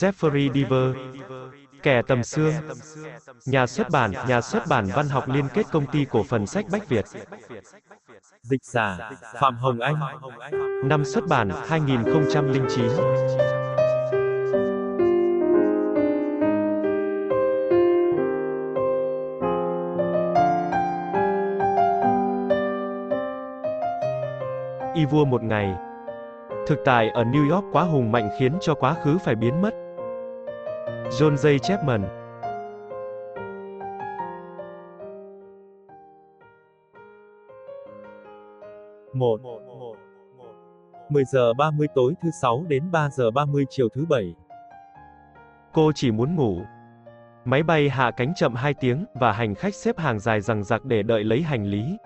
Jeffrey Deaver, Kẻ tầm xương, Nhà xuất bản, Nhà xuất bản văn học liên kết công ty cổ phần sách Bách Việt. Dịch giả, Phạm Hồng Anh. Năm xuất bản, 2009. Y vua một ngày. Thực tại ở New York quá hùng mạnh khiến cho quá khứ phải biến mất. John J. Chapman một 10 giờ 30 tối thứ sáu đến 3 giờ 30 chiều thứ bảy. Cô chỉ muốn ngủ. Máy bay hạ cánh chậm 2 tiếng, và hành khách xếp hàng dài rằng giặc để đợi lấy hành lý.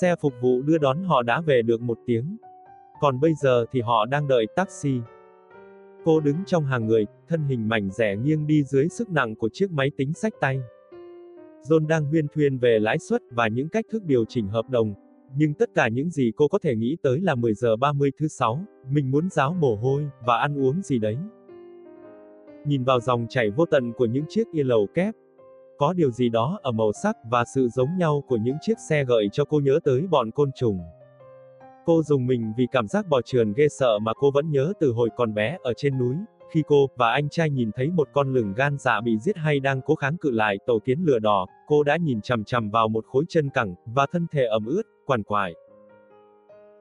Xe phục vụ đưa đón họ đã về được một tiếng. Còn bây giờ thì họ đang đợi taxi. Cô đứng trong hàng người, thân hình mảnh rẻ nghiêng đi dưới sức nặng của chiếc máy tính sách tay. John đang huyên thuyên về lãi suất và những cách thức điều chỉnh hợp đồng, nhưng tất cả những gì cô có thể nghĩ tới là 10 giờ 30 thứ sáu, mình muốn ráo mồ hôi, và ăn uống gì đấy. Nhìn vào dòng chảy vô tận của những chiếc y lầu kép, có điều gì đó ở màu sắc và sự giống nhau của những chiếc xe gợi cho cô nhớ tới bọn côn trùng. Cô dùng mình vì cảm giác bò trườn ghê sợ mà cô vẫn nhớ từ hồi còn bé ở trên núi, khi cô và anh trai nhìn thấy một con lửng gan dạ bị giết hay đang cố kháng cự lại tổ kiến lửa đỏ, cô đã nhìn chằm chằm vào một khối chân cẳng, và thân thể ẩm ướt, quằn quại.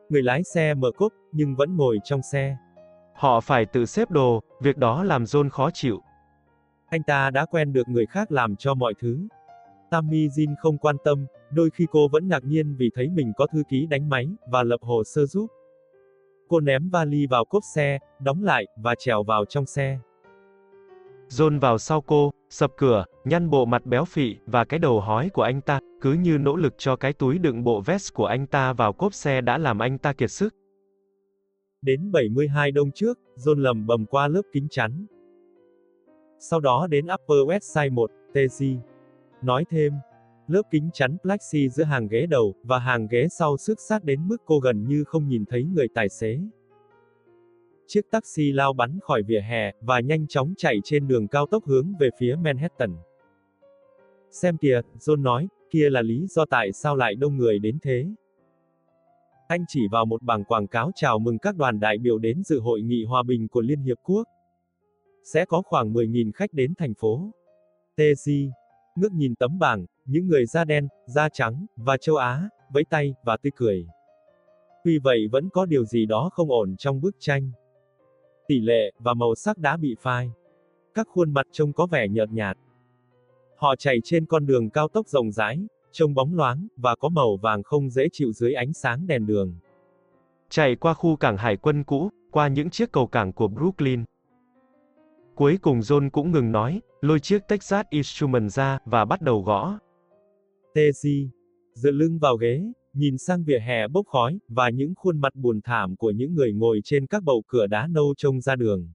Người lái xe mở cốp, nhưng vẫn ngồi trong xe. Họ phải tự xếp đồ, việc đó làm John khó chịu. Anh ta đã quen được người khác làm cho mọi thứ. Tammy Jin không quan tâm, đôi khi cô vẫn ngạc nhiên vì thấy mình có thư ký đánh máy, và lập hồ sơ giúp. Cô ném vali vào cốp xe, đóng lại, và trèo vào trong xe. John vào sau cô, sập cửa, nhăn bộ mặt béo phị, và cái đầu hói của anh ta, cứ như nỗ lực cho cái túi đựng bộ vest của anh ta vào cốp xe đã làm anh ta kiệt sức. Đến 72 đông trước, John lầm bầm qua lớp kính chắn. Sau đó đến Upper West Side 1, TG. Nói thêm, lớp kính chắn plexi giữa hàng ghế đầu và hàng ghế sau xước sát đến mức cô gần như không nhìn thấy người tài xế. Chiếc taxi lao bắn khỏi vỉa hè và nhanh chóng chạy trên đường cao tốc hướng về phía Manhattan. Xem kìa, John nói, kia là lý do tại sao lại đông người đến thế. Anh chỉ vào một bảng quảng cáo chào mừng các đoàn đại biểu đến dự hội nghị hòa bình của Liên Hiệp Quốc. Sẽ có khoảng 10.000 khách đến thành phố. TG. Ngước nhìn tấm bảng, những người da đen, da trắng, và châu Á, vẫy tay, và tươi cười. Tuy vậy vẫn có điều gì đó không ổn trong bức tranh. Tỷ lệ, và màu sắc đã bị phai. Các khuôn mặt trông có vẻ nhợt nhạt. Họ chạy trên con đường cao tốc rộng rãi, trông bóng loáng, và có màu vàng không dễ chịu dưới ánh sáng đèn đường. Chạy qua khu cảng hải quân cũ, qua những chiếc cầu cảng của Brooklyn. Cuối cùng John cũng ngừng nói, lôi chiếc Texas Instrument ra, và bắt đầu gõ. Tezi, dựa lưng vào ghế, nhìn sang vỉa hè bốc khói, và những khuôn mặt buồn thảm của những người ngồi trên các bậu cửa đá nâu trông ra đường.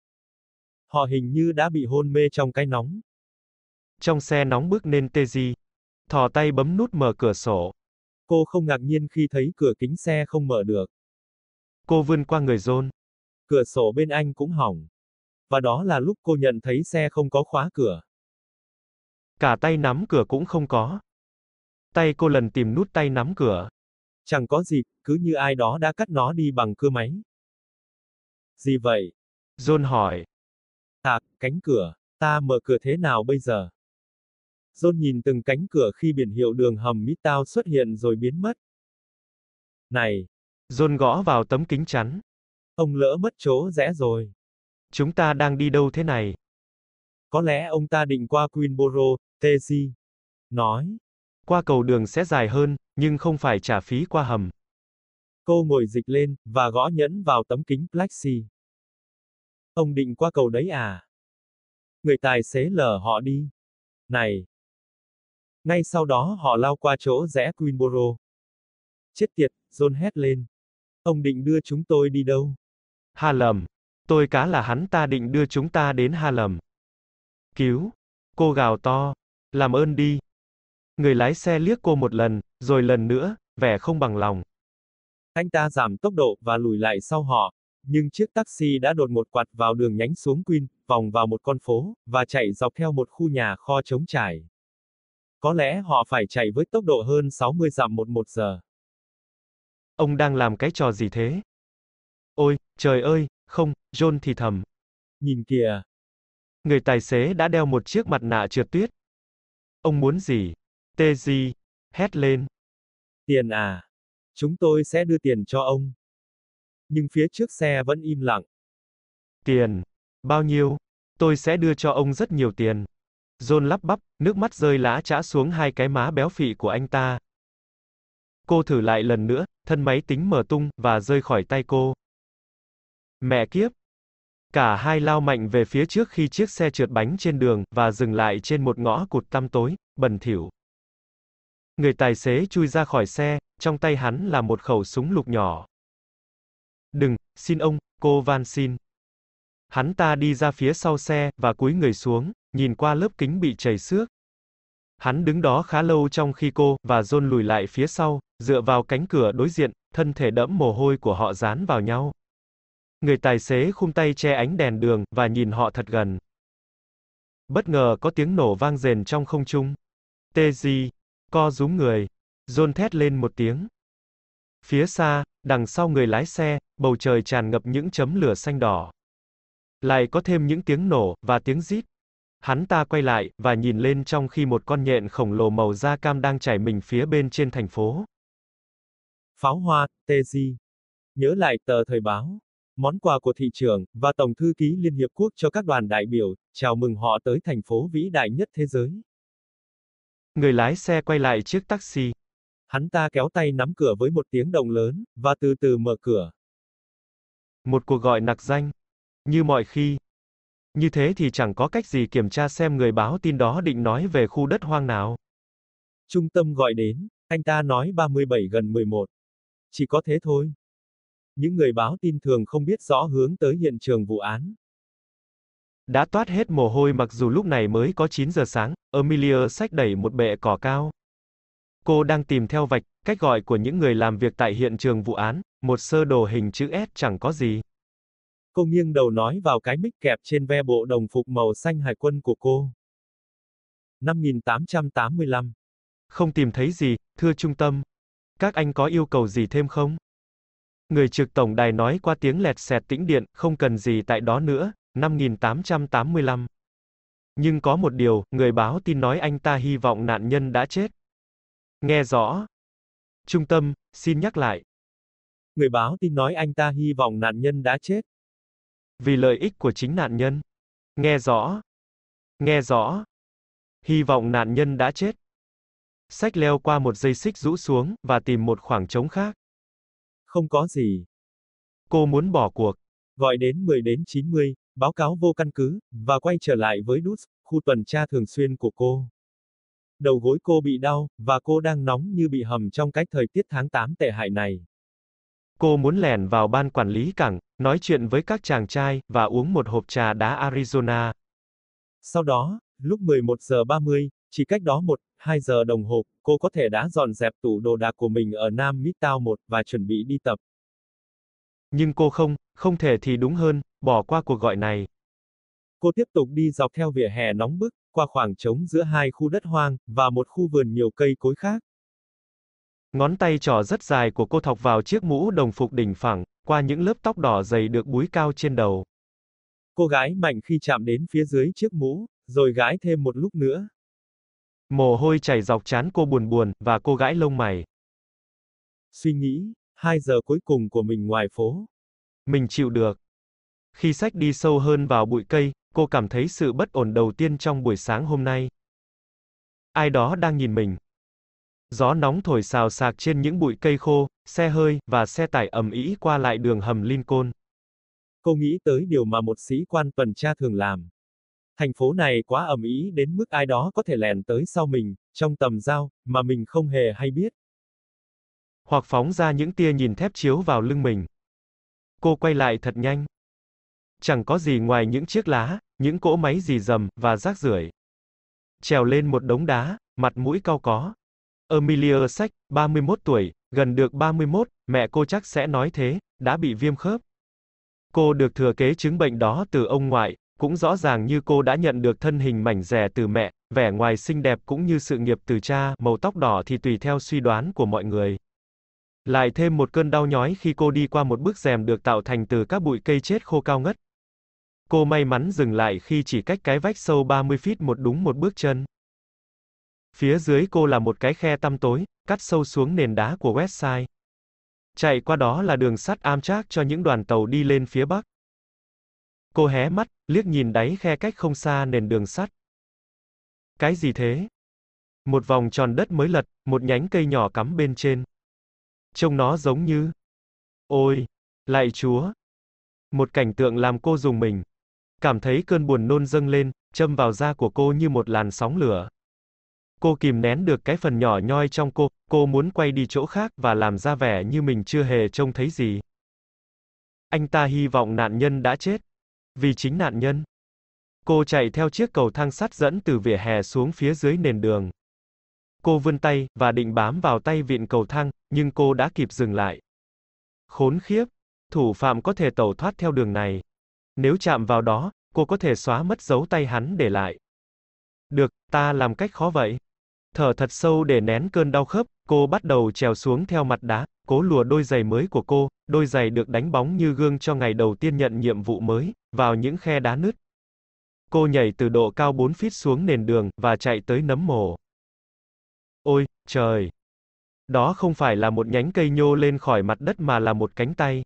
Họ hình như đã bị hôn mê trong cái nóng. Trong xe nóng bước nên Tezi. Thò tay bấm nút mở cửa sổ. Cô không ngạc nhiên khi thấy cửa kính xe không mở được. Cô vươn qua người John. Cửa sổ bên anh cũng hỏng. Và đó là lúc cô nhận thấy xe không có khóa cửa. Cả tay nắm cửa cũng không có. Tay cô lần tìm nút tay nắm cửa. Chẳng có gì, cứ như ai đó đã cắt nó đi bằng cưa máy. Gì vậy? John hỏi. À, cánh cửa, ta mở cửa thế nào bây giờ? John nhìn từng cánh cửa khi biển hiệu đường hầm Midtown xuất hiện rồi biến mất. Này! John gõ vào tấm kính chắn. Ông lỡ mất chỗ rẽ rồi. Chúng ta đang đi đâu thế này? Có lẽ ông ta định qua Queenboro, Tennessee. Nói. Qua cầu đường sẽ dài hơn, nhưng không phải trả phí qua hầm. Cô ngồi dịch lên, và gõ nhẫn vào tấm kính plexi. Ông định qua cầu đấy à? Người tài xế lờ họ đi. Này! Ngay sau đó họ lao qua chỗ rẽ Queenboro. Chết tiệt, John hét lên. Ông định đưa chúng tôi đi đâu? Harlem. Tôi cá là hắn ta định đưa chúng ta đến Harlem. Cứu! Cô gào to. Làm ơn đi. Người lái xe liếc cô một lần, rồi lần nữa, vẻ không bằng lòng. Anh ta giảm tốc độ và lùi lại sau họ, nhưng chiếc taxi đã đột một quạt vào đường nhánh xuống Queen, vòng vào một con phố, và chạy dọc theo một khu nhà kho trống trải. Có lẽ họ phải chạy với tốc độ hơn 60 dặm một một giờ. Ông đang làm cái trò gì thế? Ôi, trời ơi, không, John thì thầm. Nhìn kìa. Người tài xế đã đeo một chiếc mặt nạ trượt tuyết. Ông muốn gì? Teji, hét lên. Tiền à? Chúng tôi sẽ đưa tiền cho ông. Nhưng phía trước xe vẫn im lặng. Tiền? Bao nhiêu? Tôi sẽ đưa cho ông rất nhiều tiền. John lắp bắp, nước mắt rơi lã chã xuống hai cái má béo phị của anh ta. Cô thử lại lần nữa, thân máy tính mở tung, và rơi khỏi tay cô. Mẹ kiếp! Cả hai lao mạnh về phía trước khi chiếc xe trượt bánh trên đường, và dừng lại trên một ngõ cụt tăm tối, bẩn thỉu. Người tài xế chui ra khỏi xe, trong tay hắn là một khẩu súng lục nhỏ. Đừng, xin ông, cô van xin. Hắn ta đi ra phía sau xe, và cúi người xuống, nhìn qua lớp kính bị chảy xước. Hắn đứng đó khá lâu trong khi cô, và John lùi lại phía sau, dựa vào cánh cửa đối diện, thân thể đẫm mồ hôi của họ dán vào nhau. Người tài xế khum tay che ánh đèn đường, và nhìn họ thật gần. Bất ngờ có tiếng nổ vang rền trong không trung. Tê gì? Co rúm người. John thét lên một tiếng. Phía xa, đằng sau người lái xe, bầu trời tràn ngập những chấm lửa xanh đỏ. Lại có thêm những tiếng nổ, và tiếng rít. Hắn ta quay lại, và nhìn lên trong khi một con nhện khổng lồ màu da cam đang chảy mình phía bên trên thành phố. Pháo hoa, Tê di, Nhớ lại tờ thời báo. Món quà của thị trường, và Tổng thư ký Liên Hiệp Quốc cho các đoàn đại biểu, chào mừng họ tới thành phố vĩ đại nhất thế giới. Người lái xe quay lại chiếc taxi. Hắn ta kéo tay nắm cửa với một tiếng động lớn, và từ từ mở cửa. Một cuộc gọi nặc danh. Như mọi khi. Như thế thì chẳng có cách gì kiểm tra xem người báo tin đó định nói về khu đất hoang nào. Trung tâm gọi đến, anh ta nói 37 gần 11. Chỉ có thế thôi. Những người báo tin thường không biết rõ hướng tới hiện trường vụ án. Đã toát hết mồ hôi mặc dù lúc này mới có 9 giờ sáng, Amelia xách đẩy một bệ cỏ cao. Cô đang tìm theo vạch, cách gọi của những người làm việc tại hiện trường vụ án, một sơ đồ hình chữ S chẳng có gì. Cô nghiêng đầu nói vào cái mic kẹp trên ve bộ đồng phục màu xanh hải quân của cô. 5885. Không tìm thấy gì, thưa trung tâm. Các anh có yêu cầu gì thêm không? Người trực tổng đài nói qua tiếng lẹt xẹt tĩnh điện, không cần gì tại đó nữa, 5885. Nhưng có một điều, người báo tin nói anh ta hy vọng nạn nhân đã chết. Nghe rõ. Trung tâm, xin nhắc lại. Người báo tin nói anh ta hy vọng nạn nhân đã chết. Vì lợi ích của chính nạn nhân. Nghe rõ. Nghe rõ. Hy vọng nạn nhân đã chết. Sách leo qua một dây xích rũ xuống, và tìm một khoảng trống khác. Không có gì. Cô muốn bỏ cuộc. Gọi đến 10 đến 90, báo cáo vô căn cứ, và quay trở lại với nút, khu tuần tra thường xuyên của cô. Đầu gối cô bị đau, và cô đang nóng như bị hầm trong cái thời tiết tháng 8 tệ hại này. Cô muốn lẻn vào ban quản lý cảng, nói chuyện với các chàng trai, và uống một hộp trà đá Arizona. Sau đó, lúc 11 giờ 30, chỉ cách đó một, hai giờ đồng hồ, cô có thể đã dọn dẹp tủ đồ đạc của mình ở Nam Midtown 1 và chuẩn bị đi tập. Nhưng cô không, không thể thì đúng hơn, bỏ qua cuộc gọi này. Cô tiếp tục đi dọc theo vỉa hè nóng bức, qua khoảng trống giữa hai khu đất hoang, và một khu vườn nhiều cây cối khác. Ngón tay trỏ rất dài của cô thọc vào chiếc mũ đồng phục đỉnh phẳng, qua những lớp tóc đỏ dày được búi cao trên đầu. Cô gái mạnh khi chạm đến phía dưới chiếc mũ, rồi gái thêm một lúc nữa. Mồ hôi chảy dọc trán cô buồn buồn, và cô gãi lông mày. Suy nghĩ, hai giờ cuối cùng của mình ngoài phố. Mình chịu được. Khi sách đi sâu hơn vào bụi cây, cô cảm thấy sự bất ổn đầu tiên trong buổi sáng hôm nay. Ai đó đang nhìn mình. Gió nóng thổi xào xạc trên những bụi cây khô, xe hơi, và xe tải ầm ĩ qua lại đường hầm Lincoln. Cô nghĩ tới điều mà một sĩ quan tuần tra thường làm. Thành phố này quá ầm ĩ đến mức ai đó có thể lèn tới sau mình, trong tầm dao, mà mình không hề hay biết. Hoặc phóng ra những tia nhìn thép chiếu vào lưng mình. Cô quay lại thật nhanh. Chẳng có gì ngoài những chiếc lá, những cỗ máy dì dầm, và rác rưởi. Trèo lên một đống đá, mặt mũi cao có. Amelia Sách, 31 tuổi, gần được 31, mẹ cô chắc sẽ nói thế, đã bị viêm khớp. Cô được thừa kế chứng bệnh đó từ ông ngoại, cũng rõ ràng như cô đã nhận được thân hình mảnh rẻ từ mẹ, vẻ ngoài xinh đẹp cũng như sự nghiệp từ cha, màu tóc đỏ thì tùy theo suy đoán của mọi người. Lại thêm một cơn đau nhói khi cô đi qua một bức rèm được tạo thành từ các bụi cây chết khô cao ngất. Cô may mắn dừng lại khi chỉ cách cái vách sâu 30 feet một đúng một bước chân. Phía dưới cô là một cái khe tăm tối, cắt sâu xuống nền đá của Westside. Chạy qua đó là đường sắt Amtrak cho những đoàn tàu đi lên phía bắc. Cô hé mắt, liếc nhìn đáy khe cách không xa nền đường sắt. Cái gì thế? Một vòng tròn đất mới lật, một nhánh cây nhỏ cắm bên trên. Trông nó giống như... Ôi! lại Chúa! Một cảnh tượng làm cô dùng mình. Cảm thấy cơn buồn nôn dâng lên, châm vào da của cô như một làn sóng lửa. Cô kìm nén được cái phần nhỏ nhoi trong cô, cô muốn quay đi chỗ khác và làm ra vẻ như mình chưa hề trông thấy gì. Anh ta hy vọng nạn nhân đã chết. Vì chính nạn nhân. Cô chạy theo chiếc cầu thang sắt dẫn từ vỉa hè xuống phía dưới nền đường. Cô vươn tay, và định bám vào tay vịn cầu thang, nhưng cô đã kịp dừng lại. Khốn khiếp! Thủ phạm có thể tẩu thoát theo đường này. Nếu chạm vào đó, cô có thể xóa mất dấu tay hắn để lại. Được, ta làm cách khó vậy. Thở thật sâu để nén cơn đau khớp, cô bắt đầu trèo xuống theo mặt đá, cố lùa đôi giày mới của cô, đôi giày được đánh bóng như gương cho ngày đầu tiên nhận nhiệm vụ mới, vào những khe đá nứt. Cô nhảy từ độ cao 4 feet xuống nền đường, và chạy tới nấm mồ. Ôi, trời! Đó không phải là một nhánh cây nhô lên khỏi mặt đất mà là một cánh tay.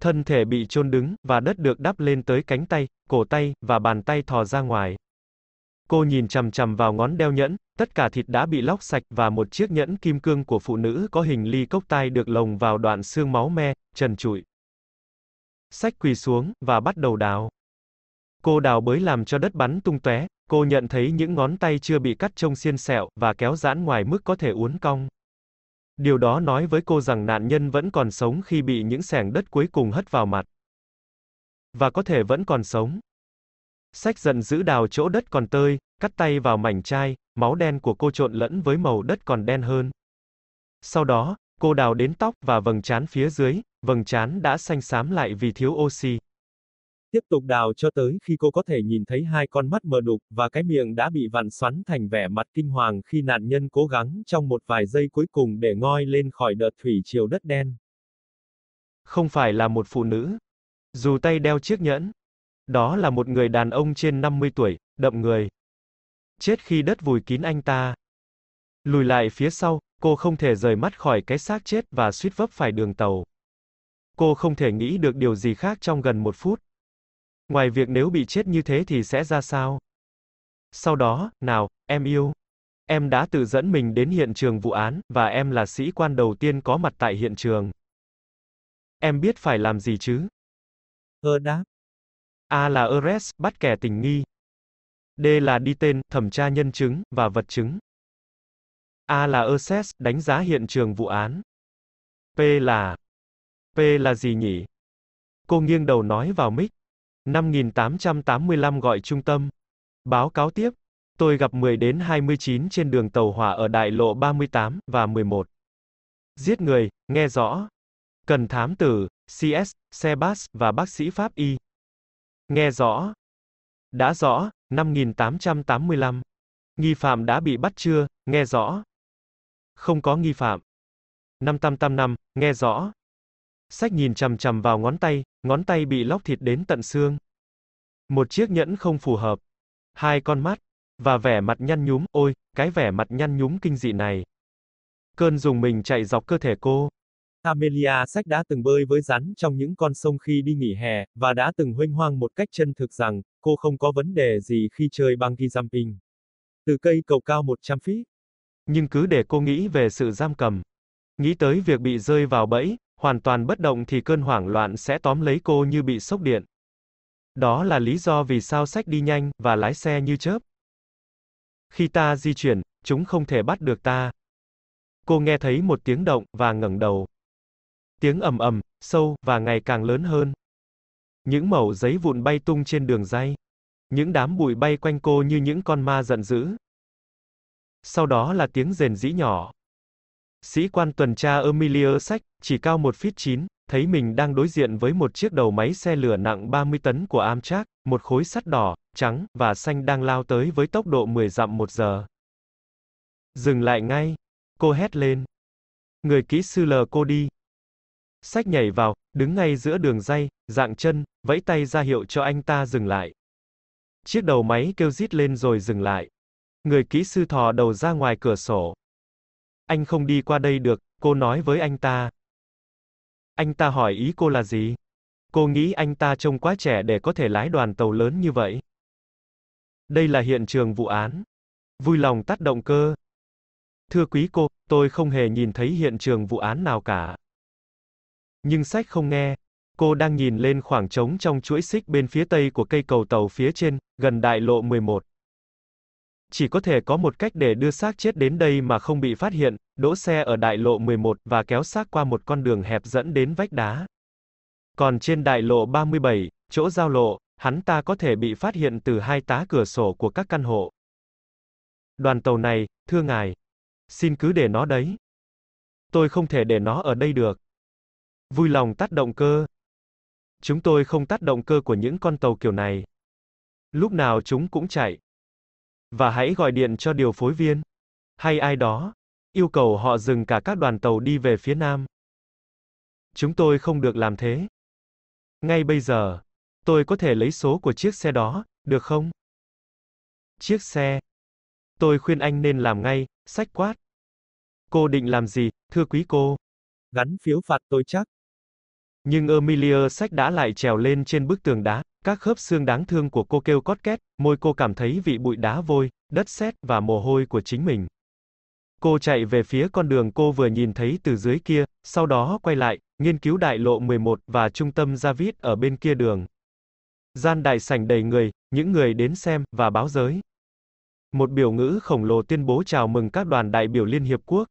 Thân thể bị chôn đứng, và đất được đắp lên tới cánh tay, cổ tay, và bàn tay thò ra ngoài. Cô nhìn chằm chằm vào ngón đeo nhẫn, tất cả thịt đã bị lóc sạch và một chiếc nhẫn kim cương của phụ nữ có hình ly cốc tai được lồng vào đoạn xương máu me, trần trụi. Sách quỳ xuống, và bắt đầu đào. Cô đào bới làm cho đất bắn tung tóe, cô nhận thấy những ngón tay chưa bị cắt trông xiên sẹo, và kéo giãn ngoài mức có thể uốn cong. Điều đó nói với cô rằng nạn nhân vẫn còn sống khi bị những sẻng đất cuối cùng hất vào mặt. Và có thể vẫn còn sống. Sách giận giữ đào chỗ đất còn tơi, cắt tay vào mảnh chai, máu đen của cô trộn lẫn với màu đất còn đen hơn. Sau đó, cô đào đến tóc và vầng trán phía dưới, vầng trán đã xanh xám lại vì thiếu oxy. Tiếp tục đào cho tới khi cô có thể nhìn thấy hai con mắt mờ đục và cái miệng đã bị vặn xoắn thành vẻ mặt kinh hoàng khi nạn nhân cố gắng trong một vài giây cuối cùng để ngoi lên khỏi đợt thủy triều đất đen. Không phải là một phụ nữ. Dù tay đeo chiếc nhẫn, đó là một người đàn ông trên 50 tuổi, đậm người. Chết khi đất vùi kín anh ta. Lùi lại phía sau, cô không thể rời mắt khỏi cái xác chết và suýt vấp phải đường tàu. Cô không thể nghĩ được điều gì khác trong gần một phút. Ngoài việc nếu bị chết như thế thì sẽ ra sao? Sau đó, nào, em yêu. Em đã tự dẫn mình đến hiện trường vụ án, và em là sĩ quan đầu tiên có mặt tại hiện trường. Em biết phải làm gì chứ? Ơ đáp. A là arrest, bắt kẻ tình nghi. D là đi tên, thẩm tra nhân chứng, và vật chứng. A là assess, đánh giá hiện trường vụ án. P là... P là gì nhỉ? Cô nghiêng đầu nói vào mic. 5885 gọi trung tâm. Báo cáo tiếp. Tôi gặp 10 đến 29 trên đường tàu hỏa ở đại lộ 38 và 11. Giết người, nghe rõ. Cần thám tử, CS, xe bus và bác sĩ pháp y. Nghe rõ. Đã rõ, 5885. Nghi phạm đã bị bắt chưa, nghe rõ. Không có nghi phạm. 5885, nghe rõ. Sách nhìn chằm chằm vào ngón tay, ngón tay bị lóc thịt đến tận xương. Một chiếc nhẫn không phù hợp. Hai con mắt. Và vẻ mặt nhăn nhúm, ôi, cái vẻ mặt nhăn nhúm kinh dị này. Cơn dùng mình chạy dọc cơ thể cô. Amelia Sách đã từng bơi với rắn trong những con sông khi đi nghỉ hè, và đã từng huênh hoang một cách chân thực rằng, cô không có vấn đề gì khi chơi bungee jumping. Từ cây cầu cao 100 feet. Nhưng cứ để cô nghĩ về sự giam cầm. Nghĩ tới việc bị rơi vào bẫy, hoàn toàn bất động thì cơn hoảng loạn sẽ tóm lấy cô như bị sốc điện. Đó là lý do vì sao sách đi nhanh, và lái xe như chớp. Khi ta di chuyển, chúng không thể bắt được ta. Cô nghe thấy một tiếng động, và ngẩng đầu. Tiếng ầm ầm, sâu, và ngày càng lớn hơn. Những mẩu giấy vụn bay tung trên đường dây. Những đám bụi bay quanh cô như những con ma giận dữ. Sau đó là tiếng rền rĩ nhỏ. Sĩ quan tuần tra Emilia Sách, chỉ cao một feet 9, thấy mình đang đối diện với một chiếc đầu máy xe lửa nặng 30 tấn của Amtrak, một khối sắt đỏ, trắng, và xanh đang lao tới với tốc độ 10 dặm một giờ. Dừng lại ngay. Cô hét lên. Người kỹ sư lờ cô đi. Sách nhảy vào, đứng ngay giữa đường dây, dạng chân, vẫy tay ra hiệu cho anh ta dừng lại. Chiếc đầu máy kêu rít lên rồi dừng lại. Người kỹ sư thò đầu ra ngoài cửa sổ. Anh không đi qua đây được, cô nói với anh ta. Anh ta hỏi ý cô là gì? Cô nghĩ anh ta trông quá trẻ để có thể lái đoàn tàu lớn như vậy. Đây là hiện trường vụ án. Vui lòng tắt động cơ. Thưa quý cô, tôi không hề nhìn thấy hiện trường vụ án nào cả. Nhưng sách không nghe. Cô đang nhìn lên khoảng trống trong chuỗi xích bên phía tây của cây cầu tàu phía trên, gần đại lộ 11. Chỉ có thể có một cách để đưa xác chết đến đây mà không bị phát hiện, đỗ xe ở đại lộ 11 và kéo xác qua một con đường hẹp dẫn đến vách đá. Còn trên đại lộ 37, chỗ giao lộ, hắn ta có thể bị phát hiện từ hai tá cửa sổ của các căn hộ. Đoàn tàu này, thưa ngài, xin cứ để nó đấy. Tôi không thể để nó ở đây được. Vui lòng tắt động cơ. Chúng tôi không tắt động cơ của những con tàu kiểu này. Lúc nào chúng cũng chạy. Và hãy gọi điện cho điều phối viên, hay ai đó, yêu cầu họ dừng cả các đoàn tàu đi về phía nam. Chúng tôi không được làm thế. Ngay bây giờ, tôi có thể lấy số của chiếc xe đó, được không? Chiếc xe. Tôi khuyên anh nên làm ngay, sách quát. Cô định làm gì, thưa quý cô? Gắn phiếu phạt tôi chắc. Nhưng Emilia sách đã lại trèo lên trên bức tường đá, các khớp xương đáng thương của cô kêu cót két, môi cô cảm thấy vị bụi đá vôi, đất sét và mồ hôi của chính mình. Cô chạy về phía con đường cô vừa nhìn thấy từ dưới kia, sau đó quay lại, nghiên cứu đại lộ 11 và trung tâm David ở bên kia đường. Gian đại sảnh đầy người, những người đến xem và báo giới. Một biểu ngữ khổng lồ tuyên bố chào mừng các đoàn đại biểu Liên Hiệp Quốc.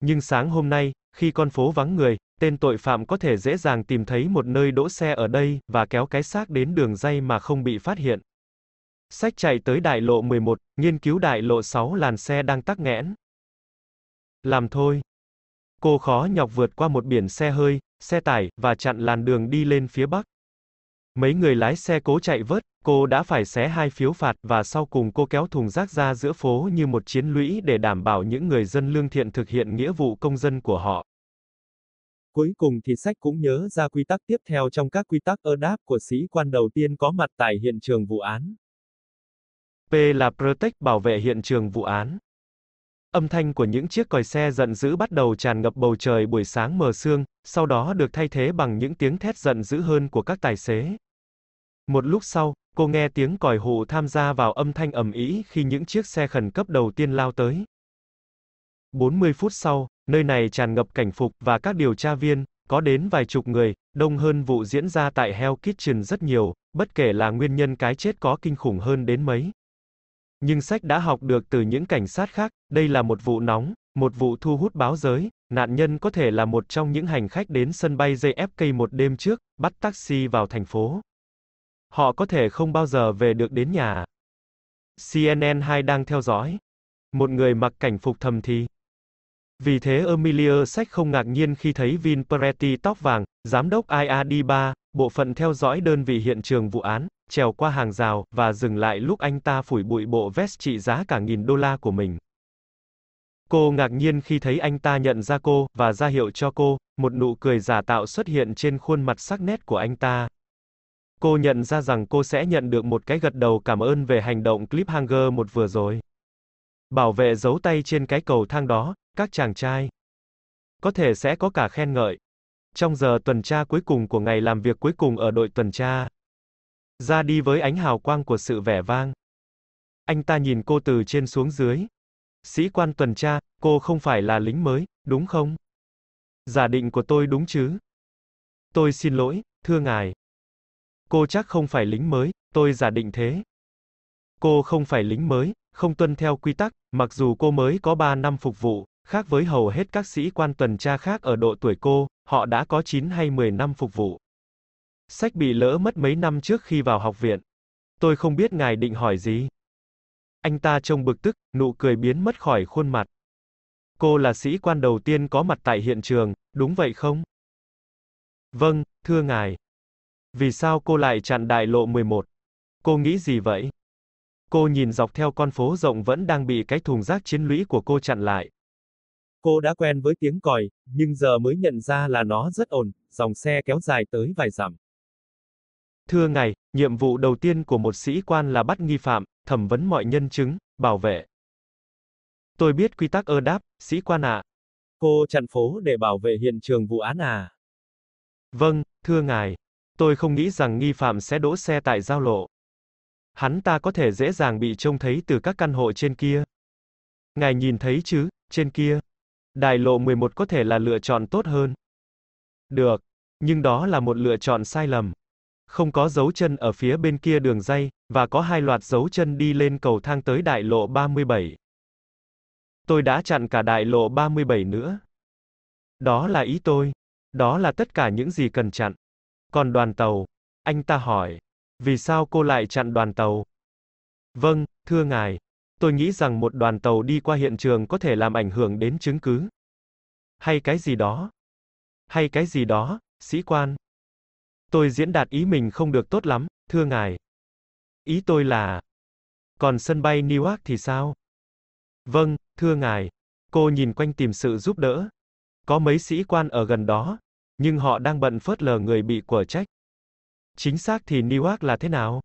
Nhưng sáng hôm nay, khi con phố vắng người, tên tội phạm có thể dễ dàng tìm thấy một nơi đỗ xe ở đây, và kéo cái xác đến đường dây mà không bị phát hiện. Sách chạy tới đại lộ 11, nghiên cứu đại lộ 6 làn xe đang tắc nghẽn. Làm thôi. Cô khó nhọc vượt qua một biển xe hơi, xe tải, và chặn làn đường đi lên phía bắc. Mấy người lái xe cố chạy vớt, cô đã phải xé hai phiếu phạt và sau cùng cô kéo thùng rác ra giữa phố như một chiến lũy để đảm bảo những người dân lương thiện thực hiện nghĩa vụ công dân của họ. Cuối cùng thì sách cũng nhớ ra quy tắc tiếp theo trong các quy tắc ơ đáp của sĩ quan đầu tiên có mặt tại hiện trường vụ án. P là Protect bảo vệ hiện trường vụ án. Âm thanh của những chiếc còi xe giận dữ bắt đầu tràn ngập bầu trời buổi sáng mờ sương, sau đó được thay thế bằng những tiếng thét giận dữ hơn của các tài xế. Một lúc sau, cô nghe tiếng còi hụ tham gia vào âm thanh ầm ĩ khi những chiếc xe khẩn cấp đầu tiên lao tới. 40 phút sau, nơi này tràn ngập cảnh phục và các điều tra viên, có đến vài chục người, đông hơn vụ diễn ra tại Hell Kitchen rất nhiều, bất kể là nguyên nhân cái chết có kinh khủng hơn đến mấy. Nhưng sách đã học được từ những cảnh sát khác, đây là một vụ nóng, một vụ thu hút báo giới, nạn nhân có thể là một trong những hành khách đến sân bay JFK một đêm trước, bắt taxi vào thành phố. Họ có thể không bao giờ về được đến nhà. CNN 2 đang theo dõi. Một người mặc cảnh phục thầm thì. Vì thế Emilia Sách không ngạc nhiên khi thấy Vin Peretti tóc vàng, giám đốc IAD3, bộ phận theo dõi đơn vị hiện trường vụ án, trèo qua hàng rào, và dừng lại lúc anh ta phủi bụi bộ vest trị giá cả nghìn đô la của mình. Cô ngạc nhiên khi thấy anh ta nhận ra cô, và ra hiệu cho cô, một nụ cười giả tạo xuất hiện trên khuôn mặt sắc nét của anh ta. Cô nhận ra rằng cô sẽ nhận được một cái gật đầu cảm ơn về hành động cliffhanger một vừa rồi. Bảo vệ giấu tay trên cái cầu thang đó, các chàng trai. Có thể sẽ có cả khen ngợi. Trong giờ tuần tra cuối cùng của ngày làm việc cuối cùng ở đội tuần tra. Ra đi với ánh hào quang của sự vẻ vang. Anh ta nhìn cô từ trên xuống dưới. Sĩ quan tuần tra, cô không phải là lính mới, đúng không? Giả định của tôi đúng chứ? Tôi xin lỗi, thưa ngài. Cô chắc không phải lính mới, tôi giả định thế. Cô không phải lính mới, không tuân theo quy tắc, mặc dù cô mới có 3 năm phục vụ, khác với hầu hết các sĩ quan tuần tra khác ở độ tuổi cô, họ đã có 9 hay 10 năm phục vụ. Sách bị lỡ mất mấy năm trước khi vào học viện. Tôi không biết ngài định hỏi gì. Anh ta trông bực tức, nụ cười biến mất khỏi khuôn mặt. Cô là sĩ quan đầu tiên có mặt tại hiện trường, đúng vậy không? Vâng, thưa ngài. Vì sao cô lại chặn đại lộ 11? Cô nghĩ gì vậy? Cô nhìn dọc theo con phố rộng vẫn đang bị cái thùng rác chiến lũy của cô chặn lại. Cô đã quen với tiếng còi, nhưng giờ mới nhận ra là nó rất ồn, dòng xe kéo dài tới vài dặm. Thưa ngài, nhiệm vụ đầu tiên của một sĩ quan là bắt nghi phạm, thẩm vấn mọi nhân chứng, bảo vệ. Tôi biết quy tắc ơ đáp, sĩ quan ạ. Cô chặn phố để bảo vệ hiện trường vụ án à? Vâng, thưa ngài. Tôi không nghĩ rằng nghi phạm sẽ đỗ xe tại giao lộ. Hắn ta có thể dễ dàng bị trông thấy từ các căn hộ trên kia. Ngài nhìn thấy chứ, trên kia. Đại lộ 11 có thể là lựa chọn tốt hơn. Được, nhưng đó là một lựa chọn sai lầm. Không có dấu chân ở phía bên kia đường dây, và có hai loạt dấu chân đi lên cầu thang tới đại lộ 37. Tôi đã chặn cả đại lộ 37 nữa. Đó là ý tôi. Đó là tất cả những gì cần chặn. Còn đoàn tàu? Anh ta hỏi. Vì sao cô lại chặn đoàn tàu? Vâng, thưa ngài. Tôi nghĩ rằng một đoàn tàu đi qua hiện trường có thể làm ảnh hưởng đến chứng cứ. Hay cái gì đó. Hay cái gì đó, sĩ quan. Tôi diễn đạt ý mình không được tốt lắm, thưa ngài. Ý tôi là... Còn sân bay Newark thì sao? Vâng, thưa ngài. Cô nhìn quanh tìm sự giúp đỡ. Có mấy sĩ quan ở gần đó, nhưng họ đang bận phớt lờ người bị quở trách. Chính xác thì Newark là thế nào?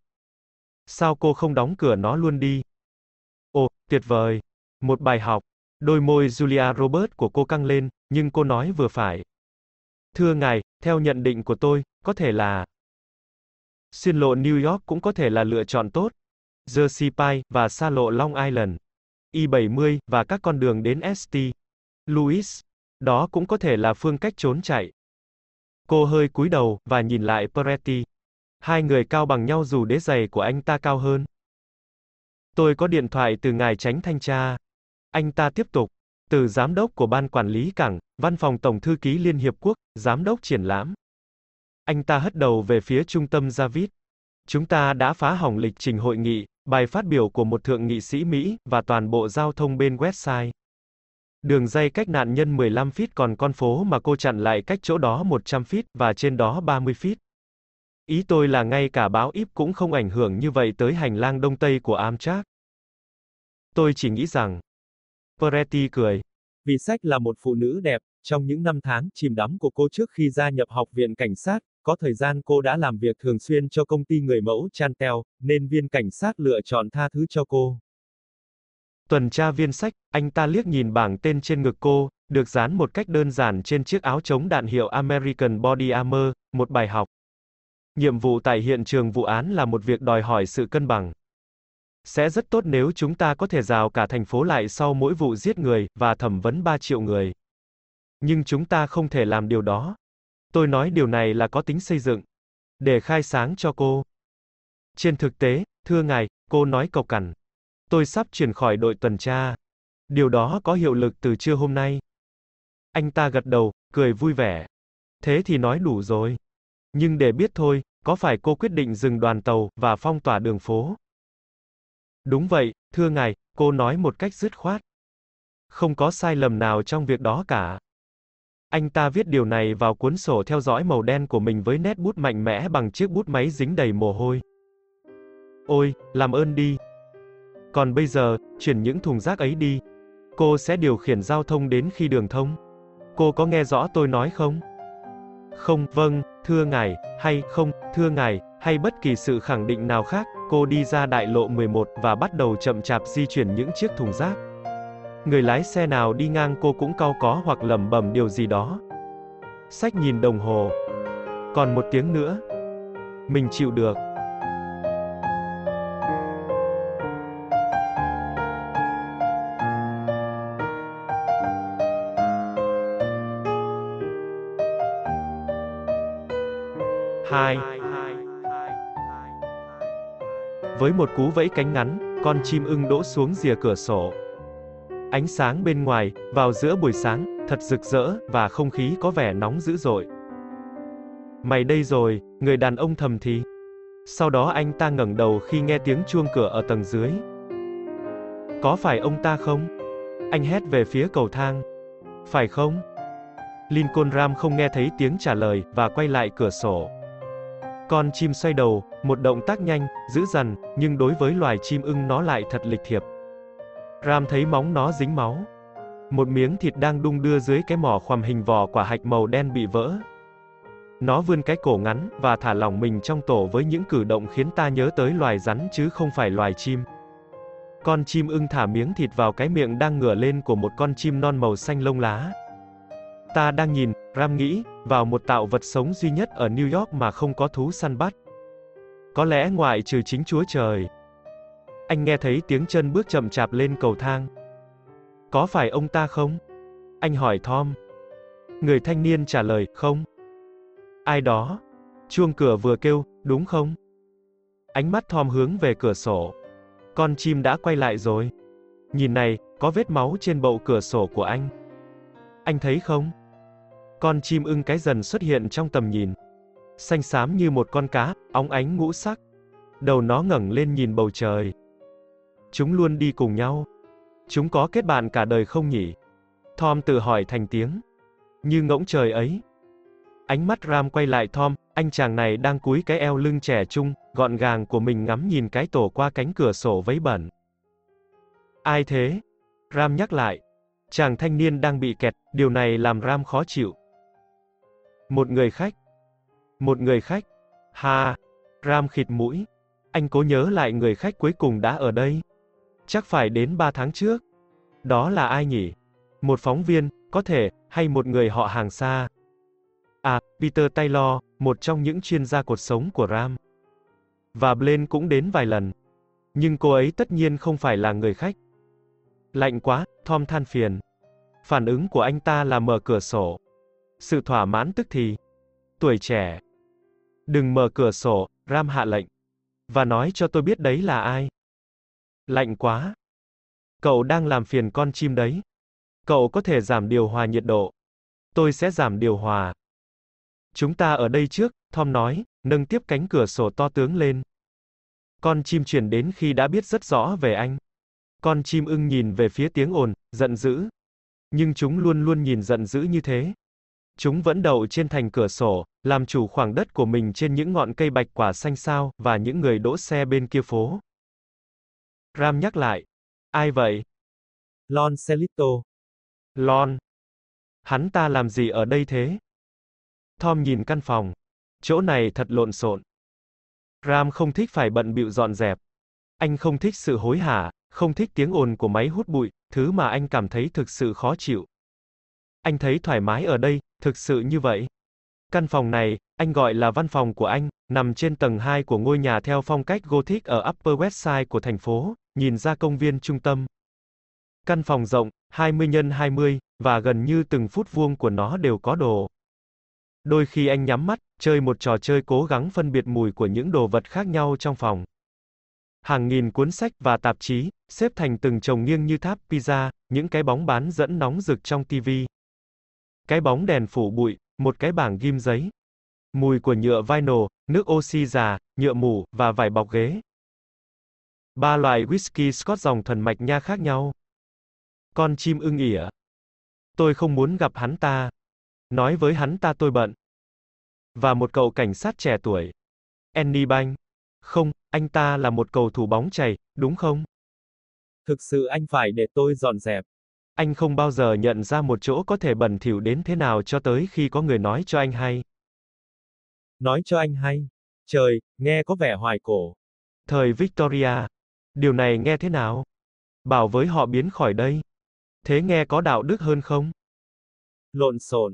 Sao cô không đóng cửa nó luôn đi? Tuyệt vời. Một bài học. Đôi môi Julia Robert của cô căng lên, nhưng cô nói vừa phải. Thưa ngài, theo nhận định của tôi, có thể là xuyên lộ New York cũng có thể là lựa chọn tốt. Jersey Pie và xa lộ Long Island, I-70 và các con đường đến St. Louis. Đó cũng có thể là phương cách trốn chạy. Cô hơi cúi đầu và nhìn lại Peretti. Hai người cao bằng nhau dù đế giày của anh ta cao hơn. Tôi có điện thoại từ ngài tránh thanh tra. Anh ta tiếp tục. Từ giám đốc của ban quản lý cảng, văn phòng tổng thư ký Liên Hiệp Quốc, giám đốc triển lãm. Anh ta hất đầu về phía trung tâm Javid. Chúng ta đã phá hỏng lịch trình hội nghị, bài phát biểu của một thượng nghị sĩ Mỹ, và toàn bộ giao thông bên website. Đường dây cách nạn nhân 15 feet còn con phố mà cô chặn lại cách chỗ đó 100 feet, và trên đó 30 feet. Ý tôi là ngay cả báo íp cũng không ảnh hưởng như vậy tới hành lang đông tây của Amtrak. Tôi chỉ nghĩ rằng. Peretti cười. Vì sách là một phụ nữ đẹp, trong những năm tháng chìm đắm của cô trước khi gia nhập học viện cảnh sát, có thời gian cô đã làm việc thường xuyên cho công ty người mẫu Chantel, nên viên cảnh sát lựa chọn tha thứ cho cô. Tuần tra viên sách, anh ta liếc nhìn bảng tên trên ngực cô, được dán một cách đơn giản trên chiếc áo chống đạn hiệu American Body Armor, một bài học. Nhiệm vụ tại hiện trường vụ án là một việc đòi hỏi sự cân bằng. Sẽ rất tốt nếu chúng ta có thể rào cả thành phố lại sau mỗi vụ giết người, và thẩm vấn 3 triệu người. Nhưng chúng ta không thể làm điều đó. Tôi nói điều này là có tính xây dựng. Để khai sáng cho cô. Trên thực tế, thưa ngài, cô nói cộc cằn. Tôi sắp chuyển khỏi đội tuần tra. Điều đó có hiệu lực từ trưa hôm nay. Anh ta gật đầu, cười vui vẻ. Thế thì nói đủ rồi. Nhưng để biết thôi, có phải cô quyết định dừng đoàn tàu, và phong tỏa đường phố? Đúng vậy, thưa ngài, cô nói một cách dứt khoát. Không có sai lầm nào trong việc đó cả. Anh ta viết điều này vào cuốn sổ theo dõi màu đen của mình với nét bút mạnh mẽ bằng chiếc bút máy dính đầy mồ hôi. Ôi, làm ơn đi. Còn bây giờ, chuyển những thùng rác ấy đi. Cô sẽ điều khiển giao thông đến khi đường thông. Cô có nghe rõ tôi nói không? Không, vâng, thưa ngài, hay không, thưa ngài, hay bất kỳ sự khẳng định nào khác, cô đi ra đại lộ 11 và bắt đầu chậm chạp di chuyển những chiếc thùng rác. Người lái xe nào đi ngang cô cũng cau có hoặc lẩm bẩm điều gì đó. Sách nhìn đồng hồ. Còn một tiếng nữa. Mình chịu được. Với một cú vẫy cánh ngắn, con chim ưng đỗ xuống rìa cửa sổ. Ánh sáng bên ngoài, vào giữa buổi sáng, thật rực rỡ, và không khí có vẻ nóng dữ dội. Mày đây rồi, người đàn ông thầm thì. Sau đó anh ta ngẩng đầu khi nghe tiếng chuông cửa ở tầng dưới. Có phải ông ta không? Anh hét về phía cầu thang. Phải không? Lincoln Ram không nghe thấy tiếng trả lời, và quay lại cửa sổ. Con chim xoay đầu, một động tác nhanh, dữ dằn, nhưng đối với loài chim ưng nó lại thật lịch thiệp. Ram thấy móng nó dính máu. Một miếng thịt đang đung đưa dưới cái mỏ khoằm hình vỏ quả hạch màu đen bị vỡ. Nó vươn cái cổ ngắn, và thả lỏng mình trong tổ với những cử động khiến ta nhớ tới loài rắn chứ không phải loài chim. Con chim ưng thả miếng thịt vào cái miệng đang ngửa lên của một con chim non màu xanh lông lá. Ta đang nhìn, Ram nghĩ, vào một tạo vật sống duy nhất ở New York mà không có thú săn bắt. Có lẽ ngoại trừ chính Chúa Trời. Anh nghe thấy tiếng chân bước chậm chạp lên cầu thang. Có phải ông ta không? Anh hỏi Tom. Người thanh niên trả lời, không. Ai đó? Chuông cửa vừa kêu, đúng không? Ánh mắt Tom hướng về cửa sổ. Con chim đã quay lại rồi. Nhìn này, có vết máu trên bậu cửa sổ của anh. Anh thấy không? Con chim ưng cái dần xuất hiện trong tầm nhìn. Xanh xám như một con cá, óng ánh ngũ sắc. Đầu nó ngẩng lên nhìn bầu trời. Chúng luôn đi cùng nhau. Chúng có kết bạn cả đời không nhỉ? Tom tự hỏi thành tiếng. Như ngỗng trời ấy. Ánh mắt Ram quay lại Tom, anh chàng này đang cúi cái eo lưng trẻ trung, gọn gàng của mình ngắm nhìn cái tổ qua cánh cửa sổ vấy bẩn. Ai thế? Ram nhắc lại. Chàng thanh niên đang bị kẹt, điều này làm Ram khó chịu. Một người khách. Một người khách. Ha. Ram khịt mũi. Anh cố nhớ lại người khách cuối cùng đã ở đây. Chắc phải đến 3 tháng trước. Đó là ai nhỉ? Một phóng viên, có thể, hay một người họ hàng xa. À, Peter Taylor, một trong những chuyên gia cột sống của Ram. Và Blaine cũng đến vài lần. Nhưng cô ấy tất nhiên không phải là người khách. Lạnh quá, Tom than phiền. Phản ứng của anh ta là mở cửa sổ. Sự thỏa mãn tức thì. Tuổi trẻ. Đừng mở cửa sổ, Ram hạ lệnh. Và nói cho tôi biết đấy là ai. Lạnh quá. Cậu đang làm phiền con chim đấy. Cậu có thể giảm điều hòa nhiệt độ. Tôi sẽ giảm điều hòa. Chúng ta ở đây trước, Tom nói, nâng tiếp cánh cửa sổ to tướng lên. Con chim chuyển đến khi đã biết rất rõ về anh. Con chim ưng nhìn về phía tiếng ồn, giận dữ. Nhưng chúng luôn luôn nhìn giận dữ như thế. Chúng vẫn đậu trên thành cửa sổ, làm chủ khoảng đất của mình trên những ngọn cây bạch quả xanh sao, và những người đỗ xe bên kia phố. Ram nhắc lại. Ai vậy? Lon Celito. Lon. Hắn ta làm gì ở đây thế? Tom nhìn căn phòng. Chỗ này thật lộn xộn. Ram không thích phải bận bịu dọn dẹp. Anh không thích sự hối hả, không thích tiếng ồn của máy hút bụi, thứ mà anh cảm thấy thực sự khó chịu. Anh thấy thoải mái ở đây, thực sự như vậy. Căn phòng này, anh gọi là văn phòng của anh, nằm trên tầng 2 của ngôi nhà theo phong cách Gothic ở Upper West Side của thành phố, nhìn ra công viên trung tâm. Căn phòng rộng, 20 x 20, và gần như từng phút vuông của nó đều có đồ. Đôi khi anh nhắm mắt, chơi một trò chơi cố gắng phân biệt mùi của những đồ vật khác nhau trong phòng. Hàng nghìn cuốn sách và tạp chí, xếp thành từng chồng nghiêng như tháp pizza, những cái bóng bán dẫn nóng rực trong tivi. Cái bóng đèn phủ bụi, một cái bảng ghim giấy. Mùi của nhựa vinyl, nước oxy già, nhựa mủ, và vải bọc ghế. Ba loại whisky Scott dòng thuần mạch nha khác nhau. Con chim ưng ỉa. Tôi không muốn gặp hắn ta. Nói với hắn ta tôi bận. Và một cậu cảnh sát trẻ tuổi. Annie Banh. Không, anh ta là một cầu thủ bóng chày, đúng không? Thực sự anh phải để tôi dọn dẹp. Anh không bao giờ nhận ra một chỗ có thể bẩn thỉu đến thế nào cho tới khi có người nói cho anh hay. Nói cho anh hay. Trời, nghe có vẻ hoài cổ. Thời Victoria. Điều này nghe thế nào? Bảo với họ biến khỏi đây. Thế nghe có đạo đức hơn không? Lộn xộn.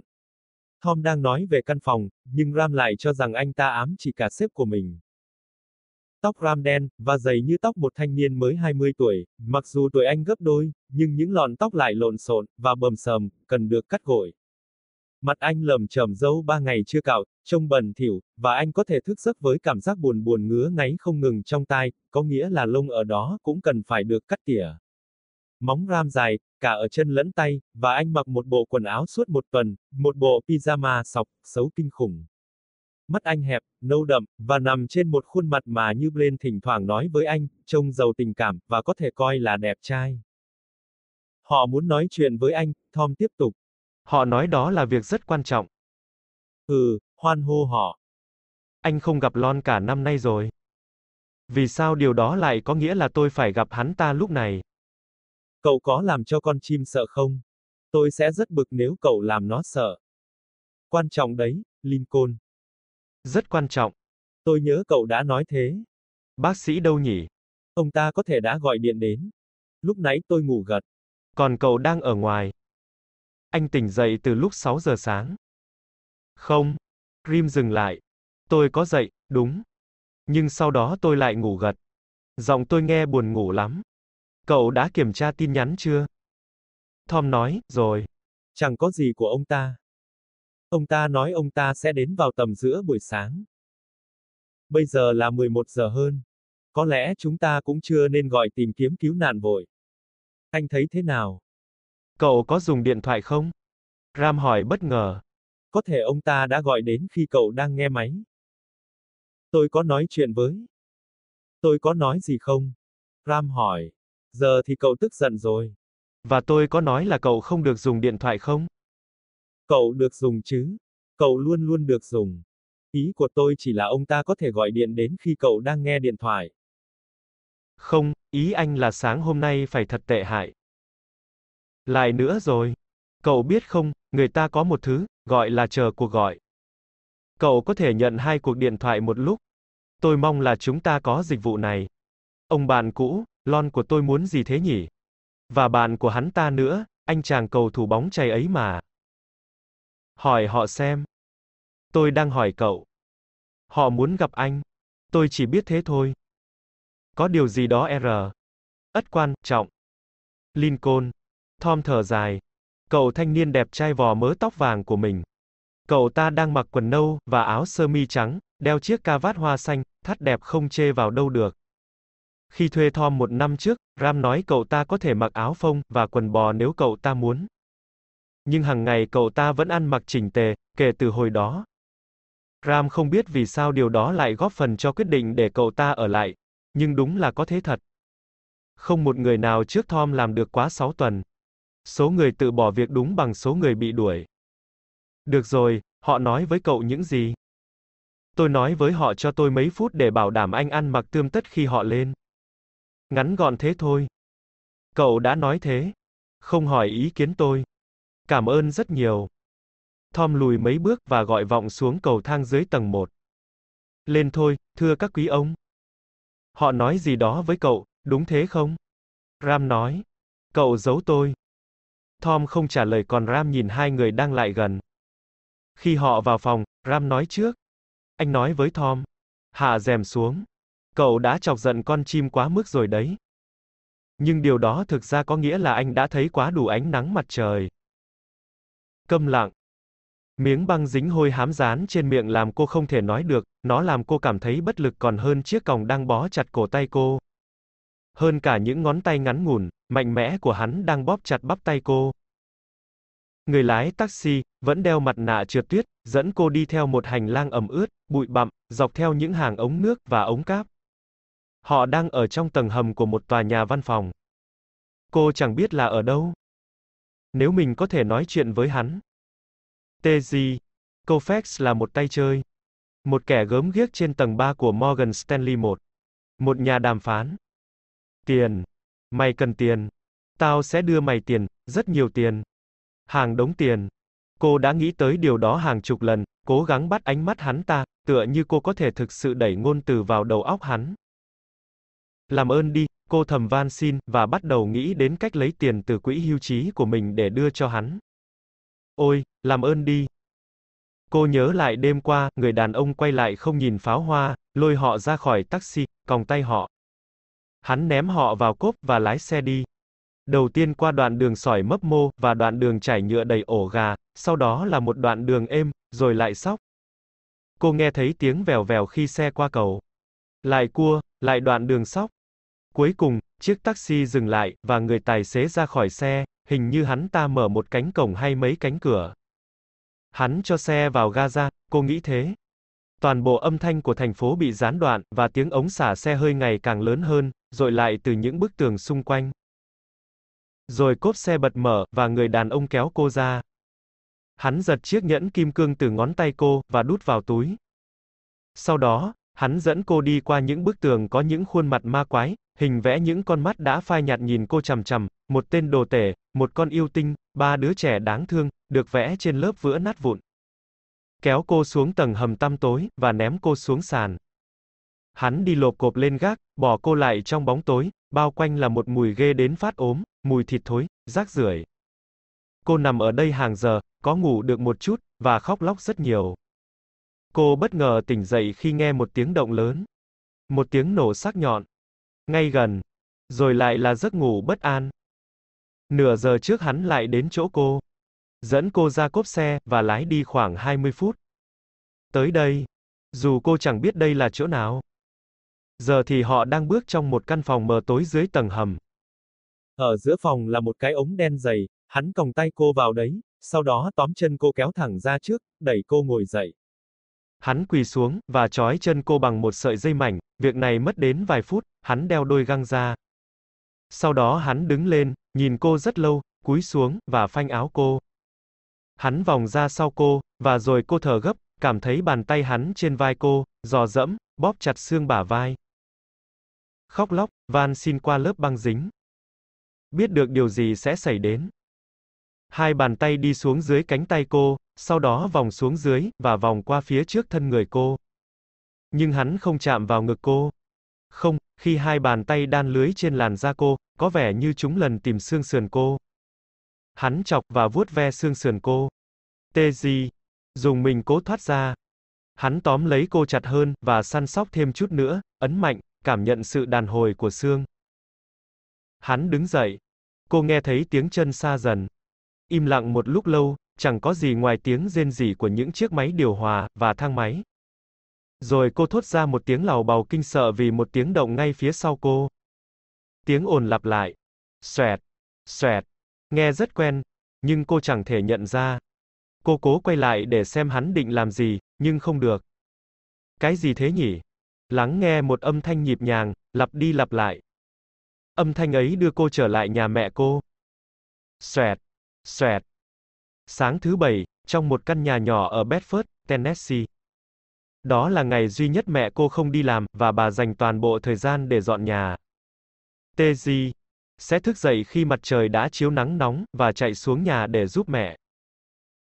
Tom đang nói về căn phòng, nhưng Ram lại cho rằng anh ta ám chỉ cả sếp của mình. Tóc Ram đen, và dày như tóc một thanh niên mới 20 tuổi, mặc dù tuổi anh gấp đôi, nhưng những lọn tóc lại lộn xộn, và bầm sầm, cần được cắt gội. Mặt anh lầm trầm dâu ba ngày chưa cạo, trông bẩn thỉu, và anh có thể thức giấc với cảm giác buồn buồn ngứa ngáy không ngừng trong tai, có nghĩa là lông ở đó cũng cần phải được cắt tỉa. Móng ram dài, cả ở chân lẫn tay, và anh mặc một bộ quần áo suốt một tuần, một bộ pyjama sọc, xấu kinh khủng. Mắt anh hẹp, nâu đậm, và nằm trên một khuôn mặt mà như Blaine thỉnh thoảng nói với anh, trông giàu tình cảm, và có thể coi là đẹp trai. Họ muốn nói chuyện với anh, Tom tiếp tục. Họ nói đó là việc rất quan trọng. Ừ, hoan hô họ. Anh không gặp Lon cả năm nay rồi. Vì sao điều đó lại có nghĩa là tôi phải gặp hắn ta lúc này? Cậu có làm cho con chim sợ không? Tôi sẽ rất bực nếu cậu làm nó sợ. Quan trọng đấy, Lincoln. Rất quan trọng. Tôi nhớ cậu đã nói thế. Bác sĩ đâu nhỉ? Ông ta có thể đã gọi điện đến. Lúc nãy tôi ngủ gật. Còn cậu đang ở ngoài. Anh tỉnh dậy từ lúc 6 giờ sáng. Không. Rim dừng lại. Tôi có dậy, đúng. Nhưng sau đó tôi lại ngủ gật. Giọng tôi nghe buồn ngủ lắm. Cậu đã kiểm tra tin nhắn chưa? Tom nói, rồi. Chẳng có gì của ông ta. Ông ta nói ông ta sẽ đến vào tầm giữa buổi sáng. Bây giờ là 11 giờ hơn. Có lẽ chúng ta cũng chưa nên gọi tìm kiếm cứu nạn vội. Anh thấy thế nào? Cậu có dùng điện thoại không? Ram hỏi bất ngờ. Có thể ông ta đã gọi đến khi cậu đang nghe máy. Tôi có nói chuyện với. Tôi có nói gì không? Ram hỏi. Giờ thì cậu tức giận rồi. Và tôi có nói là cậu không được dùng điện thoại không? Cậu được dùng chứ. Cậu luôn luôn được dùng. Ý của tôi chỉ là ông ta có thể gọi điện đến khi cậu đang nghe điện thoại. Không, ý anh là sáng hôm nay phải thật tệ hại. Lại nữa rồi. Cậu biết không, người ta có một thứ, gọi là chờ cuộc gọi. Cậu có thể nhận hai cuộc điện thoại một lúc. Tôi mong là chúng ta có dịch vụ này. Ông bạn cũ, Lon của tôi muốn gì thế nhỉ? Và bạn của hắn ta nữa, anh chàng cầu thủ bóng chày ấy mà. Hỏi họ xem. Tôi đang hỏi cậu. Họ muốn gặp anh. Tôi chỉ biết thế thôi. Có điều gì đó R. Ất quan, trọng. Lincoln. thom thở dài. Cậu thanh niên đẹp trai vò mớ tóc vàng của mình. Cậu ta đang mặc quần nâu, và áo sơ mi trắng, đeo chiếc ca vát hoa xanh, thắt đẹp không chê vào đâu được. Khi thuê thom một năm trước, Ram nói cậu ta có thể mặc áo phông, và quần bò nếu cậu ta muốn. Nhưng hàng ngày cậu ta vẫn ăn mặc chỉnh tề, kể từ hồi đó. Ram không biết vì sao điều đó lại góp phần cho quyết định để cậu ta ở lại. Nhưng đúng là có thế thật. Không một người nào trước Tom làm được quá 6 tuần. Số người tự bỏ việc đúng bằng số người bị đuổi. Được rồi, họ nói với cậu những gì? Tôi nói với họ cho tôi mấy phút để bảo đảm anh ăn mặc tươm tất khi họ lên. Ngắn gọn thế thôi. Cậu đã nói thế. Không hỏi ý kiến tôi. Cảm ơn rất nhiều. Tom lùi mấy bước và gọi vọng xuống cầu thang dưới tầng 1. Lên thôi, thưa các quý ông. Họ nói gì đó với cậu, đúng thế không? Ram nói. Cậu giấu tôi. Tom không trả lời còn Ram nhìn hai người đang lại gần. Khi họ vào phòng, Ram nói trước. Anh nói với Tom. Hạ rèm xuống. Cậu đã chọc giận con chim quá mức rồi đấy. Nhưng điều đó thực ra có nghĩa là anh đã thấy quá đủ ánh nắng mặt trời. Câm lặng. Miếng băng dính hôi hám dán trên miệng làm cô không thể nói được, nó làm cô cảm thấy bất lực còn hơn chiếc còng đang bó chặt cổ tay cô. Hơn cả những ngón tay ngắn ngủn, mạnh mẽ của hắn đang bóp chặt bắp tay cô. Người lái taxi, vẫn đeo mặt nạ trượt tuyết, dẫn cô đi theo một hành lang ẩm ướt, bụi bặm, dọc theo những hàng ống nước và ống cáp. Họ đang ở trong tầng hầm của một tòa nhà văn phòng. Cô chẳng biết là ở đâu. Nếu mình có thể nói chuyện với hắn. TG. Koufax là một tay chơi. Một kẻ gớm ghiếc trên tầng 3 của Morgan Stanley 1. Một nhà đàm phán. Tiền. Mày cần tiền. Tao sẽ đưa mày tiền, rất nhiều tiền. Hàng đống tiền. Cô đã nghĩ tới điều đó hàng chục lần, cố gắng bắt ánh mắt hắn ta, tựa như cô có thể thực sự đẩy ngôn từ vào đầu óc hắn. Làm ơn đi, cô thầm van xin, và bắt đầu nghĩ đến cách lấy tiền từ quỹ hưu trí của mình để đưa cho hắn. Ôi, làm ơn đi. Cô nhớ lại đêm qua, người đàn ông quay lại không nhìn pháo hoa, lôi họ ra khỏi taxi, còng tay họ. Hắn ném họ vào cốp và lái xe đi. Đầu tiên qua đoạn đường sỏi mấp mô, và đoạn đường trải nhựa đầy ổ gà, sau đó là một đoạn đường êm, rồi lại sóc. Cô nghe thấy tiếng vèo vèo khi xe qua cầu. Lại cua, lại đoạn đường sóc. Cuối cùng, chiếc taxi dừng lại, và người tài xế ra khỏi xe, hình như hắn ta mở một cánh cổng hay mấy cánh cửa. Hắn cho xe vào Gaza, cô nghĩ thế. Toàn bộ âm thanh của thành phố bị gián đoạn, và tiếng ống xả xe hơi ngày càng lớn hơn, rồi lại từ những bức tường xung quanh. Rồi cốp xe bật mở, và người đàn ông kéo cô ra. Hắn giật chiếc nhẫn kim cương từ ngón tay cô, và đút vào túi. Sau đó, hắn dẫn cô đi qua những bức tường có những khuôn mặt ma quái, hình vẽ những con mắt đã phai nhạt nhìn cô chằm chằm, một tên đồ tể, một con yêu tinh, ba đứa trẻ đáng thương, được vẽ trên lớp vữa nát vụn. Kéo cô xuống tầng hầm tăm tối, và ném cô xuống sàn. Hắn đi lộp cộp lên gác, bỏ cô lại trong bóng tối, bao quanh là một mùi ghê đến phát ốm, mùi thịt thối, rác rưởi. Cô nằm ở đây hàng giờ, có ngủ được một chút, và khóc lóc rất nhiều. Cô bất ngờ tỉnh dậy khi nghe một tiếng động lớn. Một tiếng nổ sắc nhọn. Ngay gần. Rồi lại là giấc ngủ bất an. Nửa giờ trước hắn lại đến chỗ cô. Dẫn cô ra cốp xe, và lái đi khoảng 20 phút. Tới đây. Dù cô chẳng biết đây là chỗ nào. Giờ thì họ đang bước trong một căn phòng mờ tối dưới tầng hầm. Ở giữa phòng là một cái ống đen dày, hắn còng tay cô vào đấy, sau đó tóm chân cô kéo thẳng ra trước, đẩy cô ngồi dậy. Hắn quỳ xuống, và trói chân cô bằng một sợi dây mảnh, việc này mất đến vài phút, hắn đeo đôi găng ra. Sau đó hắn đứng lên, nhìn cô rất lâu, cúi xuống, và phanh áo cô. Hắn vòng ra sau cô, và rồi cô thở gấp, cảm thấy bàn tay hắn trên vai cô, dò dẫm, bóp chặt xương bả vai. Khóc lóc, van xin qua lớp băng dính. Biết được điều gì sẽ xảy đến. Hai bàn tay đi xuống dưới cánh tay cô, sau đó vòng xuống dưới, và vòng qua phía trước thân người cô. Nhưng hắn không chạm vào ngực cô. Không, khi hai bàn tay đan lưới trên làn da cô, có vẻ như chúng lần tìm xương sườn cô. Hắn chọc và vuốt ve xương sườn cô. Tê gì? Dùng mình cố thoát ra. Hắn tóm lấy cô chặt hơn, và săn sóc thêm chút nữa, ấn mạnh, cảm nhận sự đàn hồi của xương. Hắn đứng dậy. Cô nghe thấy tiếng chân xa dần. Im lặng một lúc lâu, chẳng có gì ngoài tiếng rên rỉ của những chiếc máy điều hòa, và thang máy. Rồi cô thốt ra một tiếng lào bào kinh sợ vì một tiếng động ngay phía sau cô. Tiếng ồn lặp lại. Xoẹt, xoẹt. Nghe rất quen, nhưng cô chẳng thể nhận ra. Cô cố quay lại để xem hắn định làm gì, nhưng không được. Cái gì thế nhỉ? Lắng nghe một âm thanh nhịp nhàng, lặp đi lặp lại. Âm thanh ấy đưa cô trở lại nhà mẹ cô. Xoẹt, xoẹt. Sáng thứ bảy, trong một căn nhà nhỏ ở Bedford, Tennessee. Đó là ngày duy nhất mẹ cô không đi làm, và bà dành toàn bộ thời gian để dọn nhà. Teji sẽ thức dậy khi mặt trời đã chiếu nắng nóng, và chạy xuống nhà để giúp mẹ.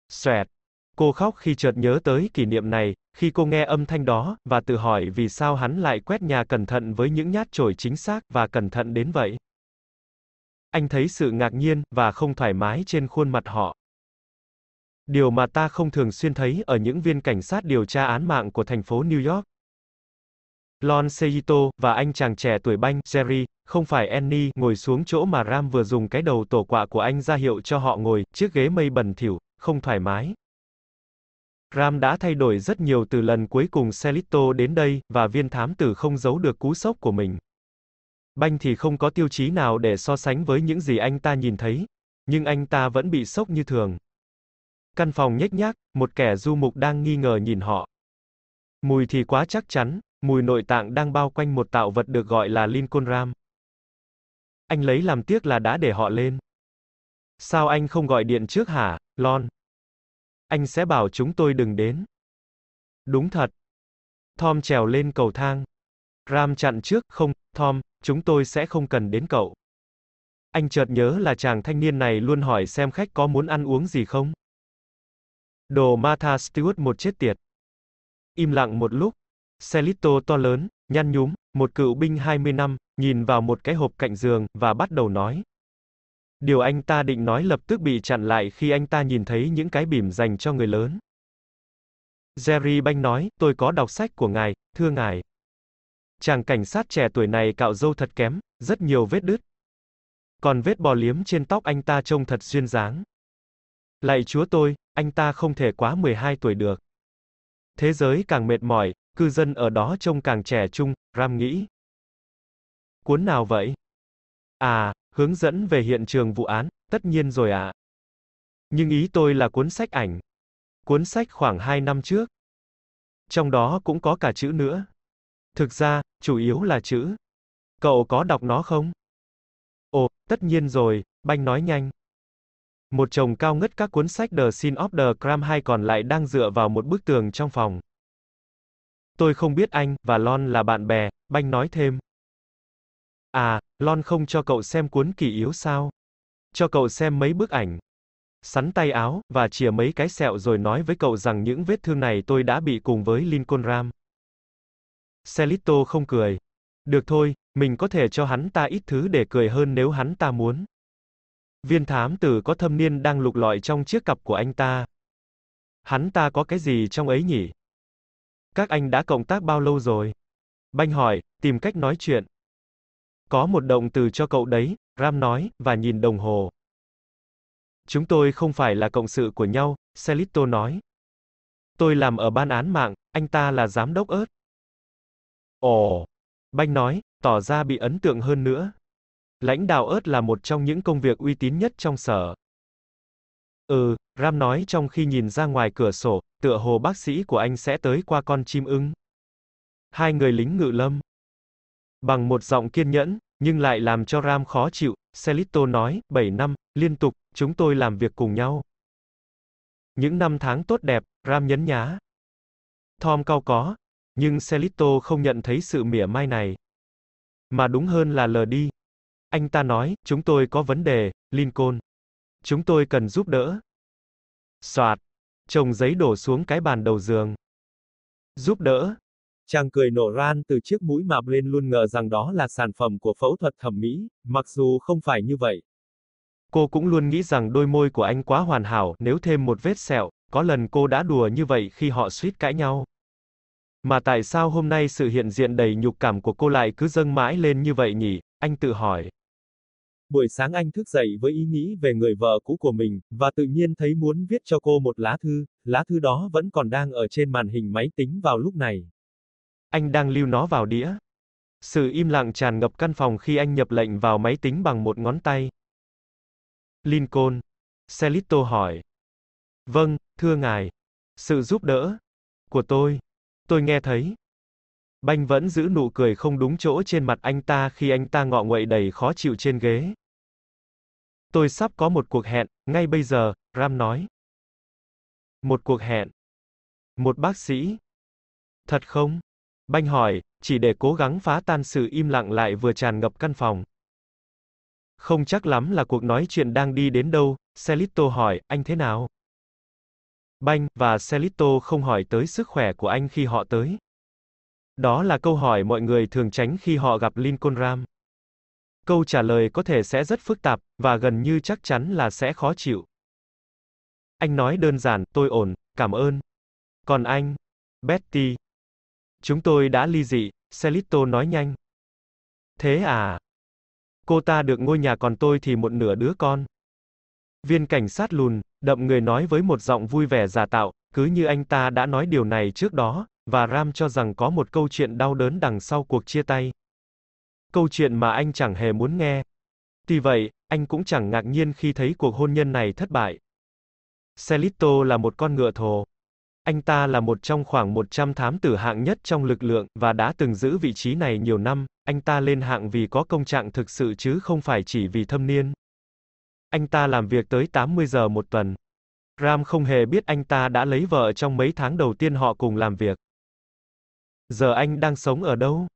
Xoẹt. Cô khóc khi chợt nhớ tới kỷ niệm này, khi cô nghe âm thanh đó, và tự hỏi vì sao hắn lại quét nhà cẩn thận với những nhát chổi chính xác, và cẩn thận đến vậy. Anh thấy sự ngạc nhiên, và không thoải mái trên khuôn mặt họ. Điều mà ta không thường xuyên thấy ở những viên cảnh sát điều tra án mạng của thành phố New York. Lon Seito, và anh chàng trẻ tuổi banh, Jerry, không phải Annie, ngồi xuống chỗ mà Ram vừa dùng cái đầu tổ quạ của anh ra hiệu cho họ ngồi, chiếc ghế mây bẩn thỉu, không thoải mái. Ram đã thay đổi rất nhiều từ lần cuối cùng Celito đến đây, và viên thám tử không giấu được cú sốc của mình. Banh thì không có tiêu chí nào để so sánh với những gì anh ta nhìn thấy, nhưng anh ta vẫn bị sốc như thường. Căn phòng nhếch nhác, một kẻ du mục đang nghi ngờ nhìn họ. Mùi thì quá chắc chắn, mùi nội tạng đang bao quanh một tạo vật được gọi là Lincoln Ram. Anh lấy làm tiếc là đã để họ lên. Sao anh không gọi điện trước hả, Lon? Anh sẽ bảo chúng tôi đừng đến. Đúng thật. Tom trèo lên cầu thang. Ram chặn trước, không, Tom, chúng tôi sẽ không cần đến cậu. Anh chợt nhớ là chàng thanh niên này luôn hỏi xem khách có muốn ăn uống gì không. Đồ Martha Stewart một chết tiệt. Im lặng một lúc. Celito to lớn, nhăn nhúm, một cựu binh 20 năm, nhìn vào một cái hộp cạnh giường, và bắt đầu nói. Điều anh ta định nói lập tức bị chặn lại khi anh ta nhìn thấy những cái bìm dành cho người lớn. Jerry Banh nói, tôi có đọc sách của ngài, thưa ngài. Chàng cảnh sát trẻ tuổi này cạo râu thật kém, rất nhiều vết đứt. Còn vết bò liếm trên tóc anh ta trông thật duyên dáng. Lạy chúa tôi, anh ta không thể quá 12 tuổi được. Thế giới càng mệt mỏi, cư dân ở đó trông càng trẻ trung, Ram nghĩ. Cuốn nào vậy? À, hướng dẫn về hiện trường vụ án, tất nhiên rồi ạ. À. Nhưng ý tôi là cuốn sách ảnh. Cuốn sách khoảng 2 năm trước. Trong đó cũng có cả chữ nữa. Thực ra, chủ yếu là chữ. Cậu có đọc nó không? Ồ, tất nhiên rồi, Banh nói nhanh. Một chồng cao ngất các cuốn sách The Sin of the Cram hai còn lại đang dựa vào một bức tường trong phòng. Tôi không biết anh, và Lon là bạn bè, Banh nói thêm. À, Lon không cho cậu xem cuốn kỷ yếu sao? Cho cậu xem mấy bức ảnh. Sắn tay áo, và chìa mấy cái sẹo rồi nói với cậu rằng những vết thương này tôi đã bị cùng với Lincoln Ram. Celito không cười. Được thôi, mình có thể cho hắn ta ít thứ để cười hơn nếu hắn ta muốn. Viên thám tử có thâm niên đang lục lọi trong chiếc cặp của anh ta. Hắn ta có cái gì trong ấy nhỉ? Các anh đã cộng tác bao lâu rồi? Banh hỏi, tìm cách nói chuyện. Có một động từ cho cậu đấy, Ram nói, và nhìn đồng hồ. Chúng tôi không phải là cộng sự của nhau, Celito nói. Tôi làm ở ban án mạng, anh ta là giám đốc ớt. Ồ, Banh nói, tỏ ra bị ấn tượng hơn nữa. Lãnh đạo ớt là một trong những công việc uy tín nhất trong sở. Ừ, Ram nói trong khi nhìn ra ngoài cửa sổ, tựa hồ bác sĩ của anh sẽ tới qua con chim ưng. Hai người lính ngự lâm. Bằng một giọng kiên nhẫn, nhưng lại làm cho Ram khó chịu, Celito nói, 7 năm, liên tục, chúng tôi làm việc cùng nhau. Những năm tháng tốt đẹp, Ram nhấn nhá. Tom cao có, nhưng Celito không nhận thấy sự mỉa mai này. Mà đúng hơn là lờ đi. Anh ta nói, chúng tôi có vấn đề, Lincoln. Chúng tôi cần giúp đỡ. Soạt. Chồng giấy đổ xuống cái bàn đầu giường. Giúp đỡ. Chàng cười nổ ran từ chiếc mũi mà lên luôn ngờ rằng đó là sản phẩm của phẫu thuật thẩm mỹ, mặc dù không phải như vậy. Cô cũng luôn nghĩ rằng đôi môi của anh quá hoàn hảo, nếu thêm một vết sẹo, có lần cô đã đùa như vậy khi họ suýt cãi nhau. Mà tại sao hôm nay sự hiện diện đầy nhục cảm của cô lại cứ dâng mãi lên như vậy nhỉ? Anh tự hỏi. Buổi sáng anh thức dậy với ý nghĩ về người vợ cũ của mình, và tự nhiên thấy muốn viết cho cô một lá thư, lá thư đó vẫn còn đang ở trên màn hình máy tính vào lúc này. Anh đang lưu nó vào đĩa. Sự im lặng tràn ngập căn phòng khi anh nhập lệnh vào máy tính bằng một ngón tay. Lincoln. Celito hỏi. Vâng, thưa ngài. Sự giúp đỡ của tôi. Tôi nghe thấy. Banh vẫn giữ nụ cười không đúng chỗ trên mặt anh ta khi anh ta ngọ nguậy đầy khó chịu trên ghế. Tôi sắp có một cuộc hẹn, ngay bây giờ, Ram nói. Một cuộc hẹn. Một bác sĩ. Thật không? Banh hỏi, chỉ để cố gắng phá tan sự im lặng lại vừa tràn ngập căn phòng. Không chắc lắm là cuộc nói chuyện đang đi đến đâu, Celito hỏi, anh thế nào? Banh, và Celito không hỏi tới sức khỏe của anh khi họ tới. Đó là câu hỏi mọi người thường tránh khi họ gặp Lincoln Ram. Câu trả lời có thể sẽ rất phức tạp, và gần như chắc chắn là sẽ khó chịu. Anh nói đơn giản, tôi ổn, cảm ơn. Còn anh? Betty. Chúng tôi đã ly dị, Celito nói nhanh. Thế à? Cô ta được ngôi nhà còn tôi thì một nửa đứa con. Viên cảnh sát lùn, đậm người nói với một giọng vui vẻ giả tạo, cứ như anh ta đã nói điều này trước đó, và Ram cho rằng có một câu chuyện đau đớn đằng sau cuộc chia tay. Câu chuyện mà anh chẳng hề muốn nghe. Tuy vậy, anh cũng chẳng ngạc nhiên khi thấy cuộc hôn nhân này thất bại. Celito là một con ngựa thồ. Anh ta là một trong khoảng 100 thám tử hạng nhất trong lực lượng, và đã từng giữ vị trí này nhiều năm, anh ta lên hạng vì có công trạng thực sự chứ không phải chỉ vì thâm niên. Anh ta làm việc tới 80 giờ một tuần. Ram không hề biết anh ta đã lấy vợ trong mấy tháng đầu tiên họ cùng làm việc. Giờ anh đang sống ở đâu?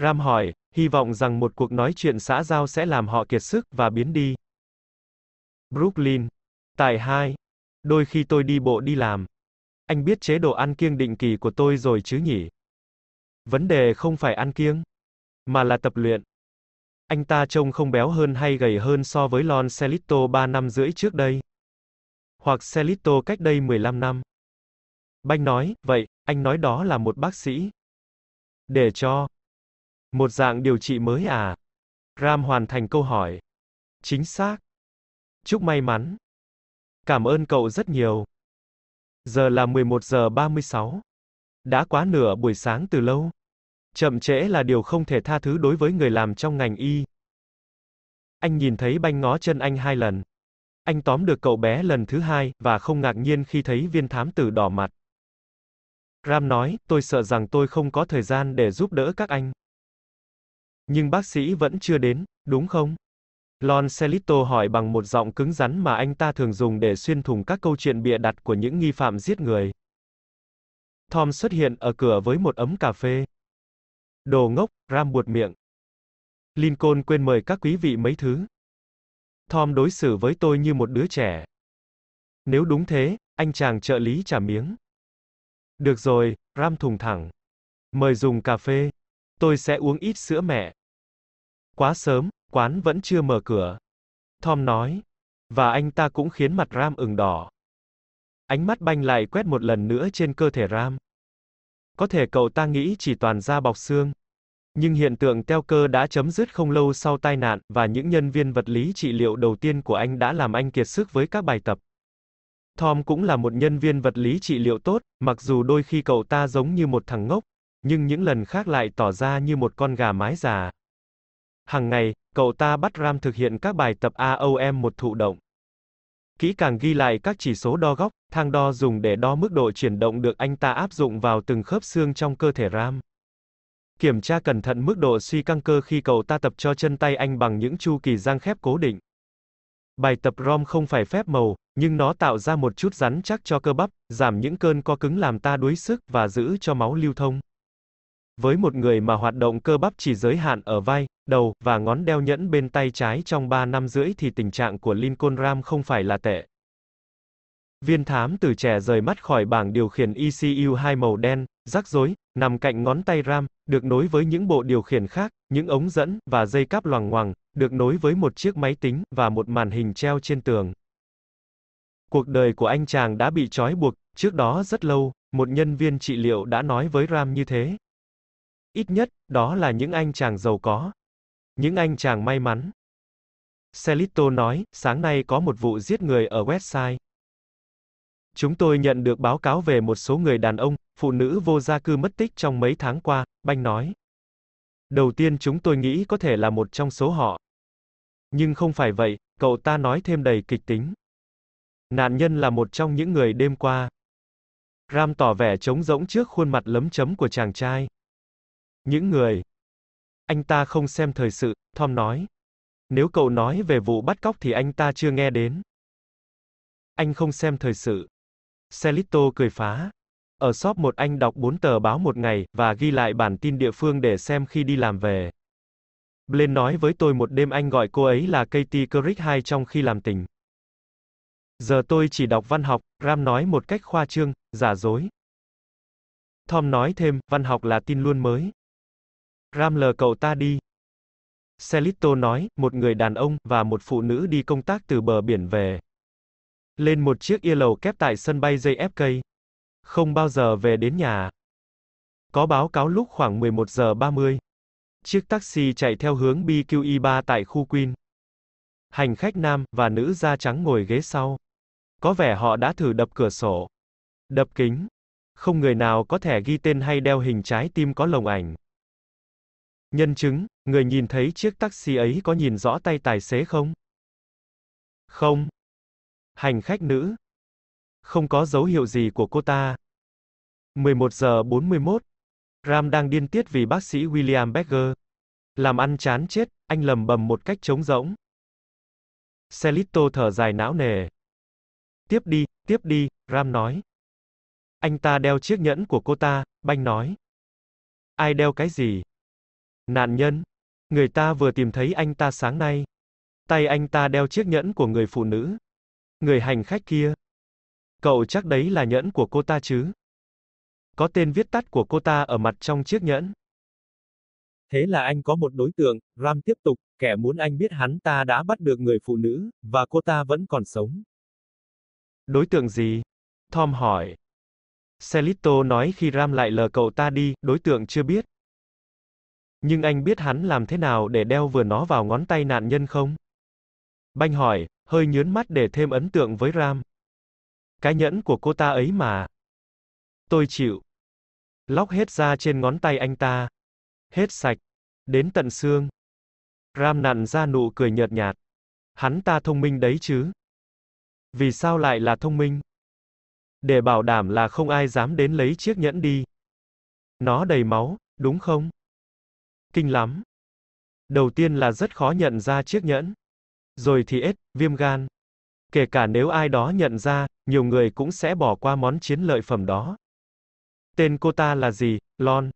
Ram hỏi, hy vọng rằng một cuộc nói chuyện xã giao sẽ làm họ kiệt sức và biến đi. Brooklyn. Tại 2. Đôi khi tôi đi bộ đi làm. Anh biết chế độ ăn kiêng định kỳ của tôi rồi chứ nhỉ? Vấn đề không phải ăn kiêng, mà là tập luyện. Anh ta trông không béo hơn hay gầy hơn so với Lon Celito 3 năm rưỡi trước đây. Hoặc Celito cách đây 15 năm. Banh nói, vậy, anh nói đó là một bác sĩ. Để cho. Một dạng điều trị mới à? Ram hoàn thành câu hỏi. Chính xác. Chúc may mắn. Cảm ơn cậu rất nhiều. Giờ là 11 giờ 36. Đã quá nửa buổi sáng từ lâu. Chậm trễ là điều không thể tha thứ đối với người làm trong ngành y. Anh nhìn thấy banh ngó chân anh hai lần. Anh tóm được cậu bé lần thứ hai, và không ngạc nhiên khi thấy viên thám tử đỏ mặt. Ram nói, tôi sợ rằng tôi không có thời gian để giúp đỡ các anh. Nhưng bác sĩ vẫn chưa đến, đúng không? Lon Celito hỏi bằng một giọng cứng rắn mà anh ta thường dùng để xuyên thủng các câu chuyện bịa đặt của những nghi phạm giết người. Tom xuất hiện ở cửa với một ấm cà phê. Đồ ngốc, Ram buột miệng. Lincoln quên mời các quý vị mấy thứ. Tom đối xử với tôi như một đứa trẻ. Nếu đúng thế, anh chàng trợ lý trả miếng. Được rồi, Ram thùng thẳng. Mời dùng cà phê. Tôi sẽ uống ít sữa mẹ. Quá sớm, quán vẫn chưa mở cửa. Tom nói. Và anh ta cũng khiến mặt Ram ửng đỏ. Ánh mắt banh lại quét một lần nữa trên cơ thể Ram. Có thể cậu ta nghĩ chỉ toàn da bọc xương. Nhưng hiện tượng teo cơ đã chấm dứt không lâu sau tai nạn, và những nhân viên vật lý trị liệu đầu tiên của anh đã làm anh kiệt sức với các bài tập. Tom cũng là một nhân viên vật lý trị liệu tốt, mặc dù đôi khi cậu ta giống như một thằng ngốc, nhưng những lần khác lại tỏ ra như một con gà mái già. Hàng ngày, cậu ta bắt Ram thực hiện các bài tập AOM một thụ động. Kỹ càng ghi lại các chỉ số đo góc, thang đo dùng để đo mức độ chuyển động được anh ta áp dụng vào từng khớp xương trong cơ thể Ram. Kiểm tra cẩn thận mức độ suy căng cơ khi cậu ta tập cho chân tay anh bằng những chu kỳ giang khép cố định. Bài tập ROM không phải phép màu, nhưng nó tạo ra một chút rắn chắc cho cơ bắp, giảm những cơn co cứng làm ta đuối sức và giữ cho máu lưu thông. Với một người mà hoạt động cơ bắp chỉ giới hạn ở vai, đầu, và ngón đeo nhẫn bên tay trái trong 3 năm rưỡi thì tình trạng của Lincoln Ram không phải là tệ. Viên thám từ trẻ rời mắt khỏi bảng điều khiển ECU hai màu đen, rắc rối, nằm cạnh ngón tay Ram, được nối với những bộ điều khiển khác, những ống dẫn, và dây cáp loằng ngoằng, được nối với một chiếc máy tính, và một màn hình treo trên tường. Cuộc đời của anh chàng đã bị trói buộc, trước đó rất lâu, một nhân viên trị liệu đã nói với Ram như thế. Ít nhất, đó là những anh chàng giàu có. Những anh chàng may mắn. Celito nói, sáng nay có một vụ giết người ở Westside. Chúng tôi nhận được báo cáo về một số người đàn ông, phụ nữ vô gia cư mất tích trong mấy tháng qua, Banh nói. Đầu tiên chúng tôi nghĩ có thể là một trong số họ. Nhưng không phải vậy, cậu ta nói thêm đầy kịch tính. Nạn nhân là một trong những người đêm qua. Ram tỏ vẻ trống rỗng trước khuôn mặt lấm chấm của chàng trai. Những người. Anh ta không xem thời sự, Tom nói. Nếu cậu nói về vụ bắt cóc thì anh ta chưa nghe đến. Anh không xem thời sự. Celito cười phá. Ở shop một anh đọc 4 tờ báo một ngày, và ghi lại bản tin địa phương để xem khi đi làm về. Blaine nói với tôi một đêm anh gọi cô ấy là Katie Couric 2 trong khi làm tình. Giờ tôi chỉ đọc văn học, Ram nói một cách khoa trương, giả dối. Tom nói thêm, văn học là tin luôn mới. Ram lờ cậu ta đi. Celito nói, một người đàn ông, và một phụ nữ đi công tác từ bờ biển về. Lên một chiếc ia lầu kép tại sân bay JFK. Không bao giờ về đến nhà. Có báo cáo lúc khoảng 11 giờ 30. Chiếc taxi chạy theo hướng BQE3 tại khu Queen. Hành khách nam và nữ da trắng ngồi ghế sau. Có vẻ họ đã thử đập cửa sổ. Đập kính. Không người nào có thể ghi tên hay đeo hình trái tim có lồng ảnh. Nhân chứng, người nhìn thấy chiếc taxi ấy có nhìn rõ tay tài xế không? Không. Hành khách nữ. Không có dấu hiệu gì của cô ta. 11 giờ 41. Ram đang điên tiết vì bác sĩ William Becker. Làm ăn chán chết, anh lầm bầm một cách trống rỗng. Celito thở dài não nề. Tiếp đi, tiếp đi, Ram nói. Anh ta đeo chiếc nhẫn của cô ta, Banh nói. Ai đeo cái gì? Nạn nhân. Người ta vừa tìm thấy anh ta sáng nay. Tay anh ta đeo chiếc nhẫn của người phụ nữ. Người hành khách kia. Cậu chắc đấy là nhẫn của cô ta chứ? Có tên viết tắt của cô ta ở mặt trong chiếc nhẫn. Thế là anh có một đối tượng, Ram tiếp tục, kẻ muốn anh biết hắn ta đã bắt được người phụ nữ, và cô ta vẫn còn sống. Đối tượng gì? Tom hỏi. Celito nói khi Ram lại lờ cậu ta đi, đối tượng chưa biết. Nhưng anh biết hắn làm thế nào để đeo vừa nó vào ngón tay nạn nhân không? Banh hỏi, hơi nhướn mắt để thêm ấn tượng với Ram. Cái nhẫn của cô ta ấy mà. Tôi chịu. Lóc hết ra trên ngón tay anh ta. Hết sạch. Đến tận xương. Ram nặn ra nụ cười nhợt nhạt. Hắn ta thông minh đấy chứ. Vì sao lại là thông minh? Để bảo đảm là không ai dám đến lấy chiếc nhẫn đi. Nó đầy máu, đúng không? Kinh lắm. Đầu tiên là rất khó nhận ra chiếc nhẫn. rồi thì ết, viêm gan. Kể cả nếu ai đó nhận ra, nhiều người cũng sẽ bỏ qua món chiến lợi phẩm đó. Tên cô ta là gì, Lon?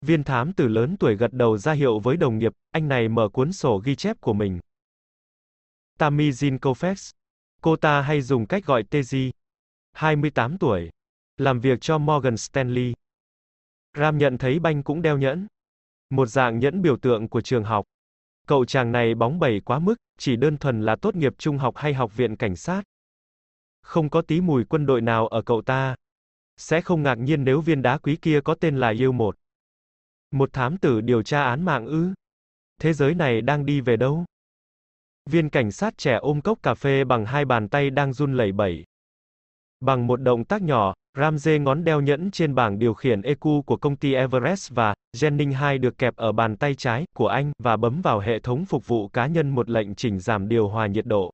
Viên thám tử lớn tuổi gật đầu ra hiệu với đồng nghiệp, anh này mở cuốn sổ ghi chép của mình. Tammy Jean Koufax. Cô ta hay dùng cách gọi Teji. 28 tuổi. Làm việc cho Morgan Stanley. Ram nhận thấy Banh cũng đeo nhẫn. Một dạng nhẫn biểu tượng của trường học. Cậu chàng này bóng bẩy quá mức, chỉ đơn thuần là tốt nghiệp trung học hay học viện cảnh sát. Không có tí mùi quân đội nào ở cậu ta. Sẽ không ngạc nhiên nếu viên đá quý kia có tên là yêu một. Một thám tử điều tra án mạng ư? Thế giới này đang đi về đâu? Viên cảnh sát trẻ ôm cốc cà phê bằng hai bàn tay đang run lẩy bẩy. Bằng một động tác nhỏ, Ramsey ngón đeo nhẫn trên bảng điều khiển EQ của công ty Everest và Jennings 2 được kẹp ở bàn tay trái của anh và bấm vào hệ thống phục vụ cá nhân một lệnh chỉnh giảm điều hòa nhiệt độ.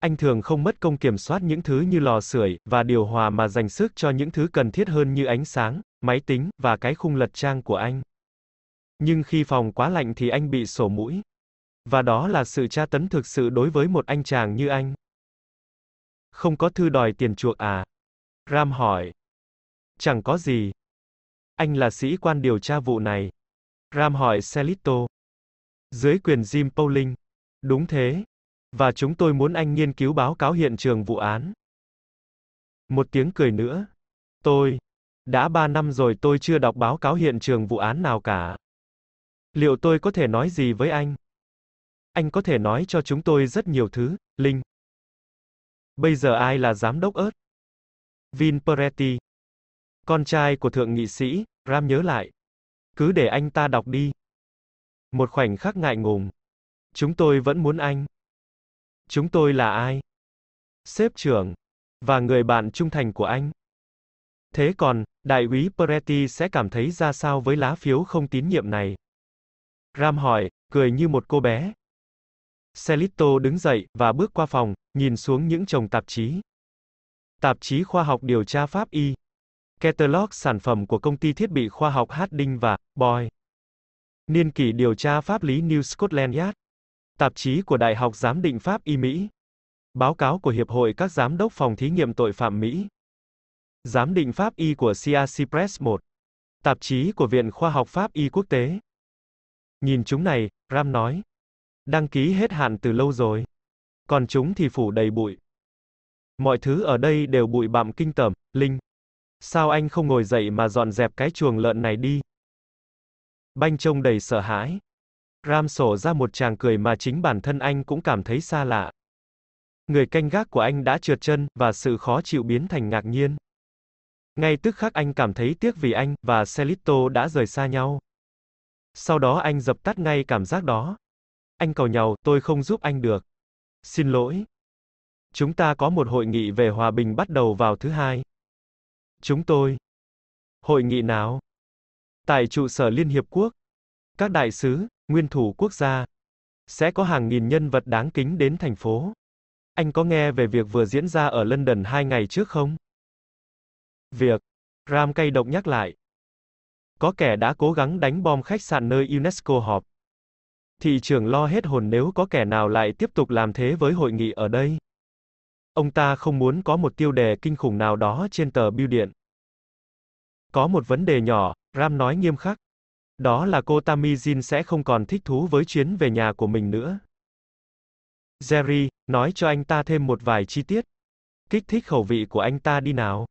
Anh thường không mất công kiểm soát những thứ như lò sưởi và điều hòa mà dành sức cho những thứ cần thiết hơn như ánh sáng, máy tính và cái khung lật trang của anh. Nhưng khi phòng quá lạnh thì anh bị sổ mũi. Và đó là sự tra tấn thực sự đối với một anh chàng như anh. Không có thư đòi tiền chuộc à? Ram hỏi. Chẳng có gì. Anh là sĩ quan điều tra vụ này. Ram hỏi Celito. Dưới quyền Jim Pauling. Đúng thế. Và chúng tôi muốn anh nghiên cứu báo cáo hiện trường vụ án. Một tiếng cười nữa. Tôi. Đã ba năm rồi tôi chưa đọc báo cáo hiện trường vụ án nào cả. Liệu tôi có thể nói gì với anh? Anh có thể nói cho chúng tôi rất nhiều thứ, Linh. Bây giờ ai là giám đốc ớt? Vin Peretti. Con trai của thượng nghị sĩ, Ram nhớ lại. Cứ để anh ta đọc đi. Một khoảnh khắc ngại ngùng. Chúng tôi vẫn muốn anh. Chúng tôi là ai? Sếp trưởng. Và người bạn trung thành của anh. Thế còn, đại úy Peretti sẽ cảm thấy ra sao với lá phiếu không tín nhiệm này? Ram hỏi, cười như một cô bé. Celito đứng dậy, và bước qua phòng, nhìn xuống những chồng tạp chí. Tạp chí khoa học điều tra pháp y. Catalog sản phẩm của công ty thiết bị khoa học Harding và Boy. Niên kỷ điều tra pháp lý New Scotland Yard. Tạp chí của Đại học Giám định Pháp y Mỹ. Báo cáo của Hiệp hội các giám đốc phòng thí nghiệm tội phạm Mỹ. Giám định Pháp y của CRC Press 1. Tạp chí của Viện Khoa học Pháp y Quốc tế. Nhìn chúng này, Ram nói. Đăng ký hết hạn từ lâu rồi. Còn chúng thì phủ đầy bụi. Mọi thứ ở đây đều bụi bặm kinh tởm, Linh. Sao anh không ngồi dậy mà dọn dẹp cái chuồng lợn này đi? Banh trông đầy sợ hãi. Ram sổ ra một tràng cười mà chính bản thân anh cũng cảm thấy xa lạ. Người canh gác của anh đã trượt chân, và sự khó chịu biến thành ngạc nhiên. Ngay tức khắc anh cảm thấy tiếc vì anh, và Celito đã rời xa nhau. Sau đó anh dập tắt ngay cảm giác đó. Anh cầu nhau, tôi không giúp anh được. Xin lỗi. Chúng ta có một hội nghị về hòa bình bắt đầu vào thứ hai. Chúng tôi. Hội nghị nào? Tại trụ sở Liên Hiệp Quốc. Các đại sứ, nguyên thủ quốc gia. Sẽ có hàng nghìn nhân vật đáng kính đến thành phố. Anh có nghe về việc vừa diễn ra ở London hai ngày trước không? Việc. Ram cay độc nhắc lại. Có kẻ đã cố gắng đánh bom khách sạn nơi UNESCO họp. Thị trưởng lo hết hồn nếu có kẻ nào lại tiếp tục làm thế với hội nghị ở đây. Ông ta không muốn có một tiêu đề kinh khủng nào đó trên tờ bưu điện. Có một vấn đề nhỏ, Ram nói nghiêm khắc. Đó là cô Tamizin sẽ không còn thích thú với chuyến về nhà của mình nữa. Jerry, nói cho anh ta thêm một vài chi tiết. Kích thích khẩu vị của anh ta đi nào.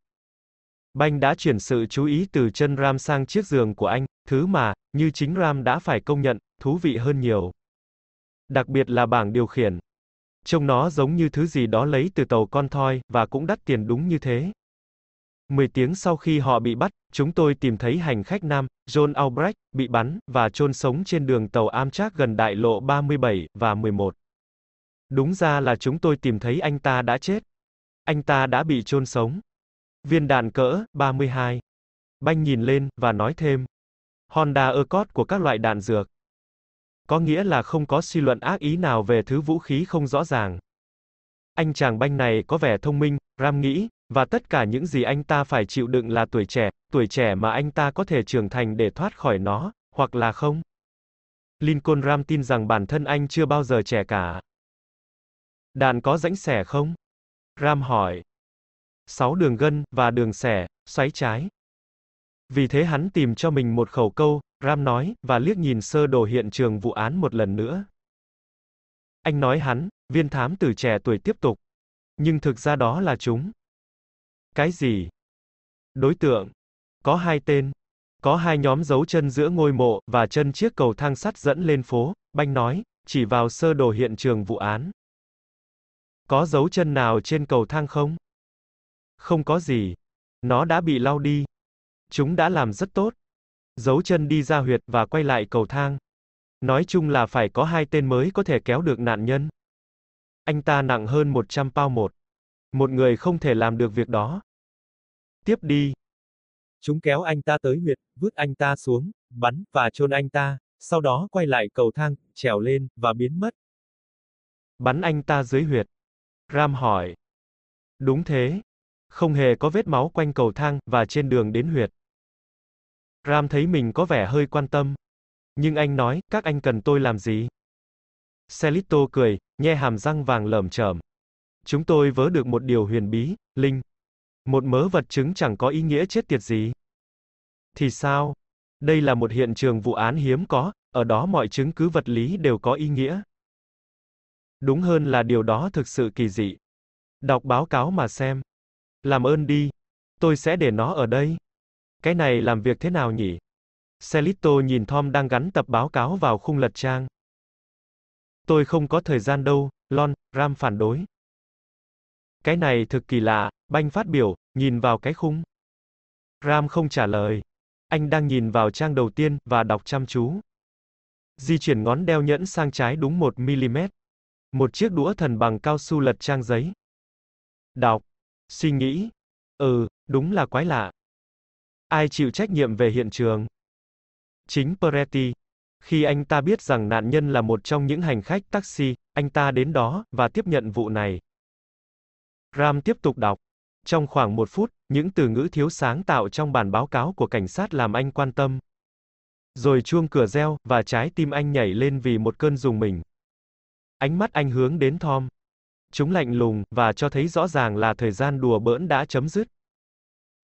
Banh đã chuyển sự chú ý từ chân Ram sang chiếc giường của anh, thứ mà, như chính Ram đã phải công nhận, thú vị hơn nhiều. Đặc biệt là bảng điều khiển. Trông nó giống như thứ gì đó lấy từ tàu con thoi, và cũng đắt tiền đúng như thế. 10 tiếng sau khi họ bị bắt, chúng tôi tìm thấy hành khách nam, John Albrecht, bị bắn, và chôn sống trên đường tàu Amtrak gần đại lộ 37 và 11. Đúng ra là chúng tôi tìm thấy anh ta đã chết. Anh ta đã bị chôn sống. Viên đạn cỡ 32. Banh nhìn lên, và nói thêm. Honda Accord của các loại đạn dược. Có nghĩa là không có suy luận ác ý nào về thứ vũ khí không rõ ràng. Anh chàng banh này có vẻ thông minh, Ram nghĩ, và tất cả những gì anh ta phải chịu đựng là tuổi trẻ, tuổi trẻ mà anh ta có thể trưởng thành để thoát khỏi nó, hoặc là không. Lincoln Ram tin rằng bản thân anh chưa bao giờ trẻ cả. Đạn có rãnh xẻ không? Ram hỏi. Sáu đường gân, và đường xẻ, xoáy trái. Vì thế hắn tìm cho mình một khẩu câu, Ram nói, và liếc nhìn sơ đồ hiện trường vụ án một lần nữa. Anh nói hắn, viên thám tử trẻ tuổi tiếp tục. Nhưng thực ra đó là chúng. Cái gì? Đối tượng. Có hai tên. Có hai nhóm dấu chân giữa ngôi mộ, và chân chiếc cầu thang sắt dẫn lên phố, Banh nói, chỉ vào sơ đồ hiện trường vụ án. Có dấu chân nào trên cầu thang không? Không có gì. Nó đã bị lau đi. Chúng đã làm rất tốt. giấu chân đi ra huyệt và quay lại cầu thang. Nói chung là phải có hai tên mới có thể kéo được nạn nhân. Anh ta nặng hơn 100 bao một. Một người không thể làm được việc đó. Tiếp đi. Chúng kéo anh ta tới huyệt, vứt anh ta xuống, bắn, và chôn anh ta, sau đó quay lại cầu thang, trèo lên, và biến mất. Bắn anh ta dưới huyệt. Ram hỏi. Đúng thế. Không hề có vết máu quanh cầu thang, và trên đường đến huyệt. Ram thấy mình có vẻ hơi quan tâm. Nhưng anh nói, các anh cần tôi làm gì? Celito cười, nhe hàm răng vàng lởm chởm. Chúng tôi vớ được một điều huyền bí, Linh. Một mớ vật chứng chẳng có ý nghĩa chết tiệt gì. Thì sao? Đây là một hiện trường vụ án hiếm có, ở đó mọi chứng cứ vật lý đều có ý nghĩa. Đúng hơn là điều đó thực sự kỳ dị. Đọc báo cáo mà xem. Làm ơn đi. Tôi sẽ để nó ở đây. Cái này làm việc thế nào nhỉ? Celito nhìn Tom đang gắn tập báo cáo vào khung lật trang. Tôi không có thời gian đâu, Lon, Ram phản đối. Cái này thực kỳ lạ, Banh phát biểu, nhìn vào cái khung. Ram không trả lời. Anh đang nhìn vào trang đầu tiên, và đọc chăm chú. Di chuyển ngón đeo nhẫn sang trái đúng 1mm. Một chiếc đũa thần bằng cao su lật trang giấy. Đọc. Suy nghĩ. Ừ, đúng là quái lạ. Ai chịu trách nhiệm về hiện trường? Chính Peretti. Khi anh ta biết rằng nạn nhân là một trong những hành khách taxi, anh ta đến đó, và tiếp nhận vụ này. Ram tiếp tục đọc. Trong khoảng một phút, những từ ngữ thiếu sáng tạo trong bản báo cáo của cảnh sát làm anh quan tâm. Rồi chuông cửa reo, và trái tim anh nhảy lên vì một cơn dùng mình. Ánh mắt anh hướng đến Tom. Chúng lạnh lùng, và cho thấy rõ ràng là thời gian đùa bỡn đã chấm dứt.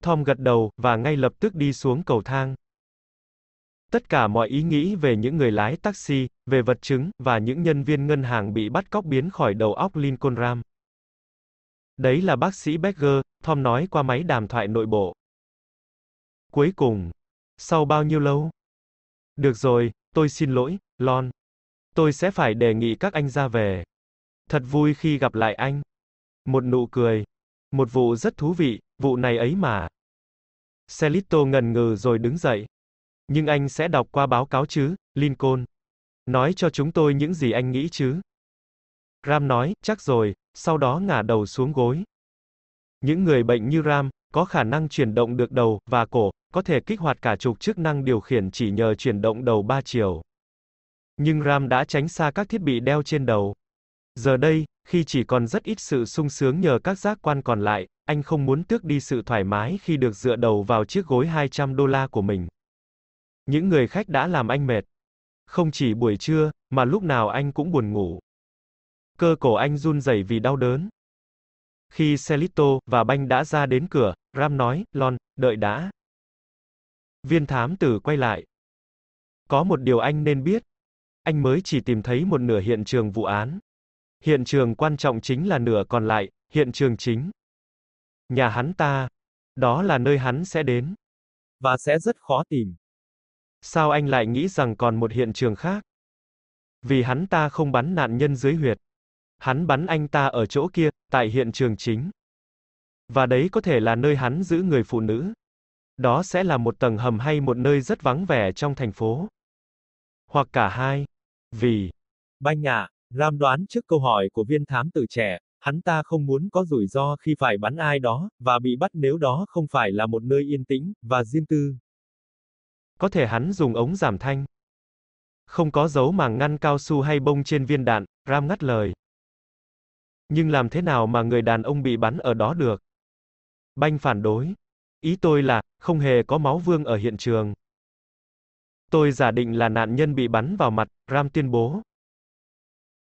Tom gật đầu, và ngay lập tức đi xuống cầu thang. Tất cả mọi ý nghĩ về những người lái taxi, về vật chứng, và những nhân viên ngân hàng bị bắt cóc biến khỏi đầu óc Lincoln Ram. Đấy là bác sĩ Becker, Tom nói qua máy đàm thoại nội bộ. Cuối cùng, sau bao nhiêu lâu? Được rồi, tôi xin lỗi, Lon. Tôi sẽ phải đề nghị các anh ra về. Thật vui khi gặp lại anh. Một nụ cười. Một vụ rất thú vị, vụ này ấy mà. Celito ngần ngừ rồi đứng dậy. Nhưng anh sẽ đọc qua báo cáo chứ, Lincoln. Nói cho chúng tôi những gì anh nghĩ chứ. Ram nói, chắc rồi, sau đó ngả đầu xuống gối. Những người bệnh như Ram, có khả năng chuyển động được đầu, và cổ, có thể kích hoạt cả chục chức năng điều khiển chỉ nhờ chuyển động đầu ba chiều. Nhưng Ram đã tránh xa các thiết bị đeo trên đầu. Giờ đây, khi chỉ còn rất ít sự sung sướng nhờ các giác quan còn lại, anh không muốn tước đi sự thoải mái khi được dựa đầu vào chiếc gối 200 đô la của mình. Những người khách đã làm anh mệt. Không chỉ buổi trưa, mà lúc nào anh cũng buồn ngủ. Cơ cổ anh run rẩy vì đau đớn. Khi Celito và Banh đã ra đến cửa, Ram nói, Lon, đợi đã. Viên thám tử quay lại. Có một điều anh nên biết. Anh mới chỉ tìm thấy một nửa hiện trường vụ án. Hiện trường quan trọng chính là nửa còn lại, hiện trường chính. Nhà hắn ta. Đó là nơi hắn sẽ đến. Và sẽ rất khó tìm. Sao anh lại nghĩ rằng còn một hiện trường khác? Vì hắn ta không bắn nạn nhân dưới huyệt. Hắn bắn anh ta ở chỗ kia, tại hiện trường chính. Và đấy có thể là nơi hắn giữ người phụ nữ. Đó sẽ là một tầng hầm hay một nơi rất vắng vẻ trong thành phố. Hoặc cả hai. Vì. Banh ạ, Ram đoán trước câu hỏi của viên thám tử trẻ, hắn ta không muốn có rủi ro khi phải bắn ai đó, và bị bắt nếu đó không phải là một nơi yên tĩnh, và riêng tư. Có thể hắn dùng ống giảm thanh. Không có dấu màng ngăn cao su hay bông trên viên đạn, Ram ngắt lời. Nhưng làm thế nào mà người đàn ông bị bắn ở đó được? Banh phản đối. Ý tôi là, không hề có máu vương ở hiện trường. Tôi giả định là nạn nhân bị bắn vào mặt, Ram tuyên bố.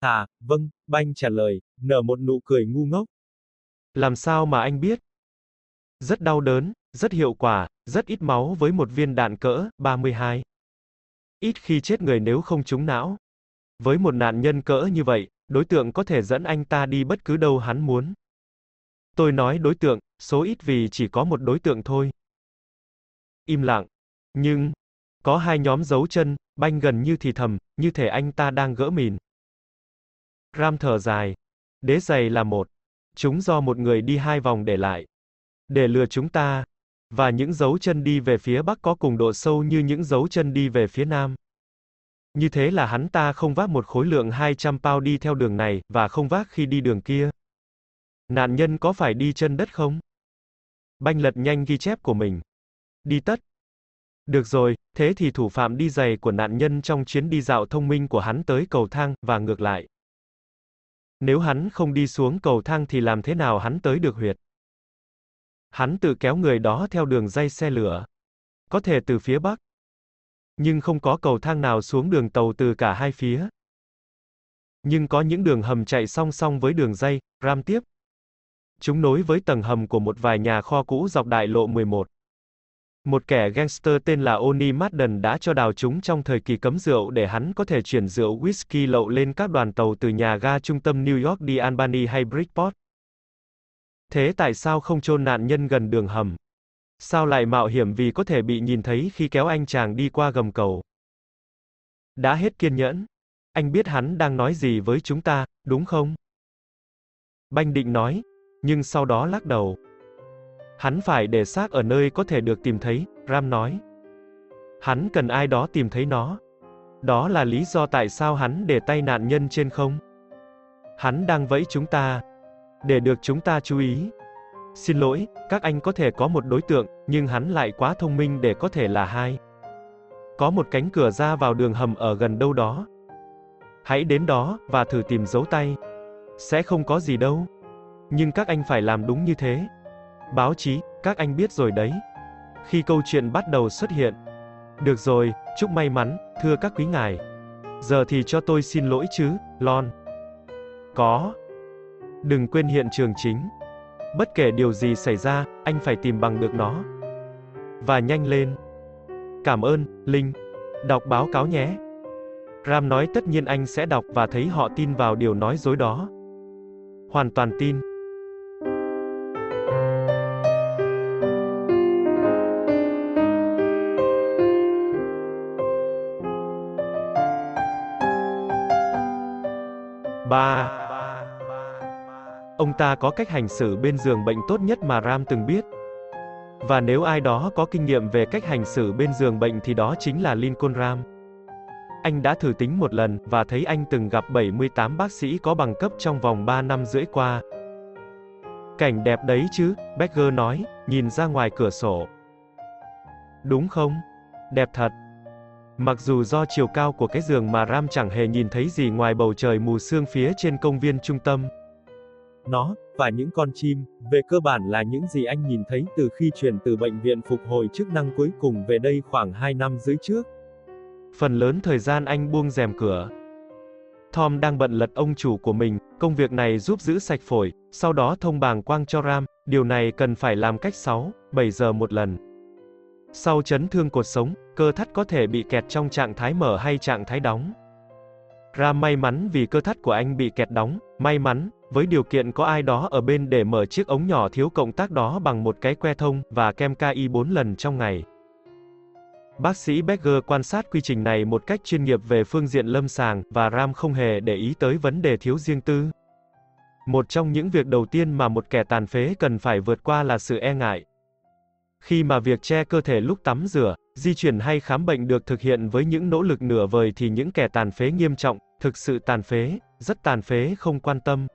À, vâng, Banh trả lời, nở một nụ cười ngu ngốc. Làm sao mà anh biết? Rất đau đớn, rất hiệu quả, rất ít máu với một viên đạn cỡ 32. Ít khi chết người nếu không trúng não. Với một nạn nhân cỡ như vậy, đối tượng có thể dẫn anh ta đi bất cứ đâu hắn muốn. Tôi nói đối tượng, số ít vì chỉ có một đối tượng thôi. Im lặng. Nhưng, có hai nhóm dấu chân, banh gần như thì thầm, như thể anh ta đang gỡ mìn. Ram thở dài. Đế giày là một. Chúng do một người đi hai vòng để lại. Để lừa chúng ta. Và những dấu chân đi về phía bắc có cùng độ sâu như những dấu chân đi về phía nam. Như thế là hắn ta không vác một khối lượng 200 pound đi theo đường này, và không vác khi đi đường kia. Nạn nhân có phải đi chân đất không? Banh lật nhanh ghi chép của mình. Đi tất. Được rồi, thế thì thủ phạm đi giày của nạn nhân trong chuyến đi dạo thông minh của hắn tới cầu thang, và ngược lại. Nếu hắn không đi xuống cầu thang thì làm thế nào hắn tới được huyệt? Hắn tự kéo người đó theo đường dây xe lửa. Có thể từ phía bắc. Nhưng không có cầu thang nào xuống đường tàu từ cả hai phía. Nhưng có những đường hầm chạy song song với đường dây, ram tiếp. Chúng nối với tầng hầm của một vài nhà kho cũ dọc đại lộ 11. Một kẻ gangster tên là Oni Madden đã cho đào chúng trong thời kỳ cấm rượu để hắn có thể chuyển rượu whisky lậu lên các đoàn tàu từ nhà ga trung tâm New York đi Albany hay Bridgeport. Thế tại sao không chôn nạn nhân gần đường hầm? Sao lại mạo hiểm vì có thể bị nhìn thấy khi kéo anh chàng đi qua gầm cầu? Đã hết kiên nhẫn. Anh biết hắn đang nói gì với chúng ta, đúng không? Banh định nói, nhưng sau đó lắc đầu. Hắn phải để xác ở nơi có thể được tìm thấy, Ram nói. Hắn cần ai đó tìm thấy nó. Đó là lý do tại sao hắn để tay nạn nhân trên không. Hắn đang vẫy chúng ta. Để được chúng ta chú ý. Xin lỗi, các anh có thể có một đối tượng, nhưng hắn lại quá thông minh để có thể là hai. Có một cánh cửa ra vào đường hầm ở gần đâu đó. Hãy đến đó, và thử tìm dấu tay. Sẽ không có gì đâu. Nhưng các anh phải làm đúng như thế. Báo chí, các anh biết rồi đấy. Khi câu chuyện bắt đầu xuất hiện. Được rồi, chúc may mắn, thưa các quý ngài. Giờ thì cho tôi xin lỗi chứ, Lon. Có. Đừng quên hiện trường chính. Bất kể điều gì xảy ra, anh phải tìm bằng được nó. Và nhanh lên. Cảm ơn, Linh. Đọc báo cáo nhé. Ram nói tất nhiên anh sẽ đọc và thấy họ tin vào điều nói dối đó. Hoàn toàn tin. Ba. Ông ta có cách hành xử bên giường bệnh tốt nhất mà Ram từng biết. Và nếu ai đó có kinh nghiệm về cách hành xử bên giường bệnh thì đó chính là Lincoln Ram. Anh đã thử tính một lần, và thấy anh từng gặp 78 bác sĩ có bằng cấp trong vòng 3 năm rưỡi qua. Cảnh đẹp đấy chứ, Becker nói, nhìn ra ngoài cửa sổ. Đúng không? Đẹp thật. Mặc dù do chiều cao của cái giường mà Ram chẳng hề nhìn thấy gì ngoài bầu trời mù sương phía trên công viên trung tâm. Nó, và những con chim, về cơ bản là những gì anh nhìn thấy từ khi chuyển từ bệnh viện phục hồi chức năng cuối cùng về đây khoảng 2 năm dưới trước. Phần lớn thời gian anh buông rèm cửa. Tom đang bận lật ông chủ của mình, công việc này giúp giữ sạch phổi, sau đó thông bàng quang cho Ram, điều này cần phải làm cách 6, 7 giờ một lần. Sau chấn thương cột sống, cơ thắt có thể bị kẹt trong trạng thái mở hay trạng thái đóng. Ram may mắn vì cơ thắt của anh bị kẹt đóng, may mắn, với điều kiện có ai đó ở bên để mở chiếc ống nhỏ thiếu cộng tác đó bằng một cái que thông, và kem KI 4 lần trong ngày. Bác sĩ Becker quan sát quy trình này một cách chuyên nghiệp về phương diện lâm sàng, và Ram không hề để ý tới vấn đề thiếu riêng tư. Một trong những việc đầu tiên mà một kẻ tàn phế cần phải vượt qua là sự e ngại. Khi mà việc che cơ thể lúc tắm rửa, di chuyển hay khám bệnh được thực hiện với những nỗ lực nửa vời thì những kẻ tàn phế nghiêm trọng, thực sự tàn phế, rất tàn phế không quan tâm.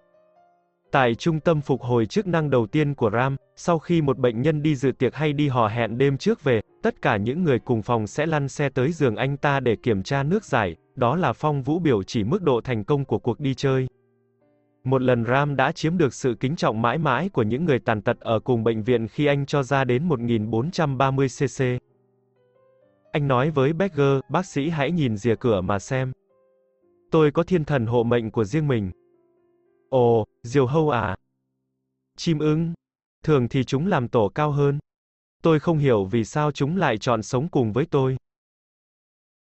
Tại trung tâm phục hồi chức năng đầu tiên của RAM, sau khi một bệnh nhân đi dự tiệc hay đi hò hẹn đêm trước về, tất cả những người cùng phòng sẽ lăn xe tới giường anh ta để kiểm tra nước giải, đó là phong vũ biểu chỉ mức độ thành công của cuộc đi chơi. Một lần Ram đã chiếm được sự kính trọng mãi mãi của những người tàn tật ở cùng bệnh viện khi anh cho ra đến 1430cc. Anh nói với Becker, bác sĩ hãy nhìn rìa cửa mà xem. Tôi có thiên thần hộ mệnh của riêng mình. Ồ, diều hâu à? Chim ưng. Thường thì chúng làm tổ cao hơn. Tôi không hiểu vì sao chúng lại chọn sống cùng với tôi.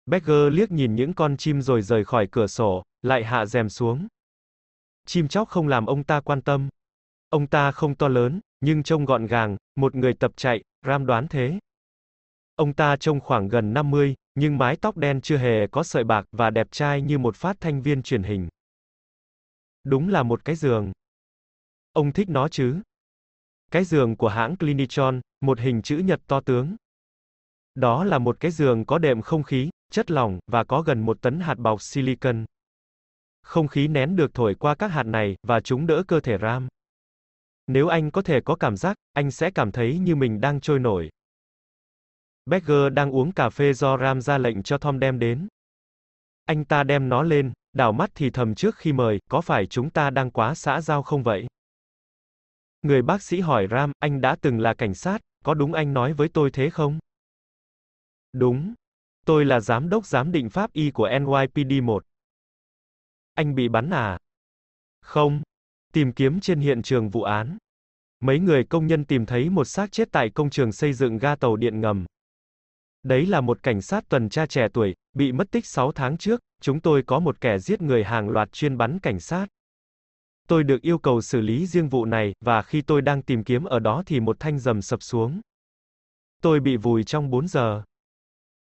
Becker liếc nhìn những con chim rồi rời khỏi cửa sổ, lại hạ rèm xuống. Chim chóc không làm ông ta quan tâm. Ông ta không to lớn, nhưng trông gọn gàng, một người tập chạy, Ram đoán thế. Ông ta trông khoảng gần 50, nhưng mái tóc đen chưa hề có sợi bạc và đẹp trai như một phát thanh viên truyền hình. Đúng là một cái giường. Ông thích nó chứ? Cái giường của hãng Clinichon, một hình chữ nhật to tướng. Đó là một cái giường có đệm không khí, chất lỏng, và có gần một tấn hạt bọc silicon. Không khí nén được thổi qua các hạt này, và chúng đỡ cơ thể Ram. Nếu anh có thể có cảm giác, anh sẽ cảm thấy như mình đang trôi nổi. Becker đang uống cà phê do Ram ra lệnh cho Tom đem đến. Anh ta đem nó lên, đảo mắt thì thầm trước khi mời, có phải chúng ta đang quá xã giao không vậy? Người bác sĩ hỏi Ram, anh đã từng là cảnh sát, có đúng anh nói với tôi thế không? Đúng. Tôi là giám đốc giám định pháp y của NYPD 1. Anh bị bắn à? Không. Tìm kiếm trên hiện trường vụ án. Mấy người công nhân tìm thấy một xác chết tại công trường xây dựng ga tàu điện ngầm. Đấy là một cảnh sát tuần tra trẻ tuổi, bị mất tích 6 tháng trước, chúng tôi có một kẻ giết người hàng loạt chuyên bắn cảnh sát. Tôi được yêu cầu xử lý riêng vụ này, và khi tôi đang tìm kiếm ở đó thì một thanh rầm sập xuống. Tôi bị vùi trong 4 giờ.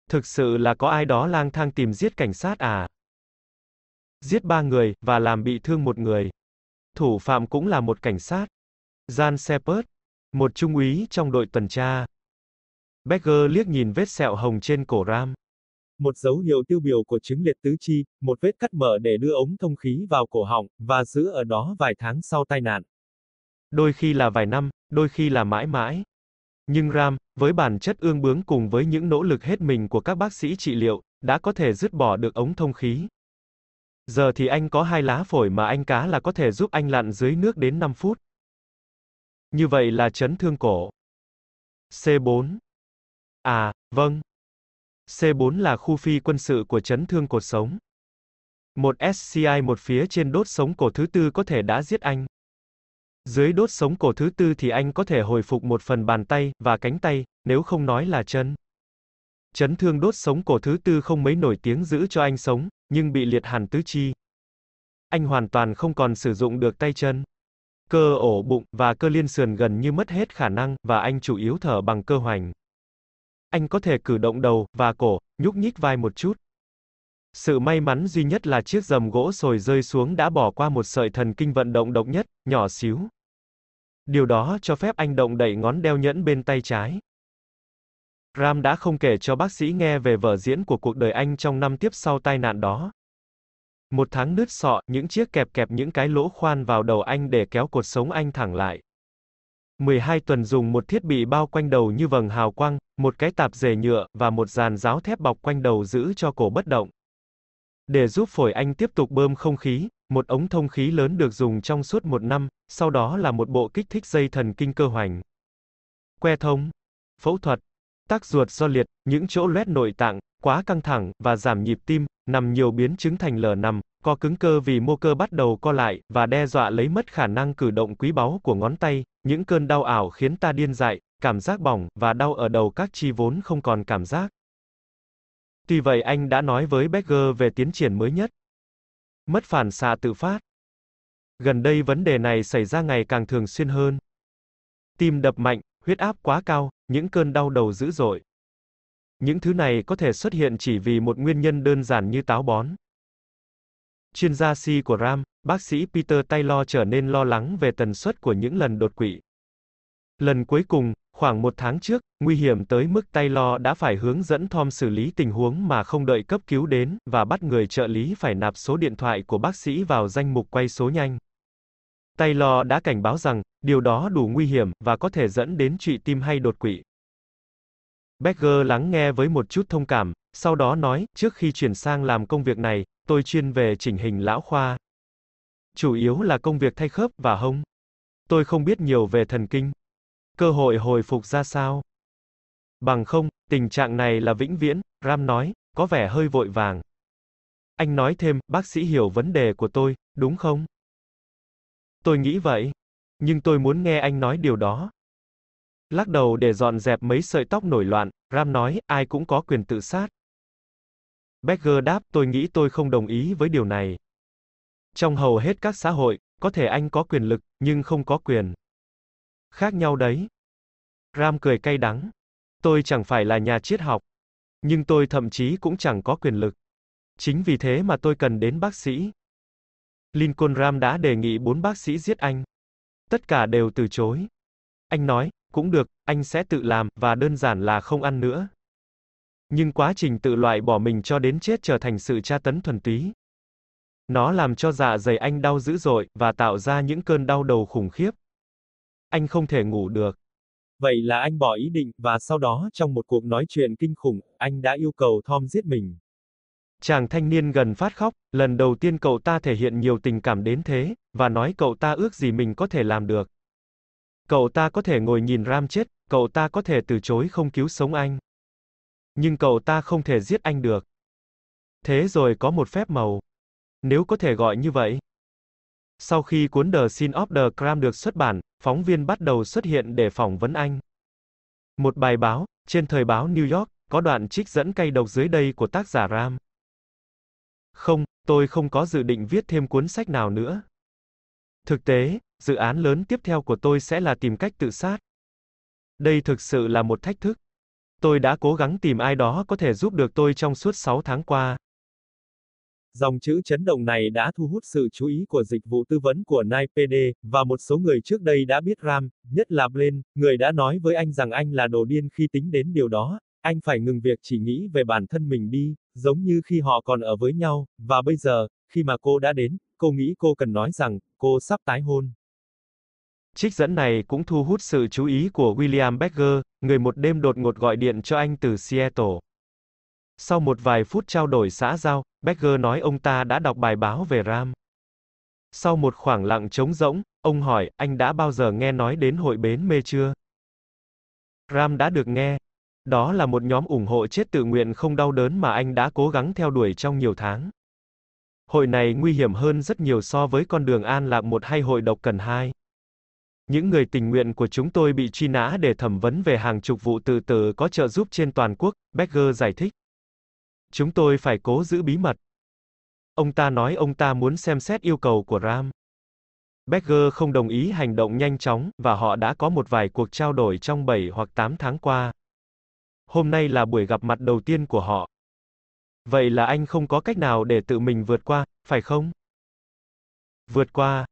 Thực sự là có ai đó lang thang tìm giết cảnh sát à? Giết ba người, và làm bị thương một người. Thủ phạm cũng là một cảnh sát. Jan Shepard, một trung úy trong đội tuần tra. Becker liếc nhìn vết sẹo hồng trên cổ Ram. Một dấu hiệu tiêu biểu của chứng liệt tứ chi, một vết cắt mở để đưa ống thông khí vào cổ họng, và giữ ở đó vài tháng sau tai nạn. Đôi khi là vài năm, đôi khi là mãi mãi. Nhưng Ram, với bản chất ương bướng cùng với những nỗ lực hết mình của các bác sĩ trị liệu, đã có thể dứt bỏ được ống thông khí. Giờ thì anh có hai lá phổi mà anh cá là có thể giúp anh lặn dưới nước đến 5 phút. Như vậy là chấn thương cổ. C4. À, vâng. C4 là khu phi quân sự của chấn thương cột sống. Một SCI một phía trên đốt sống cổ thứ tư có thể đã giết anh. Dưới đốt sống cổ thứ tư thì anh có thể hồi phục một phần bàn tay và cánh tay, nếu không nói là chân. Chấn thương đốt sống cổ thứ tư không mấy nổi tiếng giữ cho anh sống, nhưng bị liệt hẳn tứ chi. Anh hoàn toàn không còn sử dụng được tay chân. Cơ ổ bụng và cơ liên sườn gần như mất hết khả năng và anh chủ yếu thở bằng cơ hoành. Anh có thể cử động đầu và cổ, nhúc nhích vai một chút. Sự may mắn duy nhất là chiếc rầm gỗ sồi rơi xuống đã bỏ qua một sợi thần kinh vận động độc nhất, nhỏ xíu. Điều đó cho phép anh động đậy ngón đeo nhẫn bên tay trái. Ram đã không kể cho bác sĩ nghe về vở diễn của cuộc đời anh trong năm tiếp sau tai nạn đó. Một tháng nứt sọ, những chiếc kẹp kẹp những cái lỗ khoan vào đầu anh để kéo cột sống anh thẳng lại. 12 tuần dùng một thiết bị bao quanh đầu như vầng hào quang, một cái tạp dề nhựa, và một dàn giáo thép bọc quanh đầu giữ cho cổ bất động. Để giúp phổi anh tiếp tục bơm không khí, một ống thông khí lớn được dùng trong suốt một năm, sau đó là một bộ kích thích dây thần kinh cơ hoành. Que thông, phẫu thuật, tắc ruột do liệt, những chỗ loét nội tạng, quá căng thẳng, và giảm nhịp tim, nằm nhiều biến chứng thành lở nằm, co cứng cơ vì mô cơ bắt đầu co lại, và đe dọa lấy mất khả năng cử động quý báu của ngón tay, những cơn đau ảo khiến ta điên dại, cảm giác bỏng, và đau ở đầu các chi vốn không còn cảm giác. Tuy vậy anh đã nói với Becker về tiến triển mới nhất. Mất phản xạ tự phát. Gần đây vấn đề này xảy ra ngày càng thường xuyên hơn. Tim đập mạnh, huyết áp quá cao, những cơn đau đầu dữ dội. Những thứ này có thể xuất hiện chỉ vì một nguyên nhân đơn giản như táo bón. Chuyên gia C của RAM, bác sĩ Peter Taylor trở nên lo lắng về tần suất của những lần đột quỵ. Lần cuối cùng, khoảng một tháng trước, nguy hiểm tới mức Taylor đã phải hướng dẫn Tom xử lý tình huống mà không đợi cấp cứu đến, và bắt người trợ lý phải nạp số điện thoại của bác sĩ vào danh mục quay số nhanh. Taylor đã cảnh báo rằng, điều đó đủ nguy hiểm, và có thể dẫn đến trụy tim hay đột quỵ. Becker lắng nghe với một chút thông cảm, sau đó nói, trước khi chuyển sang làm công việc này, tôi chuyên về chỉnh hình lão khoa. Chủ yếu là công việc thay khớp và hông. Tôi không biết nhiều về thần kinh. Cơ hội hồi phục ra sao? Bằng không, tình trạng này là vĩnh viễn, Ram nói, có vẻ hơi vội vàng. Anh nói thêm, bác sĩ hiểu vấn đề của tôi, đúng không? Tôi nghĩ vậy. Nhưng tôi muốn nghe anh nói điều đó. Lắc đầu để dọn dẹp mấy sợi tóc nổi loạn, Ram nói, ai cũng có quyền tự sát. Becker đáp, tôi nghĩ tôi không đồng ý với điều này. Trong hầu hết các xã hội, có thể anh có quyền lực, nhưng không có quyền. Khác nhau đấy. Ram cười cay đắng. Tôi chẳng phải là nhà triết học. Nhưng tôi thậm chí cũng chẳng có quyền lực. Chính vì thế mà tôi cần đến bác sĩ. Lincoln Ram đã đề nghị bốn bác sĩ giết anh. Tất cả đều từ chối. Anh nói, cũng được, anh sẽ tự làm, và đơn giản là không ăn nữa. Nhưng quá trình tự loại bỏ mình cho đến chết trở thành sự tra tấn thuần túy. Nó làm cho dạ dày anh đau dữ dội, và tạo ra những cơn đau đầu khủng khiếp. Anh không thể ngủ được. Vậy là anh bỏ ý định, và sau đó trong một cuộc nói chuyện kinh khủng, anh đã yêu cầu Tom giết mình. Chàng thanh niên gần phát khóc, lần đầu tiên cậu ta thể hiện nhiều tình cảm đến thế, và nói cậu ta ước gì mình có thể làm được. Cậu ta có thể ngồi nhìn Ram chết, cậu ta có thể từ chối không cứu sống anh. Nhưng cậu ta không thể giết anh được. Thế rồi có một phép màu. Nếu có thể gọi như vậy. Sau khi cuốn The Sin of the Cram được xuất bản, phóng viên bắt đầu xuất hiện để phỏng vấn anh. Một bài báo, trên thời báo New York, có đoạn trích dẫn cay độc dưới đây của tác giả Ram. Không, tôi không có dự định viết thêm cuốn sách nào nữa. Thực tế, dự án lớn tiếp theo của tôi sẽ là tìm cách tự sát. Đây thực sự là một thách thức. Tôi đã cố gắng tìm ai đó có thể giúp được tôi trong suốt 6 tháng qua. Dòng chữ chấn động này đã thu hút sự chú ý của dịch vụ tư vấn của NIPD, và một số người trước đây đã biết Ram, nhất là Blaine, người đã nói với anh rằng anh là đồ điên khi tính đến điều đó, anh phải ngừng việc chỉ nghĩ về bản thân mình đi, giống như khi họ còn ở với nhau, và bây giờ, khi mà cô đã đến, cô nghĩ cô cần nói rằng, cô sắp tái hôn. Trích dẫn này cũng thu hút sự chú ý của William Becker, người một đêm đột ngột gọi điện cho anh từ Seattle. Sau một vài phút trao đổi xã giao, Becker nói ông ta đã đọc bài báo về Ram. Sau một khoảng lặng trống rỗng, ông hỏi, anh đã bao giờ nghe nói đến hội bến mê chưa? Ram đã được nghe. Đó là một nhóm ủng hộ chết tự nguyện không đau đớn mà anh đã cố gắng theo đuổi trong nhiều tháng. Hội này nguy hiểm hơn rất nhiều so với con đường an lạc một hay hội độc cần hai. Những người tình nguyện của chúng tôi bị truy nã để thẩm vấn về hàng chục vụ tự tử có trợ giúp trên toàn quốc, Becker giải thích. Chúng tôi phải cố giữ bí mật. Ông ta nói ông ta muốn xem xét yêu cầu của Ram. Becker không đồng ý hành động nhanh chóng, và họ đã có một vài cuộc trao đổi trong 7 hoặc 8 tháng qua. Hôm nay là buổi gặp mặt đầu tiên của họ. Vậy là anh không có cách nào để tự mình vượt qua, phải không? Vượt qua.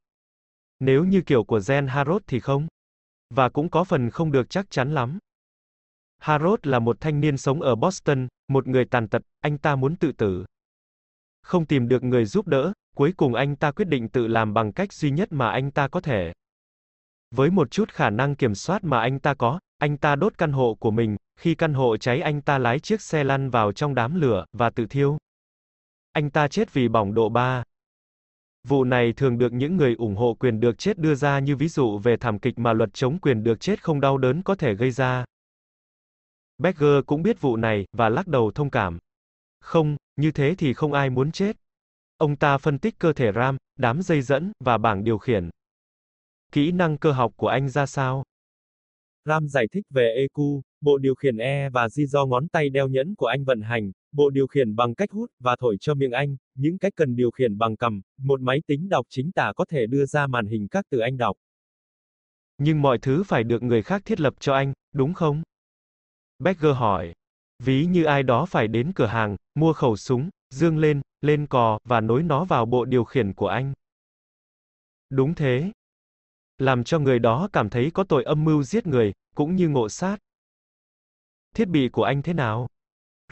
Nếu như kiểu của gen Harrod thì không. Và cũng có phần không được chắc chắn lắm. Harrod là một thanh niên sống ở Boston, một người tàn tật, anh ta muốn tự tử. Không tìm được người giúp đỡ, cuối cùng anh ta quyết định tự làm bằng cách duy nhất mà anh ta có thể. Với một chút khả năng kiểm soát mà anh ta có, anh ta đốt căn hộ của mình, khi căn hộ cháy anh ta lái chiếc xe lăn vào trong đám lửa, và tự thiêu. Anh ta chết vì bỏng độ 3. Vụ này thường được những người ủng hộ quyền được chết đưa ra như ví dụ về thảm kịch mà luật chống quyền được chết không đau đớn có thể gây ra. Becker cũng biết vụ này, và lắc đầu thông cảm. Không, như thế thì không ai muốn chết. Ông ta phân tích cơ thể RAM, đám dây dẫn, và bảng điều khiển. Kỹ năng cơ học của anh ra sao? Ram giải thích về EQ, bộ điều khiển E và G do ngón tay đeo nhẫn của anh vận hành, bộ điều khiển bằng cách hút và thổi cho miệng anh, những cách cần điều khiển bằng cầm, một máy tính đọc chính tả có thể đưa ra màn hình các từ anh đọc. Nhưng mọi thứ phải được người khác thiết lập cho anh, đúng không? Becker hỏi. Ví như ai đó phải đến cửa hàng, mua khẩu súng, dương lên, lên cò, và nối nó vào bộ điều khiển của anh. Đúng thế. Làm cho người đó cảm thấy có tội âm mưu giết người, cũng như ngộ sát. Thiết bị của anh thế nào?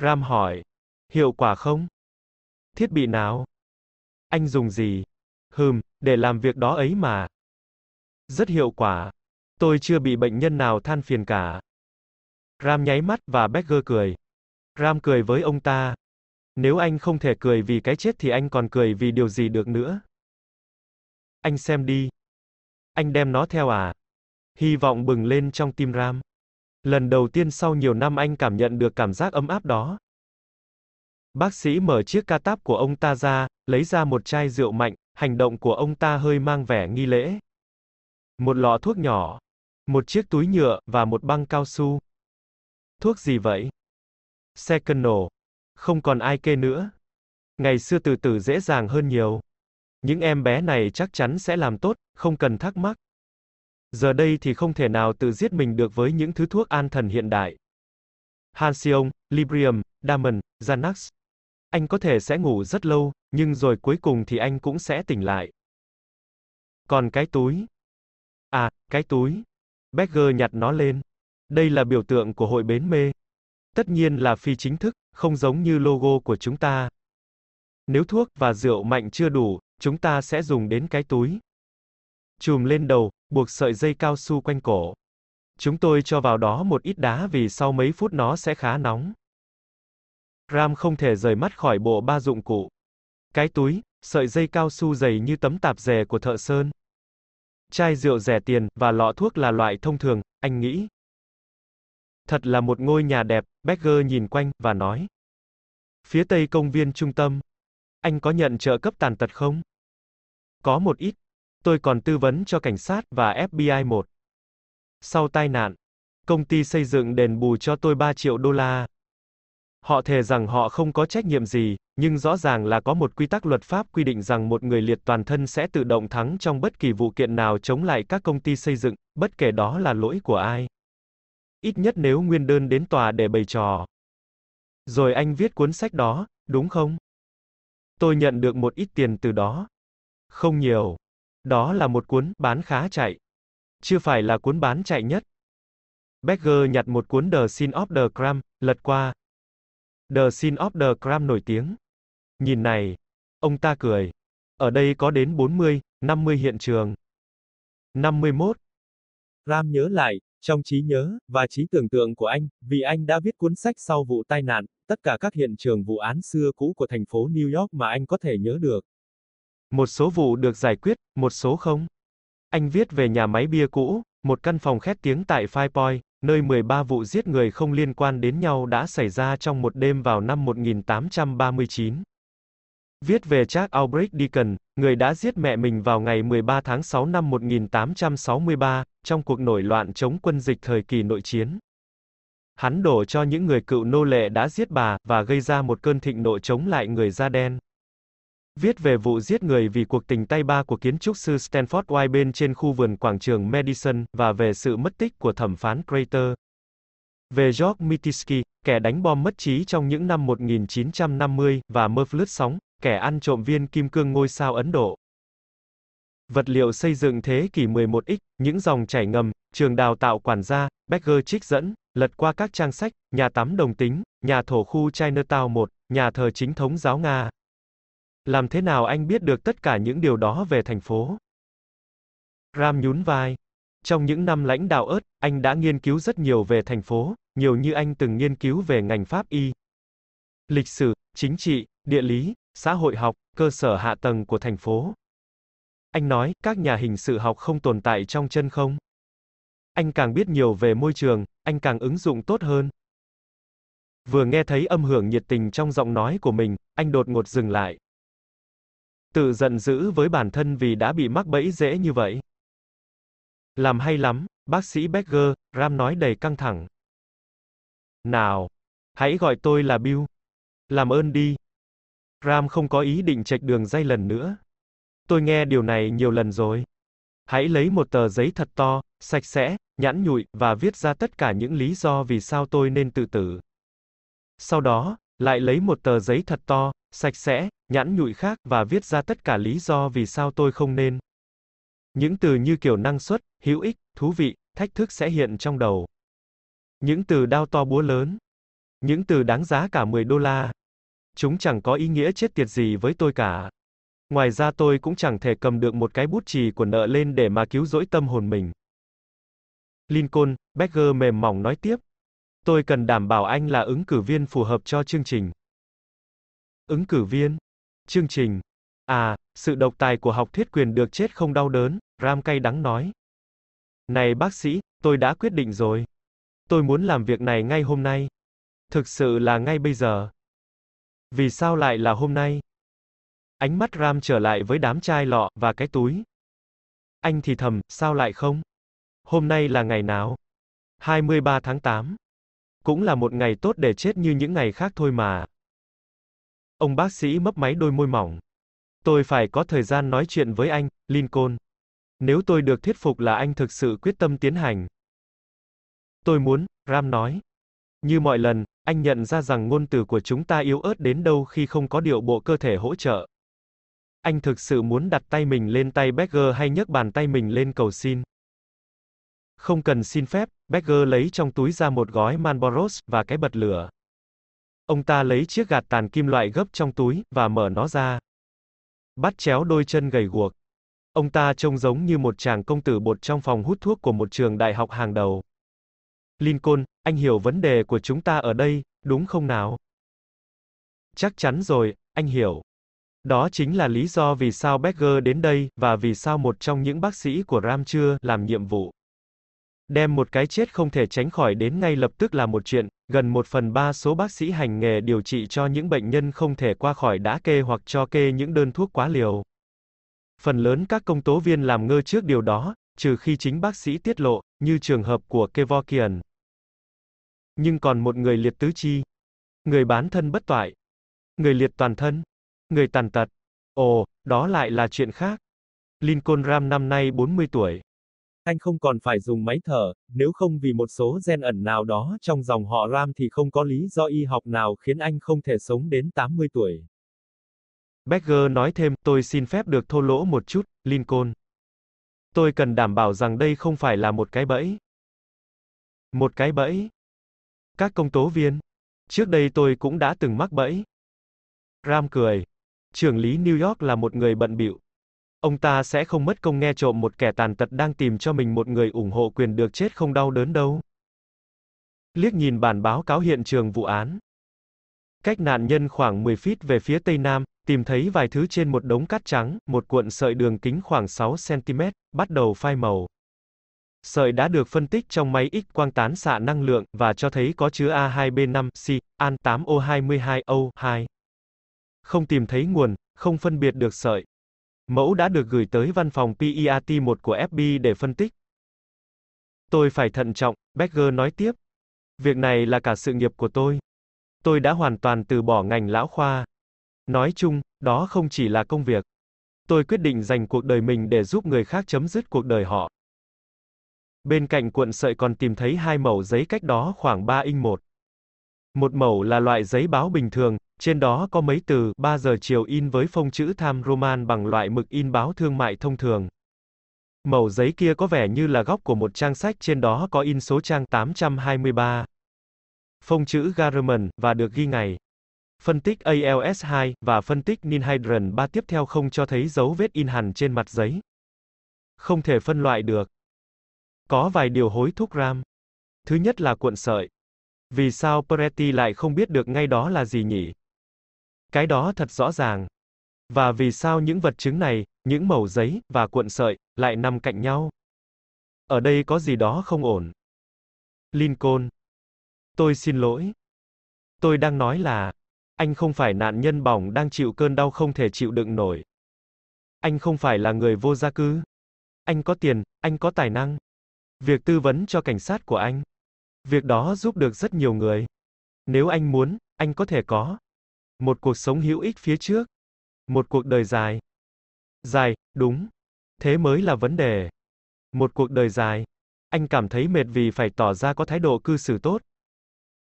Ram hỏi. Hiệu quả không? Thiết bị nào? Anh dùng gì? Hừm, để làm việc đó ấy mà. Rất hiệu quả. Tôi chưa bị bệnh nhân nào than phiền cả. Ram nháy mắt và Becker cười. Ram cười với ông ta. Nếu anh không thể cười vì cái chết thì anh còn cười vì điều gì được nữa? Anh xem đi. Anh đem nó theo à? Hy vọng bừng lên trong tim Ram. Lần đầu tiên sau nhiều năm anh cảm nhận được cảm giác ấm áp đó. Bác sĩ mở chiếc ca táp của ông ta ra, lấy ra một chai rượu mạnh, hành động của ông ta hơi mang vẻ nghi lễ. Một lọ thuốc nhỏ, một chiếc túi nhựa, và một băng cao su. Thuốc gì vậy? Secondal. Không còn ai kê nữa. Ngày xưa từ từ dễ dàng hơn nhiều. Những em bé này chắc chắn sẽ làm tốt, không cần thắc mắc. Giờ đây thì không thể nào tự giết mình được với những thứ thuốc an thần hiện đại. Halcyon, Librium, Diamond, Xanax. Anh có thể sẽ ngủ rất lâu, nhưng rồi cuối cùng thì anh cũng sẽ tỉnh lại. Còn cái túi. À, cái túi. Becker nhặt nó lên. Đây là biểu tượng của hội bến mê. Tất nhiên là phi chính thức, không giống như logo của chúng ta. Nếu thuốc và rượu mạnh chưa đủ, chúng ta sẽ dùng đến cái túi. Chùm lên đầu, buộc sợi dây cao su quanh cổ. Chúng tôi cho vào đó một ít đá vì sau mấy phút nó sẽ khá nóng. Ram không thể rời mắt khỏi bộ ba dụng cụ. Cái túi, sợi dây cao su dày như tấm tạp dề của thợ sơn. Chai rượu rẻ tiền, và lọ thuốc là loại thông thường, anh nghĩ. Thật là một ngôi nhà đẹp, Becker nhìn quanh, và nói. Phía tây công viên trung tâm. Anh có nhận trợ cấp tàn tật không? Có một ít. Tôi còn tư vấn cho cảnh sát và FBI một. Sau tai nạn, công ty xây dựng đền bù cho tôi 3 triệu đô la. Họ thề rằng họ không có trách nhiệm gì, nhưng rõ ràng là có một quy tắc luật pháp quy định rằng một người liệt toàn thân sẽ tự động thắng trong bất kỳ vụ kiện nào chống lại các công ty xây dựng, bất kể đó là lỗi của ai. Ít nhất nếu nguyên đơn đến tòa để bày trò. Rồi anh viết cuốn sách đó, đúng không? Tôi nhận được một ít tiền từ đó. Không nhiều. Đó là một cuốn bán khá chạy. Chưa phải là cuốn bán chạy nhất. Becker nhặt một cuốn The Sin of the Crime, lật qua. The Sin of the Crime nổi tiếng. Nhìn này. Ông ta cười. Ở đây có đến 40, 50 hiện trường. 51. Ram nhớ lại, trong trí nhớ, và trí tưởng tượng của anh, vì anh đã viết cuốn sách sau vụ tai nạn, tất cả các hiện trường vụ án xưa cũ của thành phố New York mà anh có thể nhớ được. Một số vụ được giải quyết, một số không. Anh viết về nhà máy bia cũ, một căn phòng khét tiếng tại Five Point, nơi 13 vụ giết người không liên quan đến nhau đã xảy ra trong một đêm vào năm 1839. Viết về Jack Albrecht Deacon, người đã giết mẹ mình vào ngày 13 tháng 6 năm 1863, trong cuộc nổi loạn chống quân dịch thời kỳ nội chiến. Hắn đổ cho những người cựu nô lệ đã giết bà, và gây ra một cơn thịnh nộ chống lại người da đen. Viết về vụ giết người vì cuộc tình tay ba của kiến trúc sư Stanford White bên trên khu vườn quảng trường Madison, và về sự mất tích của thẩm phán Crater. Về George Mititsky, kẻ đánh bom mất trí trong những năm 1950, và Murph lướt sóng, kẻ ăn trộm viên kim cương ngôi sao Ấn Độ. Vật liệu xây dựng thế kỷ 11X, những dòng chảy ngầm, trường đào tạo quản gia, Becker trích dẫn, lật qua các trang sách, nhà tắm đồng tính, nhà thổ khu Chinatown 1, nhà thờ chính thống giáo Nga. Làm thế nào anh biết được tất cả những điều đó về thành phố? Ram nhún vai. Trong những năm lãnh đạo ớt, anh đã nghiên cứu rất nhiều về thành phố, nhiều như anh từng nghiên cứu về ngành pháp y. Lịch sử, chính trị, địa lý, xã hội học, cơ sở hạ tầng của thành phố. Anh nói, các nhà hình sự học không tồn tại trong chân không. Anh càng biết nhiều về môi trường, anh càng ứng dụng tốt hơn. Vừa nghe thấy âm hưởng nhiệt tình trong giọng nói của mình, anh đột ngột dừng lại. Tự giận dữ với bản thân vì đã bị mắc bẫy dễ như vậy. Làm hay lắm, bác sĩ Becker, Ram nói đầy căng thẳng. Nào, hãy gọi tôi là Bill. Làm ơn đi. Ram không có ý định chệch đường dây lần nữa. Tôi nghe điều này nhiều lần rồi. Hãy lấy một tờ giấy thật to, sạch sẽ, nhẵn nhụi, và viết ra tất cả những lý do vì sao tôi nên tự tử. Sau đó, lại lấy một tờ giấy thật to, sạch sẽ, nhãn nhụi khác, và viết ra tất cả lý do vì sao tôi không nên. Những từ như kiểu năng suất, hữu ích, thú vị, thách thức sẽ hiện trong đầu. Những từ đao to búa lớn. Những từ đáng giá cả 10 đô la. Chúng chẳng có ý nghĩa chết tiệt gì với tôi cả. Ngoài ra tôi cũng chẳng thể cầm được một cái bút chì của nợ lên để mà cứu rỗi tâm hồn mình. Lincoln, Becker mềm mỏng nói tiếp. Tôi cần đảm bảo anh là ứng cử viên phù hợp cho chương trình. Ứng cử viên? Chương trình? À, sự độc tài của học thuyết quyền được chết không đau đớn, Ram cay đắng nói. Này bác sĩ, tôi đã quyết định rồi. Tôi muốn làm việc này ngay hôm nay. Thực sự là ngay bây giờ. Vì sao lại là hôm nay? Ánh mắt Ram trở lại với đám chai lọ, và cái túi. Anh thì thầm, sao lại không? Hôm nay là ngày nào? 23 tháng 8. Cũng là một ngày tốt để chết như những ngày khác thôi mà. Ông bác sĩ mấp máy đôi môi mỏng. Tôi phải có thời gian nói chuyện với anh, Lincoln. Nếu tôi được thuyết phục là anh thực sự quyết tâm tiến hành. Tôi muốn, Ram nói. Như mọi lần, anh nhận ra rằng ngôn từ của chúng ta yếu ớt đến đâu khi không có điệu bộ cơ thể hỗ trợ. Anh thực sự muốn đặt tay mình lên tay Becker hay nhấc bàn tay mình lên cầu xin. Không cần xin phép, Becker lấy trong túi ra một gói Marlboros và cái bật lửa. Ông ta lấy chiếc gạt tàn kim loại gấp trong túi và mở nó ra. Bắt chéo đôi chân gầy guộc. Ông ta trông giống như một chàng công tử bột trong phòng hút thuốc của một trường đại học hàng đầu. Lincoln, anh hiểu vấn đề của chúng ta ở đây, đúng không nào? Chắc chắn rồi, anh hiểu. Đó chính là lý do vì sao Becker đến đây, và vì sao một trong những bác sĩ của Ram chưa làm nhiệm vụ. Đem một cái chết không thể tránh khỏi đến ngay lập tức là một chuyện, gần một phần ba số bác sĩ hành nghề điều trị cho những bệnh nhân không thể qua khỏi đã kê hoặc cho kê những đơn thuốc quá liều. Phần lớn các công tố viên làm ngơ trước điều đó, trừ khi chính bác sĩ tiết lộ, như trường hợp của Kevorkian. Nhưng còn một người liệt tứ chi, người bán thân bất toại, người liệt toàn thân, người tàn tật. Ồ, đó lại là chuyện khác. Lincoln Ram năm nay 40 tuổi. Anh không còn phải dùng máy thở, nếu không vì một số gen ẩn nào đó trong dòng họ Ram thì không có lý do y học nào khiến anh không thể sống đến 80 tuổi. Becker nói thêm, tôi xin phép được thô lỗ một chút, Lincoln. Tôi cần đảm bảo rằng đây không phải là một cái bẫy. Một cái bẫy. Các công tố viên. Trước đây tôi cũng đã từng mắc bẫy. Ram cười. Trưởng lý New York là một người bận bịu. Ông ta sẽ không mất công nghe trộm một kẻ tàn tật đang tìm cho mình một người ủng hộ quyền được chết không đau đớn đâu. Liếc nhìn bản báo cáo hiện trường vụ án. Cách nạn nhân khoảng 10 feet về phía tây nam, tìm thấy vài thứ trên một đống cát trắng, một cuộn sợi đường kính khoảng 6 cm, bắt đầu phai màu. Sợi đã được phân tích trong máy X quang tán xạ năng lượng và cho thấy có chứa A2B5C, An8O22O2. Không tìm thấy nguồn, không phân biệt được sợi. Mẫu đã được gửi tới văn phòng PERT1 của FBI để phân tích. Tôi phải thận trọng, Becker nói tiếp. Việc này là cả sự nghiệp của tôi. Tôi đã hoàn toàn từ bỏ ngành lão khoa. Nói chung, đó không chỉ là công việc. Tôi quyết định dành cuộc đời mình để giúp người khác chấm dứt cuộc đời họ. Bên cạnh cuộn sợi còn tìm thấy hai mẩu giấy cách đó khoảng 3 inch một. Một mẩu là loại giấy báo bình thường, trên đó có mấy từ 3 giờ chiều in với phông chữ Tham Roman bằng loại mực in báo thương mại thông thường. Mẩu giấy kia có vẻ như là góc của một trang sách trên đó có in số trang 823. Phông chữ Garmin, và được ghi ngày. Phân tích ALS2, và phân tích Ninhydrin 3 tiếp theo không cho thấy dấu vết in hẳn trên mặt giấy. Không thể phân loại được. Có vài điều hối thúc RAM. Thứ nhất là cuộn sợi. Vì sao Peretti lại không biết được ngay đó là gì nhỉ? Cái đó thật rõ ràng. Và vì sao những vật chứng này, những mẩu giấy, và cuộn sợi, lại nằm cạnh nhau? Ở đây có gì đó không ổn. Lincoln. Tôi xin lỗi. Tôi đang nói là, anh không phải nạn nhân bỏng đang chịu cơn đau không thể chịu đựng nổi. Anh không phải là người vô gia cư. Anh có tiền, anh có tài năng. Việc tư vấn cho cảnh sát của anh. Việc đó giúp được rất nhiều người. Nếu anh muốn, anh có thể có. Một cuộc sống hữu ích phía trước. Một cuộc đời dài. Dài, đúng. Thế mới là vấn đề. Một cuộc đời dài. Anh cảm thấy mệt vì phải tỏ ra có thái độ cư xử tốt.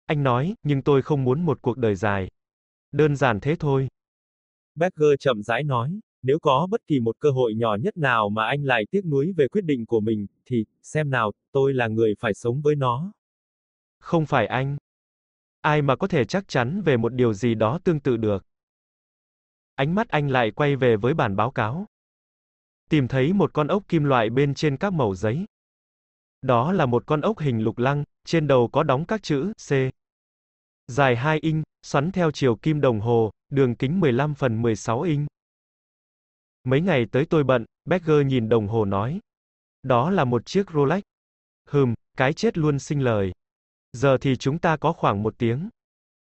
Anh nói, nhưng tôi không muốn một cuộc đời dài. Đơn giản thế thôi. Becker chậm rãi nói, nếu có bất kỳ một cơ hội nhỏ nhất nào mà anh lại tiếc nuối về quyết định của mình, thì, xem nào, tôi là người phải sống với nó. Không phải anh. Ai mà có thể chắc chắn về một điều gì đó tương tự được. Ánh mắt anh lại quay về với bản báo cáo. Tìm thấy một con ốc kim loại bên trên các mẩu giấy. Đó là một con ốc hình lục lăng, trên đầu có đóng các chữ C. Dài 2 inch, xoắn theo chiều kim đồng hồ, đường kính 15 phần 16 inch. Mấy ngày tới tôi bận, Becker nhìn đồng hồ nói. Đó là một chiếc Rolex. Hừm, cái chết luôn sinh lời. Giờ thì chúng ta có khoảng một tiếng.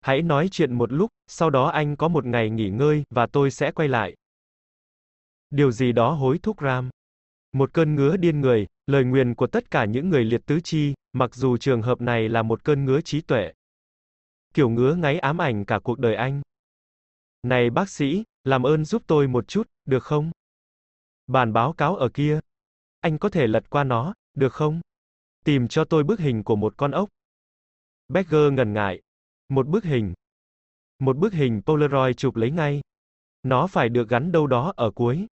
Hãy nói chuyện một lúc, sau đó anh có một ngày nghỉ ngơi, và tôi sẽ quay lại. Điều gì đó hối thúc Ram. Một cơn ngứa điên người, lời nguyền của tất cả những người liệt tứ chi, mặc dù trường hợp này là một cơn ngứa trí tuệ. Kiểu ngứa ngáy ám ảnh cả cuộc đời anh. Này bác sĩ, làm ơn giúp tôi một chút, được không? Bản báo cáo ở kia. Anh có thể lật qua nó, được không? Tìm cho tôi bức hình của một con ốc. Becker ngần ngại. Một bức hình. Một bức hình Polaroid chụp lấy ngay. Nó phải được gắn đâu đó ở cuối.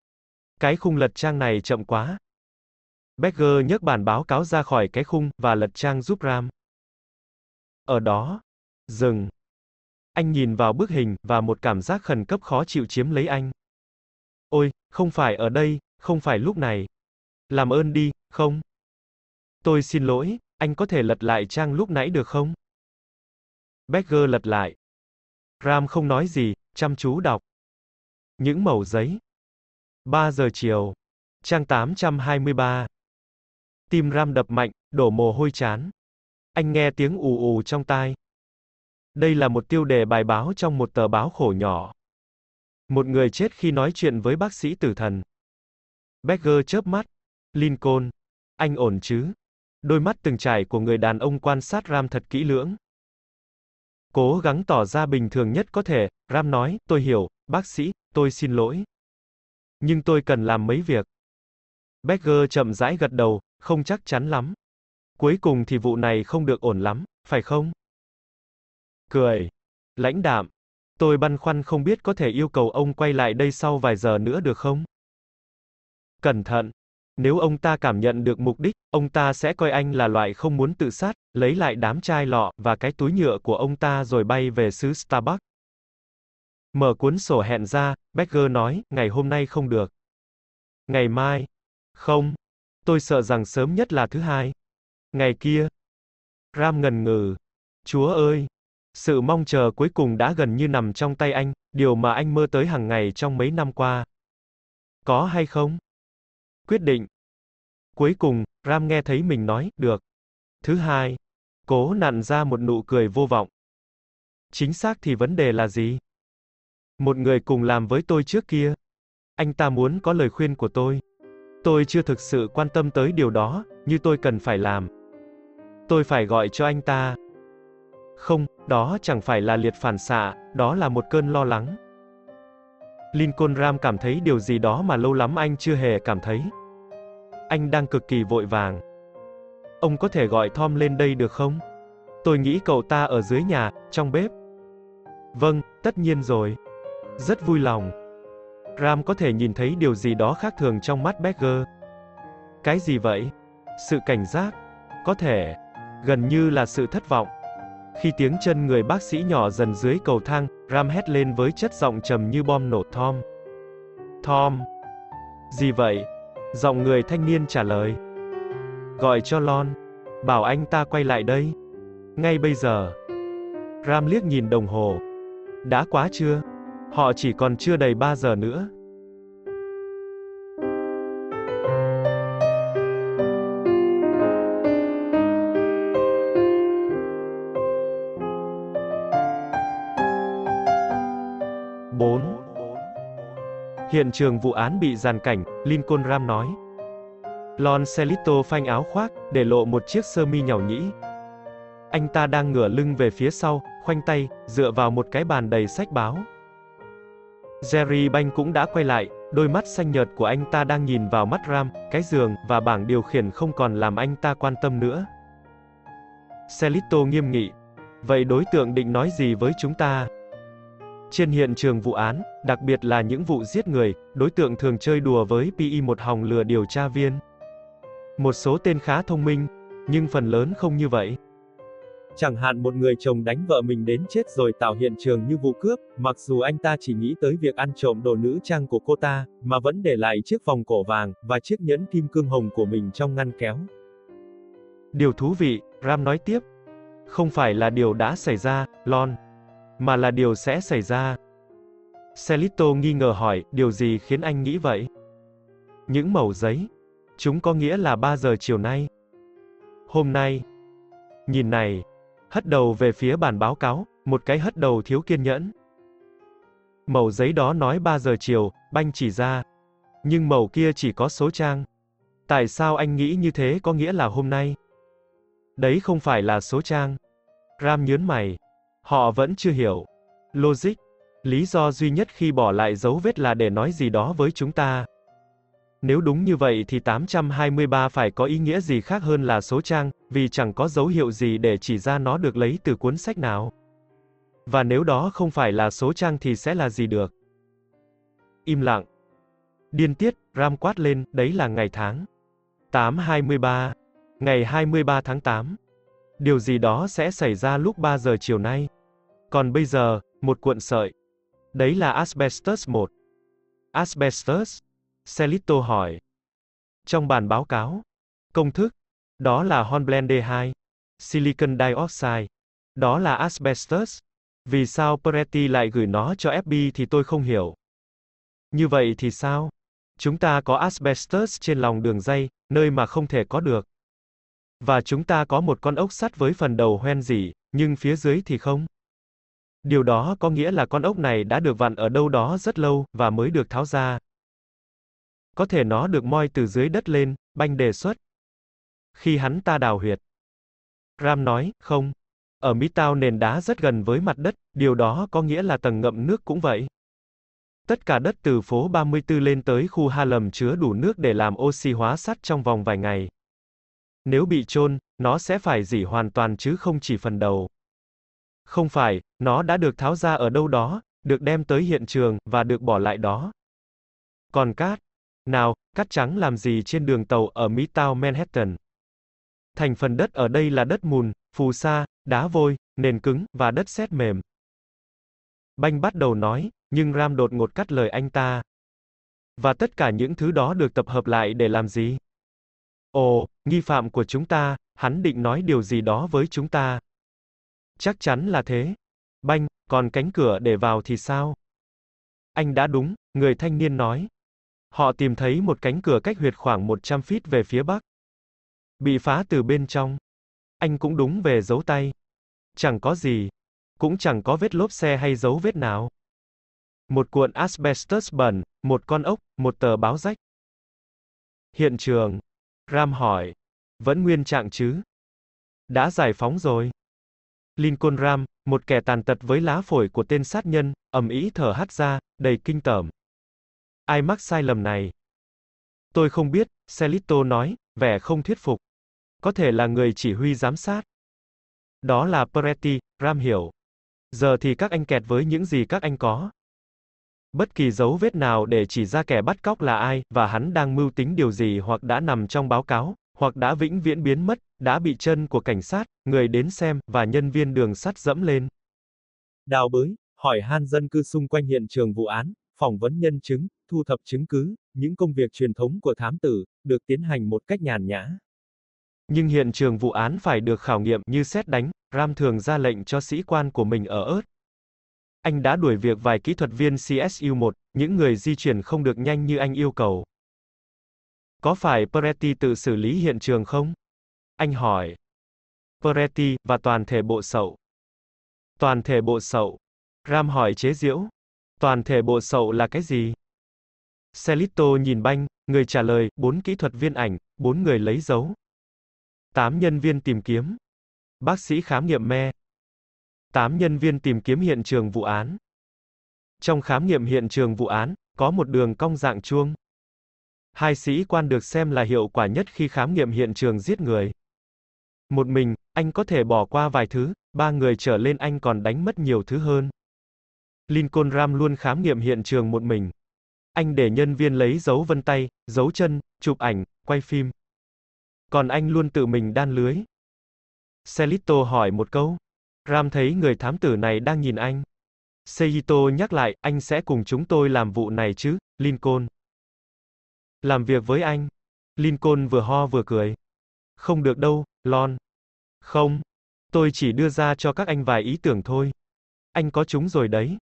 Cái khung lật trang này chậm quá. Becker nhấc bản báo cáo ra khỏi cái khung, và lật trang giúp Ram. Ở đó. Dừng. Anh nhìn vào bức hình, và một cảm giác khẩn cấp khó chịu chiếm lấy anh. Ôi, không phải ở đây, không phải lúc này. Làm ơn đi, không. Tôi xin lỗi, anh có thể lật lại trang lúc nãy được không? Becker lật lại. Ram không nói gì, chăm chú đọc. Những mẩu giấy. 3 giờ chiều. Trang 823. Tim Ram đập mạnh, đổ mồ hôi chán. Anh nghe tiếng ù ù trong tai. Đây là một tiêu đề bài báo trong một tờ báo khổ nhỏ. Một người chết khi nói chuyện với bác sĩ tử thần. Becker chớp mắt. Lincoln. Anh ổn chứ? Đôi mắt từng trải của người đàn ông quan sát Ram thật kỹ lưỡng. Cố gắng tỏ ra bình thường nhất có thể, Ram nói, tôi hiểu, bác sĩ, tôi xin lỗi. Nhưng tôi cần làm mấy việc. Becker chậm rãi gật đầu, không chắc chắn lắm. Cuối cùng thì vụ này không được ổn lắm, phải không? Cười. Lãnh đạm. Tôi băn khoăn không biết có thể yêu cầu ông quay lại đây sau vài giờ nữa được không? Cẩn thận. Nếu ông ta cảm nhận được mục đích, ông ta sẽ coi anh là loại không muốn tự sát, lấy lại đám chai lọ và cái túi nhựa của ông ta rồi bay về xứ Starbucks. Mở cuốn sổ hẹn ra, Becker nói, ngày hôm nay không được. Ngày mai. Không. Tôi sợ rằng sớm nhất là thứ hai. Ngày kia. Ram ngần ngừ. Chúa ơi. Sự mong chờ cuối cùng đã gần như nằm trong tay anh, điều mà anh mơ tới hàng ngày trong mấy năm qua. Có hay không? Quyết định. Cuối cùng, Ram nghe thấy mình nói, được. Thứ hai. Cố nặn ra một nụ cười vô vọng. Chính xác thì vấn đề là gì? Một người cùng làm với tôi trước kia. Anh ta muốn có lời khuyên của tôi. Tôi chưa thực sự quan tâm tới điều đó, như tôi cần phải làm. Tôi phải gọi cho anh ta. Không, đó chẳng phải là liệt phản xạ, đó là một cơn lo lắng. Lincoln Ram cảm thấy điều gì đó mà lâu lắm anh chưa hề cảm thấy. Anh đang cực kỳ vội vàng. Ông có thể gọi Tom lên đây được không? Tôi nghĩ cậu ta ở dưới nhà, trong bếp. Vâng, tất nhiên rồi. Rất vui lòng. Ram có thể nhìn thấy điều gì đó khác thường trong mắt Becker. Cái gì vậy? Sự cảnh giác. Có thể. Gần như là sự thất vọng. Khi tiếng chân người bác sĩ nhỏ dần dưới cầu thang, Ram hét lên với chất giọng trầm như bom nổ Tom. Tom. Gì vậy? Giọng người thanh niên trả lời. Gọi cho Lon. Bảo anh ta quay lại đây. Ngay bây giờ. Ram liếc nhìn đồng hồ. Đã quá chưa? Họ chỉ còn chưa đầy 3 giờ nữa. Hiện trường vụ án bị giàn cảnh, Lincoln Ram nói. Lon Celito phanh áo khoác, để lộ một chiếc sơ mi nhỏ nhĩ. Anh ta đang ngửa lưng về phía sau, khoanh tay, dựa vào một cái bàn đầy sách báo. Jerry Banh cũng đã quay lại, đôi mắt xanh nhợt của anh ta đang nhìn vào mắt Ram, cái giường, và bảng điều khiển không còn làm anh ta quan tâm nữa. Celito nghiêm nghị. Vậy đối tượng định nói gì với chúng ta? Trên hiện trường vụ án, đặc biệt là những vụ giết người, đối tượng thường chơi đùa với PI một hòng lừa điều tra viên. Một số tên khá thông minh, nhưng phần lớn không như vậy. Chẳng hạn một người chồng đánh vợ mình đến chết rồi tạo hiện trường như vụ cướp, mặc dù anh ta chỉ nghĩ tới việc ăn trộm đồ nữ trang của cô ta, mà vẫn để lại chiếc vòng cổ vàng, và chiếc nhẫn kim cương hồng của mình trong ngăn kéo. Điều thú vị, Ram nói tiếp, không phải là điều đã xảy ra, Lon, mà là điều sẽ xảy ra. Celito nghi ngờ hỏi, điều gì khiến anh nghĩ vậy? Những mẩu giấy. Chúng có nghĩa là 3 giờ chiều nay. Hôm nay. Nhìn này. Hất đầu về phía bàn báo cáo, một cái hất đầu thiếu kiên nhẫn. Mẩu giấy đó nói 3 giờ chiều, banh chỉ ra. Nhưng mẩu kia chỉ có số trang. Tại sao anh nghĩ như thế có nghĩa là hôm nay? Đấy không phải là số trang. Ram nhớn mày. Họ vẫn chưa hiểu. Logic. Lý do duy nhất khi bỏ lại dấu vết là để nói gì đó với chúng ta. Nếu đúng như vậy thì 823 phải có ý nghĩa gì khác hơn là số trang, vì chẳng có dấu hiệu gì để chỉ ra nó được lấy từ cuốn sách nào. Và nếu đó không phải là số trang thì sẽ là gì được? Im lặng. Điên tiết, Ram quát lên, đấy là ngày tháng. 823. Ngày 23 tháng 8. Điều gì đó sẽ xảy ra lúc 3 giờ chiều nay. Còn bây giờ, một cuộn sợi. Đấy là Asbestos 1. Asbestos? Celito hỏi. Trong bản báo cáo. Công thức. Đó là hornblende 2. Silicon dioxide. Đó là asbestos. Vì sao Peretti lại gửi nó cho FB thì tôi không hiểu. Như vậy thì sao? Chúng ta có asbestos trên lòng đường dây, nơi mà không thể có được. Và chúng ta có một con ốc sắt với phần đầu hoen dỉ, nhưng phía dưới thì không. Điều đó có nghĩa là con ốc này đã được vặn ở đâu đó rất lâu, và mới được tháo ra. Có thể nó được moi từ dưới đất lên, banh đề xuất. Khi hắn ta đào huyệt. Ram nói, không. Ở mỹ tao nền đá rất gần với mặt đất, điều đó có nghĩa là tầng ngậm nước cũng vậy. Tất cả đất từ phố 34 lên tới khu ha lầm chứa đủ nước để làm oxy hóa sắt trong vòng vài ngày. Nếu bị chôn, nó sẽ phải dỉ hoàn toàn chứ không chỉ phần đầu. Không phải, nó đã được tháo ra ở đâu đó, được đem tới hiện trường, và được bỏ lại đó. Còn cát, nào, cát trắng làm gì trên đường tàu ở Midtown Manhattan? Thành phần đất ở đây là đất mùn, phù sa, đá vôi, nền cứng, và đất sét mềm. Banh bắt đầu nói, nhưng Ram đột ngột cắt lời anh ta. Và tất cả những thứ đó được tập hợp lại để làm gì? Ồ, nghi phạm của chúng ta, hắn định nói điều gì đó với chúng ta. Chắc chắn là thế. Banh, còn cánh cửa để vào thì sao? Anh đã đúng, người thanh niên nói. Họ tìm thấy một cánh cửa cách huyệt khoảng 100 feet về phía bắc. Bị phá từ bên trong. Anh cũng đúng về dấu tay. Chẳng có gì. Cũng chẳng có vết lốp xe hay dấu vết nào. Một cuộn asbestos bẩn, một con ốc, một tờ báo rách. Hiện trường. Ram hỏi. Vẫn nguyên trạng chứ? Đã giải phóng rồi. Lincoln Ram, một kẻ tàn tật với lá phổi của tên sát nhân, ầm ĩ thở hắt ra, đầy kinh tởm. Ai mắc sai lầm này? Tôi không biết, Celito nói, vẻ không thuyết phục. Có thể là người chỉ huy giám sát. Đó là Peretti, Ram hiểu. Giờ thì các anh kẹt với những gì các anh có. Bất kỳ dấu vết nào để chỉ ra kẻ bắt cóc là ai, và hắn đang mưu tính điều gì hoặc đã nằm trong báo cáo, hoặc đã vĩnh viễn biến mất, đã bị chân của cảnh sát, người đến xem, và nhân viên đường sắt dẫm lên. Đào bới, hỏi han dân cư xung quanh hiện trường vụ án, phỏng vấn nhân chứng, thu thập chứng cứ, những công việc truyền thống của thám tử, được tiến hành một cách nhàn nhã. Nhưng hiện trường vụ án phải được khảo nghiệm như xét đánh, Ram thường ra lệnh cho sĩ quan của mình ở ớt. Anh đã đuổi việc vài kỹ thuật viên CSU-1, những người di chuyển không được nhanh như anh yêu cầu. Có phải Peretti tự xử lý hiện trường không? Anh hỏi. Peretti, và toàn thể bộ sậu. Toàn thể bộ sậu. Ram hỏi chế diễu. Toàn thể bộ sậu là cái gì? Celito nhìn banh, người trả lời, bốn kỹ thuật viên ảnh, bốn người lấy dấu. Tám nhân viên tìm kiếm. Bác sĩ khám nghiệm me. Tám nhân viên tìm kiếm hiện trường vụ án. Trong khám nghiệm hiện trường vụ án, có một đường cong dạng chuông. Hai sĩ quan được xem là hiệu quả nhất khi khám nghiệm hiện trường giết người. Một mình, anh có thể bỏ qua vài thứ, ba người trở lên anh còn đánh mất nhiều thứ hơn. Lincoln Ram luôn khám nghiệm hiện trường một mình. Anh để nhân viên lấy dấu vân tay, dấu chân, chụp ảnh, quay phim. Còn anh luôn tự mình đan lưới. Celito hỏi một câu. Ram thấy người thám tử này đang nhìn anh. Seito nhắc lại, anh sẽ cùng chúng tôi làm vụ này chứ, Lincoln. Làm việc với anh. Lincoln vừa ho vừa cười. Không được đâu, Lon. Không. Tôi chỉ đưa ra cho các anh vài ý tưởng thôi. Anh có chúng rồi đấy.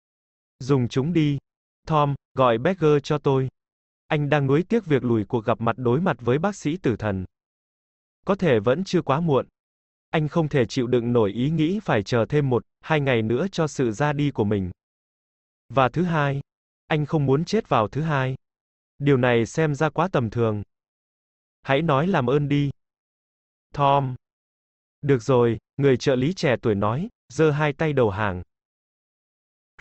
Dùng chúng đi. Tom, gọi Becker cho tôi. Anh đang nuối tiếc việc lùi cuộc gặp mặt đối mặt với bác sĩ tử thần. Có thể vẫn chưa quá muộn. Anh không thể chịu đựng nổi ý nghĩ phải chờ thêm một, hai ngày nữa cho sự ra đi của mình. Và thứ hai, anh không muốn chết vào thứ hai. Điều này xem ra quá tầm thường. Hãy nói làm ơn đi. Tom. Được rồi, người trợ lý trẻ tuổi nói, giơ hai tay đầu hàng.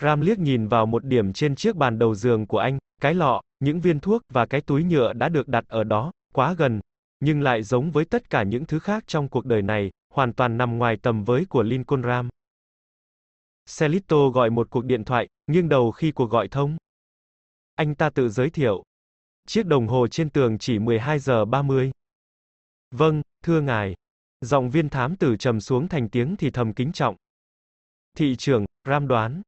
Ram liếc nhìn vào một điểm trên chiếc bàn đầu giường của anh, cái lọ, những viên thuốc và cái túi nhựa đã được đặt ở đó, quá gần, nhưng lại giống với tất cả những thứ khác trong cuộc đời này, hoàn toàn nằm ngoài tầm với của Lincoln Ram. Celito gọi một cuộc điện thoại, nghiêng đầu khi cuộc gọi thông. Anh ta tự giới thiệu. Chiếc đồng hồ trên tường chỉ 12 giờ 30. Vâng, thưa ngài. Giọng viên thám tử trầm xuống thành tiếng thì thầm kính trọng. Thị trưởng, Ram đoán.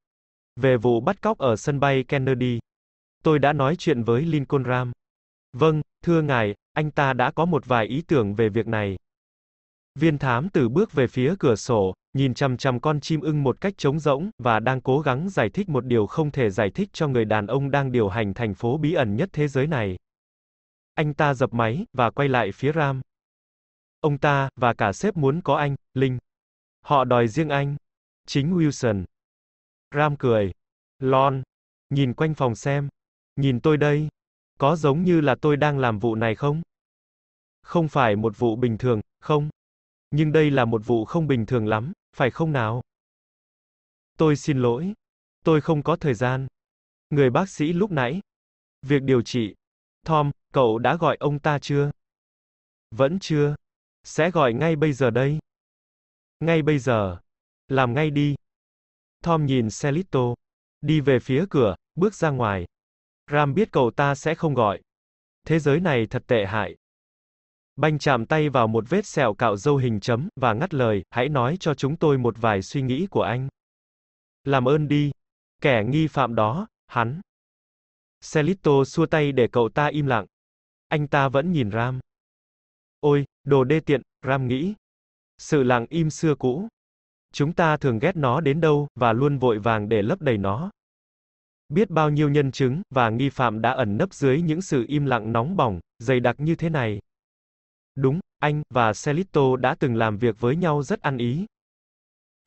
Về vụ bắt cóc ở sân bay Kennedy. Tôi đã nói chuyện với Lincoln Ram. Vâng, thưa ngài, anh ta đã có một vài ý tưởng về việc này. Viên thám tử bước về phía cửa sổ, nhìn chằm chằm con chim ưng một cách trống rỗng, và đang cố gắng giải thích một điều không thể giải thích cho người đàn ông đang điều hành thành phố bí ẩn nhất thế giới này. Anh ta dập máy, và quay lại phía Ram. Ông ta, và cả sếp muốn có anh, Linh. Họ đòi riêng anh. Chính Wilson. Ram cười. Lon. Nhìn quanh phòng xem. Nhìn tôi đây. Có giống như là tôi đang làm vụ này không? Không phải một vụ bình thường, không? Nhưng đây là một vụ không bình thường lắm, phải không nào? Tôi xin lỗi. Tôi không có thời gian. Người bác sĩ lúc nãy. Việc điều trị. Tom, cậu đã gọi ông ta chưa? Vẫn chưa. Sẽ gọi ngay bây giờ đây. Ngay bây giờ. Làm ngay đi. Tom nhìn Celito. Đi về phía cửa, bước ra ngoài. Ram biết cậu ta sẽ không gọi. Thế giới này thật tệ hại. Banh chạm tay vào một vết sẹo cạo dâu hình chấm, và ngắt lời, hãy nói cho chúng tôi một vài suy nghĩ của anh. Làm ơn đi. Kẻ nghi phạm đó, hắn. Celito xua tay để cậu ta im lặng. Anh ta vẫn nhìn Ram. Ôi, đồ đê tiện, Ram nghĩ. Sự lặng im xưa cũ. Chúng ta thường ghét nó đến đâu, và luôn vội vàng để lấp đầy nó. Biết bao nhiêu nhân chứng, và nghi phạm đã ẩn nấp dưới những sự im lặng nóng bỏng, dày đặc như thế này. Đúng, anh, và Celito đã từng làm việc với nhau rất ăn ý.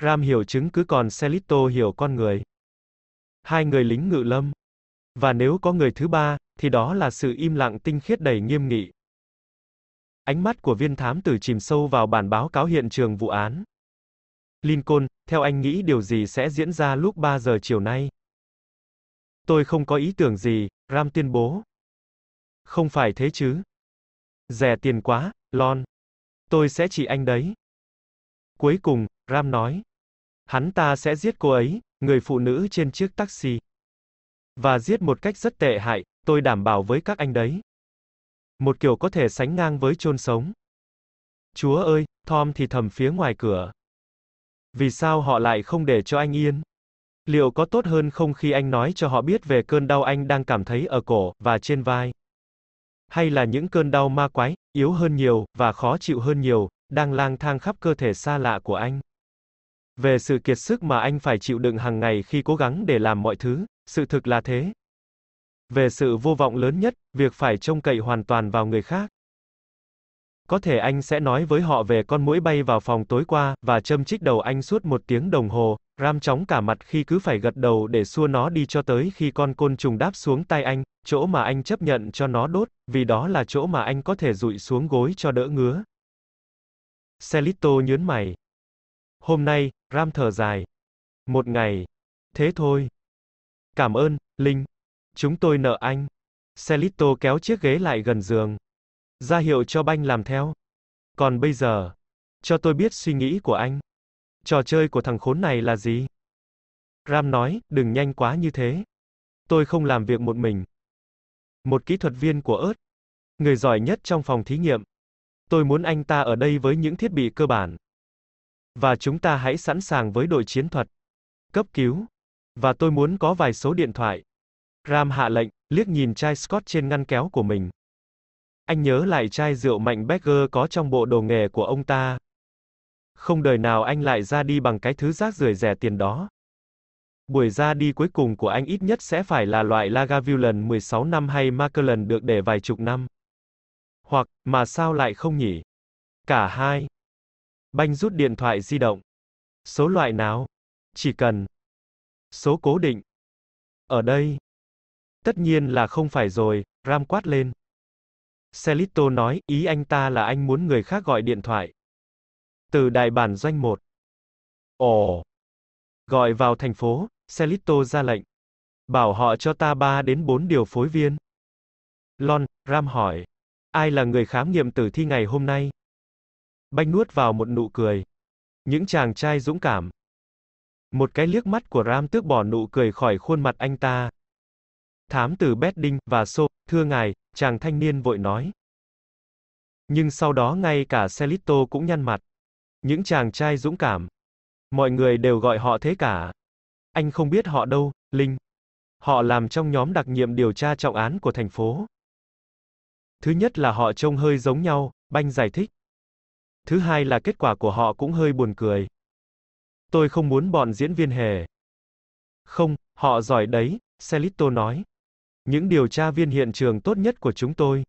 Ram hiểu chứng cứ còn Celito hiểu con người. Hai người lính ngự lâm. Và nếu có người thứ ba, thì đó là sự im lặng tinh khiết đầy nghiêm nghị. Ánh mắt của viên thám tử chìm sâu vào bản báo cáo hiện trường vụ án. Lincoln, theo anh nghĩ điều gì sẽ diễn ra lúc 3 giờ chiều nay? Tôi không có ý tưởng gì, Ram tuyên bố. Không phải thế chứ. Rẻ tiền quá, Lon. Tôi sẽ chỉ anh đấy. Cuối cùng, Ram nói. Hắn ta sẽ giết cô ấy, người phụ nữ trên chiếc taxi. Và giết một cách rất tệ hại, tôi đảm bảo với các anh đấy. Một kiểu có thể sánh ngang với chôn sống. Chúa ơi, Tom thì thầm phía ngoài cửa. Vì sao họ lại không để cho anh yên? Liệu có tốt hơn không khi anh nói cho họ biết về cơn đau anh đang cảm thấy ở cổ và trên vai? Hay là những cơn đau ma quái, yếu hơn nhiều và khó chịu hơn nhiều, đang lang thang khắp cơ thể xa lạ của anh? Về sự kiệt sức mà anh phải chịu đựng hàng ngày khi cố gắng để làm mọi thứ, sự thực là thế. Về sự vô vọng lớn nhất, việc phải trông cậy hoàn toàn vào người khác. Có thể anh sẽ nói với họ về con muỗi bay vào phòng tối qua, và châm chích đầu anh suốt một tiếng đồng hồ, Ram chóng cả mặt khi cứ phải gật đầu để xua nó đi cho tới khi con côn trùng đáp xuống tay anh, chỗ mà anh chấp nhận cho nó đốt, vì đó là chỗ mà anh có thể rụi xuống gối cho đỡ ngứa. Celito nhớn mày. Hôm nay, Ram thở dài. Một ngày. Thế thôi. Cảm ơn, Linh. Chúng tôi nợ anh. Celito kéo chiếc ghế lại gần giường. Ra hiệu cho banh làm theo. Còn bây giờ, cho tôi biết suy nghĩ của anh. Trò chơi của thằng khốn này là gì? Ram nói, đừng nhanh quá như thế. Tôi không làm việc một mình. Một kỹ thuật viên của ớt. Người giỏi nhất trong phòng thí nghiệm. Tôi muốn anh ta ở đây với những thiết bị cơ bản. Và chúng ta hãy sẵn sàng với đội chiến thuật. Cấp cứu. Và tôi muốn có vài số điện thoại. Ram hạ lệnh, liếc nhìn chai Scott trên ngăn kéo của mình. Anh nhớ lại chai rượu mạnh Becker có trong bộ đồ nghề của ông ta. Không đời nào anh lại ra đi bằng cái thứ rác rưởi rẻ tiền đó. Buổi ra đi cuối cùng của anh ít nhất sẽ phải là loại Lagavulin 16 năm hay Macallan được để vài chục năm. Hoặc, mà sao lại không nhỉ? Cả hai. Banh rút điện thoại di động. Số loại nào? Chỉ cần. Số cố định. Ở đây. Tất nhiên là không phải rồi, Ram quát lên. Celito nói, ý anh ta là anh muốn người khác gọi điện thoại. Từ đại bản doanh 1. Ồ. Gọi vào thành phố, Celito ra lệnh. Bảo họ cho ta 3 đến 4 điều phối viên. Lon, Ram hỏi. Ai là người khám nghiệm tử thi ngày hôm nay? Banh nuốt vào một nụ cười. Những chàng trai dũng cảm. Một cái liếc mắt của Ram tước bỏ nụ cười khỏi khuôn mặt anh ta. Thám tử Bedding và So, thưa ngài, chàng thanh niên vội nói. Nhưng sau đó ngay cả Celito cũng nhăn mặt. Những chàng trai dũng cảm. Mọi người đều gọi họ thế cả. Anh không biết họ đâu, Linh. Họ làm trong nhóm đặc nhiệm điều tra trọng án của thành phố. Thứ nhất là họ trông hơi giống nhau, Banh giải thích. Thứ hai là kết quả của họ cũng hơi buồn cười. Tôi không muốn bọn diễn viên hề. Không, họ giỏi đấy, Celito nói. Những điều tra viên hiện trường tốt nhất của chúng tôi.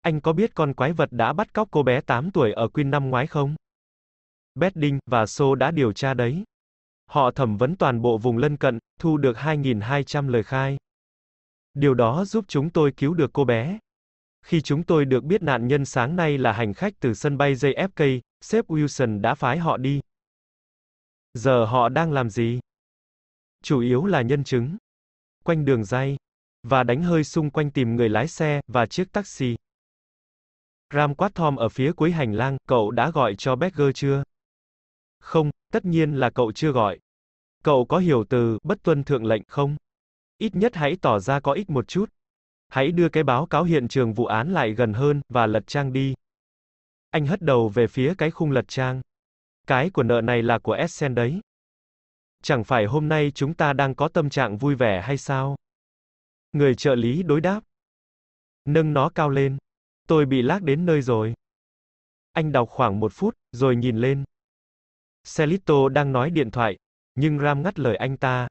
Anh có biết con quái vật đã bắt cóc cô bé 8 tuổi ở Queen năm ngoái không? Bedding và Sô đã điều tra đấy. Họ thẩm vấn toàn bộ vùng lân cận, thu được 2.200 lời khai. Điều đó giúp chúng tôi cứu được cô bé. Khi chúng tôi được biết nạn nhân sáng nay là hành khách từ sân bay JFK, sếp Wilson đã phái họ đi. Giờ họ đang làm gì? Chủ yếu là nhân chứng. Quanh đường dây. Và đánh hơi xung quanh tìm người lái xe, và chiếc taxi. Ram quát thom ở phía cuối hành lang, cậu đã gọi cho Becker chưa? Không, tất nhiên là cậu chưa gọi. Cậu có hiểu từ, bất tuân thượng lệnh không? Ít nhất hãy tỏ ra có ích một chút. Hãy đưa cái báo cáo hiện trường vụ án lại gần hơn, và lật trang đi. Anh hất đầu về phía cái khung lật trang. Cái của nợ này là của Essen đấy. Chẳng phải hôm nay chúng ta đang có tâm trạng vui vẻ hay sao? Người trợ lý đối đáp. Nâng nó cao lên. Tôi bị lác đến nơi rồi. Anh đọc khoảng một phút, rồi nhìn lên. Celito đang nói điện thoại, nhưng Ram ngắt lời anh ta.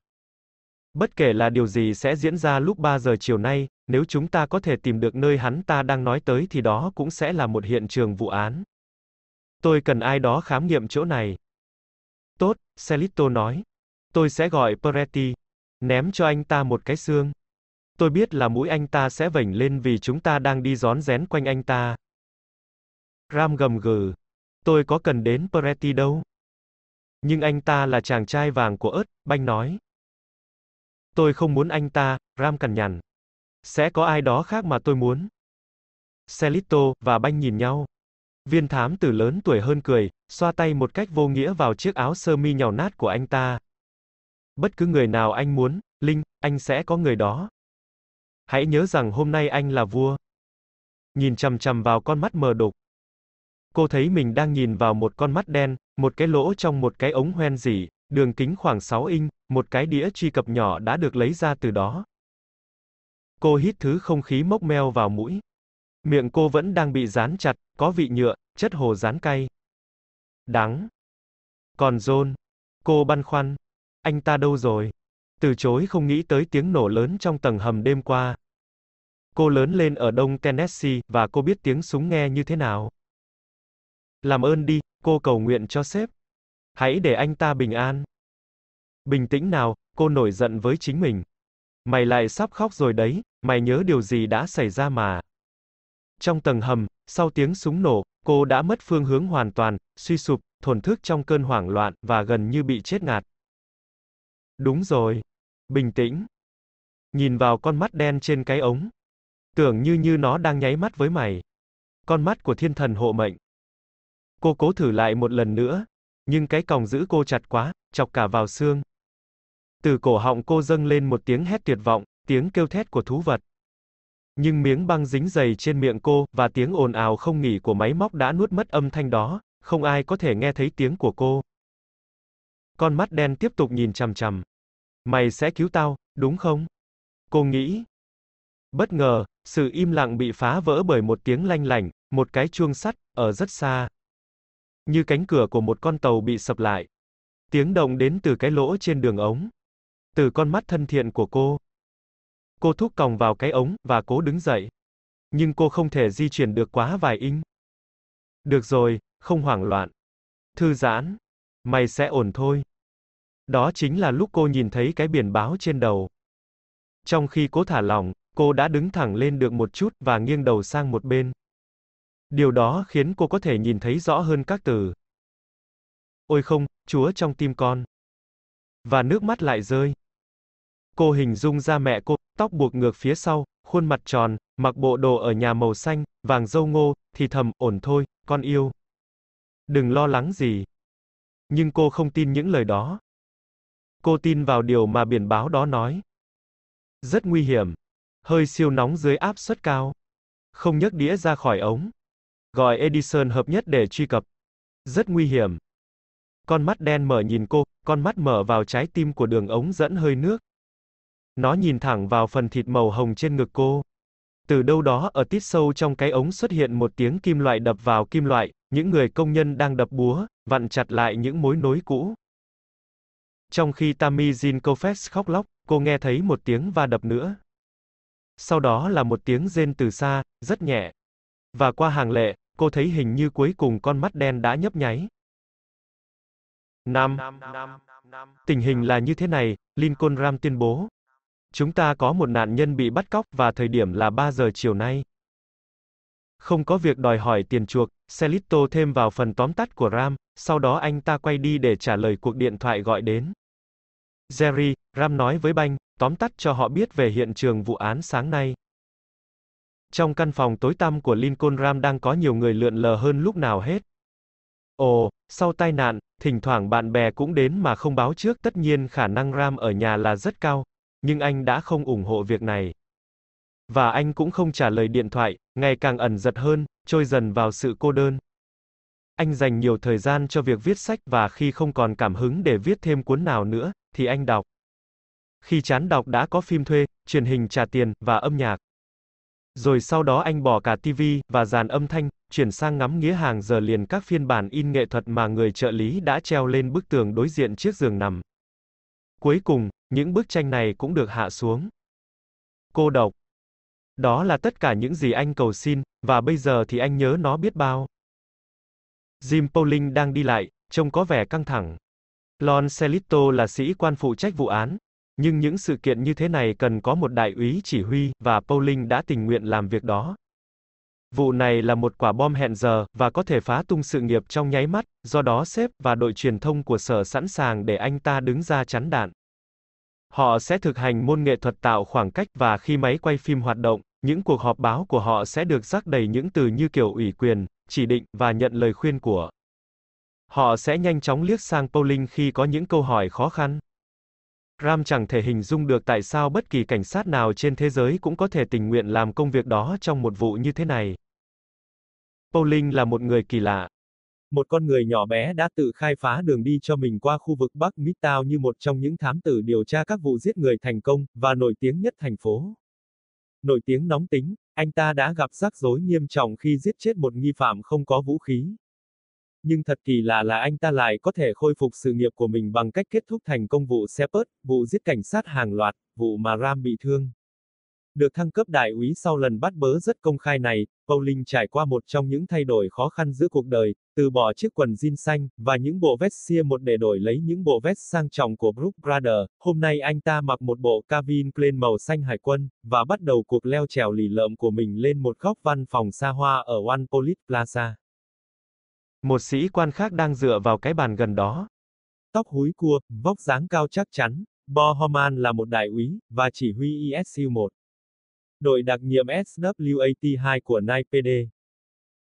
Bất kể là điều gì sẽ diễn ra lúc 3 giờ chiều nay, nếu chúng ta có thể tìm được nơi hắn ta đang nói tới thì đó cũng sẽ là một hiện trường vụ án. Tôi cần ai đó khám nghiệm chỗ này. Tốt, Celito nói. Tôi sẽ gọi Peretti. Ném cho anh ta một cái xương. Tôi biết là mũi anh ta sẽ vểnh lên vì chúng ta đang đi gión rén quanh anh ta. Ram gầm gừ. Tôi có cần đến Peretti đâu. Nhưng anh ta là chàng trai vàng của ớt, banh nói. Tôi không muốn anh ta, Ram cằn nhằn. Sẽ có ai đó khác mà tôi muốn. Celito và banh nhìn nhau. Viên thám tử lớn tuổi hơn cười, xoa tay một cách vô nghĩa vào chiếc áo sơ mi nhàu nát của anh ta. Bất cứ người nào anh muốn, Linh, anh sẽ có người đó. Hãy nhớ rằng hôm nay anh là vua. Nhìn chằm chằm vào con mắt mờ đục. Cô thấy mình đang nhìn vào một con mắt đen, một cái lỗ trong một cái ống hoen dỉ, đường kính khoảng 6 inch, một cái đĩa truy cập nhỏ đã được lấy ra từ đó. Cô hít thứ không khí mốc meo vào mũi. Miệng cô vẫn đang bị dán chặt, có vị nhựa, chất hồ dán cay. Đắng. Còn John, cô băn khoăn. Anh ta đâu rồi? Từ chối không nghĩ tới tiếng nổ lớn trong tầng hầm đêm qua. Cô lớn lên ở đông Tennessee, và cô biết tiếng súng nghe như thế nào. Làm ơn đi, cô cầu nguyện cho sếp. Hãy để anh ta bình an. Bình tĩnh nào, cô nổi giận với chính mình. Mày lại sắp khóc rồi đấy, mày nhớ điều gì đã xảy ra mà. Trong tầng hầm, sau tiếng súng nổ, cô đã mất phương hướng hoàn toàn, suy sụp, thổn thức trong cơn hoảng loạn, và gần như bị chết ngạt. Đúng rồi. Bình tĩnh. Nhìn vào con mắt đen trên cái ống. Tưởng như như nó đang nháy mắt với mày. Con mắt của thiên thần hộ mệnh. Cô cố thử lại một lần nữa, nhưng cái còng giữ cô chặt quá, chọc cả vào xương. Từ cổ họng cô dâng lên một tiếng hét tuyệt vọng, tiếng kêu thét của thú vật. Nhưng miếng băng dính dày trên miệng cô, và tiếng ồn ào không nghỉ của máy móc đã nuốt mất âm thanh đó, không ai có thể nghe thấy tiếng của cô. Con mắt đen tiếp tục nhìn chằm chằm. Mày sẽ cứu tao, đúng không? Cô nghĩ. Bất ngờ, sự im lặng bị phá vỡ bởi một tiếng lanh lảnh, một cái chuông sắt, ở rất xa. Như cánh cửa của một con tàu bị sập lại. Tiếng động đến từ cái lỗ trên đường ống. Từ con mắt thân thiện của cô. Cô thúc còng vào cái ống, và cố đứng dậy. Nhưng cô không thể di chuyển được quá vài inch. Được rồi, không hoảng loạn. Thư giãn. Mày sẽ ổn thôi. Đó chính là lúc cô nhìn thấy cái biển báo trên đầu. Trong khi cố thả lỏng, cô đã đứng thẳng lên được một chút và nghiêng đầu sang một bên. Điều đó khiến cô có thể nhìn thấy rõ hơn các từ. Ôi không, Chúa trong tim con. Và nước mắt lại rơi. Cô hình dung ra mẹ cô, tóc buộc ngược phía sau, khuôn mặt tròn, mặc bộ đồ ở nhà màu xanh, vàng dâu ngô, thì thầm, ổn thôi, con yêu. Đừng lo lắng gì. Nhưng cô không tin những lời đó. Cô tin vào điều mà biển báo đó nói. Rất nguy hiểm. Hơi siêu nóng dưới áp suất cao. Không nhấc đĩa ra khỏi ống. Gọi Edison hợp nhất để truy cập. Rất nguy hiểm. Con mắt đen mở nhìn cô, con mắt mở vào trái tim của đường ống dẫn hơi nước. Nó nhìn thẳng vào phần thịt màu hồng trên ngực cô. Từ đâu đó ở tít sâu trong cái ống xuất hiện một tiếng kim loại đập vào kim loại, những người công nhân đang đập búa, vặn chặt lại những mối nối cũ. Trong khi Tammy Jean Kofes khóc lóc, cô nghe thấy một tiếng va đập nữa. Sau đó là một tiếng rên từ xa, rất nhẹ. Và qua hàng lệ, cô thấy hình như cuối cùng con mắt đen đã nhấp nháy. 5. Tình hình là như thế này, Lincoln Ram tuyên bố. Chúng ta có một nạn nhân bị bắt cóc và thời điểm là 3 giờ chiều nay. Không có việc đòi hỏi tiền chuộc, Celito thêm vào phần tóm tắt của Ram, sau đó anh ta quay đi để trả lời cuộc điện thoại gọi đến. Jerry, Ram nói với Banh, tóm tắt cho họ biết về hiện trường vụ án sáng nay. Trong căn phòng tối tăm của Lincoln Ram đang có nhiều người lượn lờ hơn lúc nào hết. Ồ, sau tai nạn, thỉnh thoảng bạn bè cũng đến mà không báo trước tất nhiên khả năng Ram ở nhà là rất cao, nhưng anh đã không ủng hộ việc này. Và anh cũng không trả lời điện thoại, ngày càng ẩn giật hơn, trôi dần vào sự cô đơn. Anh dành nhiều thời gian cho việc viết sách và khi không còn cảm hứng để viết thêm cuốn nào nữa, thì anh đọc. Khi chán đọc đã có phim thuê, truyền hình trả tiền, và âm nhạc. Rồi sau đó anh bỏ cả TV và dàn âm thanh, chuyển sang ngắm nghía hàng giờ liền các phiên bản in nghệ thuật mà người trợ lý đã treo lên bức tường đối diện chiếc giường nằm. Cuối cùng, những bức tranh này cũng được hạ xuống. Cô độc. Đó là tất cả những gì anh cầu xin, và bây giờ thì anh nhớ nó biết bao. Jim Pauling đang đi lại, trông có vẻ căng thẳng. Lon Celito là sĩ quan phụ trách vụ án, nhưng những sự kiện như thế này cần có một đại úy chỉ huy, và Pauling đã tình nguyện làm việc đó. Vụ này là một quả bom hẹn giờ, và có thể phá tung sự nghiệp trong nháy mắt, do đó sếp và đội truyền thông của sở sẵn sàng để anh ta đứng ra chắn đạn. Họ sẽ thực hành môn nghệ thuật tạo khoảng cách và khi máy quay phim hoạt động, những cuộc họp báo của họ sẽ được rắc đầy những từ như kiểu ủy quyền, chỉ định, và nhận lời khuyên của. Họ sẽ nhanh chóng liếc sang Pauling khi có những câu hỏi khó khăn. Ram chẳng thể hình dung được tại sao bất kỳ cảnh sát nào trên thế giới cũng có thể tình nguyện làm công việc đó trong một vụ như thế này. Pauling là một người kỳ lạ. Một con người nhỏ bé đã tự khai phá đường đi cho mình qua khu vực Bắc Midtown như một trong những thám tử điều tra các vụ giết người thành công, và nổi tiếng nhất thành phố. Nổi tiếng nóng tính, anh ta đã gặp rắc rối nghiêm trọng khi giết chết một nghi phạm không có vũ khí. Nhưng thật kỳ lạ là anh ta lại có thể khôi phục sự nghiệp của mình bằng cách kết thúc thành công vụ Shepard, vụ giết cảnh sát hàng loạt, vụ mà Ram bị thương. Được thăng cấp đại úy sau lần bắt bớ rất công khai này, Pauling trải qua một trong những thay đổi khó khăn giữa cuộc đời, từ bỏ chiếc quần jean xanh, và những bộ vest xia một để đổi lấy những bộ vest sang trọng của Brook Brother, Hôm nay anh ta mặc một bộ Calvin Klein màu xanh hải quân, và bắt đầu cuộc leo trèo lì lợm của mình lên một góc văn phòng xa hoa ở One Police Plaza. Một sĩ quan khác đang dựa vào cái bàn gần đó. Tóc húi cua, vóc dáng cao chắc chắn, Bo Homan là một đại úy, và chỉ huy ESU-1. Đội đặc nhiệm SWAT-2 của NIPD.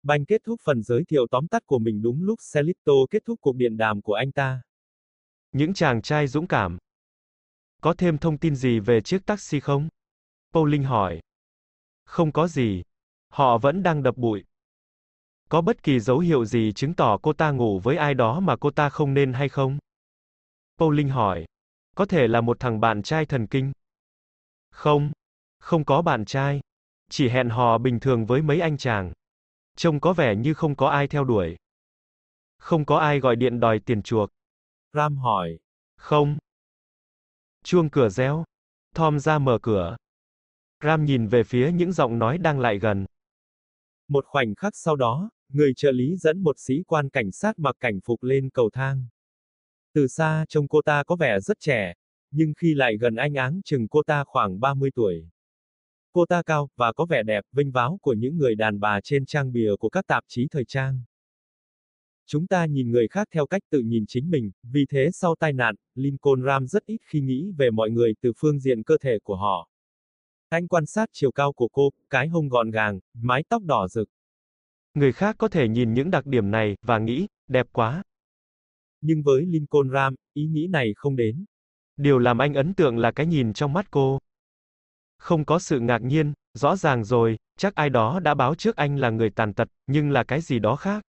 Banh kết thúc phần giới thiệu tóm tắt của mình đúng lúc Celito kết thúc cuộc điện đàm của anh ta. Những chàng trai dũng cảm. Có thêm thông tin gì về chiếc taxi không? Pauling hỏi. Không có gì. Họ vẫn đang đập bụi. Có bất kỳ dấu hiệu gì chứng tỏ cô ta ngủ với ai đó mà cô ta không nên hay không? Pauling hỏi. Có thể là một thằng bạn trai thần kinh. Không. Không có bạn trai. Chỉ hẹn hò bình thường với mấy anh chàng. Trông có vẻ như không có ai theo đuổi. Không có ai gọi điện đòi tiền chuộc. Ram hỏi. Không. Chuông cửa reo. Tom ra mở cửa. Ram nhìn về phía những giọng nói đang lại gần. Một khoảnh khắc sau đó, Người trợ lý dẫn một sĩ quan cảnh sát mặc cảnh phục lên cầu thang. Từ xa trông cô ta có vẻ rất trẻ, nhưng khi lại gần anh áng chừng cô ta khoảng 30 tuổi. Cô ta cao, và có vẻ đẹp, vinh váo của những người đàn bà trên trang bìa của các tạp chí thời trang. Chúng ta nhìn người khác theo cách tự nhìn chính mình, vì thế sau tai nạn, Lincoln Ram rất ít khi nghĩ về mọi người từ phương diện cơ thể của họ. Anh quan sát chiều cao của cô, cái hông gọn gàng, mái tóc đỏ rực. Người khác có thể nhìn những đặc điểm này, và nghĩ, đẹp quá. Nhưng với Lincoln Ram, ý nghĩ này không đến. Điều làm anh ấn tượng là cái nhìn trong mắt cô. Không có sự ngạc nhiên, rõ ràng rồi, chắc ai đó đã báo trước anh là người tàn tật, nhưng là cái gì đó khác.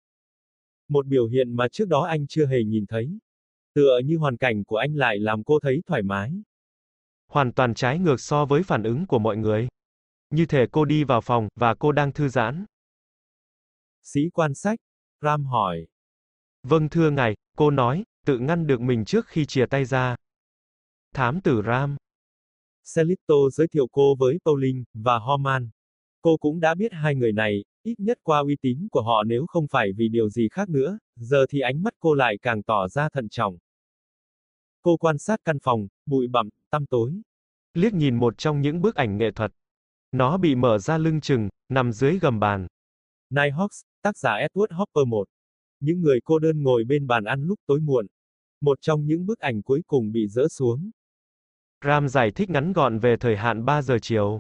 Một biểu hiện mà trước đó anh chưa hề nhìn thấy. Tựa như hoàn cảnh của anh lại làm cô thấy thoải mái. Hoàn toàn trái ngược so với phản ứng của mọi người. Như thể cô đi vào phòng, và cô đang thư giãn. Sĩ quan sách, Ram hỏi. Vâng thưa ngài, cô nói, tự ngăn được mình trước khi chia tay ra. Thám tử Ram. Celito giới thiệu cô với Pauline, và Homan. Cô cũng đã biết hai người này, ít nhất qua uy tín của họ nếu không phải vì điều gì khác nữa, giờ thì ánh mắt cô lại càng tỏ ra thận trọng. Cô quan sát căn phòng, bụi bặm, tăm tối. Liếc nhìn một trong những bức ảnh nghệ thuật. Nó bị mở ra lưng chừng, nằm dưới gầm bàn. Nighthawks, tác giả Edward Hopper 1. Những người cô đơn ngồi bên bàn ăn lúc tối muộn. Một trong những bức ảnh cuối cùng bị dỡ xuống. Ram giải thích ngắn gọn về thời hạn 3 giờ chiều.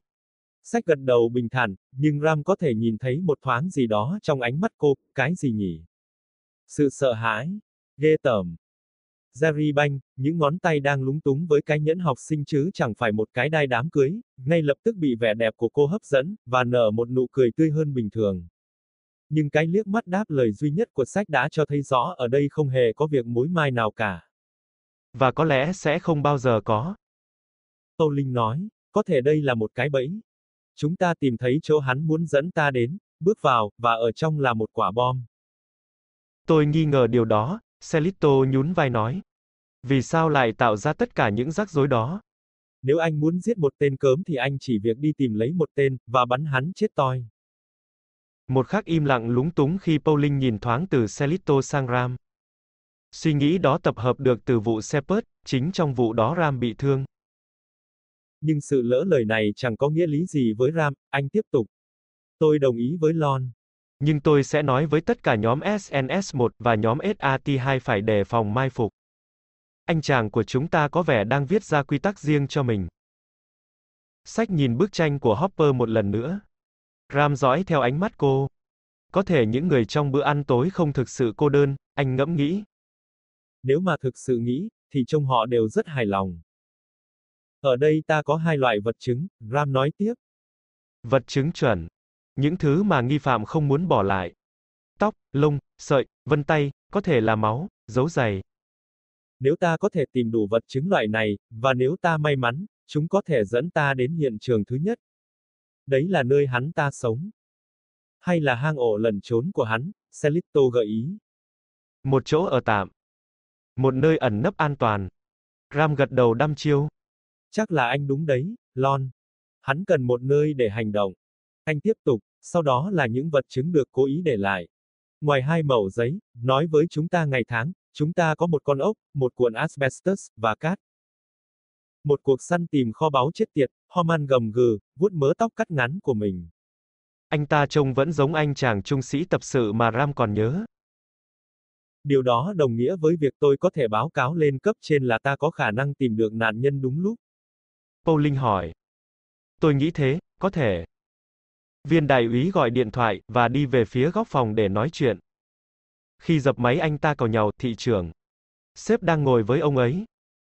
Sách gật đầu bình thản, nhưng Ram có thể nhìn thấy một thoáng gì đó trong ánh mắt cô, cái gì nhỉ? Sự sợ hãi, ghê tởm. Jerry Banh, những ngón tay đang lúng túng với cái nhẫn học sinh chứ chẳng phải một cái đai đám cưới, ngay lập tức bị vẻ đẹp của cô hấp dẫn, và nở một nụ cười tươi hơn bình thường. Nhưng cái liếc mắt đáp lời duy nhất của sách đã cho thấy rõ ở đây không hề có việc mối mai nào cả. Và có lẽ sẽ không bao giờ có. Tô Linh nói, có thể đây là một cái bẫy. Chúng ta tìm thấy chỗ hắn muốn dẫn ta đến, bước vào, và ở trong là một quả bom. Tôi nghi ngờ điều đó, Celito nhún vai nói. Vì sao lại tạo ra tất cả những rắc rối đó? Nếu anh muốn giết một tên cớm thì anh chỉ việc đi tìm lấy một tên, và bắn hắn chết toi. Một khắc im lặng lúng túng khi Pauline nhìn thoáng từ Celito sang Ram. Suy nghĩ đó tập hợp được từ vụ Shepard, chính trong vụ đó Ram bị thương. Nhưng sự lỡ lời này chẳng có nghĩa lý gì với Ram, anh tiếp tục. Tôi đồng ý với Lon. Nhưng tôi sẽ nói với tất cả nhóm SNS1 và nhóm SAT2 phải đề phòng mai phục. Anh chàng của chúng ta có vẻ đang viết ra quy tắc riêng cho mình. Sách nhìn bức tranh của Hopper một lần nữa. Ram dõi theo ánh mắt cô. Có thể những người trong bữa ăn tối không thực sự cô đơn, anh ngẫm nghĩ. Nếu mà thực sự nghĩ, thì trông họ đều rất hài lòng. Ở đây ta có hai loại vật chứng, Ram nói tiếp. Vật chứng chuẩn. Những thứ mà nghi phạm không muốn bỏ lại. Tóc, lông, sợi, vân tay, có thể là máu, dấu giày. Nếu ta có thể tìm đủ vật chứng loại này, và nếu ta may mắn, chúng có thể dẫn ta đến hiện trường thứ nhất. Đấy là nơi hắn ta sống. Hay là hang ổ lẩn trốn của hắn, Celito gợi ý. Một chỗ ở tạm. Một nơi ẩn nấp an toàn. Ram gật đầu đăm chiêu. Chắc là anh đúng đấy, Lon. Hắn cần một nơi để hành động. Anh tiếp tục, sau đó là những vật chứng được cố ý để lại. Ngoài hai mẩu giấy, nói với chúng ta ngày tháng, chúng ta có một con ốc, một cuộn asbestos, và cát. Một cuộc săn tìm kho báu chết tiệt, Homan gầm gừ, vuốt mớ tóc cắt ngắn của mình. Anh ta trông vẫn giống anh chàng trung sĩ tập sự mà Ram còn nhớ. Điều đó đồng nghĩa với việc tôi có thể báo cáo lên cấp trên là ta có khả năng tìm được nạn nhân đúng lúc. Pauline hỏi. Tôi nghĩ thế, có thể. Viên đại úy gọi điện thoại, và đi về phía góc phòng để nói chuyện. Khi dập máy anh ta cầu nhào, thị trưởng. Sếp đang ngồi với ông ấy.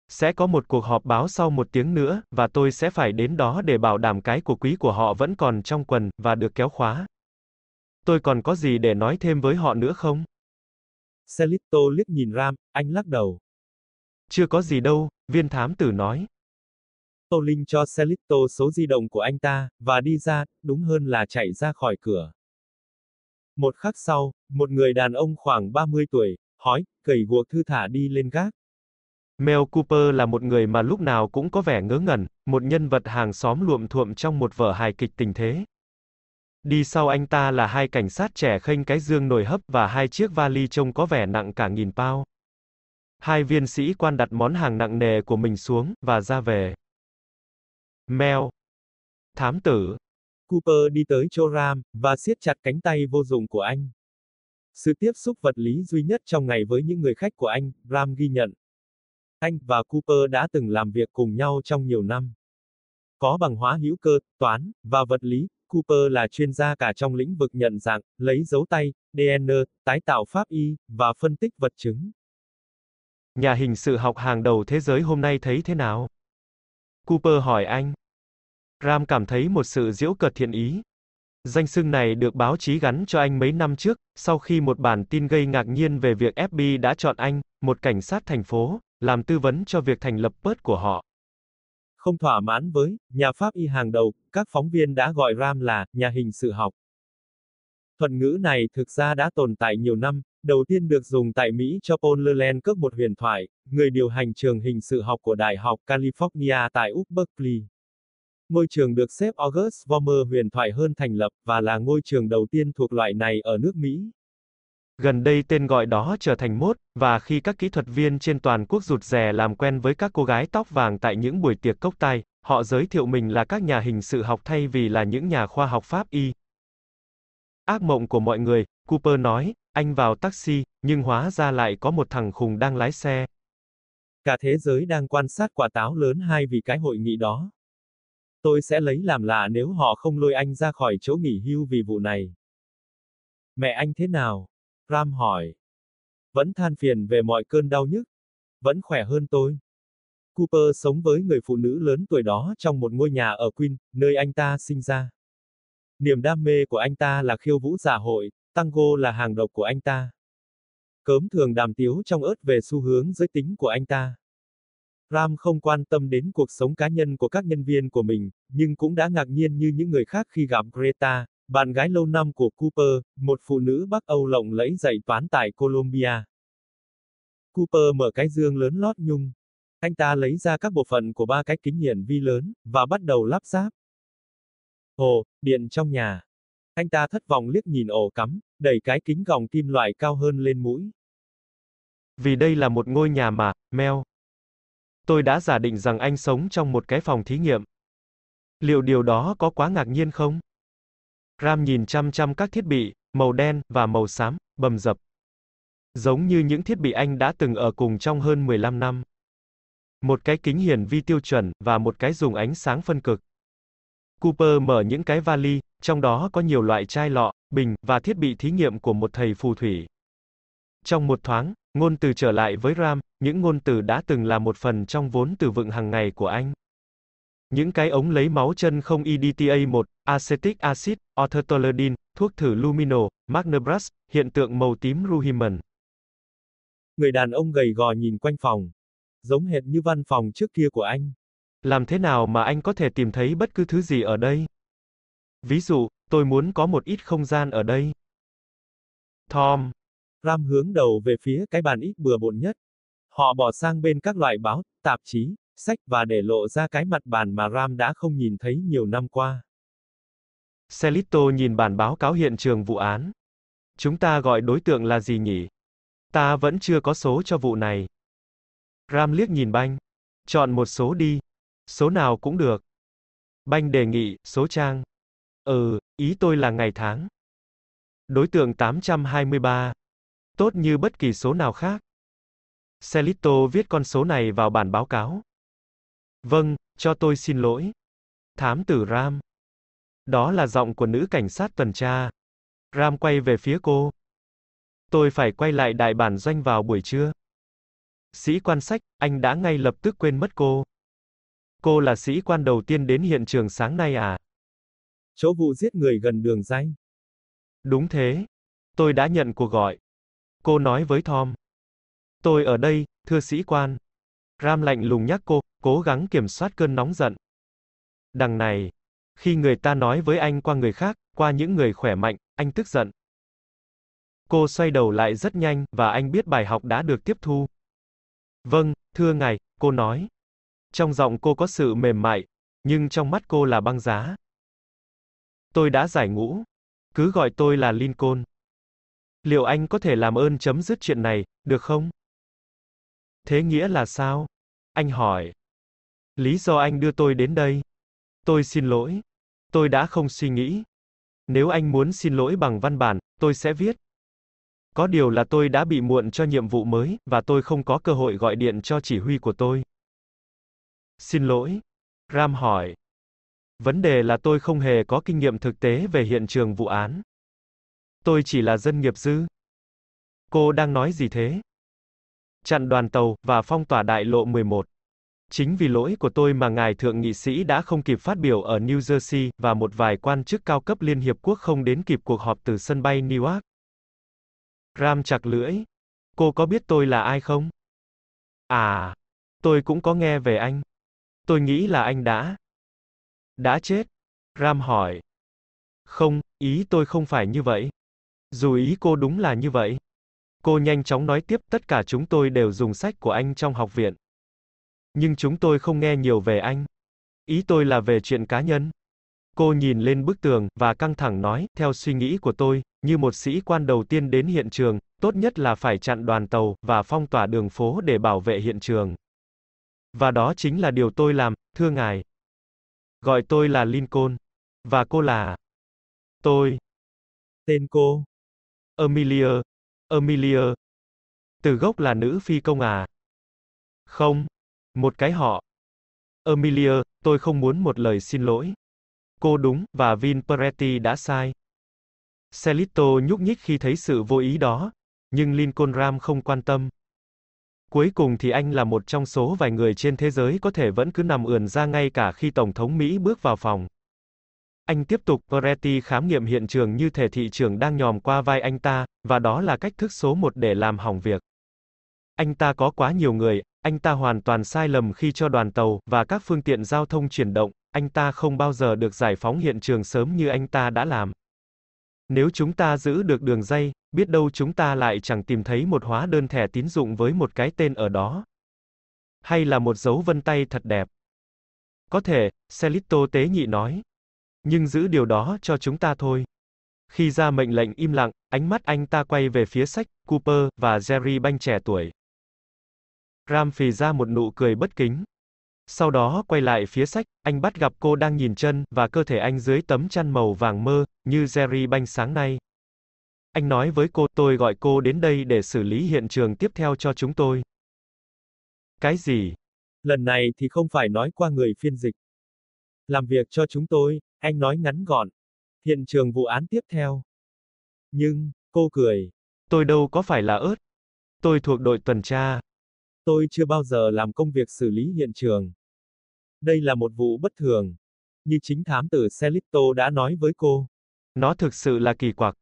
Sẽ có một cuộc họp báo sau một tiếng nữa, và tôi sẽ phải đến đó để bảo đảm cái của quý của họ vẫn còn trong quần, và được kéo khóa. Tôi còn có gì để nói thêm với họ nữa không? Celito liếc nhìn Ram, anh lắc đầu. Chưa có gì đâu, viên thám tử nói. Tô Linh cho Celito số di động của anh ta, và đi ra, đúng hơn là chạy ra khỏi cửa. Một khắc sau, một người đàn ông khoảng 30 tuổi, hói, cầy guộc thư thả đi lên gác. Mel Cooper là một người mà lúc nào cũng có vẻ ngớ ngẩn, một nhân vật hàng xóm luộm thuộm trong một vở hài kịch tình thế. Đi sau anh ta là hai cảnh sát trẻ khênh cái dương nồi hấp và hai chiếc vali trông có vẻ nặng cả nghìn bao. Hai viên sĩ quan đặt món hàng nặng nề của mình xuống, và ra về. Mel. Thám tử. Cooper đi tới chỗ Ram, và siết chặt cánh tay vô dụng của anh. Sự tiếp xúc vật lý duy nhất trong ngày với những người khách của anh, Ram ghi nhận. Anh và Cooper đã từng làm việc cùng nhau trong nhiều năm. Có bằng hóa hữu cơ, toán, và vật lý, Cooper là chuyên gia cả trong lĩnh vực nhận dạng, lấy dấu tay, DNA, tái tạo pháp y, và phân tích vật chứng. Nhà hình sự học hàng đầu thế giới hôm nay thấy thế nào? Cooper hỏi anh. Ram cảm thấy một sự giễu cợt thiện ý. Danh xưng này được báo chí gắn cho anh mấy năm trước, sau khi một bản tin gây ngạc nhiên về việc FBI đã chọn anh, một cảnh sát thành phố, làm tư vấn cho việc thành lập bớt của họ. Không thỏa mãn với nhà pháp y hàng đầu, các phóng viên đã gọi Ram là nhà hình sự học. Thuật ngữ này thực ra đã tồn tại nhiều năm, đầu tiên được dùng tại Mỹ cho Paul Leland một huyền thoại, người điều hành trường hình sự học của Đại học California tại Úc Berkeley. Ngôi trường được xếp August Vollmer huyền thoại hơn thành lập, và là ngôi trường đầu tiên thuộc loại này ở nước Mỹ. Gần đây tên gọi đó trở thành mốt, và khi các kỹ thuật viên trên toàn quốc rụt rè làm quen với các cô gái tóc vàng tại những buổi tiệc cốc tay, họ giới thiệu mình là các nhà hình sự học thay vì là những nhà khoa học pháp y. Ác mộng của mọi người, Cooper nói, anh vào taxi, nhưng hóa ra lại có một thằng khùng đang lái xe. Cả thế giới đang quan sát quả táo lớn hai vì cái hội nghị đó. Tôi sẽ lấy làm lạ nếu họ không lôi anh ra khỏi chỗ nghỉ hưu vì vụ này. Mẹ anh thế nào? Ram hỏi. Vẫn than phiền về mọi cơn đau nhức. Vẫn khỏe hơn tôi. Cooper sống với người phụ nữ lớn tuổi đó trong một ngôi nhà ở Queen, nơi anh ta sinh ra. Niềm đam mê của anh ta là khiêu vũ giả hội, tango là hàng độc của anh ta. Cớm thường đàm tiếu trong ớt về xu hướng giới tính của anh ta. Ram không quan tâm đến cuộc sống cá nhân của các nhân viên của mình, nhưng cũng đã ngạc nhiên như những người khác khi gặp Greta, bạn gái lâu năm của Cooper, một phụ nữ Bắc Âu lộng lẫy dạy toán tại Colombia. Cooper mở cái dương lớn lót nhung. Anh ta lấy ra các bộ phận của ba cái kính hiển vi lớn, và bắt đầu lắp ráp. Hồ, điện trong nhà. Anh ta thất vọng liếc nhìn ổ cắm, đẩy cái kính gọng kim loại cao hơn lên mũi. Vì đây là một ngôi nhà mà, meo. Tôi đã giả định rằng anh sống trong một cái phòng thí nghiệm. Liệu điều đó có quá ngạc nhiên không? Ram nhìn chăm chăm các thiết bị, màu đen, và màu xám, bầm dập. Giống như những thiết bị anh đã từng ở cùng trong hơn 15 năm. Một cái kính hiển vi tiêu chuẩn, và một cái dùng ánh sáng phân cực. Cooper mở những cái vali, trong đó có nhiều loại chai lọ, bình, và thiết bị thí nghiệm của một thầy phù thủy. Trong một thoáng, ngôn từ trở lại với Ram, những ngôn từ đã từng là một phần trong vốn từ vựng hàng ngày của anh. Những cái ống lấy máu chân không EDTA1, acetic acid, orthotolerdin, thuốc thử lumino, magnebras, hiện tượng màu tím Ruhiman. Người đàn ông gầy gò nhìn quanh phòng. Giống hệt như văn phòng trước kia của anh. Làm thế nào mà anh có thể tìm thấy bất cứ thứ gì ở đây? Ví dụ, tôi muốn có một ít không gian ở đây. Tom. Ram hướng đầu về phía cái bàn ít bừa bộn nhất. Họ bỏ sang bên các loại báo, tạp chí, sách và để lộ ra cái mặt bàn mà Ram đã không nhìn thấy nhiều năm qua. Celito nhìn bản báo cáo hiện trường vụ án. Chúng ta gọi đối tượng là gì nhỉ? Ta vẫn chưa có số cho vụ này. Ram liếc nhìn Banh. Chọn một số đi. Số nào cũng được. Banh đề nghị, số trang. Ừ, ý tôi là ngày tháng. Đối tượng 823. Tốt như bất kỳ số nào khác. Celito viết con số này vào bản báo cáo. Vâng, cho tôi xin lỗi. Thám tử Ram. Đó là giọng của nữ cảnh sát tuần tra. Ram quay về phía cô. Tôi phải quay lại đại bản doanh vào buổi trưa. Sĩ quan sách, anh đã ngay lập tức quên mất cô. Cô là sĩ quan đầu tiên đến hiện trường sáng nay à? Chỗ vụ giết người gần đường danh. Đúng thế. Tôi đã nhận cuộc gọi. Cô nói với Tom. Tôi ở đây, thưa sĩ quan. Ram lạnh lùng nhắc cô, cố gắng kiểm soát cơn nóng giận. Đằng này, khi người ta nói với anh qua người khác, qua những người khỏe mạnh, anh tức giận. Cô xoay đầu lại rất nhanh, và anh biết bài học đã được tiếp thu. Vâng, thưa ngài, cô nói. Trong giọng cô có sự mềm mại, nhưng trong mắt cô là băng giá. Tôi đã giải ngũ, Cứ gọi tôi là Lincoln. Liệu anh có thể làm ơn chấm dứt chuyện này, được không? Thế nghĩa là sao? Anh hỏi. Lý do anh đưa tôi đến đây? Tôi xin lỗi. Tôi đã không suy nghĩ. Nếu anh muốn xin lỗi bằng văn bản, tôi sẽ viết. Có điều là tôi đã bị muộn cho nhiệm vụ mới, và tôi không có cơ hội gọi điện cho chỉ huy của tôi. Xin lỗi. Ram hỏi. Vấn đề là tôi không hề có kinh nghiệm thực tế về hiện trường vụ án. Tôi chỉ là dân nghiệp dư. Cô đang nói gì thế? Chặn đoàn tàu, và phong tỏa đại lộ 11. Chính vì lỗi của tôi mà ngài thượng nghị sĩ đã không kịp phát biểu ở New Jersey, và một vài quan chức cao cấp Liên Hiệp Quốc không đến kịp cuộc họp từ sân bay Newark. Ram chặt lưỡi. Cô có biết tôi là ai không? À, tôi cũng có nghe về anh. Tôi nghĩ là anh đã. Đã chết? Ram hỏi. Không, ý tôi không phải như vậy. Dù ý cô đúng là như vậy. Cô nhanh chóng nói tiếp, tất cả chúng tôi đều dùng sách của anh trong học viện. Nhưng chúng tôi không nghe nhiều về anh. Ý tôi là về chuyện cá nhân. Cô nhìn lên bức tường, và căng thẳng nói, theo suy nghĩ của tôi, như một sĩ quan đầu tiên đến hiện trường, tốt nhất là phải chặn đoàn tàu, và phong tỏa đường phố để bảo vệ hiện trường. Và đó chính là điều tôi làm, thưa ngài. Gọi tôi là Lincoln. Và cô là... Tôi. Tên cô? Amelia. Amelia. Từ gốc là nữ phi công à? Không. Một cái họ. Amelia, tôi không muốn một lời xin lỗi. Cô đúng, và Vin Peretti đã sai. Celito nhúc nhích khi thấy sự vô ý đó, nhưng Lincoln Ram không quan tâm. Cuối cùng thì anh là một trong số vài người trên thế giới có thể vẫn cứ nằm ườn ra ngay cả khi Tổng thống Mỹ bước vào phòng. Anh tiếp tục, Peretti khám nghiệm hiện trường như thể thị trường đang nhòm qua vai anh ta, và đó là cách thức số một để làm hỏng việc. Anh ta có quá nhiều người, anh ta hoàn toàn sai lầm khi cho đoàn tàu và các phương tiện giao thông chuyển động, anh ta không bao giờ được giải phóng hiện trường sớm như anh ta đã làm. Nếu chúng ta giữ được đường dây, biết đâu chúng ta lại chẳng tìm thấy một hóa đơn thẻ tín dụng với một cái tên ở đó. Hay là một dấu vân tay thật đẹp. Có thể, Celito tế nhị nói. Nhưng giữ điều đó cho chúng ta thôi. Khi ra mệnh lệnh im lặng, ánh mắt anh ta quay về phía sách, Cooper, và Jerry Banh trẻ tuổi. Ram phì ra một nụ cười bất kính. Sau đó quay lại phía sách, anh bắt gặp cô đang nhìn chân, và cơ thể anh dưới tấm chăn màu vàng mơ, như Jerry banh sáng nay. Anh nói với cô, tôi gọi cô đến đây để xử lý hiện trường tiếp theo cho chúng tôi. Cái gì? Lần này thì không phải nói qua người phiên dịch. Làm việc cho chúng tôi, anh nói ngắn gọn. Hiện trường vụ án tiếp theo. Nhưng, cô cười. Tôi đâu có phải là ớt. Tôi thuộc đội tuần tra. Tôi chưa bao giờ làm công việc xử lý hiện trường. Đây là một vụ bất thường. Như chính thám tử Celito đã nói với cô. Nó thực sự là kỳ quặc.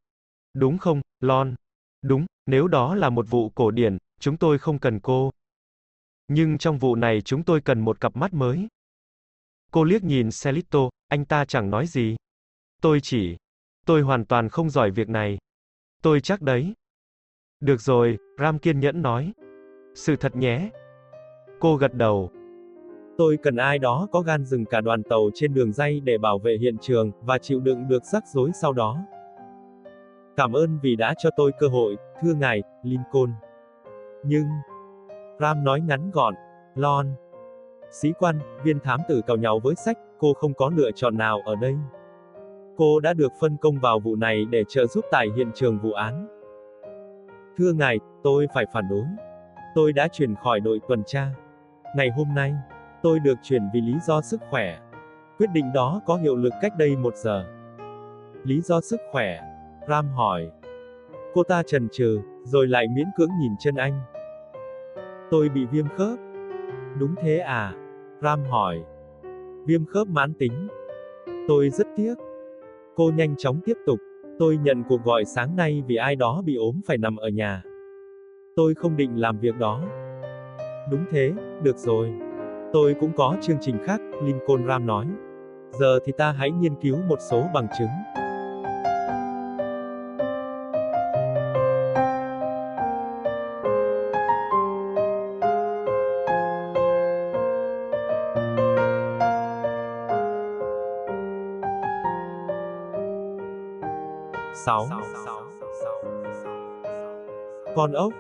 Đúng không, Lon? Đúng, nếu đó là một vụ cổ điển, chúng tôi không cần cô. Nhưng trong vụ này chúng tôi cần một cặp mắt mới. Cô liếc nhìn Celito, anh ta chẳng nói gì. Tôi chỉ. Tôi hoàn toàn không giỏi việc này. Tôi chắc đấy. Được rồi, Ram kiên nhẫn nói. Sự thật nhé. Cô gật đầu. Tôi cần ai đó có gan dừng cả đoàn tàu trên đường dây để bảo vệ hiện trường, và chịu đựng được rắc rối sau đó. Cảm ơn vì đã cho tôi cơ hội, thưa ngài, Lincoln. Nhưng, Ram nói ngắn gọn, Lon. Sĩ quan, viên thám tử cào nhau với sách, cô không có lựa chọn nào ở đây. Cô đã được phân công vào vụ này để trợ giúp tại hiện trường vụ án. Thưa ngài, tôi phải phản đối. Tôi đã chuyển khỏi đội tuần tra. Ngày hôm nay, tôi được chuyển vì lý do sức khỏe. Quyết định đó có hiệu lực cách đây một giờ. Lý do sức khỏe? Ram hỏi. Cô ta trần trừ, rồi lại miễn cưỡng nhìn chân anh. Tôi bị viêm khớp. Đúng thế à? Ram hỏi. Viêm khớp mãn tính. Tôi rất tiếc. Cô nhanh chóng tiếp tục. Tôi nhận cuộc gọi sáng nay vì ai đó bị ốm phải nằm ở nhà. Tôi không định làm việc đó. Đúng thế, được rồi. Tôi cũng có chương trình khác, Lincoln Ram nói. Giờ thì ta hãy nghiên cứu một số bằng chứng. 6. Con ốc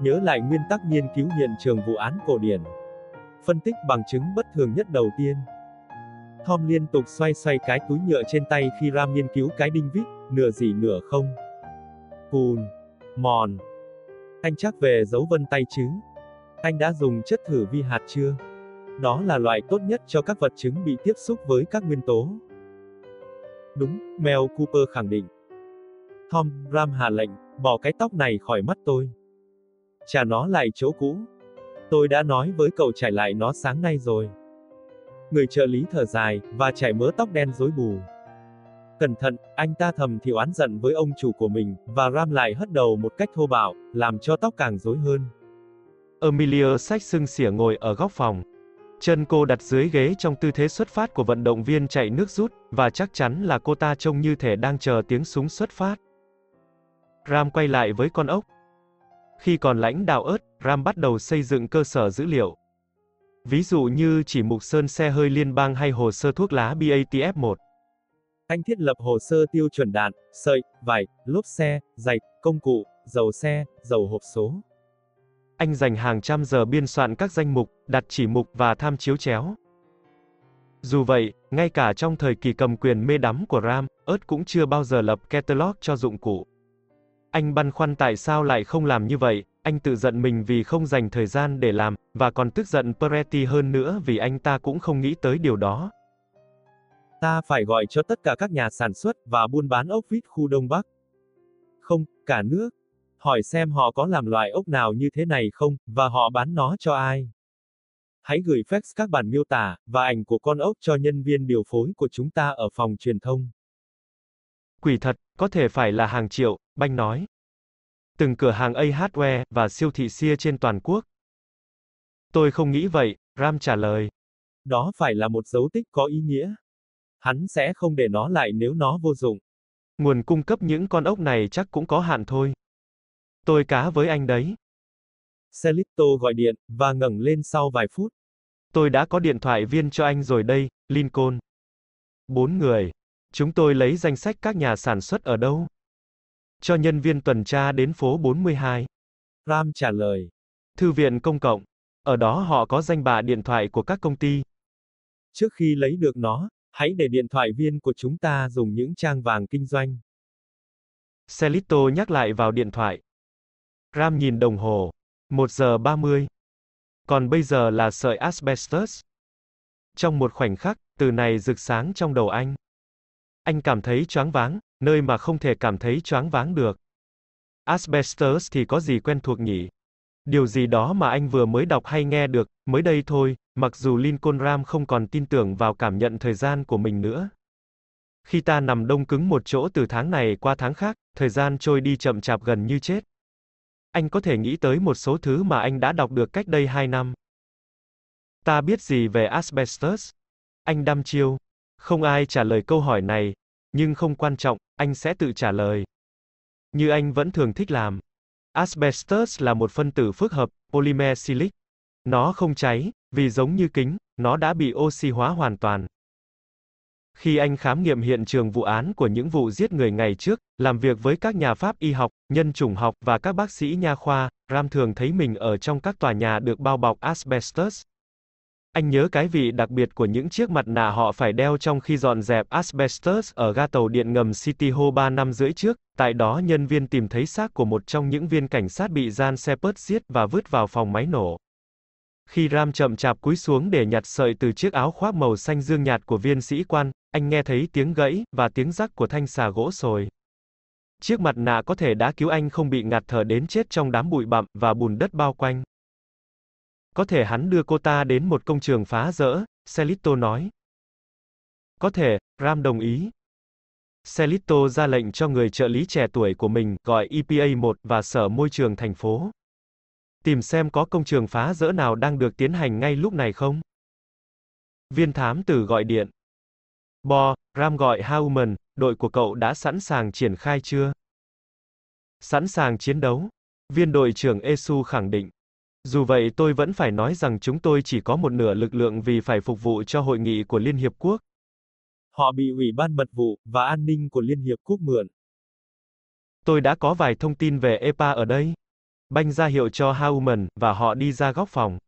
Nhớ lại nguyên tắc nghiên cứu hiện trường vụ án cổ điển. Phân tích bằng chứng bất thường nhất đầu tiên. Tom liên tục xoay xoay cái túi nhựa trên tay khi Ram nghiên cứu cái đinh vít, nửa gì nửa không. Cùn, mòn. Anh chắc về dấu vân tay chứ? Anh đã dùng chất thử vi hạt chưa? Đó là loại tốt nhất cho các vật chứng bị tiếp xúc với các nguyên tố. Đúng, Mel Cooper khẳng định. Tom, Ram hạ lệnh, bỏ cái tóc này khỏi mắt tôi. Trả nó lại chỗ cũ. Tôi đã nói với cậu trải lại nó sáng nay rồi. Người trợ lý thở dài, và chảy mớ tóc đen rối bù. Cẩn thận, anh ta thầm thì oán giận với ông chủ của mình, và Ram lại hất đầu một cách thô bạo, làm cho tóc càng rối hơn. Emilia sách sưng xỉa ngồi ở góc phòng. Chân cô đặt dưới ghế trong tư thế xuất phát của vận động viên chạy nước rút, và chắc chắn là cô ta trông như thể đang chờ tiếng súng xuất phát. Ram quay lại với con ốc. Khi còn lãnh đạo ớt, Ram bắt đầu xây dựng cơ sở dữ liệu. Ví dụ như chỉ mục sơn xe hơi liên bang hay hồ sơ thuốc lá BATF1. Anh thiết lập hồ sơ tiêu chuẩn đạn, sợi, vải, lốp xe, giày, công cụ, dầu xe, dầu hộp số. Anh dành hàng trăm giờ biên soạn các danh mục, đặt chỉ mục và tham chiếu chéo. Dù vậy, ngay cả trong thời kỳ cầm quyền mê đắm của Ram, ớt cũng chưa bao giờ lập catalog cho dụng cụ. Anh băn khoăn tại sao lại không làm như vậy, anh tự giận mình vì không dành thời gian để làm, và còn tức giận Peretti hơn nữa vì anh ta cũng không nghĩ tới điều đó. Ta phải gọi cho tất cả các nhà sản xuất và buôn bán ốc vít khu Đông Bắc. Không, cả nước. Hỏi xem họ có làm loại ốc nào như thế này không, và họ bán nó cho ai. Hãy gửi fax các bản miêu tả, và ảnh của con ốc cho nhân viên điều phối của chúng ta ở phòng truyền thông. Quỷ thật, có thể phải là hàng triệu, Banh nói. Từng cửa hàng A Hardware và siêu thị Sears trên toàn quốc. Tôi không nghĩ vậy, Ram trả lời. Đó phải là một dấu tích có ý nghĩa. Hắn sẽ không để nó lại nếu nó vô dụng. Nguồn cung cấp những con ốc này chắc cũng có hạn thôi. Tôi cá với anh đấy. Celito gọi điện, và ngẩng lên sau vài phút. Tôi đã có điện thoại viên cho anh rồi đây, Lincoln. Bốn người. Chúng tôi lấy danh sách các nhà sản xuất ở đâu? Cho nhân viên tuần tra đến phố 42. Ram trả lời. Thư viện công cộng. Ở đó họ có danh bạ điện thoại của các công ty. Trước khi lấy được nó, hãy để điện thoại viên của chúng ta dùng những trang vàng kinh doanh. Celito nhắc lại vào điện thoại. Ram nhìn đồng hồ. 1 giờ 30. Còn bây giờ là sợi asbestos. Trong một khoảnh khắc, từ này rực sáng trong đầu anh. Anh cảm thấy choáng váng, nơi mà không thể cảm thấy choáng váng được. Asbestos thì có gì quen thuộc nhỉ? Điều gì đó mà anh vừa mới đọc hay nghe được, mới đây thôi, mặc dù Lincoln Ram không còn tin tưởng vào cảm nhận thời gian của mình nữa. Khi ta nằm đông cứng một chỗ từ tháng này qua tháng khác, thời gian trôi đi chậm chạp gần như chết. Anh có thể nghĩ tới một số thứ mà anh đã đọc được cách đây 2 năm. Ta biết gì về asbestos? Anh đăm chiêu. Không ai trả lời câu hỏi này, nhưng không quan trọng, anh sẽ tự trả lời. Như anh vẫn thường thích làm. Asbestos là một phân tử phức hợp, polymer silic. Nó không cháy, vì giống như kính, nó đã bị oxy hóa hoàn toàn. Khi anh khám nghiệm hiện trường vụ án của những vụ giết người ngày trước, làm việc với các nhà pháp y học, nhân chủng học và các bác sĩ nha khoa, Ram thường thấy mình ở trong các tòa nhà được bao bọc asbestos. Anh nhớ cái vị đặc biệt của những chiếc mặt nạ họ phải đeo trong khi dọn dẹp asbestos ở ga tàu điện ngầm City Hall 3 năm rưỡi trước, tại đó nhân viên tìm thấy xác của một trong những viên cảnh sát bị gian xe pớt giết và vứt vào phòng máy nổ. Khi Ram chậm chạp cúi xuống để nhặt sợi từ chiếc áo khoác màu xanh dương nhạt của viên sĩ quan, anh nghe thấy tiếng gãy, và tiếng rắc của thanh xà gỗ sồi. Chiếc mặt nạ có thể đã cứu anh không bị ngạt thở đến chết trong đám bụi bặm, và bùn đất bao quanh. Có thể hắn đưa cô ta đến một công trường phá rỡ, Celito nói. Có thể, Ram đồng ý. Celito ra lệnh cho người trợ lý trẻ tuổi của mình, gọi EPA 1 và Sở Môi trường thành phố. Tìm xem có công trường phá rỡ nào đang được tiến hành ngay lúc này không? Viên thám tử gọi điện. Bo, Ram gọi Hauman, đội của cậu đã sẵn sàng triển khai chưa? Sẵn sàng chiến đấu. Viên đội trưởng Esu khẳng định. Dù vậy tôi vẫn phải nói rằng chúng tôi chỉ có một nửa lực lượng vì phải phục vụ cho hội nghị của Liên Hiệp Quốc. Họ bị Ủy ban Mật vụ và An ninh của Liên Hiệp Quốc mượn. Tôi đã có vài thông tin về EPA ở đây. Banh ra hiệu cho Hauman, và họ đi ra góc phòng.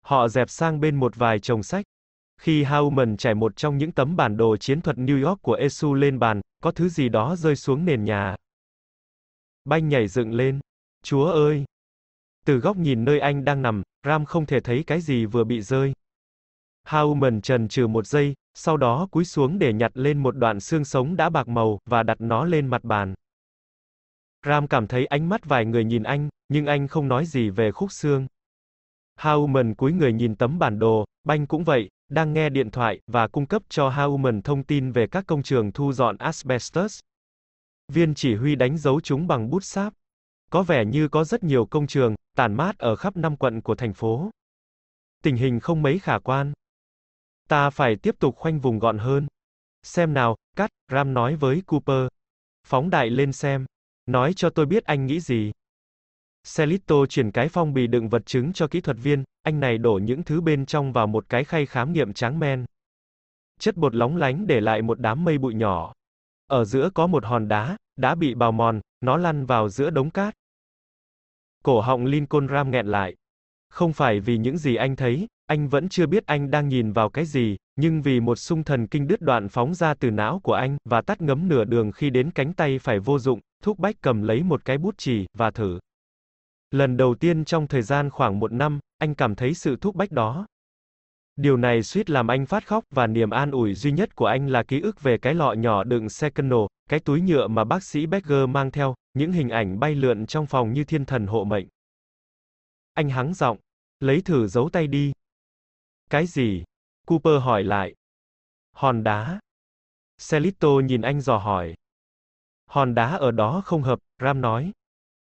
Họ dẹp sang bên một vài chồng sách. Khi Hauman trải một trong những tấm bản đồ chiến thuật New York của Esu lên bàn, có thứ gì đó rơi xuống nền nhà. Banh nhảy dựng lên. Chúa ơi! Từ góc nhìn nơi anh đang nằm, Ram không thể thấy cái gì vừa bị rơi. Hauman trần trừ một giây, sau đó cúi xuống để nhặt lên một đoạn xương sống đã bạc màu, và đặt nó lên mặt bàn. Ram cảm thấy ánh mắt vài người nhìn anh, nhưng anh không nói gì về khúc xương. Hauman cúi người nhìn tấm bản đồ, Banh cũng vậy, đang nghe điện thoại, và cung cấp cho Hauman thông tin về các công trường thu dọn asbestos. Viên chỉ huy đánh dấu chúng bằng bút sáp. Có vẻ như có rất nhiều công trường, tản mát ở khắp năm quận của thành phố. Tình hình không mấy khả quan. Ta phải tiếp tục khoanh vùng gọn hơn. Xem nào, cắt, Ram nói với Cooper. Phóng đại lên xem. Nói cho tôi biết anh nghĩ gì. Celito chuyển cái phong bì đựng vật chứng cho kỹ thuật viên, anh này đổ những thứ bên trong vào một cái khay khám nghiệm tráng men. Chất bột lóng lánh để lại một đám mây bụi nhỏ. Ở giữa có một hòn đá, đã bị bào mòn, nó lăn vào giữa đống cát. Cổ họng Lincoln Ram nghẹn lại. Không phải vì những gì anh thấy, anh vẫn chưa biết anh đang nhìn vào cái gì, nhưng vì một xung thần kinh đứt đoạn phóng ra từ não của anh, và tắt ngấm nửa đường khi đến cánh tay phải vô dụng, thúc bách cầm lấy một cái bút chì, và thử. Lần đầu tiên trong thời gian khoảng một năm, anh cảm thấy sự thúc bách đó. Điều này suýt làm anh phát khóc, và niềm an ủi duy nhất của anh là ký ức về cái lọ nhỏ đựng Seconal, cái túi nhựa mà bác sĩ Becker mang theo, những hình ảnh bay lượn trong phòng như thiên thần hộ mệnh. Anh hắng giọng, lấy thử giấu tay đi. Cái gì? Cooper hỏi lại. Hòn đá. Celito nhìn anh dò hỏi. Hòn đá ở đó không hợp, Ram nói.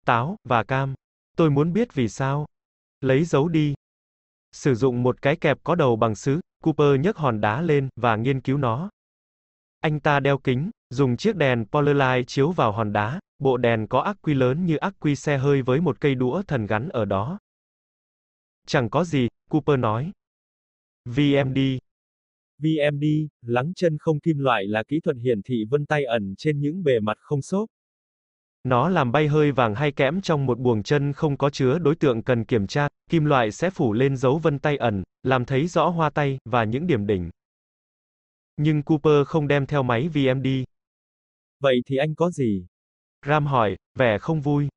Táo, và cam. Tôi muốn biết vì sao. Lấy dấu đi. Sử dụng một cái kẹp có đầu bằng sứ, Cooper nhấc hòn đá lên, và nghiên cứu nó. Anh ta đeo kính, dùng chiếc đèn Polaroid chiếu vào hòn đá, bộ đèn có ắc quy lớn như ắc quy xe hơi với một cây đũa thần gắn ở đó. Chẳng có gì, Cooper nói. VMD VMD, lắng chân không kim loại là kỹ thuật hiển thị vân tay ẩn trên những bề mặt không xốp. Nó làm bay hơi vàng hay kẽm trong một buồng chân không có chứa đối tượng cần kiểm tra, kim loại sẽ phủ lên dấu vân tay ẩn, làm thấy rõ hoa tay, và những điểm đỉnh. Nhưng Cooper không đem theo máy VMD. Vậy thì anh có gì? Ram hỏi, vẻ không vui.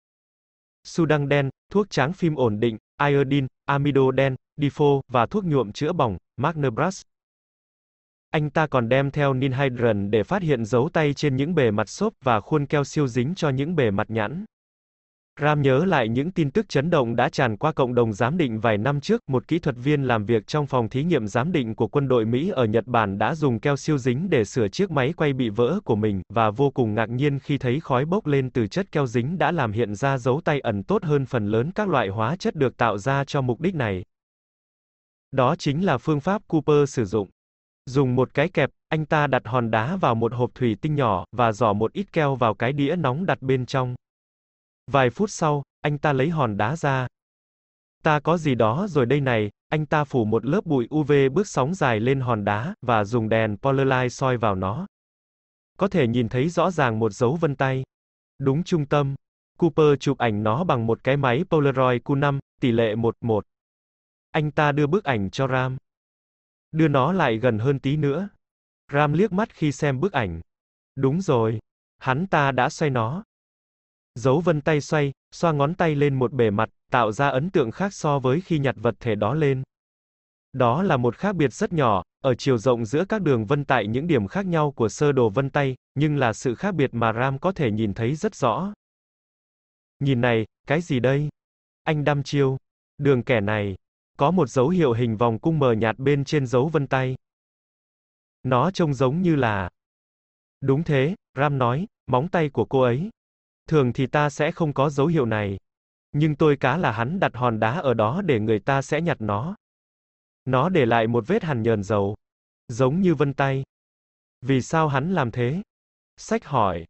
Sudan đen, thuốc tráng phim ổn định, iodine, amido đen, difo, và thuốc nhuộm chữa bỏng, Magnabras. Anh ta còn đem theo ninhydrin để phát hiện dấu tay trên những bề mặt xốp và khuôn keo siêu dính cho những bề mặt nhẵn. Ram nhớ lại những tin tức chấn động đã tràn qua cộng đồng giám định vài năm trước, một kỹ thuật viên làm việc trong phòng thí nghiệm giám định của quân đội Mỹ ở Nhật Bản đã dùng keo siêu dính để sửa chiếc máy quay bị vỡ của mình, và vô cùng ngạc nhiên khi thấy khói bốc lên từ chất keo dính đã làm hiện ra dấu tay ẩn tốt hơn phần lớn các loại hóa chất được tạo ra cho mục đích này. Đó chính là phương pháp Cooper sử dụng. Dùng một cái kẹp, anh ta đặt hòn đá vào một hộp thủy tinh nhỏ, và dò một ít keo vào cái đĩa nóng đặt bên trong. Vài phút sau, anh ta lấy hòn đá ra. Ta có gì đó rồi đây này, anh ta phủ một lớp bụi UV bước sóng dài lên hòn đá, và dùng đèn Polaroid soi vào nó. Có thể nhìn thấy rõ ràng một dấu vân tay. Đúng trung tâm. Cooper chụp ảnh nó bằng một cái máy Polaroid Q5, tỷ lệ 1-1. Anh ta đưa bức ảnh cho Ram. Đưa nó lại gần hơn tí nữa. Ram liếc mắt khi xem bức ảnh. Đúng rồi. Hắn ta đã xoay nó. Dấu vân tay xoay, xoa ngón tay lên một bề mặt, tạo ra ấn tượng khác so với khi nhặt vật thể đó lên. Đó là một khác biệt rất nhỏ, ở chiều rộng giữa các đường vân tại những điểm khác nhau của sơ đồ vân tay, nhưng là sự khác biệt mà Ram có thể nhìn thấy rất rõ. Nhìn này, cái gì đây? Anh đăm chiêu. Đường kẻ này. Có một dấu hiệu hình vòng cung mờ nhạt bên trên dấu vân tay. Nó trông giống như là... Đúng thế, Ram nói, móng tay của cô ấy. Thường thì ta sẽ không có dấu hiệu này. Nhưng tôi cá là hắn đặt hòn đá ở đó để người ta sẽ nhặt nó. Nó để lại một vết hằn nhờn dầu. Giống như vân tay. Vì sao hắn làm thế? Sách hỏi.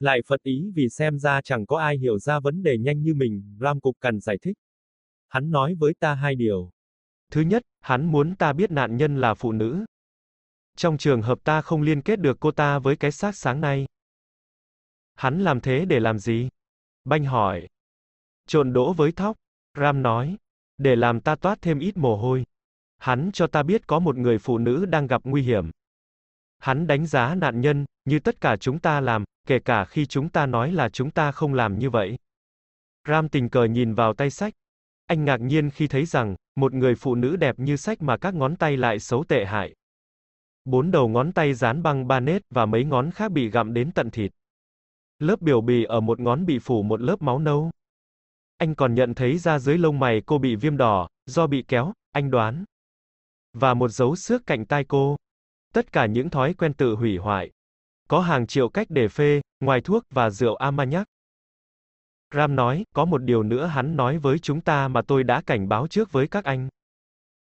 Lại phật ý vì xem ra chẳng có ai hiểu ra vấn đề nhanh như mình, Ram Cục cần giải thích. Hắn nói với ta hai điều. Thứ nhất, hắn muốn ta biết nạn nhân là phụ nữ. Trong trường hợp ta không liên kết được cô ta với cái xác sáng nay. Hắn làm thế để làm gì? Banh hỏi. Trộn đỗ với thóc. Ram nói. Để làm ta toát thêm ít mồ hôi. Hắn cho ta biết có một người phụ nữ đang gặp nguy hiểm. Hắn đánh giá nạn nhân, như tất cả chúng ta làm, kể cả khi chúng ta nói là chúng ta không làm như vậy. Ram tình cờ nhìn vào tay sách. Anh ngạc nhiên khi thấy rằng, một người phụ nữ đẹp như sách mà các ngón tay lại xấu tệ hại. Bốn đầu ngón tay dán băng ba nét và mấy ngón khác bị gặm đến tận thịt. Lớp biểu bì ở một ngón bị phủ một lớp máu nâu. Anh còn nhận thấy ra dưới lông mày cô bị viêm đỏ, do bị kéo, anh đoán. Và một dấu xước cạnh tai cô. Tất cả những thói quen tự hủy hoại. Có hàng triệu cách để phê, ngoài thuốc và rượu Armagnac. Ram nói, có một điều nữa hắn nói với chúng ta mà tôi đã cảnh báo trước với các anh.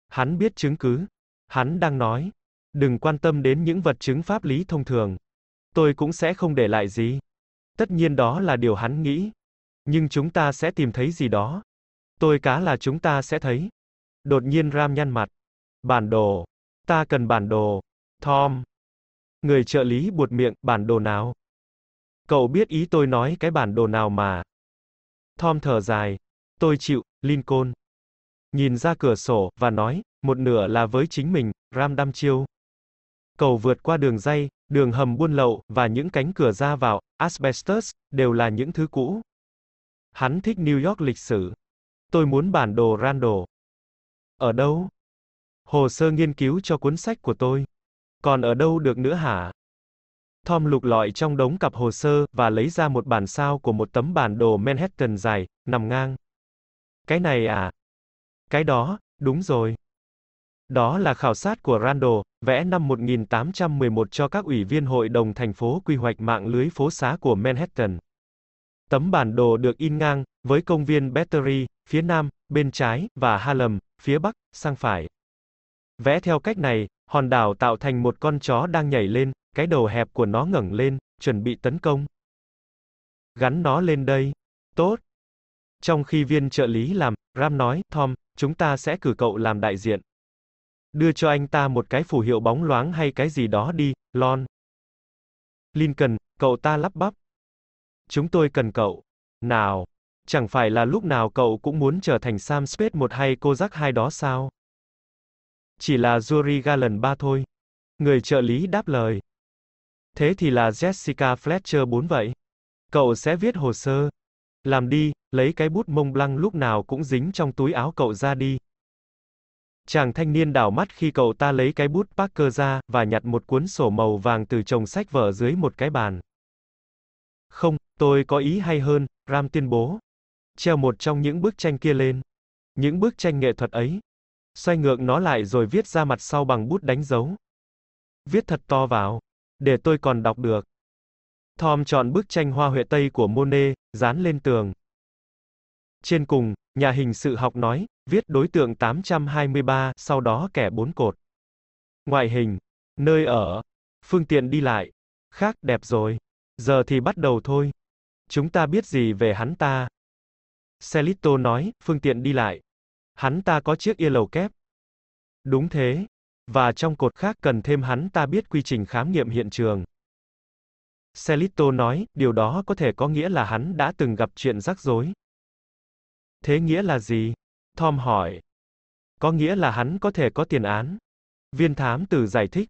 Hắn biết chứng cứ. Hắn đang nói, đừng quan tâm đến những vật chứng pháp lý thông thường. Tôi cũng sẽ không để lại gì. Tất nhiên đó là điều hắn nghĩ. Nhưng chúng ta sẽ tìm thấy gì đó. Tôi cá là chúng ta sẽ thấy. Đột nhiên Ram nhăn mặt. Bản đồ. Ta cần bản đồ. Tom. Người trợ lý buột miệng, bản đồ nào? Cậu biết ý tôi nói cái bản đồ nào mà. Tom thở dài. Tôi chịu, Lincoln. Nhìn ra cửa sổ, và nói, một nửa là với chính mình, Ram đăm chiêu. Cầu vượt qua đường dây, đường hầm buôn lậu, và những cánh cửa ra vào, asbestos, đều là những thứ cũ. Hắn thích New York lịch sử. Tôi muốn bản đồ Randall. Ở đâu? Hồ sơ nghiên cứu cho cuốn sách của tôi. Còn ở đâu được nữa hả? Tom lục lọi trong đống cặp hồ sơ, và lấy ra một bản sao của một tấm bản đồ Manhattan dài, nằm ngang. Cái này à? Cái đó, đúng rồi. Đó là khảo sát của Randall, vẽ năm 1811 cho các ủy viên hội đồng thành phố quy hoạch mạng lưới phố xá của Manhattan. Tấm bản đồ được in ngang, với công viên Battery, phía nam, bên trái, và Harlem, phía bắc, sang phải. Vẽ theo cách này, hòn đảo tạo thành một con chó đang nhảy lên, cái đầu hẹp của nó ngẩng lên, chuẩn bị tấn công. Gắn nó lên đây. Tốt. Trong khi viên trợ lý làm, Ram nói, Tom, chúng ta sẽ cử cậu làm đại diện. Đưa cho anh ta một cái phù hiệu bóng loáng hay cái gì đó đi, Lon. Lincoln, cậu ta lắp bắp. Chúng tôi cần cậu. Nào. Chẳng phải là lúc nào cậu cũng muốn trở thành Sam Spade một hay cô giác hai đó sao? Chỉ là Jury Garland ba thôi. Người trợ lý đáp lời. Thế thì là Jessica Fletcher 4 vậy. Cậu sẽ viết hồ sơ. Làm đi, lấy cái bút mông blanc lúc nào cũng dính trong túi áo cậu ra đi. Chàng thanh niên đảo mắt khi cậu ta lấy cái bút Parker ra, và nhặt một cuốn sổ màu vàng từ chồng sách vở dưới một cái bàn. Không, tôi có ý hay hơn, Ram tuyên bố. Treo một trong những bức tranh kia lên. Những bức tranh nghệ thuật ấy. Xoay ngược nó lại rồi viết ra mặt sau bằng bút đánh dấu. Viết thật to vào. Để tôi còn đọc được. Tom chọn bức tranh hoa huệ Tây của Monet, dán lên tường. Trên cùng, nhà hình sự học nói, viết đối tượng 823, sau đó kẻ bốn cột. Ngoại hình, nơi ở, phương tiện đi lại. Khác, đẹp rồi. Giờ thì bắt đầu thôi. Chúng ta biết gì về hắn ta? Celito nói, phương tiện đi lại. Hắn ta có chiếc ia lầu kép. Đúng thế. Và trong cột khác cần thêm hắn ta biết quy trình khám nghiệm hiện trường. Celito nói, điều đó có thể có nghĩa là hắn đã từng gặp chuyện rắc rối. Thế nghĩa là gì? Tom hỏi. Có nghĩa là hắn có thể có tiền án. Viên thám tử giải thích.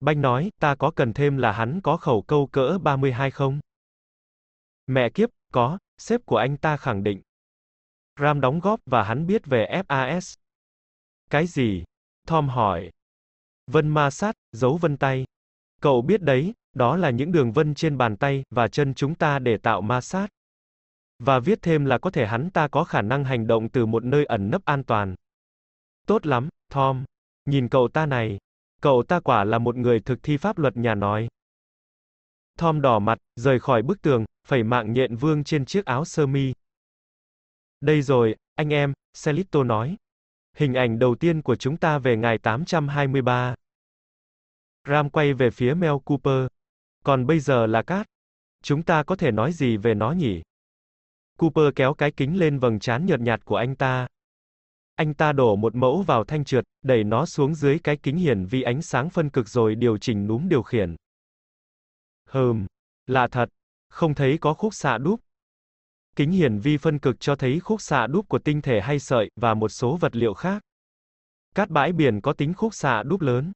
Banh nói, ta có cần thêm là hắn có khẩu câu cỡ 32 không? Mẹ kiếp, có, sếp của anh ta khẳng định. Ram đóng góp và hắn biết về FAS. Cái gì? Tom hỏi. Vân ma sát, dấu vân tay. Cậu biết đấy, đó là những đường vân trên bàn tay và chân chúng ta để tạo ma sát. Và viết thêm là có thể hắn ta có khả năng hành động từ một nơi ẩn nấp an toàn. Tốt lắm, Tom. Nhìn cậu ta này. Cậu ta quả là một người thực thi pháp luật nhà nói. Tom đỏ mặt, rời khỏi bức tường, phẩy mạng nhện vương trên chiếc áo sơ mi. Đây rồi, anh em, Celito nói. Hình ảnh đầu tiên của chúng ta về ngày 823. Ram quay về phía Mel Cooper. Còn bây giờ là cát. Chúng ta có thể nói gì về nó nhỉ? Cooper kéo cái kính lên vầng trán nhợt nhạt của anh ta. Anh ta đổ một mẫu vào thanh trượt, đẩy nó xuống dưới cái kính hiển vi ánh sáng phân cực rồi điều chỉnh núm điều khiển. Hừm, lạ thật. Không thấy có khúc xạ đúp. Kính hiển vi phân cực cho thấy khúc xạ đúp của tinh thể hay sợi, và một số vật liệu khác. Cát bãi biển có tính khúc xạ đúp lớn.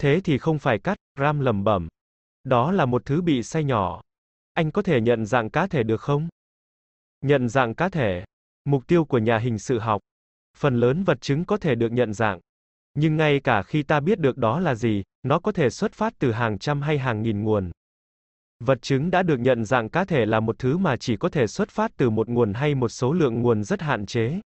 Thế thì không phải cát, Ram lầm bẩm. Đó là một thứ bị say nhỏ. Anh có thể nhận dạng cá thể được không? Nhận dạng cá thể. Mục tiêu của nhà hình sự học. Phần lớn vật chứng có thể được nhận dạng. Nhưng ngay cả khi ta biết được đó là gì, nó có thể xuất phát từ hàng trăm hay hàng nghìn nguồn. Vật chứng đã được nhận dạng cá thể là một thứ mà chỉ có thể xuất phát từ một nguồn hay một số lượng nguồn rất hạn chế.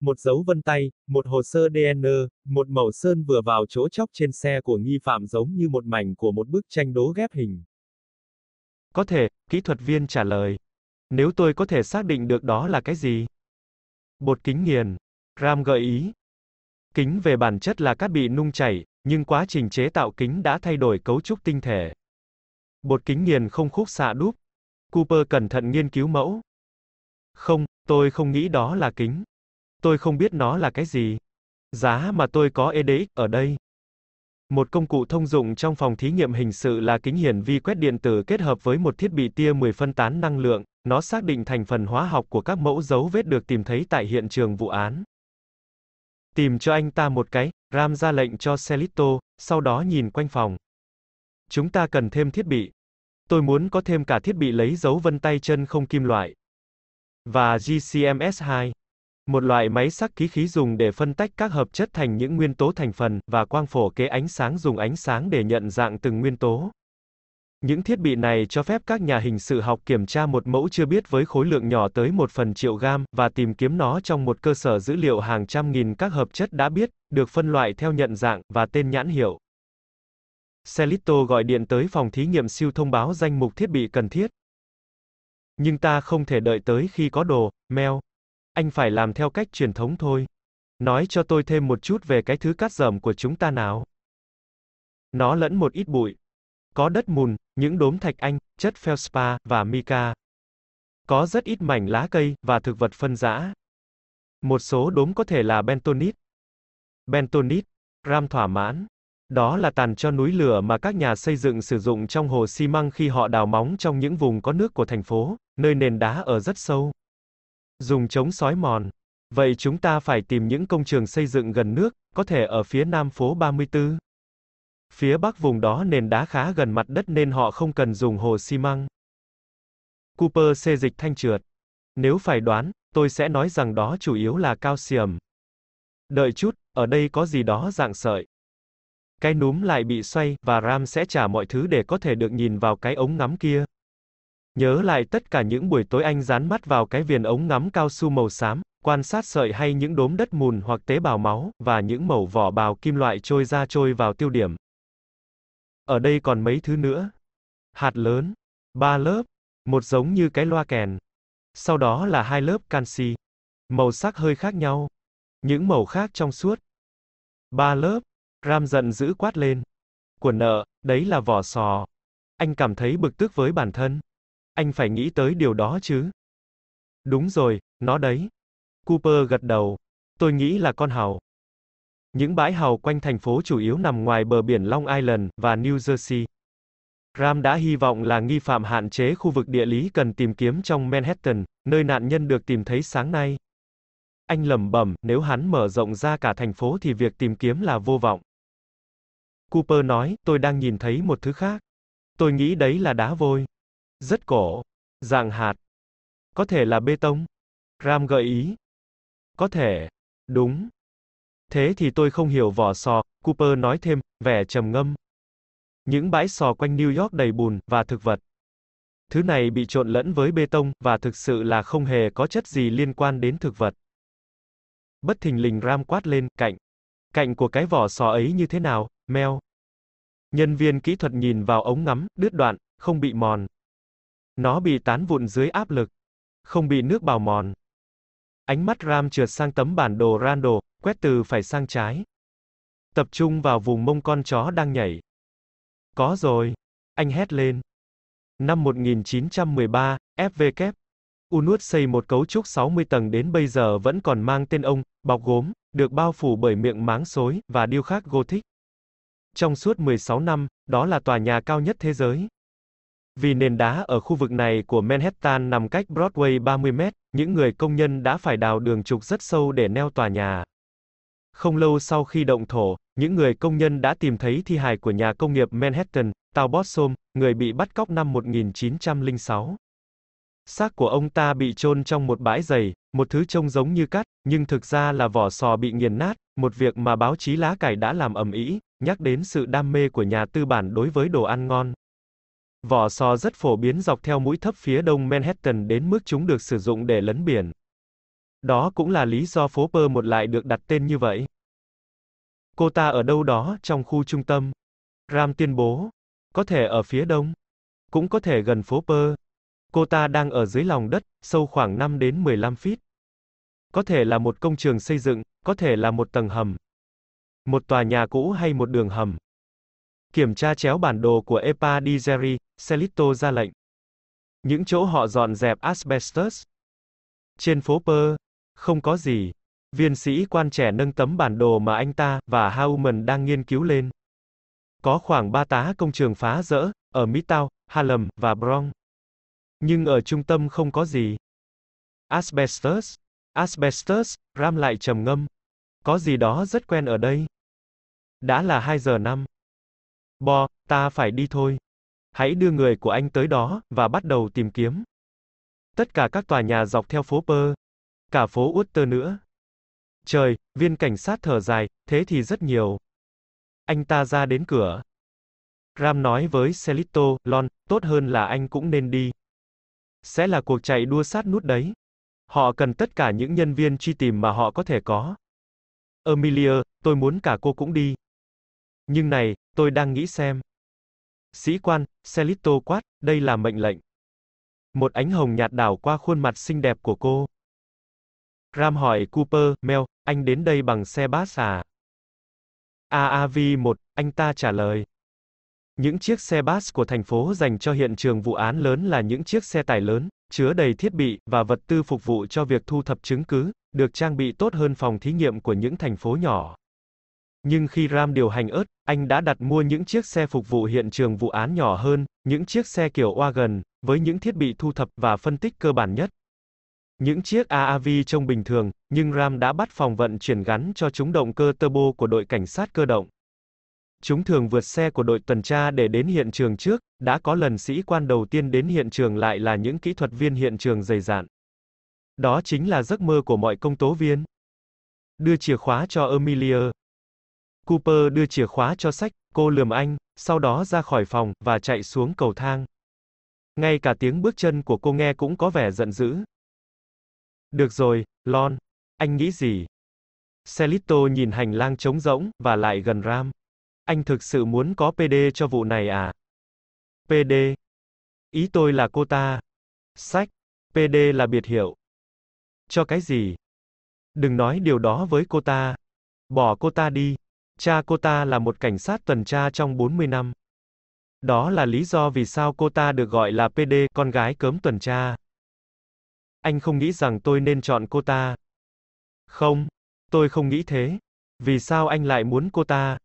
Một dấu vân tay, một hồ sơ DNA, một màu sơn vừa vào chỗ chóc trên xe của nghi phạm giống như một mảnh của một bức tranh đố ghép hình. Có thể, kỹ thuật viên trả lời. Nếu tôi có thể xác định được đó là cái gì? Bột kính nghiền. Ram gợi ý. Kính về bản chất là cát bị nung chảy, nhưng quá trình chế tạo kính đã thay đổi cấu trúc tinh thể. Bột kính nghiền không khúc xạ đúp. Cooper cẩn thận nghiên cứu mẫu. Không, tôi không nghĩ đó là kính. Tôi không biết nó là cái gì. Giá mà tôi có EDX ở đây. Một công cụ thông dụng trong phòng thí nghiệm hình sự là kính hiển vi quét điện tử kết hợp với một thiết bị tia 10 phân tán năng lượng, nó xác định thành phần hóa học của các mẫu dấu vết được tìm thấy tại hiện trường vụ án. Tìm cho anh ta một cái, Ram ra lệnh cho Celito, sau đó nhìn quanh phòng. Chúng ta cần thêm thiết bị. Tôi muốn có thêm cả thiết bị lấy dấu vân tay chân không kim loại. Và GCMS2. Một loại máy sắc ký khí dùng để phân tách các hợp chất thành những nguyên tố thành phần, và quang phổ kế ánh sáng dùng ánh sáng để nhận dạng từng nguyên tố. Những thiết bị này cho phép các nhà hình sự học kiểm tra một mẫu chưa biết với khối lượng nhỏ tới một phần triệu gam, và tìm kiếm nó trong một cơ sở dữ liệu hàng trăm nghìn các hợp chất đã biết, được phân loại theo nhận dạng, và tên nhãn hiệu. Celito gọi điện tới phòng thí nghiệm siêu thông báo danh mục thiết bị cần thiết. Nhưng ta không thể đợi tới khi có đồ, Mel. Anh phải làm theo cách truyền thống thôi. Nói cho tôi thêm một chút về cái thứ cắt dởm của chúng ta nào. Nó lẫn một ít bụi. Có đất mùn, những đốm thạch anh, chất feldspar, và mica. Có rất ít mảnh lá cây, và thực vật phân rã. Một số đốm có thể là bentonite. Bentonite, ram thỏa mãn. Đó là tàn cho núi lửa mà các nhà xây dựng sử dụng trong hồ xi măng khi họ đào móng trong những vùng có nước của thành phố, nơi nền đá ở rất sâu. Dùng chống sói mòn. Vậy chúng ta phải tìm những công trường xây dựng gần nước, có thể ở phía nam phố 34. Phía bắc vùng đó nền đá khá gần mặt đất nên họ không cần dùng hồ xi măng. Cooper xê dịch thanh trượt. Nếu phải đoán, tôi sẽ nói rằng đó chủ yếu là calcium. Đợi chút, ở đây có gì đó dạng sợi. Cái núm lại bị xoay, và Ram sẽ trả mọi thứ để có thể được nhìn vào cái ống ngắm kia. Nhớ lại tất cả những buổi tối anh dán mắt vào cái viền ống ngắm cao su màu xám, quan sát sợi hay những đốm đất mùn hoặc tế bào máu, và những mẩu vỏ bào kim loại trôi ra trôi vào tiêu điểm. Ở đây còn mấy thứ nữa. Hạt lớn, ba lớp, một giống như cái loa kèn. Sau đó là hai lớp canxi. Màu sắc hơi khác nhau. Những màu khác trong suốt. Ba lớp. Ram giận dữ quát lên. Của nợ, đấy là vỏ sò. Anh cảm thấy bực tức với bản thân. Anh phải nghĩ tới điều đó chứ. Đúng rồi, nó đấy. Cooper gật đầu. Tôi nghĩ là con hàu. Những bãi hầu quanh thành phố chủ yếu nằm ngoài bờ biển Long Island và New Jersey. Ram đã hy vọng là nghi phạm hạn chế khu vực địa lý cần tìm kiếm trong Manhattan, nơi nạn nhân được tìm thấy sáng nay. Anh lẩm bẩm, nếu hắn mở rộng ra cả thành phố thì việc tìm kiếm là vô vọng. Cooper nói, tôi đang nhìn thấy một thứ khác. Tôi nghĩ đấy là đá vôi. Rất cổ. Dạng hạt. Có thể là bê tông. Ram gợi ý. Có thể. Đúng. Thế thì tôi không hiểu vỏ sò, Cooper nói thêm, vẻ trầm ngâm. Những bãi sò quanh New York đầy bùn, và thực vật. Thứ này bị trộn lẫn với bê tông, và thực sự là không hề có chất gì liên quan đến thực vật. Bất thình lình Ram quát lên, cạnh. Cạnh của cái vỏ sò ấy như thế nào, Mel? Nhân viên kỹ thuật nhìn vào ống ngắm, đứt đoạn, không bị mòn. Nó bị tán vụn dưới áp lực. Không bị nước bào mòn. Ánh mắt Ram trượt sang tấm bản đồ Randall, quét từ phải sang trái. Tập trung vào vùng mông con chó đang nhảy. Có rồi. Anh hét lên. Năm 1913, FV Unut xây một cấu trúc 60 tầng đến bây giờ vẫn còn mang tên ông, bọc gốm, được bao phủ bởi miệng máng xối, và điêu khắc Gothic. Trong suốt 16 năm, đó là tòa nhà cao nhất thế giới. Vì nền đá ở khu vực này của Manhattan nằm cách Broadway 30 mét, những người công nhân đã phải đào đường trục rất sâu để neo tòa nhà. Không lâu sau khi động thổ, những người công nhân đã tìm thấy thi hài của nhà công nghiệp Manhattan, Tao Bossom, người bị bắt cóc năm 1906. Xác của ông ta bị chôn trong một bãi giày, một thứ trông giống như cát, nhưng thực ra là vỏ sò bị nghiền nát, một việc mà báo chí lá cải đã làm ầm ĩ, nhắc đến sự đam mê của nhà tư bản đối với đồ ăn ngon. Vỏ sò rất phổ biến dọc theo mũi thấp phía đông Manhattan đến mức chúng được sử dụng để lấn biển. Đó cũng là lý do phố Pơ một lại được đặt tên như vậy. Cô ta ở đâu đó trong khu trung tâm. Ram tuyên bố. Có thể ở phía đông. Cũng có thể gần phố Pơ. Cô ta đang ở dưới lòng đất, sâu khoảng 5 đến 15 feet. Có thể là một công trường xây dựng, có thể là một tầng hầm. Một tòa nhà cũ hay một đường hầm. Kiểm tra chéo bản đồ của EPA Digeri, Celito ra lệnh. Những chỗ họ dọn dẹp asbestos. Trên phố Pơ, không có gì. Viên sĩ quan trẻ nâng tấm bản đồ mà anh ta và Hauman đang nghiên cứu lên. Có khoảng ba tá công trường phá rỡ, ở Midtown, Harlem, và Bronx. Nhưng ở trung tâm không có gì. Asbestos. Asbestos, Ram lại trầm ngâm. Có gì đó rất quen ở đây. Đã là 2 giờ năm. Bo, ta phải đi thôi. Hãy đưa người của anh tới đó, và bắt đầu tìm kiếm. Tất cả các tòa nhà dọc theo phố Pơ. Cả phố Utter nữa. Trời, viên cảnh sát thở dài, thế thì rất nhiều. Anh ta ra đến cửa. Ram nói với Celito, Lon, tốt hơn là anh cũng nên đi. Sẽ là cuộc chạy đua sát nút đấy. Họ cần tất cả những nhân viên truy tìm mà họ có thể có. Emilia, tôi muốn cả cô cũng đi. Nhưng này, tôi đang nghĩ xem. Sĩ quan, Celito quát, đây là mệnh lệnh. Một ánh hồng nhạt đảo qua khuôn mặt xinh đẹp của cô. Ram hỏi Cooper, Mel, anh đến đây bằng xe bus à? AAV-1, anh ta trả lời. Những chiếc xe bus của thành phố dành cho hiện trường vụ án lớn là những chiếc xe tải lớn, chứa đầy thiết bị và vật tư phục vụ cho việc thu thập chứng cứ, được trang bị tốt hơn phòng thí nghiệm của những thành phố nhỏ. Nhưng khi Ram điều hành ớt, anh đã đặt mua những chiếc xe phục vụ hiện trường vụ án nhỏ hơn, những chiếc xe kiểu wagon, với những thiết bị thu thập và phân tích cơ bản nhất. Những chiếc AAV trông bình thường, nhưng Ram đã bắt phòng vận chuyển gắn cho chúng động cơ turbo của đội cảnh sát cơ động. Chúng thường vượt xe của đội tuần tra để đến hiện trường trước, đã có lần sĩ quan đầu tiên đến hiện trường lại là những kỹ thuật viên hiện trường dày dạn. Đó chính là giấc mơ của mọi công tố viên. Đưa chìa khóa cho Emilia. Cooper đưa chìa khóa cho sách, cô lườm anh, sau đó ra khỏi phòng, và chạy xuống cầu thang. Ngay cả tiếng bước chân của cô nghe cũng có vẻ giận dữ. Được rồi, Lon. Anh nghĩ gì? Celito nhìn hành lang trống rỗng, và lại gần Ram. Anh thực sự muốn có PD cho vụ này à? PD. Ý tôi là cô ta. Sách. PD là biệt hiệu. Cho cái gì? Đừng nói điều đó với cô ta. Bỏ cô ta đi. Cha cô ta là một cảnh sát tuần tra trong 40 năm. Đó là lý do vì sao cô ta được gọi là PD, con gái cớm tuần tra. Anh không nghĩ rằng tôi nên chọn cô ta. Không, tôi không nghĩ thế. Vì sao anh lại muốn cô ta?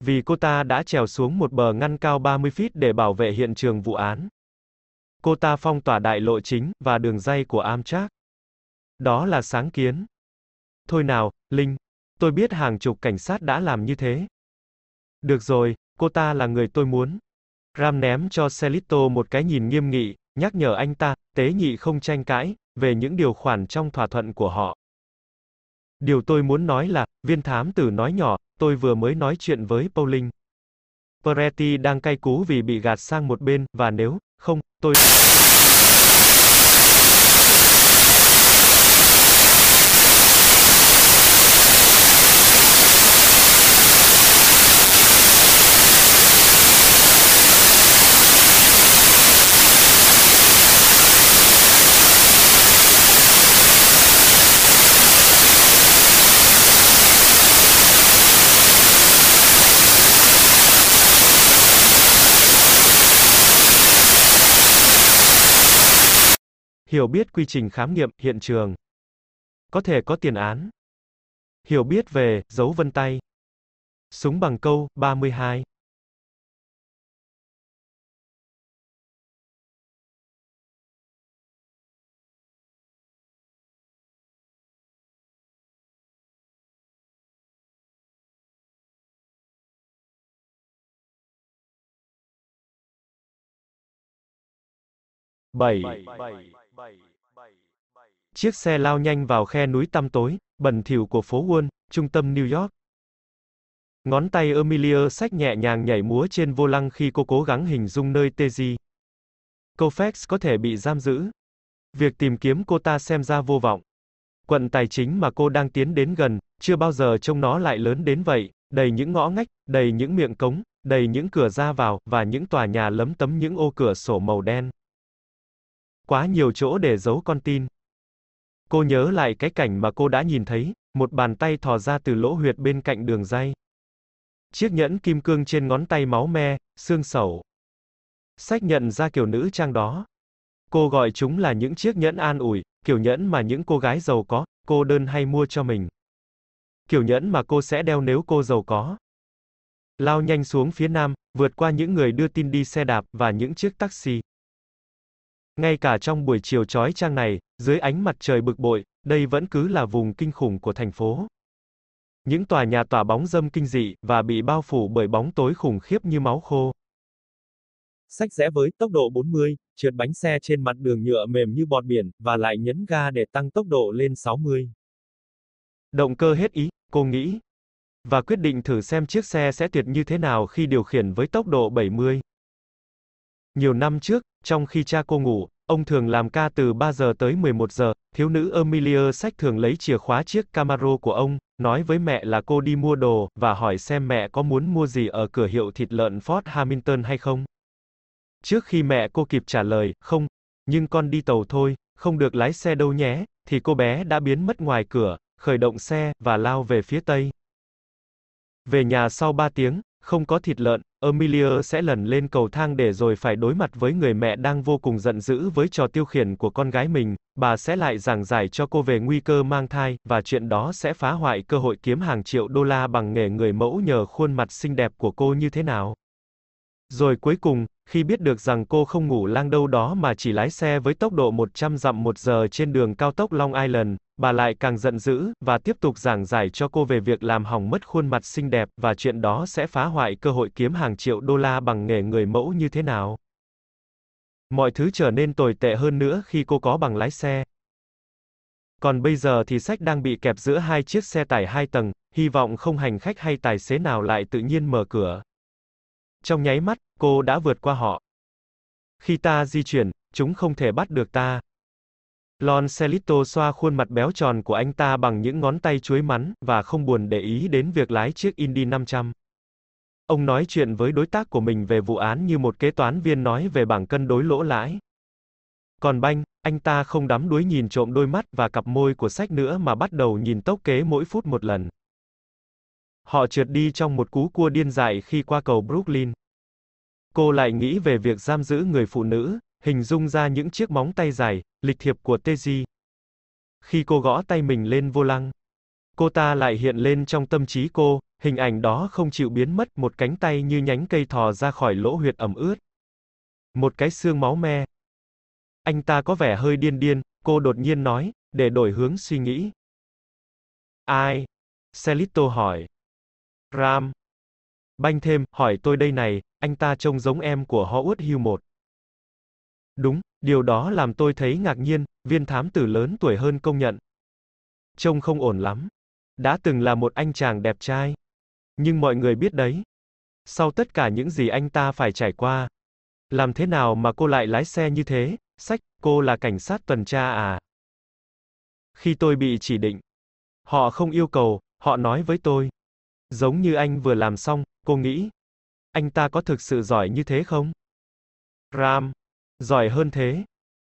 Vì cô ta đã trèo xuống một bờ ngăn cao 30 feet để bảo vệ hiện trường vụ án. Cô ta phong tỏa đại lộ chính và đường dây của Amtrak. Đó là sáng kiến. Thôi nào, Linh, tôi biết hàng chục cảnh sát đã làm như thế. Được rồi, cô ta là người tôi muốn. Ram ném cho Celito một cái nhìn nghiêm nghị, nhắc nhở anh ta, tế nhị không tranh cãi, về những điều khoản trong thỏa thuận của họ. Điều tôi muốn nói là, viên thám tử nói nhỏ, tôi vừa mới nói chuyện với Pauling. Peretti đang cay cú vì bị gạt sang một bên, và nếu, không, tôi... Hiểu biết quy trình khám nghiệm, hiện trường. Có thể có tiền án. Hiểu biết về, dấu vân tay. Súng bằng câu, 32. bảy Chiếc xe lao nhanh vào khe núi tăm tối, bẩn thỉu của phố Wall, trung tâm New York. Ngón tay Emilia sách nhẹ nhàng nhảy múa trên vô lăng khi cô cố gắng hình dung nơi Teji. Koufax có thể bị giam giữ. Việc tìm kiếm cô ta xem ra vô vọng. Quận tài chính mà cô đang tiến đến gần, chưa bao giờ trông nó lại lớn đến vậy, đầy những ngõ ngách, đầy những miệng cống, đầy những cửa ra vào, và những tòa nhà lấm tấm những ô cửa sổ màu đen. Quá nhiều chỗ để giấu con tin. Cô nhớ lại cái cảnh mà cô đã nhìn thấy, một bàn tay thò ra từ lỗ huyệt bên cạnh đường dây. Chiếc nhẫn kim cương trên ngón tay máu me, xương sẩu. Sách nhận ra kiểu nữ trang đó. Cô gọi chúng là những chiếc nhẫn an ủi, kiểu nhẫn mà những cô gái giàu có, cô đơn hay mua cho mình. Kiểu nhẫn mà cô sẽ đeo nếu cô giàu có. Lao nhanh xuống phía nam, vượt qua những người đưa tin đi xe đạp và những chiếc taxi. Ngay cả trong buổi chiều chói chang này, dưới ánh mặt trời bực bội, đây vẫn cứ là vùng kinh khủng của thành phố. Những tòa nhà tỏa bóng dâm kinh dị, và bị bao phủ bởi bóng tối khủng khiếp như máu khô. Sách rẽ với tốc độ 40, trượt bánh xe trên mặt đường nhựa mềm như bọt biển, và lại nhấn ga để tăng tốc độ lên 60. Động cơ hết ý, cô nghĩ. Và quyết định thử xem chiếc xe sẽ tuyệt như thế nào khi điều khiển với tốc độ 70. Nhiều năm trước, trong khi cha cô ngủ, ông thường làm ca từ 3 giờ tới 11 giờ, thiếu nữ Amelia Sách thường lấy chìa khóa chiếc Camaro của ông, nói với mẹ là cô đi mua đồ, và hỏi xem mẹ có muốn mua gì ở cửa hiệu thịt lợn Ford Hamilton hay không. Trước khi mẹ cô kịp trả lời, không, nhưng con đi tàu thôi, không được lái xe đâu nhé, thì cô bé đã biến mất ngoài cửa, khởi động xe, và lao về phía tây. Về nhà sau 3 tiếng, không có thịt lợn, Amelia sẽ lần lên cầu thang để rồi phải đối mặt với người mẹ đang vô cùng giận dữ với trò tiêu khiển của con gái mình, bà sẽ lại giảng giải cho cô về nguy cơ mang thai, và chuyện đó sẽ phá hoại cơ hội kiếm hàng triệu đô la bằng nghề người mẫu nhờ khuôn mặt xinh đẹp của cô như thế nào. Rồi cuối cùng, khi biết được rằng cô không ngủ lang đâu đó mà chỉ lái xe với tốc độ 100 dặm một giờ trên đường cao tốc Long Island, bà lại càng giận dữ, và tiếp tục giảng giải cho cô về việc làm hỏng mất khuôn mặt xinh đẹp, và chuyện đó sẽ phá hoại cơ hội kiếm hàng triệu đô la bằng nghề người mẫu như thế nào. Mọi thứ trở nên tồi tệ hơn nữa khi cô có bằng lái xe. Còn bây giờ thì sách đang bị kẹp giữa hai chiếc xe tải hai tầng, hy vọng không hành khách hay tài xế nào lại tự nhiên mở cửa. Trong nháy mắt, cô đã vượt qua họ. Khi ta di chuyển, chúng không thể bắt được ta. Lon Celito xoa khuôn mặt béo tròn của anh ta bằng những ngón tay chuối mắn, và không buồn để ý đến việc lái chiếc Indy 500. Ông nói chuyện với đối tác của mình về vụ án như một kế toán viên nói về bảng cân đối lỗ lãi. Còn Banh, anh ta không đắm đuối nhìn trộm đôi mắt và cặp môi của sách nữa mà bắt đầu nhìn tốc kế mỗi phút một lần. Họ trượt đi trong một cú cua điên dại khi qua cầu Brooklyn. Cô lại nghĩ về việc giam giữ người phụ nữ, hình dung ra những chiếc móng tay dài, lịch thiệp của Teji. Khi cô gõ tay mình lên vô lăng, cô ta lại hiện lên trong tâm trí cô, hình ảnh đó không chịu biến mất, một cánh tay như nhánh cây thò ra khỏi lỗ huyệt ẩm ướt. Một cái xương máu me. Anh ta có vẻ hơi điên điên, cô đột nhiên nói, để đổi hướng suy nghĩ. Ai? Celito hỏi. Ram. Banh thêm, hỏi tôi đây này, anh ta trông giống em của Howard Hughes một. Đúng, điều đó làm tôi thấy ngạc nhiên, viên thám tử lớn tuổi hơn công nhận. Trông không ổn lắm. Đã từng là một anh chàng đẹp trai. Nhưng mọi người biết đấy. Sau tất cả những gì anh ta phải trải qua. Làm thế nào mà cô lại lái xe như thế? Sách, cô là cảnh sát tuần tra à? Khi tôi bị chỉ định, họ không yêu cầu, họ nói với tôi. Giống như anh vừa làm xong, cô nghĩ. Anh ta có thực sự giỏi như thế không? Ram. Giỏi hơn thế.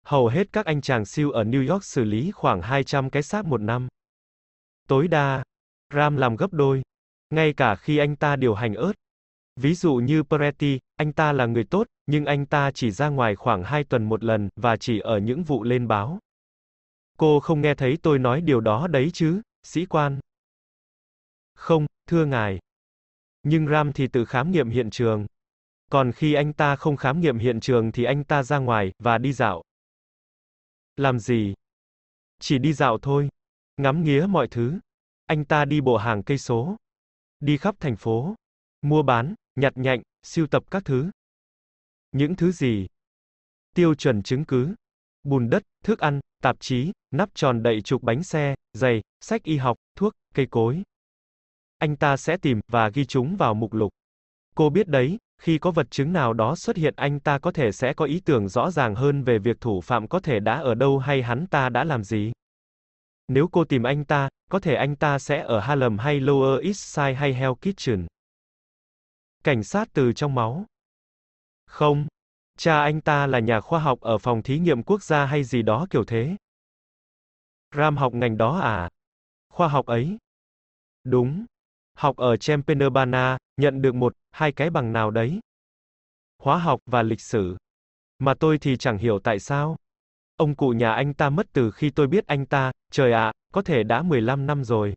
Hầu hết các anh chàng siêu ở New York xử lý khoảng 200 cái xác một năm. Tối đa, Ram làm gấp đôi. Ngay cả khi anh ta điều hành ớt. Ví dụ như Peretti, anh ta là người tốt, nhưng anh ta chỉ ra ngoài khoảng 2 tuần một lần, và chỉ ở những vụ lên báo. Cô không nghe thấy tôi nói điều đó đấy chứ, sĩ quan. Không, thưa ngài. Nhưng Ram thì tự khám nghiệm hiện trường. Còn khi anh ta không khám nghiệm hiện trường thì anh ta ra ngoài, và đi dạo. Làm gì? Chỉ đi dạo thôi. Ngắm nghía mọi thứ. Anh ta đi bộ hàng cây số. Đi khắp thành phố. Mua bán, nhặt nhạnh, siêu tập các thứ. Những thứ gì? Tiêu chuẩn chứng cứ. Bùn đất, thức ăn, tạp chí, nắp tròn đậy chục bánh xe, giày, sách y học, thuốc, cây cối. Anh ta sẽ tìm và ghi chúng vào mục lục. Cô biết đấy, khi có vật chứng nào đó xuất hiện anh ta có thể sẽ có ý tưởng rõ ràng hơn về việc thủ phạm có thể đã ở đâu hay hắn ta đã làm gì. Nếu cô tìm anh ta, có thể anh ta sẽ ở Harlem hay Lower East Side hay Hell Kitchen. Cảnh sát từ trong máu. Không. Cha anh ta là nhà khoa học ở phòng thí nghiệm quốc gia hay gì đó kiểu thế. Ram học ngành đó à? Khoa học ấy. Đúng. Học ở Champaign-Urbana, nhận được một, hai cái bằng nào đấy. Hóa học và lịch sử. Mà tôi thì chẳng hiểu tại sao. Ông cụ nhà anh ta mất từ khi tôi biết anh ta, trời ạ, có thể đã 15 năm rồi.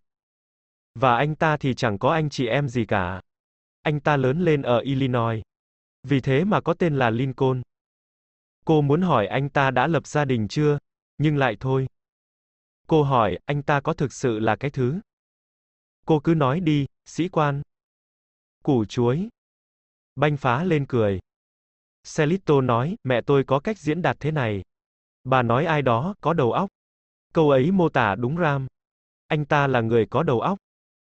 Và anh ta thì chẳng có anh chị em gì cả. Anh ta lớn lên ở Illinois. Vì thế mà có tên là Lincoln. Cô muốn hỏi anh ta đã lập gia đình chưa? Nhưng lại thôi. Cô hỏi, anh ta có thực sự là cái thứ? Cô cứ nói đi, sĩ quan. Củ chuối. Banh phá lên cười. Celito nói, mẹ tôi có cách diễn đạt thế này. Bà nói ai đó, có đầu óc. Câu ấy mô tả đúng ram. Anh ta là người có đầu óc.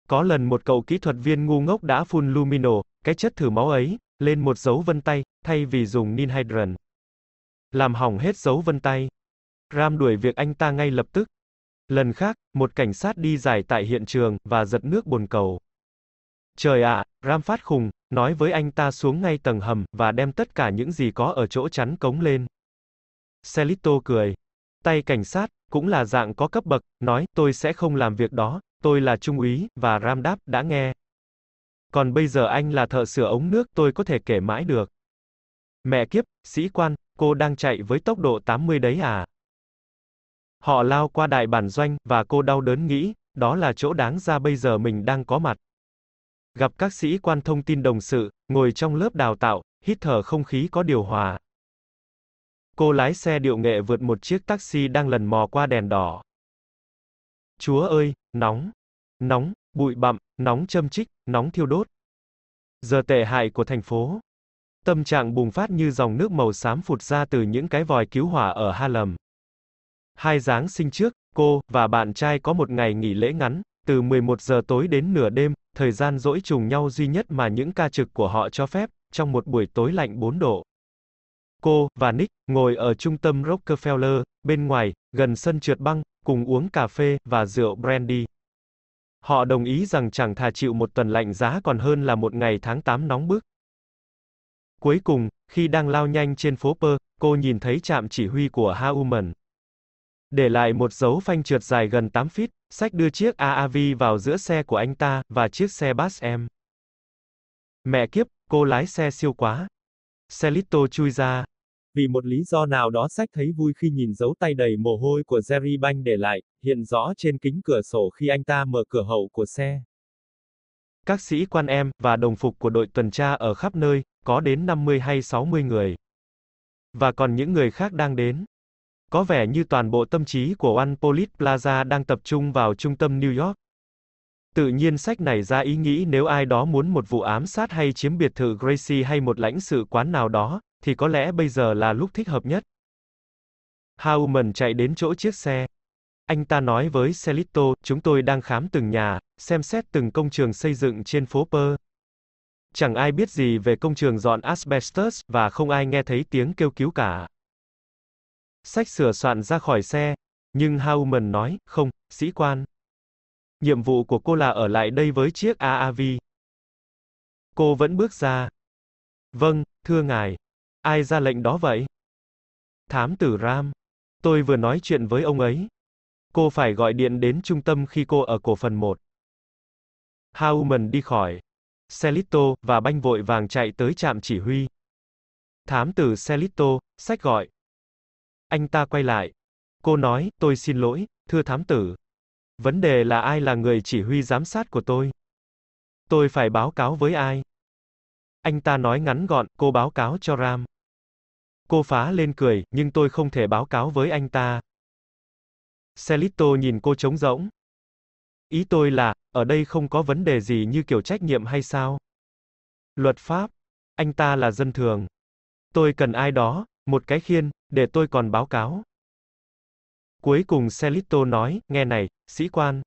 Có lần một cậu kỹ thuật viên ngu ngốc đã phun lumino, cái chất thử máu ấy, lên một dấu vân tay, thay vì dùng ninhydrin. Làm hỏng hết dấu vân tay. Ram đuổi việc anh ta ngay lập tức. Lần khác, một cảnh sát đi giải tại hiện trường, và giật nước bồn cầu. Trời ạ, Ram phát khùng, nói với anh ta xuống ngay tầng hầm, và đem tất cả những gì có ở chỗ chắn cống lên. Celito cười. Tay cảnh sát, cũng là dạng có cấp bậc, nói, tôi sẽ không làm việc đó, tôi là trung úy, và Ram đáp, đã nghe. Còn bây giờ anh là thợ sửa ống nước, tôi có thể kể mãi được. Mẹ kiếp, sĩ quan, cô đang chạy với tốc độ 80 đấy à? Họ lao qua đại bản doanh, và cô đau đớn nghĩ, đó là chỗ đáng ra bây giờ mình đang có mặt. Gặp các sĩ quan thông tin đồng sự, ngồi trong lớp đào tạo, hít thở không khí có điều hòa. Cô lái xe điệu nghệ vượt một chiếc taxi đang lần mò qua đèn đỏ. Chúa ơi, nóng, nóng, bụi bặm, nóng châm chích, nóng thiêu đốt. Giờ tệ hại của thành phố. Tâm trạng bùng phát như dòng nước màu xám phụt ra từ những cái vòi cứu hỏa ở Ha Lầm. Hai Giáng sinh trước, cô và bạn trai có một ngày nghỉ lễ ngắn, từ 11 giờ tối đến nửa đêm, thời gian dỗi trùng nhau duy nhất mà những ca trực của họ cho phép, trong một buổi tối lạnh 4 độ. Cô và Nick ngồi ở trung tâm Rockefeller, bên ngoài, gần sân trượt băng, cùng uống cà phê và rượu brandy. Họ đồng ý rằng chẳng thà chịu một tuần lạnh giá còn hơn là một ngày tháng 8 nóng bức. Cuối cùng, khi đang lao nhanh trên phố Pơ, cô nhìn thấy trạm chỉ huy của Hauman. Để lại một dấu phanh trượt dài gần 8 feet, sách đưa chiếc AAV vào giữa xe của anh ta, và chiếc xe bus em. Mẹ kiếp, cô lái xe siêu quá. Celito chui ra. Vì một lý do nào đó sách thấy vui khi nhìn dấu tay đầy mồ hôi của Jerry Banh để lại, hiện rõ trên kính cửa sổ khi anh ta mở cửa hậu của xe. Các sĩ quan em, và đồng phục của đội tuần tra ở khắp nơi, có đến 50 hay 60 người. Và còn những người khác đang đến. Có vẻ như toàn bộ tâm trí của One Police Plaza đang tập trung vào trung tâm New York. Tự nhiên sách này ra ý nghĩ nếu ai đó muốn một vụ ám sát hay chiếm biệt thự Gracie hay một lãnh sự quán nào đó, thì có lẽ bây giờ là lúc thích hợp nhất. Howman chạy đến chỗ chiếc xe. Anh ta nói với Celito, chúng tôi đang khám từng nhà, xem xét từng công trường xây dựng trên phố Pơ. Chẳng ai biết gì về công trường dọn asbestos, và không ai nghe thấy tiếng kêu cứu cả. Sách sửa soạn ra khỏi xe, nhưng Hauman nói, không, sĩ quan. Nhiệm vụ của cô là ở lại đây với chiếc AAV. Cô vẫn bước ra. Vâng, thưa ngài. Ai ra lệnh đó vậy? Thám tử Ram. Tôi vừa nói chuyện với ông ấy. Cô phải gọi điện đến trung tâm khi cô ở cổ phần 1. Hauman đi khỏi. Celito, và banh vội vàng chạy tới trạm chỉ huy. Thám tử Celito, sách gọi. Anh ta quay lại. Cô nói, tôi xin lỗi, thưa thám tử. Vấn đề là ai là người chỉ huy giám sát của tôi? Tôi phải báo cáo với ai? Anh ta nói ngắn gọn, cô báo cáo cho Ram. Cô phá lên cười, nhưng tôi không thể báo cáo với anh ta. Celito nhìn cô trống rỗng. Ý tôi là, ở đây không có vấn đề gì như kiểu trách nhiệm hay sao? Luật pháp. Anh ta là dân thường. Tôi cần ai đó, một cái khiên, để tôi còn báo cáo. Cuối cùng Celito nói, nghe này, sĩ quan.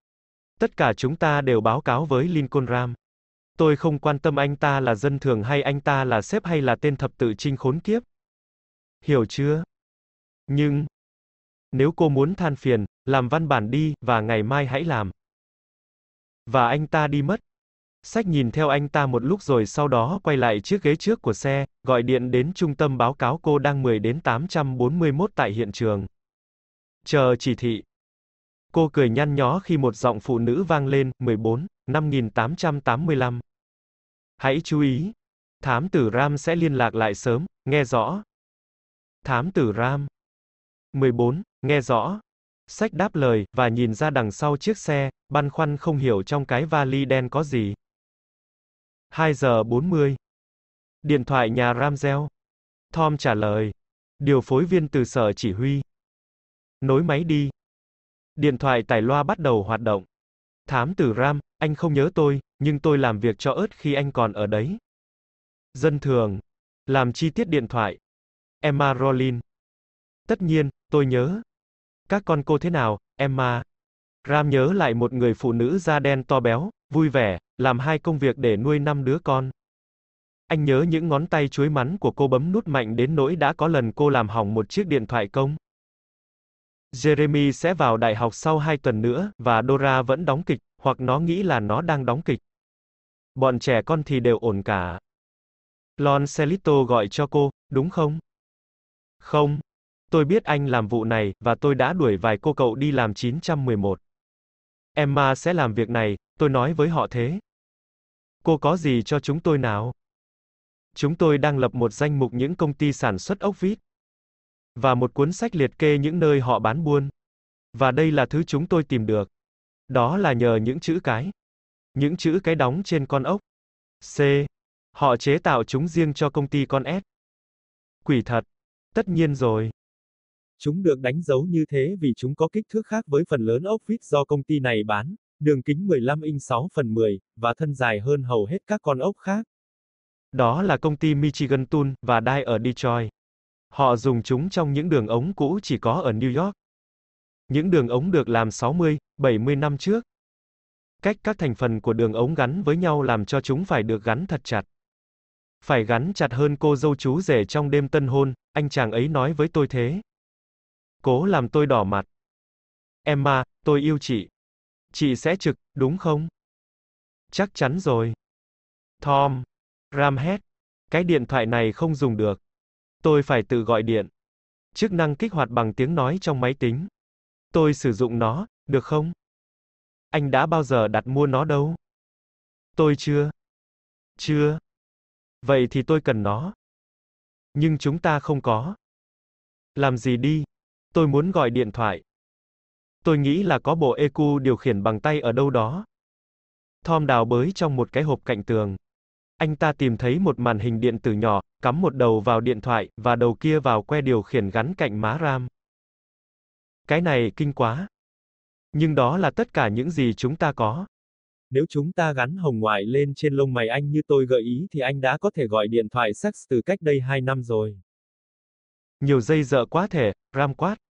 Tất cả chúng ta đều báo cáo với Lincoln Ram. Tôi không quan tâm anh ta là dân thường hay anh ta là sếp hay là tên thập tự trinh khốn kiếp. Hiểu chưa? Nhưng, nếu cô muốn than phiền, làm văn bản đi, và ngày mai hãy làm. Và anh ta đi mất. Sách nhìn theo anh ta một lúc rồi sau đó quay lại chiếc ghế trước của xe, gọi điện đến trung tâm báo cáo cô đang 10 đến 841 tại hiện trường. Chờ chỉ thị. Cô cười nhăn nhó khi một giọng phụ nữ vang lên, 14, 5885. Hãy chú ý. Thám tử Ram sẽ liên lạc lại sớm, nghe rõ. Thám tử Ram. 14, nghe rõ. Sách đáp lời, và nhìn ra đằng sau chiếc xe, băn khoăn không hiểu trong cái vali đen có gì. 2 giờ 40. Điện thoại nhà Ramsel. Tom trả lời. Điều phối viên từ sở chỉ huy. Nối máy đi. Điện thoại tải loa bắt đầu hoạt động. Thám tử Ram, anh không nhớ tôi, nhưng tôi làm việc cho ớt khi anh còn ở đấy. Dân thường. Làm chi tiết điện thoại. Emma Rollin. Tất nhiên, tôi nhớ. Các con cô thế nào, Emma? Ram nhớ lại một người phụ nữ da đen to béo, vui vẻ, làm hai công việc để nuôi năm đứa con. Anh nhớ những ngón tay chuối mắn của cô bấm nút mạnh đến nỗi đã có lần cô làm hỏng một chiếc điện thoại công. Jeremy sẽ vào đại học sau hai tuần nữa, và Dora vẫn đóng kịch, hoặc nó nghĩ là nó đang đóng kịch. Bọn trẻ con thì đều ổn cả. Lon Celito gọi cho cô, đúng không? Không. Tôi biết anh làm vụ này, và tôi đã đuổi vài cô cậu đi làm 911. Emma sẽ làm việc này, tôi nói với họ thế. Cô có gì cho chúng tôi nào? Chúng tôi đang lập một danh mục những công ty sản xuất ốc vít. Và một cuốn sách liệt kê những nơi họ bán buôn. Và đây là thứ chúng tôi tìm được. Đó là nhờ những chữ cái. Những chữ cái đóng trên con ốc. C. Họ chế tạo chúng riêng cho công ty con S. Quỷ thật. Tất nhiên rồi. Chúng được đánh dấu như thế vì chúng có kích thước khác với phần lớn ốc vít do công ty này bán, đường kính 15 inch 6 phần 10, và thân dài hơn hầu hết các con ốc khác. Đó là công ty Michigan Tool, và đai ở Detroit. Họ dùng chúng trong những đường ống cũ chỉ có ở New York. Những đường ống được làm 60, 70 năm trước. Cách các thành phần của đường ống gắn với nhau làm cho chúng phải được gắn thật chặt. Phải gắn chặt hơn cô dâu chú rể trong đêm tân hôn, anh chàng ấy nói với tôi thế. Cố làm tôi đỏ mặt. Emma, tôi yêu chị. Chị sẽ trực, đúng không? Chắc chắn rồi. Tom. Ram hét. Cái điện thoại này không dùng được. Tôi phải tự gọi điện. Chức năng kích hoạt bằng tiếng nói trong máy tính. Tôi sử dụng nó, được không? Anh đã bao giờ đặt mua nó đâu? Tôi chưa. Chưa. Vậy thì tôi cần nó. Nhưng chúng ta không có. Làm gì đi? Tôi muốn gọi điện thoại. Tôi nghĩ là có bộ EQ điều khiển bằng tay ở đâu đó. Tom đào bới trong một cái hộp cạnh tường. Anh ta tìm thấy một màn hình điện tử nhỏ, cắm một đầu vào điện thoại, và đầu kia vào que điều khiển gắn cạnh má RAM. Cái này kinh quá. Nhưng đó là tất cả những gì chúng ta có. Nếu chúng ta gắn hồng ngoại lên trên lông mày anh như tôi gợi ý thì anh đã có thể gọi điện thoại sex từ cách đây 2 năm rồi. Nhiều dây dợ quá thể, Ram quát.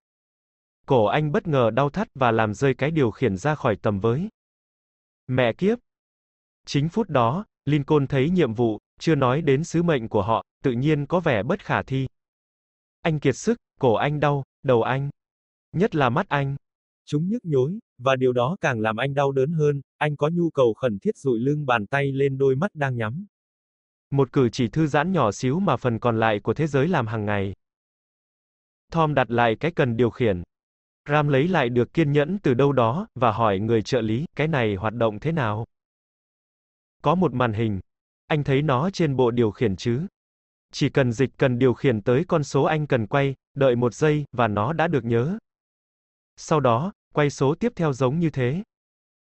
Cổ anh bất ngờ đau thắt và làm rơi cái điều khiển ra khỏi tầm với. Mẹ kiếp! Chính phút đó, Lincoln thấy nhiệm vụ, chưa nói đến sứ mệnh của họ, tự nhiên có vẻ bất khả thi. Anh kiệt sức, cổ anh đau, đầu anh. Nhất là mắt anh. Chúng nhức nhối, và điều đó càng làm anh đau đớn hơn, anh có nhu cầu khẩn thiết dụi lưng bàn tay lên đôi mắt đang nhắm. Một cử chỉ thư giãn nhỏ xíu mà phần còn lại của thế giới làm hàng ngày. Tom đặt lại cái cần điều khiển. Ram lấy lại được kiên nhẫn từ đâu đó, và hỏi người trợ lý, cái này hoạt động thế nào? Có một màn hình. Anh thấy nó trên bộ điều khiển chứ? Chỉ cần dịch cần điều khiển tới con số anh cần quay, đợi một giây, và nó đã được nhớ. Sau đó, quay số tiếp theo giống như thế.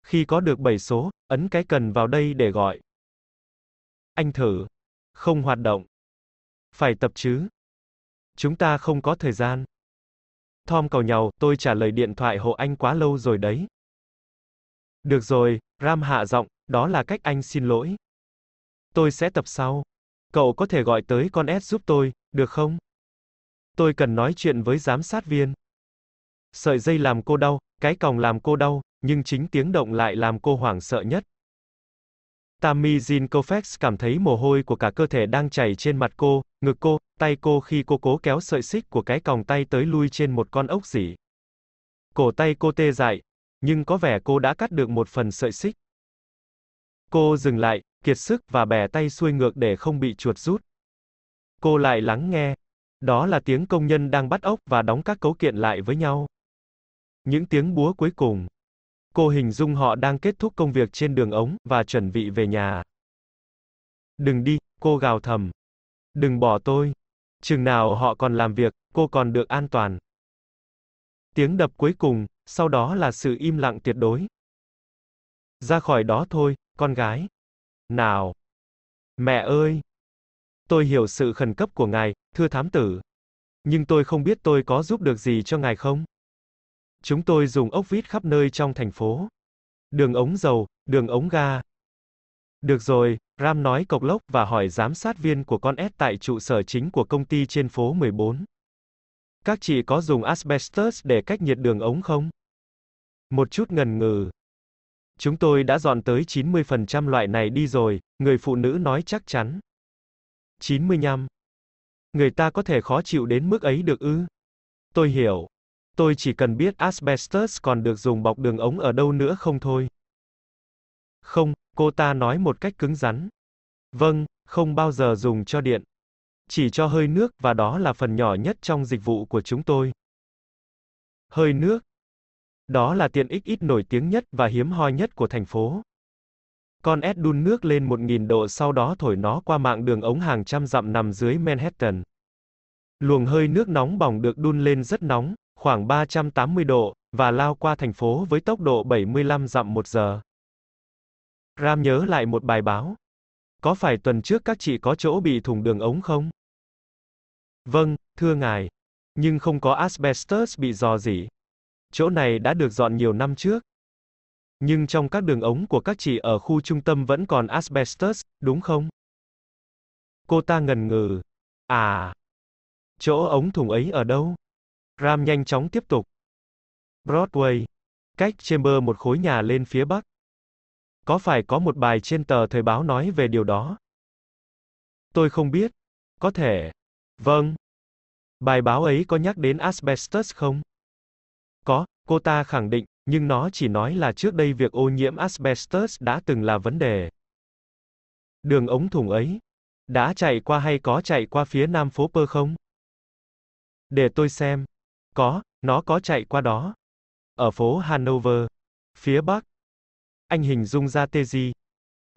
Khi có được 7 số, ấn cái cần vào đây để gọi. Anh thử. Không hoạt động. Phải tập chứ. Chúng ta không có thời gian. Tom cầu nhau, tôi trả lời điện thoại hộ anh quá lâu rồi đấy. Được rồi, Ram hạ giọng, đó là cách anh xin lỗi. Tôi sẽ tập sau. Cậu có thể gọi tới con S giúp tôi, được không? Tôi cần nói chuyện với giám sát viên. Sợi dây làm cô đau, cái còng làm cô đau, nhưng chính tiếng động lại làm cô hoảng sợ nhất. Tammy Jean Koufax cảm thấy mồ hôi của cả cơ thể đang chảy trên mặt cô, ngực cô, tay cô khi cô cố kéo sợi xích của cái còng tay tới lui trên một con ốc dỉ. Cổ tay cô tê dại, nhưng có vẻ cô đã cắt được một phần sợi xích. Cô dừng lại, kiệt sức và bẻ tay xuôi ngược để không bị chuột rút. Cô lại lắng nghe. Đó là tiếng công nhân đang bắt ốc và đóng các cấu kiện lại với nhau. Những tiếng búa cuối cùng. Cô hình dung họ đang kết thúc công việc trên đường ống và chuẩn bị về nhà. Đừng đi, cô gào thầm. Đừng bỏ tôi. Chừng nào họ còn làm việc, cô còn được an toàn. Tiếng đập cuối cùng, sau đó là sự im lặng tuyệt đối. Ra khỏi đó thôi, con gái. Nào. Mẹ ơi. Tôi hiểu sự khẩn cấp của ngài, thưa thám tử. Nhưng tôi không biết tôi có giúp được gì cho ngài không? Chúng tôi dùng ốc vít khắp nơi trong thành phố. Đường ống dầu, đường ống ga. Được rồi, Ram nói cộc lốc và hỏi giám sát viên của con S tại trụ sở chính của công ty trên phố 14. Các chị có dùng asbestos để cách nhiệt đường ống không? Một chút ngần ngừ. Chúng tôi đã dọn tới 90% loại này đi rồi, người phụ nữ nói chắc chắn. 95. Người ta có thể khó chịu đến mức ấy được ư? Tôi hiểu. Tôi chỉ cần biết asbestos còn được dùng bọc đường ống ở đâu nữa không thôi. Không, cô ta nói một cách cứng rắn. Vâng, không bao giờ dùng cho điện. Chỉ cho hơi nước và đó là phần nhỏ nhất trong dịch vụ của chúng tôi. Hơi nước. Đó là tiện ích ít nổi tiếng nhất và hiếm hoi nhất của thành phố. Con ép đun nước lên 1.000 độ sau đó thổi nó qua mạng đường ống hàng trăm dặm nằm dưới Manhattan. Luồng hơi nước nóng bỏng được đun lên rất nóng, khoảng 380 độ, và lao qua thành phố với tốc độ 75 dặm một giờ. Ram nhớ lại một bài báo. Có phải tuần trước các chị có chỗ bị thủng đường ống không? Vâng, thưa ngài. Nhưng không có asbestos bị dò dỉ. Chỗ này đã được dọn nhiều năm trước. Nhưng trong các đường ống của các chị ở khu trung tâm vẫn còn asbestos, đúng không? Cô ta ngần ngừ. À. Chỗ ống thùng ấy ở đâu? Ram nhanh chóng tiếp tục. Broadway. Cách Chamber một khối nhà lên phía bắc. Có phải có một bài trên tờ thời báo nói về điều đó? Tôi không biết. Có thể. Vâng. Bài báo ấy có nhắc đến asbestos không? Có, cô ta khẳng định, nhưng nó chỉ nói là trước đây việc ô nhiễm asbestos đã từng là vấn đề. Đường ống thùng ấy, đã chạy qua hay có chạy qua phía nam phố Pơ không? Để tôi xem. Có, nó có chạy qua đó. Ở phố Hanover, phía bắc. Anh hình dung ra Teji.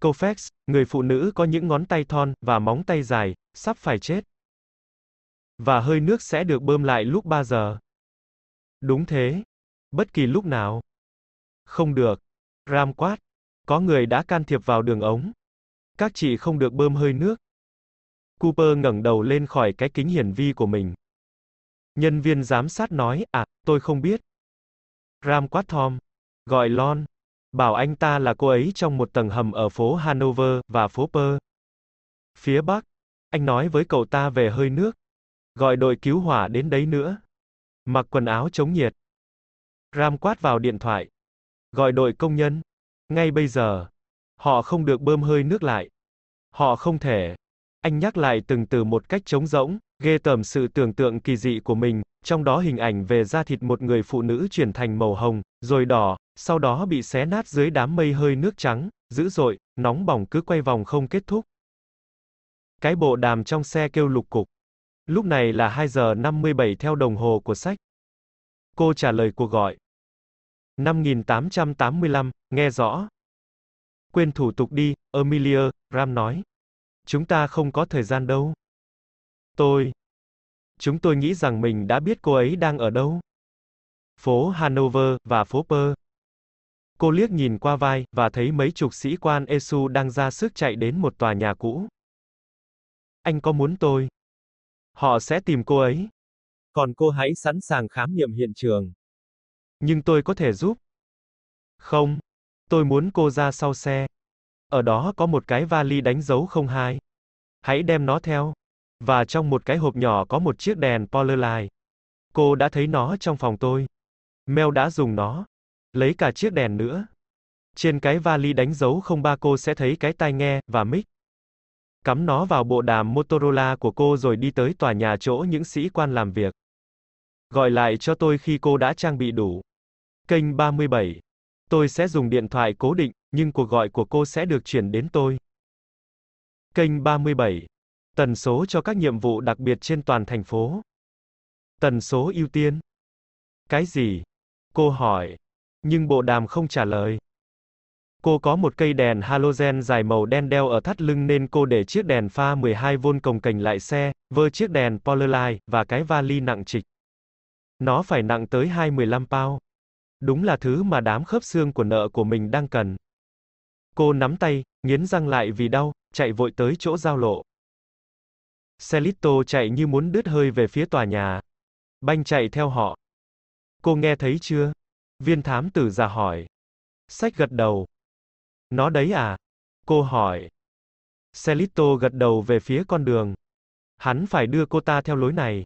Koufax, người phụ nữ có những ngón tay thon và móng tay dài, sắp phải chết. Và hơi nước sẽ được bơm lại lúc 3 giờ. Đúng thế. Bất kỳ lúc nào. Không được. Ram quát. Có người đã can thiệp vào đường ống. Các chị không được bơm hơi nước. Cooper ngẩng đầu lên khỏi cái kính hiển vi của mình. Nhân viên giám sát nói, à, tôi không biết. Ram quát Thom Gọi Lon. Bảo anh ta là cô ấy trong một tầng hầm ở phố Hanover, và phố Per. Phía Bắc. Anh nói với cậu ta về hơi nước. Gọi đội cứu hỏa đến đấy nữa. Mặc quần áo chống nhiệt. Ram quát vào điện thoại. Gọi đội công nhân. Ngay bây giờ. Họ không được bơm hơi nước lại. Họ không thể. Anh nhắc lại từng từ một cách trống rỗng, ghê tởm sự tưởng tượng kỳ dị của mình, trong đó hình ảnh về da thịt một người phụ nữ chuyển thành màu hồng, rồi đỏ, sau đó bị xé nát dưới đám mây hơi nước trắng, dữ dội, nóng bỏng cứ quay vòng không kết thúc. Cái bộ đàm trong xe kêu lục cục. Lúc này là 2 giờ 57 theo đồng hồ của sách. Cô trả lời cuộc gọi. 5885, nghe rõ. Quên thủ tục đi, Amelia, Ram nói. Chúng ta không có thời gian đâu. Tôi. Chúng tôi nghĩ rằng mình đã biết cô ấy đang ở đâu. Phố Hanover, và phố Per. Cô liếc nhìn qua vai, và thấy mấy chục sĩ quan ESU đang ra sức chạy đến một tòa nhà cũ. Anh có muốn tôi? Họ sẽ tìm cô ấy. Còn cô hãy sẵn sàng khám nghiệm hiện trường. Nhưng tôi có thể giúp. Không. Tôi muốn cô ra sau xe. Ở đó có một cái vali đánh dấu không hai. Hãy đem nó theo. Và trong một cái hộp nhỏ có một chiếc đèn Polaroid. Cô đã thấy nó trong phòng tôi. Mel đã dùng nó. Lấy cả chiếc đèn nữa. Trên cái vali đánh dấu 03 cô sẽ thấy cái tai nghe, và mic. Cắm nó vào bộ đàm Motorola của cô rồi đi tới tòa nhà chỗ những sĩ quan làm việc. Gọi lại cho tôi khi cô đã trang bị đủ. Kênh 37. Tôi sẽ dùng điện thoại cố định, nhưng cuộc gọi của cô sẽ được chuyển đến tôi. Kênh 37. Tần số cho các nhiệm vụ đặc biệt trên toàn thành phố. Tần số ưu tiên. Cái gì? Cô hỏi. Nhưng bộ đàm không trả lời. Cô có một cây đèn halogen dài màu đen đeo ở thắt lưng nên cô để chiếc đèn pha 12V cồng cành lại xe, vơ chiếc đèn Polarlight, và cái vali nặng trịch. Nó phải nặng tới 215 pound. Đúng là thứ mà đám khớp xương của nợ của mình đang cần. Cô nắm tay, nghiến răng lại vì đau, chạy vội tới chỗ giao lộ. Celito chạy như muốn đứt hơi về phía tòa nhà. Banh chạy theo họ. Cô nghe thấy chưa? Viên thám tử già hỏi. Sách gật đầu. Nó đấy à? Cô hỏi. Celito gật đầu về phía con đường. Hắn phải đưa cô ta theo lối này.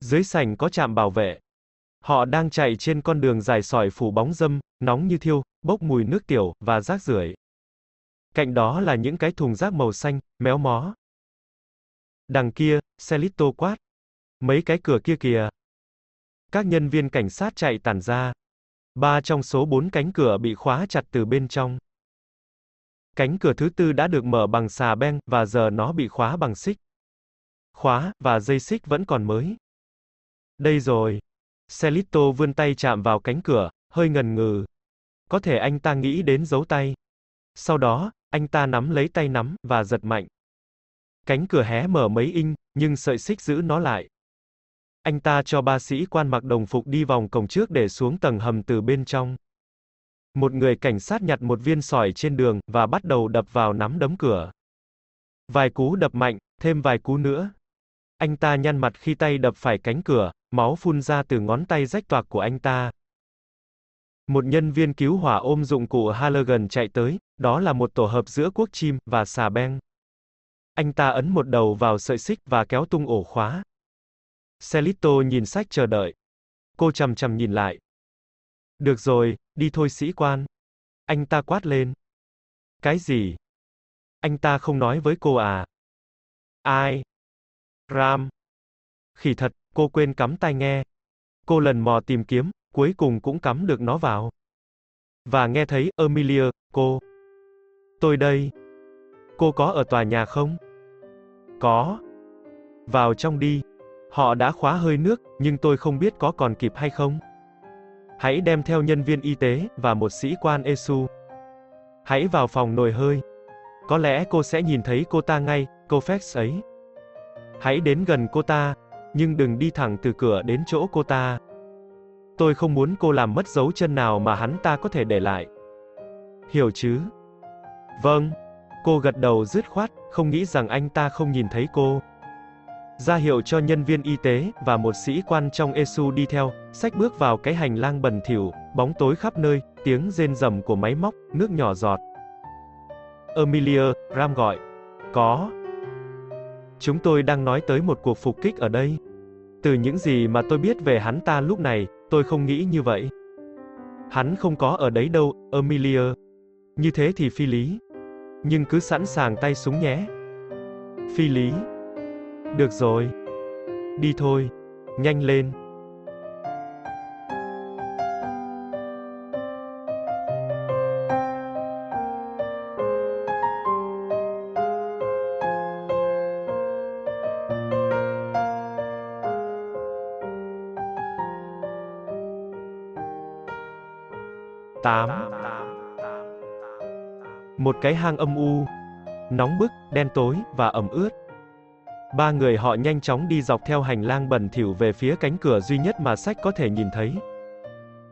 Dưới sảnh có trạm bảo vệ. Họ đang chạy trên con đường dài sỏi phủ bóng dâm, nóng như thiêu, bốc mùi nước tiểu, và rác rưởi. Cạnh đó là những cái thùng rác màu xanh, méo mó. Đằng kia, Celito quát. Mấy cái cửa kia kìa. Các nhân viên cảnh sát chạy tản ra. Ba trong số bốn cánh cửa bị khóa chặt từ bên trong. Cánh cửa thứ tư đã được mở bằng xà beng, và giờ nó bị khóa bằng xích. Khóa, và dây xích vẫn còn mới. Đây rồi. Celito vươn tay chạm vào cánh cửa, hơi ngần ngừ. Có thể anh ta nghĩ đến dấu tay. Sau đó, anh ta nắm lấy tay nắm, và giật mạnh. Cánh cửa hé mở mấy inch, nhưng sợi xích giữ nó lại. Anh ta cho ba sĩ quan mặc đồng phục đi vòng cổng trước để xuống tầng hầm từ bên trong. Một người cảnh sát nhặt một viên sỏi trên đường, và bắt đầu đập vào nắm đấm cửa. Vài cú đập mạnh, thêm vài cú nữa. Anh ta nhăn mặt khi tay đập phải cánh cửa, máu phun ra từ ngón tay rách toạc của anh ta. Một nhân viên cứu hỏa ôm dụng cụ halogen chạy tới, đó là một tổ hợp giữa cuốc chim và xà beng. Anh ta ấn một đầu vào sợi xích và kéo tung ổ khóa. Celito nhìn sách chờ đợi. Cô chầm chầm nhìn lại. Được rồi, đi thôi sĩ quan. Anh ta quát lên. Cái gì? Anh ta không nói với cô à? Ai? Ram. Khỉ thật, cô quên cắm tai nghe. Cô lần mò tìm kiếm, cuối cùng cũng cắm được nó vào. Và nghe thấy, Emilia, cô. Tôi đây. Cô có ở tòa nhà không? Có. Vào trong đi. Họ đã khóa hơi nước, nhưng tôi không biết có còn kịp hay không. Hãy đem theo nhân viên y tế, và một sĩ quan ESU. Hãy vào phòng nồi hơi. Có lẽ cô sẽ nhìn thấy cô ta ngay, cô Fex ấy. Hãy đến gần cô ta, nhưng đừng đi thẳng từ cửa đến chỗ cô ta. Tôi không muốn cô làm mất dấu chân nào mà hắn ta có thể để lại. Hiểu chứ? Vâng. Cô gật đầu dứt khoát, không nghĩ rằng anh ta không nhìn thấy cô. Ra hiệu cho nhân viên y tế, và một sĩ quan trong ESU đi theo, sách bước vào cái hành lang bẩn thỉu, bóng tối khắp nơi, tiếng rên rầm của máy móc, nước nhỏ giọt. Emilia, Ram gọi. Có. Chúng tôi đang nói tới một cuộc phục kích ở đây. Từ những gì mà tôi biết về hắn ta lúc này, tôi không nghĩ như vậy. Hắn không có ở đấy đâu, Emilia. Như thế thì phi lý. Nhưng cứ sẵn sàng tay súng nhé. Phi lý. Được rồi. Đi thôi. Nhanh lên. Một cái hang âm u, nóng bức, đen tối và ẩm ướt. Ba người họ nhanh chóng đi dọc theo hành lang bẩn thỉu về phía cánh cửa duy nhất mà sách có thể nhìn thấy.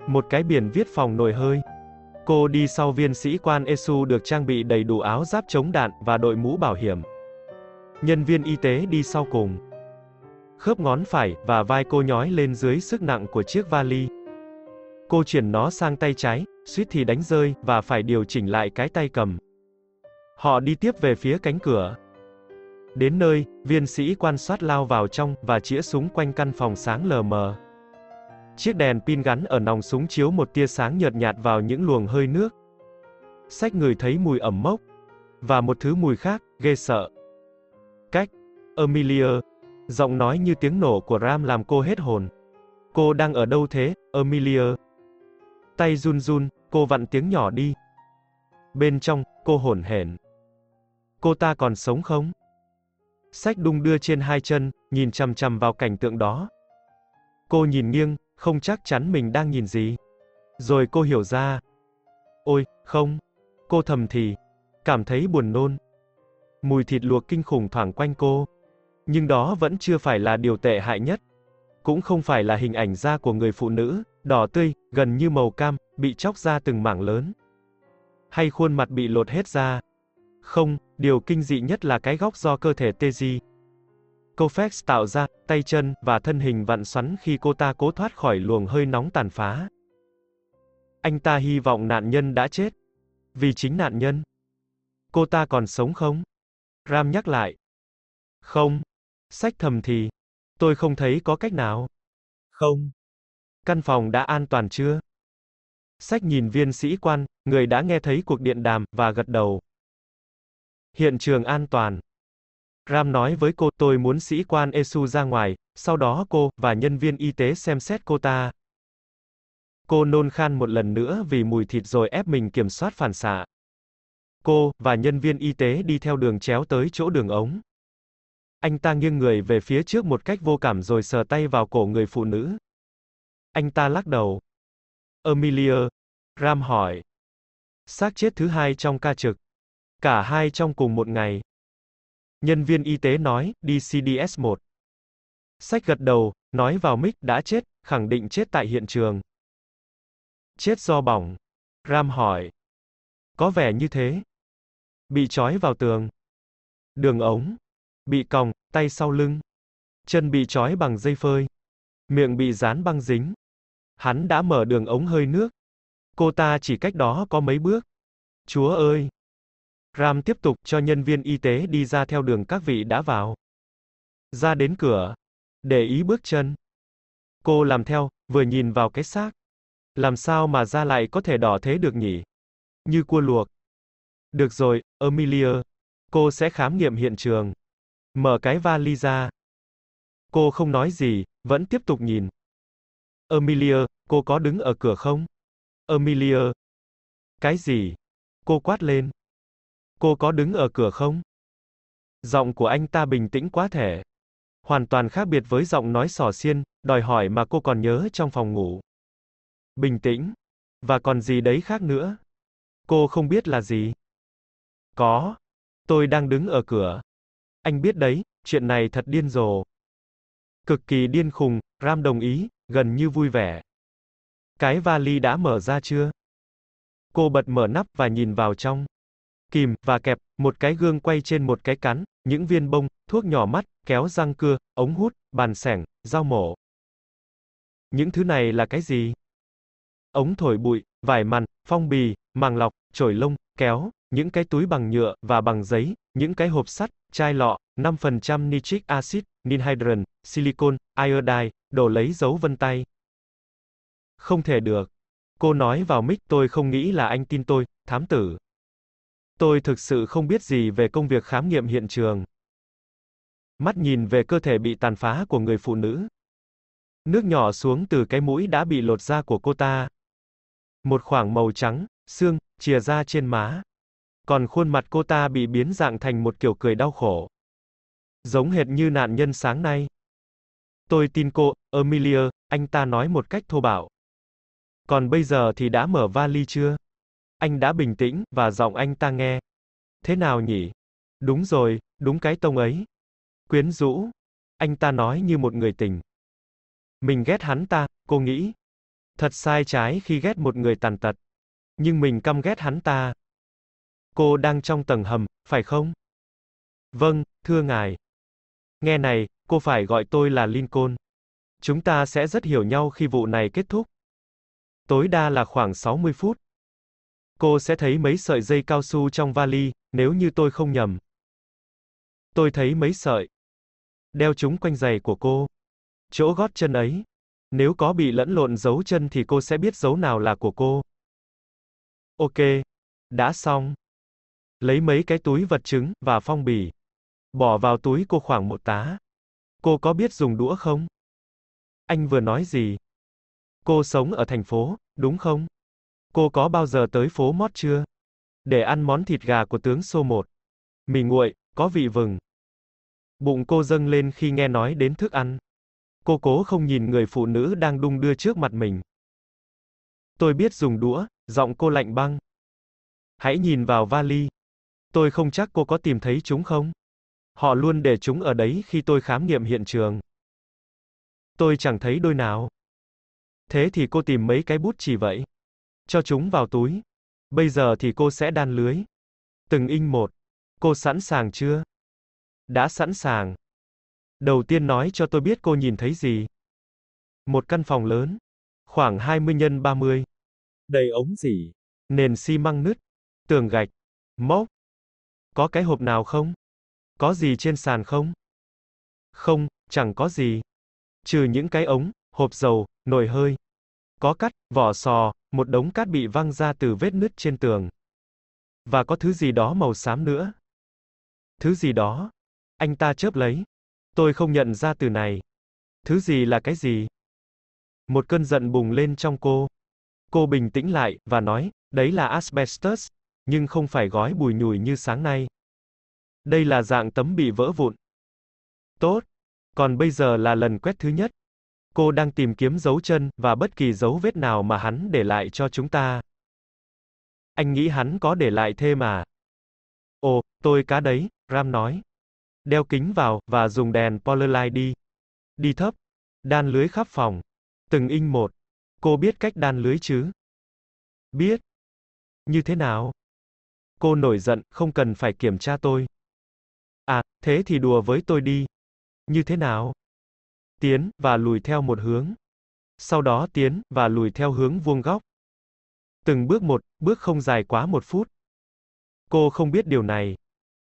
Một cái biển viết phòng nồi hơi. Cô đi sau viên sĩ quan Esu được trang bị đầy đủ áo giáp chống đạn và đội mũ bảo hiểm. Nhân viên y tế đi sau cùng. Khớp ngón phải và vai cô nhói lên dưới sức nặng của chiếc vali. Cô chuyển nó sang tay trái, suýt thì đánh rơi, và phải điều chỉnh lại cái tay cầm. Họ đi tiếp về phía cánh cửa. Đến nơi, viên sĩ quan soát lao vào trong, và chĩa súng quanh căn phòng sáng lờ mờ. Chiếc đèn pin gắn ở nòng súng chiếu một tia sáng nhợt nhạt vào những luồng hơi nước. Sách người thấy mùi ẩm mốc. Và một thứ mùi khác, ghê sợ. Cách. Amelia. Giọng nói như tiếng nổ của Ram làm cô hết hồn. Cô đang ở đâu thế, Amelia? Tay run run, cô vặn tiếng nhỏ đi. Bên trong, cô hổn hển. Cô ta còn sống không? Sách đung đưa trên hai chân, nhìn chằm chằm vào cảnh tượng đó. Cô nhìn nghiêng, không chắc chắn mình đang nhìn gì. Rồi cô hiểu ra. Ôi, không. Cô thầm thì. Cảm thấy buồn nôn. Mùi thịt luộc kinh khủng thoảng quanh cô. Nhưng đó vẫn chưa phải là điều tệ hại nhất. Cũng không phải là hình ảnh da của người phụ nữ, đỏ tươi, gần như màu cam, bị chóc ra từng mảng lớn. Hay khuôn mặt bị lột hết ra. Không, điều kinh dị nhất là cái góc do cơ thể Teji. Kofex tạo ra, tay chân, và thân hình vặn xoắn khi cô ta cố thoát khỏi luồng hơi nóng tàn phá. Anh ta hy vọng nạn nhân đã chết. Vì chính nạn nhân. Cô ta còn sống không? Ram nhắc lại. Không. Sách thầm thì. Tôi không thấy có cách nào. Không. Căn phòng đã an toàn chưa? Sách nhìn viên sĩ quan, người đã nghe thấy cuộc điện đàm, và gật đầu. Hiện trường an toàn. Ram nói với cô, tôi muốn sĩ quan Esu ra ngoài, sau đó cô, và nhân viên y tế xem xét cô ta. Cô nôn khan một lần nữa vì mùi thịt rồi ép mình kiểm soát phản xạ. Cô, và nhân viên y tế đi theo đường chéo tới chỗ đường ống. Anh ta nghiêng người về phía trước một cách vô cảm rồi sờ tay vào cổ người phụ nữ. Anh ta lắc đầu. Amelia. Ram hỏi. Xác chết thứ hai trong ca trực. Cả hai trong cùng một ngày. Nhân viên y tế nói, đi CDS1. Sách gật đầu, nói vào mic, đã chết, khẳng định chết tại hiện trường. Chết do bỏng. Ram hỏi. Có vẻ như thế. Bị trói vào tường. Đường ống. Bị còng, tay sau lưng. Chân bị trói bằng dây phơi. Miệng bị dán băng dính. Hắn đã mở đường ống hơi nước. Cô ta chỉ cách đó có mấy bước. Chúa ơi! Ram tiếp tục cho nhân viên y tế đi ra theo đường các vị đã vào. Ra đến cửa. Để ý bước chân. Cô làm theo, vừa nhìn vào cái xác. Làm sao mà da lại có thể đỏ thế được nhỉ? Như cua luộc. Được rồi, Amelia. Cô sẽ khám nghiệm hiện trường. Mở cái vali ra. Cô không nói gì, vẫn tiếp tục nhìn. Amelia, cô có đứng ở cửa không? Amelia. Cái gì? Cô quát lên. Cô có đứng ở cửa không? Giọng của anh ta bình tĩnh quá thể. Hoàn toàn khác biệt với giọng nói sò xiên, đòi hỏi mà cô còn nhớ trong phòng ngủ. Bình tĩnh. Và còn gì đấy khác nữa? Cô không biết là gì? Có. Tôi đang đứng ở cửa. Anh biết đấy, chuyện này thật điên rồ. Cực kỳ điên khùng, Ram đồng ý, gần như vui vẻ. Cái vali đã mở ra chưa? Cô bật mở nắp và nhìn vào trong. Kìm, và kẹp, một cái gương quay trên một cái cắn, những viên bông, thuốc nhỏ mắt, kéo răng cưa, ống hút, bàn sẻng, dao mổ. Những thứ này là cái gì? Ống thổi bụi, vải màn, phong bì, màng lọc, chổi lông, kéo, những cái túi bằng nhựa và bằng giấy, những cái hộp sắt, chai lọ, 5% nitric acid, ninhydrin, silicon, iodide, đồ lấy dấu vân tay. Không thể được. Cô nói vào mic tôi không nghĩ là anh tin tôi, thám tử. Tôi thực sự không biết gì về công việc khám nghiệm hiện trường. Mắt nhìn về cơ thể bị tàn phá của người phụ nữ. Nước nhỏ xuống từ cái mũi đã bị lột ra của cô ta. Một khoảng màu trắng, xương, chìa ra trên má. Còn khuôn mặt cô ta bị biến dạng thành một kiểu cười đau khổ. Giống hệt như nạn nhân sáng nay. Tôi tin cô, Amelia, anh ta nói một cách thô bạo. Còn bây giờ thì đã mở vali chưa? Anh đã bình tĩnh, và giọng anh ta nghe. Thế nào nhỉ? Đúng rồi, đúng cái tông ấy. Quyến rũ. Anh ta nói như một người tình. Mình ghét hắn ta, cô nghĩ. Thật sai trái khi ghét một người tàn tật. Nhưng mình căm ghét hắn ta. Cô đang trong tầng hầm, phải không? Vâng, thưa ngài. Nghe này, cô phải gọi tôi là Lincoln. Chúng ta sẽ rất hiểu nhau khi vụ này kết thúc. Tối đa là khoảng 60 phút. Cô sẽ thấy mấy sợi dây cao su trong vali, nếu như tôi không nhầm. Tôi thấy mấy sợi. Đeo chúng quanh giày của cô. Chỗ gót chân ấy. Nếu có bị lẫn lộn dấu chân thì cô sẽ biết dấu nào là của cô. Ok. Đã xong. Lấy mấy cái túi vật chứng, và phong bì. Bỏ vào túi cô khoảng một tá. Cô có biết dùng đũa không? Anh vừa nói gì? Cô sống ở thành phố, đúng không? Cô có bao giờ tới phố Mót chưa? Để ăn món thịt gà của tướng Sô một. Mì nguội, có vị vừng. Bụng cô dâng lên khi nghe nói đến thức ăn. Cô cố không nhìn người phụ nữ đang đung đưa trước mặt mình. Tôi biết dùng đũa, giọng cô lạnh băng. Hãy nhìn vào vali. Tôi không chắc cô có tìm thấy chúng không? Họ luôn để chúng ở đấy khi tôi khám nghiệm hiện trường. Tôi chẳng thấy đôi nào. Thế thì cô tìm mấy cái bút chỉ vậy. Cho chúng vào túi. Bây giờ thì cô sẽ đan lưới. Từng inch một. Cô sẵn sàng chưa? Đã sẵn sàng. Đầu tiên nói cho tôi biết cô nhìn thấy gì. Một căn phòng lớn. Khoảng 20 x 30. Đầy ống gì? Nền xi măng nứt. Tường gạch. Mốc. Có cái hộp nào không? Có gì trên sàn không? Không, chẳng có gì. Trừ những cái ống, hộp dầu, nồi hơi. Có cắt, vỏ sò, một đống cát bị văng ra từ vết nứt trên tường. Và có thứ gì đó màu xám nữa. Thứ gì đó. Anh ta chớp lấy. Tôi không nhận ra từ này. Thứ gì là cái gì? Một cơn giận bùng lên trong cô. Cô bình tĩnh lại, và nói, đấy là asbestos, nhưng không phải gói bùi nhùi như sáng nay. Đây là dạng tấm bị vỡ vụn. Tốt. Còn bây giờ là lần quét thứ nhất. Cô đang tìm kiếm dấu chân, và bất kỳ dấu vết nào mà hắn để lại cho chúng ta. Anh nghĩ hắn có để lại thêm à? Ồ, tôi cá đấy, Ram nói. Đeo kính vào, và dùng đèn Polarlight đi. Đi thấp. Đan lưới khắp phòng. Từng inch một. Cô biết cách đan lưới chứ? Biết. Như thế nào? Cô nổi giận, không cần phải kiểm tra tôi. À, thế thì đùa với tôi đi. Như thế nào? Tiến, và lùi theo một hướng. Sau đó tiến, và lùi theo hướng vuông góc. Từng bước một, bước không dài quá một phút. Cô không biết điều này.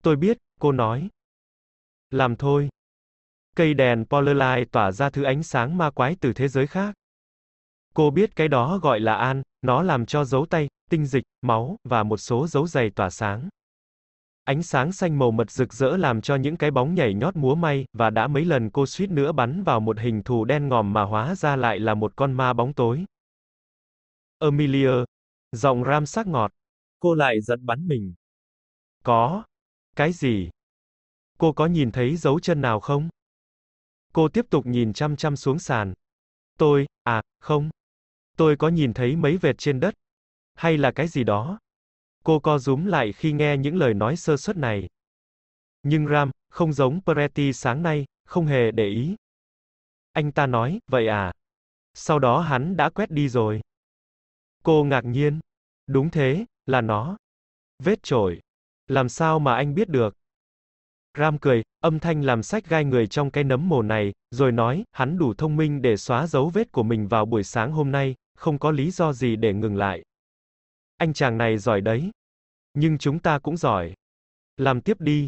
Tôi biết, cô nói. Làm thôi. Cây đèn Polaroid tỏa ra thứ ánh sáng ma quái từ thế giới khác. Cô biết cái đó gọi là an, nó làm cho dấu tay, tinh dịch, máu, và một số dấu giày tỏa sáng. Ánh sáng xanh màu mật rực rỡ làm cho những cái bóng nhảy nhót múa may, và đã mấy lần cô suýt nữa bắn vào một hình thù đen ngòm mà hóa ra lại là một con ma bóng tối. Amelia. Giọng ram sắc ngọt. Cô lại giật bắn mình. Có. Cái gì? Cô có nhìn thấy dấu chân nào không? Cô tiếp tục nhìn chăm chăm xuống sàn. Tôi, à, không. Tôi có nhìn thấy mấy vệt trên đất. Hay là cái gì đó. Cô co rúm lại khi nghe những lời nói sơ suất này. Nhưng Ram, không giống Preti sáng nay, không hề để ý. Anh ta nói, vậy à? Sau đó hắn đã quét đi rồi. Cô ngạc nhiên. Đúng thế, là nó. Vết trội. Làm sao mà anh biết được? Ram cười, âm thanh làm sách gai người trong cái nấm mồ này, rồi nói, hắn đủ thông minh để xóa dấu vết của mình vào buổi sáng hôm nay, không có lý do gì để ngừng lại. Anh chàng này giỏi đấy. Nhưng chúng ta cũng giỏi. Làm tiếp đi.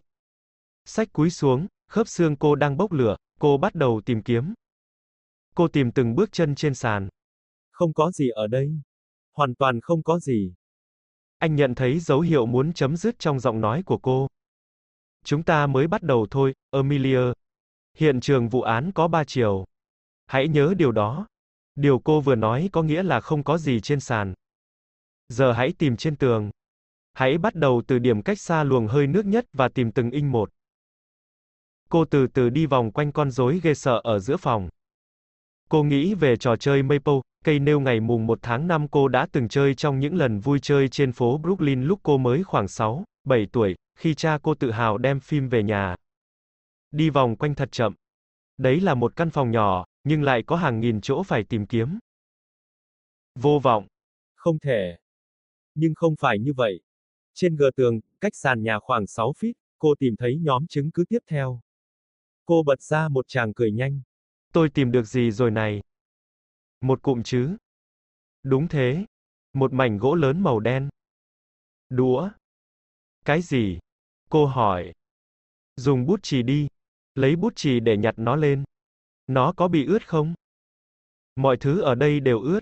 Sách cúi xuống, khớp xương cô đang bốc lửa, cô bắt đầu tìm kiếm. Cô tìm từng bước chân trên sàn. Không có gì ở đây. Hoàn toàn không có gì. Anh nhận thấy dấu hiệu muốn chấm dứt trong giọng nói của cô. Chúng ta mới bắt đầu thôi, Amelia. Hiện trường vụ án có ba chiều. Hãy nhớ điều đó. Điều cô vừa nói có nghĩa là không có gì trên sàn. Giờ hãy tìm trên tường. Hãy bắt đầu từ điểm cách xa luồng hơi nước nhất và tìm từng inch một. Cô từ từ đi vòng quanh con rối ghê sợ ở giữa phòng. Cô nghĩ về trò chơi Maple, cây nêu ngày mùng 1 tháng 5 cô đã từng chơi trong những lần vui chơi trên phố Brooklyn lúc cô mới khoảng 6, 7 tuổi, khi cha cô tự hào đem phim về nhà. Đi vòng quanh thật chậm. Đấy là một căn phòng nhỏ, nhưng lại có hàng nghìn chỗ phải tìm kiếm. Vô vọng. Không thể. Nhưng không phải như vậy. Trên gờ tường, cách sàn nhà khoảng 6 feet, cô tìm thấy nhóm chứng cứ tiếp theo. Cô bật ra một tràng cười nhanh. Tôi tìm được gì rồi này? Một cụm chứ? Đúng thế. Một mảnh gỗ lớn màu đen. Đũa. Cái gì? Cô hỏi. Dùng bút chì đi. Lấy bút chì để nhặt nó lên. Nó có bị ướt không? Mọi thứ ở đây đều ướt.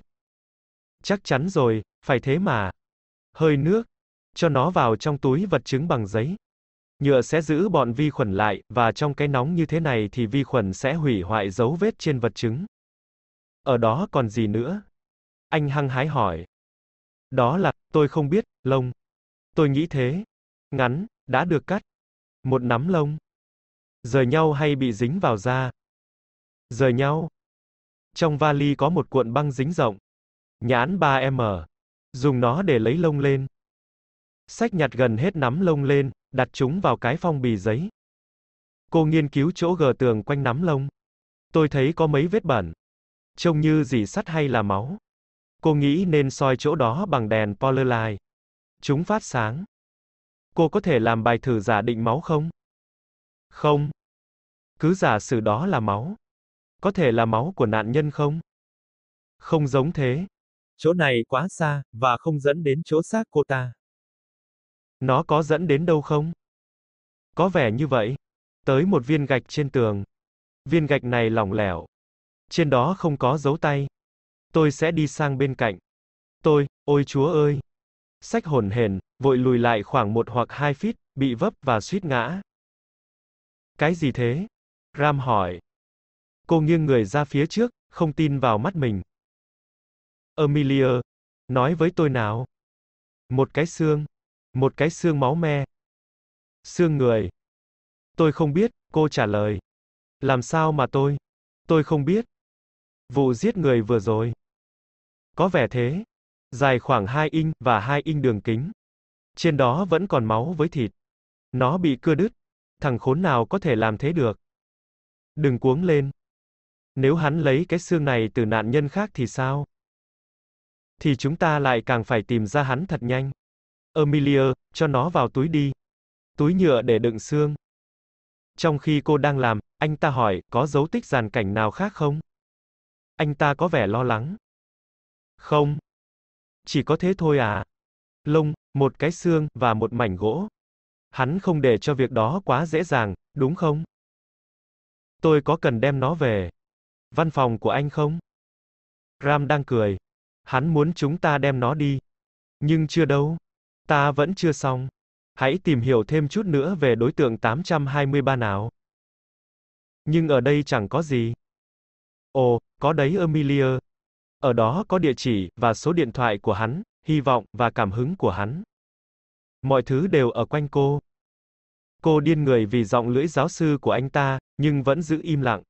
Chắc chắn rồi, phải thế mà. Hơi nước. Cho nó vào trong túi vật chứng bằng giấy. Nhựa sẽ giữ bọn vi khuẩn lại, và trong cái nóng như thế này thì vi khuẩn sẽ hủy hoại dấu vết trên vật chứng. Ở đó còn gì nữa? Anh hăng hái hỏi. Đó là, tôi không biết, lông. Tôi nghĩ thế. Ngắn, đã được cắt. Một nắm lông. Rời nhau hay bị dính vào da? Rời nhau. Trong vali có một cuộn băng dính rộng. Nhãn 3M. Dùng nó để lấy lông lên. Sách nhặt gần hết nắm lông lên, đặt chúng vào cái phong bì giấy. Cô nghiên cứu chỗ gờ tường quanh nắm lông. Tôi thấy có mấy vết bẩn. Trông như dỉ sắt hay là máu. Cô nghĩ nên soi chỗ đó bằng đèn Polaroid. Chúng phát sáng. Cô có thể làm bài thử giả định máu không? Không. Cứ giả sử đó là máu. Có thể là máu của nạn nhân không? Không giống thế. Chỗ này quá xa, và không dẫn đến chỗ xác cô ta. Nó có dẫn đến đâu không? Có vẻ như vậy. Tới một viên gạch trên tường. Viên gạch này lỏng lẻo. Trên đó không có dấu tay. Tôi sẽ đi sang bên cạnh. Tôi, ôi chúa ơi. Sách hồn hển, vội lùi lại khoảng một hoặc hai feet, bị vấp và suýt ngã. Cái gì thế? Ram hỏi. Cô nghiêng người ra phía trước, không tin vào mắt mình. Amelia, nói với tôi nào. Một cái xương. Một cái xương máu me. Xương người. Tôi không biết, cô trả lời. Làm sao mà tôi? Tôi không biết. Vụ giết người vừa rồi. Có vẻ thế. Dài khoảng 2 inch và 2 inch đường kính. Trên đó vẫn còn máu với thịt. Nó bị cưa đứt. Thằng khốn nào có thể làm thế được? Đừng cuống lên. Nếu hắn lấy cái xương này từ nạn nhân khác thì sao? Thì chúng ta lại càng phải tìm ra hắn thật nhanh. Amelia, cho nó vào túi đi. Túi nhựa để đựng xương. Trong khi cô đang làm, anh ta hỏi, có dấu tích giàn cảnh nào khác không? Anh ta có vẻ lo lắng. Không. Chỉ có thế thôi à? Lông, một cái xương, và một mảnh gỗ. Hắn không để cho việc đó quá dễ dàng, đúng không? Tôi có cần đem nó về. Văn phòng của anh không? Ram đang cười. Hắn muốn chúng ta đem nó đi. Nhưng chưa đâu. Ta vẫn chưa xong. Hãy tìm hiểu thêm chút nữa về đối tượng 823 nào. Nhưng ở đây chẳng có gì. Ồ, có đấy Amelia. Ở đó có địa chỉ, và số điện thoại của hắn, hy vọng, và cảm hứng của hắn. Mọi thứ đều ở quanh cô. Cô điên người vì giọng lưỡi giáo sư của anh ta, nhưng vẫn giữ im lặng.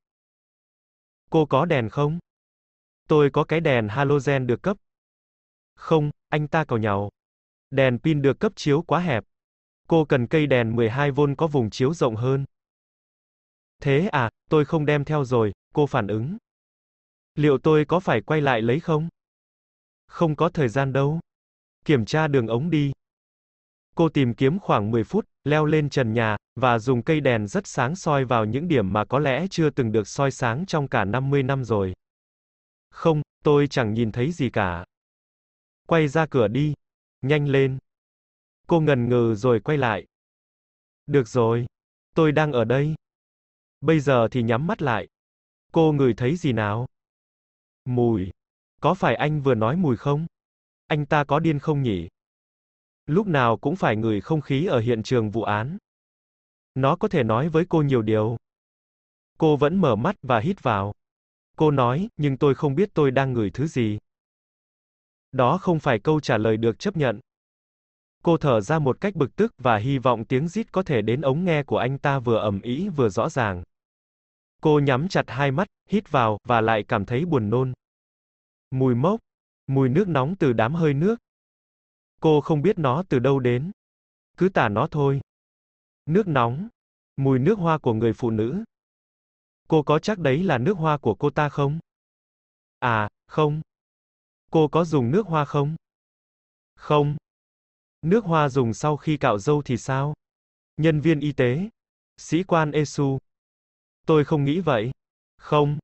Cô có đèn không? Tôi có cái đèn halogen được cấp. Không, anh ta cầu nhau. Đèn pin được cấp chiếu quá hẹp. Cô cần cây đèn 12V có vùng chiếu rộng hơn. Thế à, tôi không đem theo rồi, cô phản ứng. Liệu tôi có phải quay lại lấy không? Không có thời gian đâu. Kiểm tra đường ống đi. Cô tìm kiếm khoảng 10 phút, leo lên trần nhà, và dùng cây đèn rất sáng soi vào những điểm mà có lẽ chưa từng được soi sáng trong cả 50 năm rồi. Không, tôi chẳng nhìn thấy gì cả. Quay ra cửa đi. Nhanh lên. Cô ngần ngừ rồi quay lại. Được rồi. Tôi đang ở đây. Bây giờ thì nhắm mắt lại. Cô ngửi thấy gì nào? Mùi. Có phải anh vừa nói mùi không? Anh ta có điên không nhỉ? Lúc nào cũng phải ngửi không khí ở hiện trường vụ án. Nó có thể nói với cô nhiều điều. Cô vẫn mở mắt và hít vào. Cô nói, nhưng tôi không biết tôi đang ngửi thứ gì. Đó không phải câu trả lời được chấp nhận. Cô thở ra một cách bực tức và hy vọng tiếng rít có thể đến ống nghe của anh ta vừa ầm ĩ vừa rõ ràng. Cô nhắm chặt hai mắt, hít vào, và lại cảm thấy buồn nôn. Mùi mốc. Mùi nước nóng từ đám hơi nước. Cô không biết nó từ đâu đến. Cứ tả nó thôi. Nước nóng. Mùi nước hoa của người phụ nữ. Cô có chắc đấy là nước hoa của cô ta không? À, không. Cô có dùng nước hoa không? Không. Nước hoa dùng sau khi cạo râu thì sao? Nhân viên y tế? Sĩ quan Esu? Tôi không nghĩ vậy. Không.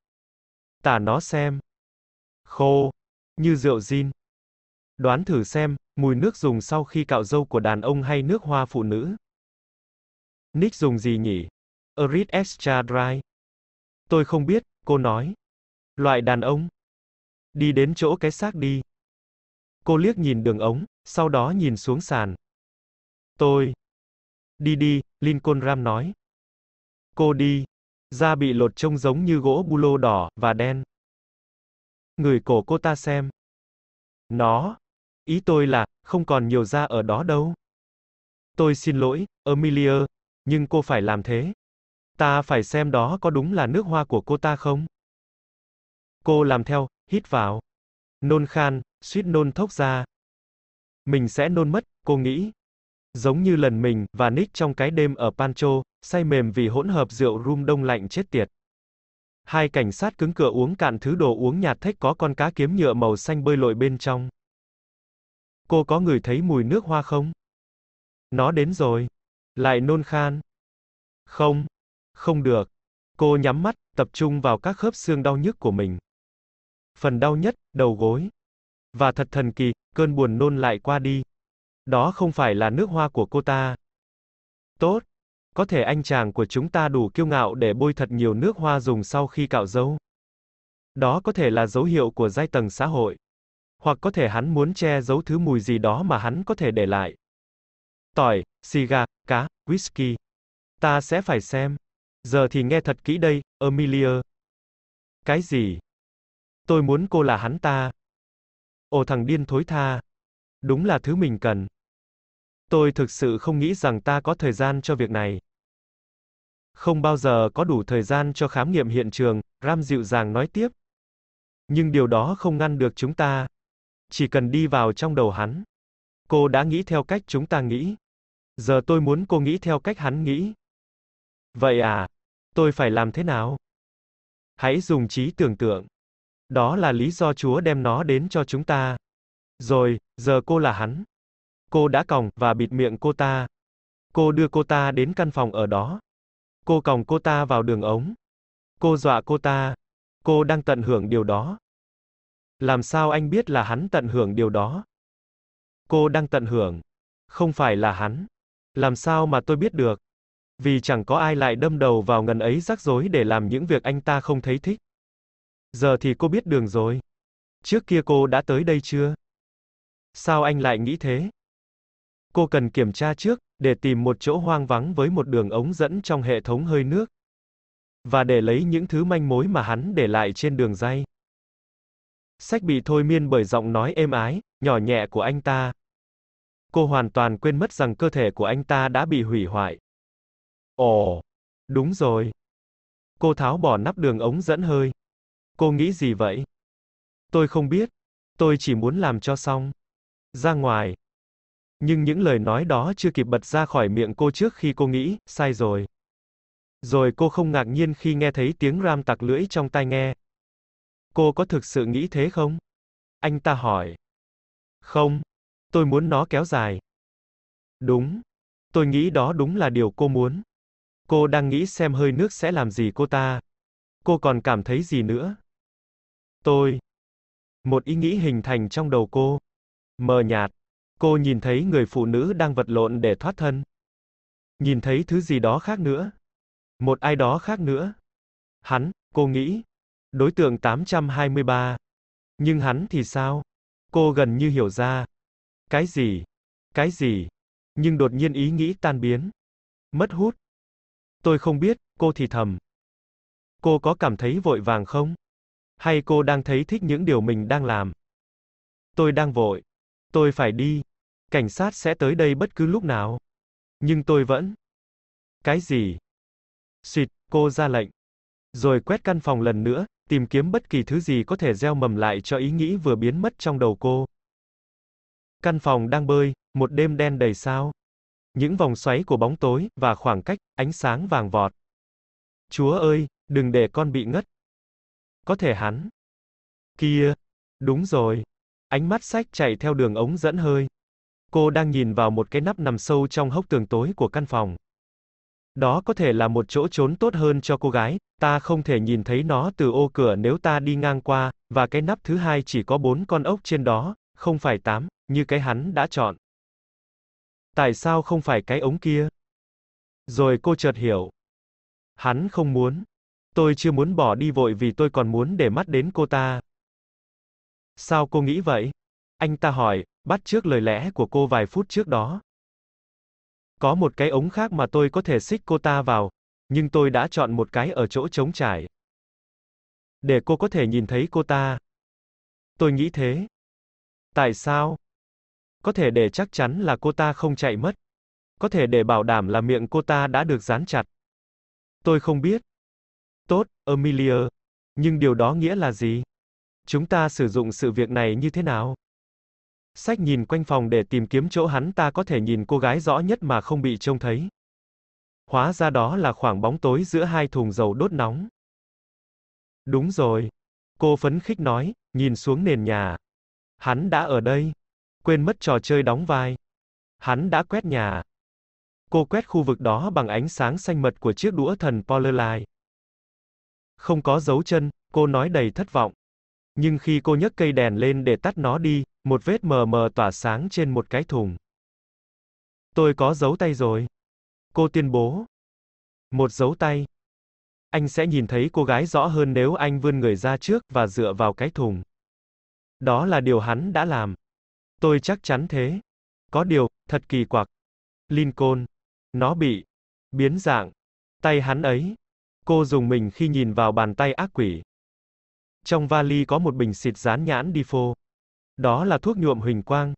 Tả nó xem. Khô. Như rượu gin. Đoán thử xem, mùi nước dùng sau khi cạo râu của đàn ông hay nước hoa phụ nữ? Nick dùng gì nhỉ? Arid Extra Dry. Tôi không biết, cô nói. Loại đàn ông. Đi đến chỗ cái xác đi. Cô liếc nhìn đường ống, sau đó nhìn xuống sàn. Tôi. Đi đi, Lincoln Ram nói. Cô đi. Da bị lột trông giống như gỗ bu lô đỏ, và đen. Người cổ cô ta xem. Nó. Ý tôi là, không còn nhiều da ở đó đâu. Tôi xin lỗi, Amelia, nhưng cô phải làm thế. Ta phải xem đó có đúng là nước hoa của cô ta không? Cô làm theo, hít vào. Nôn khan, suýt nôn thốc ra. Mình sẽ nôn mất, cô nghĩ. Giống như lần mình và Nick trong cái đêm ở Pancho, say mềm vì hỗn hợp rượu rum đông lạnh chết tiệt. Hai cảnh sát cứng cửa uống cạn thứ đồ uống nhạt thách có con cá kiếm nhựa màu xanh bơi lội bên trong. Cô có ngửi thấy mùi nước hoa không? Nó đến rồi. Lại nôn khan. Không. Không được. Cô nhắm mắt, tập trung vào các khớp xương đau nhức của mình. Phần đau nhất, đầu gối. Và thật thần kỳ, cơn buồn nôn lại qua đi. Đó không phải là nước hoa của cô ta. Tốt. Có thể anh chàng của chúng ta đủ kiêu ngạo để bôi thật nhiều nước hoa dùng sau khi cạo râu. Đó có thể là dấu hiệu của giai tầng xã hội. Hoặc có thể hắn muốn che giấu thứ mùi gì đó mà hắn có thể để lại. Tỏi, xì gà, cá, whisky. Ta sẽ phải xem. Giờ thì nghe thật kỹ đây, Amelia. Cái gì? Tôi muốn cô là hắn ta. Ồ thằng điên thối tha. Đúng là thứ mình cần. Tôi thực sự không nghĩ rằng ta có thời gian cho việc này. Không bao giờ có đủ thời gian cho khám nghiệm hiện trường, Ram dịu dàng nói tiếp. Nhưng điều đó không ngăn được chúng ta. Chỉ cần đi vào trong đầu hắn. Cô đã nghĩ theo cách chúng ta nghĩ. Giờ tôi muốn cô nghĩ theo cách hắn nghĩ. Vậy à? Tôi phải làm thế nào? Hãy dùng trí tưởng tượng. Đó là lý do Chúa đem nó đến cho chúng ta. Rồi, giờ cô là hắn. Cô đã còng và bịt miệng cô ta. Cô đưa cô ta đến căn phòng ở đó. Cô còng cô ta vào đường ống. Cô dọa cô ta. Cô đang tận hưởng điều đó. Làm sao anh biết là hắn tận hưởng điều đó? Cô đang tận hưởng. Không phải là hắn. Làm sao mà tôi biết được? Vì chẳng có ai lại đâm đầu vào ngần ấy rắc rối để làm những việc anh ta không thấy thích. Giờ thì cô biết đường rồi. Trước kia cô đã tới đây chưa? Sao anh lại nghĩ thế? Cô cần kiểm tra trước, để tìm một chỗ hoang vắng với một đường ống dẫn trong hệ thống hơi nước. Và để lấy những thứ manh mối mà hắn để lại trên đường dây. Sách bị thôi miên bởi giọng nói êm ái, nhỏ nhẹ của anh ta. Cô hoàn toàn quên mất rằng cơ thể của anh ta đã bị hủy hoại. Ồ, đúng rồi. Cô tháo bỏ nắp đường ống dẫn hơi. Cô nghĩ gì vậy? Tôi không biết. Tôi chỉ muốn làm cho xong. Ra ngoài. Nhưng những lời nói đó chưa kịp bật ra khỏi miệng cô trước khi cô nghĩ, sai rồi. Rồi cô không ngạc nhiên khi nghe thấy tiếng ram tặc lưỡi trong tai nghe. Cô có thực sự nghĩ thế không? Anh ta hỏi. Không. Tôi muốn nó kéo dài. Đúng. Tôi nghĩ đó đúng là điều cô muốn. Cô đang nghĩ xem hơi nước sẽ làm gì cô ta. Cô còn cảm thấy gì nữa? Tôi. Một ý nghĩ hình thành trong đầu cô. Mờ nhạt. Cô nhìn thấy người phụ nữ đang vật lộn để thoát thân. Nhìn thấy thứ gì đó khác nữa. Một ai đó khác nữa. Hắn, cô nghĩ. Đối tượng 823. Nhưng hắn thì sao? Cô gần như hiểu ra. Cái gì? Cái gì? Nhưng đột nhiên ý nghĩ tan biến. Mất hút. Tôi không biết, cô thì thầm. Cô có cảm thấy vội vàng không? Hay cô đang thấy thích những điều mình đang làm? Tôi đang vội. Tôi phải đi. Cảnh sát sẽ tới đây bất cứ lúc nào. Nhưng tôi vẫn. Cái gì? Xịt, cô ra lệnh. Rồi quét căn phòng lần nữa, tìm kiếm bất kỳ thứ gì có thể gieo mầm lại cho ý nghĩ vừa biến mất trong đầu cô. Căn phòng đang bơi, một đêm đen đầy sao. Những vòng xoáy của bóng tối, và khoảng cách, ánh sáng vàng vọt. Chúa ơi, đừng để con bị ngất. Có thể hắn. Kia. Đúng rồi. Ánh mắt sách chạy theo đường ống dẫn hơi. Cô đang nhìn vào một cái nắp nằm sâu trong hốc tường tối của căn phòng. Đó có thể là một chỗ trốn tốt hơn cho cô gái, ta không thể nhìn thấy nó từ ô cửa nếu ta đi ngang qua, và cái nắp thứ hai chỉ có bốn con ốc trên đó, không phải tám, như cái hắn đã chọn. Tại sao không phải cái ống kia? Rồi cô chợt hiểu. Hắn không muốn. Tôi chưa muốn bỏ đi vội vì tôi còn muốn để mắt đến cô ta. Sao cô nghĩ vậy? Anh ta hỏi, bắt trước lời lẽ của cô vài phút trước đó. Có một cái ống khác mà tôi có thể xích cô ta vào, nhưng tôi đã chọn một cái ở chỗ trống trải. Để cô có thể nhìn thấy cô ta. Tôi nghĩ thế. Tại sao? Có thể để chắc chắn là cô ta không chạy mất. Có thể để bảo đảm là miệng cô ta đã được dán chặt. Tôi không biết. Tốt, Amelia. Nhưng điều đó nghĩa là gì? Chúng ta sử dụng sự việc này như thế nào? Sách nhìn quanh phòng để tìm kiếm chỗ hắn ta có thể nhìn cô gái rõ nhất mà không bị trông thấy. Hóa ra đó là khoảng bóng tối giữa hai thùng dầu đốt nóng. Đúng rồi. Cô phấn khích nói, nhìn xuống nền nhà. Hắn đã ở đây. Quên mất trò chơi đóng vai. Hắn đã quét nhà. Cô quét khu vực đó bằng ánh sáng xanh mật của chiếc đũa thần Polarlight. Không có dấu chân, cô nói đầy thất vọng. Nhưng khi cô nhấc cây đèn lên để tắt nó đi, một vết mờ mờ tỏa sáng trên một cái thùng. Tôi có dấu tay rồi. Cô tuyên bố. Một dấu tay. Anh sẽ nhìn thấy cô gái rõ hơn nếu anh vươn người ra trước và dựa vào cái thùng. Đó là điều hắn đã làm. Tôi chắc chắn thế. Có điều, thật kỳ quặc. Lincoln. Nó bị biến dạng. Tay hắn ấy. Cô dùng mình khi nhìn vào bàn tay ác quỷ. Trong vali có một bình xịt dán nhãn Difo. Đó là thuốc nhuộm huỳnh quang.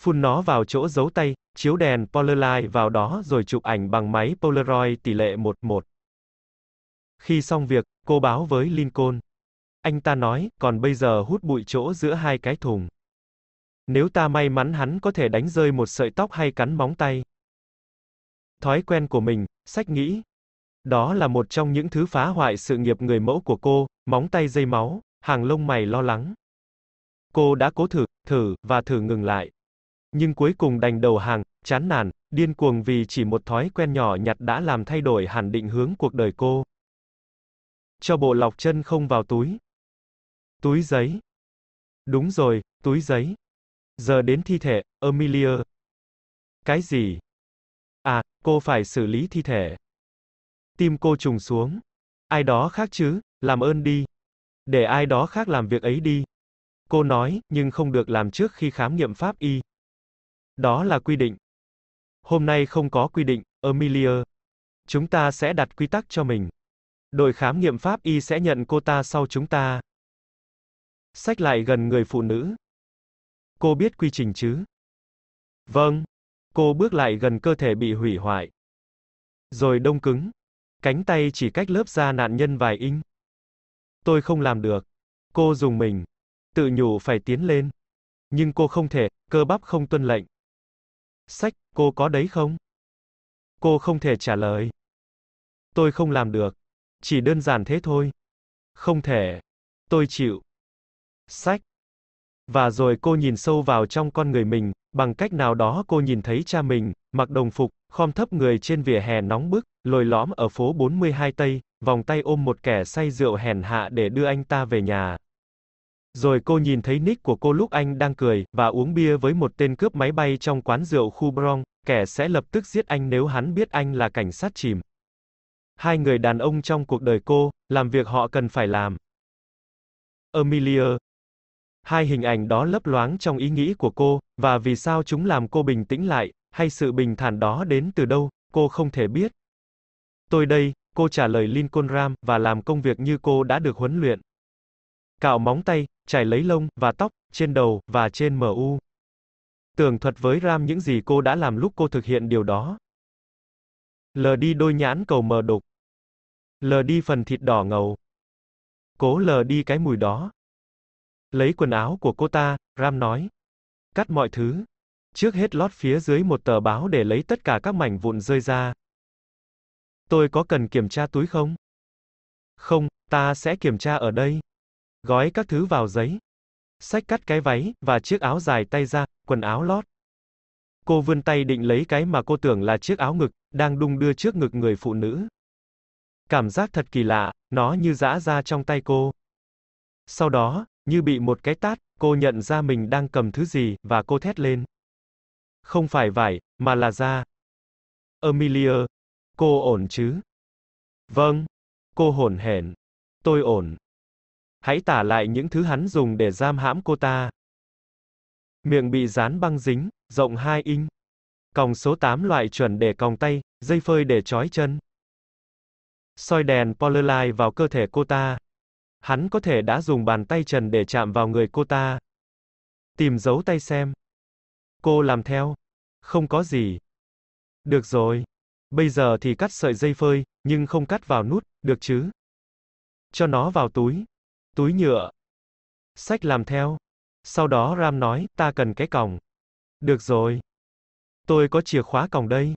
Phun nó vào chỗ giấu tay, chiếu đèn Polaroid vào đó rồi chụp ảnh bằng máy Polaroid tỷ lệ 1-1. Khi xong việc, cô báo với Lincoln. Anh ta nói, còn bây giờ hút bụi chỗ giữa hai cái thùng. Nếu ta may mắn hắn có thể đánh rơi một sợi tóc hay cắn móng tay. Thói quen của mình, sách nghĩ. Đó là một trong những thứ phá hoại sự nghiệp người mẫu của cô, móng tay dây máu, hàng lông mày lo lắng. Cô đã cố thử, thử, và thử ngừng lại. Nhưng cuối cùng đành đầu hàng, chán nản, điên cuồng vì chỉ một thói quen nhỏ nhặt đã làm thay đổi hẳn định hướng cuộc đời cô. Cho bộ lọc chân không vào túi. Túi giấy. Đúng rồi, túi giấy. Giờ đến thi thể, Amelia. Cái gì? À, cô phải xử lý thi thể. Tim cô trùng xuống. Ai đó khác chứ, làm ơn đi. Để ai đó khác làm việc ấy đi. Cô nói, nhưng không được làm trước khi khám nghiệm pháp y. Đó là quy định. Hôm nay không có quy định, Amelia. Chúng ta sẽ đặt quy tắc cho mình. Đội khám nghiệm pháp y sẽ nhận cô ta sau chúng ta. Sách lại gần người phụ nữ. Cô biết quy trình chứ? Vâng. Cô bước lại gần cơ thể bị hủy hoại. Rồi đông cứng. Cánh tay chỉ cách lớp da nạn nhân vài inch. Tôi không làm được. Cô dùng mình. Tự nhủ phải tiến lên. Nhưng cô không thể, cơ bắp không tuân lệnh. Sách, cô có đấy không? Cô không thể trả lời. Tôi không làm được. Chỉ đơn giản thế thôi. Không thể. Tôi chịu. Sách. Và rồi cô nhìn sâu vào trong con người mình, bằng cách nào đó cô nhìn thấy cha mình, mặc đồng phục, khom thấp người trên vỉa hè nóng bức, lồi lõm ở phố 42 Tây, vòng tay ôm một kẻ say rượu hèn hạ để đưa anh ta về nhà. Rồi cô nhìn thấy nick của cô lúc anh đang cười, và uống bia với một tên cướp máy bay trong quán rượu khu Bronx, kẻ sẽ lập tức giết anh nếu hắn biết anh là cảnh sát chìm. Hai người đàn ông trong cuộc đời cô, làm việc họ cần phải làm. Amelia. Hai hình ảnh đó lấp loáng trong ý nghĩ của cô, và vì sao chúng làm cô bình tĩnh lại, hay sự bình thản đó đến từ đâu, cô không thể biết. Tôi đây, cô trả lời Lincoln Ram, và làm công việc như cô đã được huấn luyện. Cạo móng tay, chải lấy lông, và tóc, trên đầu, và trên MU. Tường thuật với Ram những gì cô đã làm lúc cô thực hiện điều đó. Lờ đi đôi nhãn cầu mờ đục. Lờ đi phần thịt đỏ ngầu. Cố lờ đi cái mùi đó. Lấy quần áo của cô ta, Ram nói. Cắt mọi thứ. Trước hết lót phía dưới một tờ báo để lấy tất cả các mảnh vụn rơi ra. Tôi có cần kiểm tra túi không? Không, ta sẽ kiểm tra ở đây. Gói các thứ vào giấy. Xách cắt cái váy, và chiếc áo dài tay ra, quần áo lót. Cô vươn tay định lấy cái mà cô tưởng là chiếc áo ngực, đang đung đưa trước ngực người phụ nữ. Cảm giác thật kỳ lạ, nó như giã ra trong tay cô. Sau đó, như bị một cái tát, cô nhận ra mình đang cầm thứ gì, và cô thét lên. Không phải vải, mà là da. Amelia. Cô ổn chứ? Vâng. Cô hổn hển. Tôi ổn. Hãy tả lại những thứ hắn dùng để giam hãm cô ta. Miệng bị dán băng dính, rộng 2 inch. Còng số 8 loại chuẩn để còng tay, dây phơi để trói chân. soi đèn Polaroid vào cơ thể cô ta. Hắn có thể đã dùng bàn tay trần để chạm vào người cô ta. Tìm dấu tay xem. Cô làm theo. Không có gì. Được rồi. Bây giờ thì cắt sợi dây phơi, nhưng không cắt vào nút, được chứ? Cho nó vào túi. Túi nhựa. Sách làm theo. Sau đó Ram nói, ta cần cái còng. Được rồi. Tôi có chìa khóa còng đây.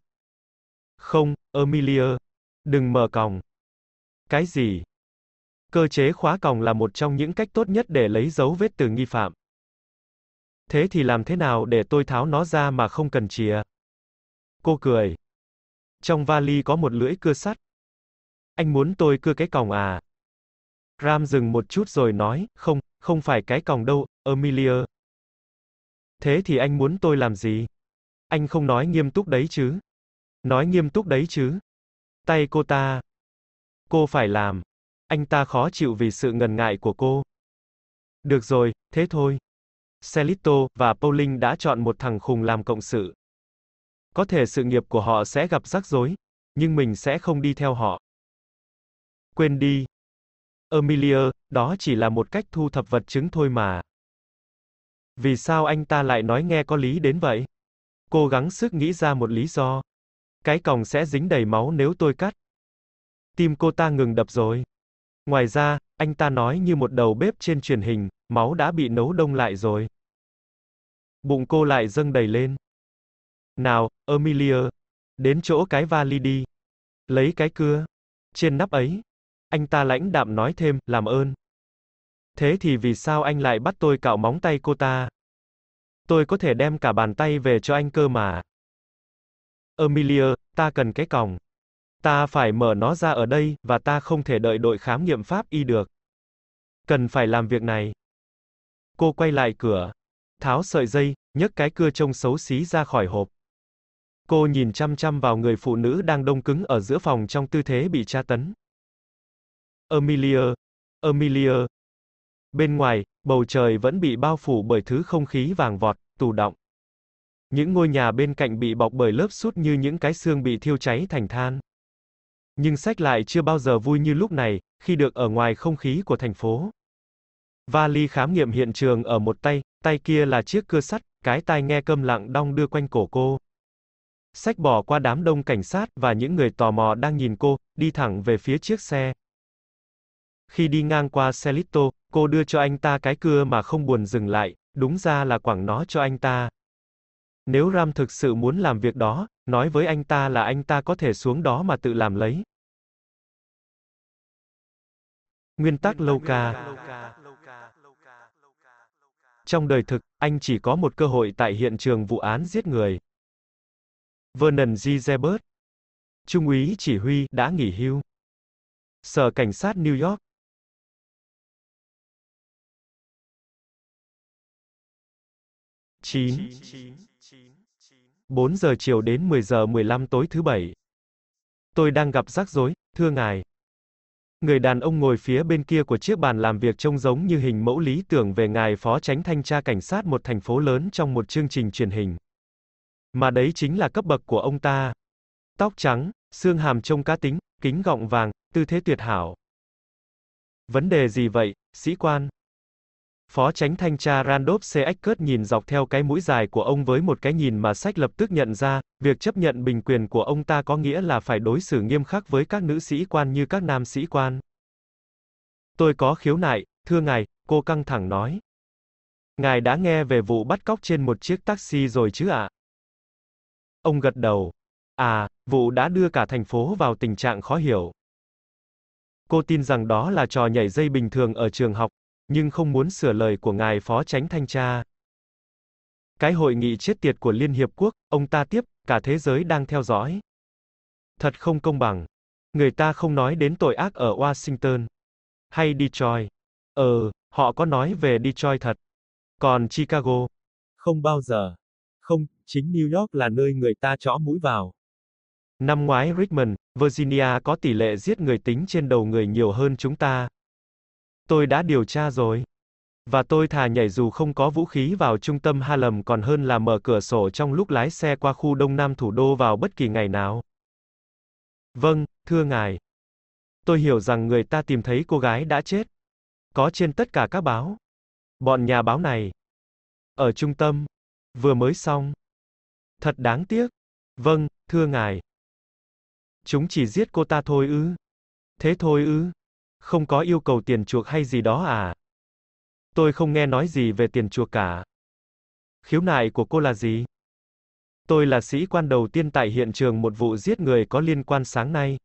Không, Emilia. Đừng mở còng. Cái gì? Cơ chế khóa còng là một trong những cách tốt nhất để lấy dấu vết từ nghi phạm. Thế thì làm thế nào để tôi tháo nó ra mà không cần chìa? Cô cười. Trong vali có một lưỡi cưa sắt. Anh muốn tôi cưa cái còng à? Ram dừng một chút rồi nói, không, không phải cái còng đâu, Emilia. Thế thì anh muốn tôi làm gì? Anh không nói nghiêm túc đấy chứ? Nói nghiêm túc đấy chứ? Tay cô ta. Cô phải làm. Anh ta khó chịu vì sự ngần ngại của cô. Được rồi, thế thôi. Celito và Pauling đã chọn một thằng khùng làm cộng sự. Có thể sự nghiệp của họ sẽ gặp rắc rối, nhưng mình sẽ không đi theo họ. Quên đi. Emilia, đó chỉ là một cách thu thập vật chứng thôi mà. Vì sao anh ta lại nói nghe có lý đến vậy? Cố gắng sức nghĩ ra một lý do. Cái còng sẽ dính đầy máu nếu tôi cắt. Tim cô ta ngừng đập rồi. Ngoài ra, anh ta nói như một đầu bếp trên truyền hình, máu đã bị nấu đông lại rồi. Bụng cô lại dâng đầy lên. Nào, Emilia, đến chỗ cái vali đi. Lấy cái cưa. Trên nắp ấy. Anh ta lãnh đạm nói thêm, làm ơn. Thế thì vì sao anh lại bắt tôi cạo móng tay cô ta? Tôi có thể đem cả bàn tay về cho anh cơ mà. Emilia, ta cần cái còng. Ta phải mở nó ra ở đây, và ta không thể đợi đội khám nghiệm pháp y được. Cần phải làm việc này. Cô quay lại cửa. Tháo sợi dây, nhấc cái cưa trông xấu xí ra khỏi hộp. Cô nhìn chăm chăm vào người phụ nữ đang đông cứng ở giữa phòng trong tư thế bị tra tấn. Emilia, Emilia. Bên ngoài, bầu trời vẫn bị bao phủ bởi thứ không khí vàng vọt, tù động. Những ngôi nhà bên cạnh bị bọc bởi lớp sút như những cái xương bị thiêu cháy thành than. Nhưng sách lại chưa bao giờ vui như lúc này, khi được ở ngoài không khí của thành phố. Vali khám nghiệm hiện trường ở một tay, tay kia là chiếc cưa sắt, cái tai nghe câm lặng đong đưa quanh cổ cô. Sách bỏ qua đám đông cảnh sát và những người tò mò đang nhìn cô, đi thẳng về phía chiếc xe. Khi đi ngang qua Celito, cô đưa cho anh ta cái cưa mà không buồn dừng lại, đúng ra là quẳng nó cho anh ta. Nếu Ram thực sự muốn làm việc đó, nói với anh ta là anh ta có thể xuống đó mà tự làm lấy. Nguyên tắc lâu ca Trong đời thực, anh chỉ có một cơ hội tại hiện trường vụ án giết người. Vernon G. Zebert, Trung úy chỉ huy, đã nghỉ hưu. Sở Cảnh sát New York. chín 4 giờ chiều đến 10 giờ 15 tối thứ bảy. Tôi đang gặp rắc rối, thưa ngài. Người đàn ông ngồi phía bên kia của chiếc bàn làm việc trông giống như hình mẫu lý tưởng về ngài phó tránh thanh tra cảnh sát một thành phố lớn trong một chương trình truyền hình. Mà đấy chính là cấp bậc của ông ta. Tóc trắng, xương hàm trông cá tính, kính gọng vàng, tư thế tuyệt hảo. Vấn đề gì vậy, sĩ quan? Phó tránh thanh tra Randolph C. Eckert nhìn dọc theo cái mũi dài của ông với một cái nhìn mà sách lập tức nhận ra, việc chấp nhận bình quyền của ông ta có nghĩa là phải đối xử nghiêm khắc với các nữ sĩ quan như các nam sĩ quan. Tôi có khiếu nại, thưa ngài, cô căng thẳng nói. Ngài đã nghe về vụ bắt cóc trên một chiếc taxi rồi chứ ạ? À? Ông gật đầu. À, vụ đã đưa cả thành phố vào tình trạng khó hiểu. Cô tin rằng đó là trò nhảy dây bình thường ở trường học, nhưng không muốn sửa lời của ngài phó tránh thanh tra. Cái hội nghị chết tiệt của Liên Hiệp Quốc, ông ta tiếp, cả thế giới đang theo dõi. Thật không công bằng. Người ta không nói đến tội ác ở Washington. Hay Detroit. Ờ, họ có nói về Detroit thật. Còn Chicago? Không bao giờ. Không, chính New York là nơi người ta chõ mũi vào. Năm ngoái Richmond, Virginia có tỷ lệ giết người tính trên đầu người nhiều hơn chúng ta. Tôi đã điều tra rồi. Và tôi thà nhảy dù không có vũ khí vào trung tâm Harlem còn hơn là mở cửa sổ trong lúc lái xe qua khu đông nam thủ đô vào bất kỳ ngày nào. Vâng, thưa ngài. Tôi hiểu rằng người ta tìm thấy cô gái đã chết. Có trên tất cả các báo. Bọn nhà báo này. Ở trung tâm. Vừa mới xong. Thật đáng tiếc. Vâng, thưa ngài. Chúng chỉ giết cô ta thôi ư? Thế thôi ư? Không có yêu cầu tiền chuộc hay gì đó à? Tôi không nghe nói gì về tiền chuộc cả. Khiếu nại của cô là gì? Tôi là sĩ quan đầu tiên tại hiện trường một vụ giết người có liên quan sáng nay.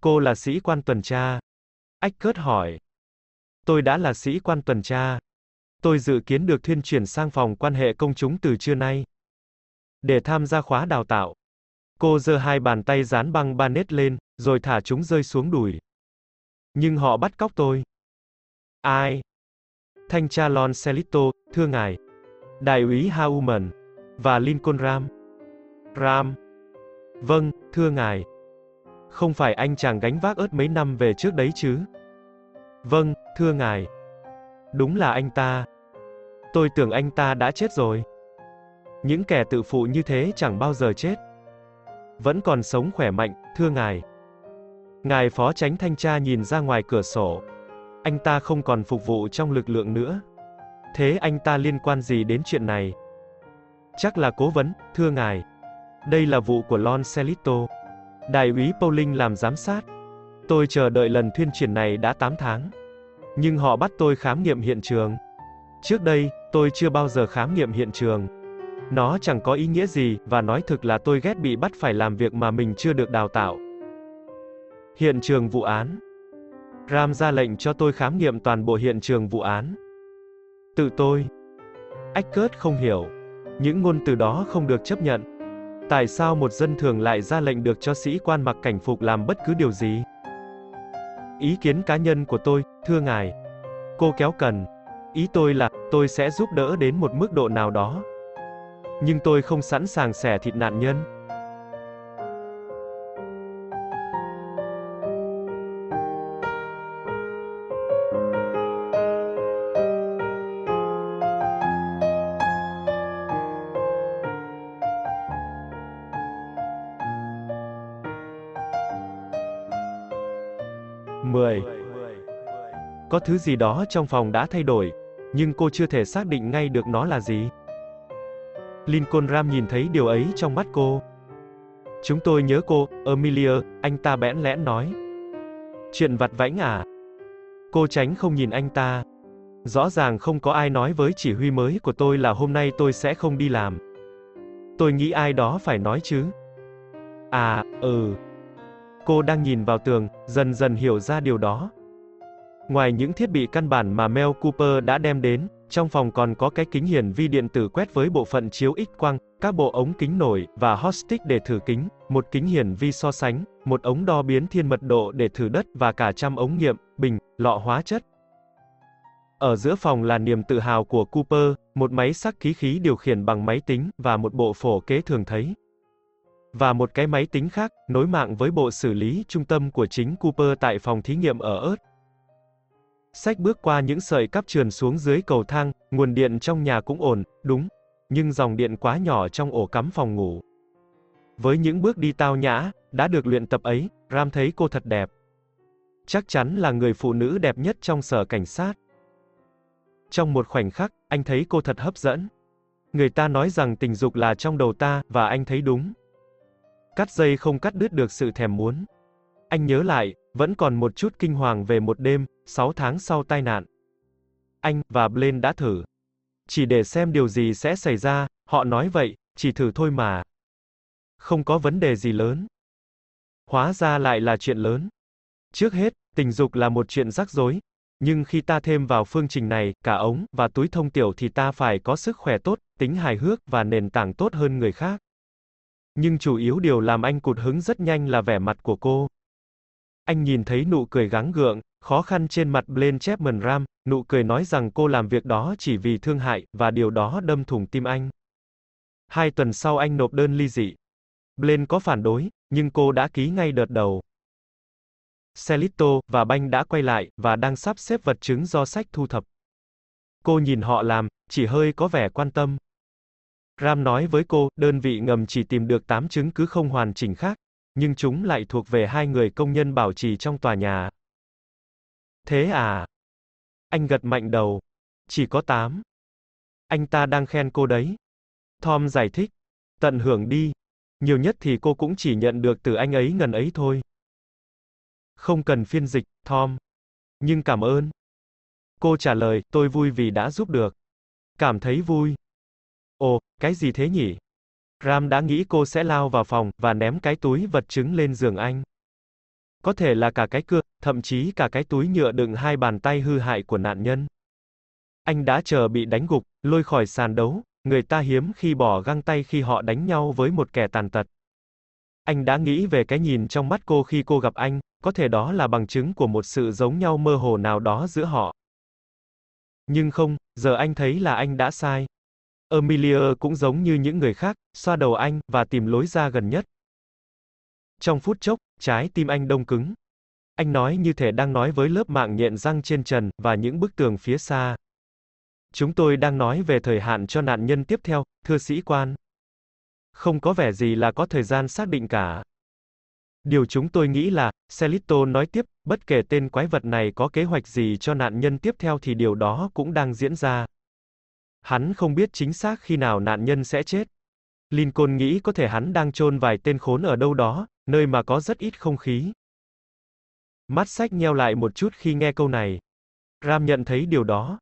Cô là sĩ quan tuần tra. Ách cớt hỏi. Tôi đã là sĩ quan tuần tra. Tôi dự kiến được thuyên chuyển sang phòng quan hệ công chúng từ trưa nay. Để tham gia khóa đào tạo. Cô giơ hai bàn tay dán băng ba nét lên, rồi thả chúng rơi xuống đùi. Nhưng họ bắt cóc tôi. Ai? Thanh tra Lon Celito, thưa ngài. Đại úy Hauman. Và Lincoln Ram. Ram. Vâng, thưa ngài. Không phải anh chàng gánh vác ớt mấy năm về trước đấy chứ? Vâng, thưa ngài. Đúng là anh ta. Tôi tưởng anh ta đã chết rồi. Những kẻ tự phụ như thế chẳng bao giờ chết. Vẫn còn sống khỏe mạnh, thưa ngài. Ngài phó tránh thanh tra nhìn ra ngoài cửa sổ. Anh ta không còn phục vụ trong lực lượng nữa. Thế anh ta liên quan gì đến chuyện này? Chắc là cố vấn, thưa ngài. Đây là vụ của Lon Celito. Đại úy Pauling làm giám sát. Tôi chờ đợi lần thuyên truyền này đã 8 tháng. Nhưng họ bắt tôi khám nghiệm hiện trường. Trước đây, tôi chưa bao giờ khám nghiệm hiện trường. Nó chẳng có ý nghĩa gì, và nói thực là tôi ghét bị bắt phải làm việc mà mình chưa được đào tạo. Hiện trường vụ án Ram ra lệnh cho tôi khám nghiệm toàn bộ hiện trường vụ án. Tự tôi. Eckert không hiểu. Những ngôn từ đó không được chấp nhận. Tại sao một dân thường lại ra lệnh được cho sĩ quan mặc cảnh phục làm bất cứ điều gì? Ý kiến cá nhân của tôi, thưa ngài. Cô kéo cần. Ý tôi là, tôi sẽ giúp đỡ đến một mức độ nào đó. Nhưng tôi không sẵn sàng xẻ thịt nạn nhân. Có thứ gì đó trong phòng đã thay đổi, nhưng cô chưa thể xác định ngay được nó là gì. Lincoln Ram nhìn thấy điều ấy trong mắt cô. Chúng tôi nhớ cô, Amelia, anh ta bẽn lẽn nói. Chuyện vặt vãnh à? Cô tránh không nhìn anh ta. Rõ ràng không có ai nói với chỉ huy mới của tôi là hôm nay tôi sẽ không đi làm. Tôi nghĩ ai đó phải nói chứ. À, ừ, Cô đang nhìn vào tường, dần dần hiểu ra điều đó. Ngoài những thiết bị căn bản mà Mel Cooper đã đem đến, trong phòng còn có cái kính hiển vi điện tử quét với bộ phận chiếu X quang, các bộ ống kính nổi và hot stick để thử kính, một kính hiển vi so sánh, một ống đo biến thiên mật độ để thử đất và cả trăm ống nghiệm, bình, lọ hóa chất. Ở giữa phòng là niềm tự hào của Cooper, một máy sắc khí khí điều khiển bằng máy tính và một bộ phổ kế thường thấy và một cái máy tính khác, nối mạng với bộ xử lý trung tâm của chính Cooper tại phòng thí nghiệm ở ớt. Sách bước qua những sợi cắp trườn xuống dưới cầu thang, nguồn điện trong nhà cũng ổn, đúng, nhưng dòng điện quá nhỏ trong ổ cắm phòng ngủ. Với những bước đi tao nhã, đã được luyện tập ấy, Ram thấy cô thật đẹp. Chắc chắn là người phụ nữ đẹp nhất trong sở cảnh sát. Trong một khoảnh khắc, anh thấy cô thật hấp dẫn. Người ta nói rằng tình dục là trong đầu ta, và anh thấy đúng. Cắt dây không cắt đứt được sự thèm muốn. Anh nhớ lại, vẫn còn một chút kinh hoàng về một đêm, 6 tháng sau tai nạn. Anh và Blaine đã thử. Chỉ để xem điều gì sẽ xảy ra, họ nói vậy, chỉ thử thôi mà. Không có vấn đề gì lớn. Hóa ra lại là chuyện lớn. Trước hết, tình dục là một chuyện rắc rối. Nhưng khi ta thêm vào phương trình này, cả ống và túi thông tiểu thì ta phải có sức khỏe tốt, tính hài hước và nền tảng tốt hơn người khác. Nhưng chủ yếu điều làm anh cụt hứng rất nhanh là vẻ mặt của cô. Anh nhìn thấy nụ cười gắng gượng, khó khăn trên mặt Blaine Chapman Ram, nụ cười nói rằng cô làm việc đó chỉ vì thương hại, và điều đó đâm thủng tim anh. Hai tuần sau anh nộp đơn ly dị. Blaine có phản đối, nhưng cô đã ký ngay đợt đầu. Celito và Banh đã quay lại, và đang sắp xếp vật chứng do sách thu thập. Cô nhìn họ làm, chỉ hơi có vẻ quan tâm. Ram nói với cô, đơn vị ngầm chỉ tìm được 8 chứng cứ không hoàn chỉnh khác, nhưng chúng lại thuộc về hai người công nhân bảo trì trong tòa nhà. Thế à? Anh gật mạnh đầu. Chỉ có 8. Anh ta đang khen cô đấy. Tom giải thích. Tận hưởng đi. Nhiều nhất thì cô cũng chỉ nhận được từ anh ấy ngần ấy thôi. Không cần phiên dịch, Tom. Nhưng cảm ơn. Cô trả lời, tôi vui vì đã giúp được. Cảm thấy vui. Ồ, cái gì thế nhỉ? Ram đã nghĩ cô sẽ lao vào phòng, và ném cái túi vật chứng lên giường anh. Có thể là cả cái cưa, thậm chí cả cái túi nhựa đựng hai bàn tay hư hại của nạn nhân. Anh đã chờ bị đánh gục, lôi khỏi sàn đấu, người ta hiếm khi bỏ găng tay khi họ đánh nhau với một kẻ tàn tật. Anh đã nghĩ về cái nhìn trong mắt cô khi cô gặp anh, có thể đó là bằng chứng của một sự giống nhau mơ hồ nào đó giữa họ. Nhưng không, giờ anh thấy là anh đã sai. Emilia cũng giống như những người khác, xoa đầu anh, và tìm lối ra gần nhất. Trong phút chốc, trái tim anh đông cứng. Anh nói như thể đang nói với lớp mạng nhện răng trên trần, và những bức tường phía xa. Chúng tôi đang nói về thời hạn cho nạn nhân tiếp theo, thưa sĩ quan. Không có vẻ gì là có thời gian xác định cả. Điều chúng tôi nghĩ là, Celito nói tiếp, bất kể tên quái vật này có kế hoạch gì cho nạn nhân tiếp theo thì điều đó cũng đang diễn ra. Hắn không biết chính xác khi nào nạn nhân sẽ chết. Lincoln nghĩ có thể hắn đang chôn vài tên khốn ở đâu đó, nơi mà có rất ít không khí. Mắt sách nheo lại một chút khi nghe câu này. Ram nhận thấy điều đó.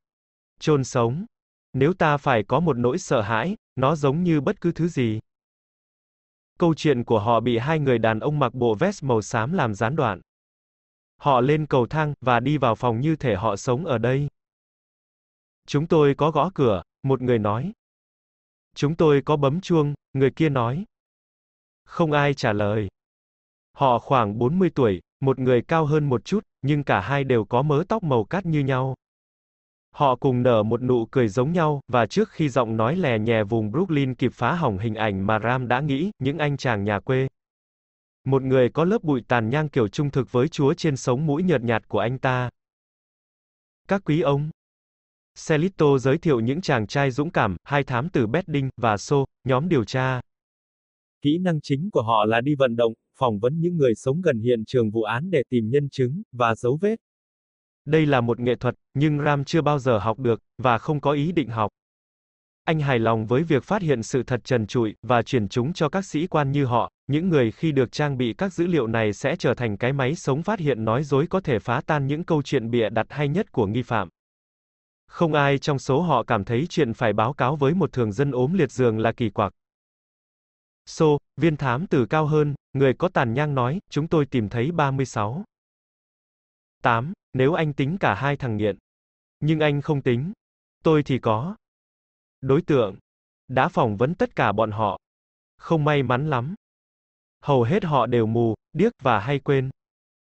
Chôn sống. Nếu ta phải có một nỗi sợ hãi, nó giống như bất cứ thứ gì. Câu chuyện của họ bị hai người đàn ông mặc bộ vest màu xám làm gián đoạn. Họ lên cầu thang, và đi vào phòng như thể họ sống ở đây. Chúng tôi có gõ cửa, một người nói. Chúng tôi có bấm chuông, người kia nói. Không ai trả lời. Họ khoảng 40 tuổi, một người cao hơn một chút, nhưng cả hai đều có mớ tóc màu cát như nhau. Họ cùng nở một nụ cười giống nhau, và trước khi giọng nói lè nhè vùng Brooklyn kịp phá hỏng hình ảnh mà Ram đã nghĩ, những anh chàng nhà quê. Một người có lớp bụi tàn nhang kiểu trung thực với chúa trên sống mũi nhợt nhạt của anh ta. Các quý ông. Celito giới thiệu những chàng trai dũng cảm, hai thám tử Bedding và So, nhóm điều tra. Kỹ năng chính của họ là đi vận động, phỏng vấn những người sống gần hiện trường vụ án để tìm nhân chứng và dấu vết. Đây là một nghệ thuật, nhưng Ram chưa bao giờ học được, và không có ý định học. Anh hài lòng với việc phát hiện sự thật trần trụi, và chuyển chúng cho các sĩ quan như họ, những người khi được trang bị các dữ liệu này sẽ trở thành cái máy sống phát hiện nói dối có thể phá tan những câu chuyện bịa đặt hay nhất của nghi phạm. Không ai trong số họ cảm thấy chuyện phải báo cáo với một thường dân ốm liệt giường là kỳ quặc. So, viên thám tử cao hơn, người có tàn nhang nói, chúng tôi tìm thấy 36. 8, nếu anh tính cả hai thằng nghiện. Nhưng anh không tính. Tôi thì có. Đối tượng. Đã phỏng vấn tất cả bọn họ. Không may mắn lắm. Hầu hết họ đều mù, điếc và hay quên.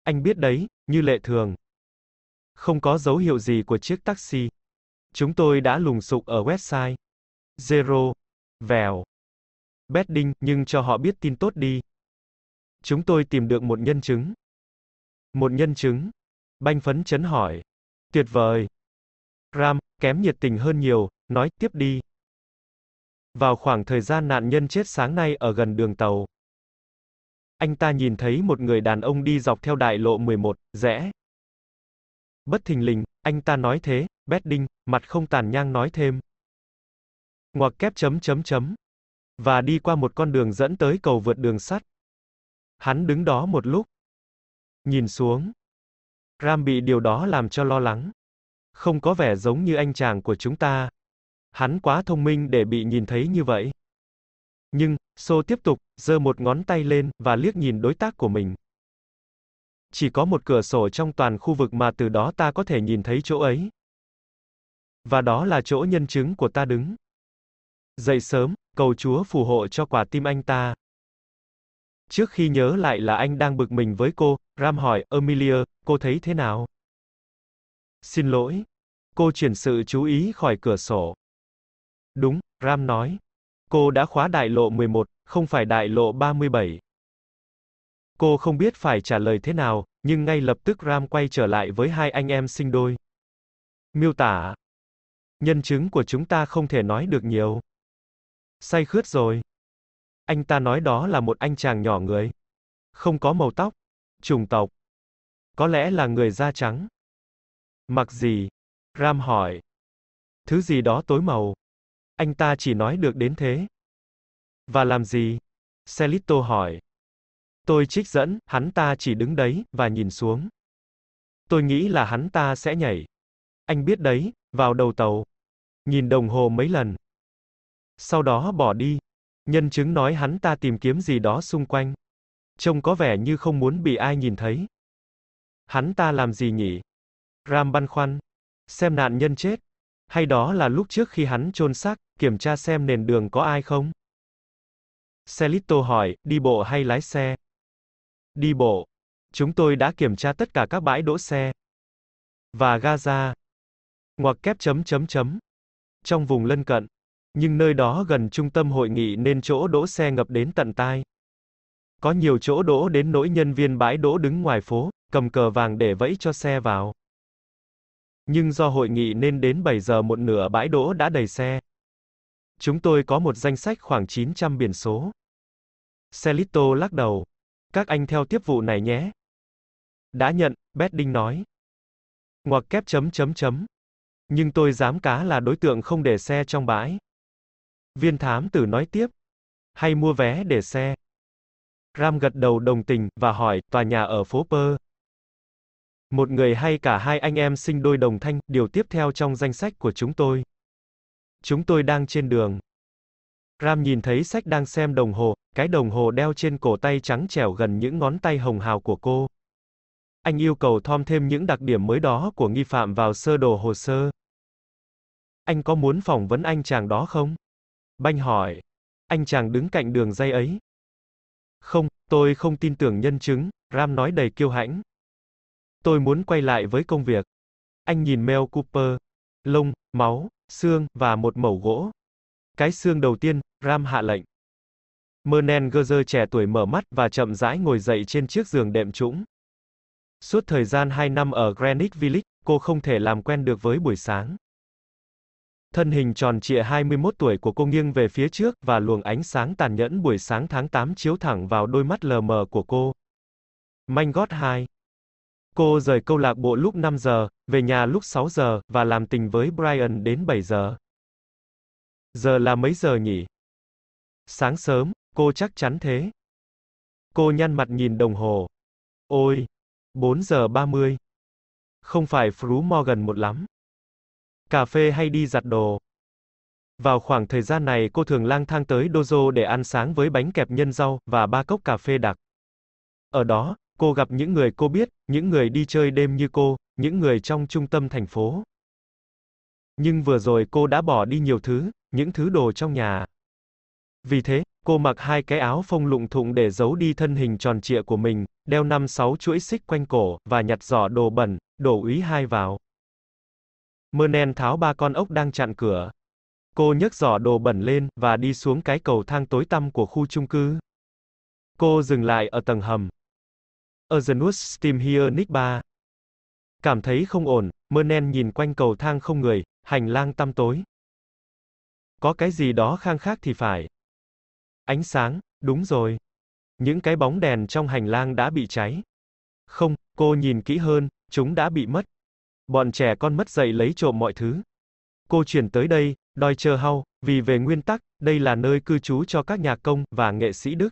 Anh biết đấy, như lệ thường. Không có dấu hiệu gì của chiếc taxi. Chúng tôi đã lùng sục ở website. Zero. Vèo. Bedding, nhưng cho họ biết tin tốt đi. Chúng tôi tìm được một nhân chứng. Một nhân chứng. Banh phấn chấn hỏi. Tuyệt vời. Ram, kém nhiệt tình hơn nhiều, nói, tiếp đi. Vào khoảng thời gian nạn nhân chết sáng nay ở gần đường tàu. Anh ta nhìn thấy một người đàn ông đi dọc theo đại lộ 11, rẽ. Bất thình lình, anh ta nói thế, Bedding, mặt không tàn nhang nói thêm. Ngoặc kép chấm chấm chấm. Và đi qua một con đường dẫn tới cầu vượt đường sắt. Hắn đứng đó một lúc. Nhìn xuống. Ram bị điều đó làm cho lo lắng. Không có vẻ giống như anh chàng của chúng ta. Hắn quá thông minh để bị nhìn thấy như vậy. Nhưng, Sô tiếp tục, giơ một ngón tay lên, và liếc nhìn đối tác của mình. Chỉ có một cửa sổ trong toàn khu vực mà từ đó ta có thể nhìn thấy chỗ ấy. Và đó là chỗ nhân chứng của ta đứng. Dậy sớm, cầu Chúa phù hộ cho quả tim anh ta. Trước khi nhớ lại là anh đang bực mình với cô, Ram hỏi, Emilia, cô thấy thế nào? Xin lỗi. Cô chuyển sự chú ý khỏi cửa sổ. Đúng, Ram nói. Cô đã khóa đại lộ 11, không phải đại lộ 37. Cô không biết phải trả lời thế nào, nhưng ngay lập tức Ram quay trở lại với hai anh em sinh đôi. Miêu tả. Nhân chứng của chúng ta không thể nói được nhiều. Say khướt rồi. Anh ta nói đó là một anh chàng nhỏ người. Không có màu tóc. Trùng tộc. Có lẽ là người da trắng. Mặc gì? Ram hỏi. Thứ gì đó tối màu. Anh ta chỉ nói được đến thế. Và làm gì? Celito hỏi. Tôi trích dẫn, hắn ta chỉ đứng đấy, và nhìn xuống. Tôi nghĩ là hắn ta sẽ nhảy. Anh biết đấy, vào đầu tàu. Nhìn đồng hồ mấy lần. Sau đó bỏ đi. Nhân chứng nói hắn ta tìm kiếm gì đó xung quanh. Trông có vẻ như không muốn bị ai nhìn thấy. Hắn ta làm gì nhỉ? Ram băn khoăn. Xem nạn nhân chết. Hay đó là lúc trước khi hắn chôn xác, kiểm tra xem nền đường có ai không? Celito hỏi, đi bộ hay lái xe? Đi bộ. Chúng tôi đã kiểm tra tất cả các bãi đỗ xe. Và Gaza. Ngoặc kép chấm chấm chấm. Trong vùng lân cận. Nhưng nơi đó gần trung tâm hội nghị nên chỗ đỗ xe ngập đến tận tai. Có nhiều chỗ đỗ đến nỗi nhân viên bãi đỗ đứng ngoài phố, cầm cờ vàng để vẫy cho xe vào. Nhưng do hội nghị nên đến 7 giờ một nửa bãi đỗ đã đầy xe. Chúng tôi có một danh sách khoảng 900 biển số. Celito lắc đầu. Các anh theo tiếp vụ này nhé. Đã nhận, Bedding nói. Ngoặc kép chấm chấm chấm. Nhưng tôi dám cá là đối tượng không để xe trong bãi. Viên thám tử nói tiếp. Hay mua vé để xe. Ram gật đầu đồng tình, và hỏi, tòa nhà ở phố Pơ. Một người hay cả hai anh em sinh đôi đồng thanh, điều tiếp theo trong danh sách của chúng tôi. Chúng tôi đang trên đường. Ram nhìn thấy sách đang xem đồng hồ, cái đồng hồ đeo trên cổ tay trắng trẻo gần những ngón tay hồng hào của cô. Anh yêu cầu Thom thêm những đặc điểm mới đó của nghi phạm vào sơ đồ hồ sơ. Anh có muốn phỏng vấn anh chàng đó không? Banh hỏi. Anh chàng đứng cạnh đường dây ấy. Không, tôi không tin tưởng nhân chứng, Ram nói đầy kiêu hãnh. Tôi muốn quay lại với công việc. Anh nhìn Mel Cooper. Lông, máu, xương, và một mẩu gỗ. Cái xương đầu tiên, Ram hạ lệnh. Mernen Gerzer trẻ tuổi mở mắt và chậm rãi ngồi dậy trên chiếc giường đệm trũng. Suốt thời gian 2 năm ở Greenwich Village, cô không thể làm quen được với buổi sáng. Thân hình tròn trịa 21 tuổi của cô nghiêng về phía trước, và luồng ánh sáng tàn nhẫn buổi sáng tháng 8 chiếu thẳng vào đôi mắt lờ mờ của cô. Manh gót 2 Cô rời câu lạc bộ lúc 5 giờ, về nhà lúc 6 giờ, và làm tình với Brian đến 7 giờ. Giờ là mấy giờ nhỉ? Sáng sớm, cô chắc chắn thế. Cô nhăn mặt nhìn đồng hồ. Ôi, 4 giờ 30. Không phải Fru Morgan một lắm. Cà phê hay đi giặt đồ. Vào khoảng thời gian này cô thường lang thang tới Dojo để ăn sáng với bánh kẹp nhân rau, và ba cốc cà phê đặc. Ở đó, cô gặp những người cô biết, những người đi chơi đêm như cô, những người trong trung tâm thành phố. Nhưng vừa rồi cô đã bỏ đi nhiều thứ, những thứ đồ trong nhà. Vì thế, cô mặc hai cái áo phông lụng thụng để giấu đi thân hình tròn trịa của mình, đeo năm sáu chuỗi xích quanh cổ, và nhặt giỏ đồ bẩn, đổ úy hai vào. Mernen tháo ba con ốc đang chặn cửa. Cô nhấc giỏ đồ bẩn lên, và đi xuống cái cầu thang tối tăm của khu chung cư. Cô dừng lại ở tầng hầm. Azenus Steam Here Nick 3. Cảm thấy không ổn, Mernen nhìn quanh cầu thang không người, hành lang tăm tối. Có cái gì đó khang khác thì phải. Ánh sáng, đúng rồi. Những cái bóng đèn trong hành lang đã bị cháy. Không, cô nhìn kỹ hơn, chúng đã bị mất. Bọn trẻ con mất dạy lấy trộm mọi thứ. Cô chuyển tới đây, đòi chờ hau, vì về nguyên tắc, đây là nơi cư trú cho các nhà công và nghệ sĩ Đức.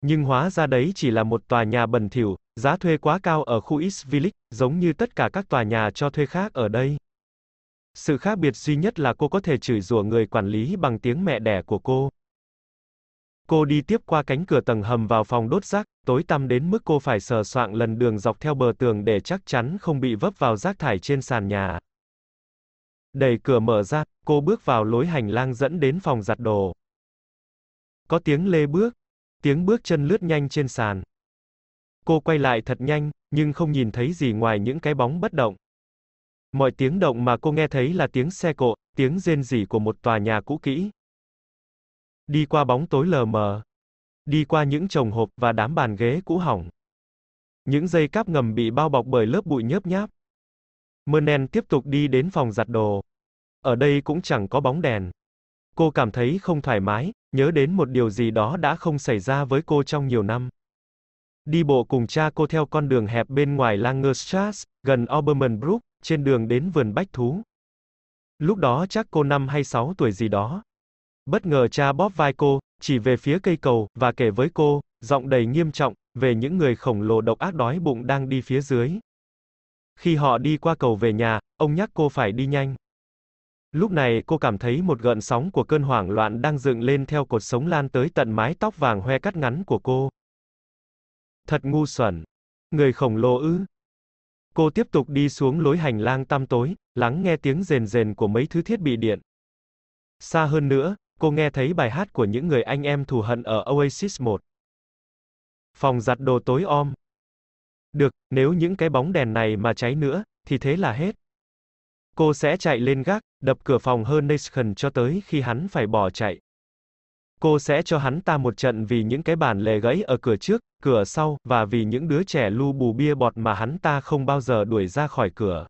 Nhưng hóa ra đấy chỉ là một tòa nhà bẩn thỉu, giá thuê quá cao ở khu East Village, giống như tất cả các tòa nhà cho thuê khác ở đây. Sự khác biệt duy nhất là cô có thể chửi rủa người quản lý bằng tiếng mẹ đẻ của cô. Cô đi tiếp qua cánh cửa tầng hầm vào phòng đốt rác, tối tăm đến mức cô phải sờ soạng lần đường dọc theo bờ tường để chắc chắn không bị vấp vào rác thải trên sàn nhà. Đẩy cửa mở ra, cô bước vào lối hành lang dẫn đến phòng giặt đồ. Có tiếng lê bước, tiếng bước chân lướt nhanh trên sàn. Cô quay lại thật nhanh, nhưng không nhìn thấy gì ngoài những cái bóng bất động. Mọi tiếng động mà cô nghe thấy là tiếng xe cộ, tiếng rên rỉ của một tòa nhà cũ kỹ. Đi qua bóng tối lờ mờ. Đi qua những chồng hộp và đám bàn ghế cũ hỏng. Những dây cáp ngầm bị bao bọc bởi lớp bụi nhớp nháp. Mernen tiếp tục đi đến phòng giặt đồ. Ở đây cũng chẳng có bóng đèn. Cô cảm thấy không thoải mái, nhớ đến một điều gì đó đã không xảy ra với cô trong nhiều năm. Đi bộ cùng cha cô theo con đường hẹp bên ngoài Langerstrasse, gần Obermann trên đường đến vườn bách thú. Lúc đó chắc cô năm hay sáu tuổi gì đó. Bất ngờ cha bóp vai cô, chỉ về phía cây cầu, và kể với cô, giọng đầy nghiêm trọng, về những người khổng lồ độc ác đói bụng đang đi phía dưới. Khi họ đi qua cầu về nhà, ông nhắc cô phải đi nhanh. Lúc này cô cảm thấy một gợn sóng của cơn hoảng loạn đang dựng lên theo cột sống lan tới tận mái tóc vàng hoe cắt ngắn của cô. Thật ngu xuẩn. Người khổng lồ ư. Cô tiếp tục đi xuống lối hành lang tăm tối, lắng nghe tiếng rền rền của mấy thứ thiết bị điện. Xa hơn nữa, cô nghe thấy bài hát của những người anh em thù hận ở Oasis 1. Phòng giặt đồ tối om. Được, nếu những cái bóng đèn này mà cháy nữa, thì thế là hết. Cô sẽ chạy lên gác, đập cửa phòng hơn cho tới khi hắn phải bỏ chạy. Cô sẽ cho hắn ta một trận vì những cái bàn lề gãy ở cửa trước, cửa sau, và vì những đứa trẻ lu bù bia bọt mà hắn ta không bao giờ đuổi ra khỏi cửa.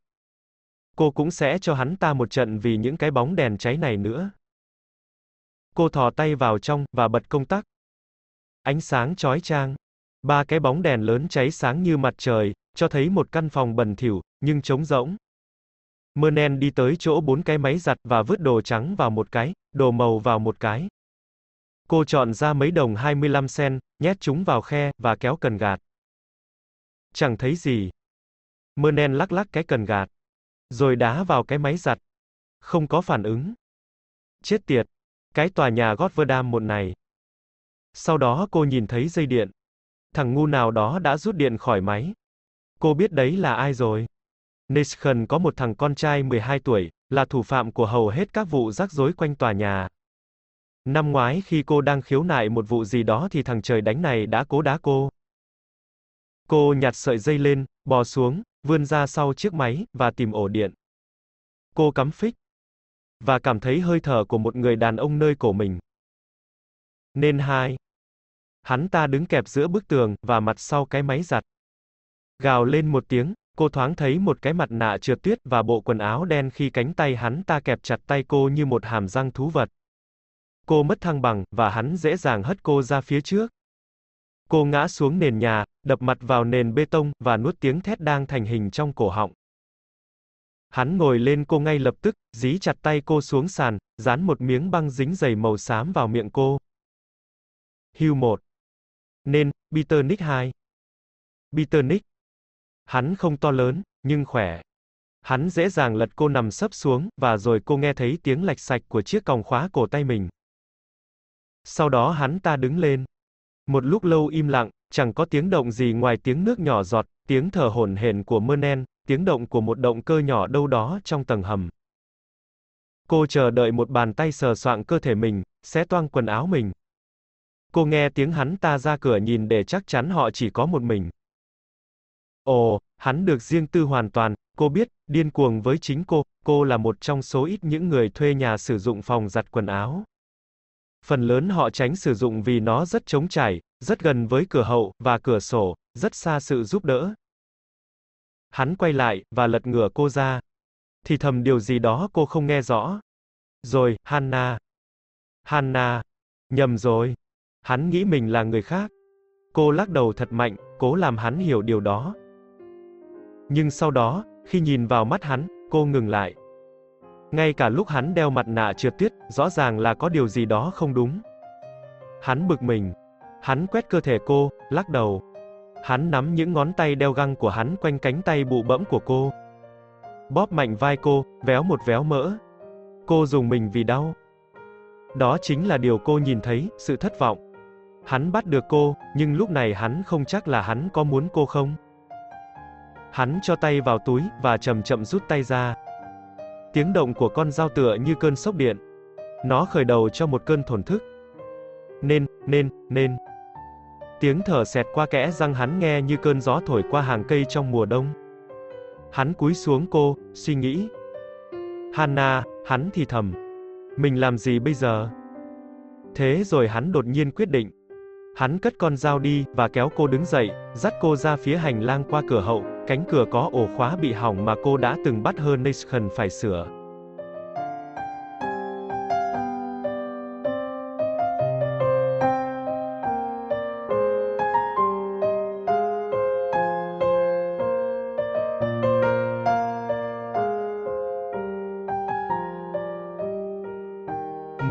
Cô cũng sẽ cho hắn ta một trận vì những cái bóng đèn cháy này nữa. Cô thò tay vào trong, và bật công tắc. Ánh sáng chói chang. Ba cái bóng đèn lớn cháy sáng như mặt trời, cho thấy một căn phòng bẩn thỉu, nhưng trống rỗng. Mernen đi tới chỗ bốn cái máy giặt và vứt đồ trắng vào một cái, đồ màu vào một cái. Cô chọn ra mấy đồng 25 sen, nhét chúng vào khe, và kéo cần gạt. Chẳng thấy gì. Mernen lắc lắc cái cần gạt. Rồi đá vào cái máy giặt. Không có phản ứng. Chết tiệt. Cái tòa nhà Gotverdam một này. Sau đó cô nhìn thấy dây điện. Thằng ngu nào đó đã rút điện khỏi máy. Cô biết đấy là ai rồi. Nation có một thằng con trai 12 tuổi, là thủ phạm của hầu hết các vụ rắc rối quanh tòa nhà. Năm ngoái khi cô đang khiếu nại một vụ gì đó thì thằng trời đánh này đã cố đá cô. Cô nhặt sợi dây lên, bò xuống, vươn ra sau chiếc máy, và tìm ổ điện. Cô cắm phích. Và cảm thấy hơi thở của một người đàn ông nơi cổ mình. Nên hai. Hắn ta đứng kẹp giữa bức tường, và mặt sau cái máy giặt. Gào lên một tiếng, cô thoáng thấy một cái mặt nạ trượt tuyết và bộ quần áo đen khi cánh tay hắn ta kẹp chặt tay cô như một hàm răng thú vật. Cô mất thăng bằng, và hắn dễ dàng hất cô ra phía trước. Cô ngã xuống nền nhà, đập mặt vào nền bê tông, và nuốt tiếng thét đang thành hình trong cổ họng. Hắn ngồi lên cô ngay lập tức, dí chặt tay cô xuống sàn, dán một miếng băng dính dày màu xám vào miệng cô. Hugh 1. Nên, Peter Nick 2. Peter Nick. Hắn không to lớn, nhưng khỏe. Hắn dễ dàng lật cô nằm sấp xuống, và rồi cô nghe thấy tiếng lạch sạch của chiếc còng khóa cổ tay mình. Sau đó hắn ta đứng lên. Một lúc lâu im lặng, chẳng có tiếng động gì ngoài tiếng nước nhỏ giọt, tiếng thở hổn hển của Mernen, tiếng động của một động cơ nhỏ đâu đó trong tầng hầm. Cô chờ đợi một bàn tay sờ soạng cơ thể mình, xé toang quần áo mình. Cô nghe tiếng hắn ta ra cửa nhìn để chắc chắn họ chỉ có một mình. Ồ, hắn được riêng tư hoàn toàn, cô biết, điên cuồng với chính cô, cô là một trong số ít những người thuê nhà sử dụng phòng giặt quần áo. Phần lớn họ tránh sử dụng vì nó rất trống trải, rất gần với cửa hậu, và cửa sổ, rất xa sự giúp đỡ. Hắn quay lại, và lật ngửa cô ra. Thì thầm điều gì đó cô không nghe rõ. Rồi, Hanna. Hanna. Nhầm rồi. Hắn nghĩ mình là người khác. Cô lắc đầu thật mạnh, cố làm hắn hiểu điều đó. Nhưng sau đó, khi nhìn vào mắt hắn, cô ngừng lại. Ngay cả lúc hắn đeo mặt nạ trượt tuyết, rõ ràng là có điều gì đó không đúng. Hắn bực mình. Hắn quét cơ thể cô, lắc đầu. Hắn nắm những ngón tay đeo găng của hắn quanh cánh tay bụ bẫm của cô. Bóp mạnh vai cô, véo một véo mỡ. Cô dùng mình vì đau. Đó chính là điều cô nhìn thấy, sự thất vọng. Hắn bắt được cô, nhưng lúc này hắn không chắc là hắn có muốn cô không. Hắn cho tay vào túi, và chậm chậm rút tay ra. Tiếng động của con dao tựa như cơn sốc điện. Nó khởi đầu cho một cơn thổn thức. Nên, nên, nên. Tiếng thở xẹt qua kẽ răng hắn nghe như cơn gió thổi qua hàng cây trong mùa đông. Hắn cúi xuống cô, suy nghĩ. Hanna, hắn thì thầm. Mình làm gì bây giờ? Thế rồi hắn đột nhiên quyết định. Hắn cất con dao đi, và kéo cô đứng dậy, dắt cô ra phía hành lang qua cửa hậu, cánh cửa có ổ khóa bị hỏng mà cô đã từng bắt hơn Nation phải sửa.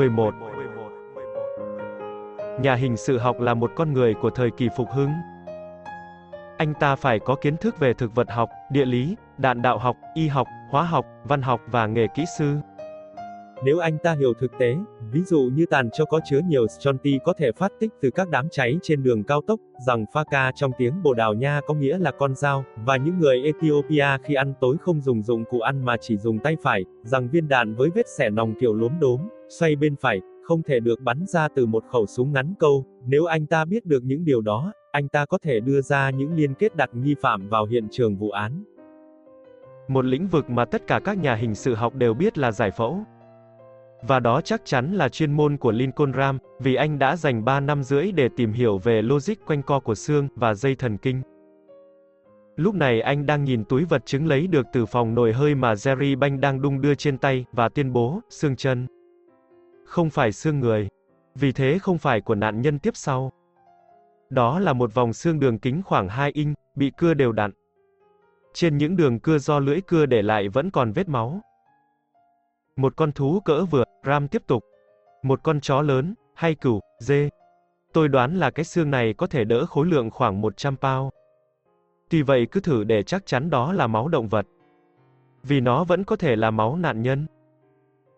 Mười một Nhà hình sự học là một con người của thời kỳ phục hưng. Anh ta phải có kiến thức về thực vật học, địa lý, đạn đạo học, y học, hóa học, văn học và nghề kỹ sư. Nếu anh ta hiểu thực tế, ví dụ như tàn cho có chứa nhiều stronti có thể phát tích từ các đám cháy trên đường cao tốc, rằng Faka trong tiếng Bồ Đào Nha có nghĩa là con dao, và những người Ethiopia khi ăn tối không dùng dụng cụ ăn mà chỉ dùng tay phải, rằng viên đạn với vết xẻ nòng kiểu lốm đốm, xoay bên phải, không thể được bắn ra từ một khẩu súng ngắn câu, nếu anh ta biết được những điều đó, anh ta có thể đưa ra những liên kết đặt nghi phạm vào hiện trường vụ án. Một lĩnh vực mà tất cả các nhà hình sự học đều biết là giải phẫu. Và đó chắc chắn là chuyên môn của Lincoln Ram, vì anh đã dành 3 năm rưỡi để tìm hiểu về logic quanh co của xương và dây thần kinh. Lúc này anh đang nhìn túi vật chứng lấy được từ phòng nồi hơi mà Jerry Banh đang đung đưa trên tay, và tuyên bố, xương chân. Không phải xương người. Vì thế không phải của nạn nhân tiếp sau. Đó là một vòng xương đường kính khoảng 2 inch, bị cưa đều đặn. Trên những đường cưa do lưỡi cưa để lại vẫn còn vết máu. Một con thú cỡ vừa, Ram tiếp tục. Một con chó lớn, hay cửu, dê. Tôi đoán là cái xương này có thể đỡ khối lượng khoảng 100 pound. Tuy vậy cứ thử để chắc chắn đó là máu động vật. Vì nó vẫn có thể là máu nạn nhân.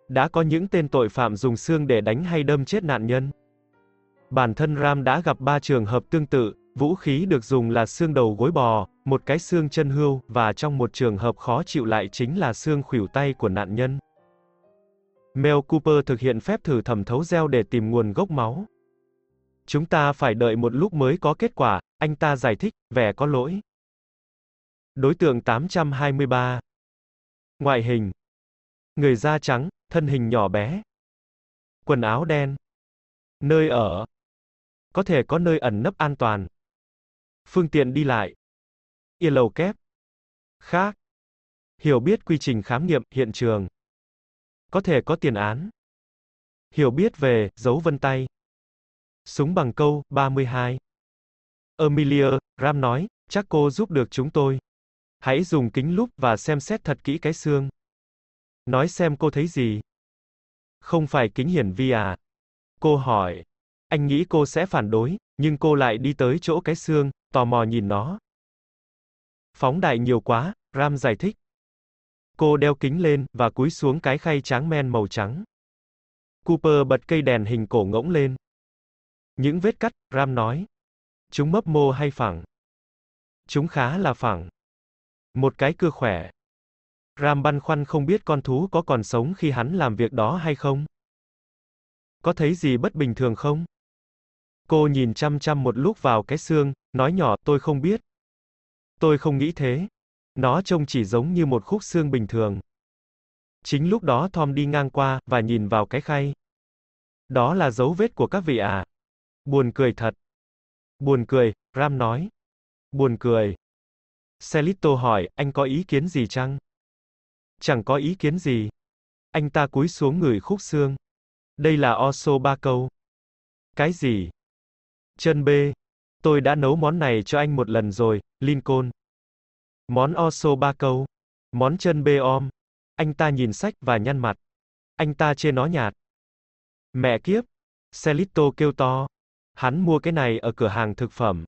Đã có những tên tội phạm dùng xương để đánh hay đâm chết nạn nhân. Bản thân Ram đã gặp ba trường hợp tương tự, vũ khí được dùng là xương đầu gối bò, một cái xương chân hươu, và trong một trường hợp khó chịu lại chính là xương khuỷu tay của nạn nhân. Mel Cooper thực hiện phép thử thẩm thấu gel để tìm nguồn gốc máu. Chúng ta phải đợi một lúc mới có kết quả, anh ta giải thích, vẻ có lỗi. Đối tượng 823 Ngoại hình Người da trắng, thân hình nhỏ bé. Quần áo đen. Nơi ở. Có thể có nơi ẩn nấp an toàn. Phương tiện đi lại. Yên lầu kép. Khác. Hiểu biết quy trình khám nghiệm, hiện trường. Có thể có tiền án. Hiểu biết về, dấu vân tay. Súng bằng câu, 32. Emilia, Ram nói, chắc cô giúp được chúng tôi. Hãy dùng kính lúp và xem xét thật kỹ cái xương. Nói xem cô thấy gì. Không phải kính hiển vi à? Cô hỏi. Anh nghĩ cô sẽ phản đối, nhưng cô lại đi tới chỗ cái xương, tò mò nhìn nó. Phóng đại nhiều quá, Ram giải thích. Cô đeo kính lên, và cúi xuống cái khay tráng men màu trắng. Cooper bật cây đèn hình cổ ngỗng lên. Những vết cắt, Ram nói. Chúng mấp mô hay phẳng? Chúng khá là phẳng. Một cái cưa khỏe. Ram băn khoăn không biết con thú có còn sống khi hắn làm việc đó hay không. Có thấy gì bất bình thường không? Cô nhìn chăm chăm một lúc vào cái xương, nói nhỏ, tôi không biết. Tôi không nghĩ thế. Nó trông chỉ giống như một khúc xương bình thường. Chính lúc đó Tom đi ngang qua, và nhìn vào cái khay. Đó là dấu vết của các vị à. Buồn cười thật. Buồn cười, Ram nói. Buồn cười. Celito hỏi, anh có ý kiến gì chăng? Chẳng có ý kiến gì. Anh ta cúi xuống người khúc xương. Đây là osso ba câu. Cái gì? Chân bê. Tôi đã nấu món này cho anh một lần rồi, Lincoln. Món osso ba câu. Món chân bê om. Anh ta nhìn sách và nhăn mặt. Anh ta chê nó nhạt. Mẹ kiếp. Celito kêu to. Hắn mua cái này ở cửa hàng thực phẩm.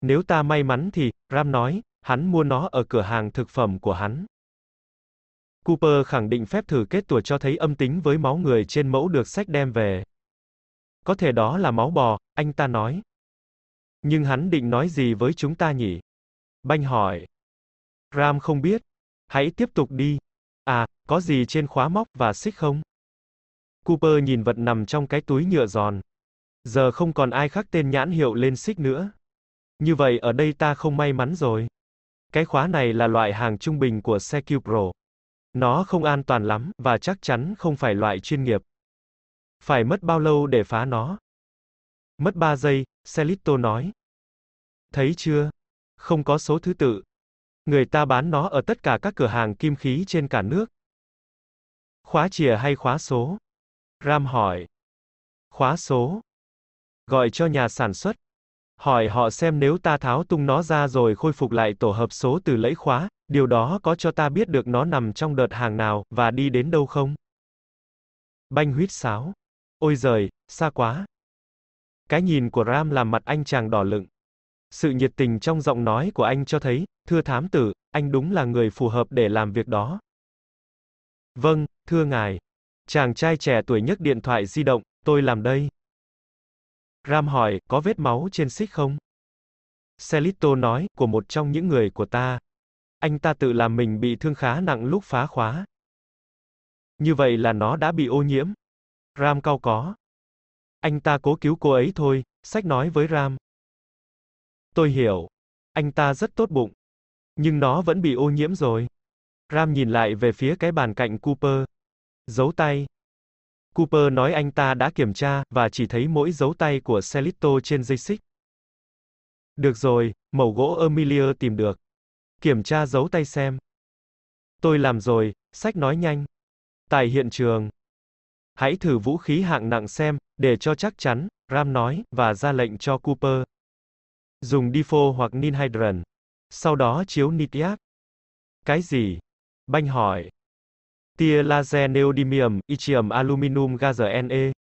Nếu ta may mắn thì, Ram nói, hắn mua nó ở cửa hàng thực phẩm của hắn. Cooper khẳng định phép thử kết tủa cho thấy âm tính với máu người trên mẫu được sách đem về. Có thể đó là máu bò, anh ta nói. Nhưng hắn định nói gì với chúng ta nhỉ? Banh hỏi. Ram không biết. Hãy tiếp tục đi. À, có gì trên khóa móc và xích không? Cooper nhìn vật nằm trong cái túi nhựa giòn. Giờ không còn ai khắc tên nhãn hiệu lên xích nữa. Như vậy ở đây ta không may mắn rồi. Cái khóa này là loại hàng trung bình của xe Q Pro. Nó không an toàn lắm, và chắc chắn không phải loại chuyên nghiệp. Phải mất bao lâu để phá nó? Mất 3 giây, Celito nói. Thấy chưa? Không có số thứ tự. Người ta bán nó ở tất cả các cửa hàng kim khí trên cả nước. Khóa chìa hay khóa số? Ram hỏi. Khóa số. Gọi cho nhà sản xuất. Hỏi họ xem nếu ta tháo tung nó ra rồi khôi phục lại tổ hợp số từ lẫy khóa, điều đó có cho ta biết được nó nằm trong đợt hàng nào, và đi đến đâu không? Banh huyết sáo. Ôi giời, xa quá. Cái nhìn của Ram làm mặt anh chàng đỏ lựng. Sự nhiệt tình trong giọng nói của anh cho thấy, thưa thám tử, anh đúng là người phù hợp để làm việc đó. Vâng, thưa ngài. Chàng trai trẻ tuổi nhấc điện thoại di động, tôi làm đây. Ram hỏi, có vết máu trên xích không? Celito nói, của một trong những người của ta. Anh ta tự làm mình bị thương khá nặng lúc phá khóa. Như vậy là nó đã bị ô nhiễm. Ram cao có. Anh ta cố cứu cô ấy thôi, sách nói với Ram. Tôi hiểu. Anh ta rất tốt bụng. Nhưng nó vẫn bị ô nhiễm rồi. Ram nhìn lại về phía cái bàn cạnh Cooper. Dấu tay. Cooper nói anh ta đã kiểm tra, và chỉ thấy mỗi dấu tay của Celito trên dây xích. Được rồi, mẩu gỗ Emilia tìm được. Kiểm tra dấu tay xem. Tôi làm rồi, sách nói nhanh. Tại hiện trường. Hãy thử vũ khí hạng nặng xem, để cho chắc chắn, Ram nói, và ra lệnh cho Cooper. Dùng Difo hoặc Ninhydran. Sau đó chiếu Nitiac. Cái gì? Banh hỏi. Tia laser neodymium, yttrium aluminum gaze Ne.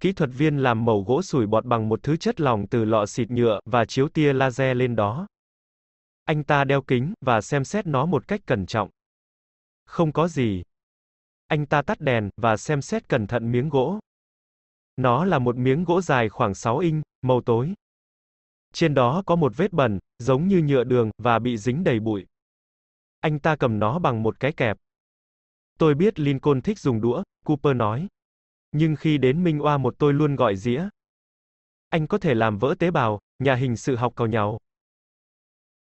Kỹ thuật viên làm mẩu gỗ sủi bọt bằng một thứ chất lỏng từ lọ xịt nhựa, và chiếu tia laser lên đó. Anh ta đeo kính, và xem xét nó một cách cẩn trọng. Không có gì. Anh ta tắt đèn, và xem xét cẩn thận miếng gỗ. Nó là một miếng gỗ dài khoảng 6 inch, màu tối. Trên đó có một vết bẩn, giống như nhựa đường, và bị dính đầy bụi. Anh ta cầm nó bằng một cái kẹp. Tôi biết Lincoln thích dùng đũa, Cooper nói. Nhưng khi đến Minh Oa một tôi luôn gọi dĩa. Anh có thể làm vỡ tế bào, nhà hình sự học cầu nhau.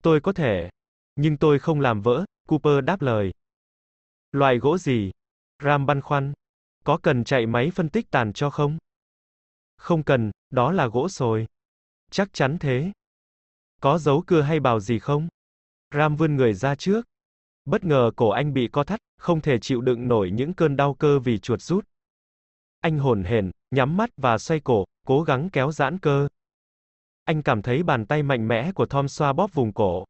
Tôi có thể. Nhưng tôi không làm vỡ, Cooper đáp lời. Loại gỗ gì? Ram băn khoăn. Có cần chạy máy phân tích tàn cho không? Không cần, đó là gỗ sồi. Chắc chắn thế. Có dấu cưa hay bào gì không? Ram vươn người ra trước. Bất ngờ cổ anh bị co thắt, không thể chịu đựng nổi những cơn đau cơ vì chuột rút. Anh hồn hển, nhắm mắt và xoay cổ, cố gắng kéo giãn cơ. Anh cảm thấy bàn tay mạnh mẽ của Tom xoa bóp vùng cổ.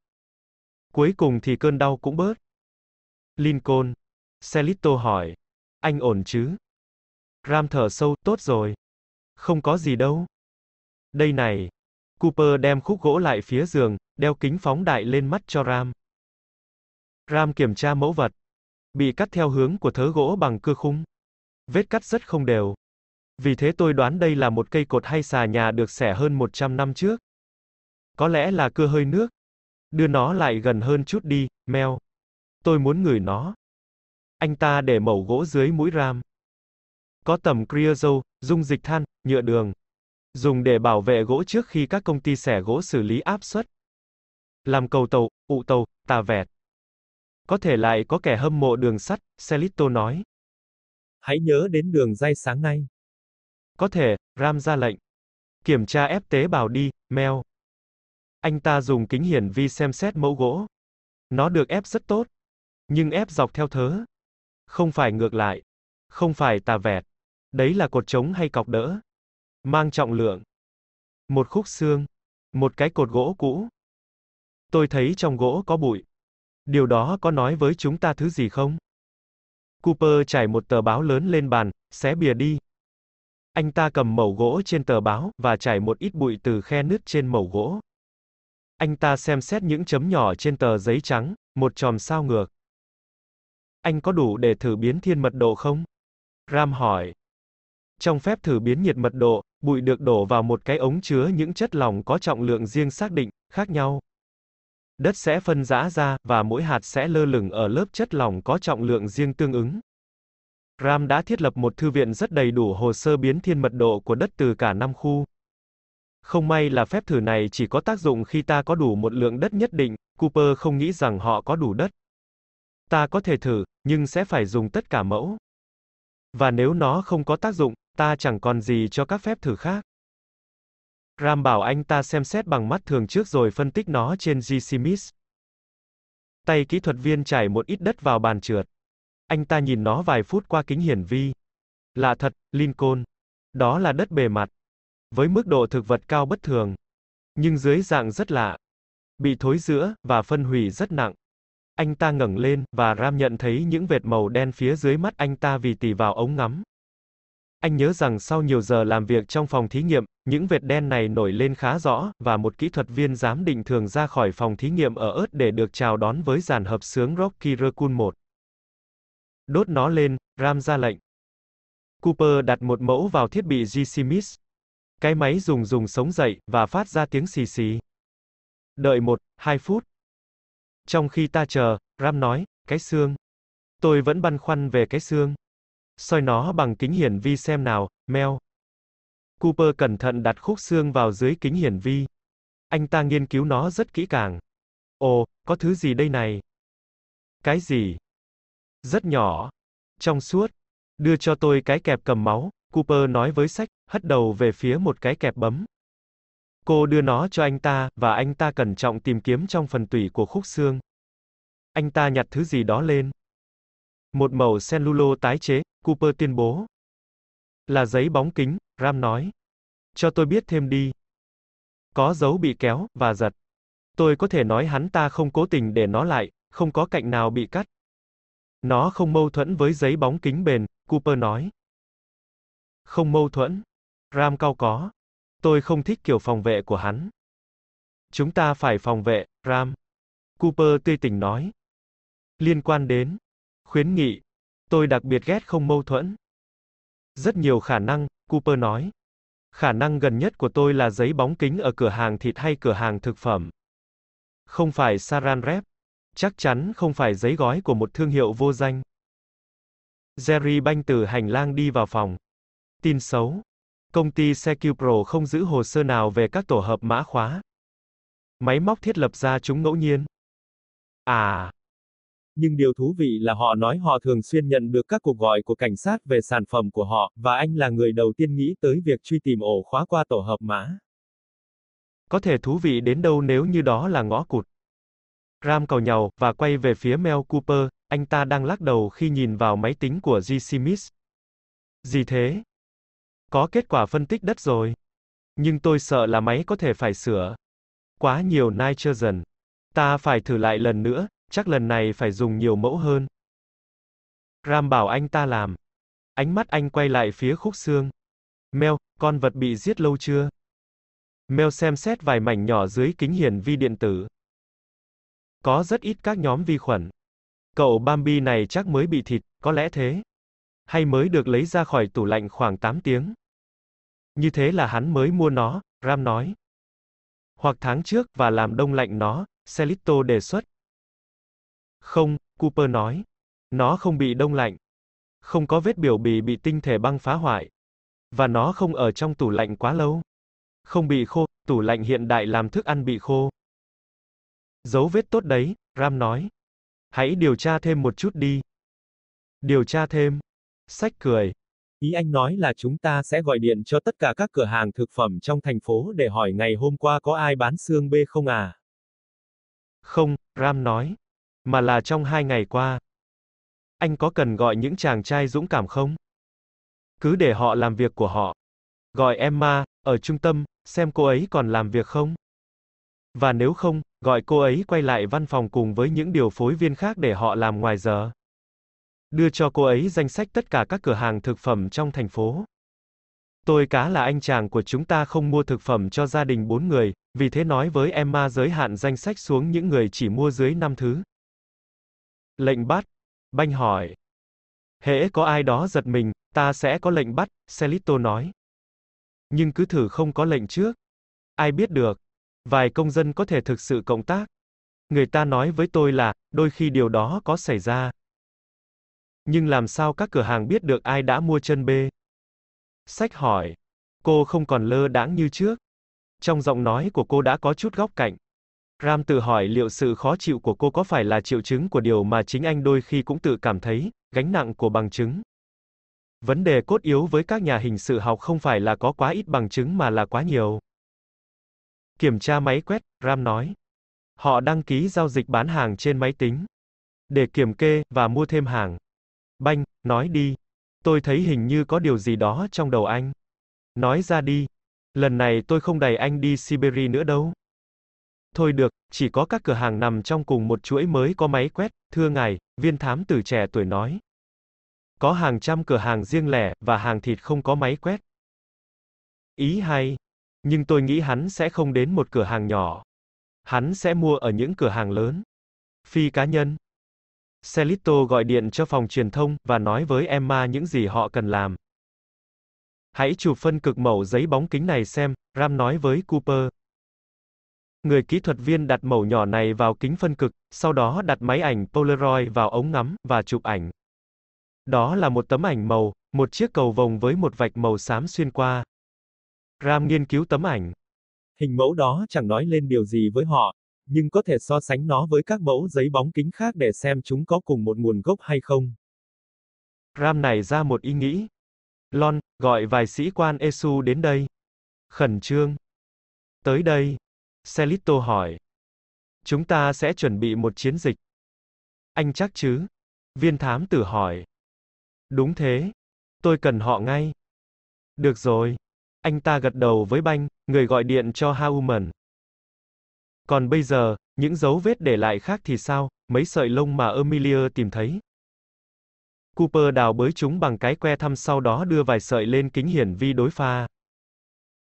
Cuối cùng thì cơn đau cũng bớt. Lincoln. Celito hỏi. Anh ổn chứ? Ram thở sâu, tốt rồi. Không có gì đâu. Đây này. Cooper đem khúc gỗ lại phía giường, đeo kính phóng đại lên mắt cho Ram. Ram kiểm tra mẫu vật. Bị cắt theo hướng của thớ gỗ bằng cưa khung. Vết cắt rất không đều. Vì thế tôi đoán đây là một cây cột hay xà nhà được xẻ hơn 100 năm trước. Có lẽ là cưa hơi nước. Đưa nó lại gần hơn chút đi, Mel. Tôi muốn ngửi nó. Anh ta để mẩu gỗ dưới mũi ram. Có tầm creosote, dung dịch than, nhựa đường. Dùng để bảo vệ gỗ trước khi các công ty xẻ gỗ xử lý áp suất. Làm cầu tàu, ụ tàu, tà vẹt. Có thể lại có kẻ hâm mộ đường sắt, Celito nói. Hãy nhớ đến đường dây sáng nay. Có thể, Ram ra lệnh. Kiểm tra ép tế bào đi, Mel. Anh ta dùng kính hiển vi xem xét mẫu gỗ. Nó được ép rất tốt. Nhưng ép dọc theo thớ. Không phải ngược lại. Không phải tà vẹt. Đấy là cột trống hay cọc đỡ. Mang trọng lượng. Một khúc xương. Một cái cột gỗ cũ. Tôi thấy trong gỗ có bụi. Điều đó có nói với chúng ta thứ gì không? Cooper trải một tờ báo lớn lên bàn, xé bìa đi. Anh ta cầm mẩu gỗ trên tờ báo, và trải một ít bụi từ khe nứt trên mẩu gỗ. Anh ta xem xét những chấm nhỏ trên tờ giấy trắng, một chòm sao ngược. Anh có đủ để thử biến thiên mật độ không? Ram hỏi. Trong phép thử biến nhiệt mật độ, bụi được đổ vào một cái ống chứa những chất lỏng có trọng lượng riêng xác định, khác nhau. Đất sẽ phân rã ra, và mỗi hạt sẽ lơ lửng ở lớp chất lỏng có trọng lượng riêng tương ứng. Ram đã thiết lập một thư viện rất đầy đủ hồ sơ biến thiên mật độ của đất từ cả năm khu. Không may là phép thử này chỉ có tác dụng khi ta có đủ một lượng đất nhất định, Cooper không nghĩ rằng họ có đủ đất. Ta có thể thử, nhưng sẽ phải dùng tất cả mẫu. Và nếu nó không có tác dụng, ta chẳng còn gì cho các phép thử khác. Ram bảo anh ta xem xét bằng mắt thường trước rồi phân tích nó trên GCMIS. Tay kỹ thuật viên trải một ít đất vào bàn trượt. Anh ta nhìn nó vài phút qua kính hiển vi. Lạ thật, Lincoln. Đó là đất bề mặt. Với mức độ thực vật cao bất thường. Nhưng dưới dạng rất lạ. Bị thối giữa, và phân hủy rất nặng. Anh ta ngẩng lên, và Ram nhận thấy những vệt màu đen phía dưới mắt anh ta vì tì vào ống ngắm. Anh nhớ rằng sau nhiều giờ làm việc trong phòng thí nghiệm, những vệt đen này nổi lên khá rõ, và một kỹ thuật viên giám định thường ra khỏi phòng thí nghiệm ở ớt để được chào đón với dàn hợp sướng Rocky Raccoon 1. Đốt nó lên, Ram ra lệnh. Cooper đặt một mẫu vào thiết bị GCMIS. Cái máy dùng dùng sống dậy, và phát ra tiếng xì xì. Đợi một, hai phút. Trong khi ta chờ, Ram nói, cái xương. Tôi vẫn băn khoăn về cái xương. soi nó bằng kính hiển vi xem nào, Mel. Cooper cẩn thận đặt khúc xương vào dưới kính hiển vi. Anh ta nghiên cứu nó rất kỹ càng. Ồ, có thứ gì đây này? Cái gì? Rất nhỏ. Trong suốt. Đưa cho tôi cái kẹp cầm máu, Cooper nói với sách, hất đầu về phía một cái kẹp bấm. Cô đưa nó cho anh ta, và anh ta cẩn trọng tìm kiếm trong phần tủy của khúc xương. Anh ta nhặt thứ gì đó lên. Một mẩu cellulo tái chế, Cooper tuyên bố. Là giấy bóng kính, Ram nói. Cho tôi biết thêm đi. Có dấu bị kéo, và giật. Tôi có thể nói hắn ta không cố tình để nó lại, không có cạnh nào bị cắt. Nó không mâu thuẫn với giấy bóng kính bền, Cooper nói. Không mâu thuẫn. Ram cao có. Tôi không thích kiểu phòng vệ của hắn. Chúng ta phải phòng vệ, Ram. Cooper tươi tỉnh nói. Liên quan đến khuyến nghị, tôi đặc biệt ghét không mâu thuẫn. Rất nhiều khả năng, Cooper nói. Khả năng gần nhất của tôi là giấy bóng kính ở cửa hàng thịt hay cửa hàng thực phẩm. Không phải saran wrap. Chắc chắn không phải giấy gói của một thương hiệu vô danh. Jerry banh từ hành lang đi vào phòng. Tin xấu. Công ty Secupro không giữ hồ sơ nào về các tổ hợp mã khóa. Máy móc thiết lập ra chúng ngẫu nhiên. À. Nhưng điều thú vị là họ nói họ thường xuyên nhận được các cuộc gọi của cảnh sát về sản phẩm của họ, và anh là người đầu tiên nghĩ tới việc truy tìm ổ khóa qua tổ hợp mã. Có thể thú vị đến đâu nếu như đó là ngõ cụt. Ram cầu nhàu, và quay về phía Mel Cooper, anh ta đang lắc đầu khi nhìn vào máy tính của G. Smith. Gì thế? Có kết quả phân tích đất rồi. Nhưng tôi sợ là máy có thể phải sửa. Quá nhiều nitrogen. Ta phải thử lại lần nữa, chắc lần này phải dùng nhiều mẫu hơn. Ram bảo anh ta làm. Ánh mắt anh quay lại phía khúc xương. Mel, con vật bị giết lâu chưa? Mel xem xét vài mảnh nhỏ dưới kính hiển vi điện tử. Có rất ít các nhóm vi khuẩn. Cậu Bambi này chắc mới bị thịt, có lẽ thế. Hay mới được lấy ra khỏi tủ lạnh khoảng 8 tiếng. Như thế là hắn mới mua nó, Ram nói. Hoặc tháng trước, và làm đông lạnh nó, Celito đề xuất. Không, Cooper nói. Nó không bị đông lạnh. Không có vết biểu bì bị tinh thể băng phá hoại. Và nó không ở trong tủ lạnh quá lâu. Không bị khô, tủ lạnh hiện đại làm thức ăn bị khô. Dấu vết tốt đấy, Ram nói. Hãy điều tra thêm một chút đi. Điều tra thêm. Sách cười. Ý anh nói là chúng ta sẽ gọi điện cho tất cả các cửa hàng thực phẩm trong thành phố để hỏi ngày hôm qua có ai bán xương bê không à? Không, Ram nói. Mà là trong hai ngày qua. Anh có cần gọi những chàng trai dũng cảm không? Cứ để họ làm việc của họ. Gọi Emma, ở trung tâm, xem cô ấy còn làm việc không? Và nếu không, gọi cô ấy quay lại văn phòng cùng với những điều phối viên khác để họ làm ngoài giờ. Đưa cho cô ấy danh sách tất cả các cửa hàng thực phẩm trong thành phố. Tôi cá là anh chàng của chúng ta không mua thực phẩm cho gia đình bốn người, vì thế nói với Emma giới hạn danh sách xuống những người chỉ mua dưới năm thứ. Lệnh bắt. Banh hỏi. Hễ có ai đó giật mình, ta sẽ có lệnh bắt, Celito nói. Nhưng cứ thử không có lệnh trước. Ai biết được. Vài công dân có thể thực sự cộng tác. Người ta nói với tôi là, đôi khi điều đó có xảy ra. Nhưng làm sao các cửa hàng biết được ai đã mua chân bê? Sách hỏi. Cô không còn lơ đãng như trước. Trong giọng nói của cô đã có chút góc cạnh. Ram tự hỏi liệu sự khó chịu của cô có phải là triệu chứng của điều mà chính anh đôi khi cũng tự cảm thấy, gánh nặng của bằng chứng. Vấn đề cốt yếu với các nhà hình sự học không phải là có quá ít bằng chứng mà là quá nhiều. Kiểm tra máy quét, Ram nói. Họ đăng ký giao dịch bán hàng trên máy tính. Để kiểm kê, và mua thêm hàng. Banh, nói đi. Tôi thấy hình như có điều gì đó trong đầu anh. Nói ra đi. Lần này tôi không đẩy anh đi Siberia nữa đâu. Thôi được, chỉ có các cửa hàng nằm trong cùng một chuỗi mới có máy quét, thưa ngài, viên thám tử trẻ tuổi nói. Có hàng trăm cửa hàng riêng lẻ, và hàng thịt không có máy quét. Ý hay. Nhưng tôi nghĩ hắn sẽ không đến một cửa hàng nhỏ. Hắn sẽ mua ở những cửa hàng lớn. Phi cá nhân. Celito gọi điện cho phòng truyền thông, và nói với Emma những gì họ cần làm. Hãy chụp phân cực mẫu giấy bóng kính này xem, Ram nói với Cooper. Người kỹ thuật viên đặt mẫu nhỏ này vào kính phân cực, sau đó đặt máy ảnh Polaroid vào ống ngắm, và chụp ảnh. Đó là một tấm ảnh màu, một chiếc cầu vồng với một vạch màu xám xuyên qua. Ram nghiên cứu tấm ảnh. Hình mẫu đó chẳng nói lên điều gì với họ, nhưng có thể so sánh nó với các mẫu giấy bóng kính khác để xem chúng có cùng một nguồn gốc hay không. Ram này ra một ý nghĩ. Lon, gọi vài sĩ quan ESU đến đây. Khẩn trương. Tới đây. Celito hỏi. Chúng ta sẽ chuẩn bị một chiến dịch. Anh chắc chứ? Viên thám tử hỏi. Đúng thế. Tôi cần họ ngay. Được rồi. Anh ta gật đầu với banh, người gọi điện cho Hauman. Còn bây giờ, những dấu vết để lại khác thì sao, mấy sợi lông mà Emilia tìm thấy. Cooper đào bới chúng bằng cái que thăm sau đó đưa vài sợi lên kính hiển vi đối pha.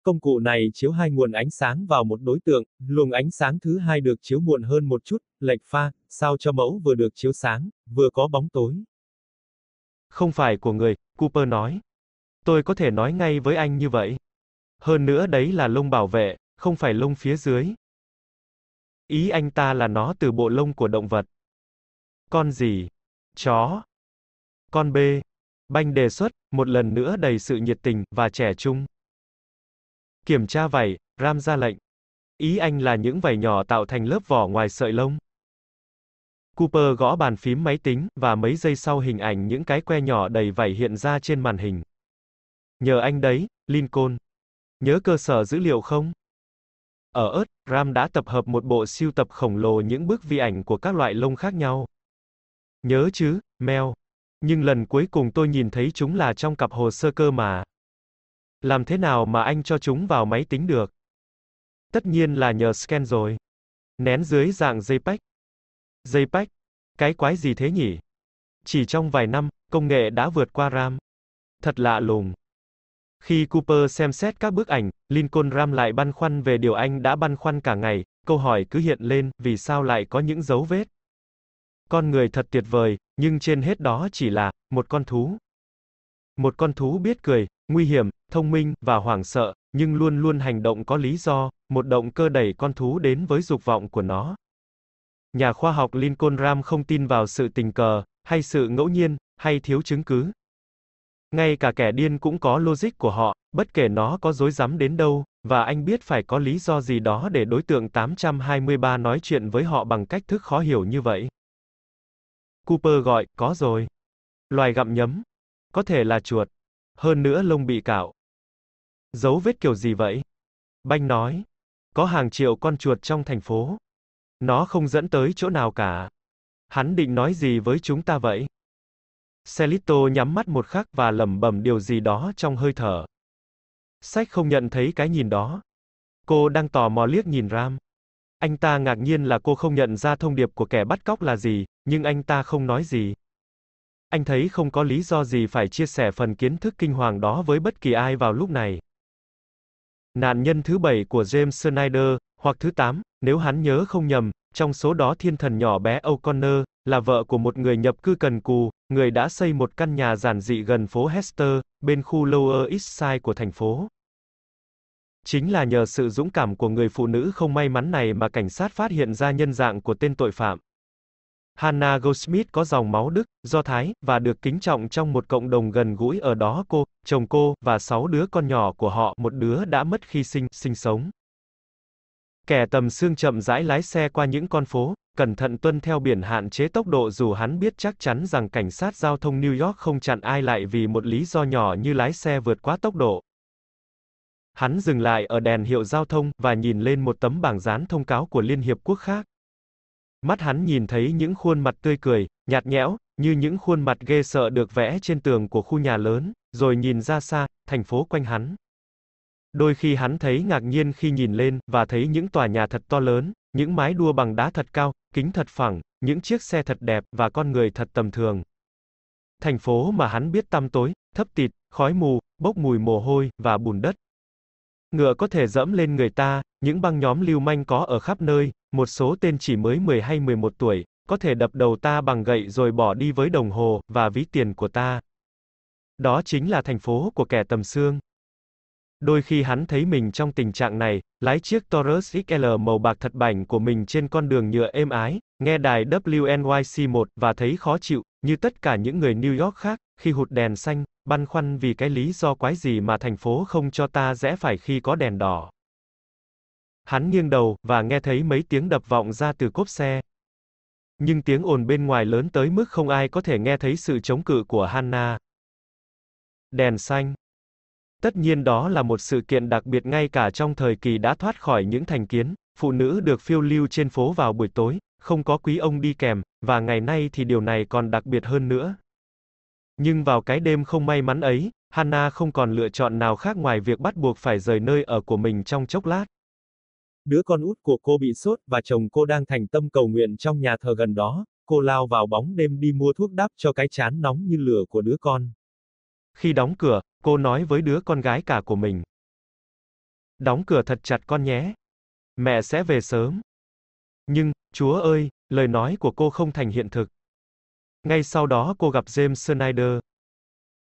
Công cụ này chiếu hai nguồn ánh sáng vào một đối tượng, luồng ánh sáng thứ hai được chiếu muộn hơn một chút, lệch pha, sao cho mẫu vừa được chiếu sáng, vừa có bóng tối. Không phải của người, Cooper nói. Tôi có thể nói ngay với anh như vậy. Hơn nữa đấy là lông bảo vệ, không phải lông phía dưới. Ý anh ta là nó từ bộ lông của động vật. Con gì? Chó. Con B. Banh đề xuất, một lần nữa đầy sự nhiệt tình, và trẻ trung. Kiểm tra vảy, Ram ra lệnh. Ý anh là những vảy nhỏ tạo thành lớp vỏ ngoài sợi lông. Cooper gõ bàn phím máy tính, và mấy giây sau hình ảnh những cái que nhỏ đầy vảy hiện ra trên màn hình. Nhờ anh đấy, Lincoln. Nhớ cơ sở dữ liệu không? Ở ớt, Ram đã tập hợp một bộ siêu tập khổng lồ những bức vi ảnh của các loại lông khác nhau. Nhớ chứ, Mel. Nhưng lần cuối cùng tôi nhìn thấy chúng là trong cặp hồ sơ cơ mà. Làm thế nào mà anh cho chúng vào máy tính được? Tất nhiên là nhờ scan rồi. Nén dưới dạng JPEG. JPEG? Cái quái gì thế nhỉ? Chỉ trong vài năm, công nghệ đã vượt qua RAM. Thật lạ lùng. Khi Cooper xem xét các bức ảnh, Lincoln Ram lại băn khoăn về điều anh đã băn khoăn cả ngày, câu hỏi cứ hiện lên, vì sao lại có những dấu vết? Con người thật tuyệt vời, nhưng trên hết đó chỉ là, một con thú. Một con thú biết cười, nguy hiểm, thông minh, và hoảng sợ, nhưng luôn luôn hành động có lý do, một động cơ đẩy con thú đến với dục vọng của nó. Nhà khoa học Lincoln Ram không tin vào sự tình cờ, hay sự ngẫu nhiên, hay thiếu chứng cứ. Ngay cả kẻ điên cũng có logic của họ, bất kể nó có dối rắm đến đâu, và anh biết phải có lý do gì đó để đối tượng 823 nói chuyện với họ bằng cách thức khó hiểu như vậy. Cooper gọi, có rồi. Loài gặm nhấm. Có thể là chuột. Hơn nữa lông bị cạo. Dấu vết kiểu gì vậy? Banh nói. Có hàng triệu con chuột trong thành phố. Nó không dẫn tới chỗ nào cả. Hắn định nói gì với chúng ta vậy? Celito nhắm mắt một khắc và lẩm bẩm điều gì đó trong hơi thở. Sách không nhận thấy cái nhìn đó. Cô đang tò mò liếc nhìn Ram. Anh ta ngạc nhiên là cô không nhận ra thông điệp của kẻ bắt cóc là gì, nhưng anh ta không nói gì. Anh thấy không có lý do gì phải chia sẻ phần kiến thức kinh hoàng đó với bất kỳ ai vào lúc này. Nạn nhân thứ bảy của James Snyder, hoặc thứ tám, nếu hắn nhớ không nhầm, trong số đó thiên thần nhỏ bé O'Connor, là vợ của một người nhập cư cần cù, người đã xây một căn nhà giản dị gần phố Hester, bên khu Lower East Side của thành phố. Chính là nhờ sự dũng cảm của người phụ nữ không may mắn này mà cảnh sát phát hiện ra nhân dạng của tên tội phạm. Hannah Goldsmith có dòng máu Đức, Do Thái, và được kính trọng trong một cộng đồng gần gũi ở đó cô, chồng cô, và sáu đứa con nhỏ của họ, một đứa đã mất khi sinh, sinh sống. Kẻ tầm xương chậm rãi lái xe qua những con phố, cẩn thận tuân theo biển hạn chế tốc độ dù hắn biết chắc chắn rằng cảnh sát giao thông New York không chặn ai lại vì một lý do nhỏ như lái xe vượt quá tốc độ. Hắn dừng lại ở đèn hiệu giao thông và nhìn lên một tấm bảng dán thông cáo của Liên Hiệp Quốc khác. Mắt hắn nhìn thấy những khuôn mặt tươi cười, nhạt nhẽo, như những khuôn mặt ghê sợ được vẽ trên tường của khu nhà lớn, rồi nhìn ra xa, thành phố quanh hắn. Đôi khi hắn thấy ngạc nhiên khi nhìn lên, và thấy những tòa nhà thật to lớn, những mái đua bằng đá thật cao, kính thật phẳng, những chiếc xe thật đẹp, và con người thật tầm thường. Thành phố mà hắn biết tăm tối, thấp tịt, khói mù, bốc mùi mồ hôi, và bùn đất. Ngựa có thể dẫm lên người ta, những băng nhóm lưu manh có ở khắp nơi, một số tên chỉ mới 10 hay 11 tuổi, có thể đập đầu ta bằng gậy rồi bỏ đi với đồng hồ, và ví tiền của ta. Đó chính là thành phố của kẻ tầm xương. Đôi khi hắn thấy mình trong tình trạng này, lái chiếc Taurus XL màu bạc thật bảnh của mình trên con đường nhựa êm ái, nghe đài WNYC1 và thấy khó chịu, như tất cả những người New York khác, khi hụt đèn xanh, băn khoăn vì cái lý do quái gì mà thành phố không cho ta rẽ phải khi có đèn đỏ. Hắn nghiêng đầu, và nghe thấy mấy tiếng đập vọng ra từ cốp xe. Nhưng tiếng ồn bên ngoài lớn tới mức không ai có thể nghe thấy sự chống cự của Hannah. Đèn xanh. Tất nhiên đó là một sự kiện đặc biệt ngay cả trong thời kỳ đã thoát khỏi những thành kiến, phụ nữ được phiêu lưu trên phố vào buổi tối, không có quý ông đi kèm, và ngày nay thì điều này còn đặc biệt hơn nữa. Nhưng vào cái đêm không may mắn ấy, Hanna không còn lựa chọn nào khác ngoài việc bắt buộc phải rời nơi ở của mình trong chốc lát. Đứa con út của cô bị sốt và chồng cô đang thành tâm cầu nguyện trong nhà thờ gần đó, cô lao vào bóng đêm đi mua thuốc đắp cho cái chán nóng như lửa của đứa con. Khi đóng cửa, cô nói với đứa con gái cả của mình. Đóng cửa thật chặt con nhé. Mẹ sẽ về sớm. Nhưng, Chúa ơi, lời nói của cô không thành hiện thực. Ngay sau đó cô gặp James Snyder.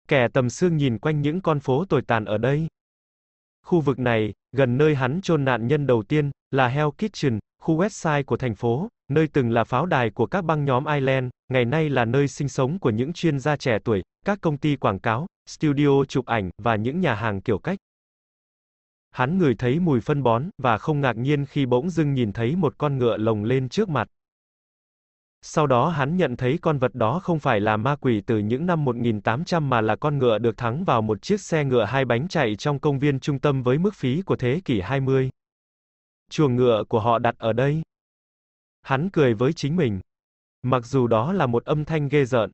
Kẻ tầm xương nhìn quanh những con phố tồi tàn ở đây. Khu vực này, gần nơi hắn chôn nạn nhân đầu tiên, là Hell Kitchen, khu Westside của thành phố, nơi từng là pháo đài của các băng nhóm Ireland, ngày nay là nơi sinh sống của những chuyên gia trẻ tuổi, các công ty quảng cáo, studio chụp ảnh, và những nhà hàng kiểu cách. Hắn ngửi thấy mùi phân bón, và không ngạc nhiên khi bỗng dưng nhìn thấy một con ngựa lồng lên trước mặt. Sau đó hắn nhận thấy con vật đó không phải là ma quỷ từ những năm 1800 mà là con ngựa được thắng vào một chiếc xe ngựa hai bánh chạy trong công viên trung tâm với mức phí của thế kỷ 20. Chuồng ngựa của họ đặt ở đây. Hắn cười với chính mình. Mặc dù đó là một âm thanh ghê rợn.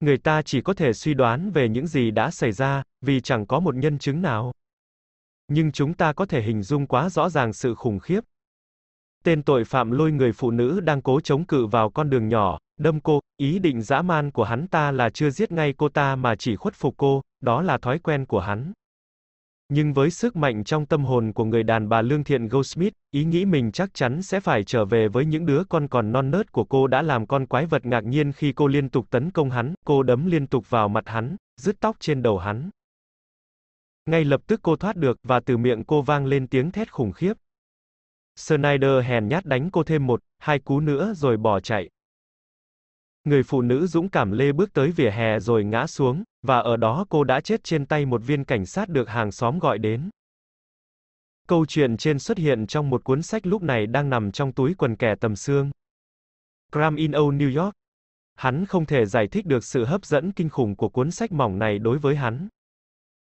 Người ta chỉ có thể suy đoán về những gì đã xảy ra, vì chẳng có một nhân chứng nào. Nhưng chúng ta có thể hình dung quá rõ ràng sự khủng khiếp, Tên tội phạm lôi người phụ nữ đang cố chống cự vào con đường nhỏ, đâm cô, ý định dã man của hắn ta là chưa giết ngay cô ta mà chỉ khuất phục cô, đó là thói quen của hắn. Nhưng với sức mạnh trong tâm hồn của người đàn bà lương thiện Goldsmith, ý nghĩ mình chắc chắn sẽ phải trở về với những đứa con còn non nớt của cô đã làm con quái vật ngạc nhiên khi cô liên tục tấn công hắn, cô đấm liên tục vào mặt hắn, rứt tóc trên đầu hắn. Ngay lập tức cô thoát được, và từ miệng cô vang lên tiếng thét khủng khiếp. Snyder hèn nhát đánh cô thêm một, hai cú nữa rồi bỏ chạy. Người phụ nữ dũng cảm lê bước tới vỉa hè rồi ngã xuống, và ở đó cô đã chết trên tay một viên cảnh sát được hàng xóm gọi đến. Câu chuyện trên xuất hiện trong một cuốn sách lúc này đang nằm trong túi quần kẻ tầm xương. Crime in Old New York. Hắn không thể giải thích được sự hấp dẫn kinh khủng của cuốn sách mỏng này đối với hắn.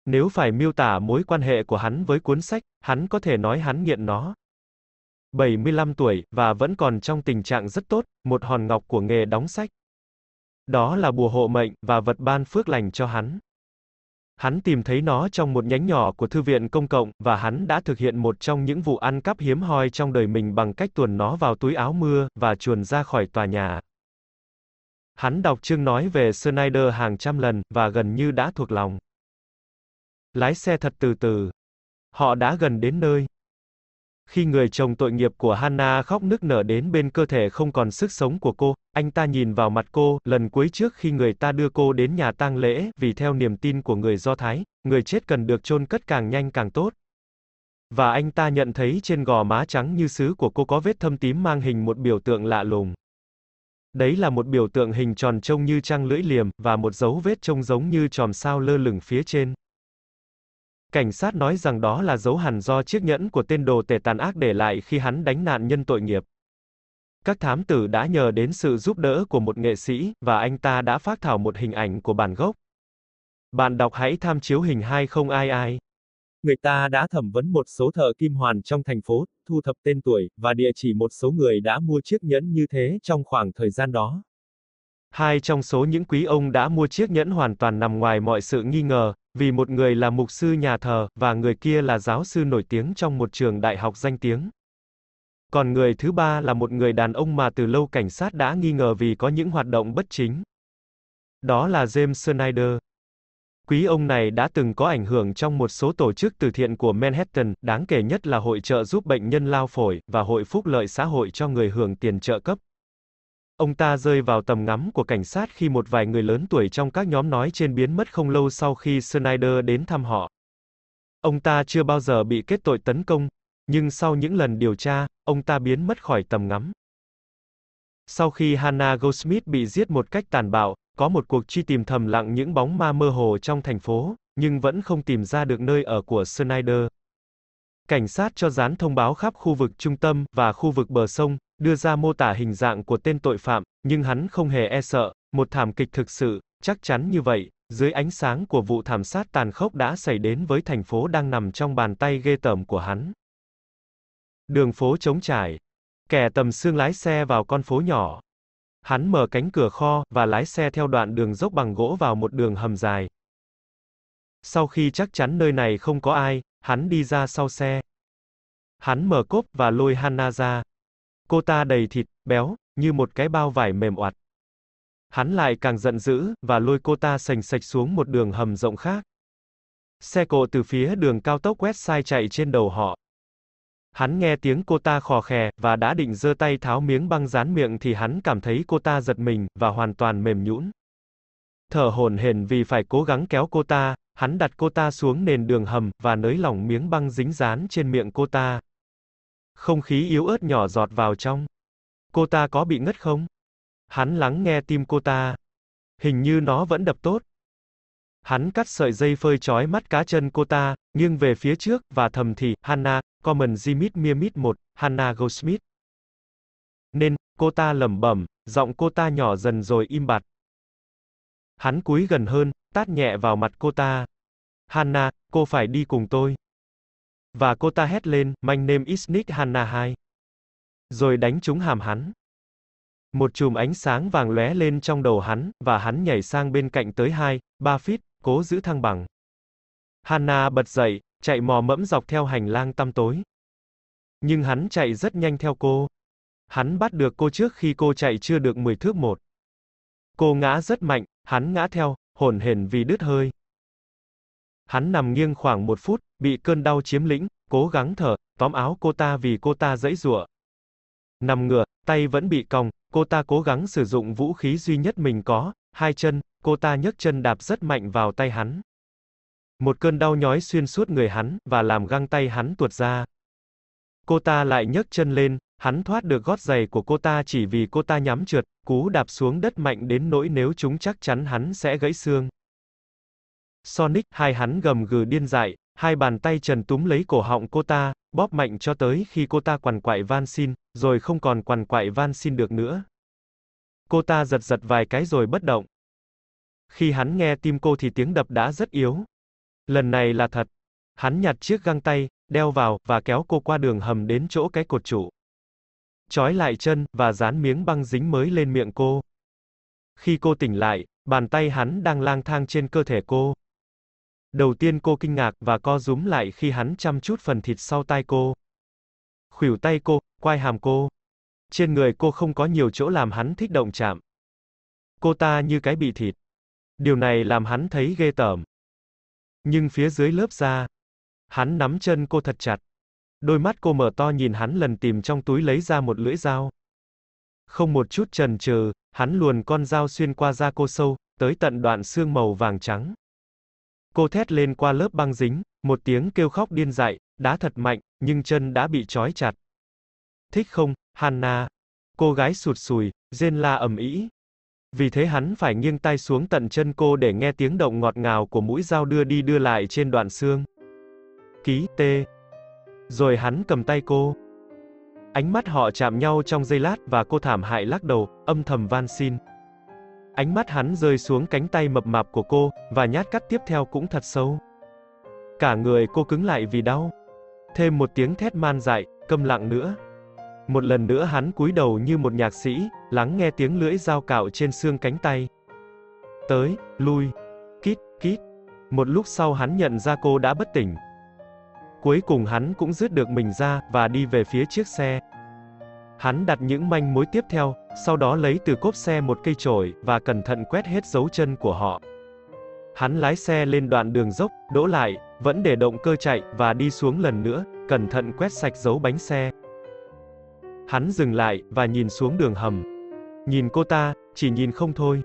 Nếu phải miêu tả mối quan hệ của hắn với cuốn sách, hắn có thể nói hắn nghiện nó. 75 tuổi, và vẫn còn trong tình trạng rất tốt, một hòn ngọc của nghề đóng sách. Đó là bùa hộ mệnh, và vật ban phước lành cho hắn. Hắn tìm thấy nó trong một nhánh nhỏ của thư viện công cộng, và hắn đã thực hiện một trong những vụ ăn cắp hiếm hoi trong đời mình bằng cách tuồn nó vào túi áo mưa, và chuồn ra khỏi tòa nhà. Hắn đọc chương nói về Snyder hàng trăm lần, và gần như đã thuộc lòng. Lái xe thật từ từ. Họ đã gần đến nơi. Khi người chồng tội nghiệp của Hannah khóc nức nở đến bên cơ thể không còn sức sống của cô, anh ta nhìn vào mặt cô, lần cuối trước khi người ta đưa cô đến nhà tang lễ, vì theo niềm tin của người Do Thái, người chết cần được chôn cất càng nhanh càng tốt. Và anh ta nhận thấy trên gò má trắng như sứ của cô có vết thâm tím mang hình một biểu tượng lạ lùng. Đấy là một biểu tượng hình tròn trông như trăng lưỡi liềm, và một dấu vết trông giống như chòm sao lơ lửng phía trên. Cảnh sát nói rằng đó là dấu hằn do chiếc nhẫn của tên đồ tể tàn ác để lại khi hắn đánh nạn nhân tội nghiệp. Các thám tử đã nhờ đến sự giúp đỡ của một nghệ sĩ, và anh ta đã phát thảo một hình ảnh của bản gốc. Bạn đọc hãy tham chiếu hình 2022. Người ta đã thẩm vấn một số thợ kim hoàn trong thành phố, thu thập tên tuổi, và địa chỉ một số người đã mua chiếc nhẫn như thế trong khoảng thời gian đó. Hai trong số những quý ông đã mua chiếc nhẫn hoàn toàn nằm ngoài mọi sự nghi ngờ, vì một người là mục sư nhà thờ, và người kia là giáo sư nổi tiếng trong một trường đại học danh tiếng. Còn người thứ ba là một người đàn ông mà từ lâu cảnh sát đã nghi ngờ vì có những hoạt động bất chính. Đó là James Snyder. Quý ông này đã từng có ảnh hưởng trong một số tổ chức từ thiện của Manhattan, đáng kể nhất là Hội trợ giúp bệnh nhân lao phổi, và Hội phúc lợi xã hội cho người hưởng tiền trợ cấp. Ông ta rơi vào tầm ngắm của cảnh sát khi một vài người lớn tuổi trong các nhóm nói trên biến mất không lâu sau khi Snyder đến thăm họ. Ông ta chưa bao giờ bị kết tội tấn công, nhưng sau những lần điều tra, ông ta biến mất khỏi tầm ngắm. Sau khi Hannah Goldsmith bị giết một cách tàn bạo, có một cuộc truy tìm thầm lặng những bóng ma mơ hồ trong thành phố, nhưng vẫn không tìm ra được nơi ở của Snyder. Cảnh sát cho dán thông báo khắp khu vực trung tâm và khu vực bờ sông, đưa ra mô tả hình dạng của tên tội phạm, nhưng hắn không hề e sợ, một thảm kịch thực sự, chắc chắn như vậy, dưới ánh sáng của vụ thảm sát tàn khốc đã xảy đến với thành phố đang nằm trong bàn tay ghê tởm của hắn. Đường phố trống trải. Kẻ tầm xương lái xe vào con phố nhỏ. Hắn mở cánh cửa kho, và lái xe theo đoạn đường dốc bằng gỗ vào một đường hầm dài. Sau khi chắc chắn nơi này không có ai, hắn đi ra sau xe. Hắn mở cốp và lôi Hanna ra. Cô ta đầy thịt, béo, như một cái bao vải mềm oặt. Hắn lại càng giận dữ, và lôi cô ta sành sạch xuống một đường hầm rộng khác. Xe cộ từ phía đường cao tốc Westside chạy trên đầu họ. Hắn nghe tiếng cô ta khò khè, và đã định giơ tay tháo miếng băng dán miệng thì hắn cảm thấy cô ta giật mình, và hoàn toàn mềm nhũn. Thở hổn hển vì phải cố gắng kéo cô ta, hắn đặt cô ta xuống nền đường hầm, và nới lỏng miếng băng dính dán trên miệng cô ta. Không khí yếu ớt nhỏ giọt vào trong. Cô ta có bị ngất không? Hắn lắng nghe tim cô ta. Hình như nó vẫn đập tốt. Hắn cắt sợi dây phơi trói mắt cá chân cô ta, nghiêng về phía trước, và thầm thì, Hannah, Common Zimit Miamit 1, Hannah Goldsmith. Nên, cô ta lẩm bẩm, giọng cô ta nhỏ dần rồi im bặt. Hắn cúi gần hơn, tát nhẹ vào mặt cô ta. Hannah, cô phải đi cùng tôi. Và cô ta hét lên, my name is Nick Hanna 2. Rồi đánh trúng hàm hắn. Một chùm ánh sáng vàng lóe lên trong đầu hắn, và hắn nhảy sang bên cạnh tới 2, 3 feet, cố giữ thăng bằng. Hanna bật dậy, chạy mò mẫm dọc theo hành lang tăm tối. Nhưng hắn chạy rất nhanh theo cô. Hắn bắt được cô trước khi cô chạy chưa được 10 thước một. Cô ngã rất mạnh, hắn ngã theo, hồn hển vì đứt hơi. Hắn nằm nghiêng khoảng một phút, bị cơn đau chiếm lĩnh, cố gắng thở, tóm áo cô ta vì cô ta dãy rụa. Nằm ngửa, tay vẫn bị còng, cô ta cố gắng sử dụng vũ khí duy nhất mình có, hai chân, cô ta nhấc chân đạp rất mạnh vào tay hắn. Một cơn đau nhói xuyên suốt người hắn, và làm găng tay hắn tuột ra. Cô ta lại nhấc chân lên, hắn thoát được gót giày của cô ta chỉ vì cô ta nhắm trượt, cú đạp xuống đất mạnh đến nỗi nếu chúng chắc chắn hắn sẽ gãy xương. Sonic, hai hắn gầm gừ điên dại, hai bàn tay trần túm lấy cổ họng cô ta, bóp mạnh cho tới khi cô ta quằn quại van xin, rồi không còn quằn quại van xin được nữa. Cô ta giật giật vài cái rồi bất động. Khi hắn nghe tim cô thì tiếng đập đã rất yếu. Lần này là thật. Hắn nhặt chiếc găng tay, đeo vào, và kéo cô qua đường hầm đến chỗ cái cột trụ. Chói lại chân, và dán miếng băng dính mới lên miệng cô. Khi cô tỉnh lại, bàn tay hắn đang lang thang trên cơ thể cô. Đầu tiên cô kinh ngạc và co rúm lại khi hắn chăm chút phần thịt sau tai cô. Khuỷu tay cô, quai hàm cô. Trên người cô không có nhiều chỗ làm hắn thích động chạm. Cô ta như cái bị thịt. Điều này làm hắn thấy ghê tởm. Nhưng phía dưới lớp da, hắn nắm chân cô thật chặt. Đôi mắt cô mở to nhìn hắn lần tìm trong túi lấy ra một lưỡi dao. Không một chút chần chừ, hắn luồn con dao xuyên qua da cô sâu, tới tận đoạn xương màu vàng trắng. Cô thét lên qua lớp băng dính, một tiếng kêu khóc điên dại, đá thật mạnh, nhưng chân đã bị trói chặt. Thích không, Hanna? Cô gái sụt sùi, rên la ầm ĩ. Vì thế hắn phải nghiêng tay xuống tận chân cô để nghe tiếng động ngọt ngào của mũi dao đưa đi đưa lại trên đoạn xương. ký T. Rồi hắn cầm tay cô. Ánh mắt họ chạm nhau trong giây lát và cô thảm hại lắc đầu, âm thầm van xin. Ánh mắt hắn rơi xuống cánh tay mập mạp của cô, và nhát cắt tiếp theo cũng thật sâu. Cả người cô cứng lại vì đau. Thêm một tiếng thét man dại, câm lặng nữa. Một lần nữa hắn cúi đầu như một nhạc sĩ, lắng nghe tiếng lưỡi dao cạo trên xương cánh tay. Tới, lui, kít, kít. Một lúc sau hắn nhận ra cô đã bất tỉnh. Cuối cùng hắn cũng rứt được mình ra, và đi về phía chiếc xe. Hắn đặt những manh mối tiếp theo, sau đó lấy từ cốp xe một cây chổi, và cẩn thận quét hết dấu chân của họ. Hắn lái xe lên đoạn đường dốc, đỗ lại, vẫn để động cơ chạy, và đi xuống lần nữa, cẩn thận quét sạch dấu bánh xe. Hắn dừng lại, và nhìn xuống đường hầm. Nhìn cô ta, chỉ nhìn không thôi.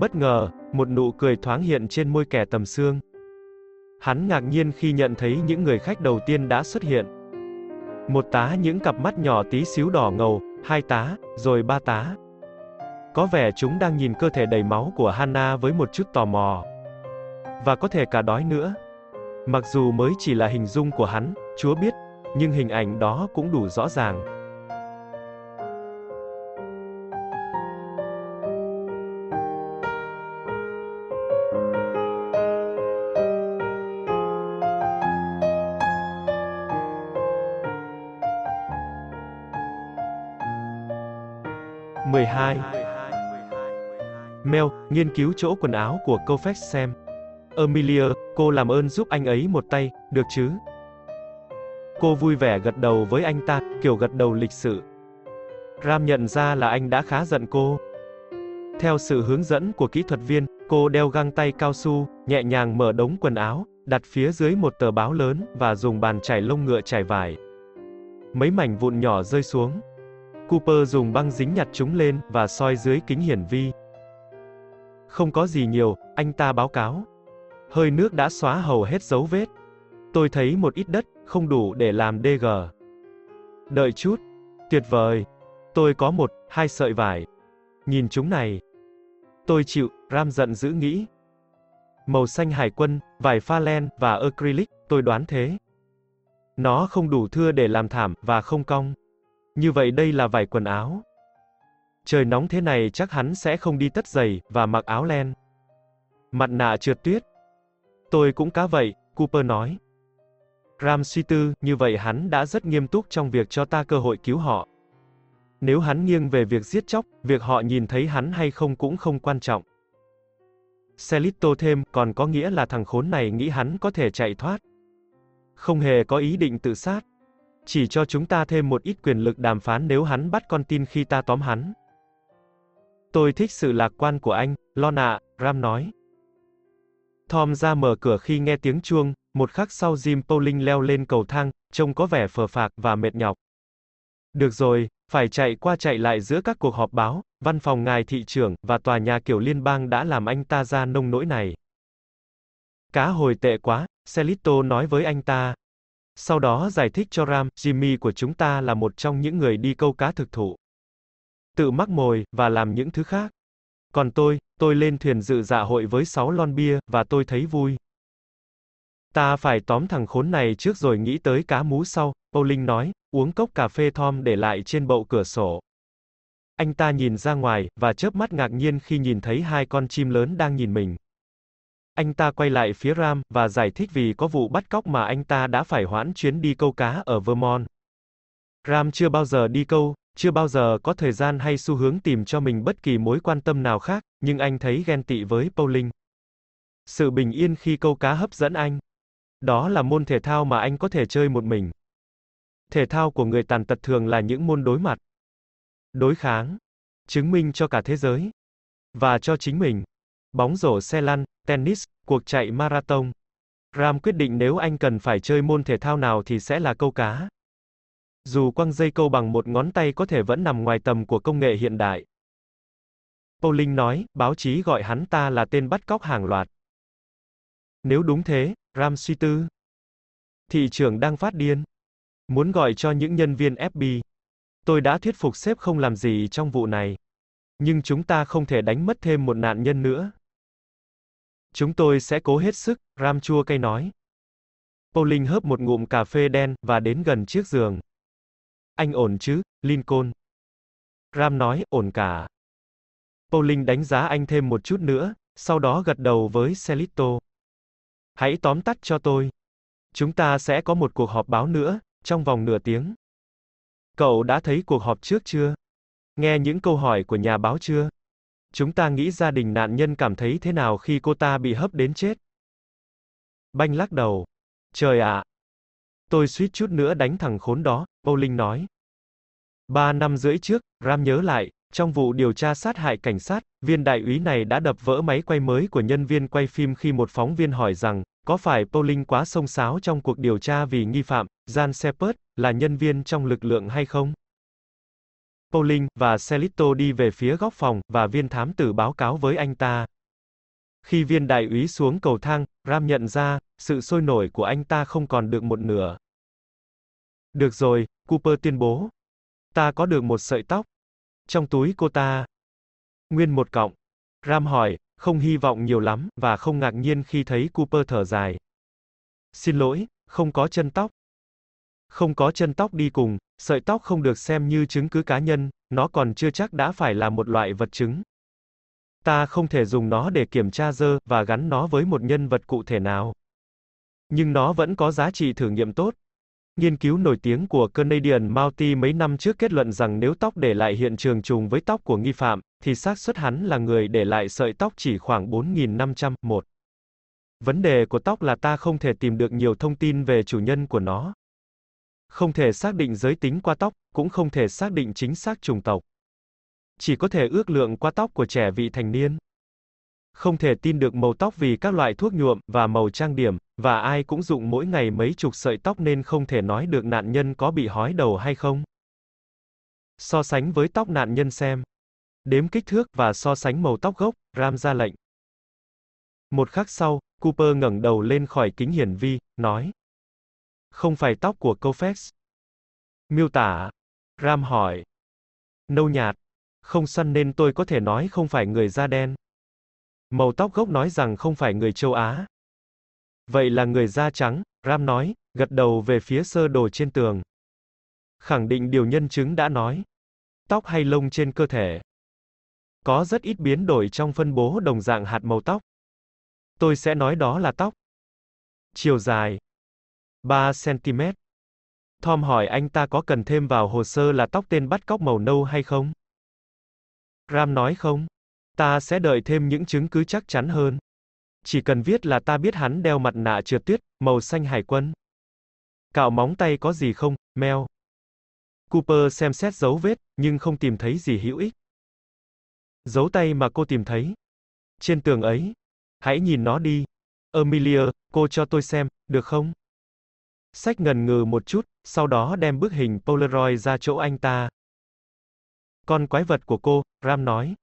Bất ngờ, một nụ cười thoáng hiện trên môi kẻ tầm xương. Hắn ngạc nhiên khi nhận thấy những người khách đầu tiên đã xuất hiện. Một tá những cặp mắt nhỏ tí xíu đỏ ngầu, hai tá, rồi ba tá. Có vẻ chúng đang nhìn cơ thể đầy máu của Hana với một chút tò mò. Và có thể cả đói nữa. Mặc dù mới chỉ là hình dung của hắn, Chúa biết, nhưng hình ảnh đó cũng đủ rõ ràng. 12. Mel, nghiên cứu chỗ quần áo của Kofex xem. Amelia, cô làm ơn giúp anh ấy một tay, được chứ? Cô vui vẻ gật đầu với anh ta, kiểu gật đầu lịch sự. Ram nhận ra là anh đã khá giận cô. Theo sự hướng dẫn của kỹ thuật viên, cô đeo găng tay cao su, nhẹ nhàng mở đống quần áo, đặt phía dưới một tờ báo lớn, và dùng bàn chải lông ngựa chải vải. Mấy mảnh vụn nhỏ rơi xuống, Cooper dùng băng dính nhặt chúng lên, và soi dưới kính hiển vi. Không có gì nhiều, anh ta báo cáo. Hơi nước đã xóa hầu hết dấu vết. Tôi thấy một ít đất, không đủ để làm DG. Đợi chút. Tuyệt vời. Tôi có một, hai sợi vải. Nhìn chúng này. Tôi chịu, Ram giận dữ nghĩ. Màu xanh hải quân, vải pha len, và acrylic, tôi đoán thế. Nó không đủ thưa để làm thảm, và không cong. Như vậy đây là vải quần áo. Trời nóng thế này chắc hắn sẽ không đi tất giày, và mặc áo len. Mặt nạ trượt tuyết. Tôi cũng cá vậy, Cooper nói. Ram suy tư, như vậy hắn đã rất nghiêm túc trong việc cho ta cơ hội cứu họ. Nếu hắn nghiêng về việc giết chóc, việc họ nhìn thấy hắn hay không cũng không quan trọng. Celito thêm, còn có nghĩa là thằng khốn này nghĩ hắn có thể chạy thoát. Không hề có ý định tự sát chỉ cho chúng ta thêm một ít quyền lực đàm phán nếu hắn bắt con tin khi ta tóm hắn. Tôi thích sự lạc quan của anh, Lona, Ram nói. Tom ra mở cửa khi nghe tiếng chuông, một khắc sau Jim Pauling leo lên cầu thang, trông có vẻ phờ phạc và mệt nhọc. Được rồi, phải chạy qua chạy lại giữa các cuộc họp báo, văn phòng ngài thị trưởng, và tòa nhà kiểu liên bang đã làm anh ta ra nông nỗi này. Cá hồi tệ quá, Celito nói với anh ta, sau đó giải thích cho Ram, Jimmy của chúng ta là một trong những người đi câu cá thực thụ. Tự mắc mồi, và làm những thứ khác. Còn tôi, tôi lên thuyền dự dạ hội với 6 lon bia, và tôi thấy vui. Ta phải tóm thằng khốn này trước rồi nghĩ tới cá mú sau, Pauling nói, uống cốc cà phê Tom để lại trên bậu cửa sổ. Anh ta nhìn ra ngoài, và chớp mắt ngạc nhiên khi nhìn thấy hai con chim lớn đang nhìn mình. Anh ta quay lại phía Ram, và giải thích vì có vụ bắt cóc mà anh ta đã phải hoãn chuyến đi câu cá ở Vermont. Ram chưa bao giờ đi câu, chưa bao giờ có thời gian hay xu hướng tìm cho mình bất kỳ mối quan tâm nào khác, nhưng anh thấy ghen tị với Pauling. Sự bình yên khi câu cá hấp dẫn anh. Đó là môn thể thao mà anh có thể chơi một mình. Thể thao của người tàn tật thường là những môn đối mặt. Đối kháng. Chứng minh cho cả thế giới. Và cho chính mình. Bóng rổ xe lăn, tennis, cuộc chạy marathon. Ram quyết định nếu anh cần phải chơi môn thể thao nào thì sẽ là câu cá. Dù quăng dây câu bằng một ngón tay có thể vẫn nằm ngoài tầm của công nghệ hiện đại. Pauling nói, báo chí gọi hắn ta là tên bắt cóc hàng loạt. Nếu đúng thế, Ram suy tư. Thị trưởng đang phát điên. Muốn gọi cho những nhân viên FB. Tôi đã thuyết phục sếp không làm gì trong vụ này. Nhưng chúng ta không thể đánh mất thêm một nạn nhân nữa. Chúng tôi sẽ cố hết sức, Ram chua cây nói. Pauling hớp một ngụm cà phê đen, và đến gần chiếc giường. Anh ổn chứ, Lincoln? Ram nói, ổn cả. Pauling đánh giá anh thêm một chút nữa, sau đó gật đầu với Celito. Hãy tóm tắt cho tôi. Chúng ta sẽ có một cuộc họp báo nữa, trong vòng nửa tiếng. Cậu đã thấy cuộc họp trước chưa? Nghe những câu hỏi của nhà báo chưa? Chúng ta nghĩ gia đình nạn nhân cảm thấy thế nào khi cô ta bị hấp đến chết? Banh lắc đầu. Trời ạ! Tôi suýt chút nữa đánh thằng khốn đó, Pauling nói. Ba năm rưỡi trước, Ram nhớ lại, trong vụ điều tra sát hại cảnh sát, viên đại úy này đã đập vỡ máy quay mới của nhân viên quay phim khi một phóng viên hỏi rằng, có phải Pauling quá sông sáo trong cuộc điều tra vì nghi phạm, Jan Shepard, là nhân viên trong lực lượng hay không? Pauling và Celito đi về phía góc phòng, và viên thám tử báo cáo với anh ta. Khi viên đại úy xuống cầu thang, Ram nhận ra, sự sôi nổi của anh ta không còn được một nửa. Được rồi, Cooper tuyên bố. Ta có được một sợi tóc. Trong túi cô ta. Nguyên một cọng. Ram hỏi, không hy vọng nhiều lắm, và không ngạc nhiên khi thấy Cooper thở dài. Xin lỗi, không có chân tóc. Không có chân tóc đi cùng, sợi tóc không được xem như chứng cứ cá nhân, nó còn chưa chắc đã phải là một loại vật chứng. Ta không thể dùng nó để kiểm tra dơ, và gắn nó với một nhân vật cụ thể nào. Nhưng nó vẫn có giá trị thử nghiệm tốt. Nghiên cứu nổi tiếng của Canadian Mountie mấy năm trước kết luận rằng nếu tóc để lại hiện trường trùng với tóc của nghi phạm, thì xác suất hắn là người để lại sợi tóc chỉ khoảng 4.500, một. Vấn đề của tóc là ta không thể tìm được nhiều thông tin về chủ nhân của nó. Không thể xác định giới tính qua tóc, cũng không thể xác định chính xác chủng tộc. Chỉ có thể ước lượng qua tóc của trẻ vị thành niên. Không thể tin được màu tóc vì các loại thuốc nhuộm và màu trang điểm, và ai cũng dụng mỗi ngày mấy chục sợi tóc nên không thể nói được nạn nhân có bị hói đầu hay không. So sánh với tóc nạn nhân xem. Đếm kích thước và so sánh màu tóc gốc, Ram ra lệnh. Một khắc sau, Cooper ngẩng đầu lên khỏi kính hiển vi, nói. Không phải tóc của Kofex. Miêu tả. Ram hỏi. Nâu nhạt. Không săn nên tôi có thể nói không phải người da đen. Màu tóc gốc nói rằng không phải người châu Á. Vậy là người da trắng, Ram nói, gật đầu về phía sơ đồ trên tường. Khẳng định điều nhân chứng đã nói. Tóc hay lông trên cơ thể. Có rất ít biến đổi trong phân bố đồng dạng hạt màu tóc. Tôi sẽ nói đó là tóc. Chiều dài. 3 cm. Tom hỏi anh ta có cần thêm vào hồ sơ là tóc tên bắt cóc màu nâu hay không? Ram nói không. Ta sẽ đợi thêm những chứng cứ chắc chắn hơn. Chỉ cần viết là ta biết hắn đeo mặt nạ trượt tuyết, màu xanh hải quân. Cạo móng tay có gì không, Mel? Cooper xem xét dấu vết, nhưng không tìm thấy gì hữu ích. Dấu tay mà cô tìm thấy. Trên tường ấy. Hãy nhìn nó đi. Amelia, cô cho tôi xem, được không? Sách ngần ngừ một chút, sau đó đem bức hình Polaroid ra chỗ anh ta. Con quái vật của cô, Ram nói.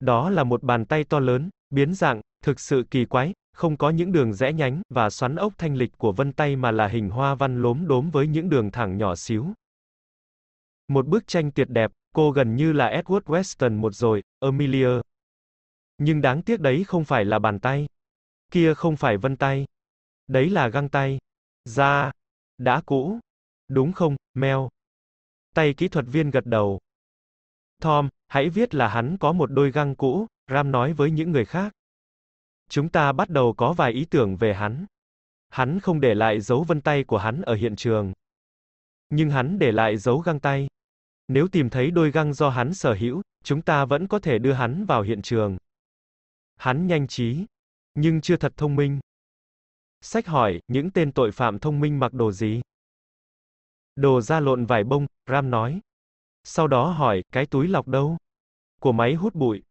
Đó là một bàn tay to lớn, biến dạng, thực sự kỳ quái, không có những đường rẽ nhánh, và xoắn ốc thanh lịch của vân tay mà là hình hoa văn lốm đốm với những đường thẳng nhỏ xíu. Một bức tranh tuyệt đẹp, cô gần như là Edward Weston một rồi, Amelia. Nhưng đáng tiếc đấy không phải là bàn tay. Kia không phải vân tay. Đấy là găng tay. Da. Đã cũ. Đúng không, Mel? Tay kỹ thuật viên gật đầu. Tom, hãy viết là hắn có một đôi găng cũ, Ram nói với những người khác. Chúng ta bắt đầu có vài ý tưởng về hắn. Hắn không để lại dấu vân tay của hắn ở hiện trường. Nhưng hắn để lại dấu găng tay. Nếu tìm thấy đôi găng do hắn sở hữu, chúng ta vẫn có thể đưa hắn vào hiện trường. Hắn nhanh trí, nhưng chưa thật thông minh. Sách hỏi, những tên tội phạm thông minh mặc đồ gì? Đồ da lộn vải bông, Ram nói. Sau đó hỏi, cái túi lọc đâu? Của máy hút bụi.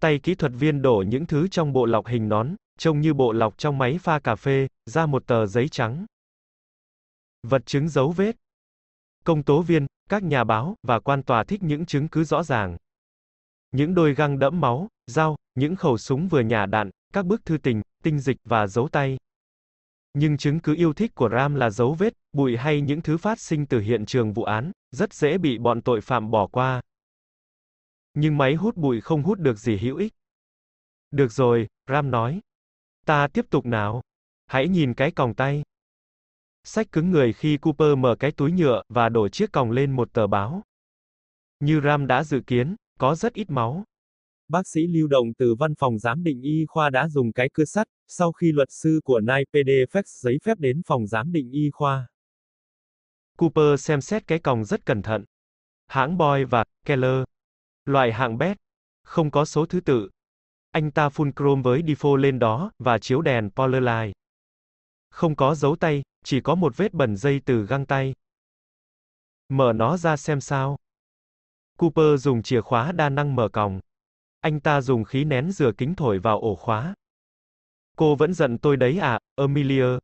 Tay kỹ thuật viên đổ những thứ trong bộ lọc hình nón, trông như bộ lọc trong máy pha cà phê, ra một tờ giấy trắng. Vật chứng dấu vết. Công tố viên, các nhà báo, và quan tòa thích những chứng cứ rõ ràng. Những đôi găng đẫm máu, dao, những khẩu súng vừa nhả đạn, các bức thư tình, tinh dịch và dấu tay. Nhưng chứng cứ yêu thích của Ram là dấu vết, bụi hay những thứ phát sinh từ hiện trường vụ án, rất dễ bị bọn tội phạm bỏ qua. Nhưng máy hút bụi không hút được gì hữu ích. Được rồi, Ram nói. Ta tiếp tục nào. Hãy nhìn cái còng tay. Sách cứng người khi Cooper mở cái túi nhựa và đổ chiếc còng lên một tờ báo. Như Ram đã dự kiến, có rất ít máu. Bác sĩ lưu động từ văn phòng giám định y khoa đã dùng cái cưa sắt, sau khi luật sư của Nipd fax giấy phép đến phòng giám định y khoa. Cooper xem xét cái còng rất cẩn thận. Hãng Boy và Keller. Loại hạng bét. Không có số thứ tự. Anh ta phun chrome với difo lên đó, và chiếu đèn Polarlight. Không có dấu tay, chỉ có một vết bẩn dây từ găng tay. Mở nó ra xem sao. Cooper dùng chìa khóa đa năng mở còng. Anh ta dùng khí nén rửa kính thổi vào ổ khóa. Cô vẫn giận tôi đấy à, Amelia.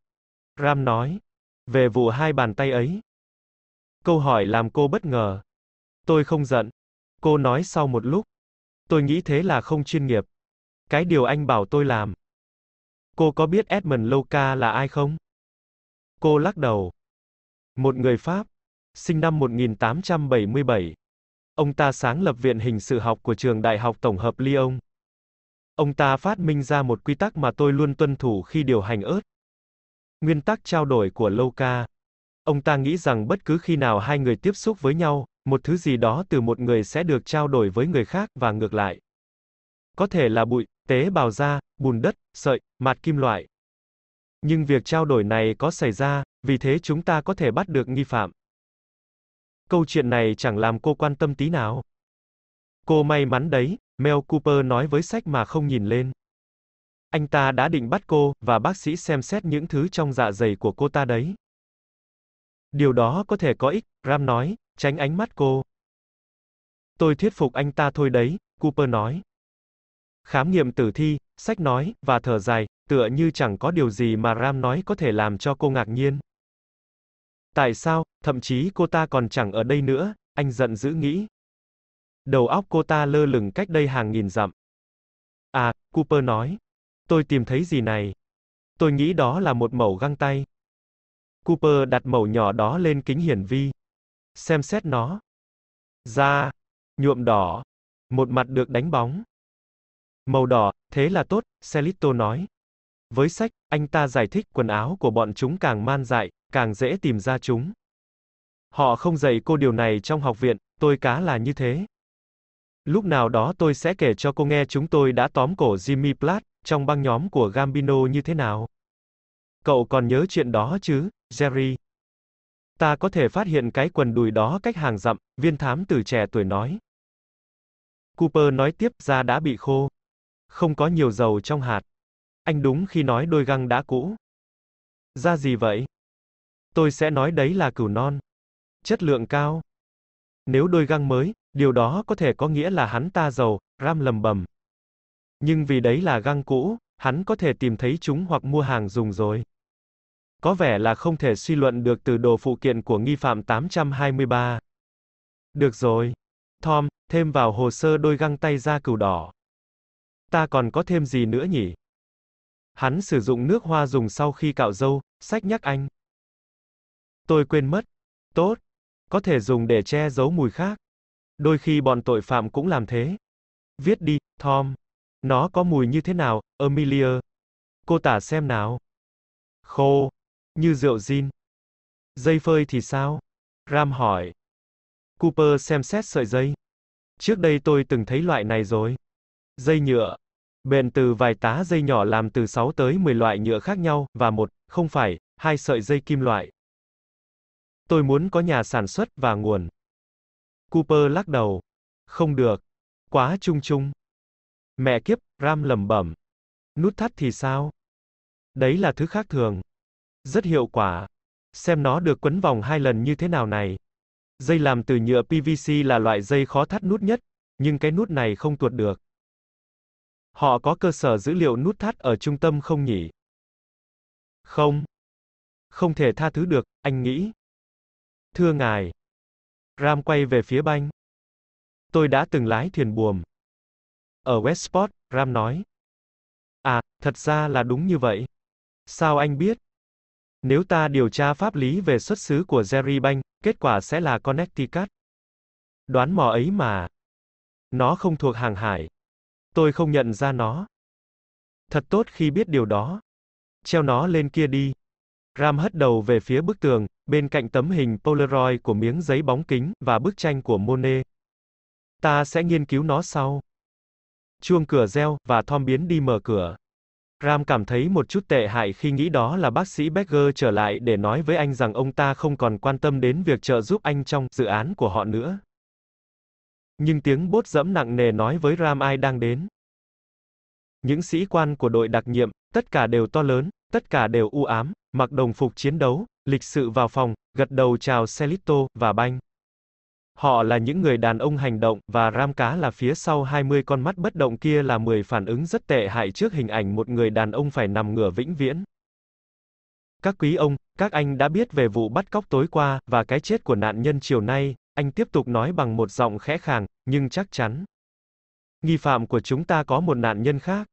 Ram nói. Về vụ hai bàn tay ấy. Câu hỏi làm cô bất ngờ. Tôi không giận. Cô nói sau một lúc. Tôi nghĩ thế là không chuyên nghiệp. Cái điều anh bảo tôi làm. Cô có biết Edmund Loca là ai không? Cô lắc đầu. Một người Pháp. Sinh năm 1877. Ông ta sáng lập Viện Hình sự học của trường Đại học Tổng hợp Lyon. Ông ta phát minh ra một quy tắc mà tôi luôn tuân thủ khi điều hành ớt. Nguyên tắc trao đổi của Loka. Ông ta nghĩ rằng bất cứ khi nào hai người tiếp xúc với nhau, một thứ gì đó từ một người sẽ được trao đổi với người khác và ngược lại. Có thể là bụi, tế bào da, bùn đất, sợi, mạt kim loại. Nhưng việc trao đổi này có xảy ra, vì thế chúng ta có thể bắt được nghi phạm. Câu chuyện này chẳng làm cô quan tâm tí nào. Cô may mắn đấy, Mel Cooper nói với sách mà không nhìn lên. Anh ta đã định bắt cô, và bác sĩ xem xét những thứ trong dạ dày của cô ta đấy. Điều đó có thể có ích, Ram nói, tránh ánh mắt cô. Tôi thuyết phục anh ta thôi đấy, Cooper nói. Khám nghiệm tử thi, sách nói, và thở dài, tựa như chẳng có điều gì mà Ram nói có thể làm cho cô ngạc nhiên. Tại sao, thậm chí cô ta còn chẳng ở đây nữa, anh giận dữ nghĩ. Đầu óc cô ta lơ lửng cách đây hàng nghìn dặm. À, Cooper nói. Tôi tìm thấy gì này? Tôi nghĩ đó là một mẩu găng tay. Cooper đặt mẩu nhỏ đó lên kính hiển vi. Xem xét nó. Da. Nhuộm đỏ. Một mặt được đánh bóng. Màu đỏ, thế là tốt, Celito nói. Với sách, anh ta giải thích quần áo của bọn chúng càng man dại, càng dễ tìm ra chúng. Họ không dạy cô điều này trong học viện, tôi cá là như thế. Lúc nào đó tôi sẽ kể cho cô nghe chúng tôi đã tóm cổ Jimmy Platt, trong băng nhóm của Gambino như thế nào. Cậu còn nhớ chuyện đó chứ, Jerry? Ta có thể phát hiện cái quần đùi đó cách hàng dặm, viên thám tử trẻ tuổi nói. Cooper nói tiếp da đã bị khô. Không có nhiều dầu trong hạt. Anh đúng khi nói đôi găng đã cũ. Da gì vậy? Tôi sẽ nói đấy là cửu non. Chất lượng cao. Nếu đôi găng mới, điều đó có thể có nghĩa là hắn ta giàu, Ram lầm bầm. Nhưng vì đấy là găng cũ, hắn có thể tìm thấy chúng hoặc mua hàng dùng rồi. Có vẻ là không thể suy luận được từ đồ phụ kiện của nghi phạm 823. Được rồi. Tom, thêm vào hồ sơ đôi găng tay da cừu đỏ. Ta còn có thêm gì nữa nhỉ? Hắn sử dụng nước hoa dùng sau khi cạo râu, sách nhắc anh. Tôi quên mất. Tốt. Có thể dùng để che giấu mùi khác. Đôi khi bọn tội phạm cũng làm thế. Viết đi, Tom. Nó có mùi như thế nào, Amelia? Cô tả xem nào. Khô. Như rượu gin. Dây phơi thì sao? Ram hỏi. Cooper xem xét sợi dây. Trước đây tôi từng thấy loại này rồi. Dây nhựa. Bền từ vài tá dây nhỏ làm từ 6 tới 10 loại nhựa khác nhau, và một, không phải, hai sợi dây kim loại. Tôi muốn có nhà sản xuất và nguồn. Cooper lắc đầu. Không được. Quá chung chung. Mẹ kiếp, Ram lẩm bẩm. Nút thắt thì sao? Đấy là thứ khác thường. Rất hiệu quả. Xem nó được quấn vòng hai lần như thế nào này. Dây làm từ nhựa PVC là loại dây khó thắt nút nhất, nhưng cái nút này không tuột được. Họ có cơ sở dữ liệu nút thắt ở trung tâm không nhỉ? Không. Không thể tha thứ được, anh nghĩ. Thưa ngài. Ram quay về phía banh. Tôi đã từng lái thuyền buồm. Ở Westport, Ram nói. À, thật ra là đúng như vậy. Sao anh biết? Nếu ta điều tra pháp lý về xuất xứ của Jerry Bank, kết quả sẽ là Connecticut. Đoán mò ấy mà. Nó không thuộc hàng hải. Tôi không nhận ra nó. Thật tốt khi biết điều đó. Treo nó lên kia đi. Ram hất đầu về phía bức tường, bên cạnh tấm hình Polaroid của miếng giấy bóng kính, và bức tranh của Monet. Ta sẽ nghiên cứu nó sau. Chuông cửa reo, và Tom biến đi mở cửa. Ram cảm thấy một chút tệ hại khi nghĩ đó là bác sĩ Becker trở lại để nói với anh rằng ông ta không còn quan tâm đến việc trợ giúp anh trong dự án của họ nữa. Nhưng tiếng bốt dẫm nặng nề nói với Ram ai đang đến. Những sĩ quan của đội đặc nhiệm, tất cả đều to lớn, tất cả đều u ám, mặc đồng phục chiến đấu, lịch sự vào phòng, gật đầu chào Celito và Banh. Họ là những người đàn ông hành động, và ram cá là phía sau 20 con mắt bất động kia là 10 phản ứng rất tệ hại trước hình ảnh một người đàn ông phải nằm ngửa vĩnh viễn. Các quý ông, các anh đã biết về vụ bắt cóc tối qua, và cái chết của nạn nhân chiều nay, anh tiếp tục nói bằng một giọng khẽ khàng, nhưng chắc chắn. Nghi phạm của chúng ta có một nạn nhân khác.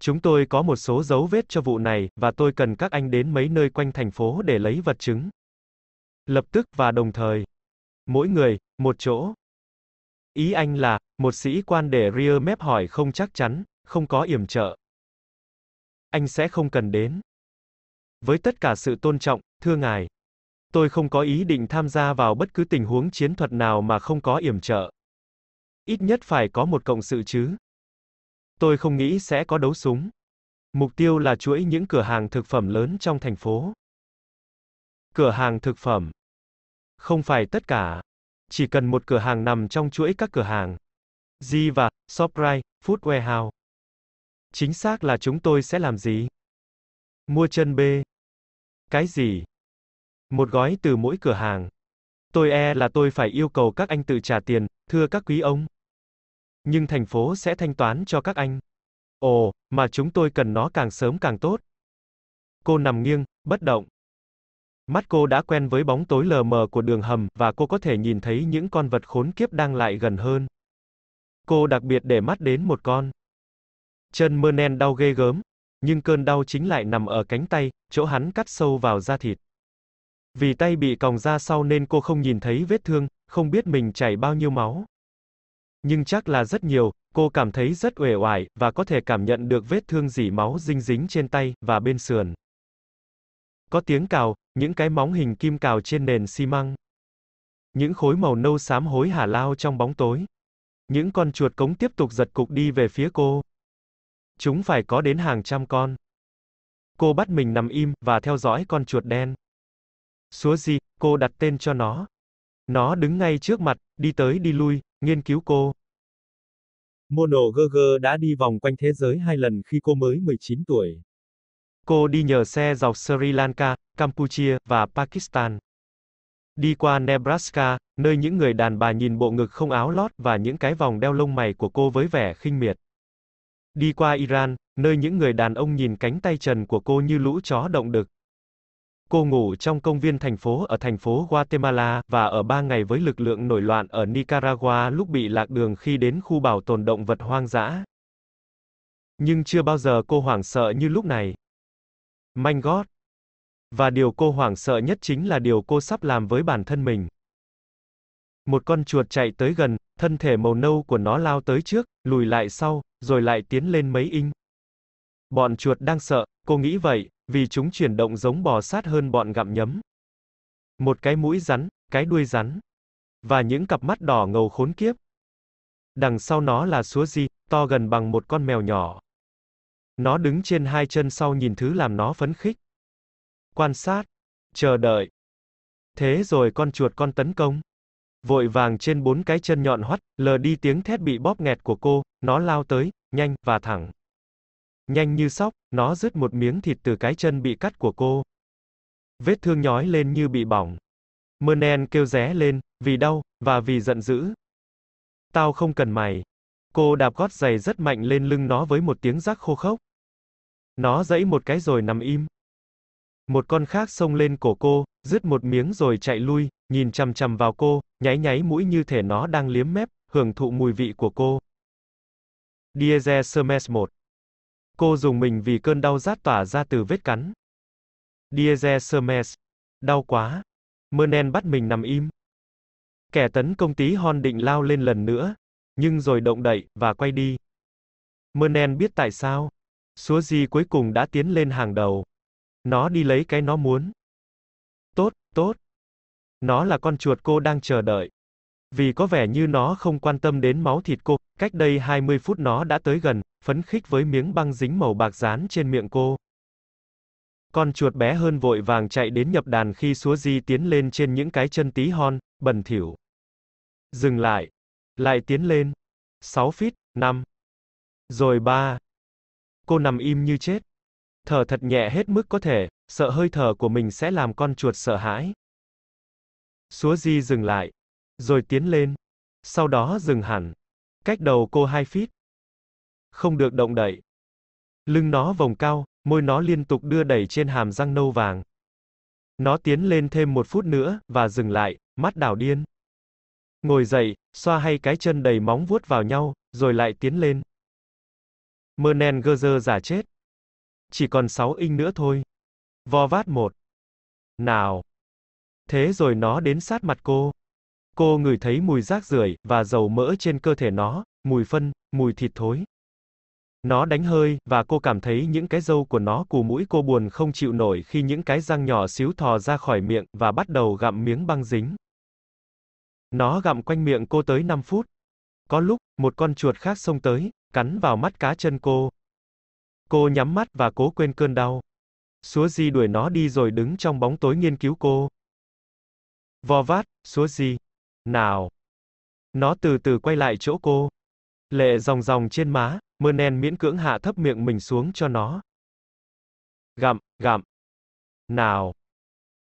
Chúng tôi có một số dấu vết cho vụ này, và tôi cần các anh đến mấy nơi quanh thành phố để lấy vật chứng. Lập tức và đồng thời. Mỗi người, một chỗ. Ý anh là, một sĩ quan để rear map hỏi không chắc chắn, không có yểm trợ. Anh sẽ không cần đến. Với tất cả sự tôn trọng, thưa ngài. Tôi không có ý định tham gia vào bất cứ tình huống chiến thuật nào mà không có yểm trợ. Ít nhất phải có một cộng sự chứ. Tôi không nghĩ sẽ có đấu súng. Mục tiêu là chuỗi những cửa hàng thực phẩm lớn trong thành phố. Cửa hàng thực phẩm. Không phải tất cả. Chỉ cần một cửa hàng nằm trong chuỗi các cửa hàng. Z và Shoprite, Food Warehouse. Chính xác là chúng tôi sẽ làm gì? Mua chân B. Cái gì? Một gói từ mỗi cửa hàng. Tôi e là tôi phải yêu cầu các anh tự trả tiền, thưa các quý ông. Nhưng thành phố sẽ thanh toán cho các anh. Ồ, mà chúng tôi cần nó càng sớm càng tốt. Cô nằm nghiêng, bất động. Mắt cô đã quen với bóng tối lờ mờ của đường hầm, và cô có thể nhìn thấy những con vật khốn kiếp đang lại gần hơn. Cô đặc biệt để mắt đến một con. Chân Mernen đau ghê gớm, nhưng cơn đau chính lại nằm ở cánh tay, chỗ hắn cắt sâu vào da thịt. Vì tay bị còng ra sau nên cô không nhìn thấy vết thương, không biết mình chảy bao nhiêu máu. Nhưng chắc là rất nhiều, cô cảm thấy rất uể oải, và có thể cảm nhận được vết thương dỉ máu dinh dính trên tay, và bên sườn. Có tiếng cào, những cái móng hình kim cào trên nền xi măng. Những khối màu nâu xám hối hả lao trong bóng tối. Những con chuột cống tiếp tục giật cục đi về phía cô. Chúng phải có đến hàng trăm con. Cô bắt mình nằm im, và theo dõi con chuột đen. Súa gì, cô đặt tên cho nó. Nó đứng ngay trước mặt, đi tới đi lui, nghiên cứu cô. Mono Gerger đã đi vòng quanh thế giới hai lần khi cô mới 19 tuổi. Cô đi nhờ xe dọc Sri Lanka, Campuchia, và Pakistan. Đi qua Nebraska, nơi những người đàn bà nhìn bộ ngực không áo lót và những cái vòng đeo lông mày của cô với vẻ khinh miệt. Đi qua Iran, nơi những người đàn ông nhìn cánh tay trần của cô như lũ chó động đực. Cô ngủ trong công viên thành phố ở thành phố Guatemala, và ở ba ngày với lực lượng nổi loạn ở Nicaragua lúc bị lạc đường khi đến khu bảo tồn động vật hoang dã. Nhưng chưa bao giờ cô hoảng sợ như lúc này. Manh gót. Và điều cô hoảng sợ nhất chính là điều cô sắp làm với bản thân mình. Một con chuột chạy tới gần, thân thể màu nâu của nó lao tới trước, lùi lại sau, rồi lại tiến lên mấy inch. Bọn chuột đang sợ, cô nghĩ vậy, vì chúng chuyển động giống bò sát hơn bọn gặm nhấm. Một cái mũi rắn, cái đuôi rắn. Và những cặp mắt đỏ ngầu khốn kiếp. Đằng sau nó là súa di, to gần bằng một con mèo nhỏ. Nó đứng trên hai chân sau nhìn thứ làm nó phấn khích. Quan sát. Chờ đợi. Thế rồi con chuột con tấn công. Vội vàng trên bốn cái chân nhọn hoắt, lờ đi tiếng thét bị bóp nghẹt của cô, nó lao tới, nhanh, và thẳng. Nhanh như sóc, nó rứt một miếng thịt từ cái chân bị cắt của cô. Vết thương nhói lên như bị bỏng. Mernen kêu ré lên, vì đau, và vì giận dữ. Tao không cần mày. Cô đạp gót giày rất mạnh lên lưng nó với một tiếng rắc khô khốc. Nó dẫy một cái rồi nằm im. Một con khác xông lên cổ cô, rứt một miếng rồi chạy lui, nhìn chằm chằm vào cô, nháy nháy mũi như thể nó đang liếm mép, hưởng thụ mùi vị của cô. Diesel Sermes 1 Cô dùng mình vì cơn đau rát tỏa ra từ vết cắn. Diesel Sermes. Đau quá. Mernen bắt mình nằm im. Kẻ tấn công tí hon định lao lên lần nữa, nhưng rồi động đậy, và quay đi. Mernen biết tại sao. Súa Di cuối cùng đã tiến lên hàng đầu. Nó đi lấy cái nó muốn. Tốt, tốt. Nó là con chuột cô đang chờ đợi. Vì có vẻ như nó không quan tâm đến máu thịt cô, cách đây 20 phút nó đã tới gần, phấn khích với miếng băng dính màu bạc dán trên miệng cô. Con chuột bé hơn vội vàng chạy đến nhập đàn khi Súa Di tiến lên trên những cái chân tí hon, bẩn thỉu. Dừng lại. Lại tiến lên. 6 feet, 5. Rồi 3. Cô nằm im như chết. Thở thật nhẹ hết mức có thể, sợ hơi thở của mình sẽ làm con chuột sợ hãi. Súa Di dừng lại. Rồi tiến lên. Sau đó dừng hẳn. Cách đầu cô 2 feet. Không được động đậy. Lưng nó vòng cao, môi nó liên tục đưa đẩy trên hàm răng nâu vàng. Nó tiến lên thêm một phút nữa, và dừng lại, mắt đảo điên. Ngồi dậy, xoa hay cái chân đầy móng vuốt vào nhau, rồi lại tiến lên. Mernen Gerzer giả chết. Chỉ còn 6 inch nữa thôi. Vo vát một. Nào. Thế rồi nó đến sát mặt cô. Cô ngửi thấy mùi rác rưởi và dầu mỡ trên cơ thể nó, mùi phân, mùi thịt thối. Nó đánh hơi, và cô cảm thấy những cái râu của nó cù mũi cô buồn không chịu nổi khi những cái răng nhỏ xíu thò ra khỏi miệng, và bắt đầu gặm miếng băng dính. Nó gặm quanh miệng cô tới 5 phút. Có lúc, một con chuột khác xông tới, cắn vào mắt cá chân cô. Cô nhắm mắt và cố quên cơn đau. Súa Di đuổi nó đi rồi đứng trong bóng tối nghiên cứu cô. Vò vát, Súa Di. Nào. Nó từ từ quay lại chỗ cô. Lệ ròng ròng trên má, Mernen miễn cưỡng hạ thấp miệng mình xuống cho nó. Gặm, gặm. Nào.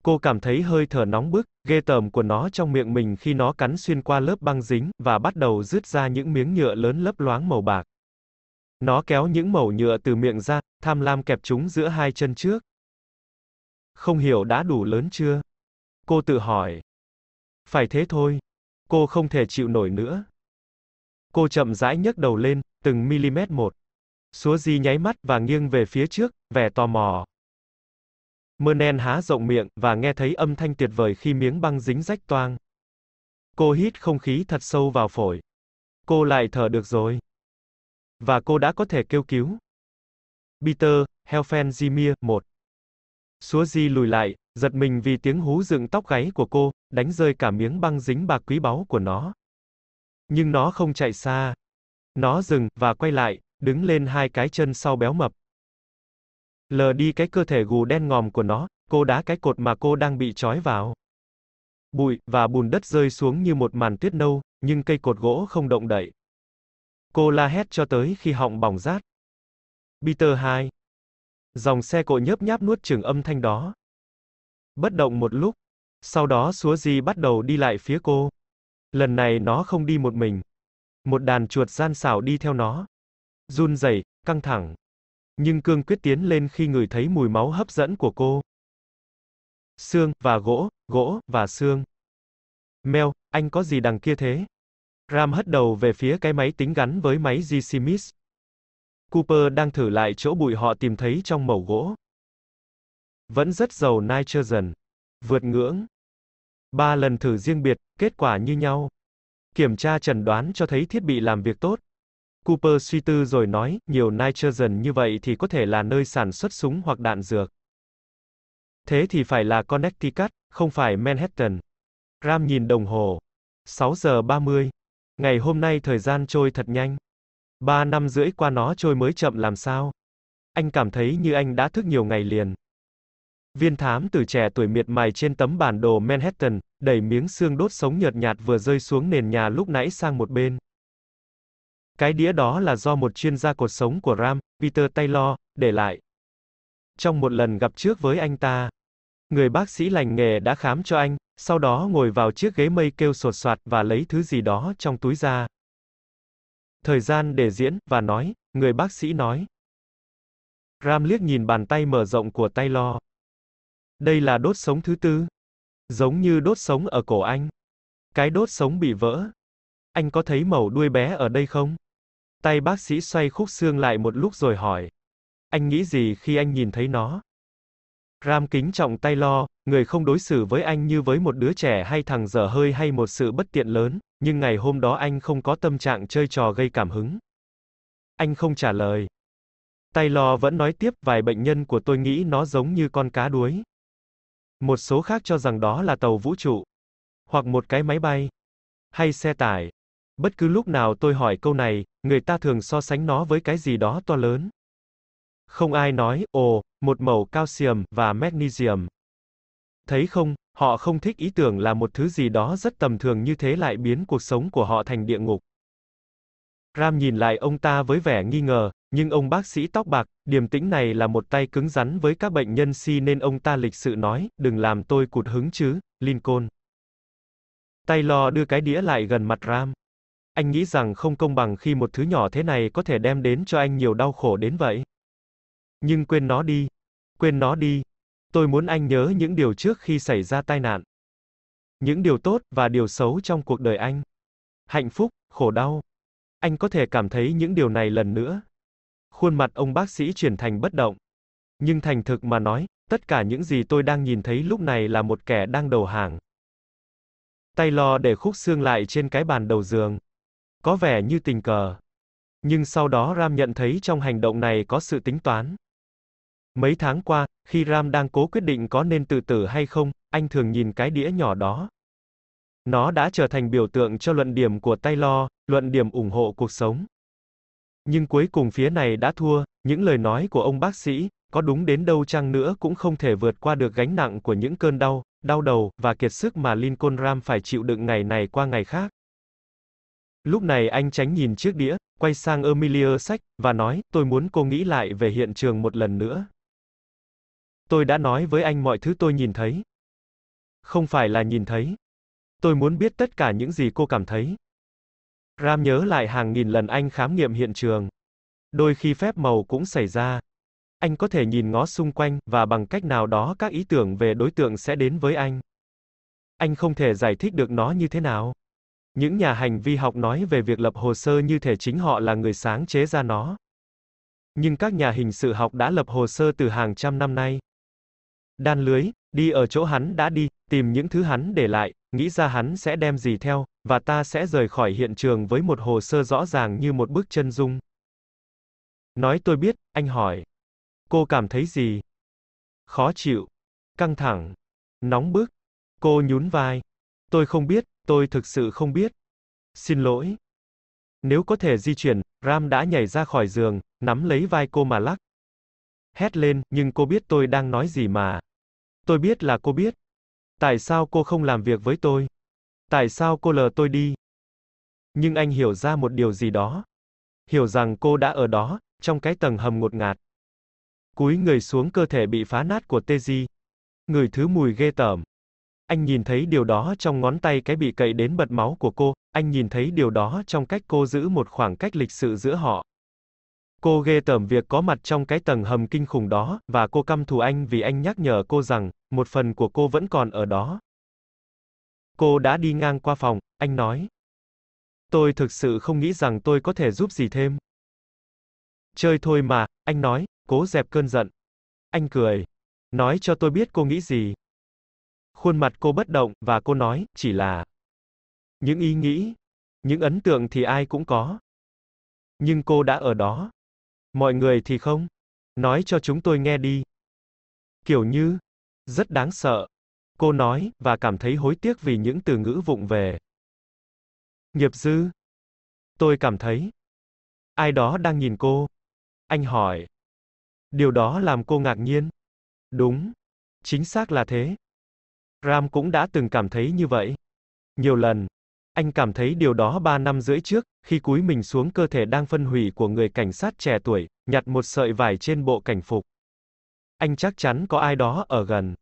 Cô cảm thấy hơi thở nóng bức, ghê tởm của nó trong miệng mình khi nó cắn xuyên qua lớp băng dính, và bắt đầu rứt ra những miếng nhựa lớn lấp loáng màu bạc. Nó kéo những mẩu nhựa từ miệng ra, tham lam kẹp chúng giữa hai chân trước. Không hiểu đã đủ lớn chưa? Cô tự hỏi. Phải thế thôi. Cô không thể chịu nổi nữa. Cô chậm rãi nhấc đầu lên, từng mm một. Súa Di nháy mắt và nghiêng về phía trước, vẻ tò mò. Mernen há rộng miệng, và nghe thấy âm thanh tuyệt vời khi miếng băng dính rách toang. Cô hít không khí thật sâu vào phổi. Cô lại thở được rồi. Và cô đã có thể kêu cứu. Peter, Helfen Zimir, 1. Súa Di lùi lại, giật mình vì tiếng hú dựng tóc gáy của cô, đánh rơi cả miếng băng dính bạc quý báu của nó. Nhưng nó không chạy xa. Nó dừng, và quay lại, đứng lên hai cái chân sau béo mập. Lờ đi cái cơ thể gù đen ngòm của nó, cô đá cái cột mà cô đang bị trói vào. Bụi, và bùn đất rơi xuống như một màn tuyết nâu, nhưng cây cột gỗ không động đậy. Cô la hét cho tới khi họng bỏng rát. Peter 2. Dòng xe cộ nhớp nháp nuốt chừng âm thanh đó. Bất động một lúc. Sau đó Súa Di bắt đầu đi lại phía cô. Lần này nó không đi một mình. Một đàn chuột gian xảo đi theo nó. Run rẩy, căng thẳng. Nhưng cương quyết tiến lên khi ngửi thấy mùi máu hấp dẫn của cô. Xương, và gỗ, gỗ, và xương. Mel, anh có gì đằng kia thế? Ram hất đầu về phía cái máy tính gắn với máy G. Smith. Cooper đang thử lại chỗ bụi họ tìm thấy trong mẩu gỗ. Vẫn rất giàu nitrogen. Vượt ngưỡng. Ba lần thử riêng biệt, kết quả như nhau. Kiểm tra trần đoán cho thấy thiết bị làm việc tốt. Cooper suy tư rồi nói, nhiều nitrogen như vậy thì có thể là nơi sản xuất súng hoặc đạn dược. Thế thì phải là Connecticut, không phải Manhattan. Ram nhìn đồng hồ. 6 giờ 30. Ngày hôm nay thời gian trôi thật nhanh. Ba năm rưỡi qua nó trôi mới chậm làm sao. Anh cảm thấy như anh đã thức nhiều ngày liền. Viên thám từ trẻ tuổi miệt mài trên tấm bản đồ Manhattan, đẩy miếng xương đốt sống nhợt nhạt vừa rơi xuống nền nhà lúc nãy sang một bên. Cái đĩa đó là do một chuyên gia cột sống của Ram, Peter Taylor, để lại. Trong một lần gặp trước với anh ta, người bác sĩ lành nghề đã khám cho anh, sau đó ngồi vào chiếc ghế mây kêu sột soạt và lấy thứ gì đó trong túi ra. Thời gian để diễn, và nói, người bác sĩ nói. Ram liếc nhìn bàn tay mở rộng của Taylor. Đây là đốt sống thứ tư. Giống như đốt sống ở cổ anh. Cái đốt sống bị vỡ. Anh có thấy màu đuôi bé ở đây không? Tay bác sĩ xoay khúc xương lại một lúc rồi hỏi. Anh nghĩ gì khi anh nhìn thấy nó? Ram kính trọng tay lo, người không đối xử với anh như với một đứa trẻ hay thằng dở hơi hay một sự bất tiện lớn, nhưng ngày hôm đó anh không có tâm trạng chơi trò gây cảm hứng. Anh không trả lời. tay lo vẫn nói tiếp, vài bệnh nhân của tôi nghĩ nó giống như con cá đuối. Một số khác cho rằng đó là tàu vũ trụ, hoặc một cái máy bay, hay xe tải. Bất cứ lúc nào tôi hỏi câu này, người ta thường so sánh nó với cái gì đó to lớn. Không ai nói, ồ, một mẩu calcium và magnesium. Thấy không, họ không thích ý tưởng là một thứ gì đó rất tầm thường như thế lại biến cuộc sống của họ thành địa ngục. Ram nhìn lại ông ta với vẻ nghi ngờ, nhưng ông bác sĩ tóc bạc, điềm tĩnh này là một tay cứng rắn với các bệnh nhân si nên ông ta lịch sự nói, đừng làm tôi cụt hứng chứ, Lincoln. Taylor đưa cái đĩa lại gần mặt Ram. Anh nghĩ rằng không công bằng khi một thứ nhỏ thế này có thể đem đến cho anh nhiều đau khổ đến vậy. Nhưng quên nó đi. Quên nó đi. Tôi muốn anh nhớ những điều trước khi xảy ra tai nạn. Những điều tốt và điều xấu trong cuộc đời anh. Hạnh phúc, khổ đau. Anh có thể cảm thấy những điều này lần nữa. Khuôn mặt ông bác sĩ chuyển thành bất động. Nhưng thành thực mà nói, tất cả những gì tôi đang nhìn thấy lúc này là một kẻ đang đầu hàng. Tay lo để khúc xương lại trên cái bàn đầu giường. Có vẻ như tình cờ. Nhưng sau đó Ram nhận thấy trong hành động này có sự tính toán. Mấy tháng qua, khi Ram đang cố quyết định có nên tự tử hay không, anh thường nhìn cái đĩa nhỏ đó. Nó đã trở thành biểu tượng cho luận điểm của Taylor, luận điểm ủng hộ cuộc sống. Nhưng cuối cùng phía này đã thua, những lời nói của ông bác sĩ, có đúng đến đâu chăng nữa cũng không thể vượt qua được gánh nặng của những cơn đau, đau đầu, và kiệt sức mà Lincoln Ram phải chịu đựng ngày này qua ngày khác. Lúc này anh tránh nhìn chiếc đĩa, quay sang Emilia sách, và nói, tôi muốn cô nghĩ lại về hiện trường một lần nữa. Tôi đã nói với anh mọi thứ tôi nhìn thấy. Không phải là nhìn thấy. Tôi muốn biết tất cả những gì cô cảm thấy. Ram nhớ lại hàng nghìn lần anh khám nghiệm hiện trường. Đôi khi phép màu cũng xảy ra. Anh có thể nhìn ngó xung quanh, và bằng cách nào đó các ý tưởng về đối tượng sẽ đến với anh. Anh không thể giải thích được nó như thế nào. Những nhà hành vi học nói về việc lập hồ sơ như thể chính họ là người sáng chế ra nó. Nhưng các nhà hình sự học đã lập hồ sơ từ hàng trăm năm nay. Đan lưới, đi ở chỗ hắn đã đi, tìm những thứ hắn để lại, nghĩ ra hắn sẽ đem gì theo, và ta sẽ rời khỏi hiện trường với một hồ sơ rõ ràng như một bức chân dung. Nói tôi biết, anh hỏi. Cô cảm thấy gì? Khó chịu, căng thẳng, nóng bức. Cô nhún vai. Tôi không biết, tôi thực sự không biết. Xin lỗi. Nếu có thể di chuyển, Ram đã nhảy ra khỏi giường, nắm lấy vai cô mà lắc. Hét lên, nhưng cô biết tôi đang nói gì mà. Tôi biết là cô biết. Tại sao cô không làm việc với tôi? Tại sao cô lờ tôi đi? Nhưng anh hiểu ra một điều gì đó. Hiểu rằng cô đã ở đó, trong cái tầng hầm ngột ngạt. Cúi người xuống cơ thể bị phá nát của Teji. Người thứ mùi ghê tởm. Anh nhìn thấy điều đó trong ngón tay cái bị cậy đến bật máu của cô, anh nhìn thấy điều đó trong cách cô giữ một khoảng cách lịch sự giữa họ. Cô ghê tởm việc có mặt trong cái tầng hầm kinh khủng đó, và cô căm thù anh vì anh nhắc nhở cô rằng, một phần của cô vẫn còn ở đó. Cô đã đi ngang qua phòng, anh nói. Tôi thực sự không nghĩ rằng tôi có thể giúp gì thêm. Chơi thôi mà, anh nói, cố dẹp cơn giận. Anh cười. Nói cho tôi biết cô nghĩ gì. Khuôn mặt cô bất động, và cô nói, chỉ là những ý nghĩ, những ấn tượng thì ai cũng có. Nhưng cô đã ở đó. Mọi người thì không. Nói cho chúng tôi nghe đi. Kiểu như, rất đáng sợ. Cô nói, và cảm thấy hối tiếc vì những từ ngữ vụng về. Nghiệp dư. Tôi cảm thấy. Ai đó đang nhìn cô. Anh hỏi. Điều đó làm cô ngạc nhiên. Đúng. Chính xác là thế. Ram cũng đã từng cảm thấy như vậy. Nhiều lần. Anh cảm thấy điều đó ba năm rưỡi trước, khi cúi mình xuống cơ thể đang phân hủy của người cảnh sát trẻ tuổi, nhặt một sợi vải trên bộ cảnh phục. Anh chắc chắn có ai đó ở gần.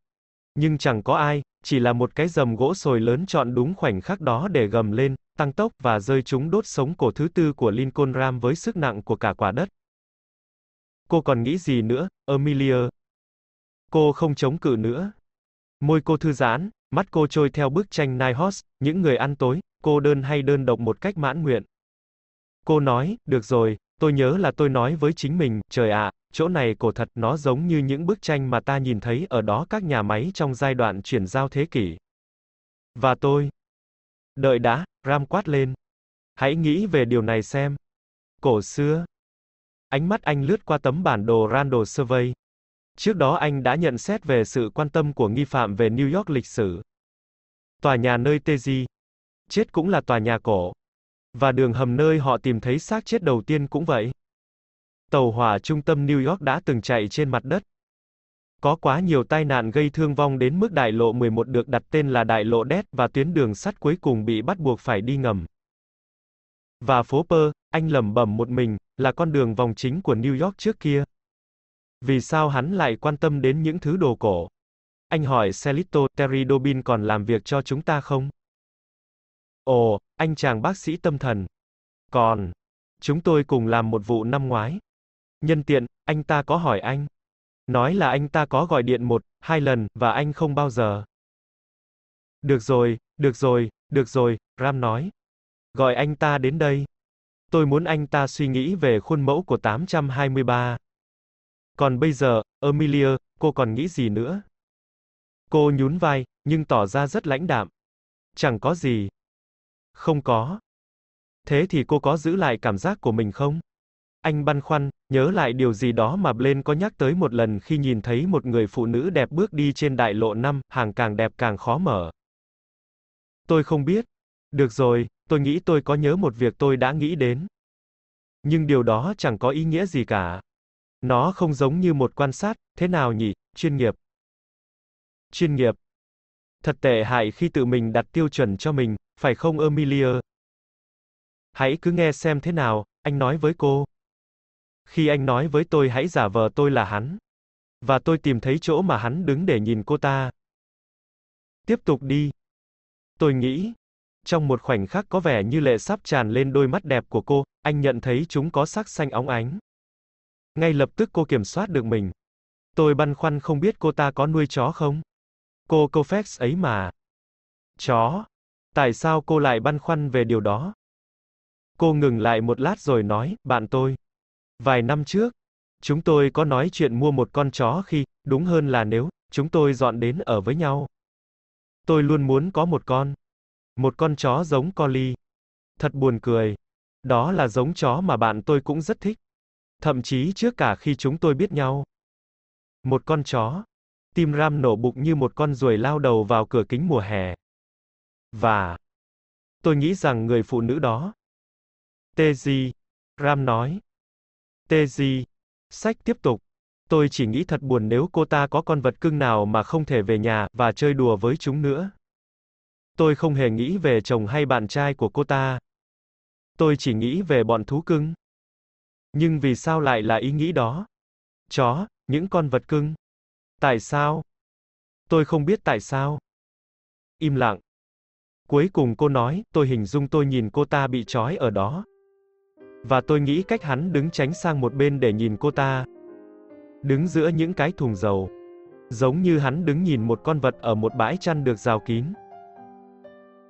Nhưng chẳng có ai, chỉ là một cái rầm gỗ sồi lớn chọn đúng khoảnh khắc đó để gầm lên, tăng tốc và rơi chúng đốt sống cổ thứ tư của Lincoln Ram với sức nặng của cả quả đất. Cô còn nghĩ gì nữa, Amelia? Cô không chống cự nữa. Môi cô thư giãn, mắt cô trôi theo bức tranh Nihos, những người ăn tối, cô đơn hay đơn độc một cách mãn nguyện. Cô nói, được rồi, tôi nhớ là tôi nói với chính mình, trời ạ, chỗ này cổ thật, nó giống như những bức tranh mà ta nhìn thấy ở đó các nhà máy trong giai đoạn chuyển giao thế kỷ. Và tôi. Đợi đã, Ram quát lên. Hãy nghĩ về điều này xem. Cổ xưa. Ánh mắt anh lướt qua tấm bản đồ Randall Survey. Trước đó anh đã nhận xét về sự quan tâm của nghi phạm về New York lịch sử. Tòa nhà nơi Teji chết cũng là tòa nhà cổ. Và đường hầm nơi họ tìm thấy xác chết đầu tiên cũng vậy. Tàu hỏa trung tâm New York đã từng chạy trên mặt đất. Có quá nhiều tai nạn gây thương vong đến mức đại lộ 11 được đặt tên là đại lộ Death và tuyến đường sắt cuối cùng bị bắt buộc phải đi ngầm. Và phố Pơ, anh lẩm bẩm một mình, là con đường vòng chính của New York trước kia. Vì sao hắn lại quan tâm đến những thứ đồ cổ? Anh hỏi Celito, Terry Dobin còn làm việc cho chúng ta không? Ồ, anh chàng bác sĩ tâm thần. Còn, chúng tôi cùng làm một vụ năm ngoái. Nhân tiện, anh ta có hỏi anh. Nói là anh ta có gọi điện một, hai lần, và anh không bao giờ. Được rồi, được rồi, được rồi, Ram nói. Gọi anh ta đến đây. Tôi muốn anh ta suy nghĩ về khuôn mẫu của 823. Còn bây giờ, Amelia, cô còn nghĩ gì nữa? Cô nhún vai, nhưng tỏ ra rất lãnh đạm. Chẳng có gì. Không có. Thế thì cô có giữ lại cảm giác của mình không? Anh băn khoăn, nhớ lại điều gì đó mà Blaine có nhắc tới một lần khi nhìn thấy một người phụ nữ đẹp bước đi trên đại lộ 5, hàng càng đẹp càng khó mở. Tôi không biết. Được rồi, tôi nghĩ tôi có nhớ một việc tôi đã nghĩ đến. Nhưng điều đó chẳng có ý nghĩa gì cả. Nó không giống như một quan sát, thế nào nhỉ, chuyên nghiệp. Chuyên nghiệp. Thật tệ hại khi tự mình đặt tiêu chuẩn cho mình, phải không Amelia? Hãy cứ nghe xem thế nào, anh nói với cô. Khi anh nói với tôi hãy giả vờ tôi là hắn. Và tôi tìm thấy chỗ mà hắn đứng để nhìn cô ta. Tiếp tục đi. Tôi nghĩ. Trong một khoảnh khắc có vẻ như lệ sắp tràn lên đôi mắt đẹp của cô, anh nhận thấy chúng có sắc xanh óng ánh. Ngay lập tức cô kiểm soát được mình. Tôi băn khoăn không biết cô ta có nuôi chó không? Cô Kofex ấy mà. Chó. Tại sao cô lại băn khoăn về điều đó? Cô ngừng lại một lát rồi nói, bạn tôi. Vài năm trước, chúng tôi có nói chuyện mua một con chó khi, đúng hơn là nếu, chúng tôi dọn đến ở với nhau. Tôi luôn muốn có một con. Một con chó giống collie. Thật buồn cười. Đó là giống chó mà bạn tôi cũng rất thích. Thậm chí trước cả khi chúng tôi biết nhau. Một con chó. Tim Ram nổ bụng như một con ruồi lao đầu vào cửa kính mùa hè. Và tôi nghĩ rằng người phụ nữ đó. Teji, Ram nói. Teji. Sách tiếp tục. Tôi chỉ nghĩ thật buồn nếu cô ta có con vật cưng nào mà không thể về nhà và chơi đùa với chúng nữa. Tôi không hề nghĩ về chồng hay bạn trai của cô ta. Tôi chỉ nghĩ về bọn thú cưng. Nhưng vì sao lại là ý nghĩ đó? Chó, những con vật cưng. Tại sao? Tôi không biết tại sao. Im lặng. Cuối cùng cô nói, tôi hình dung tôi nhìn cô ta bị trói ở đó. Và tôi nghĩ cách hắn đứng tránh sang một bên để nhìn cô ta. Đứng giữa những cái thùng dầu. Giống như hắn đứng nhìn một con vật ở một bãi chăn được rào kín.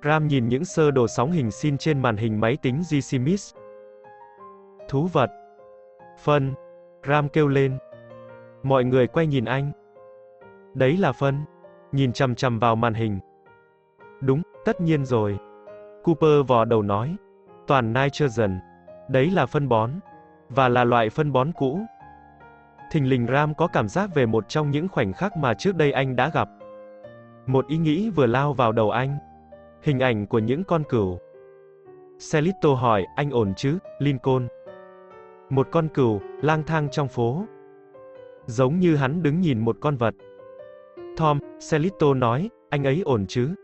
Ram nhìn những sơ đồ sóng hình xin trên màn hình máy tính GCMIS. Thú vật. Phân. Ram kêu lên. Mọi người quay nhìn anh. Đấy là phân. Nhìn chằm chằm vào màn hình. Đúng, tất nhiên rồi. Cooper vò đầu nói. Toàn nitrogen. Đấy là phân bón. Và là loại phân bón cũ. Thình lình Ram có cảm giác về một trong những khoảnh khắc mà trước đây anh đã gặp. Một ý nghĩ vừa lao vào đầu anh. Hình ảnh của những con cừu. Celito hỏi, anh ổn chứ, Lincoln? Một con cừu, lang thang trong phố. Giống như hắn đứng nhìn một con vật. Tom, Celito nói, anh ấy ổn chứ?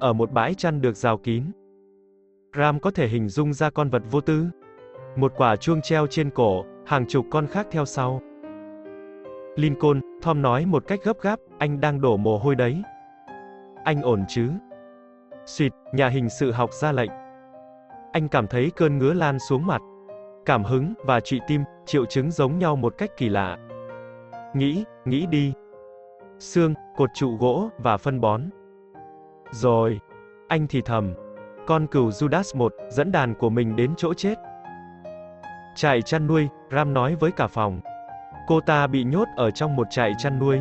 Ở một bãi chăn được rào kín. Ram có thể hình dung ra con vật vô tư. Một quả chuông treo trên cổ, hàng chục con khác theo sau. Lincoln, Tom nói một cách gấp gáp, anh đang đổ mồ hôi đấy. Anh ổn chứ? Xịt, nhà hình sự học ra lệnh. Anh cảm thấy cơn ngứa lan xuống mặt. Cảm hứng, và trụy tim, triệu chứng giống nhau một cách kỳ lạ. Nghĩ, nghĩ đi. Xương, cột trụ gỗ, và phân bón. Rồi. Anh thì thầm. Con cừu Judas 1, dẫn đàn của mình đến chỗ chết. Trại chăn nuôi, Ram nói với cả phòng. Cô ta bị nhốt ở trong một trại chăn nuôi.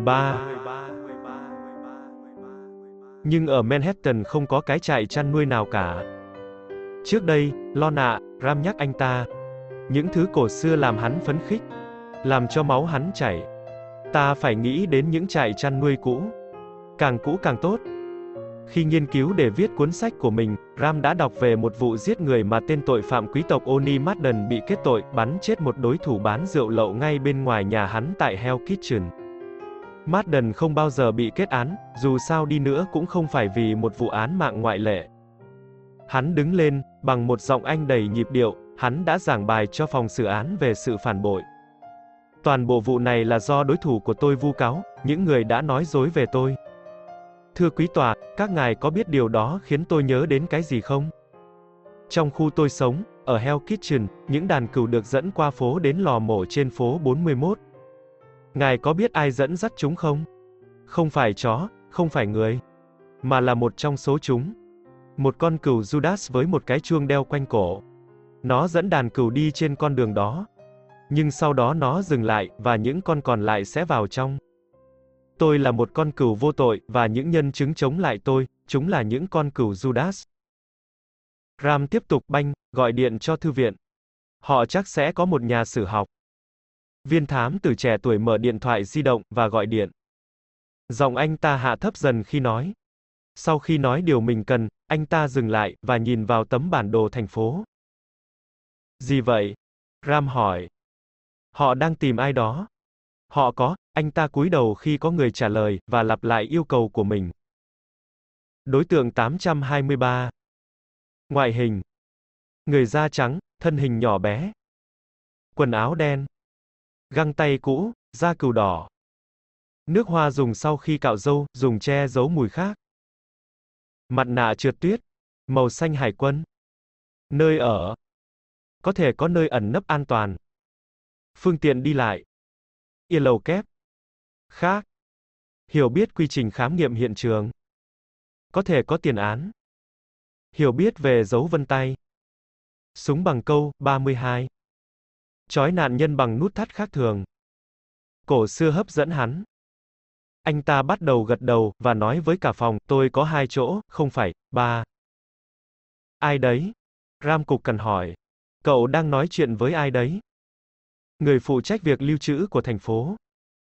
13. Nhưng ở Manhattan không có cái trại chăn nuôi nào cả. Trước đây, Lona, Ram nhắc anh ta. Những thứ cổ xưa làm hắn phấn khích, làm cho máu hắn chảy. Ta phải nghĩ đến những trại chăn nuôi cũ. Càng cũ càng tốt. Khi nghiên cứu để viết cuốn sách của mình, Ram đã đọc về một vụ giết người mà tên tội phạm quý tộc Oni Madden bị kết tội bắn chết một đối thủ bán rượu lậu ngay bên ngoài nhà hắn tại Hell Kitchen. Madden không bao giờ bị kết án, dù sao đi nữa cũng không phải vì một vụ án mạng ngoại lệ. Hắn đứng lên, bằng một giọng anh đầy nhịp điệu, hắn đã giảng bài cho phòng xử án về sự phản bội. Toàn bộ vụ này là do đối thủ của tôi vu cáo, những người đã nói dối về tôi. Thưa quý tòa, các ngài có biết điều đó khiến tôi nhớ đến cái gì không? Trong khu tôi sống, ở Hell Kitchen, những đàn cừu được dẫn qua phố đến lò mổ trên phố 41. Ngài có biết ai dẫn dắt chúng không? Không phải chó, không phải người, mà là một trong số chúng. Một con cừu Judas với một cái chuông đeo quanh cổ. Nó dẫn đàn cừu đi trên con đường đó. Nhưng sau đó nó dừng lại, và những con còn lại sẽ vào trong. Tôi là một con cừu vô tội, và những nhân chứng chống lại tôi, chúng là những con cừu Judas. Ram tiếp tục banh, gọi điện cho thư viện. Họ chắc sẽ có một nhà sử học. Viên thám từ trẻ tuổi mở điện thoại di động, và gọi điện. Giọng anh ta hạ thấp dần khi nói. Sau khi nói điều mình cần, anh ta dừng lại, và nhìn vào tấm bản đồ thành phố. Gì vậy? Ram hỏi. Họ đang tìm ai đó. Họ có, anh ta cúi đầu khi có người trả lời, và lặp lại yêu cầu của mình. Đối tượng 823. Ngoại hình. Người da trắng, thân hình nhỏ bé. Quần áo đen. Găng tay cũ, da cừu đỏ. Nước hoa dùng sau khi cạo râu, dùng che giấu mùi khác. Mặt nạ trượt tuyết. Màu xanh hải quân. Nơi ở. Có thể có nơi ẩn nấp an toàn. Phương tiện đi lại. Yên lầu kép. Khác. Hiểu biết quy trình khám nghiệm hiện trường. Có thể có tiền án. Hiểu biết về dấu vân tay. Súng bằng câu, 32. Chói nạn nhân bằng nút thắt khác thường. Cổ xưa hấp dẫn hắn. Anh ta bắt đầu gật đầu, và nói với cả phòng, tôi có hai chỗ, không phải, ba. Ai đấy? Ram cục cần hỏi. Cậu đang nói chuyện với ai đấy? Người phụ trách việc lưu trữ của thành phố.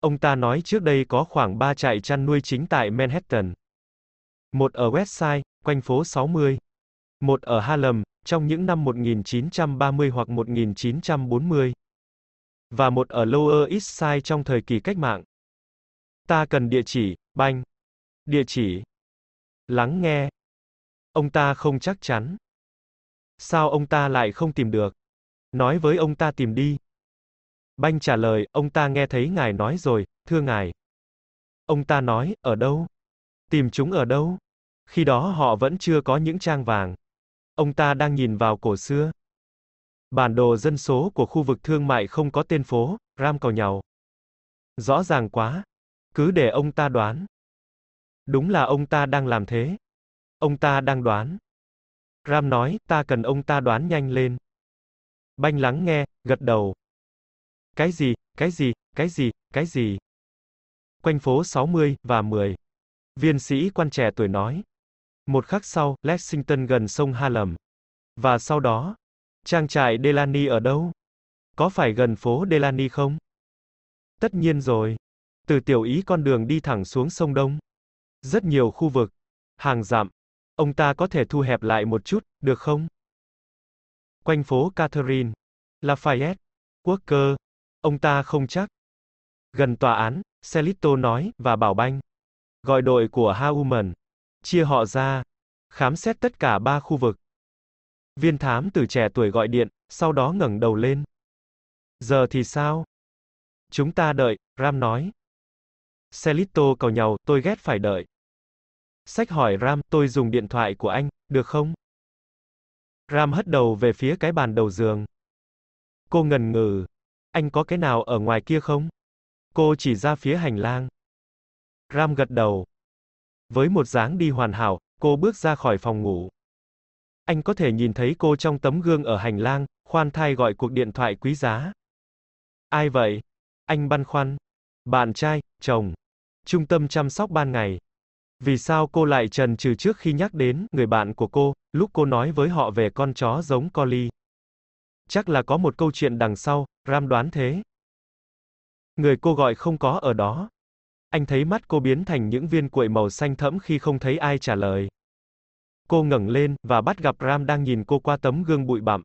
Ông ta nói trước đây có khoảng 3 trại chăn nuôi chính tại Manhattan. Một ở West Side, quanh phố 60. Một ở Harlem, trong những năm 1930 hoặc 1940. Và một ở Lower East Side trong thời kỳ cách mạng. Ta cần địa chỉ, banh. Địa chỉ. Lắng nghe. Ông ta không chắc chắn. Sao ông ta lại không tìm được? Nói với ông ta tìm đi. Banh trả lời, ông ta nghe thấy ngài nói rồi, thưa ngài. Ông ta nói, ở đâu? Tìm chúng ở đâu? Khi đó họ vẫn chưa có những trang vàng. Ông ta đang nhìn vào cổ xưa. Bản đồ dân số của khu vực thương mại không có tên phố, Ram cầu nhau. Rõ ràng quá. Cứ để ông ta đoán. Đúng là ông ta đang làm thế. Ông ta đang đoán. Ram nói, ta cần ông ta đoán nhanh lên. Banh lắng nghe, gật đầu. Cái gì, cái gì, cái gì, cái gì? Quanh phố 60 và 10. Viên sĩ quan trẻ tuổi nói. Một khắc sau, Lexington gần sông Harlem. Và sau đó, trang trại Delany ở đâu? Có phải gần phố Delany không? Tất nhiên rồi. Từ tiểu ý con đường đi thẳng xuống sông Đông. Rất nhiều khu vực. Hàng dặm. Ông ta có thể thu hẹp lại một chút, được không? Quanh phố Catherine. Lafayette. Walker. Ông ta không chắc. Gần tòa án, Celito nói, và bảo banh. Gọi đội của Hauman. Chia họ ra. Khám xét tất cả ba khu vực. Viên thám từ trẻ tuổi gọi điện, sau đó ngẩng đầu lên. Giờ thì sao? Chúng ta đợi, Ram nói. Celito cầu nhau, tôi ghét phải đợi. Sách hỏi Ram, tôi dùng điện thoại của anh, được không? Ram hất đầu về phía cái bàn đầu giường. Cô ngần ngừ. Anh có cái nào ở ngoài kia không? Cô chỉ ra phía hành lang. Ram gật đầu. Với một dáng đi hoàn hảo, cô bước ra khỏi phòng ngủ. Anh có thể nhìn thấy cô trong tấm gương ở hành lang, khoan thai gọi cuộc điện thoại quý giá. Ai vậy? Anh băn khoăn. Bạn trai, chồng, trung tâm chăm sóc ban ngày. Vì sao cô lại trần trừ trước khi nhắc đến người bạn của cô, lúc cô nói với họ về con chó giống Collie? Chắc là có một câu chuyện đằng sau, Ram đoán thế. Người cô gọi không có ở đó. Anh thấy mắt cô biến thành những viên cuội màu xanh thẫm khi không thấy ai trả lời. Cô ngẩng lên, và bắt gặp Ram đang nhìn cô qua tấm gương bụi bặm.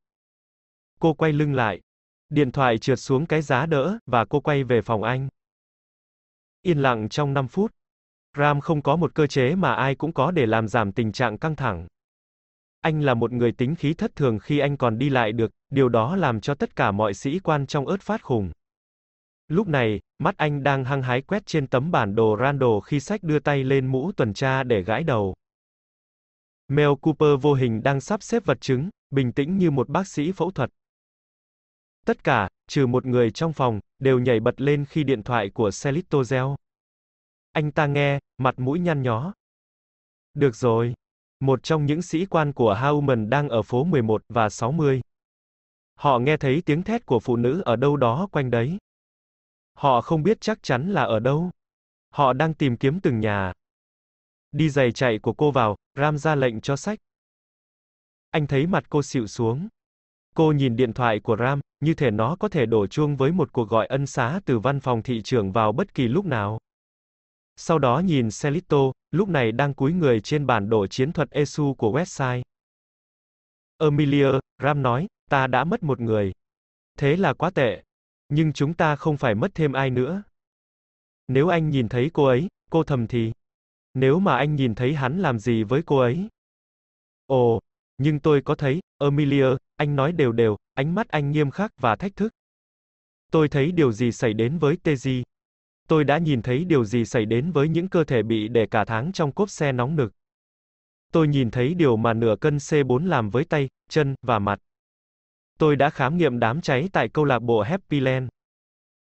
Cô quay lưng lại. Điện thoại trượt xuống cái giá đỡ, và cô quay về phòng anh. Yên lặng trong 5 phút. Ram không có một cơ chế mà ai cũng có để làm giảm tình trạng căng thẳng. Anh là một người tính khí thất thường khi anh còn đi lại được, điều đó làm cho tất cả mọi sĩ quan trong ớt phát khùng. Lúc này, mắt anh đang hăng hái quét trên tấm bản đồ Randall khi sách đưa tay lên mũ tuần tra để gãi đầu. Mel Cooper vô hình đang sắp xếp vật chứng, bình tĩnh như một bác sĩ phẫu thuật. Tất cả, trừ một người trong phòng, đều nhảy bật lên khi điện thoại của Celito reo. Anh ta nghe, mặt mũi nhăn nhó. Được rồi. Một trong những sĩ quan của Hauman đang ở phố 11 và 60. Họ nghe thấy tiếng thét của phụ nữ ở đâu đó quanh đấy. Họ không biết chắc chắn là ở đâu. Họ đang tìm kiếm từng nhà. Đi giày chạy của cô vào, Ram ra lệnh cho sách. Anh thấy mặt cô xịu xuống. Cô nhìn điện thoại của Ram, như thể nó có thể đổ chuông với một cuộc gọi ân xá từ văn phòng thị trưởng vào bất kỳ lúc nào. Sau đó nhìn Celito, lúc này đang cúi người trên bản đồ chiến thuật ESU của website. Emilia, Ram nói, ta đã mất một người. Thế là quá tệ. Nhưng chúng ta không phải mất thêm ai nữa. Nếu anh nhìn thấy cô ấy, cô thầm thì. Nếu mà anh nhìn thấy hắn làm gì với cô ấy? Ồ, nhưng tôi có thấy, Emilia, anh nói đều đều, ánh mắt anh nghiêm khắc và thách thức. Tôi thấy điều gì xảy đến với Teji. Tôi đã nhìn thấy điều gì xảy đến với những cơ thể bị để cả tháng trong cốp xe nóng nực. Tôi nhìn thấy điều mà nửa cân C4 làm với tay, chân, và mặt. Tôi đã khám nghiệm đám cháy tại câu lạc bộ Happy Land.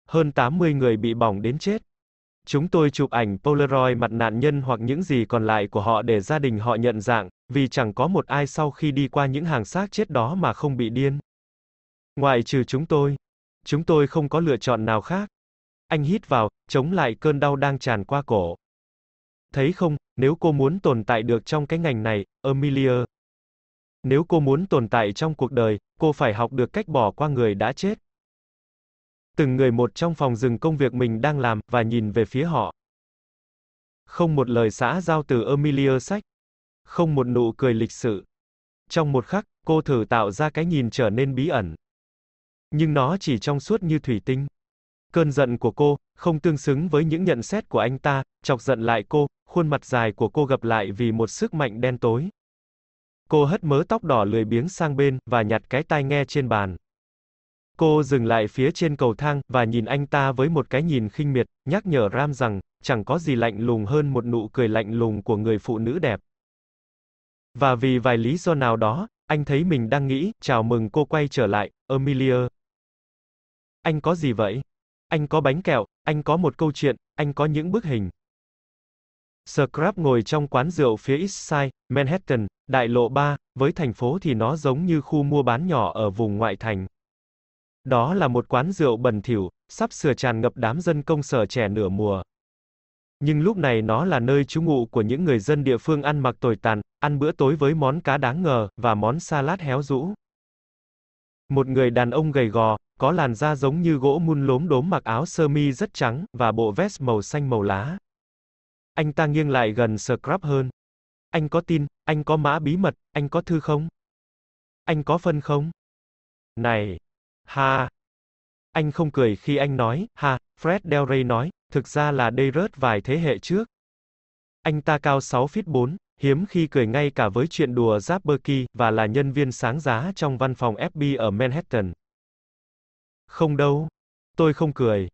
Hơn 80 người bị bỏng đến chết. Chúng tôi chụp ảnh Polaroid mặt nạn nhân hoặc những gì còn lại của họ để gia đình họ nhận dạng, vì chẳng có một ai sau khi đi qua những hàng xác chết đó mà không bị điên. Ngoại trừ chúng tôi. Chúng tôi không có lựa chọn nào khác. Anh hít vào, chống lại cơn đau đang tràn qua cổ. Thấy không, nếu cô muốn tồn tại được trong cái ngành này, Amelia. Nếu cô muốn tồn tại trong cuộc đời, cô phải học được cách bỏ qua người đã chết. Từng người một trong phòng dừng công việc mình đang làm, và nhìn về phía họ. Không một lời xã giao từ Amelia sách. Không một nụ cười lịch sự. Trong một khắc, cô thử tạo ra cái nhìn trở nên bí ẩn. Nhưng nó chỉ trong suốt như thủy tinh. Cơn giận của cô, không tương xứng với những nhận xét của anh ta, chọc giận lại cô, khuôn mặt dài của cô gập lại vì một sức mạnh đen tối. Cô hất mớ tóc đỏ lười biếng sang bên, và nhặt cái tai nghe trên bàn. Cô dừng lại phía trên cầu thang, và nhìn anh ta với một cái nhìn khinh miệt, nhắc nhở Ram rằng, chẳng có gì lạnh lùng hơn một nụ cười lạnh lùng của người phụ nữ đẹp. Và vì vài lý do nào đó, anh thấy mình đang nghĩ, chào mừng cô quay trở lại, Amelia. Anh có gì vậy? Anh có bánh kẹo, anh có một câu chuyện, anh có những bức hình. Scrap ngồi trong quán rượu phía East Side, Manhattan, đại lộ 3, với thành phố thì nó giống như khu mua bán nhỏ ở vùng ngoại thành. Đó là một quán rượu bẩn thỉu, sắp sửa tràn ngập đám dân công sở trẻ nửa mùa. Nhưng lúc này nó là nơi trú ngụ của những người dân địa phương ăn mặc tồi tàn, ăn bữa tối với món cá đáng ngờ, và món salad héo rũ. Một người đàn ông gầy gò, có làn da giống như gỗ mun lốm đốm mặc áo sơ mi rất trắng, và bộ vest màu xanh màu lá. Anh ta nghiêng lại gần Scrap hơn. Anh có tin, anh có mã bí mật, anh có thư không? Anh có phân không? Này! Ha! Anh không cười khi anh nói, ha, Fred Del Rey nói, thực ra là đây rớt vài thế hệ trước. Anh ta cao 6 feet 4, hiếm khi cười ngay cả với chuyện đùa Zapperky, và là nhân viên sáng giá trong văn phòng FB ở Manhattan. Không đâu. Tôi không cười.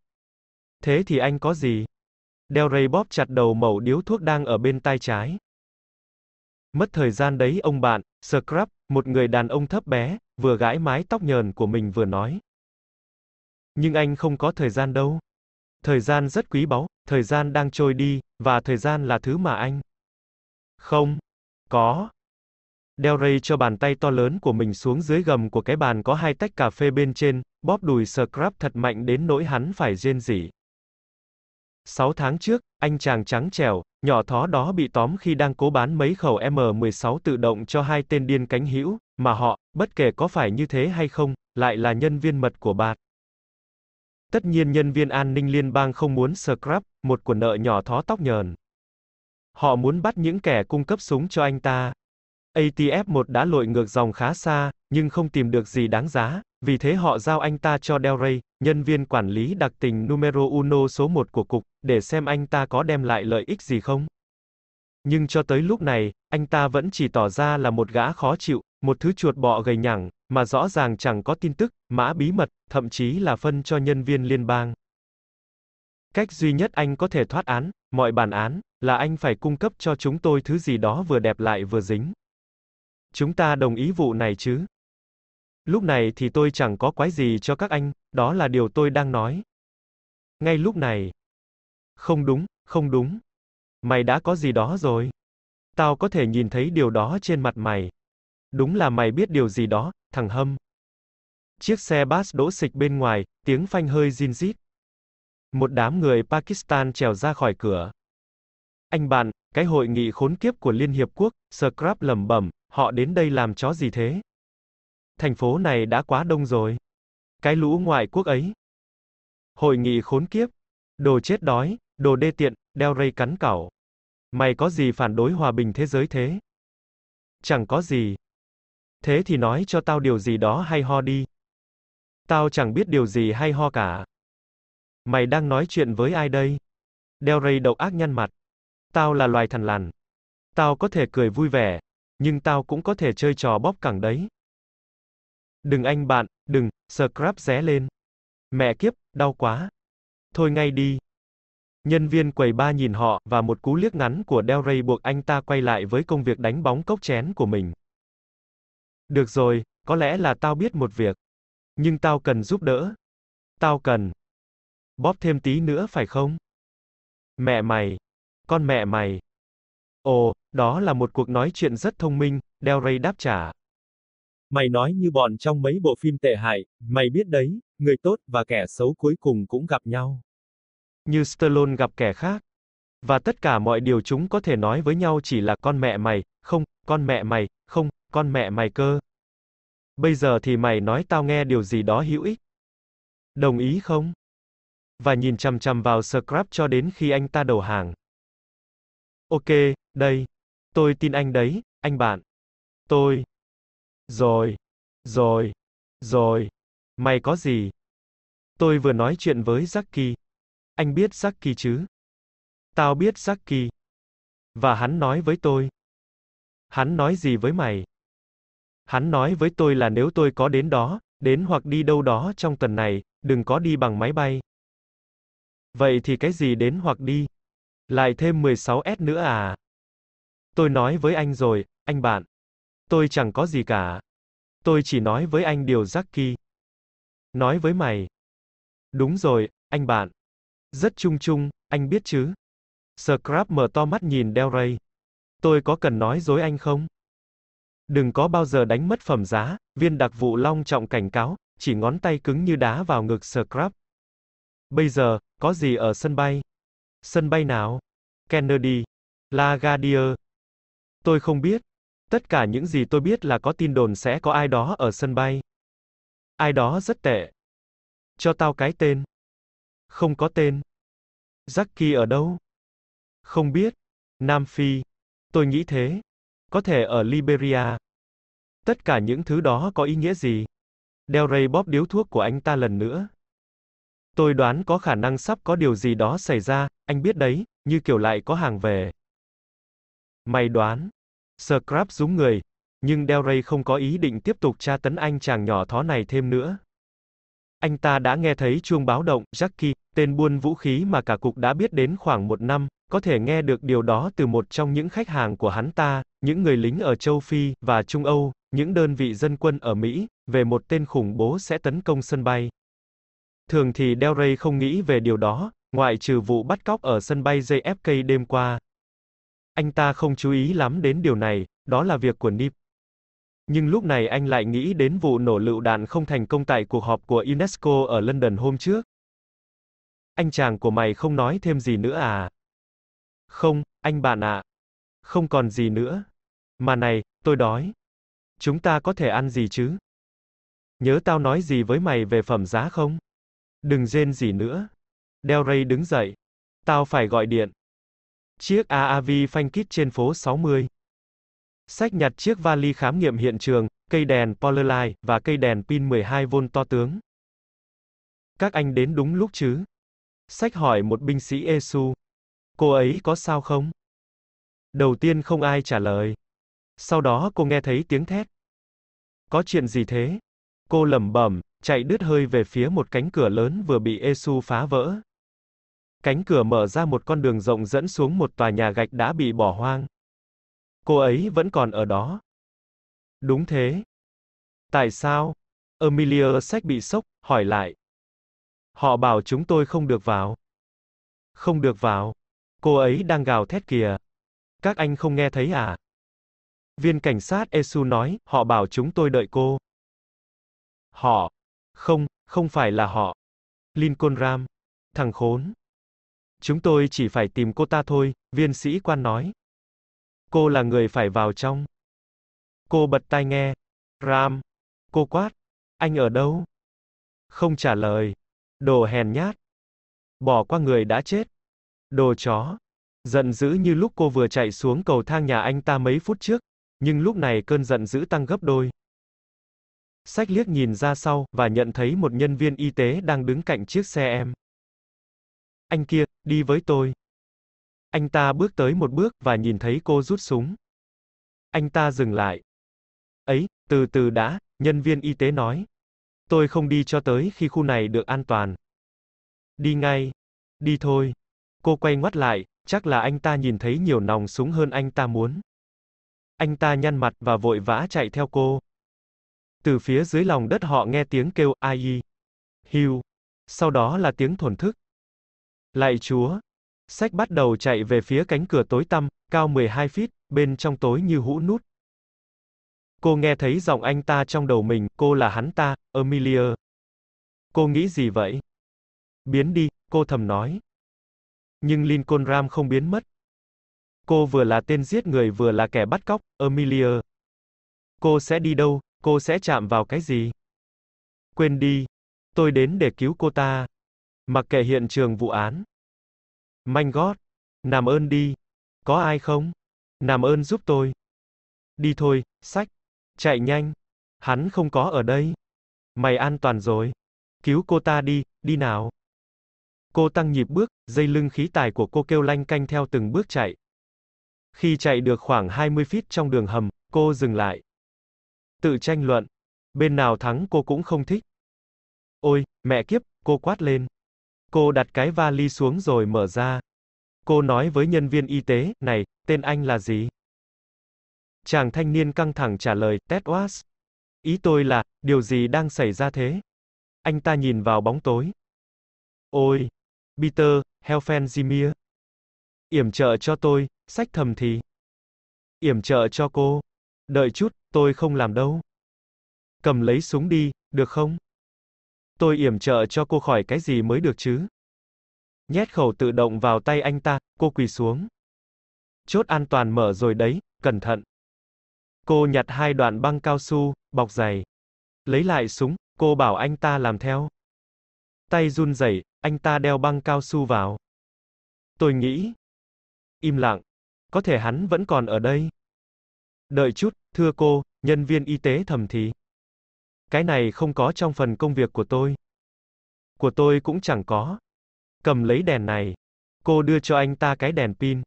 Thế thì anh có gì? Đeo Rey bóp chặt đầu mẩu điếu thuốc đang ở bên tay trái. Mất thời gian đấy ông bạn, Scrub, một người đàn ông thấp bé, vừa gãi mái tóc nhờn của mình vừa nói. Nhưng anh không có thời gian đâu. Thời gian rất quý báu, thời gian đang trôi đi, và thời gian là thứ mà anh. Không. Có. Del Rey cho bàn tay to lớn của mình xuống dưới gầm của cái bàn có hai tách cà phê bên trên, bóp đùi Scrub thật mạnh đến nỗi hắn phải rên rỉ. 6 tháng trước, anh chàng trắng trẻo, nhỏ thó đó bị tóm khi đang cố bán mấy khẩu M16 tự động cho hai tên điên cánh hữu, mà họ, bất kể có phải như thế hay không, lại là nhân viên mật của bạn. Tất nhiên nhân viên an ninh liên bang không muốn scrap, một của nợ nhỏ thó tóc nhờn. Họ muốn bắt những kẻ cung cấp súng cho anh ta. ATF-1 đã lội ngược dòng khá xa, nhưng không tìm được gì đáng giá, vì thế họ giao anh ta cho Del Rey, nhân viên quản lý đặc tình numero uno số 1 của cục, để xem anh ta có đem lại lợi ích gì không. Nhưng cho tới lúc này, anh ta vẫn chỉ tỏ ra là một gã khó chịu, một thứ chuột bọ gầy nhẳng, mà rõ ràng chẳng có tin tức, mã bí mật, thậm chí là phân cho nhân viên liên bang. Cách duy nhất anh có thể thoát án, mọi bản án, là anh phải cung cấp cho chúng tôi thứ gì đó vừa đẹp lại vừa dính. Chúng ta đồng ý vụ này chứ? Lúc này thì tôi chẳng có quái gì cho các anh, đó là điều tôi đang nói. Ngay lúc này. Không đúng, không đúng. Mày đã có gì đó rồi. Tao có thể nhìn thấy điều đó trên mặt mày. Đúng là mày biết điều gì đó, thằng Hâm. Chiếc xe bus đỗ xịch bên ngoài, tiếng phanh hơi zin rít. Một đám người Pakistan trèo ra khỏi cửa. Anh bạn, cái hội nghị khốn kiếp của Liên Hiệp Quốc, Scrap lẩm bẩm, họ đến đây làm chó gì thế? Thành phố này đã quá đông rồi. Cái lũ ngoại quốc ấy. Hội nghị khốn kiếp. Đồ chết đói, đồ đê tiện, đeo rây cắn cẩu Mày có gì phản đối hòa bình thế giới thế? Chẳng có gì. Thế thì nói cho tao điều gì đó hay ho đi. Tao chẳng biết điều gì hay ho cả. Mày đang nói chuyện với ai đây? Đeo rây độc ác nhăn mặt. Tao là loài thằn lằn. Tao có thể cười vui vẻ, nhưng tao cũng có thể chơi trò bóp cẳng đấy. Đừng anh bạn, đừng, Scrap ré lên. Mẹ kiếp, đau quá. Thôi ngay đi. Nhân viên quầy ba nhìn họ, và một cú liếc ngắn của Del Rey buộc anh ta quay lại với công việc đánh bóng cốc chén của mình. Được rồi, có lẽ là tao biết một việc. Nhưng tao cần giúp đỡ. Tao cần. Bóp thêm tí nữa phải không? Mẹ mày. Con mẹ mày. Ồ, đó là một cuộc nói chuyện rất thông minh, Del Rey đáp trả. Mày nói như bọn trong mấy bộ phim tệ hại, mày biết đấy, người tốt và kẻ xấu cuối cùng cũng gặp nhau. Như Stallone gặp kẻ khác. Và tất cả mọi điều chúng có thể nói với nhau chỉ là con mẹ mày, không, con mẹ mày, không, con mẹ mày cơ. Bây giờ thì mày nói tao nghe điều gì đó hữu ích. Đồng ý không? Và nhìn chằm chằm vào Scrap cho đến khi anh ta đầu hàng. Ok, đây. Tôi tin anh đấy, anh bạn. Tôi. Rồi. Rồi. Rồi. Mày có gì? Tôi vừa nói chuyện với Jackie. Anh biết Jackie chứ? Tao biết Jackie. Và hắn nói với tôi. Hắn nói gì với mày? Hắn nói với tôi là nếu tôi có đến đó, đến hoặc đi đâu đó trong tuần này, đừng có đi bằng máy bay. Vậy thì cái gì đến hoặc đi? Lại thêm 16S nữa à? Tôi nói với anh rồi, anh bạn. Tôi chẳng có gì cả. Tôi chỉ nói với anh điều Jackie. Nói với mày. Đúng rồi, anh bạn. Rất chung chung, anh biết chứ. Scrap mở to mắt nhìn Del Rey. Tôi có cần nói dối anh không? Đừng có bao giờ đánh mất phẩm giá, viên đặc vụ long trọng cảnh cáo, chỉ ngón tay cứng như đá vào ngực Scrap. Bây giờ, có gì ở sân bay? Sân bay nào? Kennedy. LaGuardia. Tôi không biết. Tất cả những gì tôi biết là có tin đồn sẽ có ai đó ở sân bay. Ai đó rất tệ. Cho tao cái tên. Không có tên. Jackie ở đâu? Không biết. Nam Phi. Tôi nghĩ thế. Có thể ở Liberia. Tất cả những thứ đó có ý nghĩa gì? Del Rey bóp điếu thuốc của anh ta lần nữa. Tôi đoán có khả năng sắp có điều gì đó xảy ra, anh biết đấy, như kiểu lại có hàng về. Mày đoán. Scrap rúng người. Nhưng Del Rey không có ý định tiếp tục tra tấn anh chàng nhỏ thó này thêm nữa. Anh ta đã nghe thấy chuông báo động, Jackie, tên buôn vũ khí mà cả cục đã biết đến khoảng một năm, có thể nghe được điều đó từ một trong những khách hàng của hắn ta, những người lính ở châu Phi và Trung Âu, những đơn vị dân quân ở Mỹ, về một tên khủng bố sẽ tấn công sân bay. Thường thì Del Rey không nghĩ về điều đó, ngoại trừ vụ bắt cóc ở sân bay JFK đêm qua. Anh ta không chú ý lắm đến điều này, đó là việc của Nip. Nhưng lúc này anh lại nghĩ đến vụ nổ lựu đạn không thành công tại cuộc họp của UNESCO ở London hôm trước. Anh chàng của mày không nói thêm gì nữa à? Không, anh bạn ạ. Không còn gì nữa. Mà này, tôi đói. Chúng ta có thể ăn gì chứ? Nhớ tao nói gì với mày về phẩm giá không? Đừng rên gì nữa. Del Rey đứng dậy. Tao phải gọi điện. Chiếc AAV phanh kít trên phố 60. Sách nhặt chiếc vali khám nghiệm hiện trường, cây đèn Polarlight và cây đèn pin 12V to tướng. Các anh đến đúng lúc chứ? Sách hỏi một binh sĩ Esu. Cô ấy có sao không? Đầu tiên không ai trả lời. Sau đó cô nghe thấy tiếng thét. Có chuyện gì thế? Cô lẩm bẩm, chạy đứt hơi về phía một cánh cửa lớn vừa bị Esu phá vỡ. Cánh cửa mở ra một con đường rộng dẫn xuống một tòa nhà gạch đã bị bỏ hoang. Cô ấy vẫn còn ở đó. Đúng thế. Tại sao? Emilia Sách bị sốc, hỏi lại. Họ bảo chúng tôi không được vào. Không được vào. Cô ấy đang gào thét kìa. Các anh không nghe thấy à? Viên cảnh sát Esu nói, họ bảo chúng tôi đợi cô. Họ. Không, không phải là họ. Lincoln Ram. Thằng khốn. Chúng tôi chỉ phải tìm cô ta thôi, viên sĩ quan nói. Cô là người phải vào trong. Cô bật tai nghe. Ram. Cô quát. Anh ở đâu? Không trả lời. Đồ hèn nhát. Bỏ qua người đã chết. Đồ chó. Giận dữ như lúc cô vừa chạy xuống cầu thang nhà anh ta mấy phút trước, nhưng lúc này cơn giận dữ tăng gấp đôi. Sách liếc nhìn ra sau, và nhận thấy một nhân viên y tế đang đứng cạnh chiếc xe em. Anh kia, đi với tôi. Anh ta bước tới một bước, và nhìn thấy cô rút súng. Anh ta dừng lại. Ấy, từ từ đã, nhân viên y tế nói. Tôi không đi cho tới khi khu này được an toàn. Đi ngay. Đi thôi. Cô quay ngoắt lại, chắc là anh ta nhìn thấy nhiều nòng súng hơn anh ta muốn. Anh ta nhăn mặt và vội vã chạy theo cô. Từ phía dưới lòng đất họ nghe tiếng kêu ai Hugh. Sau đó là tiếng thổn thức. Lạy Chúa. Sách bắt đầu chạy về phía cánh cửa tối tăm, cao 12 feet, bên trong tối như hũ nút. Cô nghe thấy giọng anh ta trong đầu mình, cô là hắn ta, Amelia. Cô nghĩ gì vậy? Biến đi, cô thầm nói. Nhưng Lincoln Ram không biến mất. Cô vừa là tên giết người vừa là kẻ bắt cóc, Amelia. Cô sẽ đi đâu, cô sẽ chạm vào cái gì? Quên đi. Tôi đến để cứu cô ta. Mặc kệ hiện trường vụ án. Manh gót. Làm ơn đi. Có ai không? Làm ơn giúp tôi. Đi thôi, sách. Chạy nhanh. Hắn không có ở đây. Mày an toàn rồi. Cứu cô ta đi, đi nào. Cô tăng nhịp bước, dây lưng khí tài của cô kêu lanh canh theo từng bước chạy. Khi chạy được khoảng 20 feet trong đường hầm, cô dừng lại. Tự tranh luận. Bên nào thắng cô cũng không thích. Ôi, mẹ kiếp, cô quát lên. Cô đặt cái vali xuống rồi mở ra. Cô nói với nhân viên y tế, này, tên anh là gì? Chàng thanh niên căng thẳng trả lời, Ted Was. Ý tôi là, điều gì đang xảy ra thế? Anh ta nhìn vào bóng tối. Ôi, Peter, Helfenzimir. Yểm trợ cho tôi, sách thầm thì. Yểm trợ cho cô. Đợi chút, tôi không làm đâu. Cầm lấy súng đi, được không? Tôi yểm trợ cho cô khỏi cái gì mới được chứ? Nhét khẩu tự động vào tay anh ta, cô quỳ xuống. Chốt an toàn mở rồi đấy, cẩn thận. Cô nhặt hai đoạn băng cao su, bọc giày. Lấy lại súng, cô bảo anh ta làm theo. Tay run rẩy, anh ta đeo băng cao su vào. Tôi nghĩ. Im lặng. Có thể hắn vẫn còn ở đây. Đợi chút, thưa cô, nhân viên y tế thầm thì. Cái này không có trong phần công việc của tôi. Của tôi cũng chẳng có. Cầm lấy đèn này. Cô đưa cho anh ta cái đèn pin.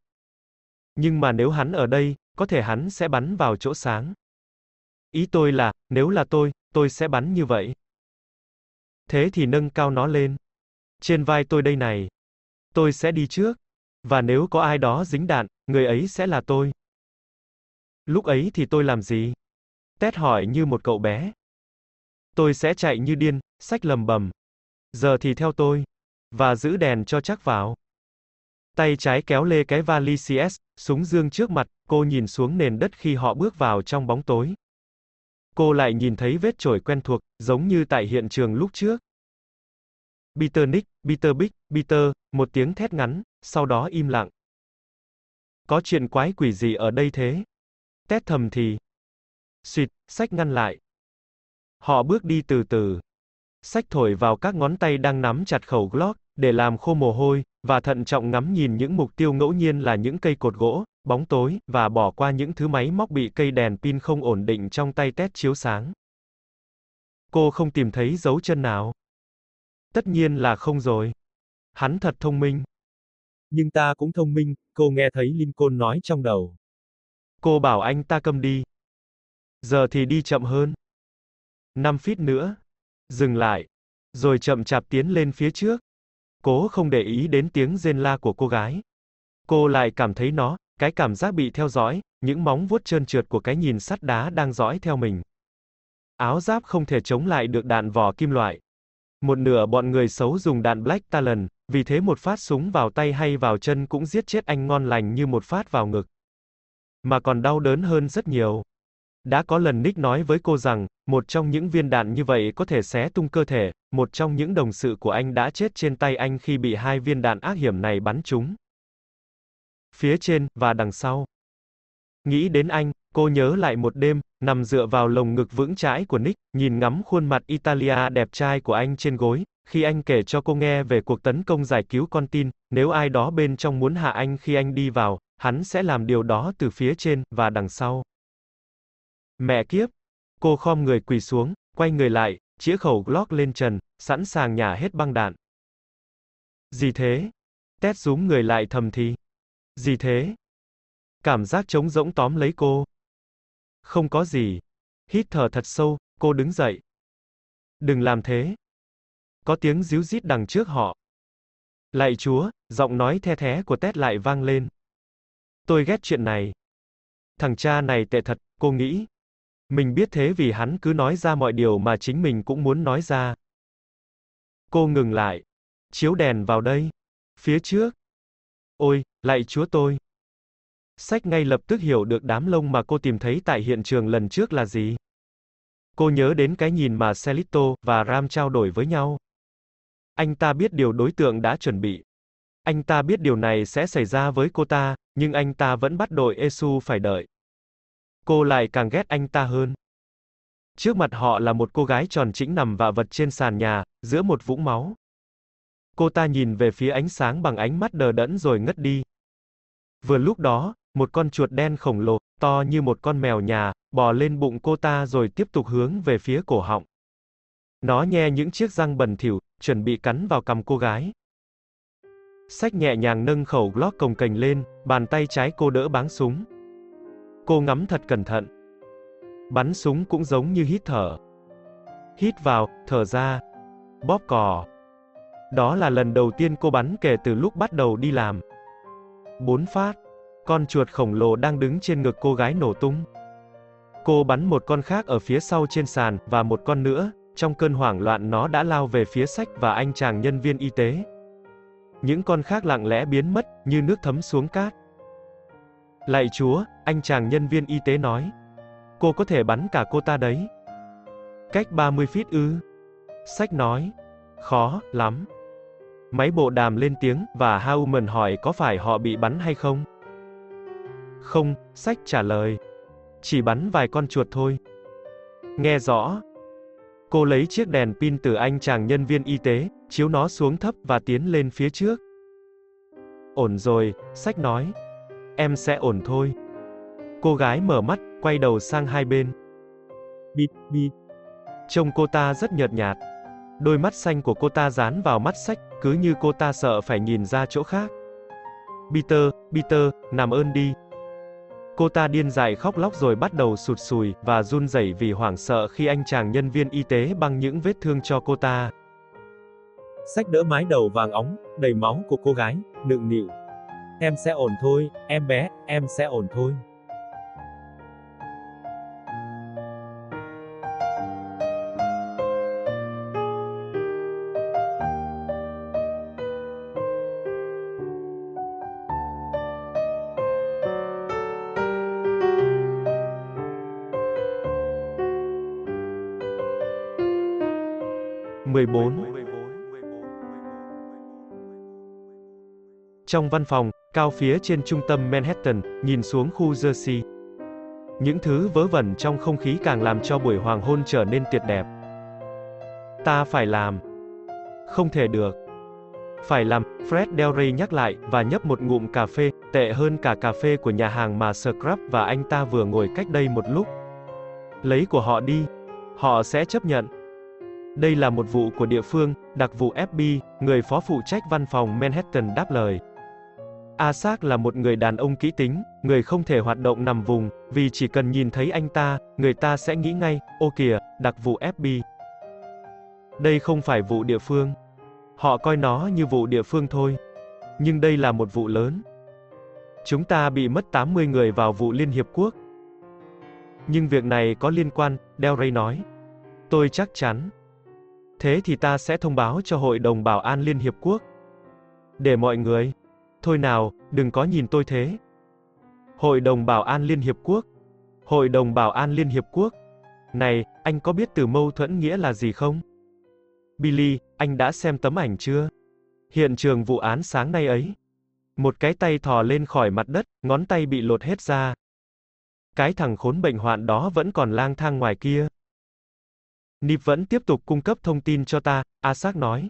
Nhưng mà nếu hắn ở đây, có thể hắn sẽ bắn vào chỗ sáng. Ý tôi là, nếu là tôi, tôi sẽ bắn như vậy. Thế thì nâng cao nó lên. Trên vai tôi đây này. Tôi sẽ đi trước. Và nếu có ai đó dính đạn, người ấy sẽ là tôi. Lúc ấy thì tôi làm gì? Tét hỏi như một cậu bé. Tôi sẽ chạy như điên, sách lầm bầm. Giờ thì theo tôi. Và giữ đèn cho chắc vào. Tay trái kéo lê cái vali CS, súng dương trước mặt, cô nhìn xuống nền đất khi họ bước vào trong bóng tối. Cô lại nhìn thấy vết chổi quen thuộc, giống như tại hiện trường lúc trước. Peter Nick, Peter Big, Peter, một tiếng thét ngắn, sau đó im lặng. Có chuyện quái quỷ gì ở đây thế? Tét thầm thì. Xuyệt, sách ngăn lại. Họ bước đi từ từ. Sách thổi vào các ngón tay đang nắm chặt khẩu Glock, để làm khô mồ hôi, và thận trọng ngắm nhìn những mục tiêu ngẫu nhiên là những cây cột gỗ, bóng tối, và bỏ qua những thứ máy móc bị cây đèn pin không ổn định trong tay tét chiếu sáng. Cô không tìm thấy dấu chân nào. Tất nhiên là không rồi. Hắn thật thông minh. Nhưng ta cũng thông minh, cô nghe thấy Lincoln nói trong đầu. Cô bảo anh ta câm đi. Giờ thì đi chậm hơn. 5 feet nữa. Dừng lại. Rồi chậm chạp tiến lên phía trước. Cố không để ý đến tiếng rên la của cô gái. Cô lại cảm thấy nó, cái cảm giác bị theo dõi, những móng vuốt trơn trượt của cái nhìn sắt đá đang dõi theo mình. Áo giáp không thể chống lại được đạn vỏ kim loại. Một nửa bọn người xấu dùng đạn Black Talon, vì thế một phát súng vào tay hay vào chân cũng giết chết anh ngon lành như một phát vào ngực. Mà còn đau đớn hơn rất nhiều. Đã có lần Nick nói với cô rằng, một trong những viên đạn như vậy có thể xé tung cơ thể, một trong những đồng sự của anh đã chết trên tay anh khi bị hai viên đạn ác hiểm này bắn trúng. Phía trên, và đằng sau. Nghĩ đến anh, cô nhớ lại một đêm, nằm dựa vào lồng ngực vững chãi của Nick, nhìn ngắm khuôn mặt Italia đẹp trai của anh trên gối, khi anh kể cho cô nghe về cuộc tấn công giải cứu con tin, nếu ai đó bên trong muốn hạ anh khi anh đi vào, hắn sẽ làm điều đó từ phía trên, và đằng sau. Mẹ kiếp! Cô khom người quỳ xuống, quay người lại, chĩa khẩu Glock lên trần, sẵn sàng nhả hết băng đạn. Gì thế? Tét rúm người lại thầm thì. Gì thế? Cảm giác trống rỗng tóm lấy cô. Không có gì. Hít thở thật sâu, cô đứng dậy. Đừng làm thế. Có tiếng díu rít đằng trước họ. Lạy chúa, giọng nói the thé của Tét lại vang lên. Tôi ghét chuyện này. Thằng cha này tệ thật, cô nghĩ. Mình biết thế vì hắn cứ nói ra mọi điều mà chính mình cũng muốn nói ra. Cô ngừng lại. Chiếu đèn vào đây. Phía trước. Ôi, lạy chúa tôi. Sách ngay lập tức hiểu được đám lông mà cô tìm thấy tại hiện trường lần trước là gì. Cô nhớ đến cái nhìn mà Celito và Ram trao đổi với nhau. Anh ta biết điều đối tượng đã chuẩn bị. Anh ta biết điều này sẽ xảy ra với cô ta, nhưng anh ta vẫn bắt đội Esu phải đợi. Cô lại càng ghét anh ta hơn. Trước mặt họ là một cô gái tròn chỉnh nằm vạ vật trên sàn nhà, giữa một vũng máu. Cô ta nhìn về phía ánh sáng bằng ánh mắt đờ đẫn rồi ngất đi. Vừa lúc đó, một con chuột đen khổng lồ, to như một con mèo nhà, bò lên bụng cô ta rồi tiếp tục hướng về phía cổ họng. Nó nhe những chiếc răng bẩn thỉu, chuẩn bị cắn vào cằm cô gái. Sách nhẹ nhàng nâng khẩu Glock cồng cành lên, bàn tay trái cô đỡ báng súng. Cô ngắm thật cẩn thận. Bắn súng cũng giống như hít thở. Hít vào, thở ra. Bóp cò. Đó là lần đầu tiên cô bắn kể từ lúc bắt đầu đi làm. Bốn phát. Con chuột khổng lồ đang đứng trên ngực cô gái nổ tung. Cô bắn một con khác ở phía sau trên sàn, và một con nữa, trong cơn hoảng loạn nó đã lao về phía sách và anh chàng nhân viên y tế. Những con khác lặng lẽ biến mất, như nước thấm xuống cát. Lạy chúa, anh chàng nhân viên y tế nói. Cô có thể bắn cả cô ta đấy. Cách 30 feet ư. Sách nói. Khó, lắm. Máy bộ đàm lên tiếng, và Hauman hỏi có phải họ bị bắn hay không? Không, sách trả lời. Chỉ bắn vài con chuột thôi. Nghe rõ. Cô lấy chiếc đèn pin từ anh chàng nhân viên y tế, chiếu nó xuống thấp và tiến lên phía trước. Ổn rồi, sách nói. Em sẽ ổn thôi. Cô gái mở mắt, quay đầu sang hai bên. Bịt, bịt. Trông cô ta rất nhợt nhạt. Đôi mắt xanh của cô ta dán vào mắt sách, cứ như cô ta sợ phải nhìn ra chỗ khác. Peter, Peter, nằm ơn đi. Cô ta điên dại khóc lóc rồi bắt đầu sụt sùi, và run rẩy vì hoảng sợ khi anh chàng nhân viên y tế băng những vết thương cho cô ta. Sách đỡ mái đầu vàng óng, đầy máu của cô gái, nựng nịu. Em sẽ ổn thôi, em bé, em sẽ ổn thôi. Mười bốn Trong văn phòng, cao phía trên trung tâm Manhattan, nhìn xuống khu Jersey. Những thứ vớ vẩn trong không khí càng làm cho buổi hoàng hôn trở nên tuyệt đẹp. Ta phải làm. Không thể được. Phải làm, Fred Del Rey nhắc lại, và nhấp một ngụm cà phê, tệ hơn cả cà phê của nhà hàng mà Scrub và anh ta vừa ngồi cách đây một lúc. Lấy của họ đi. Họ sẽ chấp nhận. Đây là một vụ của địa phương, đặc vụ FBI, người phó phụ trách văn phòng Manhattan đáp lời. Asak là một người đàn ông kỹ tính, người không thể hoạt động nằm vùng, vì chỉ cần nhìn thấy anh ta, người ta sẽ nghĩ ngay, ô kìa, đặc vụ FBI. Đây không phải vụ địa phương. Họ coi nó như vụ địa phương thôi. Nhưng đây là một vụ lớn. Chúng ta bị mất 80 người vào vụ Liên Hiệp Quốc. Nhưng việc này có liên quan, Del Rey nói. Tôi chắc chắn. Thế thì ta sẽ thông báo cho Hội đồng Bảo an Liên Hiệp Quốc. Để mọi người. Thôi nào, đừng có nhìn tôi thế. Hội đồng Bảo an Liên Hiệp Quốc. Hội đồng Bảo an Liên Hiệp Quốc. Này, anh có biết từ mâu thuẫn nghĩa là gì không? Billy, anh đã xem tấm ảnh chưa? Hiện trường vụ án sáng nay ấy. Một cái tay thò lên khỏi mặt đất, ngón tay bị lột hết ra. Cái thằng khốn bệnh hoạn đó vẫn còn lang thang ngoài kia. Nip vẫn tiếp tục cung cấp thông tin cho ta, Asak nói.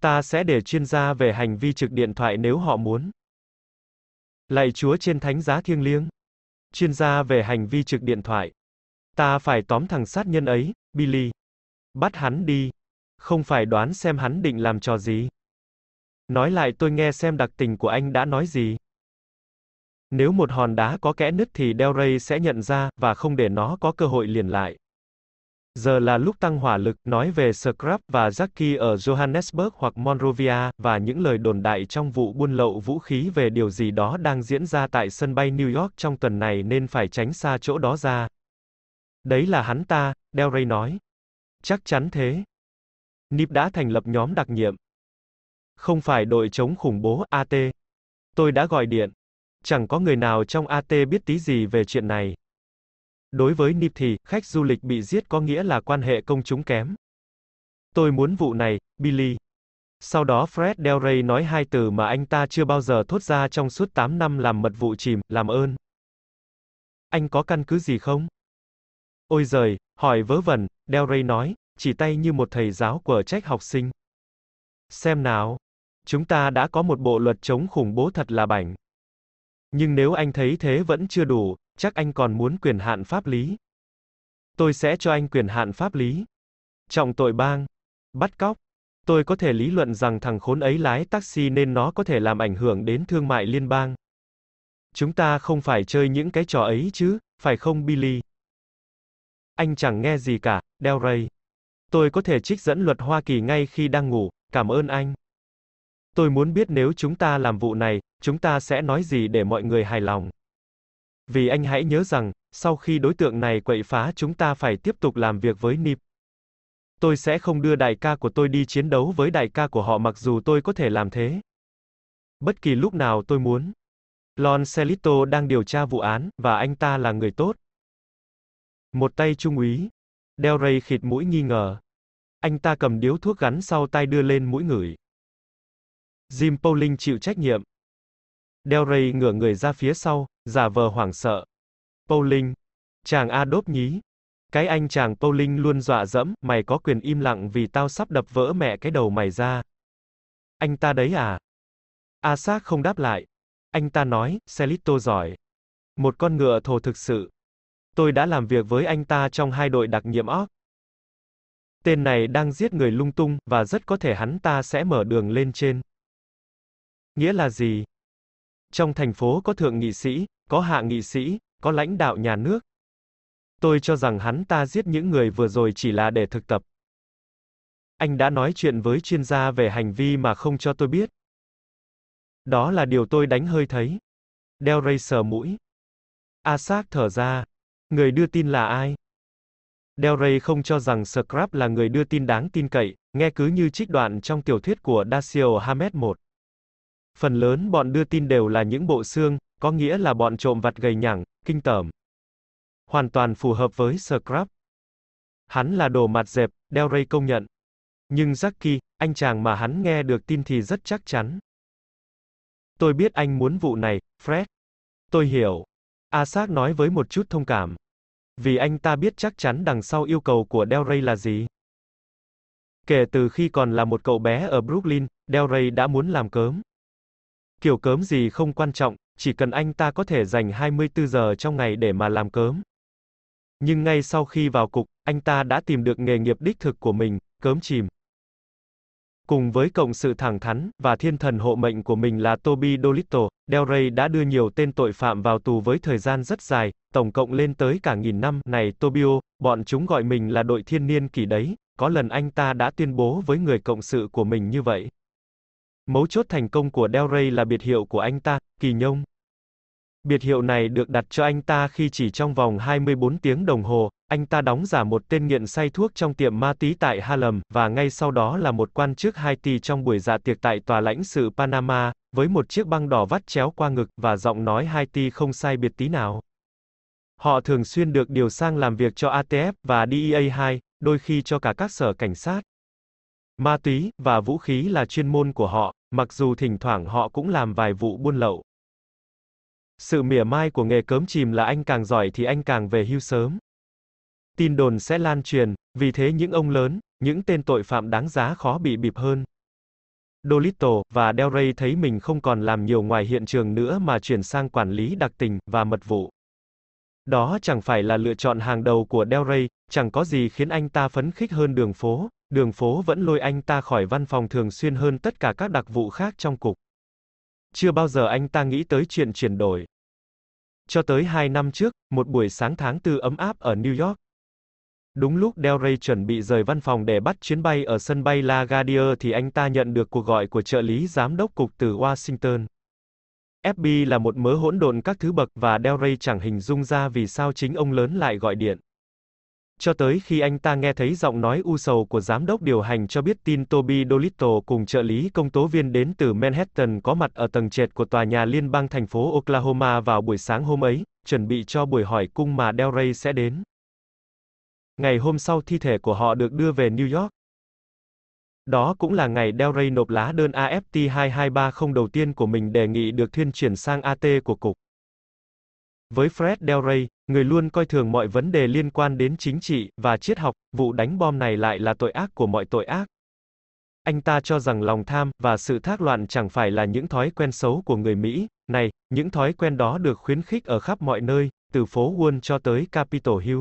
Ta sẽ để chuyên gia về hành vi trực điện thoại nếu họ muốn. Lạy Chúa trên thánh giá thiêng liêng. Chuyên gia về hành vi trực điện thoại. Ta phải tóm thằng sát nhân ấy, Billy. Bắt hắn đi. Không phải đoán xem hắn định làm trò gì. Nói lại tôi nghe xem đặc tình của anh đã nói gì. Nếu một hòn đá có kẽ nứt thì Del Rey sẽ nhận ra, và không để nó có cơ hội liền lại. Giờ là lúc tăng hỏa lực, nói về Scrap và Jackie ở Johannesburg hoặc Monrovia, và những lời đồn đại trong vụ buôn lậu vũ khí về điều gì đó đang diễn ra tại sân bay New York trong tuần này nên phải tránh xa chỗ đó ra. Đấy là hắn ta, Del Rey nói. Chắc chắn thế. Nip đã thành lập nhóm đặc nhiệm. Không phải đội chống khủng bố AT. Tôi đã gọi điện. Chẳng có người nào trong AT biết tí gì về chuyện này. Đối với Nip thì, khách du lịch bị giết có nghĩa là quan hệ công chúng kém. Tôi muốn vụ này, Billy. Sau đó Fred Del Rey nói hai từ mà anh ta chưa bao giờ thốt ra trong suốt 8 năm làm mật vụ chìm, làm ơn. Anh có căn cứ gì không? Ôi giời, hỏi vớ vẩn, Del Rey nói, chỉ tay như một thầy giáo của trách học sinh. Xem nào. Chúng ta đã có một bộ luật chống khủng bố thật là bảnh. Nhưng nếu anh thấy thế vẫn chưa đủ, chắc anh còn muốn quyền hạn pháp lý. Tôi sẽ cho anh quyền hạn pháp lý. Trọng tội bang. Bắt cóc. Tôi có thể lý luận rằng thằng khốn ấy lái taxi nên nó có thể làm ảnh hưởng đến thương mại liên bang. Chúng ta không phải chơi những cái trò ấy chứ, phải không Billy? Anh chẳng nghe gì cả, Del Rey. Tôi có thể trích dẫn luật Hoa Kỳ ngay khi đang ngủ, cảm ơn anh. Tôi muốn biết nếu chúng ta làm vụ này, chúng ta sẽ nói gì để mọi người hài lòng. Vì anh hãy nhớ rằng, sau khi đối tượng này quậy phá chúng ta phải tiếp tục làm việc với NIP. Tôi sẽ không đưa đại ca của tôi đi chiến đấu với đại ca của họ mặc dù tôi có thể làm thế. Bất kỳ lúc nào tôi muốn. Lon Celito đang điều tra vụ án, và anh ta là người tốt. Một tay trung úy, Del Rey khịt mũi nghi ngờ. Anh ta cầm điếu thuốc gắn sau tay đưa lên mũi ngửi. Jim Pauling chịu trách nhiệm. Del Rey ngửa người ra phía sau, giả vờ hoảng sợ. Pauling. Chàng a đốp nhí. Cái anh chàng Pauling luôn dọa dẫm, mày có quyền im lặng vì tao sắp đập vỡ mẹ cái đầu mày ra. Anh ta đấy à? A xác không đáp lại. Anh ta nói, Celito giỏi. Một con ngựa thồ thực sự. Tôi đã làm việc với anh ta trong hai đội đặc nhiệm óc. Tên này đang giết người lung tung, và rất có thể hắn ta sẽ mở đường lên trên. Nghĩa là gì? Trong thành phố có thượng nghị sĩ, có hạ nghị sĩ, có lãnh đạo nhà nước. Tôi cho rằng hắn ta giết những người vừa rồi chỉ là để thực tập. Anh đã nói chuyện với chuyên gia về hành vi mà không cho tôi biết. Đó là điều tôi đánh hơi thấy. Del Rey sờ mũi. Asak thở ra. Người đưa tin là ai? Del Rey không cho rằng Scrap là người đưa tin đáng tin cậy, nghe cứ như trích đoạn trong tiểu thuyết của Dashiell Hammett 1. Phần lớn bọn đưa tin đều là những bộ xương, có nghĩa là bọn trộm vặt gầy nhẳng, kinh tởm. Hoàn toàn phù hợp với Scrap. Hắn là đồ mặt dẹp, Del Rey công nhận. Nhưng Jackie, anh chàng mà hắn nghe được tin thì rất chắc chắn. Tôi biết anh muốn vụ này, Fred. Tôi hiểu. Asak nói với một chút thông cảm. Vì anh ta biết chắc chắn đằng sau yêu cầu của Del Rey là gì. Kể từ khi còn là một cậu bé ở Brooklyn, Del Rey đã muốn làm cớm. Kiểu cớm gì không quan trọng, chỉ cần anh ta có thể dành 24 giờ trong ngày để mà làm cớm. Nhưng ngay sau khi vào cục, anh ta đã tìm được nghề nghiệp đích thực của mình, cớm chìm. Cùng với cộng sự thẳng thắn, và thiên thần hộ mệnh của mình là Toby Dolittle, Del Rey đã đưa nhiều tên tội phạm vào tù với thời gian rất dài, tổng cộng lên tới cả nghìn năm. Này Tobio, bọn chúng gọi mình là đội thiên niên kỷ đấy, có lần anh ta đã tuyên bố với người cộng sự của mình như vậy. Mấu chốt thành công của Del Rey là biệt hiệu của anh ta, Kỳ Nhông. Biệt hiệu này được đặt cho anh ta khi chỉ trong vòng 24 tiếng đồng hồ, anh ta đóng giả một tên nghiện say thuốc trong tiệm ma túy tại Harlem, và ngay sau đó là một quan chức Haiti trong buổi dạ tiệc tại tòa lãnh sự Panama, với một chiếc băng đỏ vắt chéo qua ngực, và giọng nói Haiti không sai biệt tí nào. Họ thường xuyên được điều sang làm việc cho ATF và DEA2, đôi khi cho cả các sở cảnh sát. Ma túy và vũ khí là chuyên môn của họ, mặc dù thỉnh thoảng họ cũng làm vài vụ buôn lậu. Sự mỉa mai của nghề cớm chìm là anh càng giỏi thì anh càng về hưu sớm. Tin đồn sẽ lan truyền, vì thế những ông lớn, những tên tội phạm đáng giá khó bị bịp hơn. Dolittle và Del Rey thấy mình không còn làm nhiều ngoài hiện trường nữa mà chuyển sang quản lý đặc tình và mật vụ. Đó chẳng phải là lựa chọn hàng đầu của Del Rey, chẳng có gì khiến anh ta phấn khích hơn đường phố, đường phố vẫn lôi anh ta khỏi văn phòng thường xuyên hơn tất cả các đặc vụ khác trong cục. Chưa bao giờ anh ta nghĩ tới chuyện chuyển đổi. Cho tới hai năm trước, một buổi sáng tháng tư ấm áp ở New York. Đúng lúc Del Rey chuẩn bị rời văn phòng để bắt chuyến bay ở sân bay LaGuardia thì anh ta nhận được cuộc gọi của trợ lý giám đốc cục từ Washington. FB là một mớ hỗn độn các thứ bậc và Del Rey chẳng hình dung ra vì sao chính ông lớn lại gọi điện. Cho tới khi anh ta nghe thấy giọng nói u sầu của giám đốc điều hành cho biết tin Toby Dolittle cùng trợ lý công tố viên đến từ Manhattan có mặt ở tầng trệt của tòa nhà liên bang thành phố Oklahoma vào buổi sáng hôm ấy, chuẩn bị cho buổi hỏi cung mà Del Rey sẽ đến. Ngày hôm sau thi thể của họ được đưa về New York. Đó cũng là ngày Del Rey nộp lá đơn AFT 2230 đầu tiên của mình đề nghị được thuyên chuyển sang AT của cục. Với Fred Del Rey, người luôn coi thường mọi vấn đề liên quan đến chính trị và triết học, vụ đánh bom này lại là tội ác của mọi tội ác. Anh ta cho rằng lòng tham và sự thác loạn chẳng phải là những thói quen xấu của người Mỹ, này, những thói quen đó được khuyến khích ở khắp mọi nơi, từ phố Wall cho tới Capitol Hill.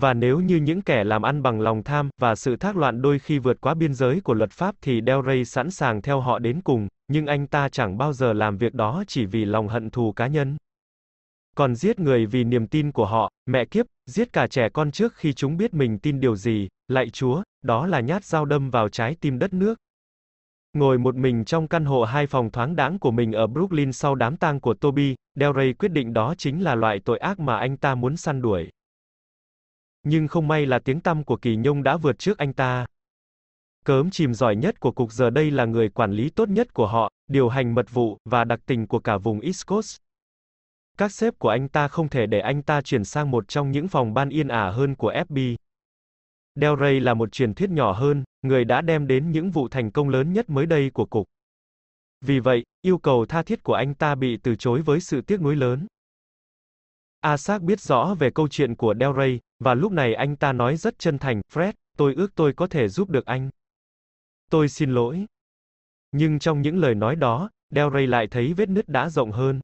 Và nếu như những kẻ làm ăn bằng lòng tham và sự thác loạn đôi khi vượt quá biên giới của luật pháp thì Del Rey sẵn sàng theo họ đến cùng, nhưng anh ta chẳng bao giờ làm việc đó chỉ vì lòng hận thù cá nhân. Còn giết người vì niềm tin của họ, mẹ kiếp, giết cả trẻ con trước khi chúng biết mình tin điều gì, lạy Chúa, đó là nhát dao đâm vào trái tim đất nước. Ngồi một mình trong căn hộ hai phòng thoáng đãng của mình ở Brooklyn sau đám tang của Toby, Del Rey quyết định đó chính là loại tội ác mà anh ta muốn săn đuổi. Nhưng không may là tiếng tăm của Kỳ Nhung đã vượt trước anh ta. Cớm chìm giỏi nhất của cục giờ đây là người quản lý tốt nhất của họ, điều hành mật vụ, và đặc tình của cả vùng East Coast. Các sếp của anh ta không thể để anh ta chuyển sang một trong những phòng ban yên ả hơn của FB. Del Rey là một truyền thuyết nhỏ hơn, người đã đem đến những vụ thành công lớn nhất mới đây của cục. Vì vậy, yêu cầu tha thiết của anh ta bị từ chối với sự tiếc nuối lớn. Asak biết rõ về câu chuyện của Del Rey, và lúc này anh ta nói rất chân thành, Fred, tôi ước tôi có thể giúp được anh. Tôi xin lỗi. Nhưng trong những lời nói đó, Del Rey lại thấy vết nứt đã rộng hơn.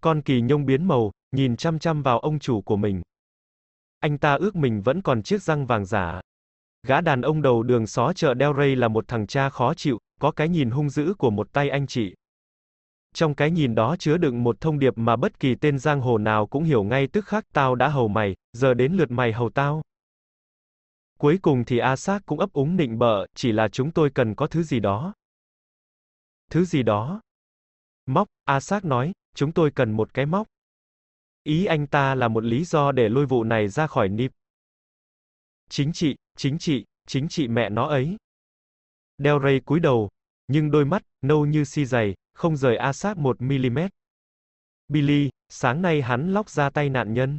Con kỳ nhông biến màu, nhìn chăm chăm vào ông chủ của mình. Anh ta ước mình vẫn còn chiếc răng vàng giả. Gã đàn ông đầu đường xó chợ Del Rey là một thằng cha khó chịu, có cái nhìn hung dữ của một tay anh chị. Trong cái nhìn đó chứa đựng một thông điệp mà bất kỳ tên giang hồ nào cũng hiểu ngay tức khắc, tao đã hầu mày, giờ đến lượt mày hầu tao. Cuối cùng thì A Sát cũng ấp úng nịnh bợ, chỉ là chúng tôi cần có thứ gì đó. Thứ gì đó? Móc, A Sát nói, chúng tôi cần một cái móc. Ý anh ta là một lý do để lôi vụ này ra khỏi nịp. Chính trị, chính trị, chính trị mẹ nó ấy. Del Rey cúi đầu, nhưng đôi mắt, nâu như si dày, không rời A sát 1mm. Billy, sáng nay hắn lóc ra tay nạn nhân.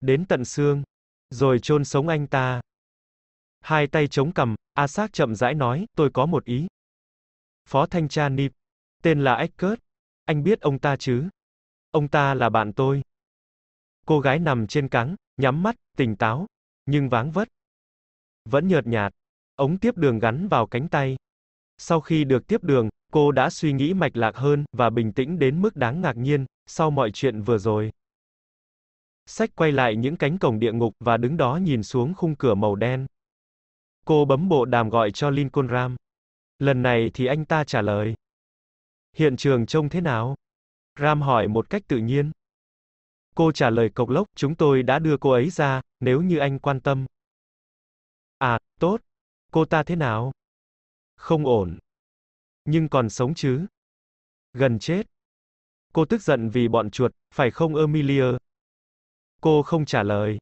Đến tận xương. Rồi chôn sống anh ta. Hai tay chống cầm, A sát chậm rãi nói, tôi có một ý. Phó thanh tra Nip. Tên là Eckert. Anh biết ông ta chứ? Ông ta là bạn tôi. Cô gái nằm trên cáng, nhắm mắt, tỉnh táo, nhưng váng vất. Vẫn nhợt nhạt. Ống tiếp đường gắn vào cánh tay. Sau khi được tiếp đường, cô đã suy nghĩ mạch lạc hơn, và bình tĩnh đến mức đáng ngạc nhiên, sau mọi chuyện vừa rồi. Sách quay lại những cánh cổng địa ngục, và đứng đó nhìn xuống khung cửa màu đen. Cô bấm bộ đàm gọi cho Lincoln Ram. Lần này thì anh ta trả lời. Hiện trường trông thế nào? Ram hỏi một cách tự nhiên. Cô trả lời cộc lốc, chúng tôi đã đưa cô ấy ra, nếu như anh quan tâm. À, tốt. Cô ta thế nào? Không ổn. Nhưng còn sống chứ? Gần chết. Cô tức giận vì bọn chuột, phải không Emilia? Cô không trả lời.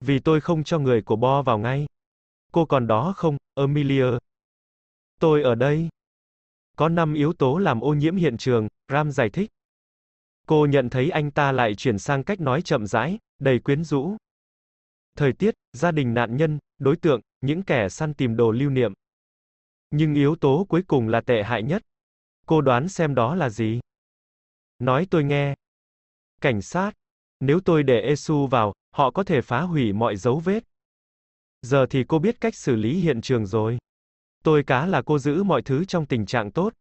Vì tôi không cho người của Bo vào ngay. Cô còn đó không, Emilia? Tôi ở đây. Có 5 yếu tố làm ô nhiễm hiện trường, Ram giải thích. Cô nhận thấy anh ta lại chuyển sang cách nói chậm rãi, đầy quyến rũ. Thời tiết, gia đình nạn nhân, đối tượng, những kẻ săn tìm đồ lưu niệm. Nhưng yếu tố cuối cùng là tệ hại nhất. Cô đoán xem đó là gì? Nói tôi nghe. Cảnh sát. Nếu tôi để Esu vào, họ có thể phá hủy mọi dấu vết. Giờ thì cô biết cách xử lý hiện trường rồi. Tôi cá là cô giữ mọi thứ trong tình trạng tốt.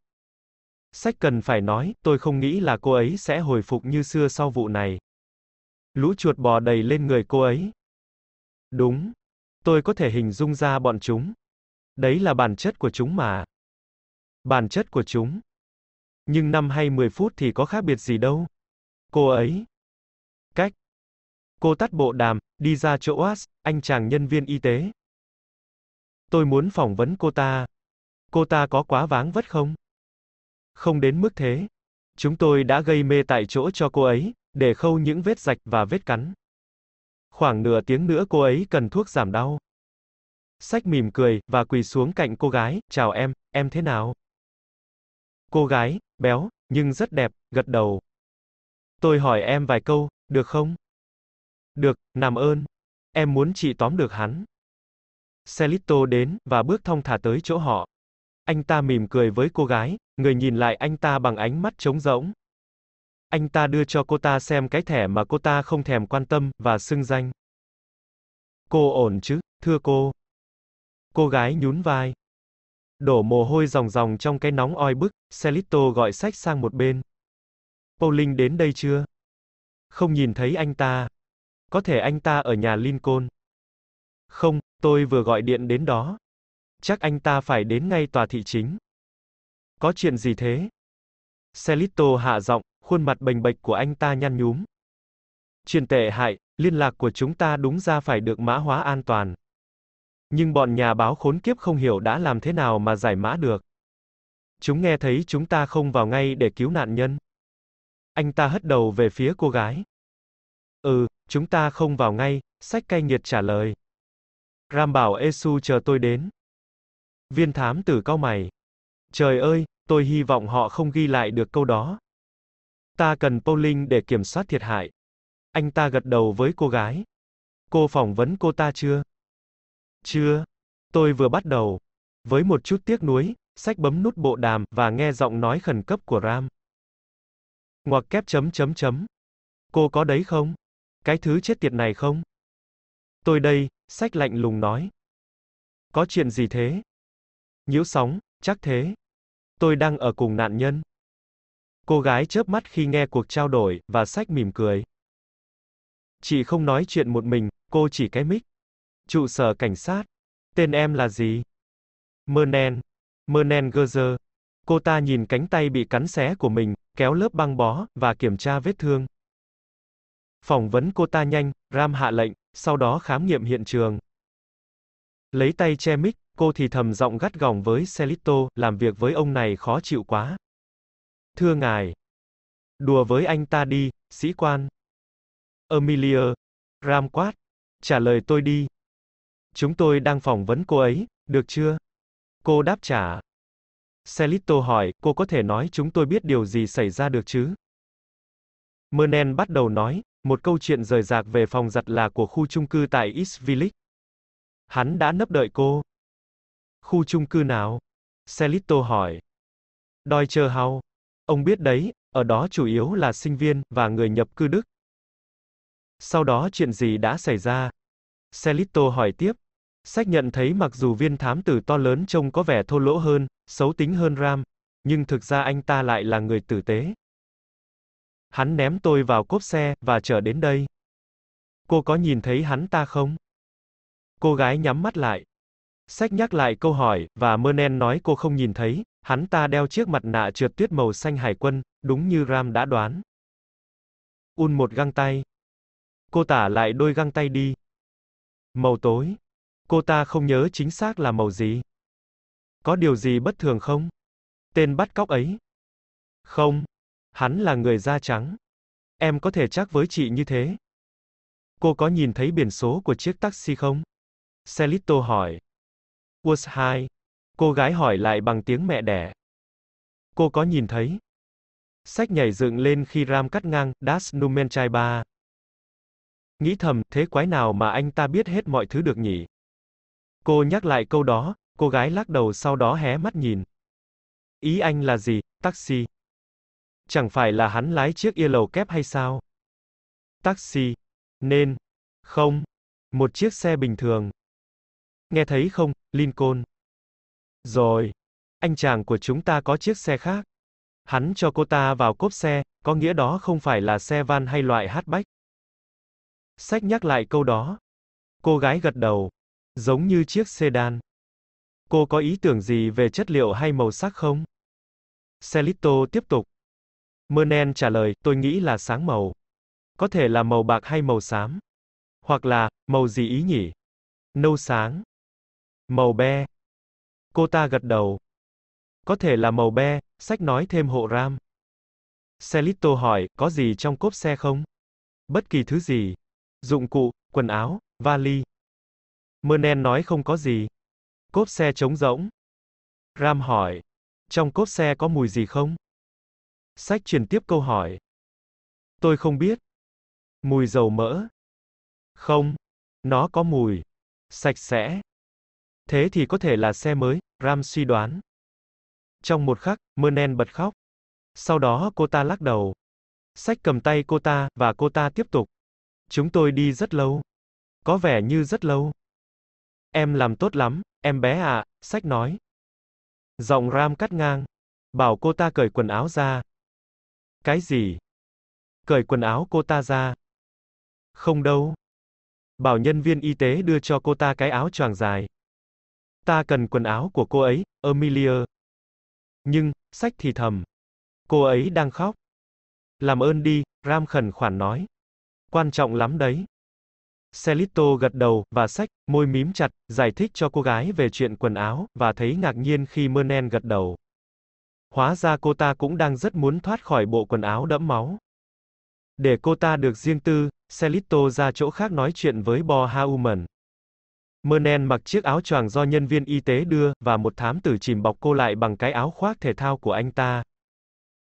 Sách cần phải nói, tôi không nghĩ là cô ấy sẽ hồi phục như xưa sau vụ này. Lũ chuột bò đầy lên người cô ấy. Đúng. Tôi có thể hình dung ra bọn chúng. Đấy là bản chất của chúng mà. Bản chất của chúng. Nhưng 5 hay 10 phút thì có khác biệt gì đâu. Cô ấy. Cách. Cô tắt bộ đàm, đi ra chỗ Oas, anh chàng nhân viên y tế. Tôi muốn phỏng vấn cô ta. Cô ta có quá váng vất không? Không đến mức thế. Chúng tôi đã gây mê tại chỗ cho cô ấy, để khâu những vết rạch và vết cắn. Khoảng nửa tiếng nữa cô ấy cần thuốc giảm đau. Sách mỉm cười, và quỳ xuống cạnh cô gái, chào em, em thế nào? Cô gái, béo, nhưng rất đẹp, gật đầu. Tôi hỏi em vài câu, được không? Được, làm ơn. Em muốn chị tóm được hắn. Celito đến, và bước thong thả tới chỗ họ. Anh ta mỉm cười với cô gái, người nhìn lại anh ta bằng ánh mắt trống rỗng. Anh ta đưa cho cô ta xem cái thẻ mà cô ta không thèm quan tâm, và xưng danh. Cô ổn chứ, thưa cô. Cô gái nhún vai. Đổ mồ hôi ròng ròng trong cái nóng oi bức, Celito gọi sách sang một bên. Pauling đến đây chưa? Không nhìn thấy anh ta. Có thể anh ta ở nhà Lincoln. Không, tôi vừa gọi điện đến đó. Chắc anh ta phải đến ngay tòa thị chính. Có chuyện gì thế? Celito hạ giọng, khuôn mặt bềnh bệch của anh ta nhăn nhúm. Chuyện tệ hại, liên lạc của chúng ta đúng ra phải được mã hóa an toàn. Nhưng bọn nhà báo khốn kiếp không hiểu đã làm thế nào mà giải mã được. Chúng nghe thấy chúng ta không vào ngay để cứu nạn nhân. Anh ta hất đầu về phía cô gái. Ừ, chúng ta không vào ngay, sách cay nghiệt trả lời. Ram bảo Esu chờ tôi đến. Viên thám tử cao mày. Trời ơi, tôi hy vọng họ không ghi lại được câu đó. Ta cần pauling để kiểm soát thiệt hại. Anh ta gật đầu với cô gái. Cô phỏng vấn cô ta chưa? Chưa. Tôi vừa bắt đầu. Với một chút tiếc nuối, sách bấm nút bộ đàm, và nghe giọng nói khẩn cấp của Ram. Ngoặc kép chấm chấm chấm. Cô có đấy không? Cái thứ chết tiệt này không? Tôi đây, sách lạnh lùng nói. Có chuyện gì thế? Nhiễu sóng, chắc thế. Tôi đang ở cùng nạn nhân. Cô gái chớp mắt khi nghe cuộc trao đổi, và sách mỉm cười. Chị không nói chuyện một mình, cô chỉ cái mic. Trụ sở cảnh sát. Tên em là gì? Mernen. Mernen Gerzer. Cô ta nhìn cánh tay bị cắn xé của mình, kéo lớp băng bó, và kiểm tra vết thương. Phỏng vấn cô ta nhanh, Ram hạ lệnh, sau đó khám nghiệm hiện trường. Lấy tay che mic, cô thì thầm giọng gắt gỏng với Celito, làm việc với ông này khó chịu quá. Thưa ngài. Đùa với anh ta đi, sĩ quan. Amelia. Ram quát. Trả lời tôi đi. Chúng tôi đang phỏng vấn cô ấy, được chưa? Cô đáp trả. Celito hỏi, cô có thể nói chúng tôi biết điều gì xảy ra được chứ? Mernen bắt đầu nói, một câu chuyện rời rạc về phòng giặt là của khu chung cư tại East Village. Hắn đã nấp đợi cô. Khu chung cư nào? Celito hỏi. Deutsche House. Ông biết đấy, ở đó chủ yếu là sinh viên, và người nhập cư Đức. Sau đó chuyện gì đã xảy ra? Celito hỏi tiếp. Sách nhận thấy mặc dù viên thám tử to lớn trông có vẻ thô lỗ hơn, xấu tính hơn Ram, nhưng thực ra anh ta lại là người tử tế. Hắn ném tôi vào cốp xe, và trở đến đây. Cô có nhìn thấy hắn ta không? Cô gái nhắm mắt lại. Sách nhắc lại câu hỏi, và Mernen nói cô không nhìn thấy, hắn ta đeo chiếc mặt nạ trượt tuyết màu xanh hải quân, đúng như Ram đã đoán. Un một găng tay. Cô tả lại đôi găng tay đi. Màu tối. Cô ta không nhớ chính xác là màu gì. Có điều gì bất thường không? Tên bắt cóc ấy. Không. Hắn là người da trắng. Em có thể chắc với chị như thế. Cô có nhìn thấy biển số của chiếc taxi không? Celito hỏi. Was hai. Cô gái hỏi lại bằng tiếng mẹ đẻ. Cô có nhìn thấy? Sách nhảy dựng lên khi Ram cắt ngang, Das Numenchai 3. Nghĩ thầm, thế quái nào mà anh ta biết hết mọi thứ được nhỉ? Cô nhắc lại câu đó, cô gái lắc đầu sau đó hé mắt nhìn. Ý anh là gì, taxi? Chẳng phải là hắn lái chiếc yellow kép hay sao? Taxi. Nên. Không. Một chiếc xe bình thường. Nghe thấy không, Lincoln? Rồi. Anh chàng của chúng ta có chiếc xe khác. Hắn cho cô ta vào cốp xe, có nghĩa đó không phải là xe van hay loại hatchback. Sách nhắc lại câu đó. Cô gái gật đầu. Giống như chiếc sedan. Cô có ý tưởng gì về chất liệu hay màu sắc không? Celito tiếp tục. Mernen trả lời, tôi nghĩ là sáng màu. Có thể là màu bạc hay màu xám. Hoặc là, màu gì ý nhỉ? Nâu sáng. Màu be. Cô ta gật đầu. Có thể là màu be, sách nói thêm hộ ram. Celito hỏi, có gì trong cốp xe không? Bất kỳ thứ gì. Dụng cụ, quần áo, vali. Mernen nói không có gì. Cốp xe trống rỗng. Ram hỏi. Trong cốp xe có mùi gì không? Sách truyền tiếp câu hỏi. Tôi không biết. Mùi dầu mỡ. Không. Nó có mùi. Sạch sẽ. Thế thì có thể là xe mới, Ram suy đoán. Trong một khắc, Mernen bật khóc. Sau đó cô ta lắc đầu. Sách cầm tay cô ta, và cô ta tiếp tục. Chúng tôi đi rất lâu. Có vẻ như rất lâu. Em làm tốt lắm, em bé ạ, sách nói. Giọng Ram cắt ngang. Bảo cô ta cởi quần áo ra. Cái gì? Cởi quần áo cô ta ra. Không đâu. Bảo nhân viên y tế đưa cho cô ta cái áo choàng dài. Ta cần quần áo của cô ấy, Amelia. Nhưng, sách thì thầm. Cô ấy đang khóc. Làm ơn đi, Ram khẩn khoản nói. Quan trọng lắm đấy. Celito gật đầu, và sách, môi mím chặt, giải thích cho cô gái về chuyện quần áo, và thấy ngạc nhiên khi Mernen gật đầu. Hóa ra cô ta cũng đang rất muốn thoát khỏi bộ quần áo đẫm máu. Để cô ta được riêng tư, Celito ra chỗ khác nói chuyện với Bo Hauman. Mernen mặc chiếc áo choàng do nhân viên y tế đưa, và một thám tử chìm bọc cô lại bằng cái áo khoác thể thao của anh ta.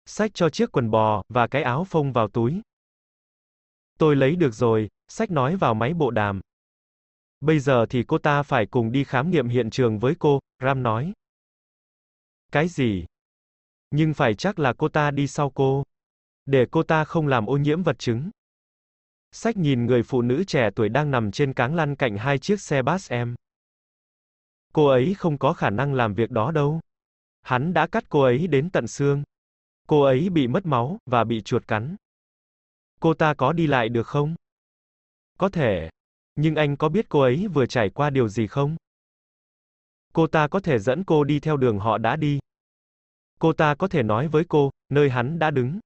Sách cho chiếc quần bò, và cái áo phông vào túi. Tôi lấy được rồi, sách nói vào máy bộ đàm. Bây giờ thì cô ta phải cùng đi khám nghiệm hiện trường với cô, Ram nói. Cái gì? Nhưng phải chắc là cô ta đi sau cô. Để cô ta không làm ô nhiễm vật chứng. Sách nhìn người phụ nữ trẻ tuổi đang nằm trên cáng lăn cạnh hai chiếc xe bus em. Cô ấy không có khả năng làm việc đó đâu. Hắn đã cắt cô ấy đến tận xương. Cô ấy bị mất máu, và bị chuột cắn. Cô ta có đi lại được không? Có thể. Nhưng anh có biết cô ấy vừa trải qua điều gì không? Cô ta có thể dẫn cô đi theo đường họ đã đi. Cô ta có thể nói với cô, nơi hắn đã đứng.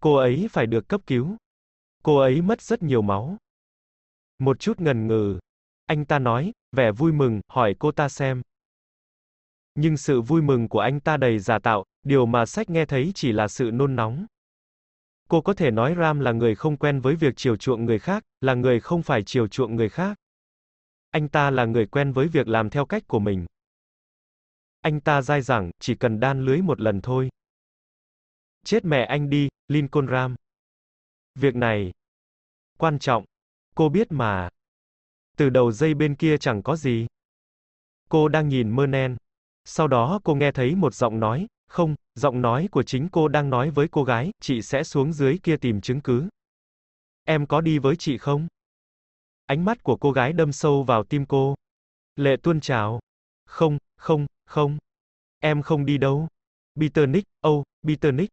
Cô ấy phải được cấp cứu. Cô ấy mất rất nhiều máu. Một chút ngần ngừ. Anh ta nói, vẻ vui mừng, hỏi cô ta xem. Nhưng sự vui mừng của anh ta đầy giả tạo, điều mà sách nghe thấy chỉ là sự nôn nóng. Cô có thể nói Ram là người không quen với việc chiều chuộng người khác, là người không phải chiều chuộng người khác. Anh ta là người quen với việc làm theo cách của mình. Anh ta dai dẳng, chỉ cần đan lưới một lần thôi. Chết mẹ anh đi, Lincoln Ram. Việc này, quan trọng. Cô biết mà. Từ đầu dây bên kia chẳng có gì. Cô đang nhìn Mernen. Sau đó cô nghe thấy một giọng nói, không, giọng nói của chính cô đang nói với cô gái, chị sẽ xuống dưới kia tìm chứng cứ. Em có đi với chị không? Ánh mắt của cô gái đâm sâu vào tim cô. Lệ tuôn trào. Không, không, không. Em không đi đâu. Peter Nick, oh, Peter Nick.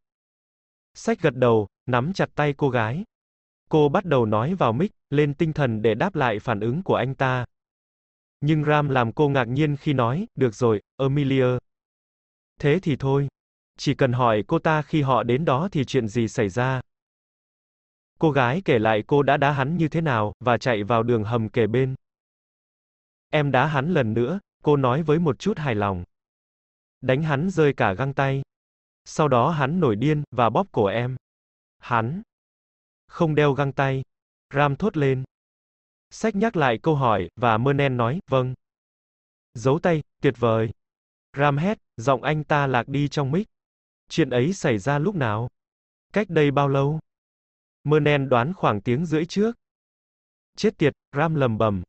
Sách gật đầu, nắm chặt tay cô gái. Cô bắt đầu nói vào mic, lên tinh thần để đáp lại phản ứng của anh ta. Nhưng Ram làm cô ngạc nhiên khi nói, được rồi, Amelia. Thế thì thôi. Chỉ cần hỏi cô ta khi họ đến đó thì chuyện gì xảy ra. Cô gái kể lại cô đã đá hắn như thế nào, và chạy vào đường hầm kề bên. Em đá hắn lần nữa, cô nói với một chút hài lòng. Đánh hắn rơi cả găng tay. Sau đó hắn nổi điên, và bóp cổ em. Hắn không đeo găng tay. Ram thốt lên. Sách nhắc lại câu hỏi, và Mernen nói, vâng. Giấu tay, tuyệt vời. Ram hét, giọng anh ta lạc đi trong mic. Chuyện ấy xảy ra lúc nào? Cách đây bao lâu? Mernen đoán khoảng tiếng rưỡi trước. Chết tiệt, Ram lầm bầm.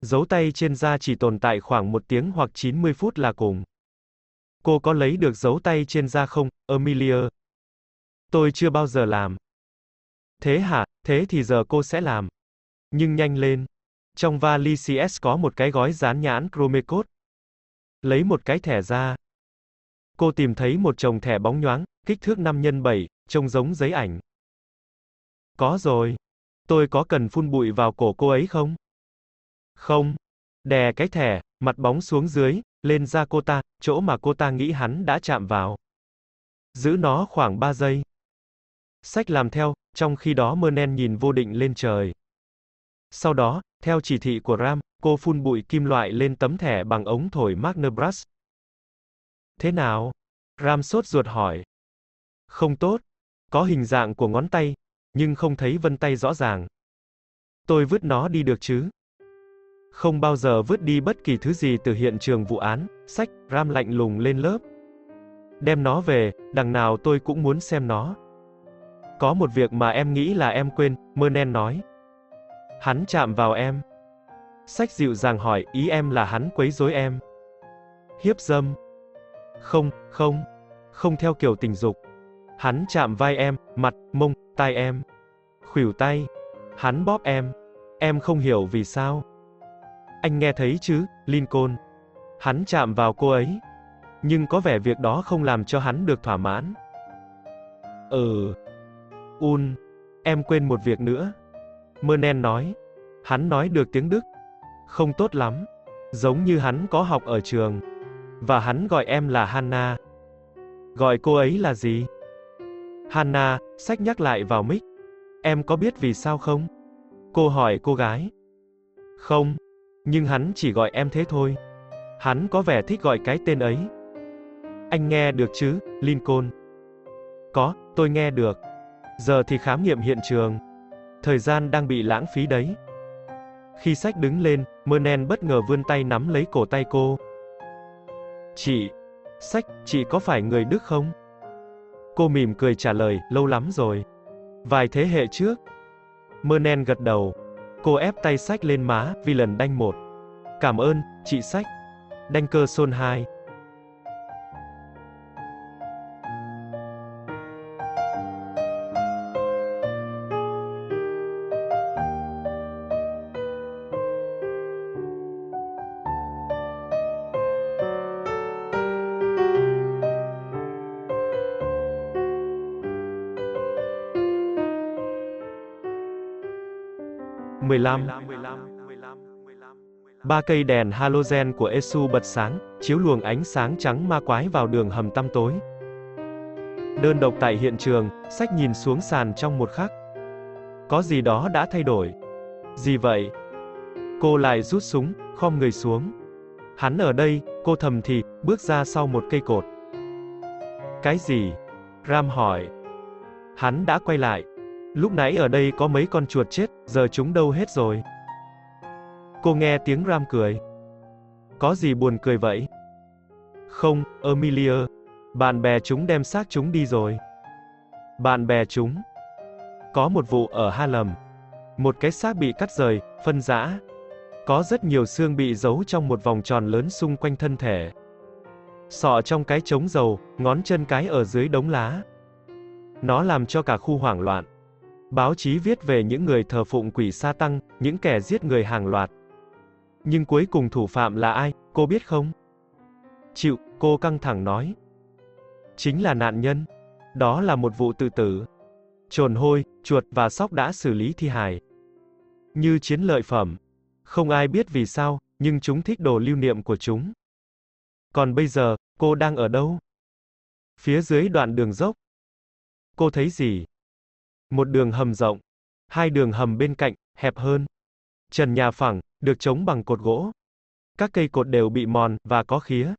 Dấu tay trên da chỉ tồn tại khoảng một tiếng hoặc 90 phút là cùng. Cô có lấy được dấu tay trên da không, Amelia? Tôi chưa bao giờ làm. Thế hả, thế thì giờ cô sẽ làm. Nhưng nhanh lên. Trong vali CS có một cái gói dán nhãn Chromecode. Lấy một cái thẻ ra. Cô tìm thấy một chồng thẻ bóng nhoáng, kích thước 5 x 7, trông giống giấy ảnh. Có rồi. Tôi có cần phun bụi vào cổ cô ấy không? Không. Đè cái thẻ, mặt bóng xuống dưới, lên da cô ta, chỗ mà cô ta nghĩ hắn đã chạm vào. Giữ nó khoảng 3 giây. Sách làm theo, trong khi đó Mernen nhìn vô định lên trời. Sau đó, theo chỉ thị của Ram, cô phun bụi kim loại lên tấm thẻ bằng ống thổi Magnabras. Thế nào? Ram sốt ruột hỏi. Không tốt. Có hình dạng của ngón tay, nhưng không thấy vân tay rõ ràng. Tôi vứt nó đi được chứ? Không bao giờ vứt đi bất kỳ thứ gì từ hiện trường vụ án, sách, Ram lạnh lùng lên lớp. Đem nó về, đằng nào tôi cũng muốn xem nó. Có một việc mà em nghĩ là em quên, Mernen nói. Hắn chạm vào em. Sách dịu dàng hỏi, ý em là hắn quấy rối em. Hiếp dâm. Không, không. Không theo kiểu tình dục. Hắn chạm vai em, mặt, mông, tai em. Khuỷu tay. Hắn bóp em. Em không hiểu vì sao. Anh nghe thấy chứ, Lincoln. Hắn chạm vào cô ấy. Nhưng có vẻ việc đó không làm cho hắn được thỏa mãn. Ừ. Un. Em quên một việc nữa. Mernen nói. Hắn nói được tiếng Đức. Không tốt lắm. Giống như hắn có học ở trường. Và hắn gọi em là Hanna. Gọi cô ấy là gì? Hanna, sách nhắc lại vào mic. Em có biết vì sao không? Cô hỏi cô gái. Không. Nhưng hắn chỉ gọi em thế thôi. Hắn có vẻ thích gọi cái tên ấy. Anh nghe được chứ, Lincoln? Có, tôi nghe được. Giờ thì khám nghiệm hiện trường. Thời gian đang bị lãng phí đấy. Khi sách đứng lên, Mernen bất ngờ vươn tay nắm lấy cổ tay cô. Chị, sách, chị có phải người Đức không? Cô mỉm cười trả lời, lâu lắm rồi. Vài thế hệ trước. Mernen gật đầu. Cô ép tay sách lên má, vì lần đanh một. Cảm ơn, chị sách. Đanh cơ xôn hai. 15. Ba cây đèn halogen của Esu bật sáng, chiếu luồng ánh sáng trắng ma quái vào đường hầm tăm tối. Đơn độc tại hiện trường, sách nhìn xuống sàn trong một khắc. Có gì đó đã thay đổi. Gì vậy? Cô lại rút súng, khom người xuống. Hắn ở đây, cô thầm thì, bước ra sau một cây cột. Cái gì? Ram hỏi. Hắn đã quay lại. Lúc nãy ở đây có mấy con chuột chết, giờ chúng đâu hết rồi? Cô nghe tiếng Ram cười. Có gì buồn cười vậy? Không, Amelia. Bạn bè chúng đem xác chúng đi rồi. Bạn bè chúng. Có một vụ ở ha lầm Một cái xác bị cắt rời, phân rã. Có rất nhiều xương bị giấu trong một vòng tròn lớn xung quanh thân thể. Sọ trong cái trống dầu, ngón chân cái ở dưới đống lá. Nó làm cho cả khu hoảng loạn. Báo chí viết về những người thờ phụng quỷ sa tăng, những kẻ giết người hàng loạt. Nhưng cuối cùng thủ phạm là ai, cô biết không? Chịu, cô căng thẳng nói. Chính là nạn nhân. Đó là một vụ tự tử. Trồn hôi, chuột và sóc đã xử lý thi hài. Như chiến lợi phẩm. Không ai biết vì sao, nhưng chúng thích đồ lưu niệm của chúng. Còn bây giờ, cô đang ở đâu? Phía dưới đoạn đường dốc. Cô thấy gì? Một đường hầm rộng. Hai đường hầm bên cạnh, hẹp hơn. Trần nhà phẳng, được chống bằng cột gỗ. Các cây cột đều bị mòn, và có khía.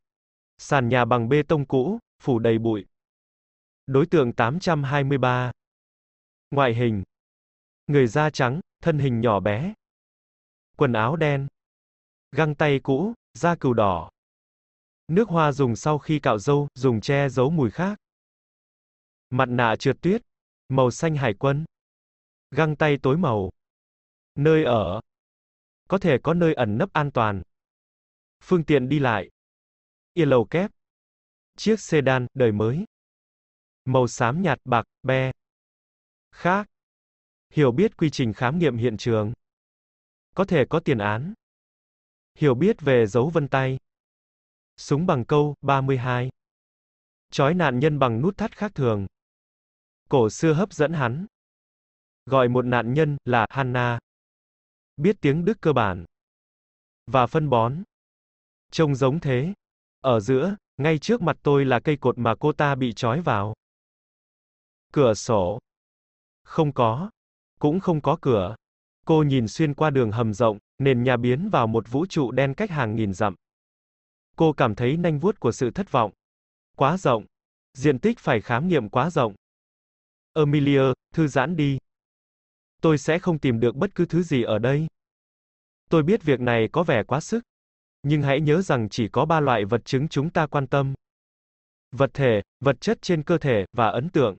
Sàn nhà bằng bê tông cũ, phủ đầy bụi. Đối tượng 823. Ngoại hình. Người da trắng, thân hình nhỏ bé. Quần áo đen. Găng tay cũ, da cừu đỏ. Nước hoa dùng sau khi cạo râu, dùng che giấu mùi khác. Mặt nạ trượt tuyết, màu xanh hải quân. Găng tay tối màu. Nơi ở. Có thể có nơi ẩn nấp an toàn. Phương tiện đi lại. Yên lầu kép. Chiếc sedan, đời mới. Màu xám nhạt bạc, be. Khác. Hiểu biết quy trình khám nghiệm hiện trường. Có thể có tiền án. Hiểu biết về dấu vân tay. Súng bằng câu, 32. Chói nạn nhân bằng nút thắt khác thường. Cổ xưa hấp dẫn hắn. Gọi một nạn nhân là Hanna. Biết tiếng Đức cơ bản. Và phân bón. Trông giống thế. Ở giữa, ngay trước mặt tôi là cây cột mà cô ta bị trói vào. Cửa sổ. Không có. Cũng không có cửa. Cô nhìn xuyên qua đường hầm rộng, nền nhà biến vào một vũ trụ đen cách hàng nghìn dặm. Cô cảm thấy nanh vuốt của sự thất vọng. Quá rộng. Diện tích phải khám nghiệm quá rộng. Amelia, thư giãn đi. Tôi sẽ không tìm được bất cứ thứ gì ở đây. Tôi biết việc này có vẻ quá sức. Nhưng hãy nhớ rằng chỉ có ba loại vật chứng chúng ta quan tâm. Vật thể, vật chất trên cơ thể, và ấn tượng.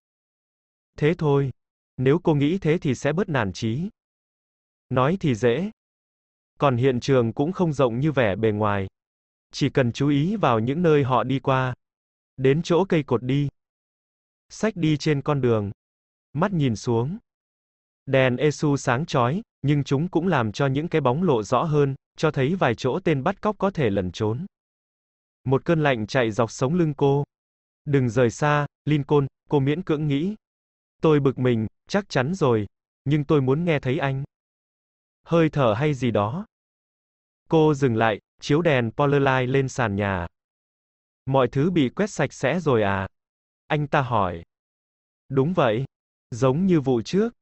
Thế thôi. Nếu cô nghĩ thế thì sẽ bớt nản trí. Nói thì dễ. Còn hiện trường cũng không rộng như vẻ bề ngoài. Chỉ cần chú ý vào những nơi họ đi qua. Đến chỗ cây cột đi. Sách đi trên con đường. Mắt nhìn xuống. Đèn Esu sáng chói, nhưng chúng cũng làm cho những cái bóng lộ rõ hơn, cho thấy vài chỗ tên bắt cóc có thể lẩn trốn. Một cơn lạnh chạy dọc sống lưng cô. Đừng rời xa, Lincoln, cô miễn cưỡng nghĩ. Tôi bực mình, chắc chắn rồi, nhưng tôi muốn nghe thấy anh. Hơi thở hay gì đó. Cô dừng lại, chiếu đèn Polaroid lên sàn nhà. Mọi thứ bị quét sạch sẽ rồi à? Anh ta hỏi. Đúng vậy. Giống như vụ trước.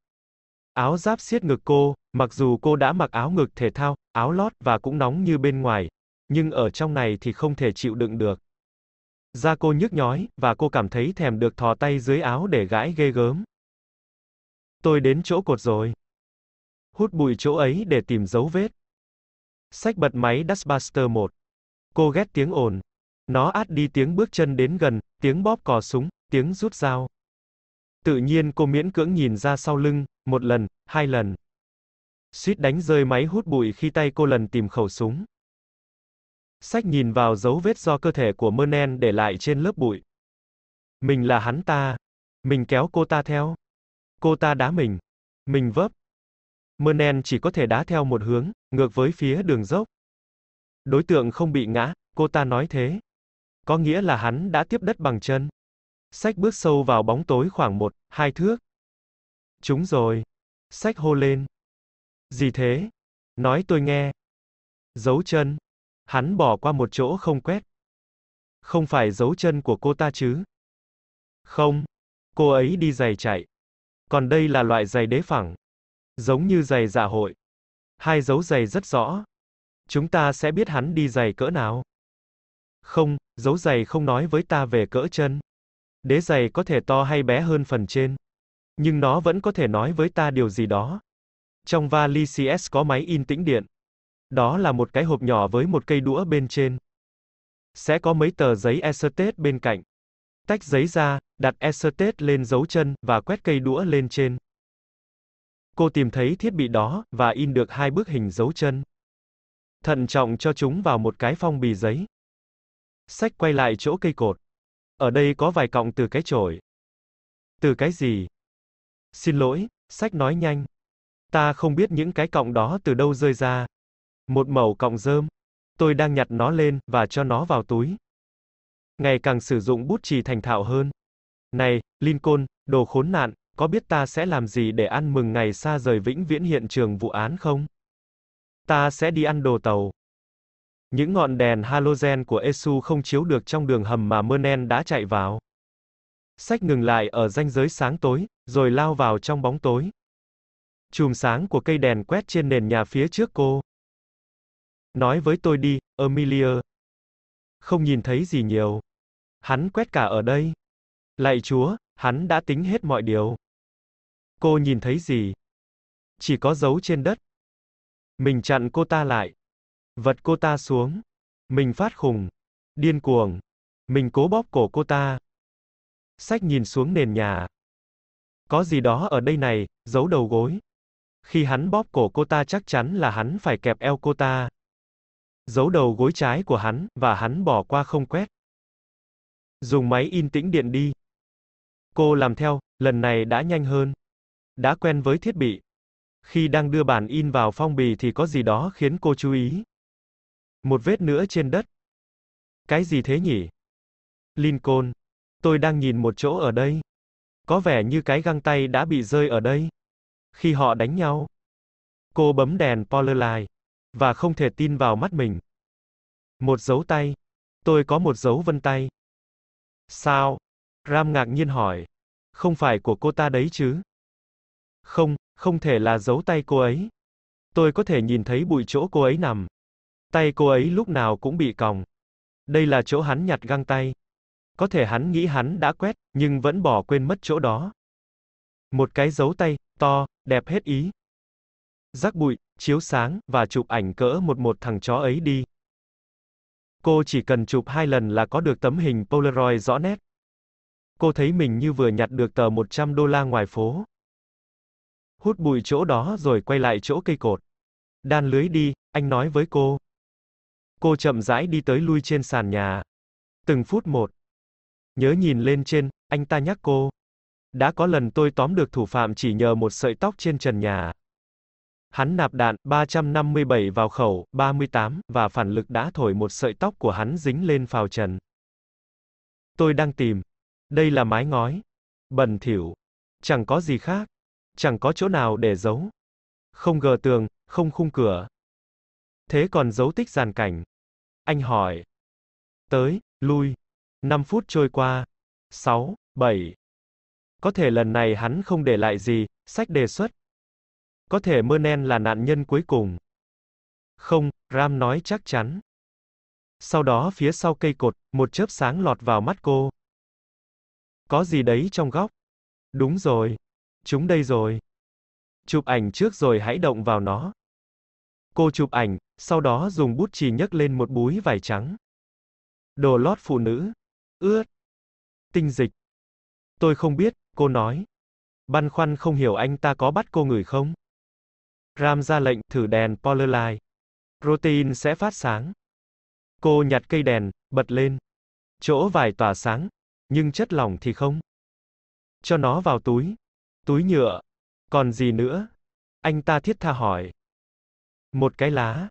Áo giáp siết ngực cô, mặc dù cô đã mặc áo ngực thể thao, áo lót và cũng nóng như bên ngoài, nhưng ở trong này thì không thể chịu đựng được. Da cô nhức nhói, và cô cảm thấy thèm được thò tay dưới áo để gãi ghê gớm. Tôi đến chỗ cột rồi. Hút bụi chỗ ấy để tìm dấu vết. Sách bật máy Dustbuster 1. Cô ghét tiếng ồn. Nó át đi tiếng bước chân đến gần, tiếng bóp cò súng, tiếng rút dao. Tự nhiên cô miễn cưỡng nhìn ra sau lưng, một lần, hai lần. Suýt đánh rơi máy hút bụi khi tay cô lần tìm khẩu súng. Sách nhìn vào dấu vết do cơ thể của Mernen để lại trên lớp bụi. Mình là hắn ta. Mình kéo cô ta theo. Cô ta đá mình. Mình vấp. Mernen chỉ có thể đá theo một hướng, ngược với phía đường dốc. Đối tượng không bị ngã, cô ta nói thế. Có nghĩa là hắn đã tiếp đất bằng chân. Sách bước sâu vào bóng tối khoảng một, hai thước. Chúng rồi. Sách hô lên. Gì thế? Nói tôi nghe. Dấu chân. Hắn bỏ qua một chỗ không quét. Không phải dấu chân của cô ta chứ? Không. Cô ấy đi giày chạy. Còn đây là loại giày đế phẳng. Giống như giày dạ hội. Hai dấu giày rất rõ. Chúng ta sẽ biết hắn đi giày cỡ nào. Không, dấu giày không nói với ta về cỡ chân. Đế giày có thể to hay bé hơn phần trên. Nhưng nó vẫn có thể nói với ta điều gì đó. Trong vali CS có máy in tĩnh điện. Đó là một cái hộp nhỏ với một cây đũa bên trên. Sẽ có mấy tờ giấy acetate bên cạnh. Tách giấy ra, đặt acetate lên dấu chân, và quét cây đũa lên trên. Cô tìm thấy thiết bị đó, và in được hai bức hình dấu chân. Thận trọng cho chúng vào một cái phong bì giấy. Sách quay lại chỗ cây cột. Ở đây có vài cọng từ cái chổi. Từ cái gì? Xin lỗi, sách nói nhanh. Ta không biết những cái cọng đó từ đâu rơi ra. Một mẩu cọng rơm. Tôi đang nhặt nó lên, và cho nó vào túi. Ngày càng sử dụng bút chì thành thạo hơn. Này, Lincoln, đồ khốn nạn, có biết ta sẽ làm gì để ăn mừng ngày xa rời vĩnh viễn hiện trường vụ án không? Ta sẽ đi ăn đồ tàu. Những ngọn đèn halogen của Esu không chiếu được trong đường hầm mà Mernen đã chạy vào. Sách ngừng lại ở ranh giới sáng tối, rồi lao vào trong bóng tối. Chùm sáng của cây đèn quét trên nền nhà phía trước cô. Nói với tôi đi, Amelia. Không nhìn thấy gì nhiều. Hắn quét cả ở đây. Lạy Chúa, hắn đã tính hết mọi điều. Cô nhìn thấy gì? Chỉ có dấu trên đất. Mình chặn cô ta lại. Vật cô ta xuống. Mình phát khùng. Điên cuồng. Mình cố bóp cổ cô ta. Sách nhìn xuống nền nhà. Có gì đó ở đây này, giấu đầu gối. Khi hắn bóp cổ cô ta chắc chắn là hắn phải kẹp eo cô ta. Giấu đầu gối trái của hắn, và hắn bỏ qua không quét. Dùng máy in tĩnh điện đi. Cô làm theo, lần này đã nhanh hơn. Đã quen với thiết bị. Khi đang đưa bản in vào phong bì thì có gì đó khiến cô chú ý. Một vết nữa trên đất. Cái gì thế nhỉ? Lincoln. Tôi đang nhìn một chỗ ở đây. Có vẻ như cái găng tay đã bị rơi ở đây. Khi họ đánh nhau. Cô bấm đèn Polaroid. Và không thể tin vào mắt mình. Một dấu tay. Tôi có một dấu vân tay. Sao? Ram ngạc nhiên hỏi. Không phải của cô ta đấy chứ? Không, không thể là dấu tay cô ấy. Tôi có thể nhìn thấy bụi chỗ cô ấy nằm. Tay cô ấy lúc nào cũng bị còng. Đây là chỗ hắn nhặt găng tay. Có thể hắn nghĩ hắn đã quét, nhưng vẫn bỏ quên mất chỗ đó. Một cái dấu tay, to, đẹp hết ý. Rắc bụi, chiếu sáng, và chụp ảnh cỡ một một thằng chó ấy đi. Cô chỉ cần chụp hai lần là có được tấm hình Polaroid rõ nét. Cô thấy mình như vừa nhặt được tờ 100 đô la ngoài phố. Hút bụi chỗ đó rồi quay lại chỗ cây cột. Đan lưới đi, anh nói với cô. Cô chậm rãi đi tới lui trên sàn nhà. Từng phút một. Nhớ nhìn lên trên, anh ta nhắc cô. Đã có lần tôi tóm được thủ phạm chỉ nhờ một sợi tóc trên trần nhà. Hắn nạp đạn 357 vào khẩu 38 và phản lực đã thổi một sợi tóc của hắn dính lên phào trần. Tôi đang tìm. Đây là mái ngói. Bẩn thỉu. Chẳng có gì khác. Chẳng có chỗ nào để giấu. Không gờ tường, không khung cửa. Thế còn dấu tích giàn cảnh. Anh hỏi. Tới, lui. 5 phút trôi qua. 6, 7. Có thể lần này hắn không để lại gì, sách đề xuất. Có thể Mernen là nạn nhân cuối cùng. Không, Ram nói chắc chắn. Sau đó phía sau cây cột, một chớp sáng lọt vào mắt cô. Có gì đấy trong góc? Đúng rồi. Chúng đây rồi. Chụp ảnh trước rồi hãy động vào nó. Cô chụp ảnh, sau đó dùng bút chì nhấc lên một búi vải trắng. Đồ lót phụ nữ. Ướt. Tinh dịch. Tôi không biết, cô nói. Băn khoăn không hiểu anh ta có bắt cô ngửi không? Ram ra lệnh thử đèn Polaroid. Protein sẽ phát sáng. Cô nhặt cây đèn, bật lên. Chỗ vải tỏa sáng, nhưng chất lỏng thì không. Cho nó vào túi. Túi nhựa. Còn gì nữa? Anh ta thiết tha hỏi. Một cái lá.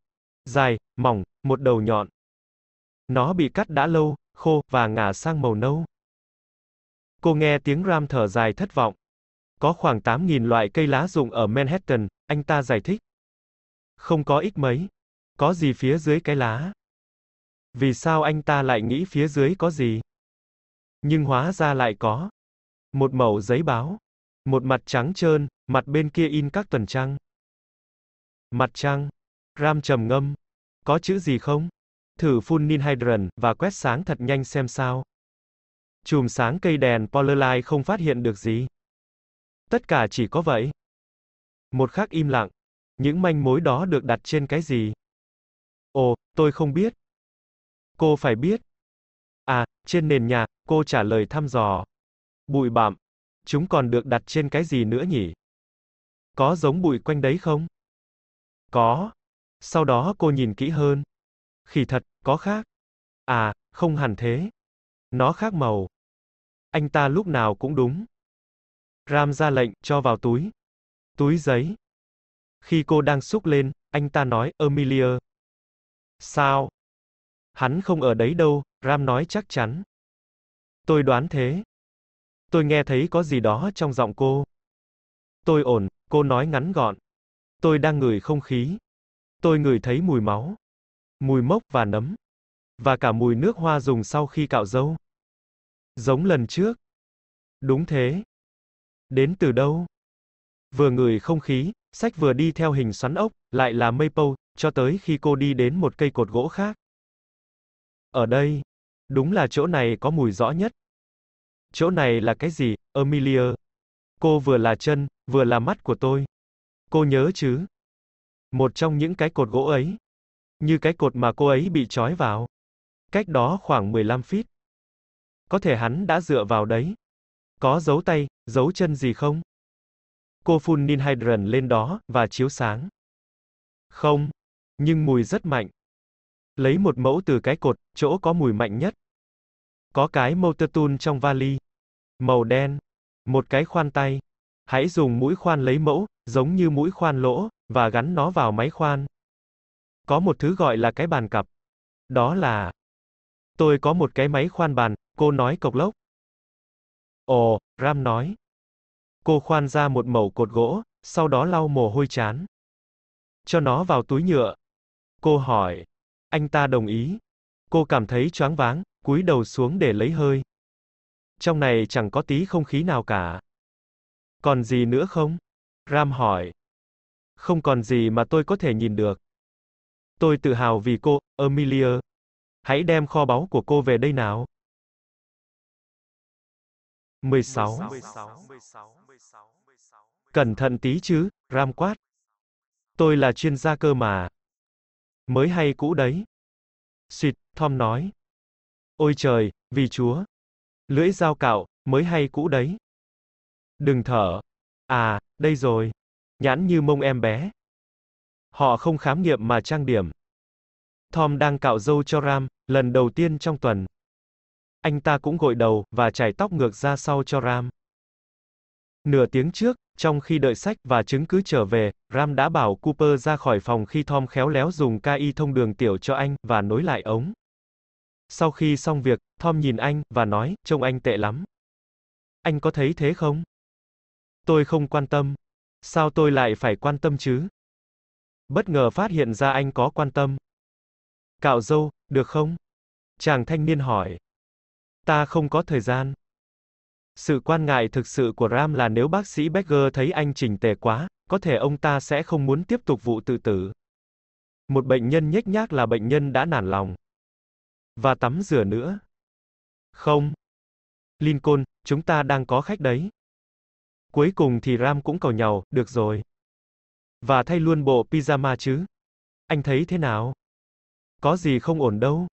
Dài, mỏng, một đầu nhọn. Nó bị cắt đã lâu, khô, và ngả sang màu nâu. Cô nghe tiếng Ram thở dài thất vọng. Có khoảng 8.000 loại cây lá dụng ở Manhattan, anh ta giải thích. Không có ích mấy. Có gì phía dưới cái lá? Vì sao anh ta lại nghĩ phía dưới có gì? Nhưng hóa ra lại có. Một mẩu giấy báo. Một mặt trắng trơn, mặt bên kia in các tuần trăng. Mặt trăng. Ram trầm ngâm. Có chữ gì không? Thử phun ninhydrin, và quét sáng thật nhanh xem sao. Chùm sáng cây đèn Polarlight không phát hiện được gì. Tất cả chỉ có vậy. Một khắc im lặng. Những manh mối đó được đặt trên cái gì? Ồ, tôi không biết. Cô phải biết. À, trên nền nhà, cô trả lời thăm dò. Bụi bặm. Chúng còn được đặt trên cái gì nữa nhỉ? Có giống bụi quanh đấy không? Có. Sau đó cô nhìn kỹ hơn. Khỉ thật, có khác. À, không hẳn thế. Nó khác màu. Anh ta lúc nào cũng đúng. Ram ra lệnh, cho vào túi. Túi giấy. Khi cô đang xúc lên, anh ta nói, Emilia. Sao? Hắn không ở đấy đâu, Ram nói chắc chắn. Tôi đoán thế. Tôi nghe thấy có gì đó trong giọng cô. Tôi ổn, cô nói ngắn gọn. Tôi đang ngửi không khí. Tôi ngửi thấy mùi máu, mùi mốc và nấm, và cả mùi nước hoa dùng sau khi cạo râu. Giống lần trước. Đúng thế. Đến từ đâu? Vừa ngửi không khí, sách vừa đi theo hình xoắn ốc, lại là maple, cho tới khi cô đi đến một cây cột gỗ khác. Ở đây, đúng là chỗ này có mùi rõ nhất. Chỗ này là cái gì, Amelia? Cô vừa là chân, vừa là mắt của tôi. Cô nhớ chứ? Một trong những cái cột gỗ ấy. Như cái cột mà cô ấy bị trói vào. Cách đó khoảng 15 feet. Có thể hắn đã dựa vào đấy. Có dấu tay, dấu chân gì không? Cô phun ninhydrin lên đó, và chiếu sáng. Không. Nhưng mùi rất mạnh. Lấy một mẫu từ cái cột, chỗ có mùi mạnh nhất. Có cái motor tool trong vali. Màu đen. Một cái khoan tay. Hãy dùng mũi khoan lấy mẫu, giống như mũi khoan lỗ, và gắn nó vào máy khoan. Có một thứ gọi là cái bàn cặp. Đó là... Tôi có một cái máy khoan bàn, cô nói cộc lốc. Ồ, Ram nói. Cô khoan ra một mẩu cột gỗ, sau đó lau mồ hôi chán. Cho nó vào túi nhựa. Cô hỏi. Anh ta đồng ý. Cô cảm thấy choáng váng, cúi đầu xuống để lấy hơi. Trong này chẳng có tí không khí nào cả. Còn gì nữa không? Ram hỏi. Không còn gì mà tôi có thể nhìn được. Tôi tự hào vì cô, Amelia. Hãy đem kho báu của cô về đây nào. 16. Cẩn thận tí chứ, Ram quát. Tôi là chuyên gia cơ mà. Mới hay cũ đấy. Xịt, Tom nói. Ôi trời, vì chúa. Lưỡi dao cạo, mới hay cũ đấy. Đừng thở. À, đây rồi. Nhãn như mông em bé. Họ không khám nghiệm mà trang điểm. Tom đang cạo râu cho Ram, lần đầu tiên trong tuần. Anh ta cũng gội đầu, và chải tóc ngược ra sau cho Ram. Nửa tiếng trước, trong khi đợi sách và chứng cứ trở về, Ram đã bảo Cooper ra khỏi phòng khi Tom khéo léo dùng KI thông đường tiểu cho anh, và nối lại ống. Sau khi xong việc, Tom nhìn anh, và nói, trông anh tệ lắm. Anh có thấy thế không? Tôi không quan tâm. Sao tôi lại phải quan tâm chứ? Bất ngờ phát hiện ra anh có quan tâm. Cạo dâu, được không? Chàng thanh niên hỏi. Ta không có thời gian. Sự quan ngại thực sự của Ram là nếu bác sĩ Becker thấy anh chỉnh tề quá, có thể ông ta sẽ không muốn tiếp tục vụ tự tử. Một bệnh nhân nhếch nhác là bệnh nhân đã nản lòng. Và tắm rửa nữa. Không. Lincoln, chúng ta đang có khách đấy. Cuối cùng thì Ram cũng cầu nhau, được rồi. Và thay luôn bộ pyjama chứ. Anh thấy thế nào? Có gì không ổn đâu.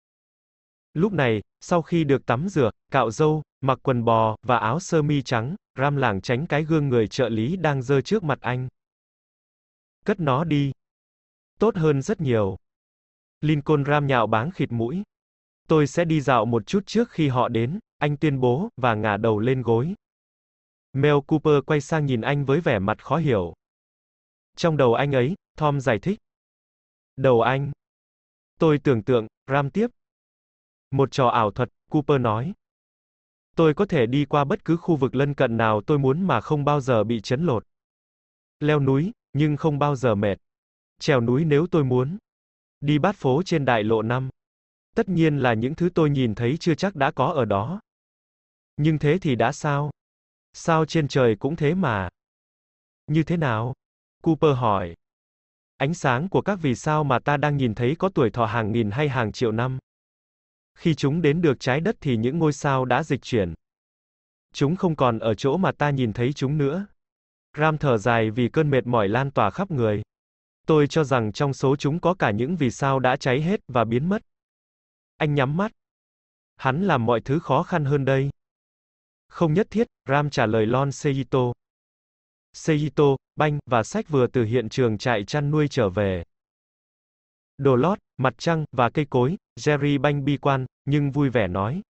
Lúc này, sau khi được tắm rửa, cạo râu, mặc quần bò, và áo sơ mi trắng, Ram lảng tránh cái gương người trợ lý đang dơ trước mặt anh. Cất nó đi. Tốt hơn rất nhiều. Lincoln Ram nhạo báng khịt mũi. Tôi sẽ đi dạo một chút trước khi họ đến, anh tuyên bố, và ngả đầu lên gối. Mel Cooper quay sang nhìn anh với vẻ mặt khó hiểu. Trong đầu anh ấy, Tom giải thích. Đầu anh. Tôi tưởng tượng, Ram tiếp. Một trò ảo thuật, Cooper nói. Tôi có thể đi qua bất cứ khu vực lân cận nào tôi muốn mà không bao giờ bị chấn lột. Leo núi, nhưng không bao giờ mệt. Trèo núi nếu tôi muốn. Đi bát phố trên đại lộ 5. Tất nhiên là những thứ tôi nhìn thấy chưa chắc đã có ở đó. Nhưng thế thì đã sao? Sao trên trời cũng thế mà? Như thế nào? Cooper hỏi. Ánh sáng của các vì sao mà ta đang nhìn thấy có tuổi thọ hàng nghìn hay hàng triệu năm. Khi chúng đến được trái đất thì những ngôi sao đã dịch chuyển. Chúng không còn ở chỗ mà ta nhìn thấy chúng nữa. Ram thở dài vì cơn mệt mỏi lan tỏa khắp người. Tôi cho rằng trong số chúng có cả những vì sao đã cháy hết và biến mất. Anh nhắm mắt. Hắn làm mọi thứ khó khăn hơn đây. Không nhất thiết, Ram trả lời Lon Seito. Seito, banh, và sách vừa từ hiện trường trại chăn nuôi trở về. Đồ lót, mặt trăng, và cây cối, Jerry banh bi quan, nhưng vui vẻ nói.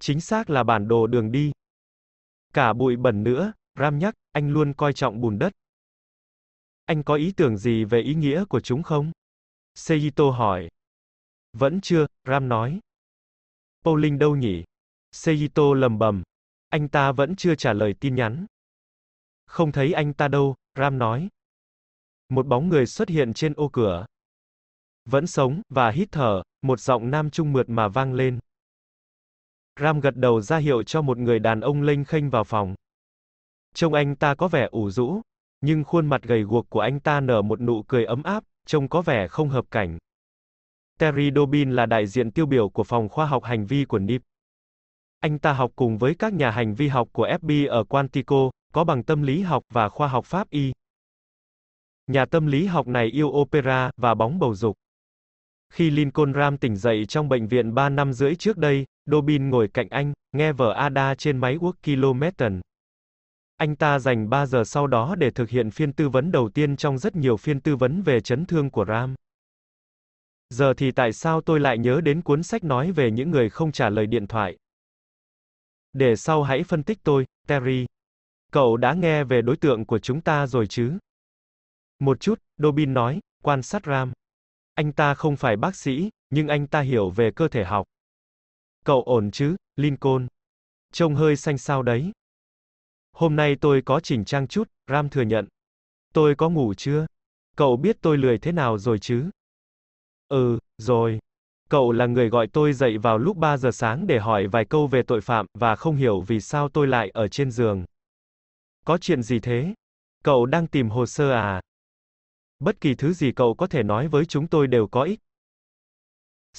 Chính xác là bản đồ đường đi. Cả bụi bẩn nữa, Ram nhắc, anh luôn coi trọng bùn đất. Anh có ý tưởng gì về ý nghĩa của chúng không? Seito hỏi. Vẫn chưa, Ram nói. Pauling đâu nhỉ? Seito lầm bầm. Anh ta vẫn chưa trả lời tin nhắn. Không thấy anh ta đâu, Ram nói. Một bóng người xuất hiện trên ô cửa. Vẫn sống, và hít thở, một giọng nam trung mượt mà vang lên. Ram gật đầu ra hiệu cho một người đàn ông lênh khênh vào phòng. Trông anh ta có vẻ ủ rũ, nhưng khuôn mặt gầy guộc của anh ta nở một nụ cười ấm áp, trông có vẻ không hợp cảnh. Terry Dobin là đại diện tiêu biểu của phòng khoa học hành vi của NIP. Anh ta học cùng với các nhà hành vi học của FB ở Quantico, có bằng tâm lý học và khoa học pháp y. Nhà tâm lý học này yêu opera và bóng bầu dục. Khi Lincoln Ram tỉnh dậy trong bệnh viện 3 năm rưỡi trước đây, Dobin ngồi cạnh anh, nghe vở Ada trên máy quốc Kilometer. Anh ta dành 3 giờ sau đó để thực hiện phiên tư vấn đầu tiên trong rất nhiều phiên tư vấn về chấn thương của Ram. Giờ thì tại sao tôi lại nhớ đến cuốn sách nói về những người không trả lời điện thoại? Để sau hãy phân tích tôi, Terry. Cậu đã nghe về đối tượng của chúng ta rồi chứ? Một chút, Dobin nói, quan sát Ram. Anh ta không phải bác sĩ, nhưng anh ta hiểu về cơ thể học. Cậu ổn chứ, Lincoln? Trông hơi xanh sao đấy. Hôm nay tôi có chỉnh trang chút, Ram thừa nhận. Tôi có ngủ chưa? Cậu biết tôi lười thế nào rồi chứ? Ừ, rồi. Cậu là người gọi tôi dậy vào lúc 3 giờ sáng để hỏi vài câu về tội phạm, và không hiểu vì sao tôi lại ở trên giường. Có chuyện gì thế? Cậu đang tìm hồ sơ à? Bất kỳ thứ gì cậu có thể nói với chúng tôi đều có ích.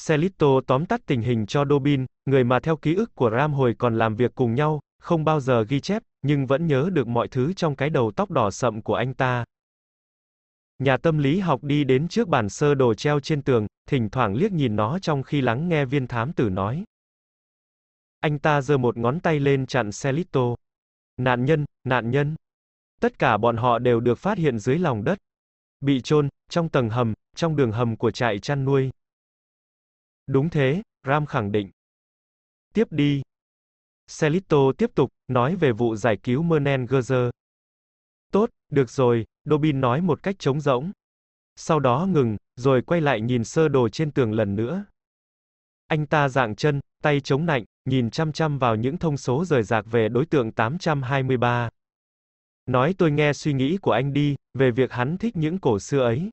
Celito tóm tắt tình hình cho Dobin, người mà theo ký ức của Ram hồi còn làm việc cùng nhau, không bao giờ ghi chép, nhưng vẫn nhớ được mọi thứ trong cái đầu tóc đỏ sậm của anh ta. Nhà tâm lý học đi đến trước bản sơ đồ treo trên tường, thỉnh thoảng liếc nhìn nó trong khi lắng nghe viên thám tử nói. Anh ta giơ một ngón tay lên chặn Celito. Nạn nhân, nạn nhân. Tất cả bọn họ đều được phát hiện dưới lòng đất. Bị chôn trong tầng hầm, trong đường hầm của trại chăn nuôi. Đúng thế, Ram khẳng định. Tiếp đi. Celito tiếp tục, nói về vụ giải cứu Mernen Gerzer. Được rồi, Dobin nói một cách trống rỗng. Sau đó ngừng, rồi quay lại nhìn sơ đồ trên tường lần nữa. Anh ta dạng chân, tay chống nạnh, nhìn chăm chăm vào những thông số rời rạc về đối tượng 823. Nói tôi nghe suy nghĩ của anh đi, về việc hắn thích những cổ xưa ấy.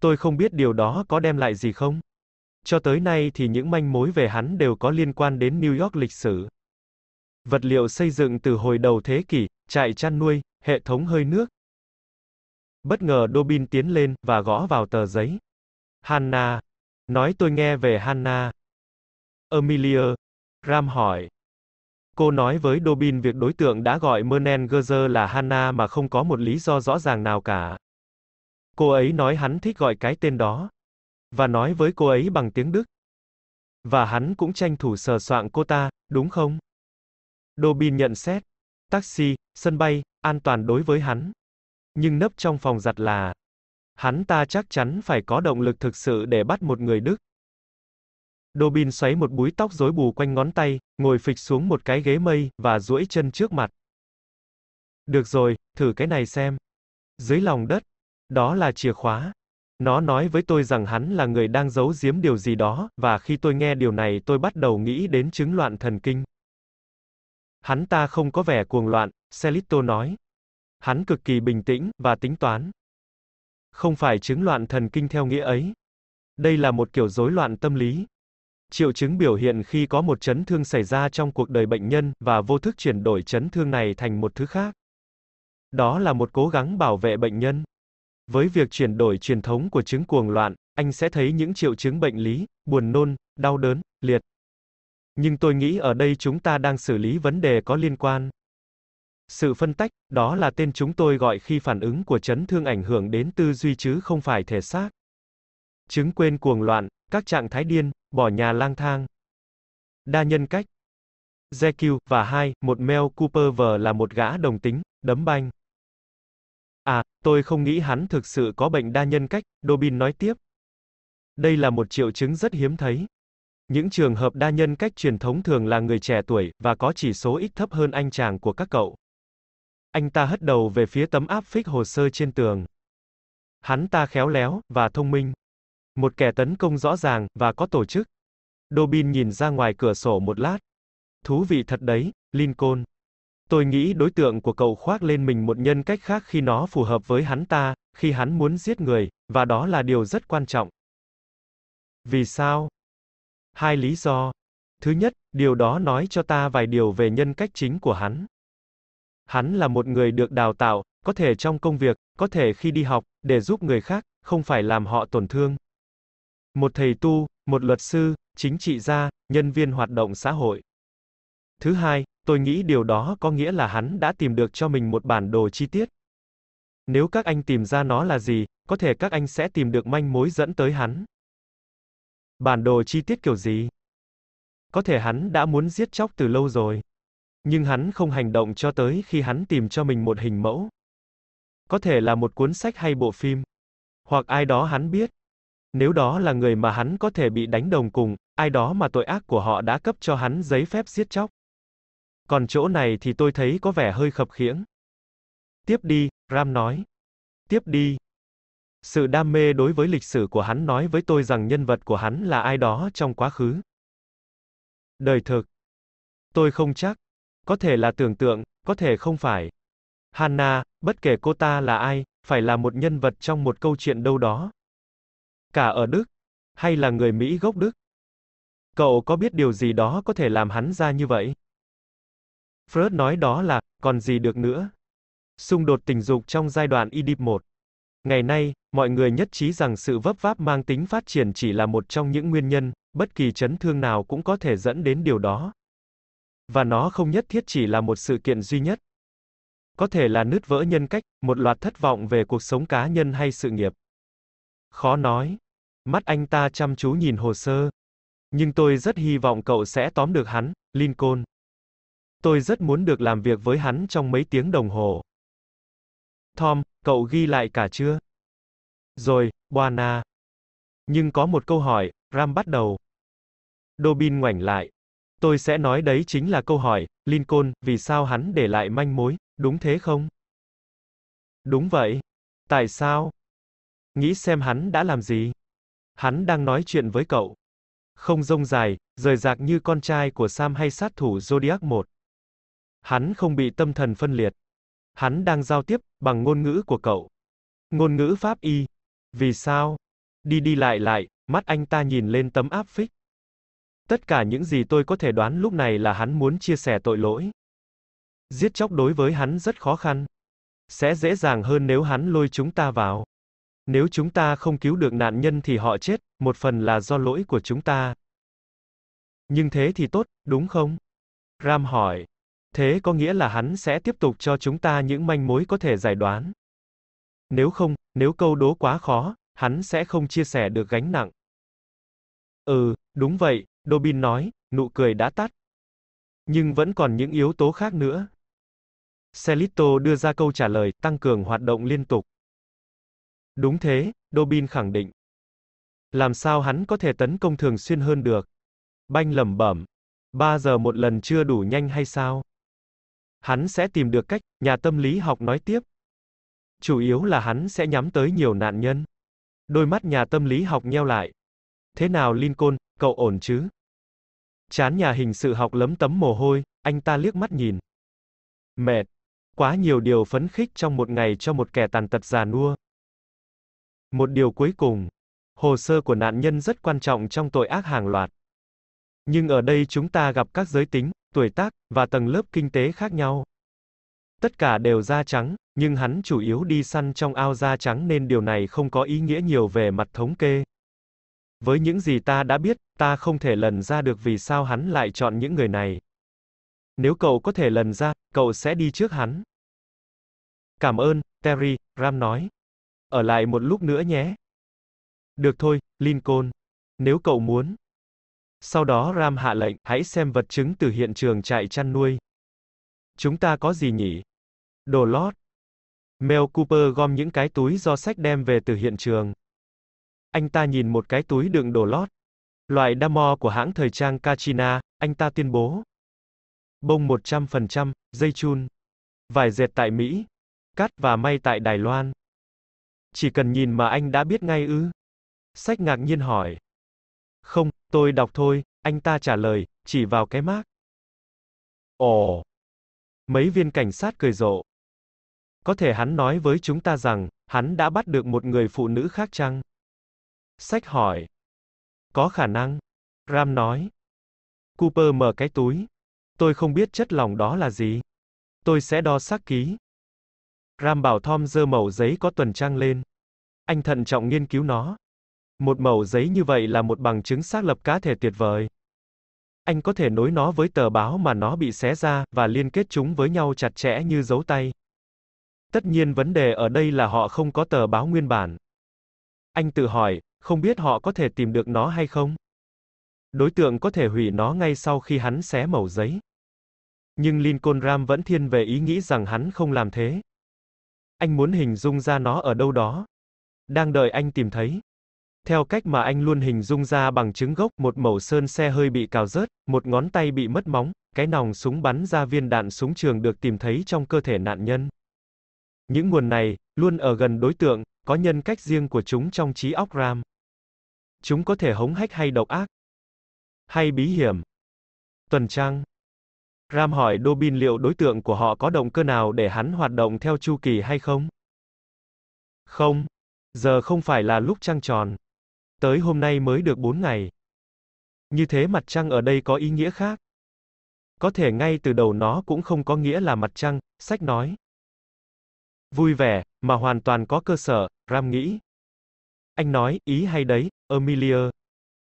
Tôi không biết điều đó có đem lại gì không? Cho tới nay thì những manh mối về hắn đều có liên quan đến New York lịch sử. Vật liệu xây dựng từ hồi đầu thế kỷ, trại chăn nuôi, hệ thống hơi nước. Bất ngờ Dobin tiến lên, và gõ vào tờ giấy. Hanna. Nói tôi nghe về Hanna. Amelia. Ram hỏi. Cô nói với Dobin việc đối tượng đã gọi Mernen Gerzer là Hanna mà không có một lý do rõ ràng nào cả. Cô ấy nói hắn thích gọi cái tên đó. Và nói với cô ấy bằng tiếng Đức. Và hắn cũng tranh thủ sờ soạng cô ta, đúng không? Dobin nhận xét. Taxi, sân bay, an toàn đối với hắn. Nhưng nấp trong phòng giặt là, hắn ta chắc chắn phải có động lực thực sự để bắt một người Đức. Dobin xoáy một búi tóc rối bù quanh ngón tay, ngồi phịch xuống một cái ghế mây, và duỗi chân trước mặt. Được rồi, thử cái này xem. Dưới lòng đất. Đó là chìa khóa. Nó nói với tôi rằng hắn là người đang giấu giếm điều gì đó, và khi tôi nghe điều này tôi bắt đầu nghĩ đến chứng loạn thần kinh. Hắn ta không có vẻ cuồng loạn, Celito nói. Hắn cực kỳ bình tĩnh, và tính toán. Không phải chứng loạn thần kinh theo nghĩa ấy. Đây là một kiểu rối loạn tâm lý. Triệu chứng biểu hiện khi có một chấn thương xảy ra trong cuộc đời bệnh nhân, và vô thức chuyển đổi chấn thương này thành một thứ khác. Đó là một cố gắng bảo vệ bệnh nhân. Với việc chuyển đổi truyền thống của chứng cuồng loạn, anh sẽ thấy những triệu chứng bệnh lý, buồn nôn, đau đớn, liệt. Nhưng tôi nghĩ ở đây chúng ta đang xử lý vấn đề có liên quan. Sự phân tách, đó là tên chúng tôi gọi khi phản ứng của chấn thương ảnh hưởng đến tư duy chứ không phải thể xác. Chứng quên cuồng loạn, các trạng thái điên, bỏ nhà lang thang. Đa nhân cách. Jekyll, và hai, một Mel Cooper vờ là một gã đồng tính, đấm banh. À, tôi không nghĩ hắn thực sự có bệnh đa nhân cách, Dobin nói tiếp. Đây là một triệu chứng rất hiếm thấy. Những trường hợp đa nhân cách truyền thống thường là người trẻ tuổi, và có chỉ số ít thấp hơn anh chàng của các cậu. Anh ta hất đầu về phía tấm áp phích hồ sơ trên tường. Hắn ta khéo léo, và thông minh. Một kẻ tấn công rõ ràng, và có tổ chức. Dobin nhìn ra ngoài cửa sổ một lát. Thú vị thật đấy, Lincoln. Tôi nghĩ đối tượng của cậu khoác lên mình một nhân cách khác khi nó phù hợp với hắn ta, khi hắn muốn giết người, và đó là điều rất quan trọng. Vì sao? Hai lý do. Thứ nhất, điều đó nói cho ta vài điều về nhân cách chính của hắn. Hắn là một người được đào tạo, có thể trong công việc, có thể khi đi học, để giúp người khác, không phải làm họ tổn thương. Một thầy tu, một luật sư, chính trị gia, nhân viên hoạt động xã hội. Thứ hai, tôi nghĩ điều đó có nghĩa là hắn đã tìm được cho mình một bản đồ chi tiết. Nếu các anh tìm ra nó là gì, có thể các anh sẽ tìm được manh mối dẫn tới hắn. Bản đồ chi tiết kiểu gì? Có thể hắn đã muốn giết chóc từ lâu rồi. Nhưng hắn không hành động cho tới khi hắn tìm cho mình một hình mẫu. Có thể là một cuốn sách hay bộ phim. Hoặc ai đó hắn biết. Nếu đó là người mà hắn có thể bị đánh đồng cùng, ai đó mà tội ác của họ đã cấp cho hắn giấy phép giết chóc. Còn chỗ này thì tôi thấy có vẻ hơi khập khiễng. Tiếp đi, Ram nói. Tiếp đi. Sự đam mê đối với lịch sử của hắn nói với tôi rằng nhân vật của hắn là ai đó trong quá khứ. Đời thực. Tôi không chắc. Có thể là tưởng tượng, có thể không phải. Hannah, bất kể cô ta là ai, phải là một nhân vật trong một câu chuyện đâu đó. Cả ở Đức, hay là người Mỹ gốc Đức. Cậu có biết điều gì đó có thể làm hắn ra như vậy? Freud nói đó là, còn gì được nữa. Xung đột tình dục trong giai đoạn Oedip 1. Ngày nay, mọi người nhất trí rằng sự vấp váp mang tính phát triển chỉ là một trong những nguyên nhân, bất kỳ chấn thương nào cũng có thể dẫn đến điều đó. Và nó không nhất thiết chỉ là một sự kiện duy nhất. Có thể là nứt vỡ nhân cách, một loạt thất vọng về cuộc sống cá nhân hay sự nghiệp. Khó nói. Mắt anh ta chăm chú nhìn hồ sơ. Nhưng tôi rất hy vọng cậu sẽ tóm được hắn, Lincoln. Tôi rất muốn được làm việc với hắn trong mấy tiếng đồng hồ. Tom, cậu ghi lại cả chưa? Rồi, Buana. Nhưng có một câu hỏi, Ram bắt đầu. Dobin ngoảnh lại. Tôi sẽ nói đấy chính là câu hỏi, Lincoln, vì sao hắn để lại manh mối, đúng thế không? Đúng vậy. Tại sao? Nghĩ xem hắn đã làm gì? Hắn đang nói chuyện với cậu. Không rông dài, rời rạc như con trai của Sam hay sát thủ Zodiac 1. Hắn không bị tâm thần phân liệt. Hắn đang giao tiếp, bằng ngôn ngữ của cậu. Ngôn ngữ Pháp Y. Vì sao? Đi đi lại lại, mắt anh ta nhìn lên tấm áp phích. Tất cả những gì tôi có thể đoán lúc này là hắn muốn chia sẻ tội lỗi. Giết chóc đối với hắn rất khó khăn. Sẽ dễ dàng hơn nếu hắn lôi chúng ta vào. Nếu chúng ta không cứu được nạn nhân thì họ chết, một phần là do lỗi của chúng ta. Nhưng thế thì tốt, đúng không? Ram hỏi. Thế có nghĩa là hắn sẽ tiếp tục cho chúng ta những manh mối có thể giải đoán. Nếu không, nếu câu đố quá khó, hắn sẽ không chia sẻ được gánh nặng. Ừ, đúng vậy, Dobin nói, nụ cười đã tắt. Nhưng vẫn còn những yếu tố khác nữa. Celito đưa ra câu trả lời, tăng cường hoạt động liên tục. Đúng thế, Dobin khẳng định. Làm sao hắn có thể tấn công thường xuyên hơn được? Banh lẩm bẩm. Ba giờ một lần chưa đủ nhanh hay sao? Hắn sẽ tìm được cách, nhà tâm lý học nói tiếp. Chủ yếu là hắn sẽ nhắm tới nhiều nạn nhân. Đôi mắt nhà tâm lý học nheo lại. Thế nào Lincoln, cậu ổn chứ? Chán nhà hình sự học lấm tấm mồ hôi, anh ta liếc mắt nhìn. Mệt. Quá nhiều điều phấn khích trong một ngày cho một kẻ tàn tật già nua. Một điều cuối cùng. Hồ sơ của nạn nhân rất quan trọng trong tội ác hàng loạt. Nhưng ở đây chúng ta gặp các giới tính, tuổi tác, và tầng lớp kinh tế khác nhau. Tất cả đều da trắng, nhưng hắn chủ yếu đi săn trong ao da trắng nên điều này không có ý nghĩa nhiều về mặt thống kê. Với những gì ta đã biết, ta không thể lần ra được vì sao hắn lại chọn những người này. Nếu cậu có thể lần ra, cậu sẽ đi trước hắn. Cảm ơn, Terry, Ram nói. Ở lại một lúc nữa nhé. Được thôi, Lincoln. Nếu cậu muốn. Sau đó Ram hạ lệnh, hãy xem vật chứng từ hiện trường trại chăn nuôi. Chúng ta có gì nhỉ? Đồ lót. Mel Cooper gom những cái túi do sách đem về từ hiện trường. Anh ta nhìn một cái túi đựng đồ lót. Loại damo của hãng thời trang Kachina, anh ta tuyên bố. Bông 100%, dây chun. Vải dệt tại Mỹ. Cắt và may tại Đài Loan. Chỉ cần nhìn mà anh đã biết ngay ư? Sách ngạc nhiên hỏi. Không, tôi đọc thôi, anh ta trả lời, chỉ vào cái mác. Ồ. Mấy viên cảnh sát cười rộ. Có thể hắn nói với chúng ta rằng, hắn đã bắt được một người phụ nữ khác chăng? Sách hỏi. Có khả năng. Ram nói. Cooper mở cái túi. Tôi không biết chất lỏng đó là gì. Tôi sẽ đo xác ký. Ram bảo Tom dơ mẩu giấy có tuần trang lên. Anh thận trọng nghiên cứu nó. Một mẩu giấy như vậy là một bằng chứng xác lập cá thể tuyệt vời. Anh có thể nối nó với tờ báo mà nó bị xé ra, và liên kết chúng với nhau chặt chẽ như dấu tay. Tất nhiên vấn đề ở đây là họ không có tờ báo nguyên bản. Anh tự hỏi, không biết họ có thể tìm được nó hay không? Đối tượng có thể hủy nó ngay sau khi hắn xé mẩu giấy. Nhưng Lincoln Ram vẫn thiên về ý nghĩ rằng hắn không làm thế. Anh muốn hình dung ra nó ở đâu đó. Đang đợi anh tìm thấy. Theo cách mà anh luôn hình dung ra bằng chứng gốc, một mẩu sơn xe hơi bị cào rớt, một ngón tay bị mất móng, cái nòng súng bắn ra viên đạn súng trường được tìm thấy trong cơ thể nạn nhân. Những nguồn này, luôn ở gần đối tượng, có nhân cách riêng của chúng trong trí óc Ram. Chúng có thể hống hách hay độc ác, hay bí hiểm. Tuần trăng. Ram hỏi Dobin liệu đối tượng của họ có động cơ nào để hắn hoạt động theo chu kỳ hay không? Không. Giờ không phải là lúc trăng tròn. Tới hôm nay mới được 4 ngày. Như thế mặt trăng ở đây có ý nghĩa khác. Có thể ngay từ đầu nó cũng không có nghĩa là mặt trăng, sách nói. Vui vẻ, mà hoàn toàn có cơ sở, Ram nghĩ. Anh nói, ý hay đấy, Amelia.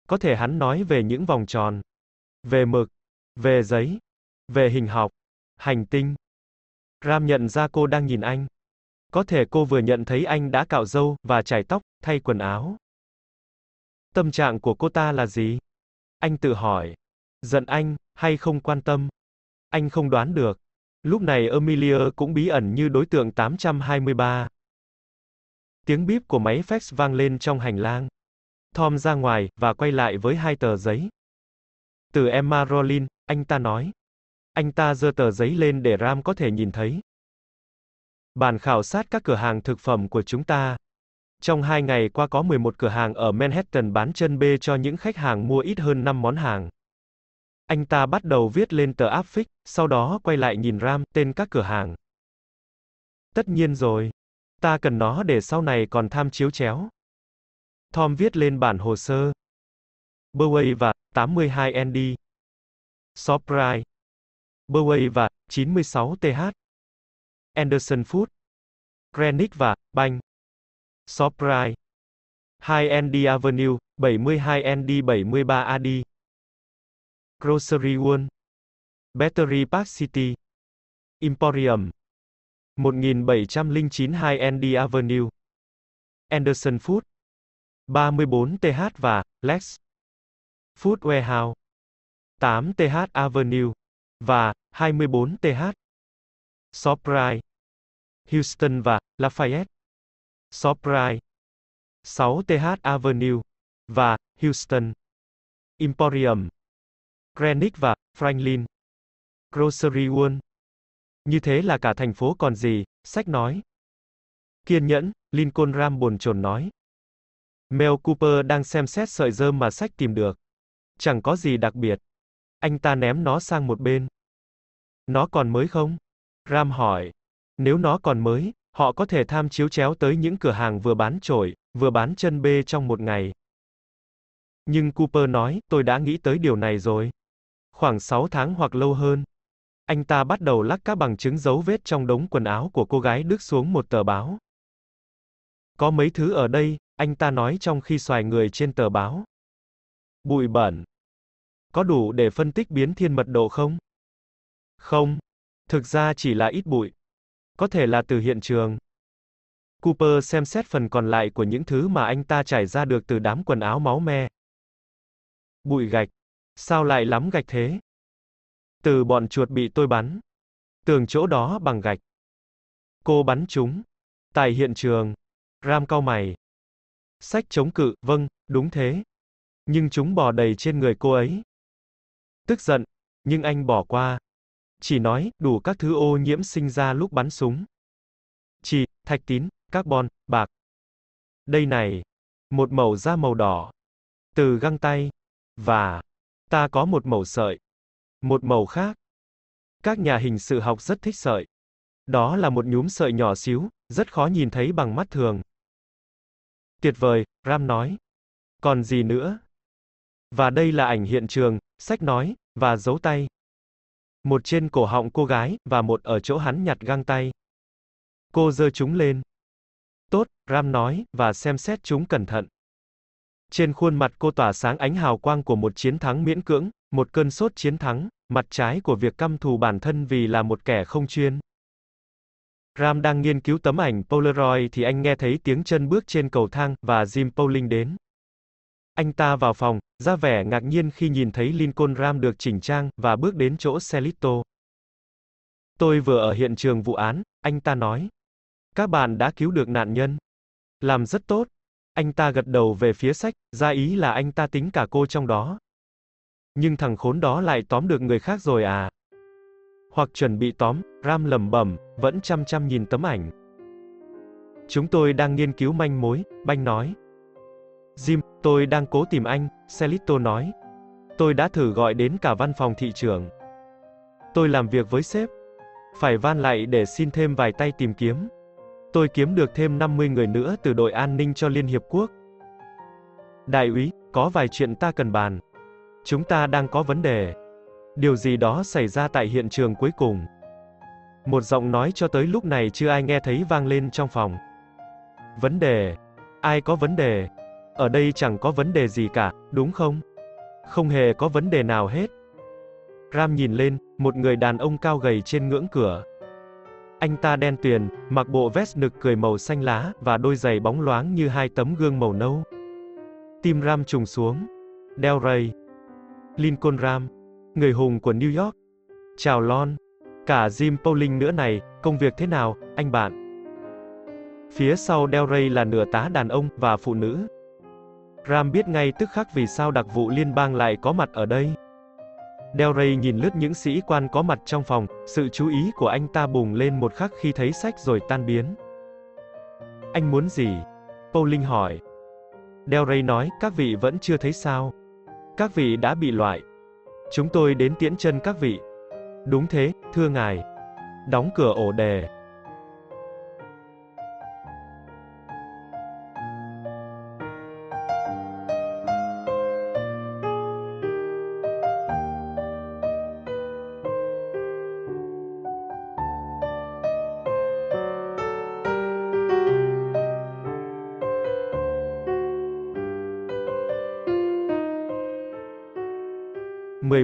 Có thể hắn nói về những vòng tròn, về mực, về giấy, về hình học, hành tinh. Ram nhận ra cô đang nhìn anh. Có thể cô vừa nhận thấy anh đã cạo râu, và chải tóc, thay quần áo. Tâm trạng của cô ta là gì? Anh tự hỏi. Giận anh, hay không quan tâm? Anh không đoán được. Lúc này Amelia cũng bí ẩn như đối tượng 823. Tiếng bíp của máy fax vang lên trong hành lang. Tom ra ngoài, và quay lại với hai tờ giấy. Từ Emma Rollin, anh ta nói. Anh ta giơ tờ giấy lên để Ram có thể nhìn thấy. Bản khảo sát các cửa hàng thực phẩm của chúng ta. Trong hai ngày qua có 11 cửa hàng ở Manhattan bán chân bê cho những khách hàng mua ít hơn 5 món hàng. Anh ta bắt đầu viết lên tờ áp phích, sau đó quay lại nhìn Ram, tên các cửa hàng. Tất nhiên rồi. Ta cần nó để sau này còn tham chiếu chéo. Tom viết lên bản hồ sơ. Bowie và 82 Andy. Surprise. Bowie và 96 TH. Anderson Food. Greenwich và Banh. Surprise. 2 Andy Avenue, 72 Andy 73 AD. Grocery World. Battery Park City. Emporium. 1709 2 Andy Avenue. Anderson Food. 34 TH và Lex. Food Warehouse. 8 TH Avenue và 24 TH. Surprise. Houston và Lafayette. Surprise. 6 TH Avenue và Houston. Emporium. Greenwich và Franklin. Grocery World. Như thế là cả thành phố còn gì, sách nói. Kiên nhẫn, Lincoln Ram buồn chồn nói. Mel Cooper đang xem xét sợi rơm mà sách tìm được. Chẳng có gì đặc biệt. Anh ta ném nó sang một bên. Nó còn mới không? Ram hỏi. Nếu nó còn mới, họ có thể tham chiếu chéo tới những cửa hàng vừa bán trổi, vừa bán chân bê trong một ngày. Nhưng Cooper nói, tôi đã nghĩ tới điều này rồi. Khoảng 6 tháng hoặc lâu hơn. Anh ta bắt đầu lắc các bằng chứng dấu vết trong đống quần áo của cô gái đứt xuống một tờ báo. Có mấy thứ ở đây, anh ta nói trong khi xoài người trên tờ báo. Bụi bẩn. Có đủ để phân tích biến thiên mật độ không? Không. Thực ra chỉ là ít bụi. Có thể là từ hiện trường. Cooper xem xét phần còn lại của những thứ mà anh ta trải ra được từ đám quần áo máu me. Bụi gạch. Sao lại lắm gạch thế? Từ bọn chuột bị tôi bắn. Tường chỗ đó bằng gạch. Cô bắn chúng. Tại hiện trường. Ram cao mày. Sách chống cự, vâng, đúng thế. Nhưng chúng bò đầy trên người cô ấy. Tức giận, nhưng anh bỏ qua. Chỉ nói, đủ các thứ ô nhiễm sinh ra lúc bắn súng. chỉ thạch tín, carbon, bạc. Đây này, một màu da màu đỏ. Từ găng tay. Và, ta có một màu sợi. Một màu khác. Các nhà hình sự học rất thích sợi. Đó là một nhúm sợi nhỏ xíu, rất khó nhìn thấy bằng mắt thường. Tuyệt vời, Ram nói. Còn gì nữa? Và đây là ảnh hiện trường, sách nói, và dấu tay. Một trên cổ họng cô gái, và một ở chỗ hắn nhặt găng tay. Cô giơ chúng lên. Tốt, Ram nói, và xem xét chúng cẩn thận. Trên khuôn mặt cô tỏa sáng ánh hào quang của một chiến thắng miễn cưỡng, một cơn sốt chiến thắng, mặt trái của việc căm thù bản thân vì là một kẻ không chuyên. Ram đang nghiên cứu tấm ảnh Polaroid thì anh nghe thấy tiếng chân bước trên cầu thang, và Jim Pauling đến. Anh ta vào phòng, ra vẻ ngạc nhiên khi nhìn thấy Lincoln Ram được chỉnh trang, và bước đến chỗ Celito. Tôi vừa ở hiện trường vụ án, anh ta nói. Các bạn đã cứu được nạn nhân. Làm rất tốt. Anh ta gật đầu về phía sách, ra ý là anh ta tính cả cô trong đó. Nhưng thằng khốn đó lại tóm được người khác rồi à. Hoặc chuẩn bị tóm, Ram lầm bẩm, vẫn chăm chăm nhìn tấm ảnh. Chúng tôi đang nghiên cứu manh mối, Banh nói. Jim, tôi đang cố tìm anh, Celito nói. Tôi đã thử gọi đến cả văn phòng thị trưởng. Tôi làm việc với sếp. Phải van lại để xin thêm vài tay tìm kiếm. Tôi kiếm được thêm 50 người nữa từ đội an ninh cho Liên Hiệp Quốc. Đại úy, có vài chuyện ta cần bàn. Chúng ta đang có vấn đề. Điều gì đó xảy ra tại hiện trường cuối cùng. Một giọng nói cho tới lúc này chưa ai nghe thấy vang lên trong phòng. Vấn đề? Ai có vấn đề? Ở đây chẳng có vấn đề gì cả, đúng không? Không hề có vấn đề nào hết. Ram nhìn lên, một người đàn ông cao gầy trên ngưỡng cửa. Anh ta đen tuyền, mặc bộ vest nực cười màu xanh lá, và đôi giày bóng loáng như hai tấm gương màu nâu. Tim Ram trùng xuống. Del Rey. Lincoln Ram. Người hùng của New York. Chào Lon. Cả Jim Pauling nữa này, công việc thế nào, anh bạn? Phía sau Del Rey là nửa tá đàn ông và phụ nữ. Ram biết ngay tức khắc vì sao đặc vụ liên bang lại có mặt ở đây. Del Rey nhìn lướt những sĩ quan có mặt trong phòng, sự chú ý của anh ta bùng lên một khắc khi thấy sách rồi tan biến. Anh muốn gì? Pauling hỏi. Del Rey nói, các vị vẫn chưa thấy sao. Các vị đã bị loại. Chúng tôi đến tiễn chân các vị. Đúng thế, thưa ngài. Đóng cửa ổ đề.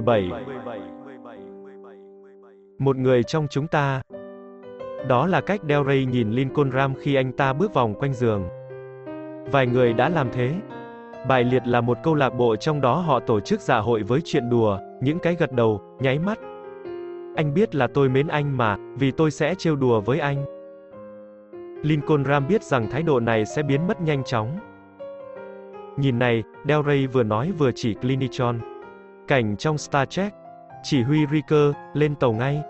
17. Một người trong chúng ta. Đó là cách Del Rey nhìn Lincoln Ram khi anh ta bước vòng quanh giường. Vài người đã làm thế. Bài liệt là một câu lạc bộ trong đó họ tổ chức dạ hội với chuyện đùa, những cái gật đầu, nháy mắt. Anh biết là tôi mến anh mà, vì tôi sẽ trêu đùa với anh. Lincoln Ram biết rằng thái độ này sẽ biến mất nhanh chóng. Nhìn này, Del Rey vừa nói vừa chỉ Clinichon. Cảnh trong Star Trek. Chỉ huy Riker, lên tàu ngay.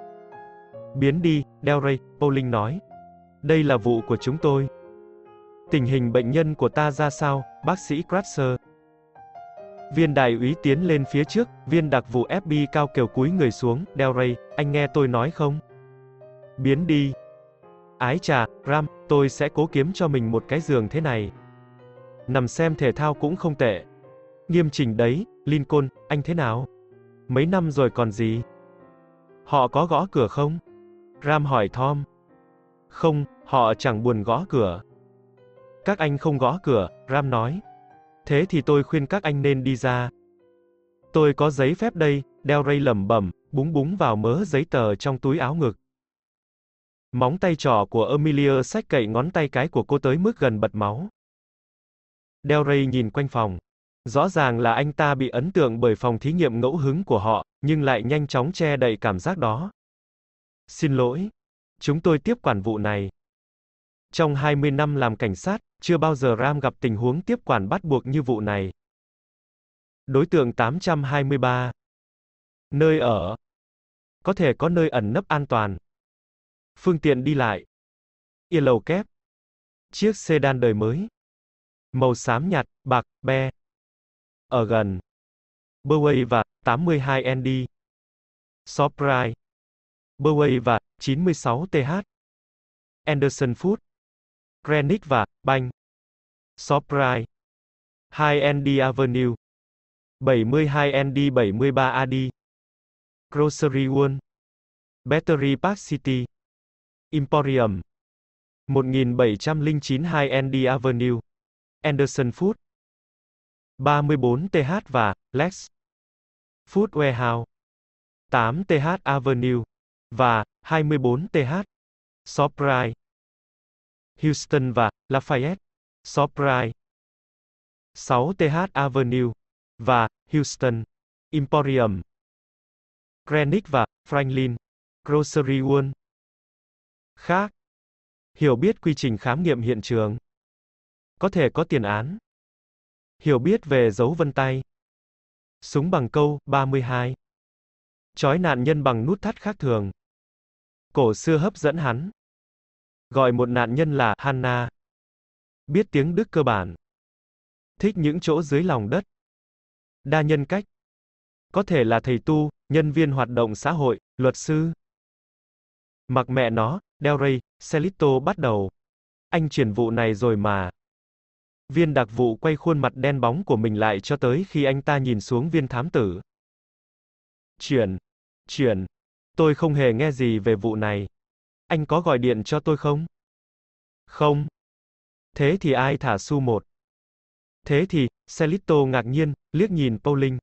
Biến đi, Del Rey, Pauling nói. Đây là vụ của chúng tôi. Tình hình bệnh nhân của ta ra sao, bác sĩ Kratzer? Viên đại úy tiến lên phía trước, viên đặc vụ FB cao kiều cúi người xuống, Del Rey, anh nghe tôi nói không? Biến đi. Ái chà, Ram, tôi sẽ cố kiếm cho mình một cái giường thế này. Nằm xem thể thao cũng không tệ. Nghiêm chỉnh đấy, Lincoln, anh thế nào? Mấy năm rồi còn gì? Họ có gõ cửa không? Ram hỏi Tom. Không, họ chẳng buồn gõ cửa. Các anh không gõ cửa, Ram nói. Thế thì tôi khuyên các anh nên đi ra. Tôi có giấy phép đây, đeo ray lẩm bẩm, búng búng vào mớ giấy tờ trong túi áo ngực. Móng tay trỏ của Amelia sách cậy ngón tay cái của cô tới mức gần bật máu. Del Rey nhìn quanh phòng. Rõ ràng là anh ta bị ấn tượng bởi phòng thí nghiệm ngẫu hứng của họ, nhưng lại nhanh chóng che đậy cảm giác đó. Xin lỗi. Chúng tôi tiếp quản vụ này. Trong 20 năm làm cảnh sát, chưa bao giờ Ram gặp tình huống tiếp quản bắt buộc như vụ này. Đối tượng 823. Nơi ở. Có thể có nơi ẩn nấp an toàn. Phương tiện đi lại. Yellow lầu kép. Chiếc sedan đời mới. Màu xám nhạt, bạc, be. Ở gần. Burway và 82ND. Surprise. Burway và 96TH. Anderson Food. Greenwich và Banh. Surprise. 2ND Avenue. 72ND 73AD. Grocery World. Battery Park City. Emporium. 1709 2ND Avenue. Anderson Food. 34TH và Lex. Food Warehouse. 8TH Avenue. Và 24TH. Surprise. Houston và Lafayette. Surprise. 6TH Avenue. Và Houston. Emporium. Greenwich và Franklin. Grocery World. Khác. Hiểu biết quy trình khám nghiệm hiện trường. Có thể có tiền án. Hiểu biết về dấu vân tay. Súng bằng câu, 32. Chói nạn nhân bằng nút thắt khác thường. Cổ xưa hấp dẫn hắn. Gọi một nạn nhân là Hanna. Biết tiếng Đức cơ bản. Thích những chỗ dưới lòng đất. Đa nhân cách. Có thể là thầy tu, nhân viên hoạt động xã hội, luật sư. Mặc mẹ nó, Del Rey, Celito bắt đầu. Anh chuyển vụ này rồi mà. Viên đặc vụ quay khuôn mặt đen bóng của mình lại cho tới khi anh ta nhìn xuống viên thám tử. Chuyển. Chuyển. Tôi không hề nghe gì về vụ này. Anh có gọi điện cho tôi không? Không. Thế thì ai thả su một? Thế thì, Celito ngạc nhiên, liếc nhìn Pauling.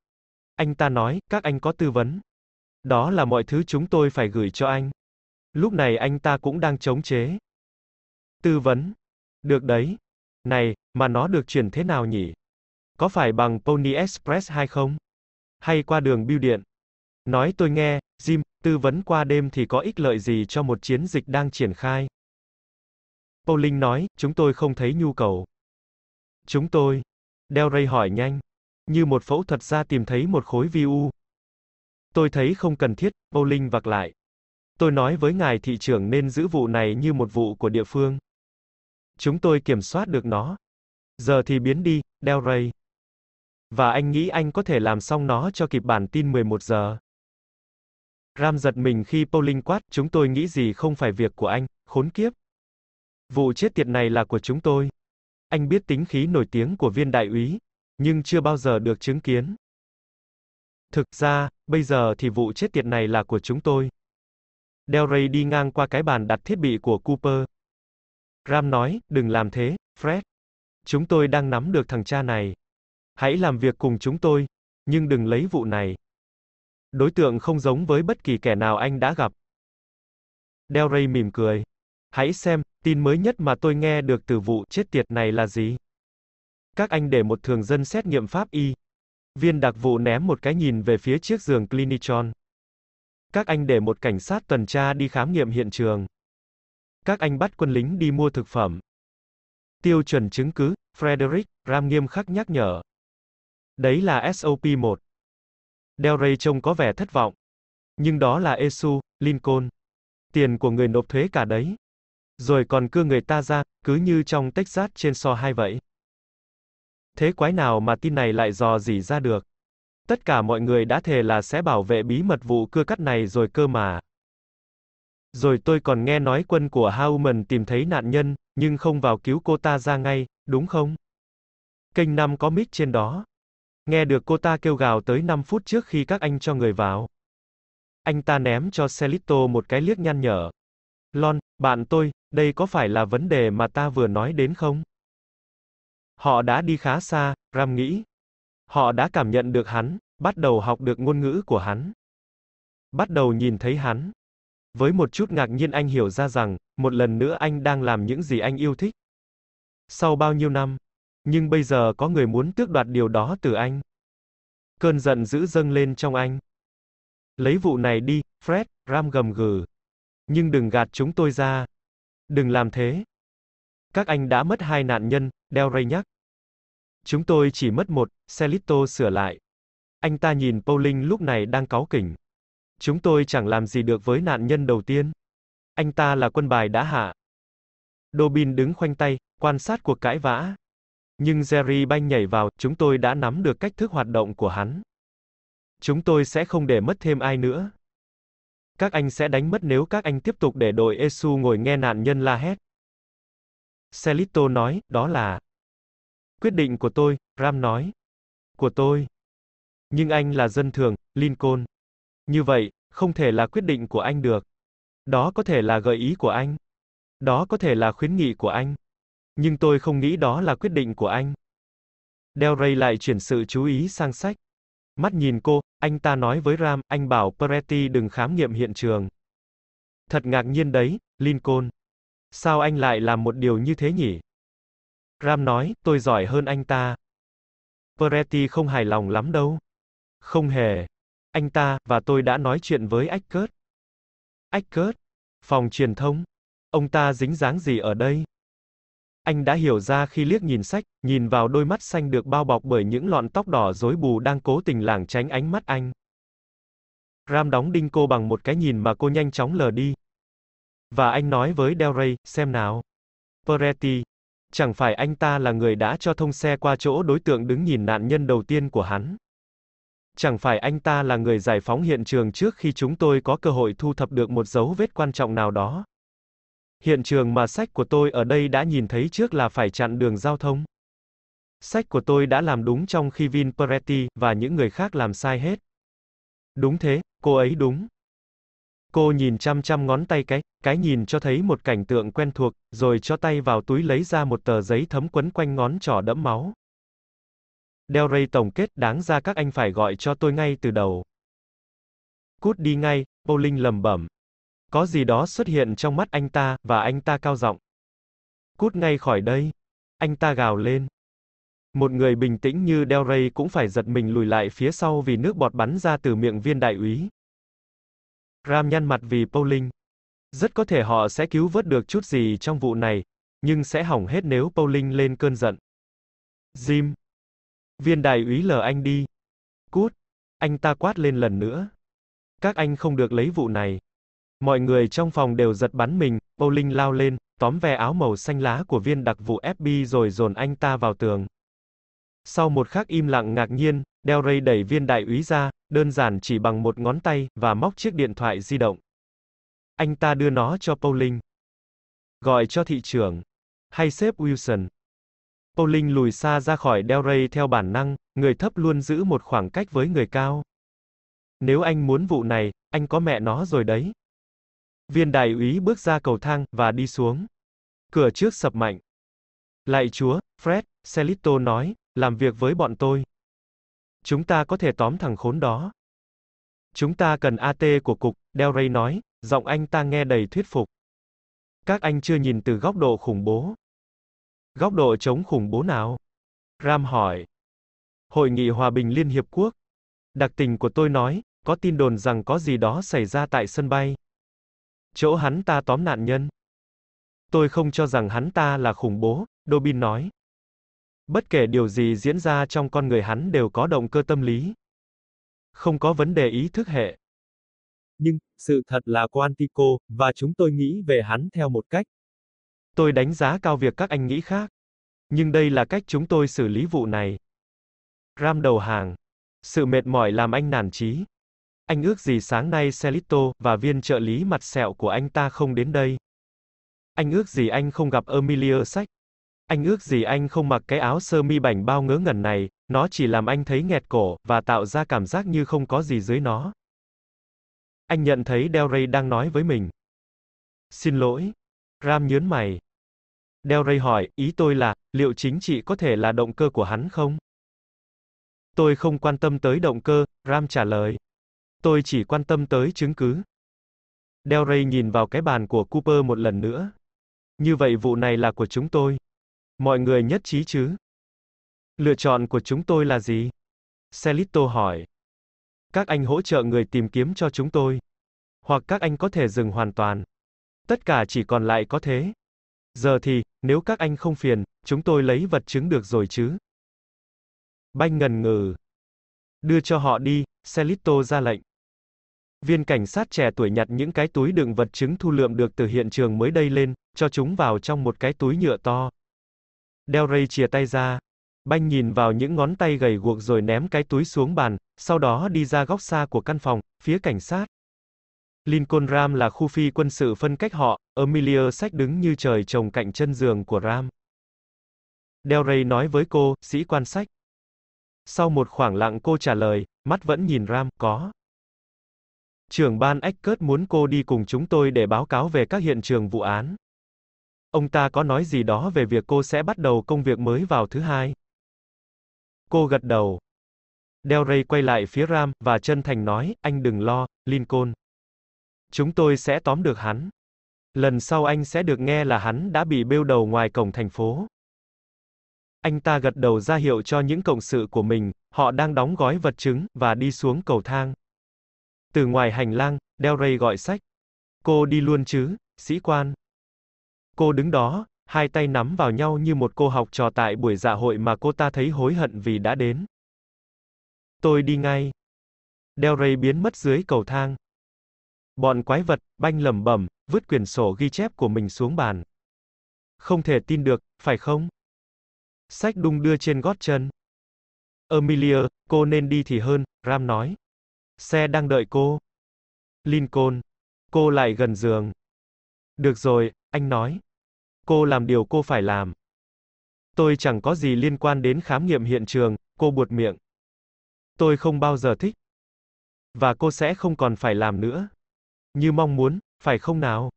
Anh ta nói, các anh có tư vấn. Đó là mọi thứ chúng tôi phải gửi cho anh. Lúc này anh ta cũng đang chống chế. Tư vấn. Được đấy. Này, mà nó được chuyển thế nào nhỉ? Có phải bằng Pony Express hay không? Hay qua đường bưu điện? Nói tôi nghe, Jim, tư vấn qua đêm thì có ích lợi gì cho một chiến dịch đang triển khai? Pauling nói, chúng tôi không thấy nhu cầu. Chúng tôi. Del Rey hỏi nhanh. Như một phẫu thuật ra tìm thấy một khối vi u. Tôi thấy không cần thiết, Pauling vặc lại. Tôi nói với ngài thị trưởng nên giữ vụ này như một vụ của địa phương. Chúng tôi kiểm soát được nó. Giờ thì biến đi, Del Rey. Và anh nghĩ anh có thể làm xong nó cho kịp bản tin 11 giờ. Ram giật mình khi Pauling quát, chúng tôi nghĩ gì không phải việc của anh, khốn kiếp. Vụ chết tiệt này là của chúng tôi. Anh biết tính khí nổi tiếng của viên đại úy, nhưng chưa bao giờ được chứng kiến. Thực ra, bây giờ thì vụ chết tiệt này là của chúng tôi. Del Rey đi ngang qua cái bàn đặt thiết bị của Cooper. Ram nói, đừng làm thế, Fred. Chúng tôi đang nắm được thằng cha này. Hãy làm việc cùng chúng tôi, nhưng đừng lấy vụ này. Đối tượng không giống với bất kỳ kẻ nào anh đã gặp. Del Rey mỉm cười. Hãy xem, tin mới nhất mà tôi nghe được từ vụ chết tiệt này là gì? Các anh để một thường dân xét nghiệm pháp y. Viên đặc vụ ném một cái nhìn về phía chiếc giường Clinichon. Các anh để một cảnh sát tuần tra đi khám nghiệm hiện trường. Các anh bắt quân lính đi mua thực phẩm. Tiêu chuẩn chứng cứ, Frederick, Ram nghiêm khắc nhắc nhở. Đấy là SOP 1. Del Rey trông có vẻ thất vọng. Nhưng đó là Esu, Lincoln. Tiền của người nộp thuế cả đấy. Rồi còn cưa người ta ra, cứ như trong Texas trên so hai vậy. Thế quái nào mà tin này lại dò dỉ ra được? Tất cả mọi người đã thề là sẽ bảo vệ bí mật vụ cưa cắt này rồi cơ mà. Rồi tôi còn nghe nói quân của Hauman tìm thấy nạn nhân, nhưng không vào cứu cô ta ra ngay, đúng không? Kênh 5 có mic trên đó. Nghe được cô ta kêu gào tới 5 phút trước khi các anh cho người vào. Anh ta ném cho Celito một cái liếc nhăn nhở. Lon, bạn tôi, đây có phải là vấn đề mà ta vừa nói đến không? Họ đã đi khá xa, Ram nghĩ. Họ đã cảm nhận được hắn, bắt đầu học được ngôn ngữ của hắn. Bắt đầu nhìn thấy hắn. Với một chút ngạc nhiên anh hiểu ra rằng, một lần nữa anh đang làm những gì anh yêu thích. Sau bao nhiêu năm, nhưng bây giờ có người muốn tước đoạt điều đó từ anh. Cơn giận dữ dâng lên trong anh. Lấy vụ này đi, Fred, Ram gầm gừ. Nhưng đừng gạt chúng tôi ra. Đừng làm thế. Các anh đã mất hai nạn nhân, Del Rey nhắc. Chúng tôi chỉ mất một, Celito sửa lại. Anh ta nhìn Pauling lúc này đang cáu kỉnh. Chúng tôi chẳng làm gì được với nạn nhân đầu tiên. Anh ta là quân bài đã hạ. Dobin đứng khoanh tay, quan sát cuộc cãi vã. Nhưng Jerry banh nhảy vào, chúng tôi đã nắm được cách thức hoạt động của hắn. Chúng tôi sẽ không để mất thêm ai nữa. Các anh sẽ đánh mất nếu các anh tiếp tục để đội Esu ngồi nghe nạn nhân la hét. Celito nói, đó là quyết định của tôi, Ram nói. Của tôi. Nhưng anh là dân thường, Lincoln. Như vậy, không thể là quyết định của anh được. Đó có thể là gợi ý của anh. Đó có thể là khuyến nghị của anh. Nhưng tôi không nghĩ đó là quyết định của anh. Del Rey lại chuyển sự chú ý sang sách. Mắt nhìn cô, anh ta nói với Ram, anh bảo Peretti đừng khám nghiệm hiện trường. Thật ngạc nhiên đấy, Lincoln. Sao anh lại làm một điều như thế nhỉ? Ram nói, tôi giỏi hơn anh ta. Peretti không hài lòng lắm đâu. Không hề. Anh ta, và tôi đã nói chuyện với Eckert. Eckert? Phòng truyền thông? Ông ta dính dáng gì ở đây? Anh đã hiểu ra khi liếc nhìn sách, nhìn vào đôi mắt xanh được bao bọc bởi những lọn tóc đỏ rối bù đang cố tình lảng tránh ánh mắt anh. Ram đóng đinh cô bằng một cái nhìn mà cô nhanh chóng lờ đi. Và anh nói với Del Rey, xem nào. Peretti, chẳng phải anh ta là người đã cho thông xe qua chỗ đối tượng đứng nhìn nạn nhân đầu tiên của hắn. Chẳng phải anh ta là người giải phóng hiện trường trước khi chúng tôi có cơ hội thu thập được một dấu vết quan trọng nào đó. Hiện trường mà sách của tôi ở đây đã nhìn thấy trước là phải chặn đường giao thông. Sách của tôi đã làm đúng trong khi Vin Peretti và những người khác làm sai hết. Đúng thế, cô ấy đúng. Cô nhìn chăm chăm ngón tay cái, cái nhìn cho thấy một cảnh tượng quen thuộc, rồi cho tay vào túi lấy ra một tờ giấy thấm quấn quanh ngón trỏ đẫm máu. Del Rey tổng kết, đáng ra các anh phải gọi cho tôi ngay từ đầu. Cút đi ngay, Pauling lầm bẩm. Có gì đó xuất hiện trong mắt anh ta, và anh ta cao giọng. Cút ngay khỏi đây. Anh ta gào lên. Một người bình tĩnh như Del Rey cũng phải giật mình lùi lại phía sau vì nước bọt bắn ra từ miệng viên đại úy. Ram nhăn mặt vì Pauling. Rất có thể họ sẽ cứu vớt được chút gì trong vụ này, nhưng sẽ hỏng hết nếu Pauling lên cơn giận. Jim. Viên đại úy lờ anh đi. Cút. Anh ta quát lên lần nữa. Các anh không được lấy vụ này. Mọi người trong phòng đều giật bắn mình, Pauling lao lên, tóm ve áo màu xanh lá của viên đặc vụ FB rồi dồn anh ta vào tường. Sau một khắc im lặng ngạc nhiên, Del Rey đẩy viên đại úy ra, đơn giản chỉ bằng một ngón tay, và móc chiếc điện thoại di động. Anh ta đưa nó cho Pauling. Gọi cho thị trưởng. Hay sếp Wilson. Pauling lùi xa ra khỏi Del Rey theo bản năng, người thấp luôn giữ một khoảng cách với người cao. Nếu anh muốn vụ này, anh có mẹ nó rồi đấy. Viên đại úy bước ra cầu thang, và đi xuống. Cửa trước sập mạnh. Lạy chúa, Fred, Celito nói, làm việc với bọn tôi. Chúng ta có thể tóm thằng khốn đó. Chúng ta cần AT của cục, Del Rey nói, giọng anh ta nghe đầy thuyết phục. Các anh chưa nhìn từ góc độ khủng bố. Góc độ chống khủng bố nào? Ram hỏi. Hội nghị Hòa bình Liên Hiệp Quốc. Đặc tình của tôi nói, có tin đồn rằng có gì đó xảy ra tại sân bay. Chỗ hắn ta tóm nạn nhân. Tôi không cho rằng hắn ta là khủng bố, Dobin nói. Bất kể điều gì diễn ra trong con người hắn đều có động cơ tâm lý. Không có vấn đề ý thức hệ. Nhưng, sự thật là Quantico, và chúng tôi nghĩ về hắn theo một cách. Tôi đánh giá cao việc các anh nghĩ khác. Nhưng đây là cách chúng tôi xử lý vụ này. Ram đầu hàng. Sự mệt mỏi làm anh nản chí. Anh ước gì sáng nay Celito, và viên trợ lý mặt sẹo của anh ta không đến đây. Anh ước gì anh không gặp Emilia Sách. Anh ước gì anh không mặc cái áo sơ mi bảnh bao ngớ ngẩn này, nó chỉ làm anh thấy nghẹt cổ, và tạo ra cảm giác như không có gì dưới nó. Anh nhận thấy Del Rey đang nói với mình. Xin lỗi. Ram nhớn mày. Del Rey hỏi, ý tôi là, liệu chính trị có thể là động cơ của hắn không? Tôi không quan tâm tới động cơ, Ram trả lời. Tôi chỉ quan tâm tới chứng cứ. Del Rey nhìn vào cái bàn của Cooper một lần nữa. Như vậy vụ này là của chúng tôi. Mọi người nhất trí chứ? Lựa chọn của chúng tôi là gì? Celito hỏi. Các anh hỗ trợ người tìm kiếm cho chúng tôi. Hoặc các anh có thể dừng hoàn toàn. Tất cả chỉ còn lại có thế. Giờ thì, nếu các anh không phiền, chúng tôi lấy vật chứng được rồi chứ? Banh ngần ngừ. Đưa cho họ đi, Celito ra lệnh. Viên cảnh sát trẻ tuổi nhặt những cái túi đựng vật chứng thu lượm được từ hiện trường mới đây lên, cho chúng vào trong một cái túi nhựa to. Del Rey chìa tay ra. Banh nhìn vào những ngón tay gầy guộc rồi ném cái túi xuống bàn, sau đó đi ra góc xa của căn phòng, phía cảnh sát. Lincoln Ram là khu phi quân sự phân cách họ, Amelia sách đứng như trời trồng cạnh chân giường của Ram. Del Rey nói với cô, sĩ quan sách. Sau một khoảng lặng cô trả lời, mắt vẫn nhìn Ram, có. Trưởng ban Eckert muốn cô đi cùng chúng tôi để báo cáo về các hiện trường vụ án. Ông ta có nói gì đó về việc cô sẽ bắt đầu công việc mới vào thứ hai. Cô gật đầu. Del Rey quay lại phía Ram, và chân thành nói, anh đừng lo, Lincoln. Chúng tôi sẽ tóm được hắn. Lần sau anh sẽ được nghe là hắn đã bị bêu đầu ngoài cổng thành phố. Anh ta gật đầu ra hiệu cho những cộng sự của mình, họ đang đóng gói vật chứng, và đi xuống cầu thang. Từ ngoài hành lang, Del Rey gọi sách. Cô đi luôn chứ, sĩ quan. Cô đứng đó, hai tay nắm vào nhau như một cô học trò tại buổi dạ hội mà cô ta thấy hối hận vì đã đến. Tôi đi ngay. Del Rey biến mất dưới cầu thang. Bọn quái vật, banh lầm bẩm, vứt quyển sổ ghi chép của mình xuống bàn. Không thể tin được, phải không? Sách đung đưa trên gót chân. Amelia, cô nên đi thì hơn, Ram nói. Xe đang đợi cô. Lincoln. Cô lại gần giường. Được rồi, anh nói. Cô làm điều cô phải làm. Tôi chẳng có gì liên quan đến khám nghiệm hiện trường, cô buột miệng. Tôi không bao giờ thích. Và cô sẽ không còn phải làm nữa. Như mong muốn, phải không nào?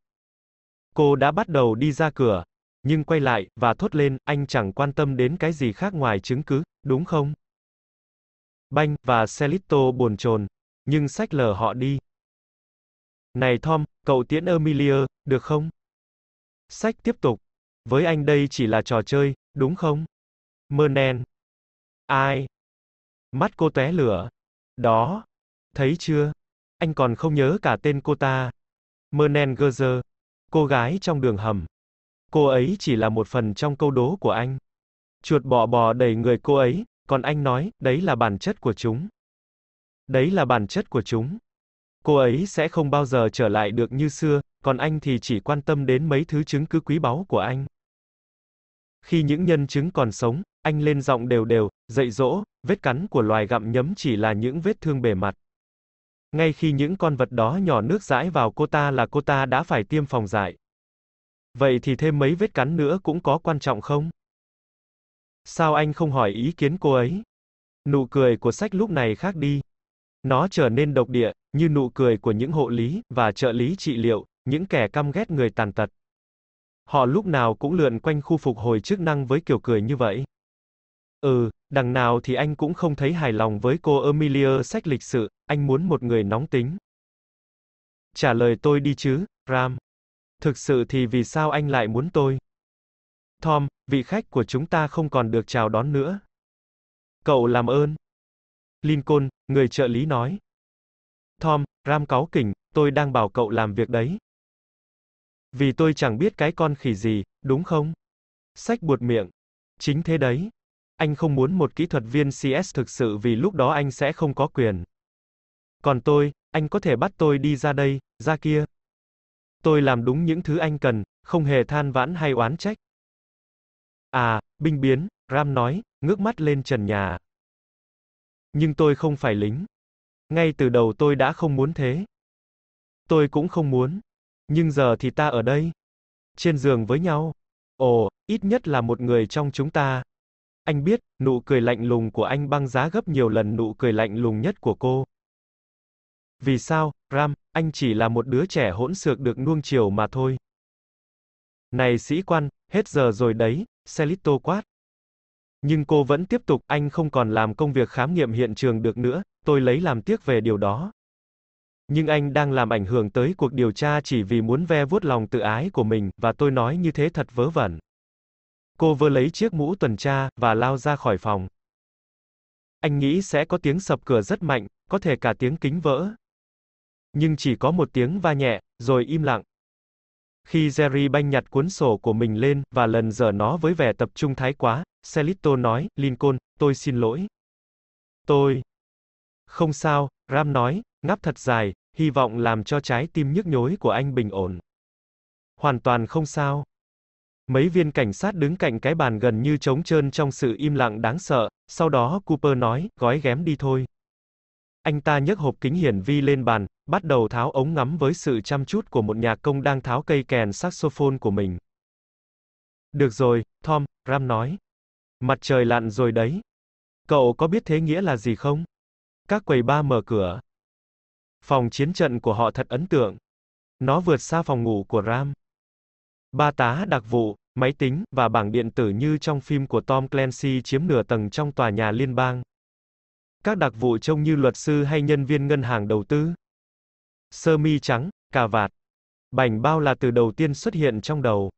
Cô đã bắt đầu đi ra cửa, nhưng quay lại, và thốt lên, anh chẳng quan tâm đến cái gì khác ngoài chứng cứ, đúng không? Banh, và Celito buồn chồn, nhưng sách lờ họ đi. Này Tom, cậu tiễn Emilia, được không? Sách tiếp tục. Với anh đây chỉ là trò chơi, đúng không? Mernen. Ai? Mắt cô tóe lửa. Đó. Thấy chưa? Anh còn không nhớ cả tên cô ta. Mernen Gerzer. Cô gái trong đường hầm. Cô ấy chỉ là một phần trong câu đố của anh. Chuột bò bò đầy người cô ấy, còn anh nói, đấy là bản chất của chúng. Đấy là bản chất của chúng. Cô ấy sẽ không bao giờ trở lại được như xưa, còn anh thì chỉ quan tâm đến mấy thứ chứng cứ quý báu của anh. Khi những nhân chứng còn sống, anh lên giọng đều đều, dạy dỗ, vết cắn của loài gặm nhấm chỉ là những vết thương bề mặt. Ngay khi những con vật đó nhỏ nước dãi vào cô ta là cô ta đã phải tiêm phòng dại. Vậy thì thêm mấy vết cắn nữa cũng có quan trọng không? Sao anh không hỏi ý kiến cô ấy? Nụ cười của sách lúc này khác đi. Nó trở nên độc địa, như nụ cười của những hộ lý, và trợ lý trị liệu, những kẻ căm ghét người tàn tật. Họ lúc nào cũng lượn quanh khu phục hồi chức năng với kiểu cười như vậy. Ừ, đằng nào thì anh cũng không thấy hài lòng với cô Emilia sách lịch sự, anh muốn một người nóng tính. Trả lời tôi đi chứ, Ram. Thực sự thì vì sao anh lại muốn tôi? Tom, vị khách của chúng ta không còn được chào đón nữa. Cậu làm ơn. Lincoln, người trợ lý nói. Tom, Ram cáu kỉnh, tôi đang bảo cậu làm việc đấy. Vì tôi chẳng biết cái con khỉ gì, đúng không? Sách buột miệng. Chính thế đấy. Anh không muốn một kỹ thuật viên CS thực sự vì lúc đó anh sẽ không có quyền. Còn tôi, anh có thể bắt tôi đi ra đây, ra kia. Tôi làm đúng những thứ anh cần, không hề than vãn hay oán trách. À, binh biến, Ram nói, ngước mắt lên trần nhà. Nhưng tôi không phải lính. Ngay từ đầu tôi đã không muốn thế. Tôi cũng không muốn. Nhưng giờ thì ta ở đây. Trên giường với nhau. Ồ, ít nhất là một người trong chúng ta. Anh biết, nụ cười lạnh lùng của anh băng giá gấp nhiều lần nụ cười lạnh lùng nhất của cô. Vì sao, Ram, anh chỉ là một đứa trẻ hỗn xược được nuông chiều mà thôi. Này sĩ quan, hết giờ rồi đấy, Celito quát. Nhưng cô vẫn tiếp tục, anh không còn làm công việc khám nghiệm hiện trường được nữa, tôi lấy làm tiếc về điều đó. Nhưng anh đang làm ảnh hưởng tới cuộc điều tra chỉ vì muốn ve vuốt lòng tự ái của mình, và tôi nói như thế thật vớ vẩn. Cô vơ lấy chiếc mũ tuần tra, và lao ra khỏi phòng. Anh nghĩ sẽ có tiếng sập cửa rất mạnh, có thể cả tiếng kính vỡ. Nhưng chỉ có một tiếng va nhẹ, rồi im lặng. Khi Jerry banh nhặt cuốn sổ của mình lên, và lần dở nó với vẻ tập trung thái quá, Celito nói, Lincoln, tôi xin lỗi. Tôi. Không sao, Ram nói, ngáp thật dài, hy vọng làm cho trái tim nhức nhối của anh bình ổn. Hoàn toàn không sao. Mấy viên cảnh sát đứng cạnh cái bàn gần như trống trơn trong sự im lặng đáng sợ, sau đó Cooper nói, gói ghém đi thôi. Anh ta nhấc hộp kính hiển vi lên bàn, bắt đầu tháo ống ngắm với sự chăm chút của một nhạc công đang tháo cây kèn saxophone của mình. Được rồi, Tom, Ram nói. Mặt trời lặn rồi đấy. Cậu có biết thế nghĩa là gì không? Các quầy ba mở cửa. Phòng chiến trận của họ thật ấn tượng. Nó vượt xa phòng ngủ của Ram. Ba tá đặc vụ, máy tính, và bảng điện tử như trong phim của Tom Clancy chiếm nửa tầng trong tòa nhà liên bang. Các đặc vụ trông như luật sư hay nhân viên ngân hàng đầu tư. Sơ mi trắng, cà vạt. Bảnh bao là từ đầu tiên xuất hiện trong đầu.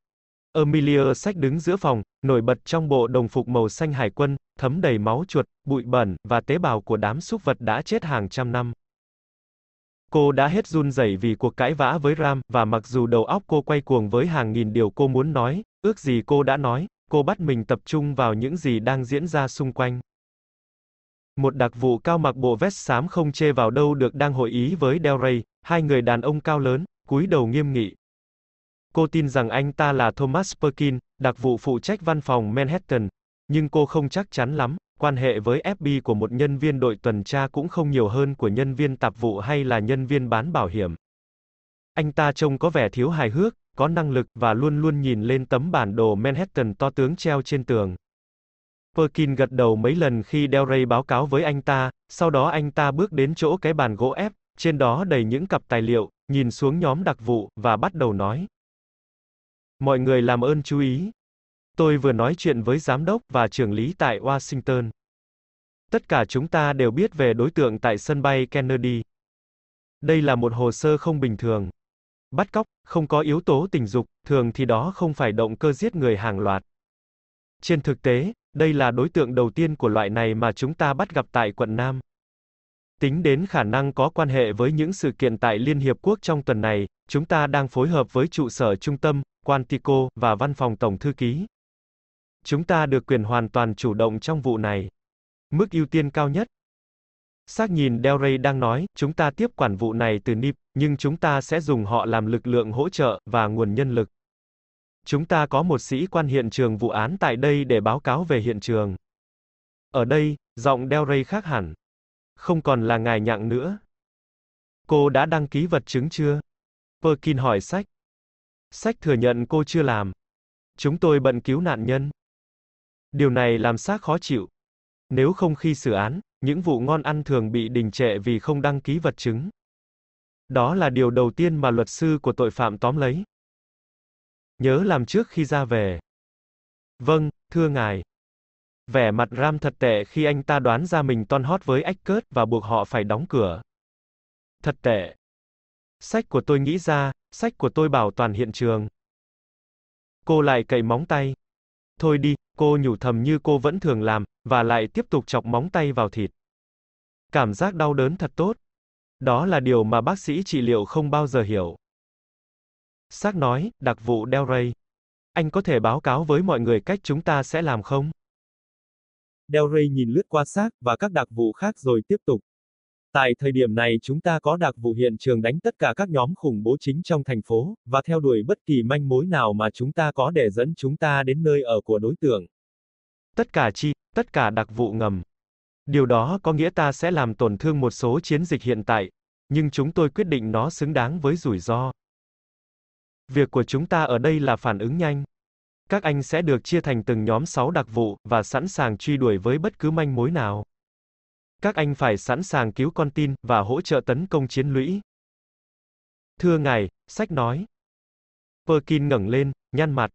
Amelia sách đứng giữa phòng, nổi bật trong bộ đồng phục màu xanh hải quân, thấm đầy máu chuột, bụi bẩn, và tế bào của đám súc vật đã chết hàng trăm năm. Cô đã hết run rẩy vì cuộc cãi vã với Ram, và mặc dù đầu óc cô quay cuồng với hàng nghìn điều cô muốn nói, ước gì cô đã nói, cô bắt mình tập trung vào những gì đang diễn ra xung quanh. Một đặc vụ cao mặc bộ vest xám không chê vào đâu được đang hội ý với Del Rey, hai người đàn ông cao lớn, cúi đầu nghiêm nghị. Cô tin rằng anh ta là Thomas Perkin, đặc vụ phụ trách văn phòng Manhattan, nhưng cô không chắc chắn lắm, quan hệ với fb của một nhân viên đội tuần tra cũng không nhiều hơn của nhân viên tạp vụ hay là nhân viên bán bảo hiểm. Anh ta trông có vẻ thiếu hài hước, có năng lực và luôn luôn nhìn lên tấm bản đồ Manhattan to tướng treo trên tường. Perkin gật đầu mấy lần khi delray báo cáo với anh ta, sau đó anh ta bước đến chỗ cái bàn gỗ ép, trên đó đầy những cặp tài liệu, nhìn xuống nhóm đặc vụ, và bắt đầu nói. Mọi người làm ơn chú ý. Tôi vừa nói chuyện với giám đốc và trưởng lý tại Washington. Tất cả chúng ta đều biết về đối tượng tại sân bay Kennedy. Đây là một hồ sơ không bình thường. Bắt cóc, không có yếu tố tình dục, thường thì đó không phải động cơ giết người hàng loạt. Trên thực tế, đây là đối tượng đầu tiên của loại này mà chúng ta bắt gặp tại quận Nam. Tính đến khả năng có quan hệ với những sự kiện tại Liên Hiệp Quốc trong tuần này, chúng ta đang phối hợp với trụ sở trung tâm, Quantico, và văn phòng Tổng Thư ký. Chúng ta được quyền hoàn toàn chủ động trong vụ này. Mức ưu tiên cao nhất. Xác nhìn Del Rey đang nói, chúng ta tiếp quản vụ này từ NIP, nhưng chúng ta sẽ dùng họ làm lực lượng hỗ trợ, và nguồn nhân lực. Chúng ta có một sĩ quan hiện trường vụ án tại đây để báo cáo về hiện trường. Ở đây, giọng Del Rey khác hẳn. Không còn là ngài nhặng nữa. Cô đã đăng ký vật chứng chưa? Perkin hỏi sách. Sách thừa nhận cô chưa làm. Chúng tôi bận cứu nạn nhân. Điều này làm xác khó chịu. Nếu không khi xử án, những vụ ngon ăn thường bị đình trệ vì không đăng ký vật chứng. Đó là điều đầu tiên mà luật sư của tội phạm tóm lấy. Nhớ làm trước khi ra về. Vâng, thưa ngài. Vẻ mặt Ram thật tệ khi anh ta đoán ra mình ton hót với Eckert và buộc họ phải đóng cửa. Thật tệ. Sách của tôi nghĩ ra, sách của tôi bảo toàn hiện trường. Cô lại cậy móng tay. Thôi đi, cô nhủ thầm như cô vẫn thường làm, và lại tiếp tục chọc móng tay vào thịt. Cảm giác đau đớn thật tốt. Đó là điều mà bác sĩ trị liệu không bao giờ hiểu. Sắc nói, đặc vụ Del Rey. Anh có thể báo cáo với mọi người cách chúng ta sẽ làm không? Del Rey nhìn lướt qua xác và các đặc vụ khác rồi tiếp tục. Tại thời điểm này chúng ta có đặc vụ hiện trường đánh tất cả các nhóm khủng bố chính trong thành phố, và theo đuổi bất kỳ manh mối nào mà chúng ta có để dẫn chúng ta đến nơi ở của đối tượng. Tất cả chi, tất cả đặc vụ ngầm. Điều đó có nghĩa ta sẽ làm tổn thương một số chiến dịch hiện tại, nhưng chúng tôi quyết định nó xứng đáng với rủi ro. Việc của chúng ta ở đây là phản ứng nhanh. Các anh sẽ được chia thành từng nhóm 6 đặc vụ, và sẵn sàng truy đuổi với bất cứ manh mối nào. Các anh phải sẵn sàng cứu con tin, và hỗ trợ tấn công chiến lũy. Thưa ngài, sách nói. Perkin ngẩng lên, nhăn mặt.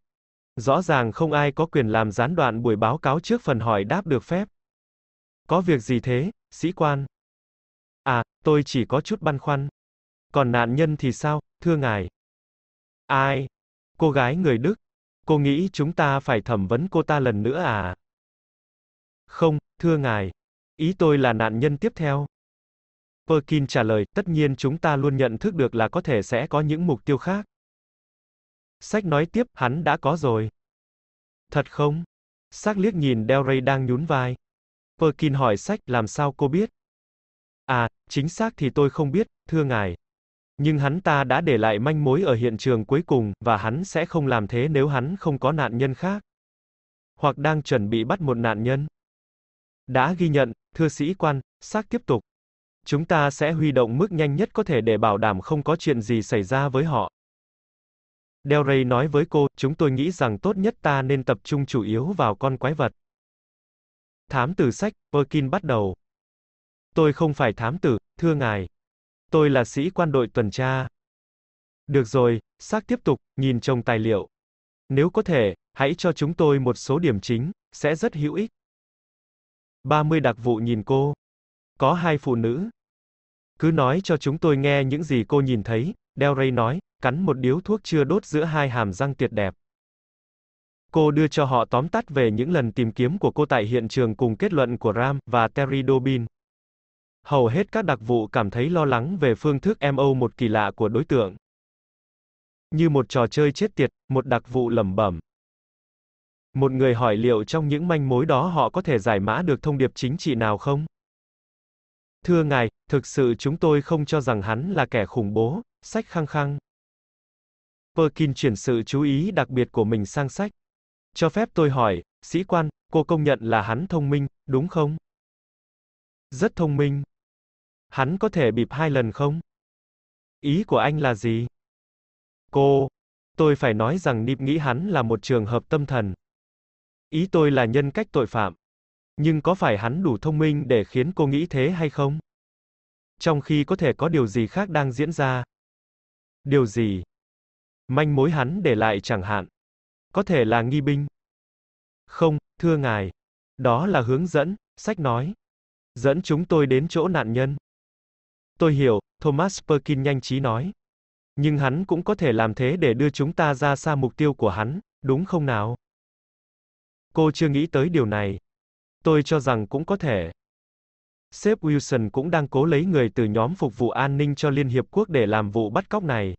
Rõ ràng không ai có quyền làm gián đoạn buổi báo cáo trước phần hỏi đáp được phép. Có việc gì thế, sĩ quan? À, tôi chỉ có chút băn khoăn. Còn nạn nhân thì sao, thưa ngài? Ai? Cô gái người Đức. Cô nghĩ chúng ta phải thẩm vấn cô ta lần nữa à? Không, thưa ngài. Ý tôi là nạn nhân tiếp theo. Perkin trả lời, tất nhiên chúng ta luôn nhận thức được là có thể sẽ có những mục tiêu khác. Sách nói tiếp, hắn đã có rồi. Thật không? Sắc liếc nhìn Delray đang nhún vai. Perkin hỏi sách, làm sao cô biết? À, chính xác thì tôi không biết, thưa ngài. Nhưng hắn ta đã để lại manh mối ở hiện trường cuối cùng, và hắn sẽ không làm thế nếu hắn không có nạn nhân khác. Hoặc đang chuẩn bị bắt một nạn nhân. Đã ghi nhận, thưa sĩ quan, xác tiếp tục. Chúng ta sẽ huy động mức nhanh nhất có thể để bảo đảm không có chuyện gì xảy ra với họ. Del Rey nói với cô, chúng tôi nghĩ rằng tốt nhất ta nên tập trung chủ yếu vào con quái vật. Thám tử sách, Perkin bắt đầu. Tôi không phải thám tử, thưa ngài. Tôi là sĩ quan đội tuần tra. Được rồi, xác tiếp tục, nhìn trong tài liệu. Nếu có thể, hãy cho chúng tôi một số điểm chính, sẽ rất hữu ích. 30 đặc vụ nhìn cô. Có hai phụ nữ. Cứ nói cho chúng tôi nghe những gì cô nhìn thấy, Del Rey nói, cắn một điếu thuốc chưa đốt giữa hai hàm răng tuyệt đẹp. Cô đưa cho họ tóm tắt về những lần tìm kiếm của cô tại hiện trường cùng kết luận của Ram và Terry Dobin. Hầu hết các đặc vụ cảm thấy lo lắng về phương thức MO một kỳ lạ của đối tượng. Như một trò chơi chết tiệt, một đặc vụ lẩm bẩm. Một người hỏi liệu trong những manh mối đó họ có thể giải mã được thông điệp chính trị nào không? Thưa ngài, thực sự chúng tôi không cho rằng hắn là kẻ khủng bố, sách khăng khăng. Perkin chuyển sự chú ý đặc biệt của mình sang sách. Cho phép tôi hỏi, sĩ quan, cô công nhận là hắn thông minh, đúng không? Rất thông minh. Hắn có thể bịp hai lần không? Ý của anh là gì? Cô, tôi phải nói rằng Nip nghĩ hắn là một trường hợp tâm thần. Ý tôi là nhân cách tội phạm. Nhưng có phải hắn đủ thông minh để khiến cô nghĩ thế hay không? Trong khi có thể có điều gì khác đang diễn ra. Điều gì? Manh mối hắn để lại chẳng hạn. Có thể là nghi binh. Không, thưa ngài. Đó là hướng dẫn, sách nói. Dẫn chúng tôi đến chỗ nạn nhân. Tôi hiểu, Thomas Perkin nhanh trí nói. Nhưng hắn cũng có thể làm thế để đưa chúng ta ra xa mục tiêu của hắn, đúng không nào? Cô chưa nghĩ tới điều này. Tôi cho rằng cũng có thể. Sếp Wilson cũng đang cố lấy người từ nhóm phục vụ an ninh cho Liên Hiệp Quốc để làm vụ bắt cóc này.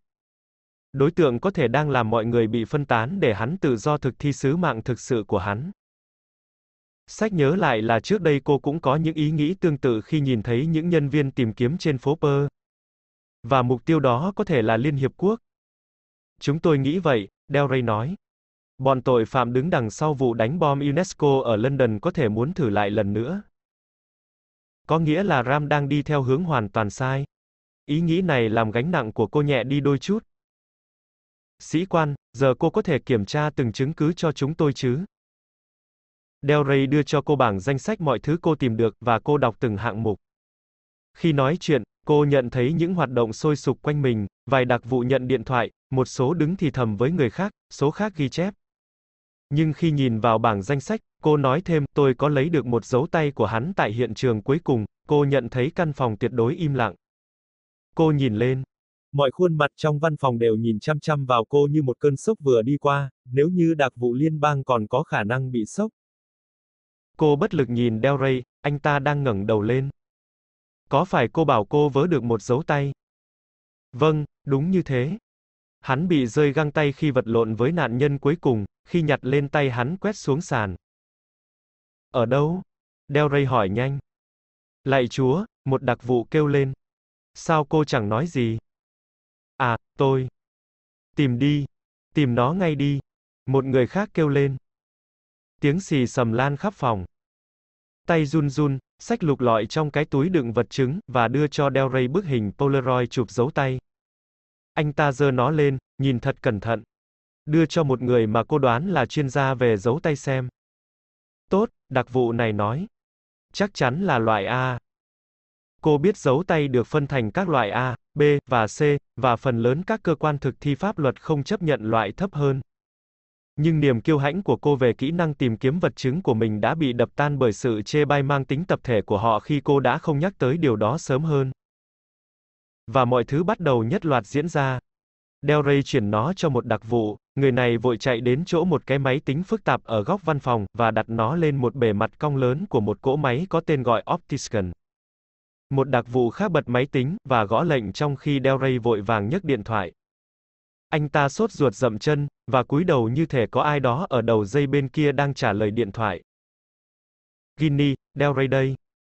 Đối tượng có thể đang làm mọi người bị phân tán để hắn tự do thực thi sứ mạng thực sự của hắn. Sách nhớ lại là trước đây cô cũng có những ý nghĩ tương tự khi nhìn thấy những nhân viên tìm kiếm trên phố Pơ. Và mục tiêu đó có thể là Liên Hiệp Quốc. Chúng tôi nghĩ vậy, Del Rey nói. Bọn tội phạm đứng đằng sau vụ đánh bom UNESCO ở London có thể muốn thử lại lần nữa. Có nghĩa là Ram đang đi theo hướng hoàn toàn sai. Ý nghĩ này làm gánh nặng của cô nhẹ đi đôi chút. Sĩ quan, giờ cô có thể kiểm tra từng chứng cứ cho chúng tôi chứ? Del Rey đưa cho cô bảng danh sách mọi thứ cô tìm được, và cô đọc từng hạng mục. Khi nói chuyện, cô nhận thấy những hoạt động sôi sục quanh mình, vài đặc vụ nhận điện thoại, một số đứng thì thầm với người khác, số khác ghi chép. Nhưng khi nhìn vào bảng danh sách, cô nói thêm, tôi có lấy được một dấu tay của hắn tại hiện trường cuối cùng, cô nhận thấy căn phòng tuyệt đối im lặng. Cô nhìn lên. Mọi khuôn mặt trong văn phòng đều nhìn chăm chăm vào cô như một cơn sốc vừa đi qua, nếu như đặc vụ liên bang còn có khả năng bị sốc. Cô bất lực nhìn Del Rey, anh ta đang ngẩng đầu lên. Có phải cô bảo cô vớ được một dấu tay? Vâng, đúng như thế. Hắn bị rơi găng tay khi vật lộn với nạn nhân cuối cùng, khi nhặt lên tay hắn quét xuống sàn. Ở đâu? Đeo Ray hỏi nhanh. Lạy chúa, một đặc vụ kêu lên. Sao cô chẳng nói gì? À, tôi. Tìm đi. Tìm nó ngay đi. Một người khác kêu lên. Tiếng xì sầm lan khắp phòng. Tay run run, sách lục lọi trong cái túi đựng vật chứng, và đưa cho Del Rey bức hình Polaroid chụp dấu tay. Anh ta giơ nó lên, nhìn thật cẩn thận. Đưa cho một người mà cô đoán là chuyên gia về dấu tay xem. Tốt, đặc vụ này nói. Chắc chắn là loại A. Cô biết dấu tay được phân thành các loại A, B và C, và phần lớn các cơ quan thực thi pháp luật không chấp nhận loại thấp hơn. Nhưng niềm kiêu hãnh của cô về kỹ năng tìm kiếm vật chứng của mình đã bị đập tan bởi sự chê bai mang tính tập thể của họ khi cô đã không nhắc tới điều đó sớm hơn. Và mọi thứ bắt đầu nhất loạt diễn ra. Del Rey chuyển nó cho một đặc vụ, người này vội chạy đến chỗ một cái máy tính phức tạp ở góc văn phòng, và đặt nó lên một bề mặt cong lớn của một cỗ máy có tên gọi Optiscan. Một đặc vụ khác bật máy tính, và gõ lệnh trong khi Del Rey vội vàng nhấc điện thoại. Anh ta sốt ruột dậm chân, và cúi đầu như thể có ai đó ở đầu dây bên kia đang trả lời điện thoại. Ginny, Del Rey đây.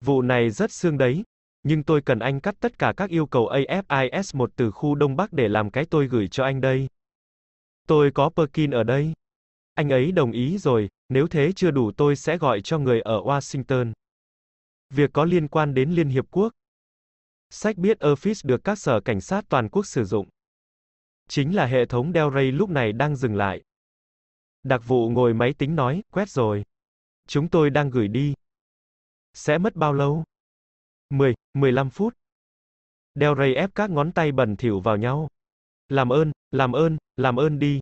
Vụ này rất xương đấy nhưng tôi cần anh cắt tất cả các yêu cầu AFIS1 từ khu Đông Bắc để làm cái tôi gửi cho anh đây. Tôi có Perkin ở đây. Anh ấy đồng ý rồi, nếu thế chưa đủ tôi sẽ gọi cho người ở Washington. Việc có liên quan đến Liên Hiệp Quốc. Sách biết Office được các sở cảnh sát toàn quốc sử dụng. Chính là hệ thống Del Rey lúc này đang dừng lại. Đặc vụ ngồi máy tính nói, quét rồi. Chúng tôi đang gửi đi. Sẽ mất bao lâu? 10, 15 phút. Del Rey ép các ngón tay bẩn thỉu vào nhau. Làm ơn, làm ơn, làm ơn đi.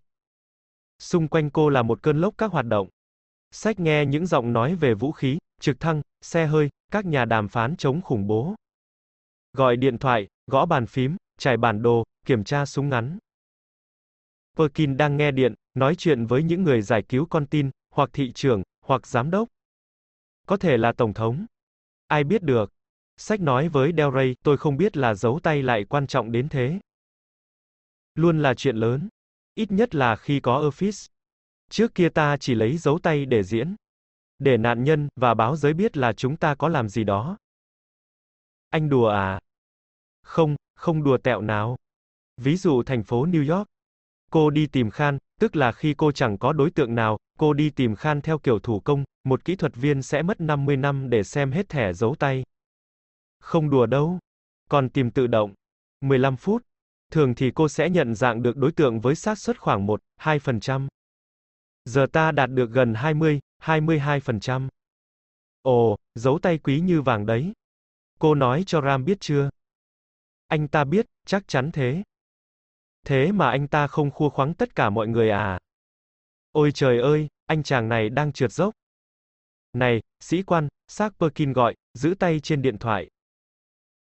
Xung quanh cô là một cơn lốc các hoạt động. Sách nghe những giọng nói về vũ khí, trực thăng, xe hơi, các nhà đàm phán chống khủng bố. Gọi điện thoại, gõ bàn phím, trải bản đồ, kiểm tra súng ngắn. Perkin đang nghe điện, nói chuyện với những người giải cứu con tin, hoặc thị trưởng, hoặc giám đốc. Có thể là tổng thống. Ai biết được. Sách nói với Del Rey, tôi không biết là dấu tay lại quan trọng đến thế. Luôn là chuyện lớn. Ít nhất là khi có Office. Trước kia ta chỉ lấy dấu tay để diễn. Để nạn nhân, và báo giới biết là chúng ta có làm gì đó. Anh đùa à? Không, không đùa tẹo nào. Ví dụ thành phố New York. Cô đi tìm Khan, tức là khi cô chẳng có đối tượng nào, cô đi tìm Khan theo kiểu thủ công, một kỹ thuật viên sẽ mất 50 năm để xem hết thẻ dấu tay. Không đùa đâu. Còn tìm tự động. 15 phút. Thường thì cô sẽ nhận dạng được đối tượng với xác suất khoảng 1, 2%. Giờ ta đạt được gần 20, 22%. Ồ, dấu tay quý như vàng đấy. Cô nói cho Ram biết chưa? Anh ta biết, chắc chắn thế. Thế mà anh ta không khua khoáng tất cả mọi người à? Ôi trời ơi, anh chàng này đang trượt dốc. Này, sĩ quan, xác Perkin gọi, giữ tay trên điện thoại.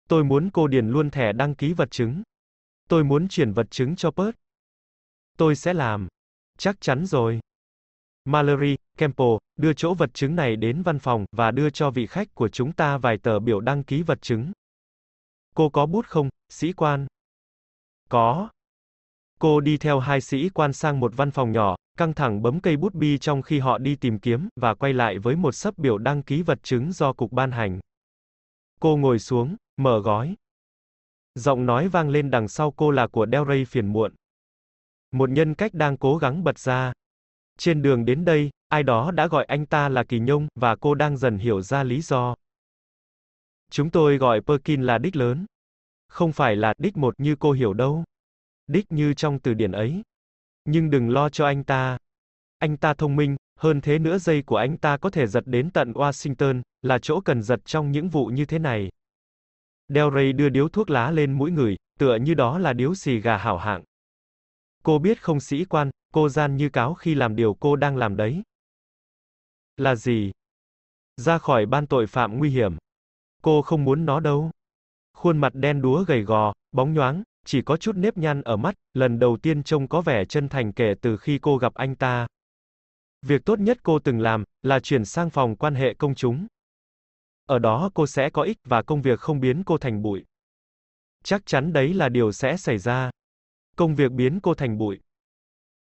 Tôi muốn cô điền luôn thẻ đăng ký vật chứng. Tôi muốn chuyển vật chứng cho Pert. Tôi sẽ làm. Chắc chắn rồi. Mallory, Campbell, đưa chỗ vật chứng này đến văn phòng, và đưa cho vị khách của chúng ta vài tờ biểu đăng ký vật chứng. Cô có bút không, sĩ quan? Có. Cô đi theo hai sĩ quan sang một văn phòng nhỏ, căng thẳng bấm cây bút bi trong khi họ đi tìm kiếm, và quay lại với một sấp biểu đăng ký vật chứng do cục ban hành. Cô ngồi xuống, mở gói. Giọng nói vang lên đằng sau cô là của Del Rey phiền muộn. Một nhân cách đang cố gắng bật ra. Trên đường đến đây, ai đó đã gọi anh ta là Kỳ Nhông, và cô đang dần hiểu ra lý do. Chúng tôi gọi Perkin là đích lớn. Không phải là đích một như cô hiểu đâu. Đích như trong từ điển ấy. Nhưng đừng lo cho anh ta. Anh ta thông minh, hơn thế nữa dây của anh ta có thể giật đến tận Washington, là chỗ cần giật trong những vụ như thế này. Del Rey đưa điếu thuốc lá lên mũi người, tựa như đó là điếu xì gà hảo hạng. Cô biết không sĩ quan, cô gian như cáo khi làm điều cô đang làm đấy. Là gì? Ra khỏi ban tội phạm nguy hiểm. Cô không muốn nó đâu. Khuôn mặt đen đúa gầy gò, bóng nhoáng, chỉ có chút nếp nhăn ở mắt, lần đầu tiên trông có vẻ chân thành kể từ khi cô gặp anh ta. Việc tốt nhất cô từng làm, là chuyển sang phòng quan hệ công chúng. Ở đó cô sẽ có ích và công việc không biến cô thành bụi. Chắc chắn đấy là điều sẽ xảy ra. Công việc biến cô thành bụi.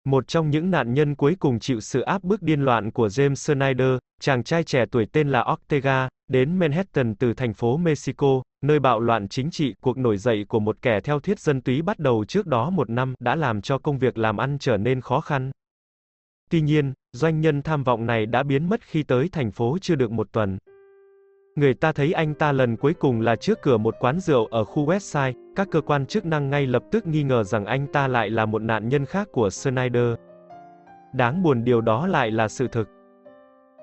Một trong những nạn nhân cuối cùng chịu sự áp bức điên loạn của James Snyder, chàng trai trẻ tuổi tên là Ortega, đến Manhattan từ thành phố Mexico, nơi bạo loạn chính trị, cuộc nổi dậy của một kẻ theo thuyết dân túy bắt đầu trước đó một năm, đã làm cho công việc làm ăn trở nên khó khăn. Tuy nhiên, doanh nhân tham vọng này đã biến mất khi tới thành phố chưa được một tuần. Người ta thấy anh ta lần cuối cùng là trước cửa một quán rượu ở khu Westside, các cơ quan chức năng ngay lập tức nghi ngờ rằng anh ta lại là một nạn nhân khác của Snyder. Đáng buồn điều đó lại là sự thực.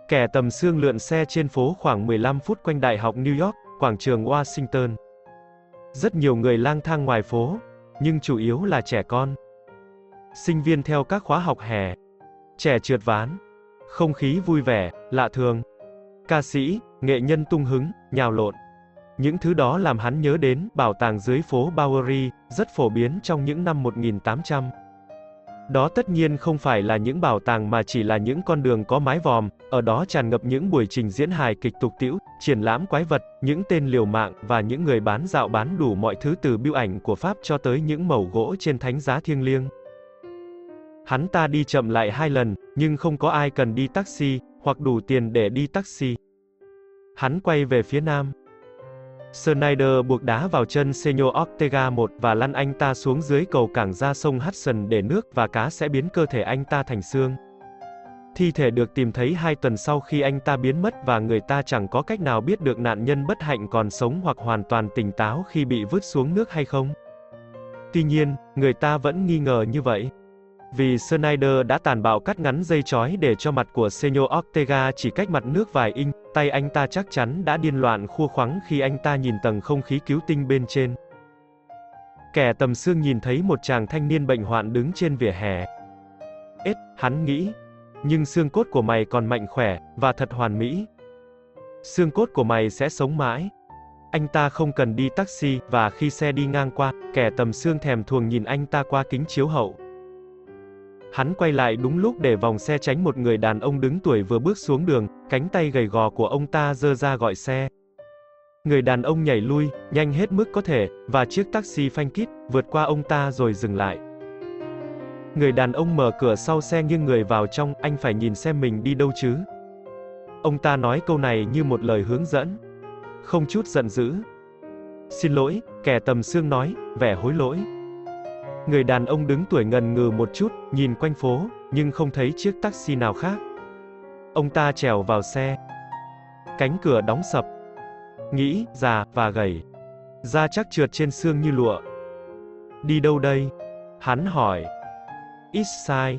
Kẻ tầm xương lượn xe trên phố khoảng 15 phút quanh Đại học New York, quảng trường Washington. Rất nhiều người lang thang ngoài phố, nhưng chủ yếu là trẻ con. Sinh viên theo các khóa học hè. Trẻ trượt ván. Không khí vui vẻ, lạ thường. Ca sĩ, nghệ nhân tung hứng, nhào lộn. Những thứ đó làm hắn nhớ đến bảo tàng dưới phố Bowery, rất phổ biến trong những năm 1800. Đó tất nhiên không phải là những bảo tàng mà chỉ là những con đường có mái vòm, ở đó tràn ngập những buổi trình diễn hài kịch tục tĩu, triển lãm quái vật, những tên liều mạng và những người bán dạo bán đủ mọi thứ từ bưu ảnh của Pháp cho tới những mẩu gỗ trên thánh giá thiêng liêng. Hắn ta đi chậm lại hai lần, nhưng không có ai cần đi taxi, hoặc đủ tiền để đi taxi. Hắn quay về phía nam. Snyder buộc đá vào chân Senor Ortega một và lăn anh ta xuống dưới cầu cảng ra sông Hudson để nước và cá sẽ biến cơ thể anh ta thành xương. Thi thể được tìm thấy hai tuần sau khi anh ta biến mất và người ta chẳng có cách nào biết được nạn nhân bất hạnh còn sống hoặc hoàn toàn tỉnh táo khi bị vứt xuống nước hay không. Tuy nhiên, người ta vẫn nghi ngờ như vậy. Vì Snyder đã tàn bạo cắt ngắn dây chói để cho mặt của Senor Ortega chỉ cách mặt nước vài inch, tay anh ta chắc chắn đã điên loạn khua khoắng khi anh ta nhìn tầng không khí cứu tinh bên trên. Kẻ tầm xương nhìn thấy một chàng thanh niên bệnh hoạn đứng trên vỉa hè. Ết, hắn nghĩ, nhưng xương cốt của mày còn mạnh khỏe, và thật hoàn mỹ. Xương cốt của mày sẽ sống mãi. Anh ta không cần đi taxi, và khi xe đi ngang qua, kẻ tầm xương thèm thuồng nhìn anh ta qua kính chiếu hậu. Hắn quay lại đúng lúc để vòng xe tránh một người đàn ông đứng tuổi vừa bước xuống đường, cánh tay gầy gò của ông ta dơ ra gọi xe. Người đàn ông nhảy lui, nhanh hết mức có thể, và chiếc taxi phanh kít, vượt qua ông ta rồi dừng lại. Người đàn ông mở cửa sau xe nghiêng người vào trong, anh phải nhìn xem mình đi đâu chứ. Ông ta nói câu này như một lời hướng dẫn. Không chút giận dữ. Xin lỗi, kẻ tầm xương nói, vẻ hối lỗi. Người đàn ông đứng tuổi ngần ngừ một chút, nhìn quanh phố, nhưng không thấy chiếc taxi nào khác. Ông ta trèo vào xe. Cánh cửa đóng sập. Nghĩ, già, và gầy. Da chắc trượt trên xương như lụa. Đi đâu đây? Hắn hỏi. East Side.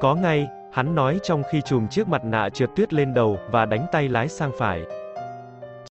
Có ngay, hắn nói trong khi chùm chiếc mặt nạ trượt tuyết lên đầu, và đánh tay lái sang phải.